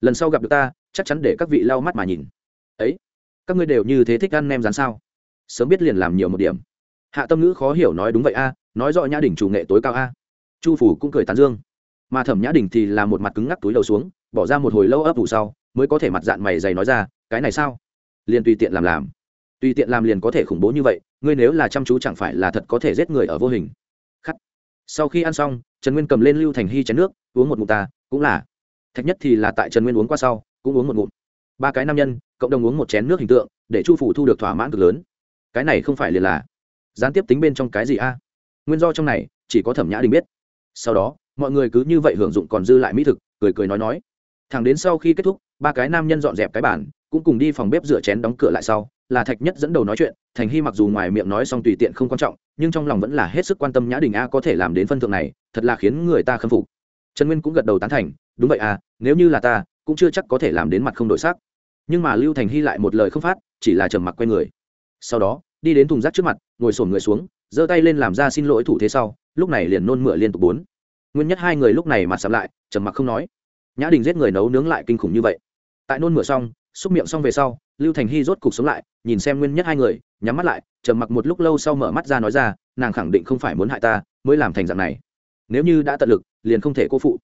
Speaker 1: Lần sau gặp được ta, chắc chắn để các vị lau mắt mà nhìn. Ấy, các ngươi đều như thế thích ăn nem rán sao? Sớm biết liền làm nhiều một điểm. Hạ tâm ngữ khó hiểu nói đúng vậy a, nói rõ nhã đình chủ nghệ tối cao a. Chu phủ cũng cười tán dương. Mà thẩm nhã đình thì là một mặt cứng ngắc túi đầu xuống, bỏ ra một hồi lâu ấp ủ sau, mới có thể mặt dạng mày dày nói ra, cái này sao? Liền tùy tiện làm làm. Tùy tiện làm liền có thể khủng bố như vậy, ngươi nếu là chăm chú chẳng phải là thật có thể giết người ở vô hình. Khắc. Sau khi ăn xong, trần nguyên cầm lên lưu thành hy chén nước, uống một ngụm ta, cũng là. Thạch nhất thì là tại trần nguyên uống qua sau, cũng uống một ngụm. Ba cái nam nhân, cộng đồng uống một chén nước hình tượng, để chu phủ thu được thỏa mãn cực lớn. Cái này không phải liền là gián tiếp tính bên trong cái gì a? Nguyên do trong này, chỉ có thẩm nhã đình biết. Sau đó, mọi người cứ như vậy hưởng dụng còn dư lại mỹ thực, cười cười nói nói. Thẳng đến sau khi kết thúc, ba cái nam nhân dọn dẹp cái bản cũng cùng đi phòng bếp rửa chén đóng cửa lại sau, là thạch nhất dẫn đầu nói chuyện, thành hy mặc dù ngoài miệng nói xong tùy tiện không quan trọng, nhưng trong lòng vẫn là hết sức quan tâm nhã đình a có thể làm đến phân thượng này, thật là khiến người ta khâm phục. Trần nguyên cũng gật đầu tán thành, đúng vậy à nếu như là ta, cũng chưa chắc có thể làm đến mặt không đổi sắc. Nhưng mà lưu thành hy lại một lời không phát, chỉ là trầm mặc q u a y người. Sau đó, đi đến thùng rác trước mặt, ngồi sổm người xuống, giơ tay lên làm ra xin lỗi thủ thế sau, lúc này liền nôn mửa liên tục bốn. Nguyên nhất hai người lúc này mặt sắm lại, trầm mặc không nói. Nhã đình giết người nấu nướng lại kinh khủng như vậy. Tại nôn mửa xong xúc miệng xong về sau, lưu thành hy rốt cục sống lại, nhìn xem nguyên nhất hai người, nhắm mắt lại, trầm mặc một lúc lâu sau mở mắt ra nói ra, nàng khẳng định không phải muốn hại ta, mới làm thành dạng này. Nếu như đã tận lực, liền không thể cô phụ.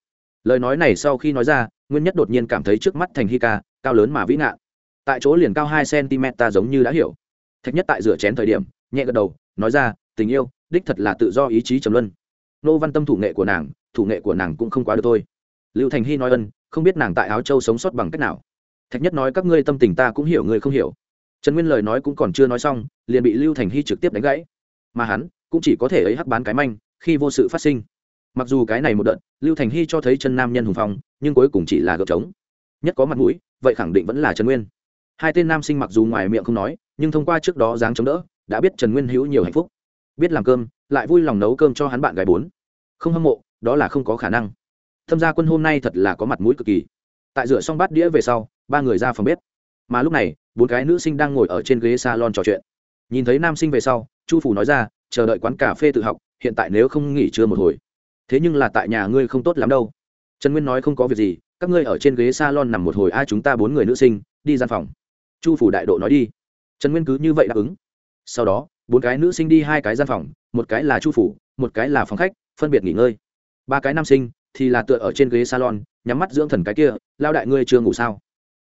Speaker 1: Lời nói này sau khi nói ra, nguyên nhất đột nhiên cảm thấy trước mắt thành hy ca, cao lớn mà vĩ ngạn. Tại chỗ liền cao hai cm ta giống như đã hiểu. Thạch nhất tại rửa chén thời điểm, nhẹ gật đầu, nói ra, tình yêu, đích thật là tự do ý chí trầm luân. Nô văn tâm thủ nghệ của nàng, thủ nghệ của nàng cũng không quá được thôi. Lưu thành hy nói ân, không biết nàng tại áo châu sống sót bằng cách nào thạch nhất nói, các ngươi tâm tình ta cũng hiểu người không hiểu. Trần nguyên lời nói cũng còn chưa nói xong, liền bị lưu thành hy trực tiếp đánh gãy. Mà hắn cũng chỉ có thể ấy hắc bán cái manh, khi vô sự phát sinh. Mặc dù cái này một đợt, lưu thành hy cho thấy chân nam nhân hùng phong, nhưng cuối cùng chỉ là gợp trống. Nhất có mặt mũi, vậy khẳng định vẫn là trần nguyên. Hai tên nam sinh mặc dù ngoài miệng không nói, nhưng thông qua trước đó dáng chống đỡ, đã biết trần nguyên hữu nhiều hạnh phúc. Biết làm cơm, lại vui lòng nấu cơm cho hắn bạn gái bốn. Không hâm mộ, đó là không có khả năng. Thâm gia quân hôm nay thật là có mặt mũi cực kỳ. Tại rửa xong bát đĩa về sau ba người ra phòng bếp. Mà lúc này, bốn cái nữ sinh đang ngồi ở trên ghế salon trò chuyện. Nhìn thấy nam sinh về sau, chu phủ nói ra, chờ đợi quán cà phê tự học, hiện tại nếu không nghỉ trưa một hồi. Thế nhưng là tại nhà ngươi không tốt lắm đâu. Trần nguyên nói, không có việc gì, các ngươi ở trên ghế salon nằm một hồi, ai chúng ta bốn người nữ sinh, đi gian phòng. Chu phủ đại độ nói đi. Trần nguyên cứ như vậy đáp ứng. Sau đó, bốn cái nữ sinh đi hai cái gian phòng, một cái là chu phủ một cái là phòng khách, phân biệt nghỉ ngơi. Ba cái nam sinh thì là tựa ở trên ghế salon, nhắm mắt dưỡng thần cái kia lao đại ngươi chưa ngủ sao?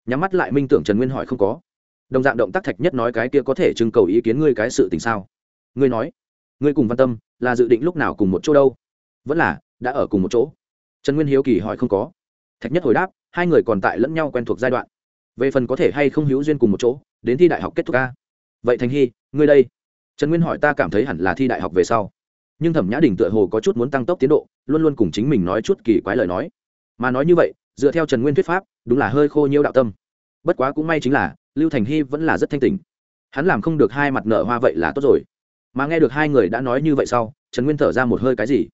Speaker 1: Nhắm mắt lại minh tưởng trần nguyên hỏi không có. Đồng dạng động tác thạch nhất nói cái kia có thể trưng cầu ý kiến ngươi cái sự tình sao? Ngươi nói, ngươi cùng văn tâm là dự định lúc nào cùng một chỗ đâu? Vẫn là, đã ở cùng một chỗ. Trần nguyên hiếu kỳ hỏi không có. Thạch nhất hồi đáp, hai người còn tại lẫn nhau quen thuộc giai đoạn. Về phần có thể hay không hữu duyên cùng một chỗ, đến thi đại học kết thúc ca vậy thành hy, ngươi đây. Trần nguyên hỏi ta cảm thấy hẳn là thi đại học về sau. Nhưng thẩm nhã đình tựa hồ có chút muốn tăng tốc tiến độ, luôn luôn cùng chính mình nói chút kỳ quái lời nói. Mà nói như vậy dựa theo trần nguyên thuyết pháp, đúng là hơi khô nhiêu đạo tâm. Bất quá cũng may chính là, lưu thành hy vẫn là rất thanh tình hắn làm không được hai mặt nợ hoa vậy là tốt rồi. Mà nghe được hai người đã nói như vậy sau, trần nguyên thở ra một hơi cái gì?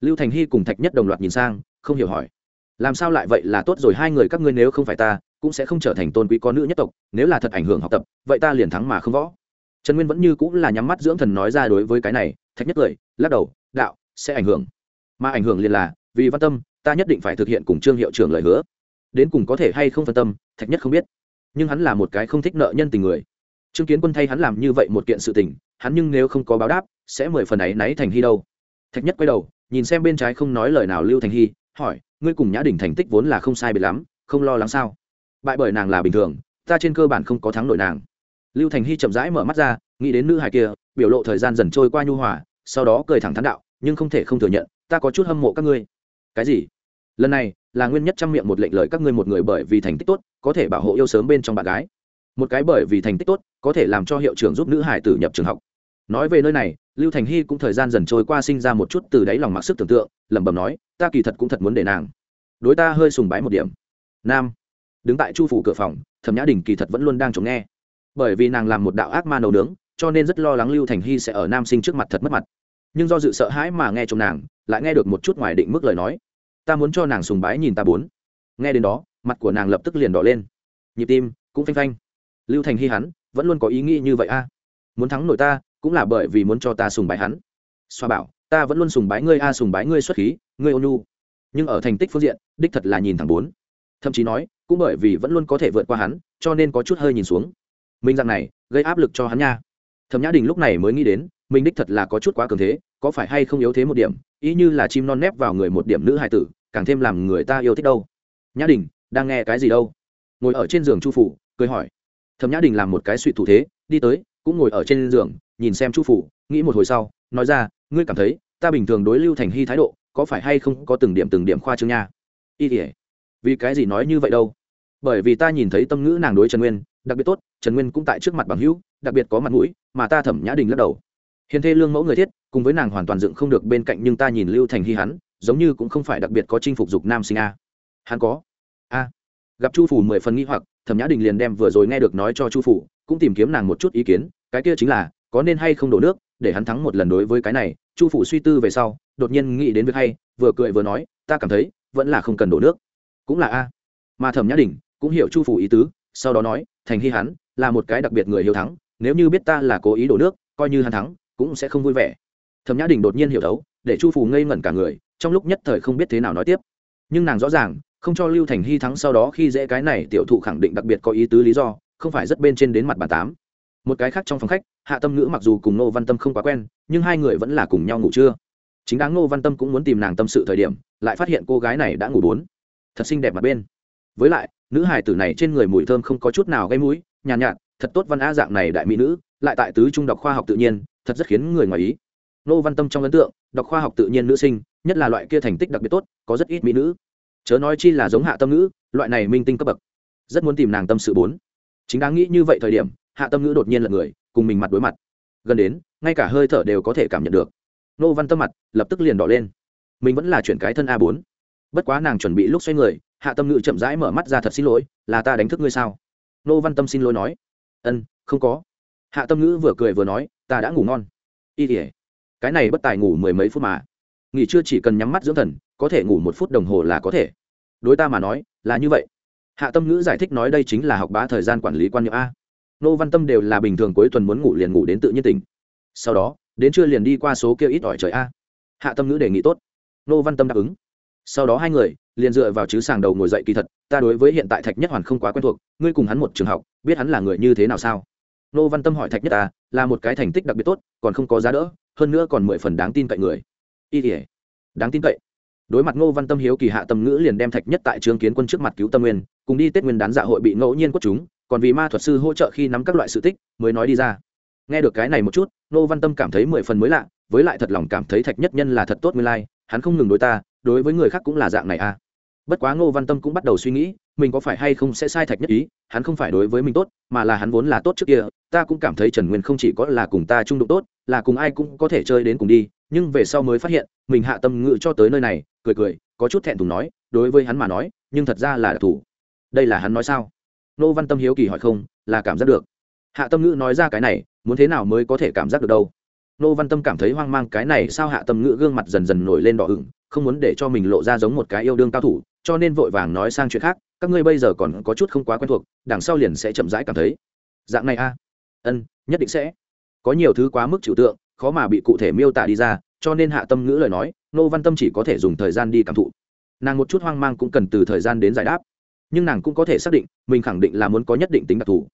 Speaker 1: Lưu thành hy cùng thạch nhất đồng loạt nhìn sang, không hiểu hỏi. Làm sao lại vậy là tốt rồi, hai người các ngươi nếu không phải ta, cũng sẽ không trở thành tôn quý con nữ nhất tộc, nếu là thật ảnh hưởng học tập, vậy ta liền thắng mà không võ. Trần nguyên vẫn như cũng là nhắm mắt dưỡng thần nói ra đối với cái này, thạch nhất cười, lắc đầu, đạo, sẽ ảnh hưởng. Mà ảnh hưởng liền là, vì văn tâm ta nhất định phải thực hiện cùng trương hiệu trưởng lời hứa. Đến cùng có thể hay không phân tâm, thạch nhất không biết. Nhưng hắn là một cái không thích nợ nhân tình người. Chứng kiến quân thay hắn làm như vậy một kiện sự tình, hắn nhưng nếu không có báo đáp, sẽ mười phần ấy náy thành hy đâu. Thạch nhất quay đầu, nhìn xem bên trái không nói lời nào lưu thành hy, hỏi, ngươi cùng nhã đình thành tích vốn là không sai biệt lắm, không lo lắng sao? Bại bởi nàng là bình thường, ta trên cơ bản không có thắng nội nàng. Lưu thành hy chậm rãi mở mắt ra, nghĩ đến nữ hài kia, biểu lộ thời gian dần trôi qua nhu hòa, sau đó cười thẳng thắn đạo, nhưng không thể không thừa nhận, ta có chút hâm mộ các ngươi. Cái gì? Lần này là nguyên nhất trong miệng một lệnh lời các ngươi một người bởi vì thành tích tốt, có thể bảo hộ yêu sớm bên trong bạn gái. Một cái bởi vì thành tích tốt, có thể làm cho hiệu trưởng giúp nữ hải tử nhập trường học. Nói về nơi này, lưu thành hy cũng thời gian dần trôi qua sinh ra một chút từ đáy lòng mặc sức tưởng tượng, lẩm bẩm nói, ta kỳ thật cũng thật muốn để nàng. Đối ta hơi sùng bái một điểm. Nam, đứng tại chu phủ cửa phòng, thẩm nhã đình kỳ thật vẫn luôn đang chống nghe. Bởi vì nàng làm một đạo ác ma nấu nướng, cho nên rất lo lắng lưu thành hy sẽ ở nam sinh trước mặt thật mất mặt. Nhưng do dự sợ hãi mà nghe trong nàng, lại nghe được một chút ngoài định mức lời nói ta muốn cho nàng sùng bái nhìn ta bốn. Nghe đến đó, mặt của nàng lập tức liền đỏ lên. Nhịp tim cũng phanh phanh. Lưu thành hy hắn, vẫn luôn có ý nghĩ như vậy a. Muốn thắng nổi ta, cũng là bởi vì muốn cho ta sùng bái hắn. Xoa bảo, ta vẫn luôn sùng bái ngươi a, sùng bái ngươi xuất khí, ngươi ôn nhu. Nhưng ở thành tích phương diện, đích thật là nhìn thẳng bốn. Thậm chí nói, cũng bởi vì vẫn luôn có thể vượt qua hắn, cho nên có chút hơi nhìn xuống. Mình rằng này, gây áp lực cho hắn nha. Thẩm nhã đình lúc này mới nghĩ đến, mình đích thật là có chút quá cường thế, có phải hay không yếu thế một điểm, ý như là chim non nép vào người một điểm nữ hài tử càng thêm làm người ta yêu thích đâu. Nhã đình, đang nghe cái gì đâu? Ngồi ở trên giường chu phủ, cười hỏi. Thẩm nhã đình làm một cái suy thủ thế, đi tới, cũng ngồi ở trên giường, nhìn xem chu phủ, nghĩ một hồi sau, nói ra, ngươi cảm thấy, ta bình thường đối lưu thành hy thái độ, có phải hay không có từng điểm từng điểm khoa trương nha? Y tỉa vì cái gì nói như vậy đâu? Bởi vì ta nhìn thấy tâm ngữ nàng đối trần nguyên, đặc biệt tốt, trần nguyên cũng tại trước mặt bằng hữu, đặc biệt có mặt mũi, mà ta thẩm nhã đình lắc đầu. Hiền thê lương mẫu người thiết, cùng với nàng hoàn toàn dựng không được bên cạnh nhưng ta nhìn lưu thành hy hắn giống như cũng không phải đặc biệt có chinh phục dục nam sinh a. Hắn có. A. Gặp chu phủ mười phần nghi hoặc, thẩm nhã đình liền đem vừa rồi nghe được nói cho chu phủ cũng tìm kiếm nàng một chút ý kiến, cái kia chính là, có nên hay không đổ nước, để hắn thắng một lần đối với cái này. Chu phủ suy tư về sau, đột nhiên nghĩ đến việc hay, vừa cười vừa nói, ta cảm thấy, vẫn là không cần đổ nước. Cũng là a. Mà thẩm nhã đình cũng hiểu chu phủ ý tứ, sau đó nói, thành hy hắn là một cái đặc biệt người hiếu thắng, nếu như biết ta là cố ý đổ nước, coi như hắn thắng, cũng sẽ không vui vẻ. Thẩm nhã đình đột nhiên hiểu thấu, để chu phủ ngây ngẩn cả người trong lúc nhất thời không biết thế nào nói tiếp. Nhưng nàng rõ ràng không cho lưu thành hy thắng sau đó khi dễ cái này tiểu thụ khẳng định đặc biệt có ý tứ lý do không phải rất bên trên đến mặt bàn tám. Một cái khác trong phòng khách hạ tâm ngữ mặc dù cùng nô văn tâm không quá quen nhưng hai người vẫn là cùng nhau ngủ trưa. Chính đáng nô văn tâm cũng muốn tìm nàng tâm sự thời điểm lại phát hiện cô gái này đã ngủ bốn. Thật xinh đẹp mặt bên. Với lại nữ hài tử này trên người mùi thơm không có chút nào gây mũi nhàn nhạt, nhạt thật tốt văn a dạng này đại mỹ nữ lại tại tứ trung đọc khoa học tự nhiên thật rất khiến người ngoài ý. Nô văn tâm trong ấn tượng đọc khoa học tự nhiên nữ sinh nhất là loại kia thành tích đặc biệt tốt, có rất ít mỹ nữ. Chớ nói chi là giống hạ tâm nữ loại này minh tinh cấp bậc. Rất muốn tìm nàng tâm sự bốn. Chính đáng nghĩ như vậy thời điểm, hạ tâm ngữ đột nhiên là người, cùng mình mặt đối mặt. Gần đến, ngay cả hơi thở đều có thể cảm nhận được. Nô văn tâm mặt lập tức liền đỏ lên. Mình vẫn là chuyển cái thân a bốn. Bất quá nàng chuẩn bị lúc xoay người, hạ tâm ngữ chậm rãi mở mắt ra thật xin lỗi, là ta đánh thức ngươi sao? Nô văn tâm xin lỗi nói. Ân, không có. Hạ tâm ngữ vừa cười vừa nói, ta đã ngủ ngon. Y tỉa cái này bất tài ngủ mười mấy phút mà nghỉ trưa chỉ cần nhắm mắt dưỡng thần, có thể ngủ một phút đồng hồ là có thể. Đối ta mà nói, là như vậy. Hạ tâm ngữ giải thích nói đây chính là học bá thời gian quản lý quan niệm a. Nô văn tâm đều là bình thường cuối tuần muốn ngủ liền ngủ đến tự nhiên tỉnh. Sau đó, đến trưa liền đi qua số kia ít ỏi trời a. Hạ tâm ngữ đề nghị tốt. Nô văn tâm đáp ứng. Sau đó hai người, liền dựa vào chứ sàng đầu ngồi dậy kỳ thật, ta đối với hiện tại thạch nhất hoàn không quá quen thuộc, ngươi cùng hắn một trường học, biết hắn là người như thế nào sao? Nô văn tâm hỏi thạch nhất ta là một cái thành tích đặc biệt tốt, còn không có giá đỡ, hơn nữa còn mười phần đáng tin cậy người y thể đáng tin cậy. Đối mặt ngô văn tâm hiếu kỳ hạ tâm ngữ liền đem thạch nhất tại trường kiến quân trước mặt cứu tâm nguyên cùng đi tết nguyên đán dạ hội bị ngẫu nhiên quất chúng còn vì ma thuật sư hỗ trợ khi nắm các loại sự tích mới nói đi ra. Nghe được cái này một chút ngô văn tâm cảm thấy mười phần mới lạ với lại thật lòng cảm thấy thạch nhất nhân là thật tốt nguyên lai、like, hắn không ngừng đối ta đối với người khác cũng là dạng này à. Bất quá ngô văn tâm cũng bắt đầu suy nghĩ mình có phải hay không sẽ sai thạch nhất ý hắn không phải đối với mình tốt mà là hắn vốn là tốt trước kia ta cũng cảm thấy trần nguyên không chỉ có là cùng ta trung đụng tốt là cùng ai cũng có thể chơi đến cùng đi nhưng về sau mới phát hiện, mình hạ tâm ngự cho tới nơi này, cười cười, có chút thẹn thùng nói, đối với hắn mà nói, nhưng thật ra là đặc thù. Đây là hắn nói sao? Nô văn tâm hiếu kỳ hỏi không, là cảm giác được. Hạ tâm ngữ nói ra cái này, muốn thế nào mới có thể cảm giác được đâu? Nô văn tâm cảm thấy hoang mang cái này sao hạ tâm ngữ gương mặt dần dần nổi lên đỏ ửng, không muốn để cho mình lộ ra giống một cái yêu đương cao thủ, cho nên vội vàng nói sang chuyện khác, các ngươi bây giờ còn có chút không quá quen thuộc, đằng sau liền sẽ chậm rãi cảm thấy. Dạng này a. Ân, nhất định sẽ. Có nhiều thứ quá mức trừu tượng khó mà bị cụ thể miêu tả đi ra, cho nên hạ tâm ngữ lời nói, nô văn tâm chỉ có thể dùng thời gian đi cảm thụ. Nàng một chút hoang mang cũng cần từ thời gian đến giải đáp. Nhưng nàng cũng có thể xác định, mình khẳng định là muốn có nhất định tính đặc thù.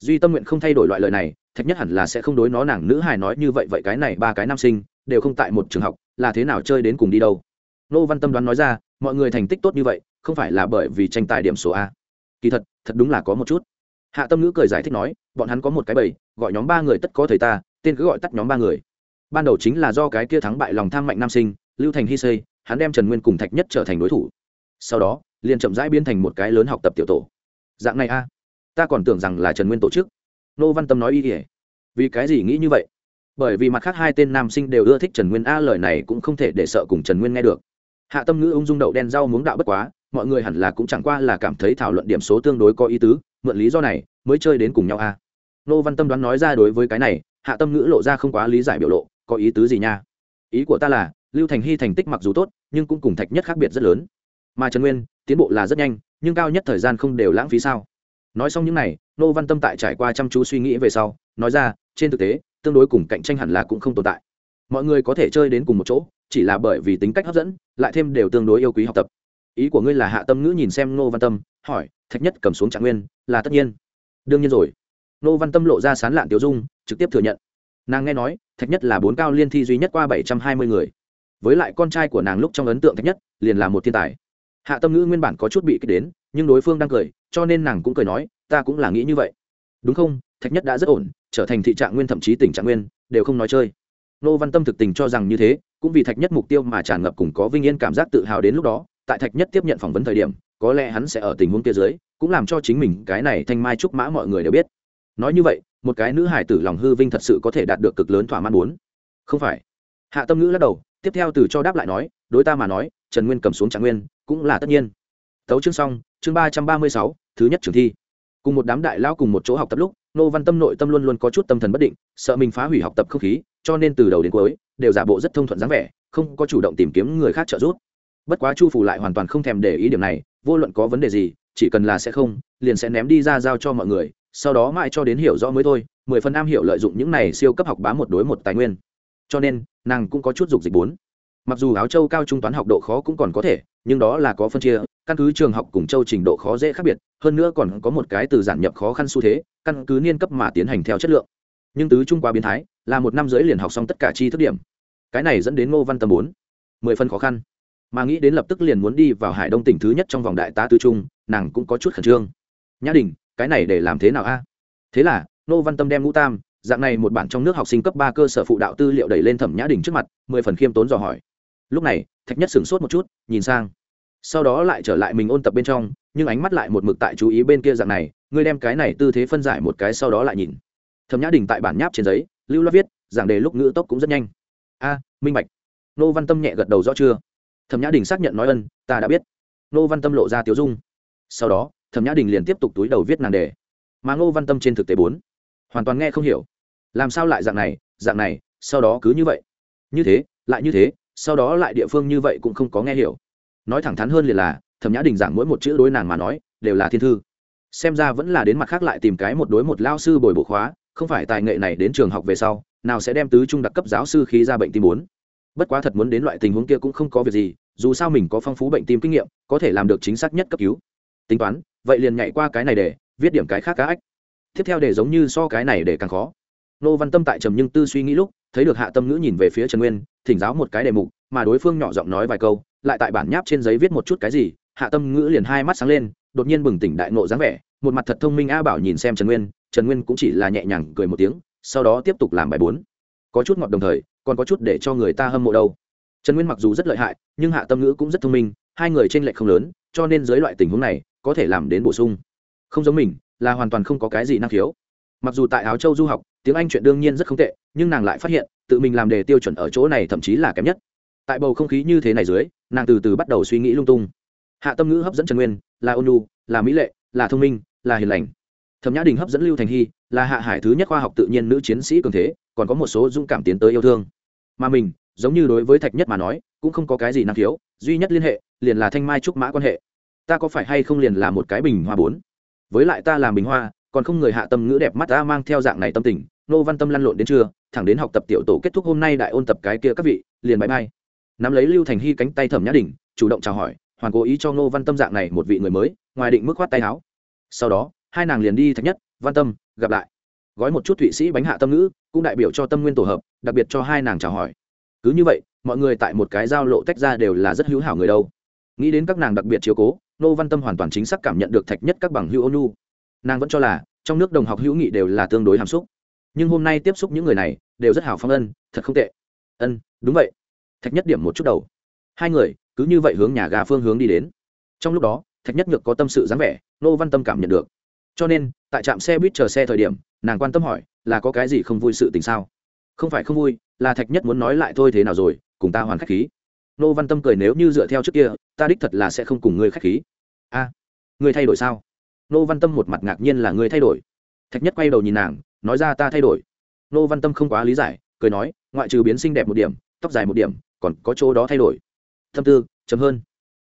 Speaker 1: Duy tâm nguyện không thay đổi loại lời này, thạch nhất hẳn là sẽ không đối nó nàng nữ hài nói như vậy vậy cái này ba cái nam sinh, đều không tại một trường học, là thế nào chơi đến cùng đi đâu? Nô văn tâm đoán nói ra, mọi người thành tích tốt như vậy, không phải là bởi vì tranh tài điểm số a. Kỳ thật thật đúng là có một chút. Hạ tâm ngữ cười giải thích nói, bọn hắn có một cái bầy, gọi nhóm ba người tất có thầy ta, tên cứ gọi tắt nhóm ba người ban đầu chính là do cái kia thắng bại lòng tham mạnh nam sinh, lưu thành hy xây, hắn đem trần nguyên cùng thạch nhất trở thành đối thủ. Sau đó, liền chậm rãi biến thành một cái lớn học tập tiểu tổ. Dạng này a, ta còn tưởng rằng là trần nguyên tổ chức. Nô văn tâm nói ý nghĩa vì cái gì nghĩ như vậy? Bởi vì mặt khác hai tên nam sinh đều ưa thích trần nguyên a, lời này cũng không thể để sợ cùng trần nguyên nghe được. Hạ tâm ngữ ung dung đậu đen rau muống đạo bất quá, mọi người hẳn là cũng chẳng qua là cảm thấy thảo luận điểm số tương đối có ý tứ, mượn lý do này mới chơi đến cùng nhau a. Nô văn tâm đoán nói ra đối với cái này, hạ tâm ngữ lộ ra không quá lý giải biểu lộ có ý tứ gì nha? Ý của ta là, lưu thành hy thành tích mặc dù tốt, nhưng cũng cùng thạch nhất khác biệt rất lớn. Mà trần nguyên, tiến bộ là rất nhanh, nhưng cao nhất thời gian không đều lãng phí sao? Nói xong những n à y nô văn tâm tại trải qua chăm chú suy nghĩ về sau, nói ra, trên thực tế, tương đối cùng cạnh tranh hẳn là cũng không tồn tại. Mọi người có thể chơi đến cùng một chỗ, chỉ là bởi vì tính cách hấp dẫn, lại thêm đều tương đối yêu quý học tập. Ý của ngươi là hạ tâm ngữ nhìn xem nô văn tâm, hỏi, thạch nhất cầm xuống trạng nguyên, là tất nhiên. Đương nhiên rồi. Nô văn tâm lộ ra sán lạn tiểu dung, trực tiếp thừa nhận nàng nghe nói, thạch nhất là bốn cao liên thi duy nhất qua bảy trăm hai mươi người. Với lại con trai của nàng lúc trong ấn tượng thạch nhất, liền là một thiên tài. Hạ tâm ngữ nguyên bản có chút bị kích đến, nhưng đối phương đang cười, cho nên nàng cũng cười nói, ta cũng là nghĩ như vậy. Đúng không? Thạch nhất đã rất ổn, trở thành thị trạng nguyên thậm chí tỉnh trạng nguyên, đều không nói chơi. Nô văn tâm thực tình cho rằng như thế, cũng vì thạch nhất mục tiêu mà tràn ngập cùng có vinh yên cảm giác tự hào đến lúc đó, tại thạch nhất tiếp nhận phỏng vấn thời điểm, có lẽ hắn sẽ ở tình huống kia dưới, cũng làm cho chính mình cái này thanh mai trúc mã mọi người đều biết. Nói như vậy một cái nữ hải tử lòng hư vinh thật sự có thể đạt được cực lớn thỏa mãn muốn. Không phải. Hạ tâm ngữ lắc đầu, tiếp theo từ cho đáp lại nói, đối ta mà nói, trần nguyên cầm xuống trạng nguyên, cũng là tất nhiên. Tấu chương xong, chương ba trăm ba mươi sáu, thứ nhất trường thi. Cùng một đám đại lao cùng một chỗ học tập lúc, nô văn tâm nội tâm luôn luôn có chút tâm thần bất định, sợ mình phá hủy học tập không khí, cho nên từ đầu đến cuối, đều giả bộ rất thông thuận dáng vẻ, không có chủ động tìm kiếm người khác trợ giúp. Bất quá chu phủ lại hoàn toàn không thèm để ý điểm này, vô luận có vấn đề gì, chỉ cần là sẽ không, liền sẽ ném đi ra giao cho mọi người sau đó mãi cho đến hiểu rõ mới thôi, mười phần am hiểu lợi dụng những này siêu cấp học bá một đối một tài nguyên. Cho nên, nàng cũng có chút dục dịch bốn. Mặc dù áo châu cao trung toán học độ khó cũng còn có thể, nhưng đó là có phân chia, căn cứ trường học cùng châu trình độ khó dễ khác biệt, hơn nữa còn có một cái từ giản nhập khó khăn xu thế, căn cứ niên cấp mà tiến hành theo chất lượng. Nhưng tứ trung quá biến thái, là một năm dưới liền học xong tất cả chi thức điểm. Cái này dẫn đến ngô văn tâm bốn. Mười phân khó khăn. Mà nghĩ đến lập tức liền muốn đi vào hải đông tỉnh thứ nhất trong vòng đại tá tư trung, nàng cũng có chút khẩn trương. Nhã đình cái này để làm thế nào a? Thế là nô văn tâm đem ngũ tam, dạng này một bản trong nước học sinh cấp ba cơ sở phụ đạo tư liệu đẩy lên thẩm nhã đình trước mặt, mười phần khiêm tốn dò hỏi. Lúc này, thạch nhất sửng sốt một chút, nhìn sang. Sau đó lại trở lại mình ôn tập bên trong, nhưng ánh mắt lại một mực tại chú ý bên kia dạng này, ngươi đem cái này tư thế phân giải một cái sau đó lại nhìn. Thẩm nhã đình tại bản nháp trên giấy, lưu loát viết, giảng đề lúc ngữ tốc cũng rất nhanh. A, minh bạch. Nô văn tâm nhẹ gật đầu rõ chưa? Thẩm nhã đình xác nhận nói ân, ta đã biết. Nô văn tâm lộ ra tiếu dung. Sau đó thẩm nhã đình liền tiếp tục túi đầu viết nàng đề. Mà ngô văn tâm trên thực tế bốn. Hoàn toàn nghe không hiểu. Làm sao lại dạng này dạng này, sau đó cứ như vậy? Như thế, lại như thế, sau đó lại địa phương như vậy cũng không có nghe hiểu. Nói thẳng thắn hơn liền là, thẩm nhã đình giảng mỗi một chữ đối nàng mà nói, đều là thiên thư. Xem ra vẫn là đến mặt khác lại tìm cái một đối một lao sư bồi bổ khóa, không phải tài nghệ này đến trường học về sau, nào sẽ đem tứ trung đặc cấp giáo sư khí ra bệnh tim bốn. Bất quá thật muốn đến loại tình huống kia cũng không có việc gì, dù sao mình có phong phú bệnh tim kinh nghiệm, có thể làm được chính xác nhất cấp cứu. Tính toán vậy liền nhảy qua cái này để viết điểm cái khác cá ách. Tiếp theo để giống như so cái này để càng khó. Nô văn tâm tại trầm nhưng tư suy nghĩ lúc, thấy được hạ tâm ngữ nhìn về phía trần nguyên, thỉnh giáo một cái đề mục, mà đối phương nhỏ giọng nói vài câu, lại tại bản nháp trên giấy viết một chút cái gì, hạ tâm ngữ liền hai mắt sáng lên, đột nhiên bừng tỉnh đại nộ dáng vẻ, một mặt thật thông minh a bảo nhìn xem trần nguyên trần nguyên cũng chỉ là nhẹ nhàng cười một tiếng, sau đó tiếp tục làm bài bốn. Có chút ngọt đồng thời, còn có chút để cho người ta hâm mộ đâu. Trần nguyên mặc dù rất lợi hại, nhưng hạ tâm ngữ cũng rất thông minh, hai người t r ê n lệch không lớn, cho nên dưới loại tình huống này có thể làm đến bổ sung. Không giống mình, là hoàn toàn không có cái gì năng khiếu. Mặc dù tại áo châu du học, tiếng anh chuyện đương nhiên rất không tệ, nhưng nàng lại phát hiện, tự mình làm đề tiêu chuẩn ở chỗ này thậm chí là kém nhất. Tại bầu không khí như thế này dưới, nàng từ từ bắt đầu suy nghĩ lung tung. Hạ tâm ngữ hấp dẫn trần nguyên, là ônu là mỹ lệ, là thông minh, là hiền lành. Thẩm nhã đình hấp dẫn lưu thành hy, là hạ hải thứ nhất khoa học tự nhiên nữ chiến sĩ cường thế, còn có một số dũng cảm tiến tới yêu thương. Mà mình, giống như đối với thạch nhất mà nói, cũng không có cái gì năng khiếu, duy nhất liên hệ, liền là thanh mai trúc mã quan hệ ta có phải hay không liền là một cái bình hoa bốn? Với lại ta làm bình hoa, còn không người hạ tâm ngữ đẹp mắt ta mang theo dạng này tâm tình, nô văn tâm lăn lộn đến trưa, thẳng đến học tập tiểu tổ kết thúc hôm nay đại ôn tập cái kia các vị, liền bãi bay. Nắm lấy lưu thành hy cánh tay thẩm nhã đình chủ động chào hỏi, hoàn cố ý cho nô văn tâm dạng này một vị người mới, ngoài định mức khoát tay áo. Sau đó, hai nàng liền đi thạch nhất, văn tâm, gặp lại. Gói một chút thụy sĩ bánh hạ tâm ngữ, cũng đại biểu cho tâm nguyên tổ hợp, đặc biệt cho hai nàng chào hỏi. Cứ như vậy, mọi người tại một cái giao lộ tách ra đều là rất hữu hảo người đâu. Nghĩ đến các nàng đặc biệt chiếu cố nô văn tâm hoàn toàn chính xác cảm nhận được thạch nhất các bằng hữu ônu nàng vẫn cho là, trong nước đồng học hữu nghị đều là tương đối hàm xúc. Nhưng hôm nay tiếp xúc những người này, đều rất hào phong ân, thật không tệ. Ân, đúng vậy. Thạch nhất điểm một chút đầu. Hai người, cứ như vậy hướng nhà gà phương hướng đi đến. Trong lúc đó, thạch nhất nhược có tâm sự dáng vẻ, nô văn tâm cảm nhận được. Cho nên, tại trạm xe buýt chờ xe thời điểm, nàng quan tâm hỏi, là có cái gì không vui sự tình sao? Không phải không vui, là thạch nhất muốn nói lại thôi thế nào rồi, cùng ta hoàn khách khí nô văn tâm cười nếu như dựa theo trước kia ta đích thật là sẽ không cùng ngươi khách khí. A à, ngươi thay đổi sao? Nô văn tâm một mặt ngạc nhiên là ngươi thay đổi. Thạch nhất quay đầu nhìn nàng nói ra ta thay đổi. Nô văn tâm không quá lý giải cười nói ngoại trừ biến xinh đẹp một điểm tóc dài một điểm còn có chỗ đó thay đổi. Tâm tư chấm hơn.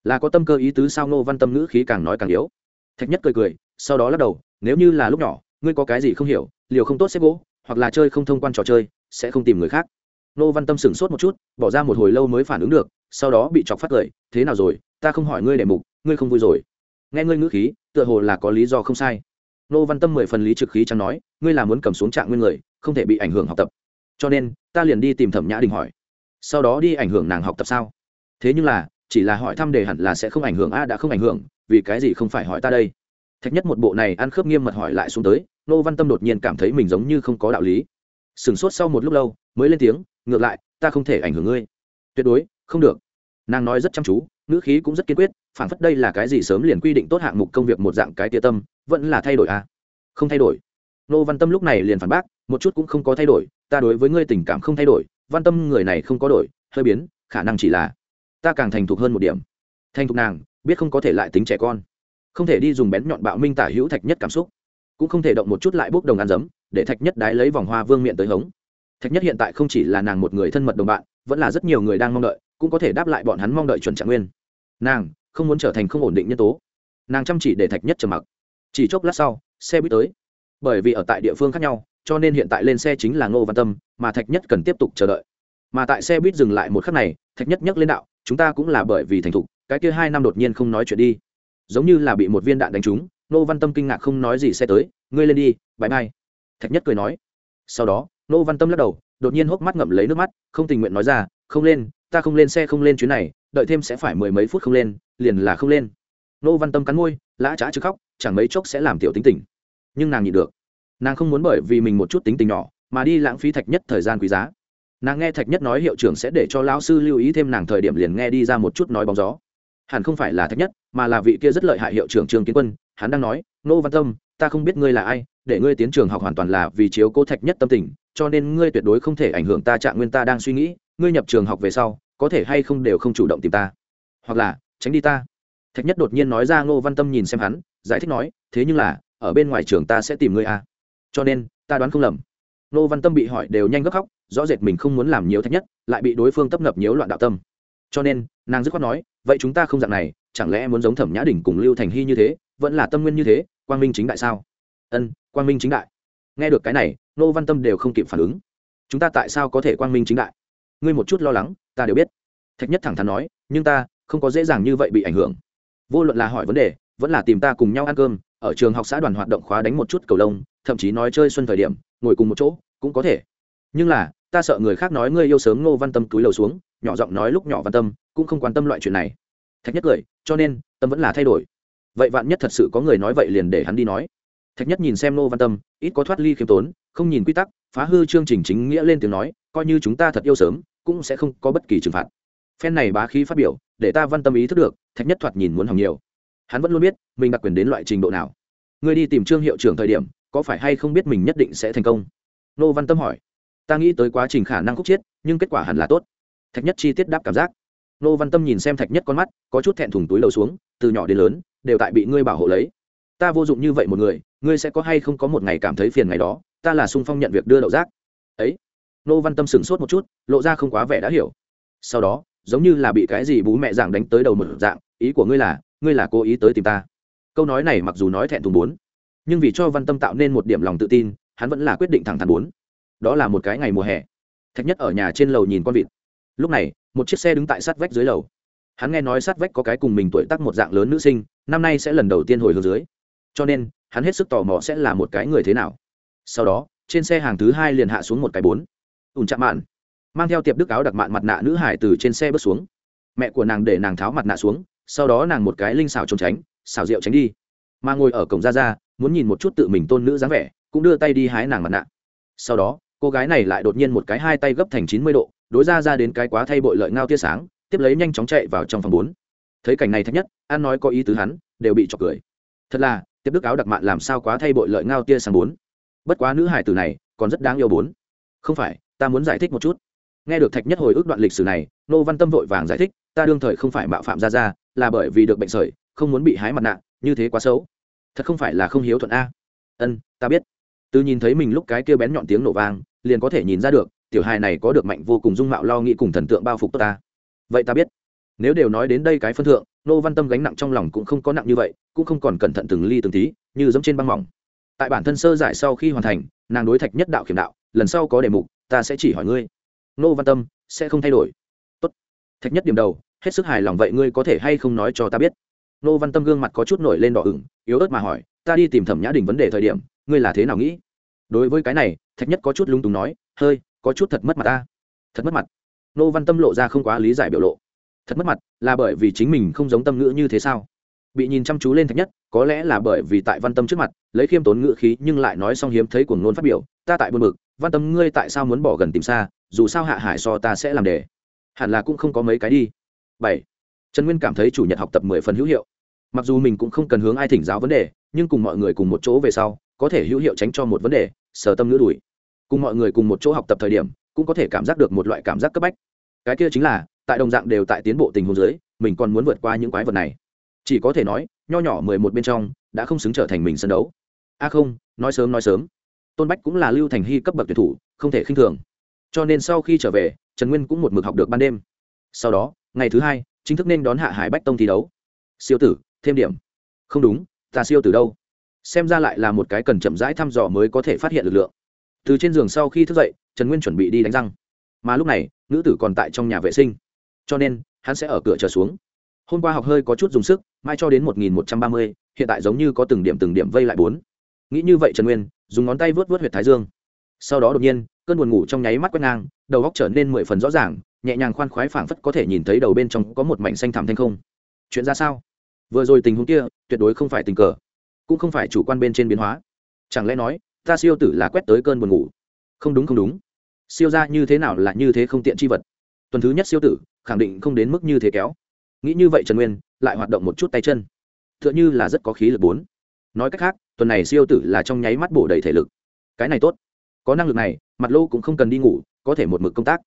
Speaker 1: Là có tâm cơ ý tứ sao? Nô văn tâm ngữ khí càng nói càng yếu. Thạch nhất cười cười sau đó lắc đầu nếu như là lúc nhỏ ngươi có cái gì không hiểu liều không tốt xếp gỗ hoặc là chơi không thông quan trò chơi sẽ không tìm người khác. Nô văn tâm sửng sốt một chút bỏ ra một hồi lâu mới phản ứng được sau đó bị chọc phát cười, thế nào rồi? Ta không hỏi ngươi đề mục, ngươi không vui rồi. Nghe ngươi ngữ khí, tựa hồ là có lý do không sai. Nô văn tâm mười phần lý trực khí chẳng nói, ngươi là muốn cầm xuống trạng nguyên người, không thể bị ảnh hưởng học tập. Cho nên, ta liền đi tìm thẩm nhã đình hỏi. Sau đó đi ảnh hưởng nàng học tập sao? Thế nhưng là, chỉ là hỏi thăm đề hẳn là sẽ không ảnh hưởng, a, đã không ảnh hưởng, vì cái gì không phải hỏi ta đây? Thạch nhất một bộ này ăn khớp nghiêm mật hỏi lại xuống tới, nô văn tâm đột nhiên cảm thấy mình giống như không có đạo lý. Sửng sốt sau một lúc lâu, mới lên tiếng, ngược lại, ta không thể ảnh hưởng ngươi. Tuyệt đối không được. Nàng nói rất chăm chú, ngữ khí cũng rất kiên quyết phản phất đây là cái gì sớm liền quy định tốt hạng mục công việc một dạng cái tia tâm, vẫn là thay đổi à? Không thay đổi. Nô văn tâm lúc này liền phản bác, một chút cũng không có thay đổi, ta đối với ngươi tình cảm không thay đổi, văn tâm người này không có đổi, hơi biến, khả năng chỉ là ta càng thành thục hơn một điểm. Thành thục nàng, biết không có thể lại tính trẻ con. Không thể đi dùng bén nhọn bạo minh tả hữu thạch nhất cảm xúc. Cũng không thể động một chút lại bốc đồng ăn dấm, để thạch nhất đái lấy vòng hoa vương miệng tới hống. Thạch nhất hiện tại không chỉ là nàng một người thân mật đồng bạn, vẫn là rất nhiều người đang mong đợi cũng có thể đáp lại bọn hắn mong đợi chuẩn trạng nguyên. Nàng, không muốn trở thành không ổn định nhân tố. Nàng chăm chỉ để thạch nhất trầm mặc. Chỉ chốc lát sau, xe buýt tới. Bởi vì ở tại địa phương khác nhau, cho nên hiện tại lên xe chính là ngô văn tâm, mà thạch nhất cần tiếp tục chờ đợi. Mà tại xe buýt dừng lại một khắc này, thạch nhất nhắc lên đạo, chúng ta cũng là bởi vì thành thục, cái kia hai năm đột nhiên không nói chuyện đi. Giống như là bị một viên đạn đánh trúng nô văn tâm kinh ngạc không nói gì xe tới, ngươi lên đi bãi bay thạch nhất cười nói. Sau đó nô văn tâm lắc đầu, đột nhiên hốc mắt ngậm lấy nước mắt, không tình nguyện nói ra, không lên ta không lên xe không lên chuyến này, đợi thêm sẽ phải mười mấy phút không lên, liền là không lên. Nô văn tâm cắn môi, lã trá chứ khóc, chẳng mấy chốc sẽ làm tiểu tính tình. Nhưng nàng nhịn được. Nàng không muốn bởi vì mình một chút tính tình nhỏ, mà đi lãng phí thạch nhất thời gian quý giá. Nàng nghe thạch nhất nói hiệu trưởng sẽ để cho lão sư lưu ý thêm nàng thời điểm liền nghe đi ra một chút nói bóng gió. Hẳn không phải là thạch nhất, mà là vị kia rất lợi hại hiệu trưởng trương kiến quân, hắn đang nói, nô văn tâm, ta không biết ngươi là ai, để ngươi tiến trường học hoàn toàn là vì chiếu cố thạch nhất tâm tình, cho nên ngươi tuyệt đối không thể ảnh hưởng ta trạng nguyên ta đang suy nghĩ ngươi nhập trường học về sau, có thể hay không đều không chủ động tìm ta? Hoặc là, tránh đi ta? Thạch nhất đột nhiên nói ra ngô văn tâm nhìn xem hắn, giải thích nói, thế nhưng là, ở bên ngoài trường ta sẽ tìm ngươi à. cho nên, ta đoán không lầm. Ngô văn tâm bị hỏi đều nhanh gấp khóc, rõ rệt mình không muốn làm nhiều thạch nhất, lại bị đối phương tấp nập nhiễu loạn đạo tâm. Cho nên, nàng dứt khoát nói, vậy chúng ta không dạng này, chẳng lẽ muốn giống thẩm nhã đình cùng lưu thành hy như thế, vẫn là tâm nguyên như thế, quang minh chính đại sao? Ân, quang minh chính đại. Nghe được cái này nô văn tâm đều không kịp phản ứng. Chúng ta tại sao có thể quang minh chính đại? Ngươi một chút lo lắng, ta đều biết. Thạch nhất thẳng thắn nói, nhưng ta không có dễ dàng như vậy bị ảnh hưởng. Vô luận là hỏi vấn đề, vẫn là tìm ta cùng nhau ăn cơm, ở trường học xã đoàn hoạt động khóa đánh một chút cầu lông, thậm chí nói chơi xuân thời điểm, ngồi cùng một chỗ, cũng có thể. Nhưng là, ta sợ người khác nói ngươi yêu sớm ngô văn tâm túi lầu xuống, nhỏ giọng nói lúc nhỏ văn tâm, cũng không quan tâm loại chuyện này. Thạch nhất cười, cho nên, tâm vẫn là thay đổi. Vậy vạn nhất thật sự có người nói vậy liền để hắn đi nói. Thạch nhất nhìn xem ngô văn tâm, ít có thoát ly khiêm tốn, không nhìn quy tắc, phá hư chương trình chính nghĩa lên tiếng nói, coi như chúng ta thật yêu sớm cũng sẽ không có bất kỳ trừng phạt. Phen này bá khí phát biểu, để ta văn tâm ý thức được, thạch nhất thoạt nhìn muốn hỏng nhiều. Hắn vẫn luôn biết, mình đặc quyền đến loại trình độ nào. Ngươi đi tìm trương hiệu trưởng thời điểm, có phải hay không biết mình nhất định sẽ thành công? Nô văn tâm hỏi. Ta nghĩ tới quá trình khả năng khúc chiết, nhưng kết quả hẳn là tốt. Thạch nhất chi tiết đáp cảm giác. Nô văn tâm nhìn xem thạch nhất con mắt, có chút thẹn thùng túi lầu xuống, từ nhỏ đến lớn, đều tại bị ngươi bảo hộ lấy. Ta vô dụng như vậy một người, ngươi sẽ có hay không có một ngày cảm thấy phiền ngày đó, ta là sung phong nhận việc đưa đậu rác. Ấy nô văn tâm sửng sốt một chút, lộ ra không quá vẻ đã hiểu. Sau đó, giống như là bị cái gì bú mẹ dạng đánh tới đầu một dạng, ý của ngươi là ngươi là cố ý tới tìm ta. Câu nói này mặc dù nói thẹn thùng bốn, nhưng vì cho văn tâm tạo nên một điểm lòng tự tin, hắn vẫn là quyết định thẳng thắn bốn. Đó là một cái ngày mùa hè. Thạch nhất ở nhà trên lầu nhìn con vịt. Lúc này, một chiếc xe đứng tại sát vách dưới lầu. Hắn nghe nói sát vách có cái cùng mình tuổi tác một dạng lớn nữ sinh, năm nay sẽ lần đầu tiên hồi hướng dưới. Cho nên, hắn hết sức tò mò sẽ là một cái người thế nào. Sau đó, trên xe hàng thứ hai liền hạ xuống một cái bốn ùn chạm mạn. Mang theo tiệp đức áo đặc mạn mặt nạ nữ hải từ trên xe bước xuống. Mẹ của nàng để nàng tháo mặt nạ xuống, sau đó nàng một cái linh xào trốn tránh xào rượu tránh đi. Mà ngồi ở cổng ra ra, muốn nhìn một chút tự mình tôn nữ dáng vẻ, cũng đưa tay đi hái nàng mặt nạ. Sau đó, cô gái này lại đột nhiên một cái hai tay gấp thành chín mươi độ, đối ra ra đến cái quá thay bội lợi ngao tia sáng, tiếp lấy nhanh chóng chạy vào trong phòng bốn. Thấy cảnh này thấp nhất an nói có ý tứ hắn, đều bị trọc cười. Thật là tiếp đức áo đặc mạn làm sao quá thay bội lợi ngao tia sáng bốn. Bất quá nữ hải tử này, còn rất đáng yêu bốn. Không phải ta muốn giải thích một chút. Nghe được thạch nhất hồi ức đoạn lịch sử này nô văn tâm vội vàng giải thích, ta đương thời không phải mạo phạm ra ra là bởi vì được bệnh sởi, không muốn bị hái mặt nạ, như thế quá xấu. Thật không phải là không hiếu thuận a. Ân, ta biết. Từ nhìn thấy mình lúc cái kia bén nhọn tiếng nổ vang, liền có thể nhìn ra được, tiểu hài này có được mạnh vô cùng dung mạo lo nghĩ cùng thần tượng bao phục tốt ta. Vậy ta biết. Nếu đều nói đến đây cái phân thượng nô văn tâm gánh nặng trong lòng cũng không có nặng như vậy, cũng không còn cẩn thận từng ly từng tí, như giống trên băng mỏng. Tại bản thân sơ giải sau khi hoàn thành, nàng đối thạch nhất đạo kiểm đạo, lần sau có đề mục ta sẽ chỉ hỏi ngươi. Nô văn tâm, sẽ không thay đổi. Tốt. thạch nhất điểm đầu, hết sức hài lòng vậy ngươi có thể hay không nói cho ta biết? Nô văn tâm gương mặt có chút nổi lên đỏ ửng, yếu ớt mà hỏi, ta đi tìm thẩm nhã đình vấn đề thời điểm, ngươi là thế nào nghĩ? Đối với cái này, thạch nhất có chút lung túng nói, hơi, có chút thật mất mặt ta. Thật mất mặt. Nô văn tâm lộ ra không quá lý giải biểu lộ. Thật mất mặt, là bởi vì chính mình không giống tâm ngữ như thế sao? Bị nhìn chăm chú lên thạch nhất, có lẽ là bởi vì tại văn tâm trước mặt, lấy khiêm tốn ngữ khí nhưng lại nói xong hiếm thấy của ngôn phát biểu, ta tại buồn bực văn tâm, ngươi tại sao muốn bỏ gần tìm xa? Dù sao hạ hải so ta sẽ làm đề. Hẳn là cũng không có mấy cái đi. Bảy. Trần nguyên cảm thấy chủ nhật học tập mười phần hữu hiệu. Mặc dù mình cũng không cần hướng ai thỉnh giáo vấn đề, nhưng cùng mọi người cùng một chỗ về sau, có thể hữu hiệu tránh cho một vấn đề sở tâm ngữ đuổi cùng mọi người cùng một chỗ học tập thời điểm, cũng có thể cảm giác được một loại cảm giác cấp bách. Cái kia chính là, tại đồng dạng đều tại tiến bộ tình huống dưới, mình còn muốn vượt qua những quái vật này. Chỉ có thể nói, nho nhỏ mười một bên trong, đã không xứng trở thành mình sân đấu. A không, nói sớm nói sớm tôn bách cũng là lưu thành hy cấp bậc tuyển thủ, không thể khinh thường. Cho nên sau khi trở về, trần nguyên cũng một mực học được ban đêm. Sau đó, ngày thứ hai, chính thức nên đón hạ hải bách tông thi đấu. Siêu tử, thêm điểm. Không đúng, ta siêu tử đâu? Xem ra lại là một cái cần chậm rãi thăm dò mới có thể phát hiện lực lượng. Từ trên giường sau khi thức dậy, trần nguyên chuẩn bị đi đánh răng. Mà lúc này, nữ tử còn tại trong nhà vệ sinh. Cho nên, hắn sẽ ở cửa chờ xuống. Hôm qua học hơi có chút dùng sức, mai cho đến một nghìn một trăm ba mươi, hiện tại giống như có từng điểm từng điểm vây lại bốn nghĩ như vậy trần nguyên, dùng ngón tay vớt vớt huyệt thái dương. Sau đó đột nhiên, cơn buồn ngủ trong nháy mắt quét ngang, đầu góc trở nên mười phần rõ ràng, nhẹ nhàng khoan khoái phảng phất có thể nhìn thấy đầu bên trong có một mảnh xanh thảm thanh không. Chuyện ra sao? Vừa rồi tình huống kia, tuyệt đối không phải tình cờ, cũng không phải chủ quan bên trên biến hóa. Chẳng lẽ nói, ta siêu tử là quét tới cơn buồn ngủ? Không đúng không đúng. Siêu ra như thế nào là như thế không tiện chi vật. Tuần thứ nhất siêu tử, khẳng định không đến mức như thế kéo. Nghĩ như vậy trần nguyên, lại hoạt động một chút tay chân. T h ư ợ n h ư là rất có khí lực bốn. Nói cách khác tuần này siêu tử là trong nháy mắt bổ đầy thể lực. Cái này tốt. Có năng lực này, mặt lô cũng không cần đi ngủ, có thể một mực công tác.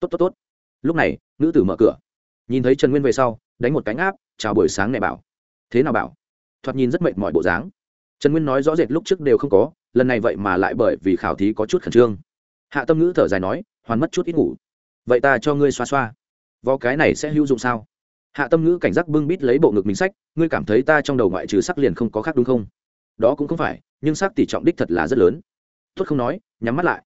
Speaker 1: Tốt tốt tốt. Lúc này, nữ tử mở cửa. Nhìn thấy trần nguyên về sau, đánh một cánh áp chào buổi sáng này bảo. Thế nào bảo? Thoạt nhìn rất mệt mỏi bộ dáng. Trần nguyên nói rõ rệt lúc trước đều không có, lần này vậy mà lại bởi vì khảo thí có chút khẩn trương. Hạ tâm ngữ thở dài nói, hoàn mất chút ít ngủ. Vậy ta cho ngươi xoa xoa. Vo cái này sẽ hữu dụng sao? Hạ tâm ngữ cảnh giác bưng bít lấy bộ ngực mình sách, ngươi cảm thấy ta trong đầu ngoại trừ sắc liền không có khác đúng không? Đó cũng không phải, nhưng sắc tỷ trọng đích thật là rất lớn. Tuất không nói, nhắm mắt lại.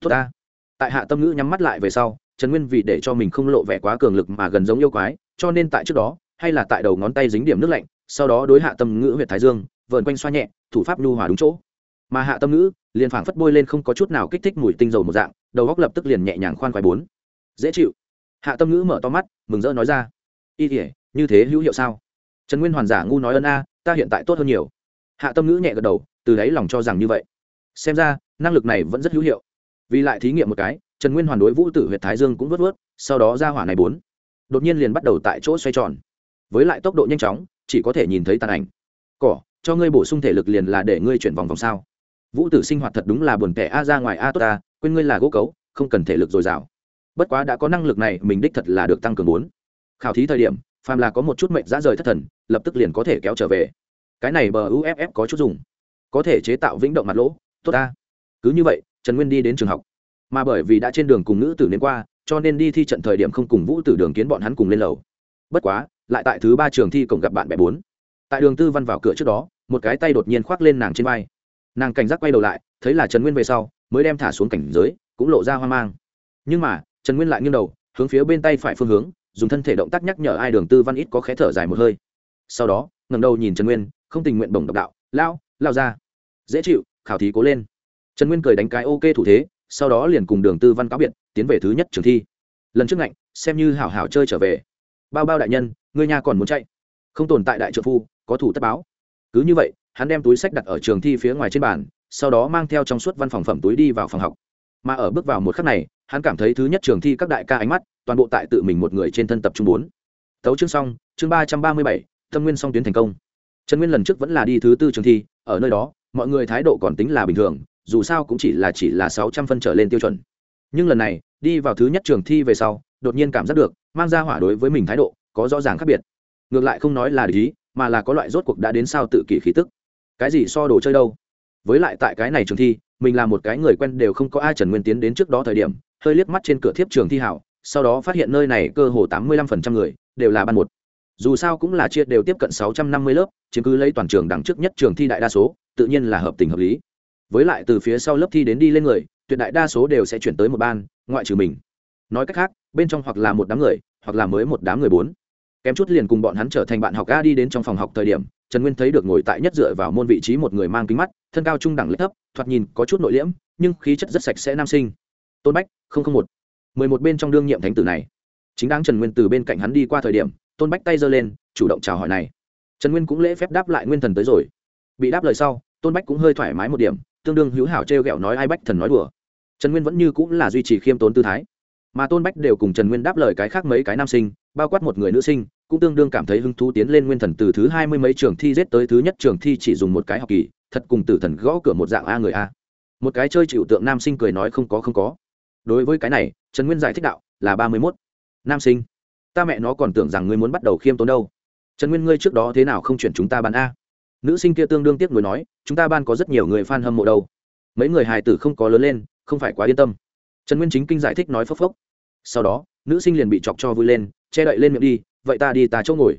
Speaker 1: Tuất ta. Tại hạ tâm ngữ nhắm mắt lại về sau, trần nguyên vì để cho mình không lộ vẻ quá cường lực mà gần giống yêu quái, cho nên tại trước đó, hay là tại đầu ngón tay dính điểm nước lạnh, sau đó đối hạ tâm ngữ huyện thái dương vợn quanh xoa nhẹ, thủ pháp nhu hòa đúng chỗ. Mà hạ tâm ngữ, liền phảng phất bôi lên không có chút nào kích thích mùi tinh dầu một dạng, đầu góc lập tức liền nhẹ nhàng khoan khoái bốn. Dễ chịu. Hạ tâm ngữ mở to mắt, mừng rỡ nói ra. Y thể như thế hữu hiệu sao? Trần nguyên hoàn giả ngu nói ơn a, ta hiện tại tốt hơn nhiều hạ tâm ngữ nhẹ gật đầu, từ đáy lòng cho rằng như vậy. Xem ra, năng lực này vẫn rất hữu hiệu. Vì lại thí nghiệm một cái, trần nguyên hoàn đối vũ tử huyện thái dương cũng vớt vớt, sau đó ra hỏa này bốn. Đột nhiên liền bắt đầu tại chỗ xoay tròn. Với lại tốc độ nhanh chóng, chỉ có thể nhìn thấy tàn ảnh. Cỏ, cho ngươi bổ sung thể lực liền là để ngươi chuyển vòng vòng sao? Vũ tử sinh hoạt thật đúng là buồn tẻ a, ra ngoài a tốt ta quên ngươi là gỗ cấu, không cần thể lực dồi dào. Bất quá đã có năng lực này, mình đích thật là được tăng cường bốn. Khảo thí thời điểm, phàm là có một chút mệnh dã rời thất thần, lập tức liền có thể kéo trở về cái này bờ uff có chút dùng. Có thể chế tạo vĩnh động mặt lỗ. Tốt ta. Cứ như vậy, trần nguyên đi đến trường học. Mà bởi vì đã trên đường cùng nữ tử đến qua, cho nên đi thi trận thời điểm không cùng vũ tử đường kiến bọn hắn cùng lên lầu. Bất quá, lại tại thứ ba trường thi cổng gặp bạn bè bốn. Tại đường tư văn vào cửa trước đó, một cái tay đột nhiên khoác lên nàng trên vai. Nàng cảnh giác quay đầu lại, thấy là trần nguyên về sau, mới đem thả xuống cảnh giới, cũng lộ ra hoang mang. Nhưng mà, trần nguyên lại nghiêng đầu, hướng phía bên tay phải phương hướng, dùng thân thể động tác nhắc nhở ai đường tư văn ít có khé thở dài một hơi. Sau đó ngầm đầu nhìn trần nguyên không tình nguyện bổng độc đạo, lao lao ra. Dễ chịu, khảo thí cố lên. Trần nguyên cười đánh cái ok thủ thế, sau đó liền cùng đường tư văn cáo biệt, tiến về thứ nhất trường thi. Lần trước ngạnh, xem như hảo hảo chơi trở về. Bao bao đại nhân người nhà còn muốn chạy? Không tồn tại đại trợ phu, có thủ tất báo. Cứ như vậy, hắn đem túi sách đặt ở trường thi phía ngoài trên bàn, sau đó mang theo trong suốt văn phòng phẩm túi đi vào phòng học. Mà ở bước vào một khắc này, hắn cảm thấy thứ nhất trường thi các đại ca ánh mắt, toàn bộ tại tự mình một người trên thân tập trung bốn. Tấu chương xong, chương ba trăm ba mươi bảy, tâm nguyên song tuyến thành công trần nguyên lần trước vẫn là đi thứ tư trường thi, ở nơi đó, mọi người thái độ còn tính là bình thường, dù sao cũng chỉ là chỉ là sáu trăm phân trở lên tiêu chuẩn. Nhưng lần này, đi vào thứ nhất trường thi về sau, đột nhiên cảm giác được, mang ra hỏa đối với mình thái độ, có rõ ràng khác biệt. Ngược lại không nói là lý mà là có loại rốt cuộc đã đến sao tự kỷ khí tức. Cái gì so đồ chơi đâu? Với lại tại cái này trường thi, mình là một cái người quen đều không có ai trần nguyên tiến đến trước đó thời điểm, hơi liếc mắt trên cửa thiếp trường thi hảo, sau đó phát hiện nơi này cơ hồ tám mươi lăm phần trăm người, đều là ban một dù sao cũng là chia đều tiếp cận sáu trăm năm mươi lớp, chiếm cứ lấy toàn trường đẳng trước nhất trường thi đại đa số, tự nhiên là hợp tình hợp lý. Với lại từ phía sau lớp thi đến đi lên người, tuyệt đại đa số đều sẽ chuyển tới một ban, ngoại trừ mình. Nói cách khác, bên trong hoặc là một đám người, hoặc là mới một đám người bốn. Kém chút liền cùng bọn hắn trở thành bạn học a đi đến trong phòng học thời điểm, trần nguyên thấy được ngồi tại nhất dựa vào môn vị trí một người mang kính mắt, thân cao trung đẳng lễ thấp, thoạt nhìn có chút nội liễm, nhưng khí chất rất sạch sẽ nam sinh. Tôn bách một. Mười một bên trong đương nhiệm thánh tử này. Chính đáng trần nguyên từ bên cạnh hắn đi qua thời điểm tôn bách tay giơ lên, chủ động chào hỏi này. Trần nguyên cũng lễ phép đáp lại nguyên thần tới rồi. Bị đáp lời sau, tôn bách cũng hơi thoải mái một điểm, tương đương hữu hảo t r e o g ẹ o nói ai bách thần nói đùa. Trần nguyên vẫn như cũng là duy trì khiêm tốn tư thái. Mà tôn bách đều cùng trần nguyên đáp lời cái khác mấy cái nam sinh, bao quát một người nữ sinh, cũng tương đương cảm thấy hứng thú tiến lên nguyên thần từ thứ hai mươi mấy trường thi dết tới thứ nhất trường thi chỉ dùng một cái học kỳ, thật cùng tử thần gõ cửa một dạng a người a. Một cái chơi chịu tượng nam sinh cười nói không có không có. Đối với cái này, trần nguyên giải thích đạo, là ba mươi mốt. Nam sinh ta mẹ nó còn tưởng rằng ngươi muốn bắt đầu khiêm tốn đâu. Trần nguyên, ngươi trước đó thế nào không chuyển chúng ta ban a? Nữ sinh kia tương đương tiếc nuối nói, chúng ta ban có rất nhiều người f a n hâm mộ đâu. Mấy người hài tử không có lớn lên, không phải quá yên tâm. Trần nguyên chính kinh giải thích nói phốc phốc. Sau đó, nữ sinh liền bị chọc cho vui lên, che đậy lên miệng đi, vậy ta đi ta chỗ ngồi.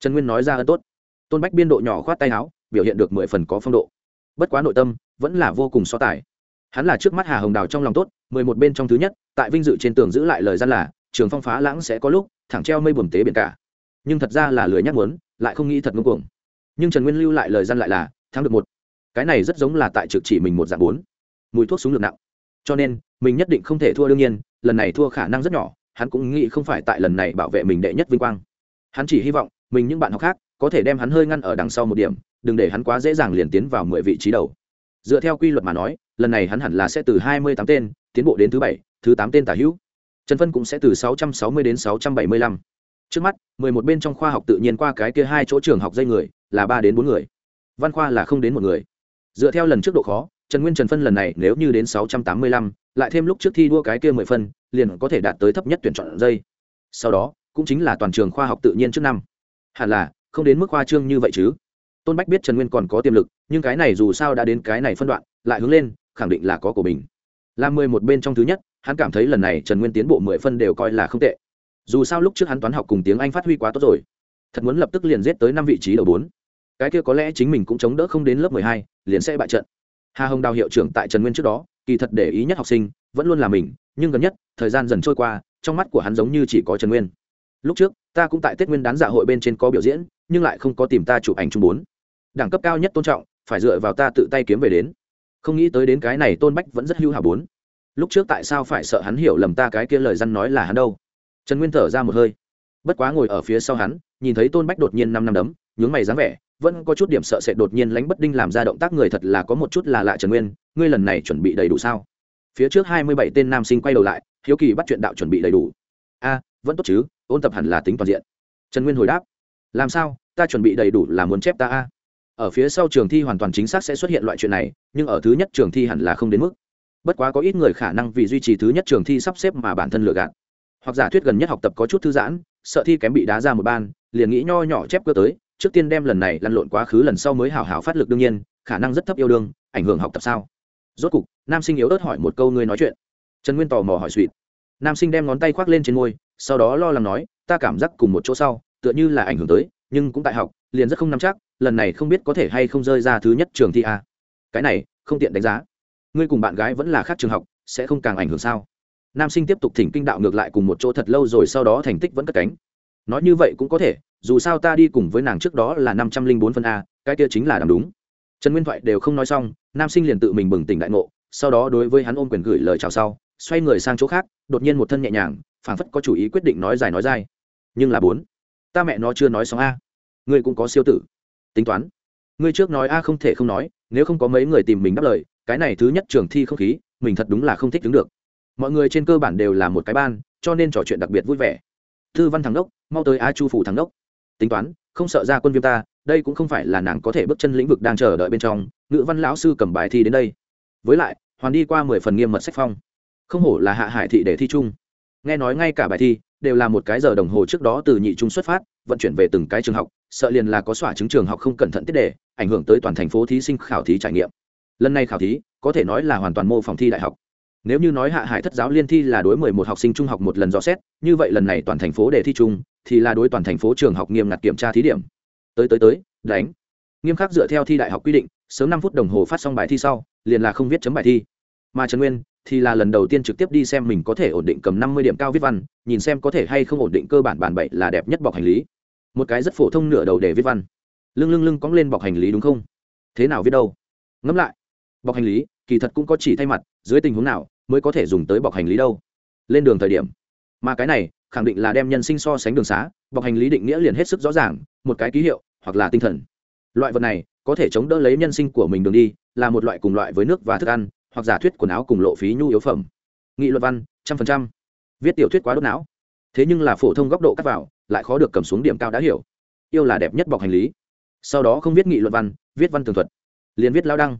Speaker 1: Trần nguyên nói ra ơn tốt. Tôn bách biên độ nhỏ khoát tay áo, biểu hiện được mười phần có phong độ. Bất quá nội tâm vẫn là vô cùng so tài. Hắn là trước mắt hà hồng đào trong lòng tốt, mười một bên trong thứ nhất, tại vinh dự trên tường giữ lại lời gian là, trường phong phá lãng sẽ có lúc thẳng treo mây buồm tế biển cả. Nhưng thật ra là lười nhắc muốn, lại không nghĩ thật ngưng cuồng. Nhưng trần nguyên lưu lại lời gian lại là, thắng được một. Cái này rất giống là tại trực chỉ mình một dạng bốn. Mùi thuốc súng lực nặng. Cho nên, mình nhất định không thể thua đương nhiên, lần này thua khả năng rất nhỏ, hắn cũng nghĩ không phải tại lần này bảo vệ mình đệ nhất vinh quang. Hắn chỉ hy vọng, mình những bạn học khác, có thể đem hắn hơi ngăn ở đằng sau một điểm, đừng để hắn quá dễ dàng liền tiến vào mười vị trí đầu. Dựa theo quy luật mà nói, lần này hắn hẳn là sẽ từ hai mươi tám tên, tiến bộ đến thứ bảy, thứ tám tên tả hữu trần phân cũng sẽ từ sáu trăm sáu mươi đến sáu trăm bảy mươi lăm. Trước mắt, mười một bên trong khoa học tự nhiên qua cái kia hai chỗ trường học dây người là ba đến bốn người. Văn khoa là không đến một người. Dựa theo lần trước độ khó, trần nguyên trần phân lần này nếu như đến sáu trăm tám mươi lăm, lại thêm lúc trước thi đua cái kia mười phân, liền có thể đạt tới thấp nhất tuyển chọn dây. Sau đó, cũng chính là toàn trường khoa học tự nhiên trước năm. Hẳn là, không đến mức khoa trương như vậy chứ. Tôn bách biết trần nguyên còn có tiềm lực, nhưng cái này dù sao đã đến cái này phân đoạn, lại hướng lên, khẳng định là có của mình. Là mười một bên trong thứ nhất hắn cảm thấy lần này trần nguyên tiến bộ mười phân đều coi là không tệ. Dù sao lúc trước hắn toán học cùng tiếng anh phát huy quá tốt rồi, thật muốn lập tức liền giết tới năm vị trí đầu bốn. Cái kia có lẽ chính mình cũng chống đỡ không đến lớp mười hai, liền sẽ bại trận. Hà hồng đào hiệu trưởng tại trần nguyên trước đó, kỳ thật để ý nhất học sinh, vẫn luôn là mình, nhưng gần nhất, thời gian dần trôi qua, trong mắt của hắn giống như chỉ có trần nguyên. Lúc trước, ta cũng tại tết nguyên đán dạ hội bên trên có biểu diễn, nhưng lại không có tìm ta chụp ảnh chung bốn. Đẳng cấp cao nhất tôn trọng, phải dựa vào ta tự tay kiếm về đến. Không nghĩ tới đến cái này tôn bách vẫn rất hưu hà bốn lúc trước tại sao phải sợ hắn hiểu lầm ta cái kia lời răn nói là hắn đâu? Trần nguyên thở ra một hơi. Bất quá ngồi ở phía sau hắn, nhìn thấy tôn bách đột nhiên năm năm đấm, nhướng mày dáng vẻ, vẫn có chút điểm sợ sệt đột nhiên lánh bất đinh làm ra động tác người thật là có một chút là lạ trần nguyên, ngươi lần này chuẩn bị đầy đủ sao? Phía trước hai mươi bảy tên nam sinh quay đầu lại, hiếu kỳ bắt chuyện đạo chuẩn bị đầy đủ. A, vẫn tốt chứ, ôn tập hẳn là tính toàn diện. Trần nguyên hồi đáp. Làm sao, ta chuẩn bị đầy đủ là muốn chép ta a? Ở phía sau trường thi hoàn toàn chính xác sẽ xuất hiện loại chuyện này, nhưng ở thứ nhất trường thi hẳn là không đến mức bất quá có ít người khả năng vì duy trì thứ nhất trường thi sắp xếp mà bản thân lựa gạt. Hoặc giả thuyết gần nhất học tập có chút thư giãn, sợ thi kém bị đá ra một ban, liền nghĩ nho nhỏ chép cơ tới, trước tiên đem lần này lăn lộn quá khứ lần sau mới hào hào phát lực đương nhiên, khả năng rất thấp yêu đương, ảnh hưởng học tập sao? Rốt cục, nam sinh yếu ớt hỏi một câu ngươi nói chuyện. Trần nguyên tò mò hỏi suỵt nam sinh đem ngón tay khoác lên trên môi, sau đó lo lắng nói, ta cảm giác cùng một chỗ sau, tựa như là ảnh hưởng tới, nhưng cũng tại học, liền rất không nắm chắc, lần này không biết có thể hay không rơi ra thứ nhất trường thi a. Cái này, không tiện đánh giá ngươi cùng bạn gái vẫn là khác trường học, sẽ không càng ảnh hưởng sao? Nam sinh tiếp tục thỉnh kinh đạo ngược lại cùng một chỗ thật lâu rồi sau đó thành tích vẫn cất cánh. Nói như vậy cũng có thể, dù sao ta đi cùng với nàng trước đó là năm trăm linh bốn phân a, cái kia chính là đ đúng. Trần nguyên thoại đều không nói xong, nam sinh liền tự mình bừng tỉnh đại ngộ, sau đó đối với hắn ôm quyền gửi lời chào sau, xoay người sang chỗ khác, đột nhiên một thân nhẹ nhàng, phảng phất có chủ ý quyết định nói dài nói dài nhưng là bốn, ta mẹ nó chưa nói xong a. Ngươi cũng có siêu tử. Tính toán. Ngươi trước nói a không thể không nói, nếu không có mấy người tìm mình đáp lời cái này thứ nhất trường thi không khí, mình thật đúng là không thích đứng được. Mọi người trên cơ bản đều là một cái ban, cho nên trò chuyện đặc biệt vui vẻ. Thư văn thắng đốc, mau tới a chu phủ thắng đốc. Tính toán, không sợ ra quân viêm ta, đây cũng không phải là nàng có thể bước chân lĩnh vực đang chờ đợi bên trong, ngữ văn lão sư cầm bài thi đến đây. Với lại, hoàn đi qua mười phần nghiêm mật sách phong. Không hổ là hạ hải thị để thi chung. Nghe nói ngay cả bài thi, đều là một cái giờ đồng hồ trước đó từ nhị trung xuất phát, vận chuyển về từng cái trường học, sợ liền là có xỏa chứng trường học không cẩn thận tiết đề, ảnh hưởng tới toàn thành phố thí sinh khảo thí trải nghiệm lần này khảo thí, có thể nói là hoàn toàn mô phòng thi đại học. Nếu như nói hạ hải thất giáo liên thi là đối mười một học sinh trung học một lần dò xét, như vậy lần này toàn thành phố đề thi chung, thì là đối toàn thành phố trường học nghiêm ngặt kiểm tra thí điểm. Tới tới tới, đánh. Nghiêm khắc dựa theo thi đại học quy định, sớm năm phút đồng hồ phát xong bài thi sau, liền là không viết chấm bài thi. Mà trần nguyên, thì là lần đầu tiên trực tiếp đi xem mình có thể ổn định cầm năm mươi điểm cao viết văn, nhìn xem có thể hay không ổn định cơ bản bản bậy là đẹp nhất bọc hành lý. Một cái rất phổ thông nửa đầu để viết văn. Lưng lưng lưng cóng lên bọc hành lý đúng không? Thế nào viết đâu? Ngẫm lại bọc hành lý, kỳ thật cũng có chỉ thay mặt, dưới tình huống nào mới có thể dùng tới bọc hành lý đâu. Lên đường thời điểm. Mà cái này, khẳng định là đem nhân sinh so sánh đường xá, bọc hành lý định nghĩa liền hết sức rõ ràng, một cái ký hiệu, hoặc là tinh thần. Loại vật này, có thể chống đỡ lấy nhân sinh của mình đường đi, là một loại cùng loại với nước và thức ăn, hoặc giả thuyết quần áo cùng lộ phí nhu yếu phẩm. Nghị luận văn, trăm phần trăm. Viết tiểu thuyết quá đốt não. Thế nhưng là phổ thông góc độ cắt vào, lại khó được cầm xuống điểm cao đã hiểu. Yêu là đẹp nhất bọc hành lý. Sau đó không viết nghị luận văn, viết văn tường thuật. Liền viết lao đăng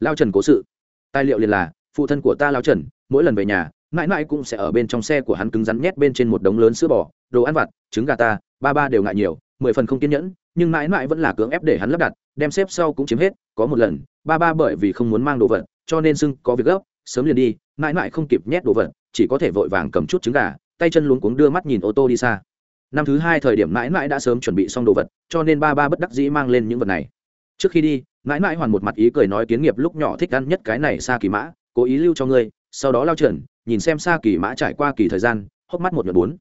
Speaker 1: lao trần cố sự. Tài liệu liền là, phụ thân của ta lao trần, mỗi lần về nhà, mãi mãi cũng sẽ ở bên trong xe của hắn cứng rắn nhét bên trên một đống lớn sữa bò, đồ ăn vặt, trứng gà ta, ba ba đều ngại nhiều, mười phần không kiên nhẫn, nhưng mãi mãi vẫn là cưỡng ép để hắn lắp đặt, đem xếp sau cũng chiếm hết, có một lần, ba ba bởi vì không muốn mang đồ vật, cho nên sưng có việc gấp, sớm liền đi, mãi mãi không kịp nhét đồ vật, chỉ có thể vội vàng cầm chút trứng gà, tay chân luống cuống đưa mắt nhìn ô tô đi xa. Năm thứ hai thời điểm mãi mãi đã sớm chuẩn bị xong đồ vật, cho nên ba ba bất đắc dĩ mang lên những vật này trước khi đi, mãi mãi hoàn một mặt ý cười nói kiến nghiệp lúc nhỏ thích ăn nhất cái này xa kỳ mã, cố ý lưu cho ngươi, sau đó lao trần nhìn xem xa kỳ mã trải qua kỳ thời gian, hốc mắt một nhuận bốn.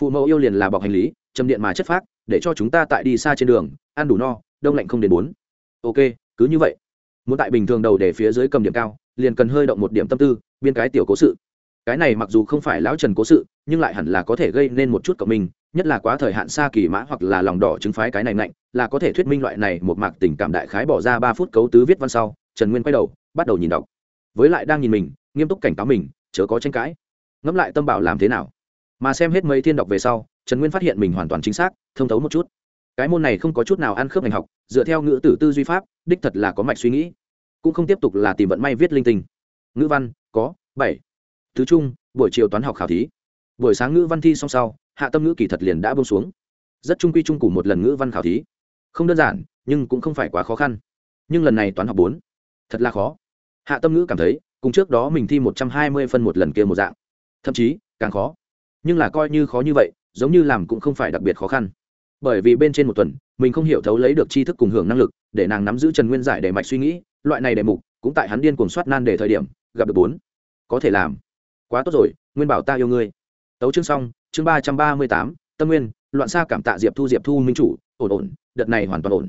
Speaker 1: Phụ mẫu yêu liền là bọc hành lý, châm điện mà chất phác, để cho chúng ta tại đi xa trên đường, ăn đủ no, đông lạnh không đến bốn. Ok, cứ như vậy. Muốn tại bình thường đầu để phía dưới cầm điểm cao, liền cần hơi động một điểm tâm tư, biên cái tiểu cố sự. Cái này mặc dù không phải lão trần cố sự, nhưng lại hẳn là có thể gây nên một chút cộng mình nhất là quá thời hạn xa kỳ mã hoặc là lòng đỏ chứng phái cái này mạnh là có thể thuyết minh loại này một mạc tình cảm đại khái bỏ ra ba phút cấu tứ viết văn sau, trần nguyên quay đầu, bắt đầu nhìn đọc. Với lại đang nhìn mình, nghiêm túc cảnh cáo mình, chớ có tranh cãi. Ngẫm lại tâm bảo làm thế nào? Mà xem hết mấy thiên đọc về sau, trần nguyên phát hiện mình hoàn toàn chính xác, thông thấu một chút. Cái môn này không có chút nào ăn khớp ngành học, dựa theo ngữ tử tư duy pháp, đích thật là có mạch suy nghĩ. Cũng không tiếp tục là tìm vận may viết linh tinh. Ngữ văn, có, bảy. Thứ trung buổi chiều toán học khảo thí. Buổi sáng ngữ văn thi xong sau hạ tâm ngữ kỳ thật liền đã bông xuống. Rất trung quy trung cụ một lần ngữ văn khảo thí. Không đơn giản, nhưng cũng không phải quá khó khăn. Nhưng lần này toán học bốn, thật là khó. Hạ tâm ngữ cảm thấy, cùng trước đó mình thi một trăm hai mươi phân một lần kia một dạng. Thậm chí, càng khó. Nhưng là coi như khó như vậy, giống như làm cũng không phải đặc biệt khó khăn. Bởi vì bên trên một tuần, mình không hiểu thấu lấy được tri thức cùng hưởng năng lực, để nàng nắm giữ trần nguyên giải để mạch suy nghĩ, loại này đề mục, cũng tại hắn điên cuồng soát nan để thời điểm, gặp được bốn. Có thể làm. Quá tốt rồi, nguyên bảo ta yêu ngươi. Tấu chương xong chương ba trăm ba mươi tám, tâm nguyên, loạn xa cảm tạ diệp thu diệp thu minh chủ, ổn ổn, đợt này hoàn toàn ổn.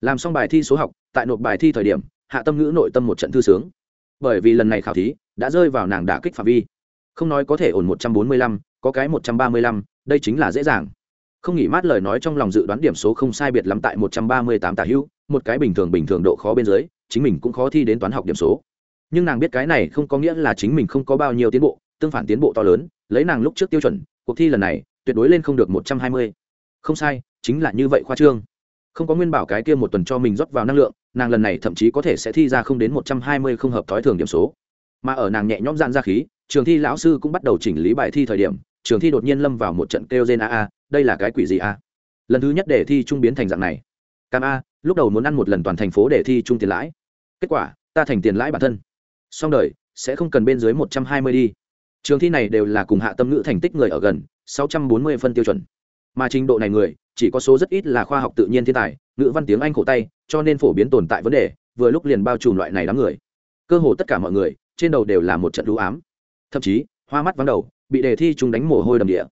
Speaker 1: Làm xong bài thi số học, tại nộp bài thi thời điểm, hạ tâm ngữ nội tâm một trận thư sướng. Bởi vì lần này khảo thí đã rơi vào nàng đả kích phạm vi. Không nói có thể ổn một trăm bốn mươi lăm, có cái một trăm ba mươi lăm, đây chính là dễ dàng. Không nghỉ mát lời nói trong lòng dự đoán điểm số không sai biệt lắm tại một trăm ba mươi tám tả hữu, một cái bình thường bình thường độ khó bên dưới, chính mình cũng khó thi đến toán học điểm số. Nhưng nàng biết cái này không có nghĩa là chính mình không có bao nhiêu tiến bộ, tương phản tiến bộ to lớn, lấy nàng lúc trước tiêu chuẩn cuộc thi lần này tuyệt đối lên không được một trăm hai mươi. Không sai, chính là như vậy khoa trương. Không có nguyên bảo cái kia một tuần cho mình rót vào năng lượng, nàng lần này thậm chí có thể sẽ thi ra không đến một trăm hai mươi không hợp thói thường điểm số. Mà ở nàng nhẹ nhõm dạn ra khí, trường thi lão sư cũng bắt đầu chỉnh lý bài thi thời điểm, trường thi đột nhiên lâm vào một trận kêu gen a a, đây là cái quỷ gì a? Lần thứ nhất để thi trung biến thành dạng này. Cam a, lúc đầu muốn ăn một lần toàn thành phố để thi trung tiền lãi. Kết quả, ta thành tiền lãi bản thân. Xong đời, sẽ không cần bên dưới một trăm hai mươi đi trường thi này đều là cùng hạ tâm ngữ thành tích người ở gần, sáu trăm bốn mươi phân tiêu chuẩn. Mà trình độ này người, chỉ có số rất ít là khoa học tự nhiên thiên tài, ngữ văn tiếng anh khổ tay, cho nên phổ biến tồn tại vấn đề, vừa lúc liền bao trùm loại này đám người. Cơ hồ tất cả mọi người, trên đầu đều là một trận lũ ám. Thậm chí, hoa mắt vắng đầu, bị đề thi chúng đánh mồ hôi đầm địa.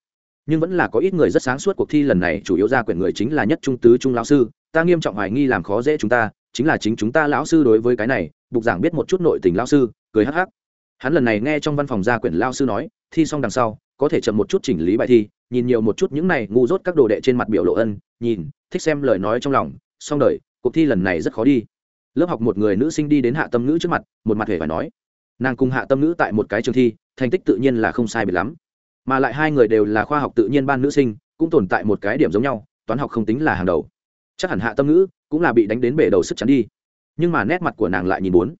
Speaker 1: Nhưng vẫn là có ít người rất sáng suốt cuộc thi lần này, chủ yếu ra quyển người chính là nhất trung tứ trung lão sư. Ta nghiêm trọng hoài nghi làm khó dễ chúng ta, chính là chính chúng ta lão sư đối với cái này, bục giảng biết một chút nội tình lão sư, cười hắc hắc hắn lần này nghe trong văn phòng gia quyển lao sư nói, thi xong đằng sau, có thể chậm một chút chỉnh lý bài thi, nhìn nhiều một chút những này ngu dốt các đồ đệ trên mặt biểu lộ ân, nhìn, thích xem lời nói trong lòng, xong đời, cuộc thi lần này rất khó đi. Lớp học một người nữ sinh đi đến hạ tâm ngữ trước mặt, một mặt hề phải nói, nàng cùng hạ tâm ngữ tại một cái trường thi, thành tích tự nhiên là không sai biệt lắm. Mà lại hai người đều là khoa học tự nhiên ban nữ sinh, cũng tồn tại một cái điểm giống nhau, toán học không tính là hàng đầu. Chắc hẳn hạ tâm ngữ cũng là bị đánh đến bể đầu sức chắn đi. Nhưng mà nét mặt của nàng lại nhìn bốn,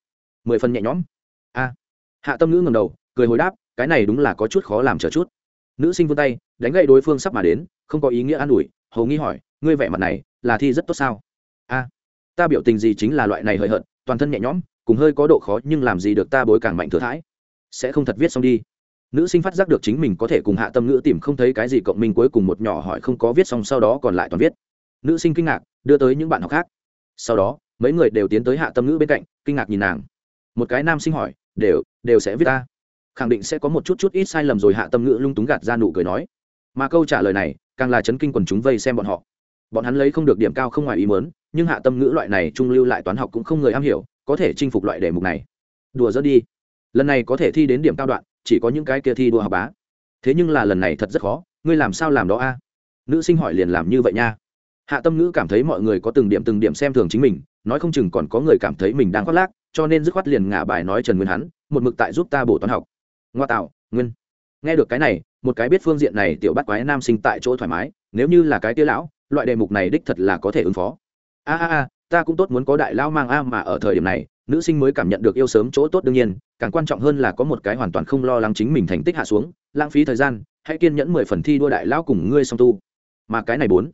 Speaker 1: mười phần nhẹ nhõm hạ tâm ngữ ngầm đầu, cười hồi đáp, cái này đúng là có chút khó làm chờ chút. Nữ sinh vươn tay, đánh gậy đối phương sắp mà đến, không có ý nghĩa an ủi, hầu nghi hỏi, ngươi vẻ mặt này, là thi rất tốt sao? A, ta biểu tình gì chính là loại này hời hợt, toàn thân nhẹ nhõm, cùng hơi có độ khó, nhưng làm gì được ta bối càng mạnh thừa thãi. Sẽ không thật viết xong đi. Nữ sinh phát giác được chính mình có thể cùng hạ tâm ngữ tìm không thấy cái gì cộng minh cuối cùng một nhỏ hỏi không có viết xong sau đó còn lại toàn viết. Nữ sinh kinh ngạc, đưa tới những bạn học khác. Sau đó, mấy người đều tiến tới hạ tâm ngữ bên cạnh, kinh ngạc nhìn nàng. Một cái nam sinh hỏi đều đều sẽ viết ta. Khẳng định sẽ có một chút chút ít sai lầm rồi hạ tâm ngữ lung túng gạt ra nụ cười nói. Mà câu trả lời này, càng là chấn kinh quần chúng vây xem bọn họ. Bọn hắn lấy không được điểm cao không ngoài ý mớn nhưng hạ tâm ngữ loại này trung lưu lại toán học cũng không người am hiểu, có thể chinh phục loại đề mục này. Đùa dỡ đi. Lần này có thể thi đến điểm cao đoạn, chỉ có những cái kia thi đua học bá. Thế nhưng là lần này thật rất khó, ngươi làm sao làm đó a? Nữ sinh hỏi liền làm như vậy nha. Hạ tâm ngữ cảm thấy mọi người có từng điểm từng điểm xem thường chính mình, nói không chừng còn có người cảm thấy mình đang khoác lác cho nên dứt khoát liền ngả bài nói trần nguyên hắn, một mực tại giúp ta bổ toán học. Ngoa tạo, nguyên. Nghe được cái này, một cái biết phương diện này tiểu bắt quái nam sinh tại chỗ thoải mái, nếu như là cái tia lão, loại đề mục này đích thật là có thể ứng phó. A a a, ta cũng tốt muốn có đại lao mang a mà ở thời điểm này, nữ sinh mới cảm nhận được yêu sớm chỗ tốt đương nhiên, càng quan trọng hơn là có một cái hoàn toàn không lo lắng chính mình thành tích hạ xuống, lãng phí thời gian, hãy kiên nhẫn mười phần thi đua đại lao cùng ngươi song tu. Mà cái này bốn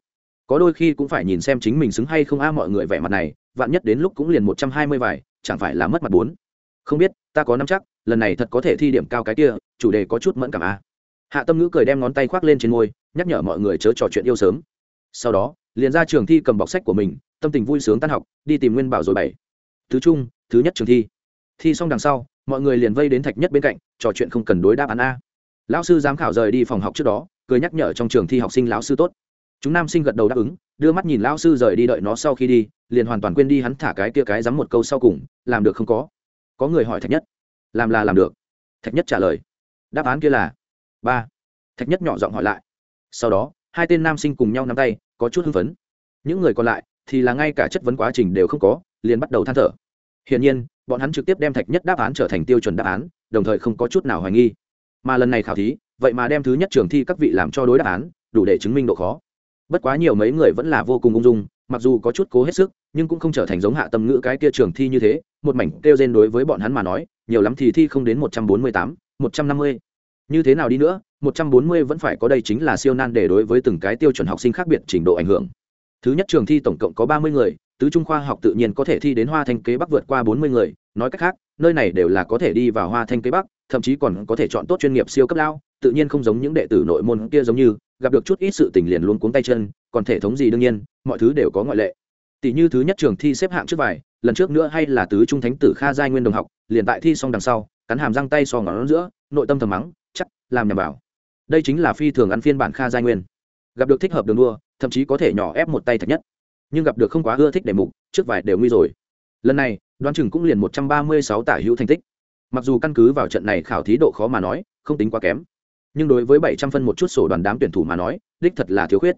Speaker 1: có đôi khi cũng phải nhìn xem chính mình xứng hay không a mọi người vẻ mặt này vạn nhất đến lúc cũng liền một trăm hai mươi vải, chẳng phải là mất mặt bốn. Không biết ta có năm chắc lần này thật có thể thi điểm cao cái kia chủ đề có chút mẫn cảm a. Hạ tâm ngữ cười đem ngón tay khoác lên trên môi nhắc nhở mọi người chớ trò chuyện yêu sớm. Sau đó liền ra trường thi cầm bọc sách của mình tâm tình vui sướng tan học đi tìm nguyên bảo rồi bảy thứ chung, thứ nhất trường thi. Thi xong đằng sau mọi người liền vây đến thạch nhất bên cạnh trò chuyện không cần đối đáp án a. Lão sư giám khảo rời đi phòng học trước đó cười nhắc nhở trong trường thi học sinh lão sư tốt chúng nam sinh gật đầu đáp ứng, đưa mắt nhìn lão sư rời đi đợi nó sau khi đi, liền hoàn toàn quên đi hắn thả cái kia cái dám một câu sau cùng, làm được không có. Có người hỏi thạch nhất. Làm là làm được. Thạch nhất trả lời. Đáp án kia là ba. Thạch nhất nhỏ giọng hỏi lại. Sau đó, hai tên nam sinh cùng nhau nắm tay, có chút hưng phấn. Những người còn lại thì là ngay cả chất vấn quá trình đều không có, liền bắt đầu than thở. Hiển nhiên, bọn hắn trực tiếp đem thạch nhất đáp án trở thành tiêu chuẩn đáp án, đồng thời không có chút nào hoài nghi. Mà lần này khảo thí, vậy mà đem thứ nhất trường thi các vị làm cho đối đáp án, đủ để chứng minh độ khó bất quá nhiều mấy người vẫn là vô cùng ung dung, mặc dù có chút cố hết sức, nhưng cũng không trở thành giống hạ tâm ngữ cái kia trường thi như thế, một mảnh kêu rên đối với bọn hắn mà nói, nhiều lắm thì thi không đến một trăm bốn mươi tám, một trăm năm mươi. Như thế nào đi nữa, một trăm bốn mươi vẫn phải có đây chính là siêu nan để đối với từng cái tiêu chuẩn học sinh khác biệt trình độ ảnh hưởng. Thứ nhất trường thi tổng cộng có ba mươi người, tứ trung khoa học tự nhiên có thể thi đến hoa thanh kế bắc vượt qua bốn mươi người, nói cách khác, nơi này đều là có thể đi vào hoa thanh kế bắc, thậm chí còn có thể chọn tốt chuyên nghiệp siêu cấp lao tự nhiên không giống những đệ tử nội môn kia giống như, gặp được chút ít sự tình liền luôn cuống tay chân, còn thể thống gì đương nhiên, mọi thứ đều có ngoại lệ. Tỷ như thứ nhất trường thi xếp hạng trước vài lần trước nữa hay là tứ trung thánh tử kha giai nguyên đồng học, liền tại thi xong đằng sau, cắn hàm răng tay so ngón giữa, nội tâm thầm mắng, chắc, làm nhầm bảo đây chính là phi thường ăn phiên bản kha giai nguyên. Gặp được thích hợp đường đua, thậm chí có thể nhỏ ép một tay thật nhất. Nhưng gặp được không quá ưa thích đề mục, trước vài đều nguy rồi. Lần này, đoán chừng cũng liền một trăm ba mươi sáu tả hữu thành tích. Mặc dù căn cứ vào trận này khảo thí độ khó mà nói, không tính quá kém nhưng đối với bảy trăm phân một chút sổ đoàn đám tuyển thủ mà nói, đích thật là thiếu khuyết.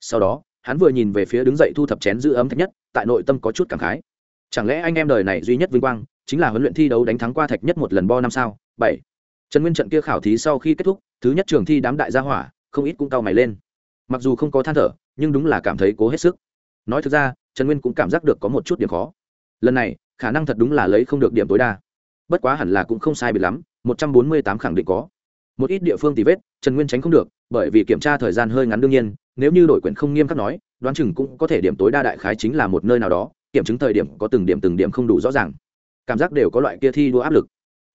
Speaker 1: Sau đó, hắn vừa nhìn về phía đứng dậy thu thập chén giữ ấm thạch nhất, tại nội tâm có chút cảm khái. Chẳng lẽ anh em đời này duy nhất vinh quang, chính là huấn luyện thi đấu đánh thắng qua thạch nhất một lần bo năm sao? Bảy. Trần nguyên trận kia khảo thí sau khi kết thúc, thứ nhất trường thi đám đại gia hỏa, không ít cũng cau mày lên. Mặc dù không có than thở, nhưng đúng là cảm thấy cố hết sức. Nói thực ra, trần nguyên cũng cảm giác được có một chút điểm khó. Lần này, khả năng thật đúng là lấy không được điểm tối đa. Bất quá hẳn là cũng không sai bị lắm, một trăm bốn mươi tám khẳng định có một ít địa phương tì vết, trần nguyên tránh không được, bởi vì kiểm tra thời gian hơi ngắn đương nhiên, nếu như đổi quyển không nghiêm khắc nói, đoán chừng cũng có thể điểm tối đa đại khái chính là một nơi nào đó, kiểm chứng thời điểm có từng điểm từng điểm không đủ rõ ràng. Cảm giác đều có loại kia thi đua áp lực.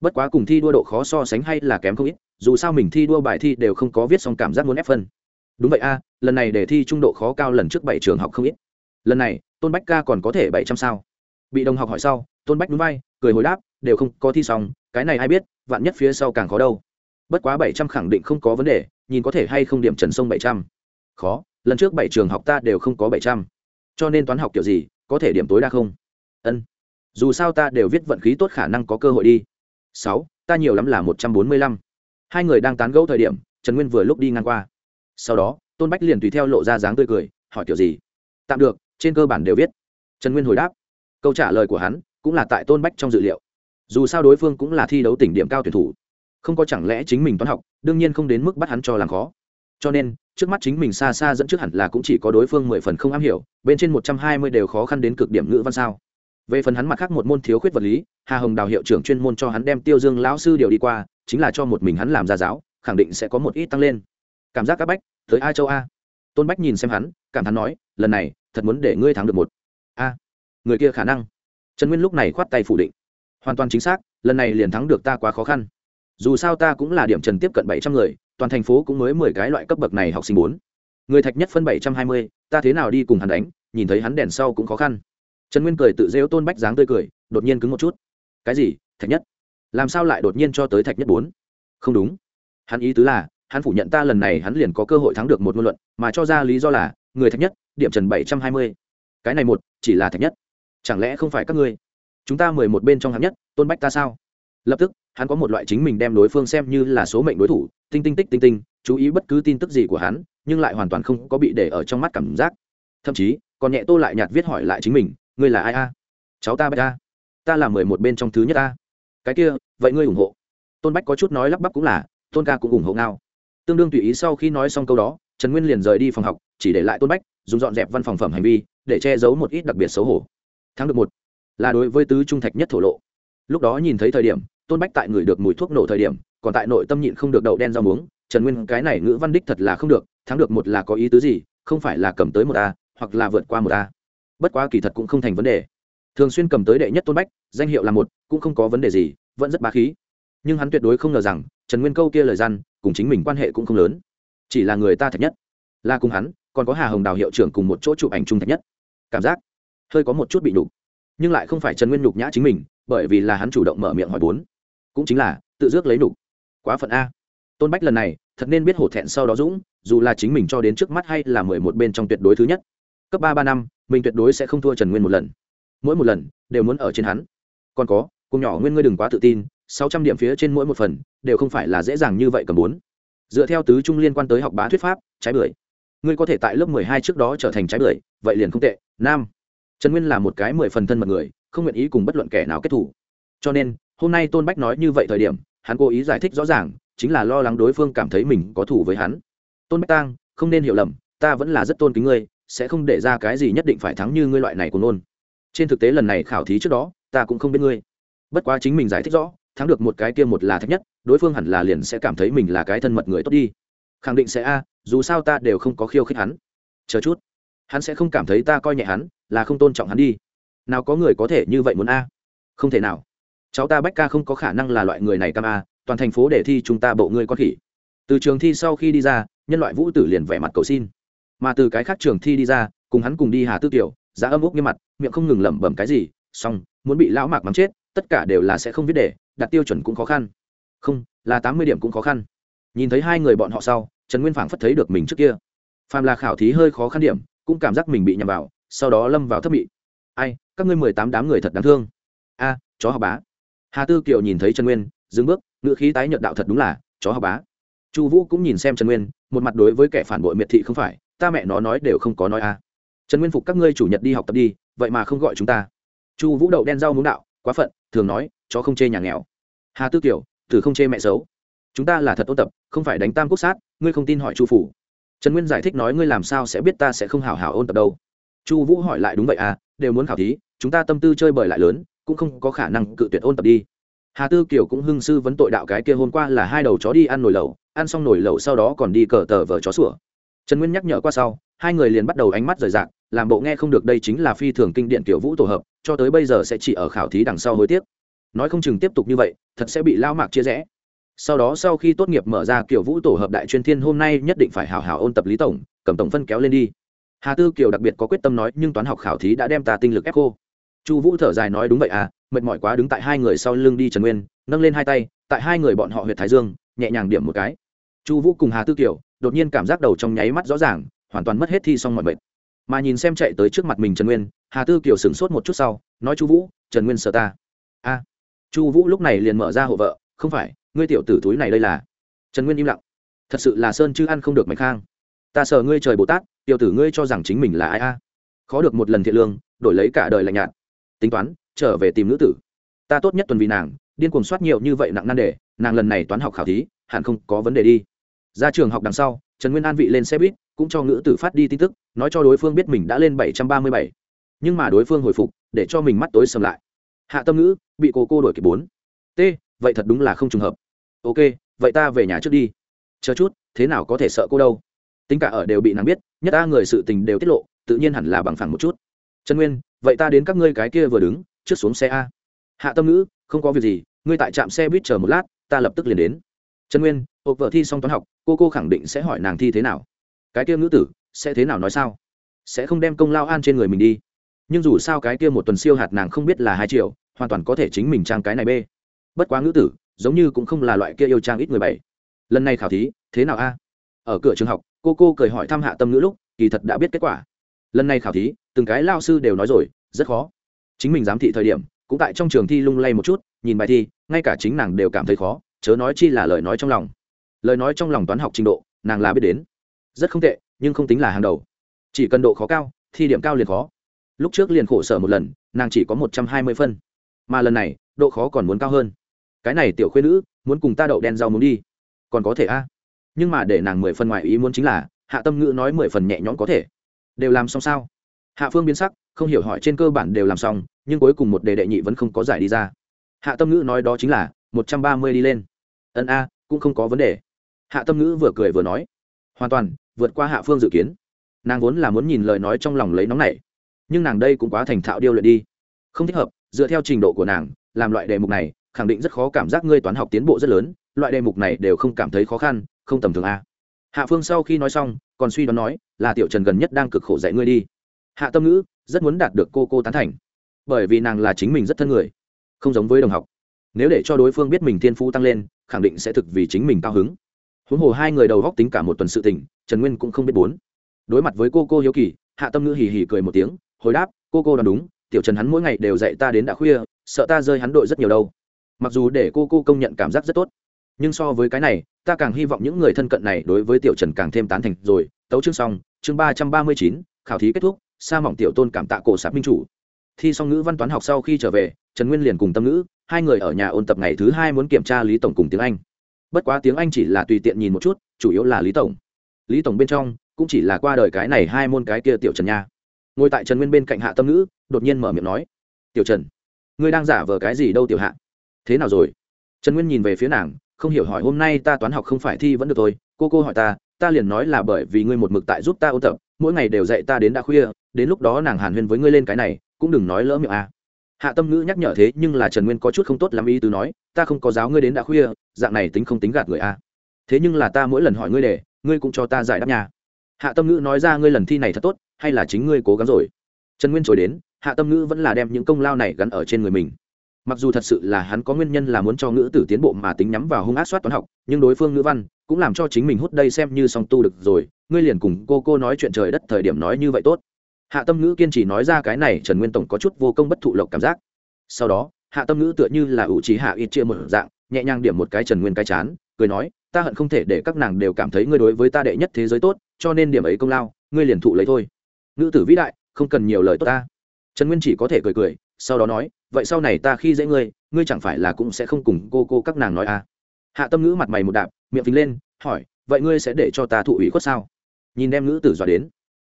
Speaker 1: Bất quá cùng thi đua độ khó so sánh hay là kém không ít, dù sao mình thi đua bài thi đều không có viết xong cảm giác muốn ép phân. Đúng vậy a, lần này để thi trung độ khó cao lần trước bảy trường học không ít. Lần này, tôn bách ca còn có thể bảy trăm sao. Bị đồng học hỏi sau, tôn bách núi bay cười hồi đáp, đều không có thi xong, cái này ai biết, vạn nhất phía sau càng khó đâu bất quá bảy trăm khẳng định không có vấn đề, nhìn có thể hay không điểm trần sông bảy trăm. Khó, lần trước bảy trường học ta đều không có bảy trăm. Cho nên toán học kiểu gì, có thể điểm tối đa không? Ân. Dù sao ta đều viết vận khí tốt khả năng có cơ hội đi. Sáu, ta nhiều lắm là một trăm bốn mươi lăm. Hai người đang tán gẫu thời điểm, trần nguyên vừa lúc đi ngang qua. Sau đó, tôn bách liền tùy theo lộ ra dáng tươi cười, hỏi kiểu gì? Tạm được, trên cơ bản đều viết. Trần nguyên hồi đáp. Câu trả lời của hắn cũng là tại tôn bách trong dự liệu. Dù sao đối phương cũng là thi đấu tỉnh điểm cao tuyển thủ không có chẳng lẽ chính mình toán học, đương nhiên không đến mức bắt hắn cho làm khó. Cho nên, trước mắt chính mình xa xa dẫn trước hẳn là cũng chỉ có đối phương mười phần không am hiểu, bên trên một trăm hai mươi đều khó khăn đến cực điểm ngữ văn sao. Về phần hắn mặt khác một môn thiếu khuyết vật lý, hà hồng đào hiệu trưởng chuyên môn cho hắn đem tiêu dương lão sư điều đi qua, chính là cho một mình hắn làm gia giáo, khẳng định sẽ có một ít tăng lên. Cảm giác các bách, tới A châu a. Tôn bách nhìn xem hắn, cảm thán nói, lần này, thật muốn để ngươi thắng được một. A, người kia khả năng. Trần nguyên lúc này khoát tay phủ định. Hoàn toàn chính xác, lần này liền thắng được ta quá khó khăn dù sao ta cũng là điểm trần tiếp cận bảy trăm người, toàn thành phố cũng mới mười cái loại cấp bậc này học sinh bốn. Người thạch nhất phân bảy trăm hai mươi, ta thế nào đi cùng hắn đánh, nhìn thấy hắn đèn sau cũng khó khăn. Trần nguyên cười tự dễu tôn bách dáng tươi cười, đột nhiên cứng một chút. Cái gì, thạch nhất? Làm sao lại đột nhiên cho tới thạch nhất bốn? Không đúng. Hắn ý tứ là, hắn phủ nhận ta lần này hắn liền có cơ hội thắng được một ngôn luận, mà cho ra lý do là, người thạch nhất, điểm trần bảy trăm hai mươi. Cái này một, chỉ là thạch nhất. Chẳng lẽ không phải các ngươi? Chúng ta mười một bên trong hạng nhất, tôn bách ta sao? Lập tức hắn có một loại chính mình đem đối phương xem như là số mệnh đối thủ, tinh tinh tích tinh tinh, chú ý bất cứ tin tức gì của hắn, nhưng lại hoàn toàn không có bị để ở trong mắt cảm giác. Thậm chí, còn nhẹ tô lại nhạt viết hỏi lại chính mình, ngươi là ai a? Cháu ta bạch a. Ta là mười một bên trong thứ nhất a. Cái kia, vậy ngươi ủng hộ? Tôn bách có chút nói lắp bắp cũng là, tôn ca cũng ủng hộ ngao. Tương đương tùy ý sau khi nói xong câu đó, trần nguyên liền rời đi phòng học, chỉ để lại tôn bách, dùng dọn dẹp văn phòng phẩm hành vi, để che giấu một ít đặc biệt xấu hổ. Thắng được một là đối với tứ trung thạch nhất thổ lộ. Lúc đó nhìn thấy thời điểm tôn bách tại người được mùi thuốc nổ thời điểm, còn tại nội tâm nhịn không được đậu đen rau muống, trần nguyên cái này ngữ văn đích thật là không được, thắng được một là có ý tứ gì, không phải là cầm tới một a, hoặc là vượt qua một a. Bất quá kỳ thật cũng không thành vấn đề. Thường xuyên cầm tới đệ nhất tôn bách, danh hiệu là một, cũng không có vấn đề gì, vẫn rất bá khí. Nhưng hắn tuyệt đối không ngờ rằng, trần nguyên câu kia lời gian, cùng chính mình quan hệ cũng không lớn. Chỉ là người ta thật nhất. Là cùng hắn, còn có hà hồng đào hiệu trưởng cùng một chỗ chụp ảnh chung thật nhất. Cảm giác hơi có một chút bị nhục. Nhưng lại không phải trần nguyên nhục nhã chính mình, bởi vì là hắn chủ động mở miệng hỏi bốn cũng chính là, tự dước lấy nục. Quá phận a. Tôn bách lần này, thật nên biết hổ thẹn sau đó dũng, dù là chính mình cho đến trước mắt hay là mười một bên trong tuyệt đối thứ nhất. Cấp ba ba năm, mình tuyệt đối sẽ không thua trần nguyên một lần. Mỗi một lần, đều muốn ở trên hắn. Còn có, cùng nhỏ nguyên ngươi đừng quá tự tin, sáu trăm điểm phía trên mỗi một phần, đều không phải là dễ dàng như vậy cầm bốn. Dựa theo tứ trung liên quan tới học bá thuyết pháp, trái bưởi. Ngươi có thể tại lớp mười hai trước đó trở thành trái bưởi, vậy liền không tệ nam trần nguyên là một cái mười phần thân mật người, không nguyện ý cùng bất luận kẻ nào kết thủ. Cho nên hôm nay tôn bách nói như vậy thời điểm, hắn cố ý giải thích rõ ràng, chính là lo lắng đối phương cảm thấy mình có thủ với hắn. Tôn bách tang, không nên hiểu lầm, ta vẫn là rất tôn kính ngươi, sẽ không để ra cái gì nhất định phải thắng như ngươi loại này của nôn trên thực tế lần này khảo thí trước đó, ta cũng không biết ngươi. Bất quá chính mình giải thích rõ, thắng được một cái kia một là thấp nhất, đối phương hẳn là liền sẽ cảm thấy mình là cái thân mật người tốt đi. Khẳng định sẽ a, dù sao ta đều không có khiêu khích hắn. Chờ chút. Hắn sẽ không cảm thấy ta coi nhẹ hắn, là không tôn trọng hắn đi. Nào có người có thể như vậy muốn a? Không thể nào cháu ta bách ca không có khả năng là loại người này cam a toàn thành phố để thi chúng ta bộ ngươi con khỉ. Từ trường thi sau khi đi ra, nhân loại vũ tử liền vẻ mặt cầu xin. Mà từ cái khác trường thi đi ra, cùng hắn cùng đi hà tư tiểu, giá âm úc nghiêm mặt, miệng không ngừng lẩm bẩm cái gì, xong, muốn bị lão mạc mắng chết, tất cả đều là sẽ không viết đề, đặt tiêu chuẩn cũng khó khăn. Không, là tám mươi điểm cũng khó khăn. Nhìn thấy hai người bọn họ sau, trần nguyên phảng phất thấy được mình trước kia. Phàm là khảo thí hơi khó khăn điểm, cũng cảm giác mình bị nhầm vào, sau đó lâm vào thất bị ai, các ngươi mười tám đám người thật đáng thương. A, chó học bá hà tư kiều nhìn thấy trần nguyên, dừng bước, ngữ khí tái nhợt đạo thật đúng là, chó học bá. Chu vũ cũng nhìn xem trần nguyên, một mặt đối với kẻ phản bội miệt thị không phải, ta mẹ nó nói đều không có nói a trần nguyên phục các ngươi chủ nhật đi học tập đi, vậy mà không gọi chúng ta. Chu vũ đậu đen rau muốn đạo, quá phận, thường nói, chó không chê nhà nghèo. Hà tư kiều thử không chê mẹ xấu. Chúng ta là thật ôn tập, không phải đánh tam quốc sát, ngươi không tin hỏi chu phủ. Trần nguyên giải thích nói, ngươi làm sao sẽ biết ta sẽ không hảo hảo ôn tập đâu? Chu vũ hỏi lại, đúng vậy à đều muốn khảo thí, chúng ta tâm tư chơi bời lại lớn cũng không có khả năng cự tuyệt ôn tập đi. Hà tư kiều cũng hưng sư vấn tội đạo cái kia hôm qua là hai đầu chó đi ăn nồi lẩu, ăn xong nồi lẩu sau đó còn đi cờ tờ vờ chó sủa. Trần nguyên nhắc nhở qua sau, hai người liền bắt đầu ánh mắt rời rạc, làm bộ nghe không được đây chính là phi thường kinh điện tiểu vũ tổ hợp, cho tới bây giờ sẽ chỉ ở khảo thí đằng sau hối tiếc. Nói không chừng tiếp tục như vậy, thật sẽ bị lao mạc chia rẽ. Sau đó sau khi tốt nghiệp mở ra kiểu vũ tổ hợp đại chuyên thiên hôm nay nhất định phải hào hào ôn tập lý tổng, cầm tổng phân kéo lên đi. Hà tư kiều đặc biệt có quyết tâm nói, nhưng toán học khảo thí đã đem ta tinh lực ép cô chu vũ thở dài nói đúng vậy à mệt mỏi quá đứng tại hai người sau lưng đi trần nguyên, nâng lên hai tay, tại hai người bọn họ huyệt thái dương, nhẹ nhàng điểm một cái. Chu vũ cùng hà tư kiều, đột nhiên cảm giác đầu trong nháy mắt rõ ràng, hoàn toàn mất hết thi xong mọi mệt mà nhìn xem chạy tới trước mặt mình trần nguyên, hà tư kiều sửng sốt một chút sau, nói chu vũ, trần nguyên sợ ta. A. Chu vũ lúc này liền mở ra hộ vợ, không phải, ngươi tiểu tử túi này đây là. Trần nguyên im lặng. Thật sự là sơn chứ ăn không được mạch khang ta sợ ngươi trời bồ tát, tiểu tử ngươi cho rằng chính mình là ai a. Khó được một lần thiện lương, đổi lấy cả đời lạnh nhạt tính toán, trở về tìm nữ tử. Ta tốt nhất tuần vì nàng, điên cuồng soát nhiều như vậy nặng nan đề, nàng lần này toán học khảo thí, hẳn không có vấn đề đi. Ra trường học đằng sau, trần nguyên an vị lên xe buýt, cũng cho ngữ tử phát đi tin tức, nói cho đối phương biết mình đã lên bảy trăm ba mươi bảy. Nhưng mà đối phương hồi phục, để cho mình mắt tối sầm lại. Hạ tâm ngữ, bị cô cô đổi kịp bốn. T, vậy thật đúng là không trùng hợp. Ok, vậy ta về nhà trước đi. Chờ chút, thế nào có thể sợ cô đâu? Tính cả ở đều bị nàng biết, nhất ta người sự tình đều tiết lộ, tự nhiên hẳn là bằng phẳng một chút. Trần nguyên vậy ta đến các ngươi cái kia vừa đứng, trước xuống xe a. Hạ tâm ngữ, không có việc gì, ngươi tại trạm xe buýt chờ một lát, ta lập tức liền đến. Trần nguyên, hộp vợ thi xong toán học, cô cô khẳng định sẽ hỏi nàng thi thế nào. Cái kia ngữ tử, sẽ thế nào nói sao? Sẽ không đem công lao an trên người mình đi. Nhưng dù sao cái kia một tuần siêu hạt nàng không biết là hai triệu, hoàn toàn có thể chính mình trang cái này bê bất quá ngữ tử, giống như cũng không là loại kia yêu trang ít người bảy. Lần này khảo thí, thế nào a? Ở cửa trường học, cô cô cười hỏi thăm hạ tâm ngữ lúc, kỳ thật đã biết kết quả. Lần này khảo thí từng cái lao sư đều nói rồi, rất khó. Chính mình giám thị thời điểm, cũng tại trong trường thi lung lay một chút, nhìn bài thi, ngay cả chính nàng đều cảm thấy khó, chớ nói chi là lời nói trong lòng. Lời nói trong lòng toán học trình độ, nàng là biết đến. Rất không tệ, nhưng không tính là hàng đầu. Chỉ cần độ khó cao, thi điểm cao liền khó. Lúc trước liền khổ sở một lần, nàng chỉ có một trăm hai mươi phân. Mà lần này, độ khó còn muốn cao hơn. Cái này tiểu khuyên nữ, muốn cùng ta đậu đen rau muốn đi. Còn có thể a. Nhưng mà để nàng mười phần ngoài ý muốn chính là, hạ tâm ngữ nói mười phần nhẹ nhõm có thể. Đều làm xong sao? Hạ phương biến sắc, không hiểu hỏi trên cơ bản đều làm xong, nhưng cuối cùng một đề đệ nhị vẫn không có giải đi ra. Hạ tâm ngữ nói đó chính là, một trăm ba mươi đi lên. Ân a, cũng không có vấn đề. Hạ tâm ngữ vừa cười vừa nói, hoàn toàn, vượt qua hạ phương dự kiến. Nàng vốn là muốn nhìn lời nói trong lòng lấy nóng này nhưng nàng đây cũng quá thành thạo điêu luyện đi. Không thích hợp, dựa theo trình độ của nàng, làm loại đề mục này, khẳng định rất khó cảm giác ngươi toán học tiến bộ rất lớn, loại đề mục này đều không cảm thấy khó khăn, không tầm thường a. Hạ phương sau khi nói xong, còn suy đoán nói, là tiểu trần gần nhất đang cực khổ dạy ngươi đi hạ tâm ngữ rất muốn đạt được cô cô tán thành, bởi vì nàng là chính mình rất thân người, không giống với đồng học. Nếu để cho đối phương biết mình thiên phú tăng lên, khẳng định sẽ thực vì chính mình cao hứng. Huống hồ hai người đầu góc tính cả một tuần sự tình, trần nguyên cũng không biết bốn. Đối mặt với cô cô hiếu kỳ, hạ tâm ngữ hì hì cười một tiếng, hồi đáp, cô cô đoán đúng, tiểu trần hắn mỗi ngày đều dạy ta đến đã khuya, sợ ta rơi hắn đội rất nhiều đâu. Mặc dù để cô cô công nhận cảm giác rất tốt, nhưng so với cái này, ta càng hy vọng những người thân cận này đối với tiểu trần càng thêm tán thành rồi. Tấu chương xong, chương ba trăm ba mươi chín, khảo thí kết thúc sa mỏng tiểu tôn cảm tạ cổ sạp minh chủ. Thi xong ngữ văn toán học sau khi trở về, trần nguyên liền cùng tâm ngữ, hai người ở nhà ôn tập ngày thứ hai muốn kiểm tra lý tổng cùng tiếng anh. Bất quá tiếng anh chỉ là tùy tiện nhìn một chút, chủ yếu là lý tổng. Lý tổng bên trong cũng chỉ là qua đời cái này hai môn cái kia tiểu trần nha. Ngồi tại trần nguyên bên cạnh hạ tâm ngữ, đột nhiên mở miệng nói, tiểu trần, ngươi đang giả vờ cái gì đâu tiểu hạ? Thế nào rồi? Trần nguyên nhìn về phía nàng, không hiểu hỏi, hôm nay ta toán học không phải thi vẫn được thôi, cô cô hỏi ta ta liền nói là bởi vì ngươi một mực tại giúp ta ôn tập mỗi ngày đều dạy ta đến đã khuya, đến lúc đó nàng hàn huyên với ngươi lên cái này, cũng đừng nói lỡ miệng à. hạ tâm ngữ nhắc nhở thế nhưng là trần nguyên có chút không tốt lắm ý tứ nói, ta không có giáo ngươi đến đã khuya, dạng này tính không tính gạt người à. thế nhưng là ta mỗi lần hỏi ngươi để, ngươi cũng cho ta giải đáp nhà hạ tâm ngữ nói ra ngươi lần thi này thật tốt, hay là chính ngươi cố gắng rồi trần nguyên trồi đến, hạ tâm ngữ vẫn là đem những công lao này gắn ở trên người mình mặc dù thật sự là hắn có nguyên nhân là muốn cho ngữ tử tiến bộ mà tính nhắm vào hung ác soát toán học, nhưng đối phương ngữ văn cũng làm cho chính mình hút đây xem như song tu được rồi ngươi liền cùng cô cô nói chuyện trời đất thời điểm nói như vậy tốt. Hạ tâm ngữ kiên trì nói ra cái này, trần nguyên tổng có chút vô công bất thụ lộc cảm giác. Sau đó, hạ tâm ngữ tựa như là ủ trí hạ ít chia một dạng, nhẹ nhàng điểm một cái trần nguyên cái chán, cười nói, ta hận không thể để các nàng đều cảm thấy ngươi đối với ta đệ nhất thế giới tốt, cho nên điểm ấy công lao, ngươi liền thụ lấy thôi. Ngữ tử vĩ đại, không cần nhiều lời tốt ta. Trần nguyên chỉ có thể cười cười, sau đó nói, vậy sau này ta khi dễ ngươi ngươi chẳng phải là cũng sẽ không cùng cô cô các nàng nói à? Hạ tâm ngữ mặt mày một đạp, miệng phình lên, hỏi, vậy ngươi sẽ để cho ta thụ ủy khuất sao? Nhìn đem nữ tử dọa đến.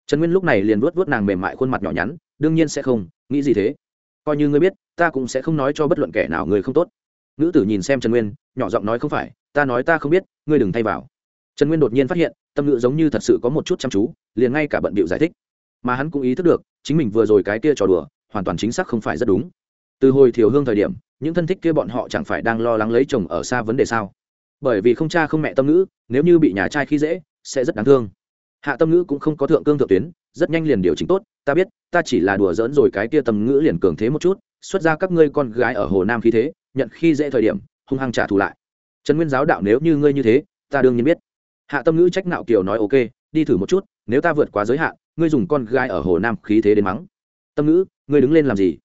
Speaker 1: Trần nguyên lúc này liền vuốt vuốt nàng mềm mại khuôn mặt nhỏ nhắn, đương nhiên sẽ không, nghĩ gì thế? Coi như ngươi biết, ta cũng sẽ không nói cho bất luận kẻ nào người không tốt. Nữ tử nhìn xem trần nguyên, nhỏ giọng nói không phải, ta nói ta không biết, ngươi đừng thay vào. Trần nguyên đột nhiên phát hiện, tâm ngữ giống như thật sự có một chút chăm chú, liền ngay cả bận bịu giải thích. Mà hắn cũng ý thức được, chính mình vừa rồi cái kia trò đùa, hoàn toàn chính xác không phải rất đúng. Từ hồi thiều hương thời điểm, những thân thích kia bọn họ chẳng phải đang lo lắng lấy chồng ở xa vấn đề sao? Bởi vì không cha không mẹ tâm ngữ, nếu như bị nhà trai khi dễ, sẽ rất đáng thương hạ tâm ngữ cũng không có thượng cương thượng tuyến, rất nhanh liền điều chỉnh tốt, ta biết, ta chỉ là đùa giỡn rồi cái kia tâm ngữ liền cường thế một chút, xuất ra các ngươi con gái ở hồ nam khí thế, nhận khi dễ thời điểm, hung hăng trả thù lại. Trần nguyên giáo đạo nếu như ngươi như thế, ta đương nhiên biết. Hạ tâm ngữ trách nạo kiều nói, ok, đi thử một chút, nếu ta vượt quá giới hạn, ngươi dùng con gái ở hồ nam khí thế đến mắng. Tâm ngữ, ngươi đứng lên làm gì?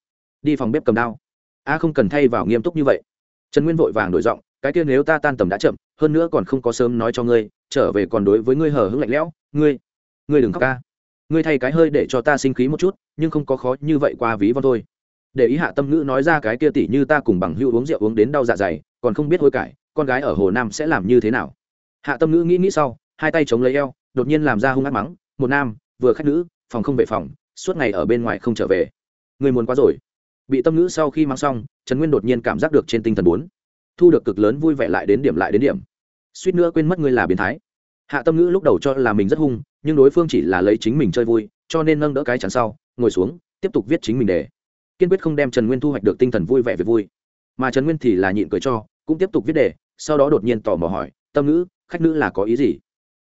Speaker 1: Đi phòng bếp cầm đao. A, không cần thay vào nghiêm túc như vậy. Trần nguyên vội vàng đổi giọng, cái kia nếu ta tan tầm đã chậm hơn nữa còn không có sớm nói cho ngươi, trở về còn đối với ngươi hờ hững lạnh lẽo, ngươi ngươi đừng khóc ca. Ngươi thay cái hơi để cho ta sinh khí một chút, nhưng không có khó như vậy qua ví von thôi. Để ý hạ tâm ngữ nói ra cái kia tỉ như ta cùng bằng hữu uống rượu uống đến đau dạ dày, còn không biết hối cải, con gái ở hồ nam sẽ làm như thế nào. Hạ tâm ngữ nghĩ nghĩ sau, hai tay chống lấy eo, đột nhiên làm ra hung ác mắng, một nam, vừa khách nữ, phòng không về phòng, suốt ngày ở bên ngoài không trở về. Người muốn quá rồi. Bị tâm ngữ sau khi mang xong, trần nguyên đột nhiên cảm giác được trên tinh thần bốn. Thu được cực lớn vui vẻ lại đến điểm lại đến điểm suýt nữa quên mất ngươi là biến thái. Hạ tâm ngữ lúc đầu cho là mình rất hung, nhưng đối phương chỉ là lấy chính mình chơi vui, cho nên nâng đỡ cái chắn sau, ngồi xuống, tiếp tục viết chính mình đề. Kiên quyết không đem trần nguyên thu hoạch được tinh thần vui vẻ về vui. Mà trần nguyên thì là nhịn cười cho, cũng tiếp tục viết đề, sau đó đột nhiên tò mò hỏi, tâm ngữ, khách nữ là có ý gì?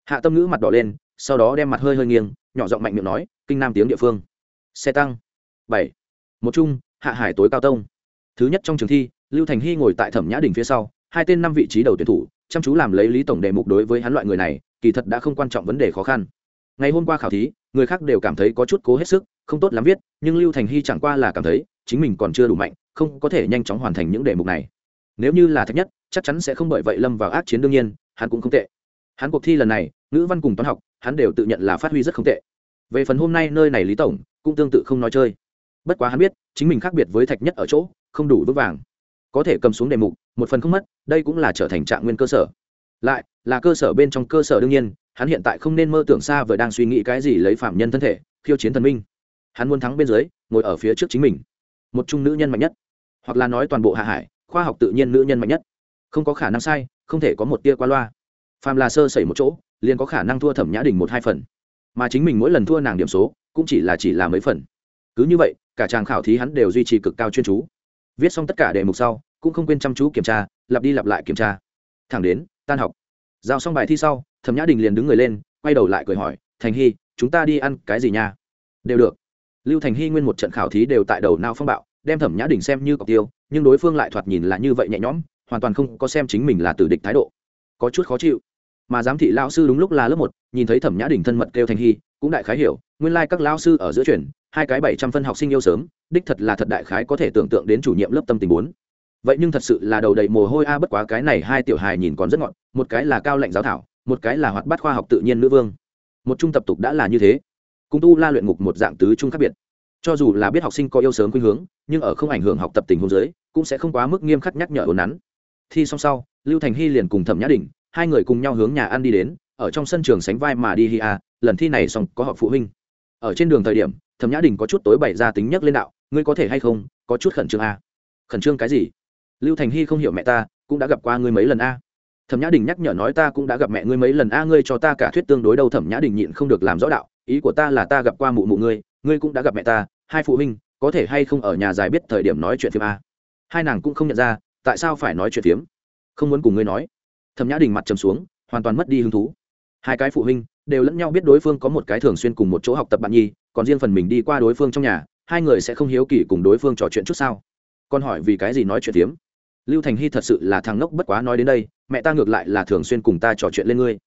Speaker 1: Hạ tâm ngữ mặt đỏ lên, sau đó đem mặt hơi hơi nghiêng, nhỏ giọng mạnh miệng nói, kinh nam tiếng địa phương. Xe tăng. Bảy. Một chung, hạ hải tối cao tông. Thứ nhất trong trường thi, lưu thành hy ngồi tại thẩm nhã đình phía sau, hai tên năm vị trí đầu tuyển thủ chăm chú làm lấy lý tổng đề mục đối với hắn loại người này, kỳ thật đã không quan trọng vấn đề khó khăn. Ngày hôm qua khảo thí, người khác đều cảm thấy có chút cố hết sức, không tốt lắm viết, nhưng lưu thành hy chẳng qua là cảm thấy, chính mình còn chưa đủ mạnh, không có thể nhanh chóng hoàn thành những đề mục này. Nếu như là thạch nhất, chắc chắn sẽ không bởi vậy lâm vào ác chiến đương nhiên, hắn cũng không tệ. Hắn cuộc thi lần này, ngữ văn cùng toán học, hắn đều tự nhận là phát huy rất không tệ. Về phần hôm nay nơi này lý tổng, cũng tương tự không nói chơi. Bất quá hắn biết, chính mình khác biệt với thạch nhất ở chỗ, không đủ vững vàng có thể cầm xuống đề mục, một phần không mất, đây cũng là trở thành trạng nguyên cơ sở. Lại, là cơ sở bên trong cơ sở đương nhiên, hắn hiện tại không nên mơ tưởng xa vời đang suy nghĩ cái gì lấy phạm nhân thân thể, khiêu chiến thần minh. Hắn muốn thắng bên dưới, ngồi ở phía trước chính mình. Một trung nữ nhân mạnh nhất. Hoặc là nói toàn bộ hạ hải, khoa học tự nhiên nữ nhân mạnh nhất. Không có khả năng sai, không thể có một tia qua loa. Phàm là sơ sẩy một chỗ, liền có khả năng thua thẩm nhã đình một hai phần. Mà chính mình mỗi lần thua nàng điểm số, cũng chỉ là chỉ là mấy phần. Cứ như vậy, cả chàng khảo thí hắn đều duy trì cực cao chuyên chú viết xong tất cả đề mục sau, cũng không quên chăm chú kiểm tra, lặp đi lặp lại kiểm tra. Thẳng đến, tan học. Giao xong bài thi sau, thẩm nhã đình liền đứng người lên, quay đầu lại cười hỏi, thành hy, chúng ta đi ăn cái gì nha? Đều được. Lưu thành hy nguyên một trận khảo thí đều tại đầu nao phong bạo, đem thẩm nhã đình xem như cọc tiêu, nhưng đối phương lại thoạt nhìn là như vậy nhẹ nhõm, hoàn toàn không có xem chính mình là tử địch thái độ. Có chút khó chịu. Mà giám thị lao sư đúng lúc là lớp một, nhìn thấy thẩm nhã đình thân mật kêu thành hy, cũng đại khái hiểu, nguyên lai、like、các lao sư ở giữa chuyển hai cái bảy trăm phân học sinh yêu sớm, đích thật là thật đại khái có thể tưởng tượng đến chủ nhiệm lớp tâm tình bốn. Vậy nhưng thật sự là đầu đầy mồ hôi a, bất quá cái này hai tiểu hài nhìn còn rất ngọn một cái là cao lệnh giáo thảo, một cái là hoạt bát khoa học tự nhiên nữ vương. Một trung tập tục đã là như thế. Cung tu la luyện ngục một dạng tứ trung khác biệt. Cho dù là biết học sinh có yêu sớm khuynh hướng, nhưng ở không ảnh hưởng học tập tình huống giới cũng sẽ không quá mức nghiêm khắc nhắc nhở ồn nắn thi xong sau, lưu thành hy liền cùng thẩm nhã đình, hai người cùng nhau hướng nhà ăn đi đến, ở trong sân trường sánh vai mà đi hi a, lần thi này xong có họp phụ huynh. Ở trên đường thời điểm thẩm nhã đình có chút tối bày ra tính nhắc lên đạo, ngươi có thể hay không, có chút khẩn trương a khẩn trương cái gì? Lưu thành hy không hiểu mẹ ta, cũng đã gặp qua ngươi mấy lần a thẩm nhã đình nhắc nhở nói, ta cũng đã gặp mẹ ngươi mấy lần a ngươi cho ta cả thuyết tương đối đâu. Thẩm nhã đình nhịn không được làm rõ đạo, ý của ta là ta gặp qua mụ mụ ngươi ngươi cũng đã gặp mẹ ta, hai phụ huynh, có thể hay không ở nhà dài biết thời điểm nói chuyện phim a hai nàng cũng không nhận ra, tại sao phải nói chuyện phiếm? Không muốn cùng ngươi nói. Thẩm nhã đình mặt trầm xuống, hoàn toàn mất đi hứng thú hai cái phụ huynh đều lẫn nhau biết đối phương có một cái thường xuyên cùng một chỗ học tập bạn nhi, còn riêng phần mình đi qua đối phương trong nhà, hai người sẽ không hiếu kỳ cùng đối phương trò chuyện chút sao? Con hỏi vì cái gì nói chuyện tiếm? lưu thành hy thật sự là thằng ngốc bất quá nói đến đây, mẹ ta ngược lại là thường xuyên cùng ta trò chuyện lên ngươi.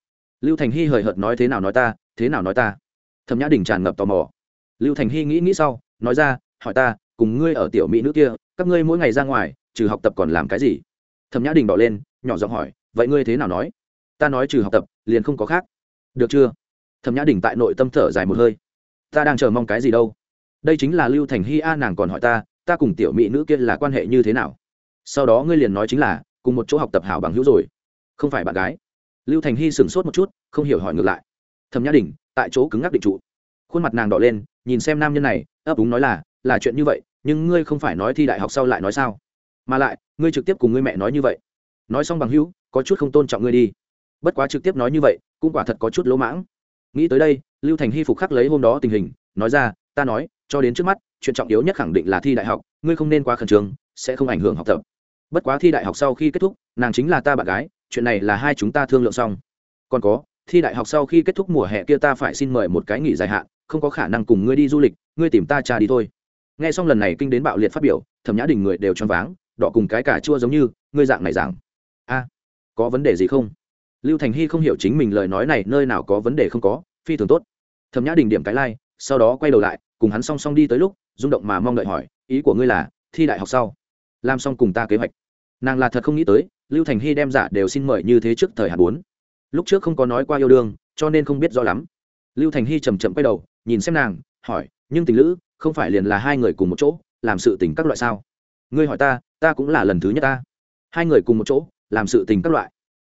Speaker 1: Lưu thành hy hời hợt nói thế nào nói ta, thế nào nói ta. Thẩm nhã đình tràn ngập tò mò. Lưu thành hy nghĩ nghĩ sau, nói ra, hỏi ta, cùng ngươi ở tiểu mỹ nữ kia, các ngươi mỗi ngày ra ngoài, trừ học tập còn làm cái gì? Thẩm nhã đình đỏ lên, nhỏ giọng hỏi, vậy ngươi thế nào nói? Ta nói trừ học tập, liền không có khác. Được chưa? Thẩm nhã đình tại nội tâm thở dài một hơi. Ta đang chờ mong cái gì đâu? Đây chính là lưu thành hy a, nàng còn hỏi ta ta cùng tiểu mỹ nữ kia là quan hệ như thế nào? Sau đó ngươi liền nói chính là, cùng một chỗ học tập hảo bằng hữu rồi. Không phải bạn gái. Lưu thành hy sửng sốt một chút, không hiểu hỏi ngược lại. Thẩm nhã đình, tại chỗ cứng ngắc định trụ. Khuôn mặt nàng đỏ lên, nhìn xem nam nhân này, ấp úng nói là là chuyện như vậy, nhưng ngươi không phải nói thi đại học sau lại nói sao? Mà lại, ngươi trực tiếp cùng ngươi mẹ nói như vậy. Nói xong bằng hữu, có chút không tôn trọng ngươi đi bất quá trực tiếp nói như vậy, cũng quả thật có chút lỗ mãng. Nghĩ tới đây, lưu thành hy phục khắc lấy hôm đó tình hình, nói ra, ta nói, cho đến trước mắt, chuyện trọng yếu nhất khẳng định là thi đại học, ngươi không nên quá khẩn trương, sẽ không ảnh hưởng học tập. Bất quá thi đại học sau khi kết thúc, nàng chính là ta bạn gái, chuyện này là hai chúng ta thương lượng xong. Còn có, thi đại học sau khi kết thúc mùa hè kia ta phải xin mời một cái nghỉ dài hạn, không có khả năng cùng ngươi đi du lịch, ngươi tìm ta cha đi thôi. Nghe xong lần này kinh đến bạo liệt phát biểu, thẩm nhã đình người đều choáng váng, đỏ cùng cái cà chua giống như, ngươi dạng này dạng. A, có vấn đề gì không? Lưu thành hy không hiểu chính mình lời nói này nơi nào có vấn đề không có phi thường tốt. Thẩm nhã đình điểm cái lai、like, sau đó quay đầu lại cùng hắn song song đi tới lúc rung động mà mong đợi hỏi ý của ngươi là thi đại học sau làm xong cùng ta kế hoạch. Nàng là thật không nghĩ tới lưu thành hy đem giả đều xin mời như thế trước thời hạn bốn. Lúc trước không có nói qua yêu đương cho nên không biết rõ lắm. Lưu thành hy chầm chậm quay đầu nhìn xem nàng hỏi nhưng tình lữ không phải liền là hai người cùng một chỗ làm sự tình các loại sao? Ngươi hỏi ta ta cũng là lần thứ nhất ta. Hai người cùng một chỗ làm sự tình các loại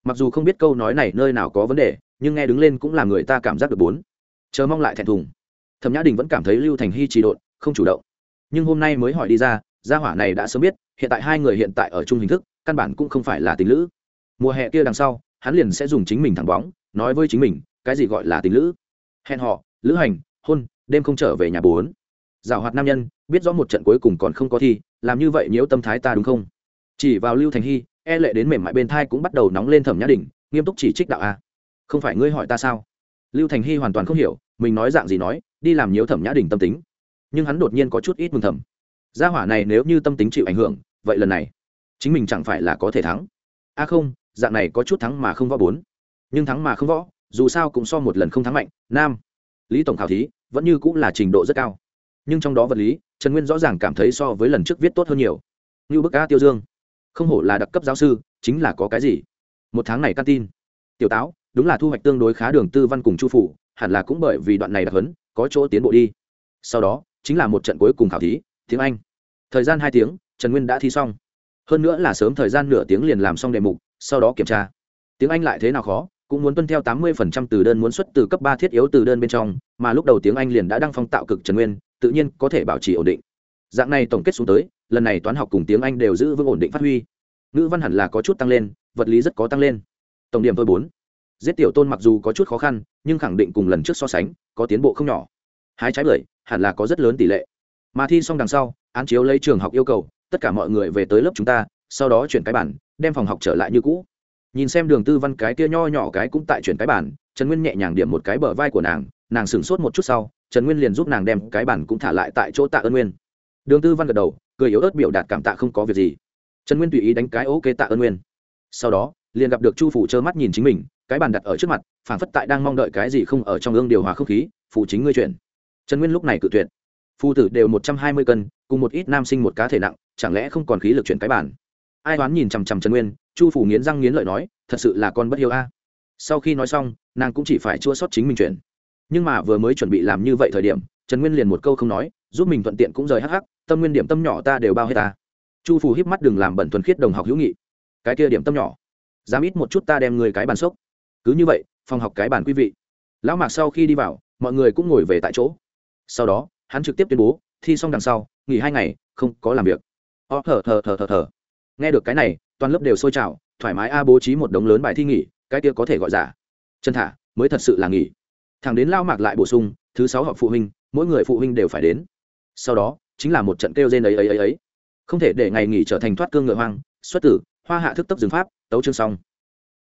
Speaker 1: mặc dù không biết câu nói này nơi nào có vấn đề, nhưng nghe đứng lên cũng làm người ta cảm giác được bốn. Chờ mong lại thẹn thùng. Thẩm nhã đình vẫn cảm thấy lưu thành hy trì độn, không chủ động. Nhưng hôm nay mới hỏi đi ra, gia hỏa này đã sớm biết, hiện tại hai người hiện tại ở chung hình thức, căn bản cũng không phải là tình lữ. Mùa hè kia đằng sau, hắn liền sẽ dùng chính mình thẳng bóng, nói với chính mình, cái gì gọi là tình lữ? Hẹn họ lữ hành, hôn, đêm không trở về nhà bốn. Giảo hoạt nam nhân, biết rõ một trận cuối cùng còn không có thi, làm như vậy nếu tâm thái ta đúng không? Chỉ vào lưu thành hy e lệ đến mềm mại bên thai cũng bắt đầu nóng lên thẩm nhã đình nghiêm túc chỉ trích đạo a. Không phải ngươi hỏi ta sao? Lưu thành hy hoàn toàn không hiểu, mình nói dạng gì nói, đi làm nhiễu thẩm nhã đình tâm tính. Nhưng hắn đột nhiên có chút ít mừng thầm. Gia hỏa này nếu như tâm tính chịu ảnh hưởng, vậy lần này, chính mình chẳng phải là có thể thắng. A không, dạng này có chút thắng mà không võ bốn. Nhưng thắng mà không võ, dù sao cũng so một lần không thắng mạnh, nam. Lý tổng khảo thí, vẫn như cũng là trình độ rất cao. Nhưng trong đó vật lý, trần nguyên rõ ràng cảm thấy so với lần trước viết tốt hơn nhiều. Như bức a tiêu dương không hổ là đặc cấp giáo sư, chính là có cái gì? Một tháng này căn tin. Tiểu táo, đúng là thu hoạch tương đối khá đường tư văn cùng chu phủ, hẳn là cũng bởi vì đoạn này đặc hấn có chỗ tiến bộ đi. Sau đó, chính là một trận cuối cùng khảo thí, tiếng anh. Thời gian hai tiếng, trần nguyên đã thi xong. Hơn nữa là sớm thời gian nửa tiếng liền làm xong đề mục, sau đó kiểm tra. Tiếng anh lại thế nào khó, cũng muốn tuân theo tám mươi phần trăm từ đơn muốn xuất từ cấp ba thiết yếu từ đơn bên trong, mà lúc đầu tiếng anh liền đã đăng phong tạo cực trần nguyên, tự nhiên có thể bảo trì ổn định. Dạng này tổng kết xuống tới lần này toán học cùng tiếng anh đều giữ vững ổn định phát huy. Ngữ văn hẳn là có chút tăng lên, vật lý rất có tăng lên. Tổng điểm tôi bốn. Giết tiểu tôn mặc dù có chút khó khăn, nhưng khẳng định cùng lần trước so sánh, có tiến bộ không nhỏ. Hái trái bưởi, hẳn là có rất lớn tỷ lệ. Mà thi xong đằng sau, án chiếu lấy trường học yêu cầu, tất cả mọi người về tới lớp chúng ta, sau đó chuyển cái bản đem phòng học trở lại như cũ. Nhìn xem đường tư văn cái kia nho nhỏ cái cũng tại chuyển cái bản trần nguyên nhẹ nhàng điểm một cái bờ vai của nàng nàng sửng sốt một chút sau, trần nguyên liền giúp nàng đem cái bản cũng thả lại tại chỗ tạ ơn nguyên đường tư văn gật đầu, cười yếu ớt biểu đạt cảm tạ không có việc gì. Trần nguyên tùy ý đánh cái ok tạ ơn nguyên. Sau đó, liền gặp được chu phủ trơ mắt nhìn chính mình, cái bàn đặt ở trước mặt phản phất tại đang mong đợi cái gì không ở trong ương điều hòa không khí phụ chính ngươi chuyển. Trần nguyên lúc này cự tuyệt. Phu tử đều một trăm hai mươi cân, cùng một ít nam sinh một cá thể nặng, chẳng lẽ không còn khí lực chuyển cái bàn? Ai đoán nhìn chằm chằm trần nguyên, chu phủ nghiến răng nghiến lợi nói, thật sự là con bất hiếu a. Sau khi nói xong, nàng cũng chỉ phải chua sót chính mình chuyển. Nhưng mà vừa mới chuẩn bị làm như vậy thời điểm, trần nguyên liền một câu không nói giúp mình thuận tiện cũng rời hắc hắc, tâm nguyên điểm tâm nhỏ ta đều bao hết ta. Chu phù híp mắt đừng làm bẩn thuần khiết đồng học hữu nghị. Cái kia điểm tâm nhỏ, dám ít một chút ta đem người cái bàn sốc cứ như vậy, phòng học cái bàn quý vị. Lão mạc sau khi đi vào, mọi người cũng ngồi về tại chỗ. Sau đó, hắn trực tiếp tuyên bố, thi xong đằng sau, nghỉ hai ngày, không có làm việc. Ó thở thở thở thở thở. Nghe được cái này, toàn lớp đều sôi trào, thoải mái a bố trí một đống lớn bài thi nghỉ, cái kia có thể gọi giả. Chân thả, mới thật sự là nghỉ. Thằng đến lao mạc lại bổ sung, thứ sáu họp phụ huynh, mỗi người phụ huynh đều phải đến sau đó, chính là một trận kêu rên ấy ấy ấy ấy. Không thể để ngày nghỉ trở thành thoát cương ngựa hoang. Xuất tử, hoa hạ thức tốc dừng pháp, tấu chương xong.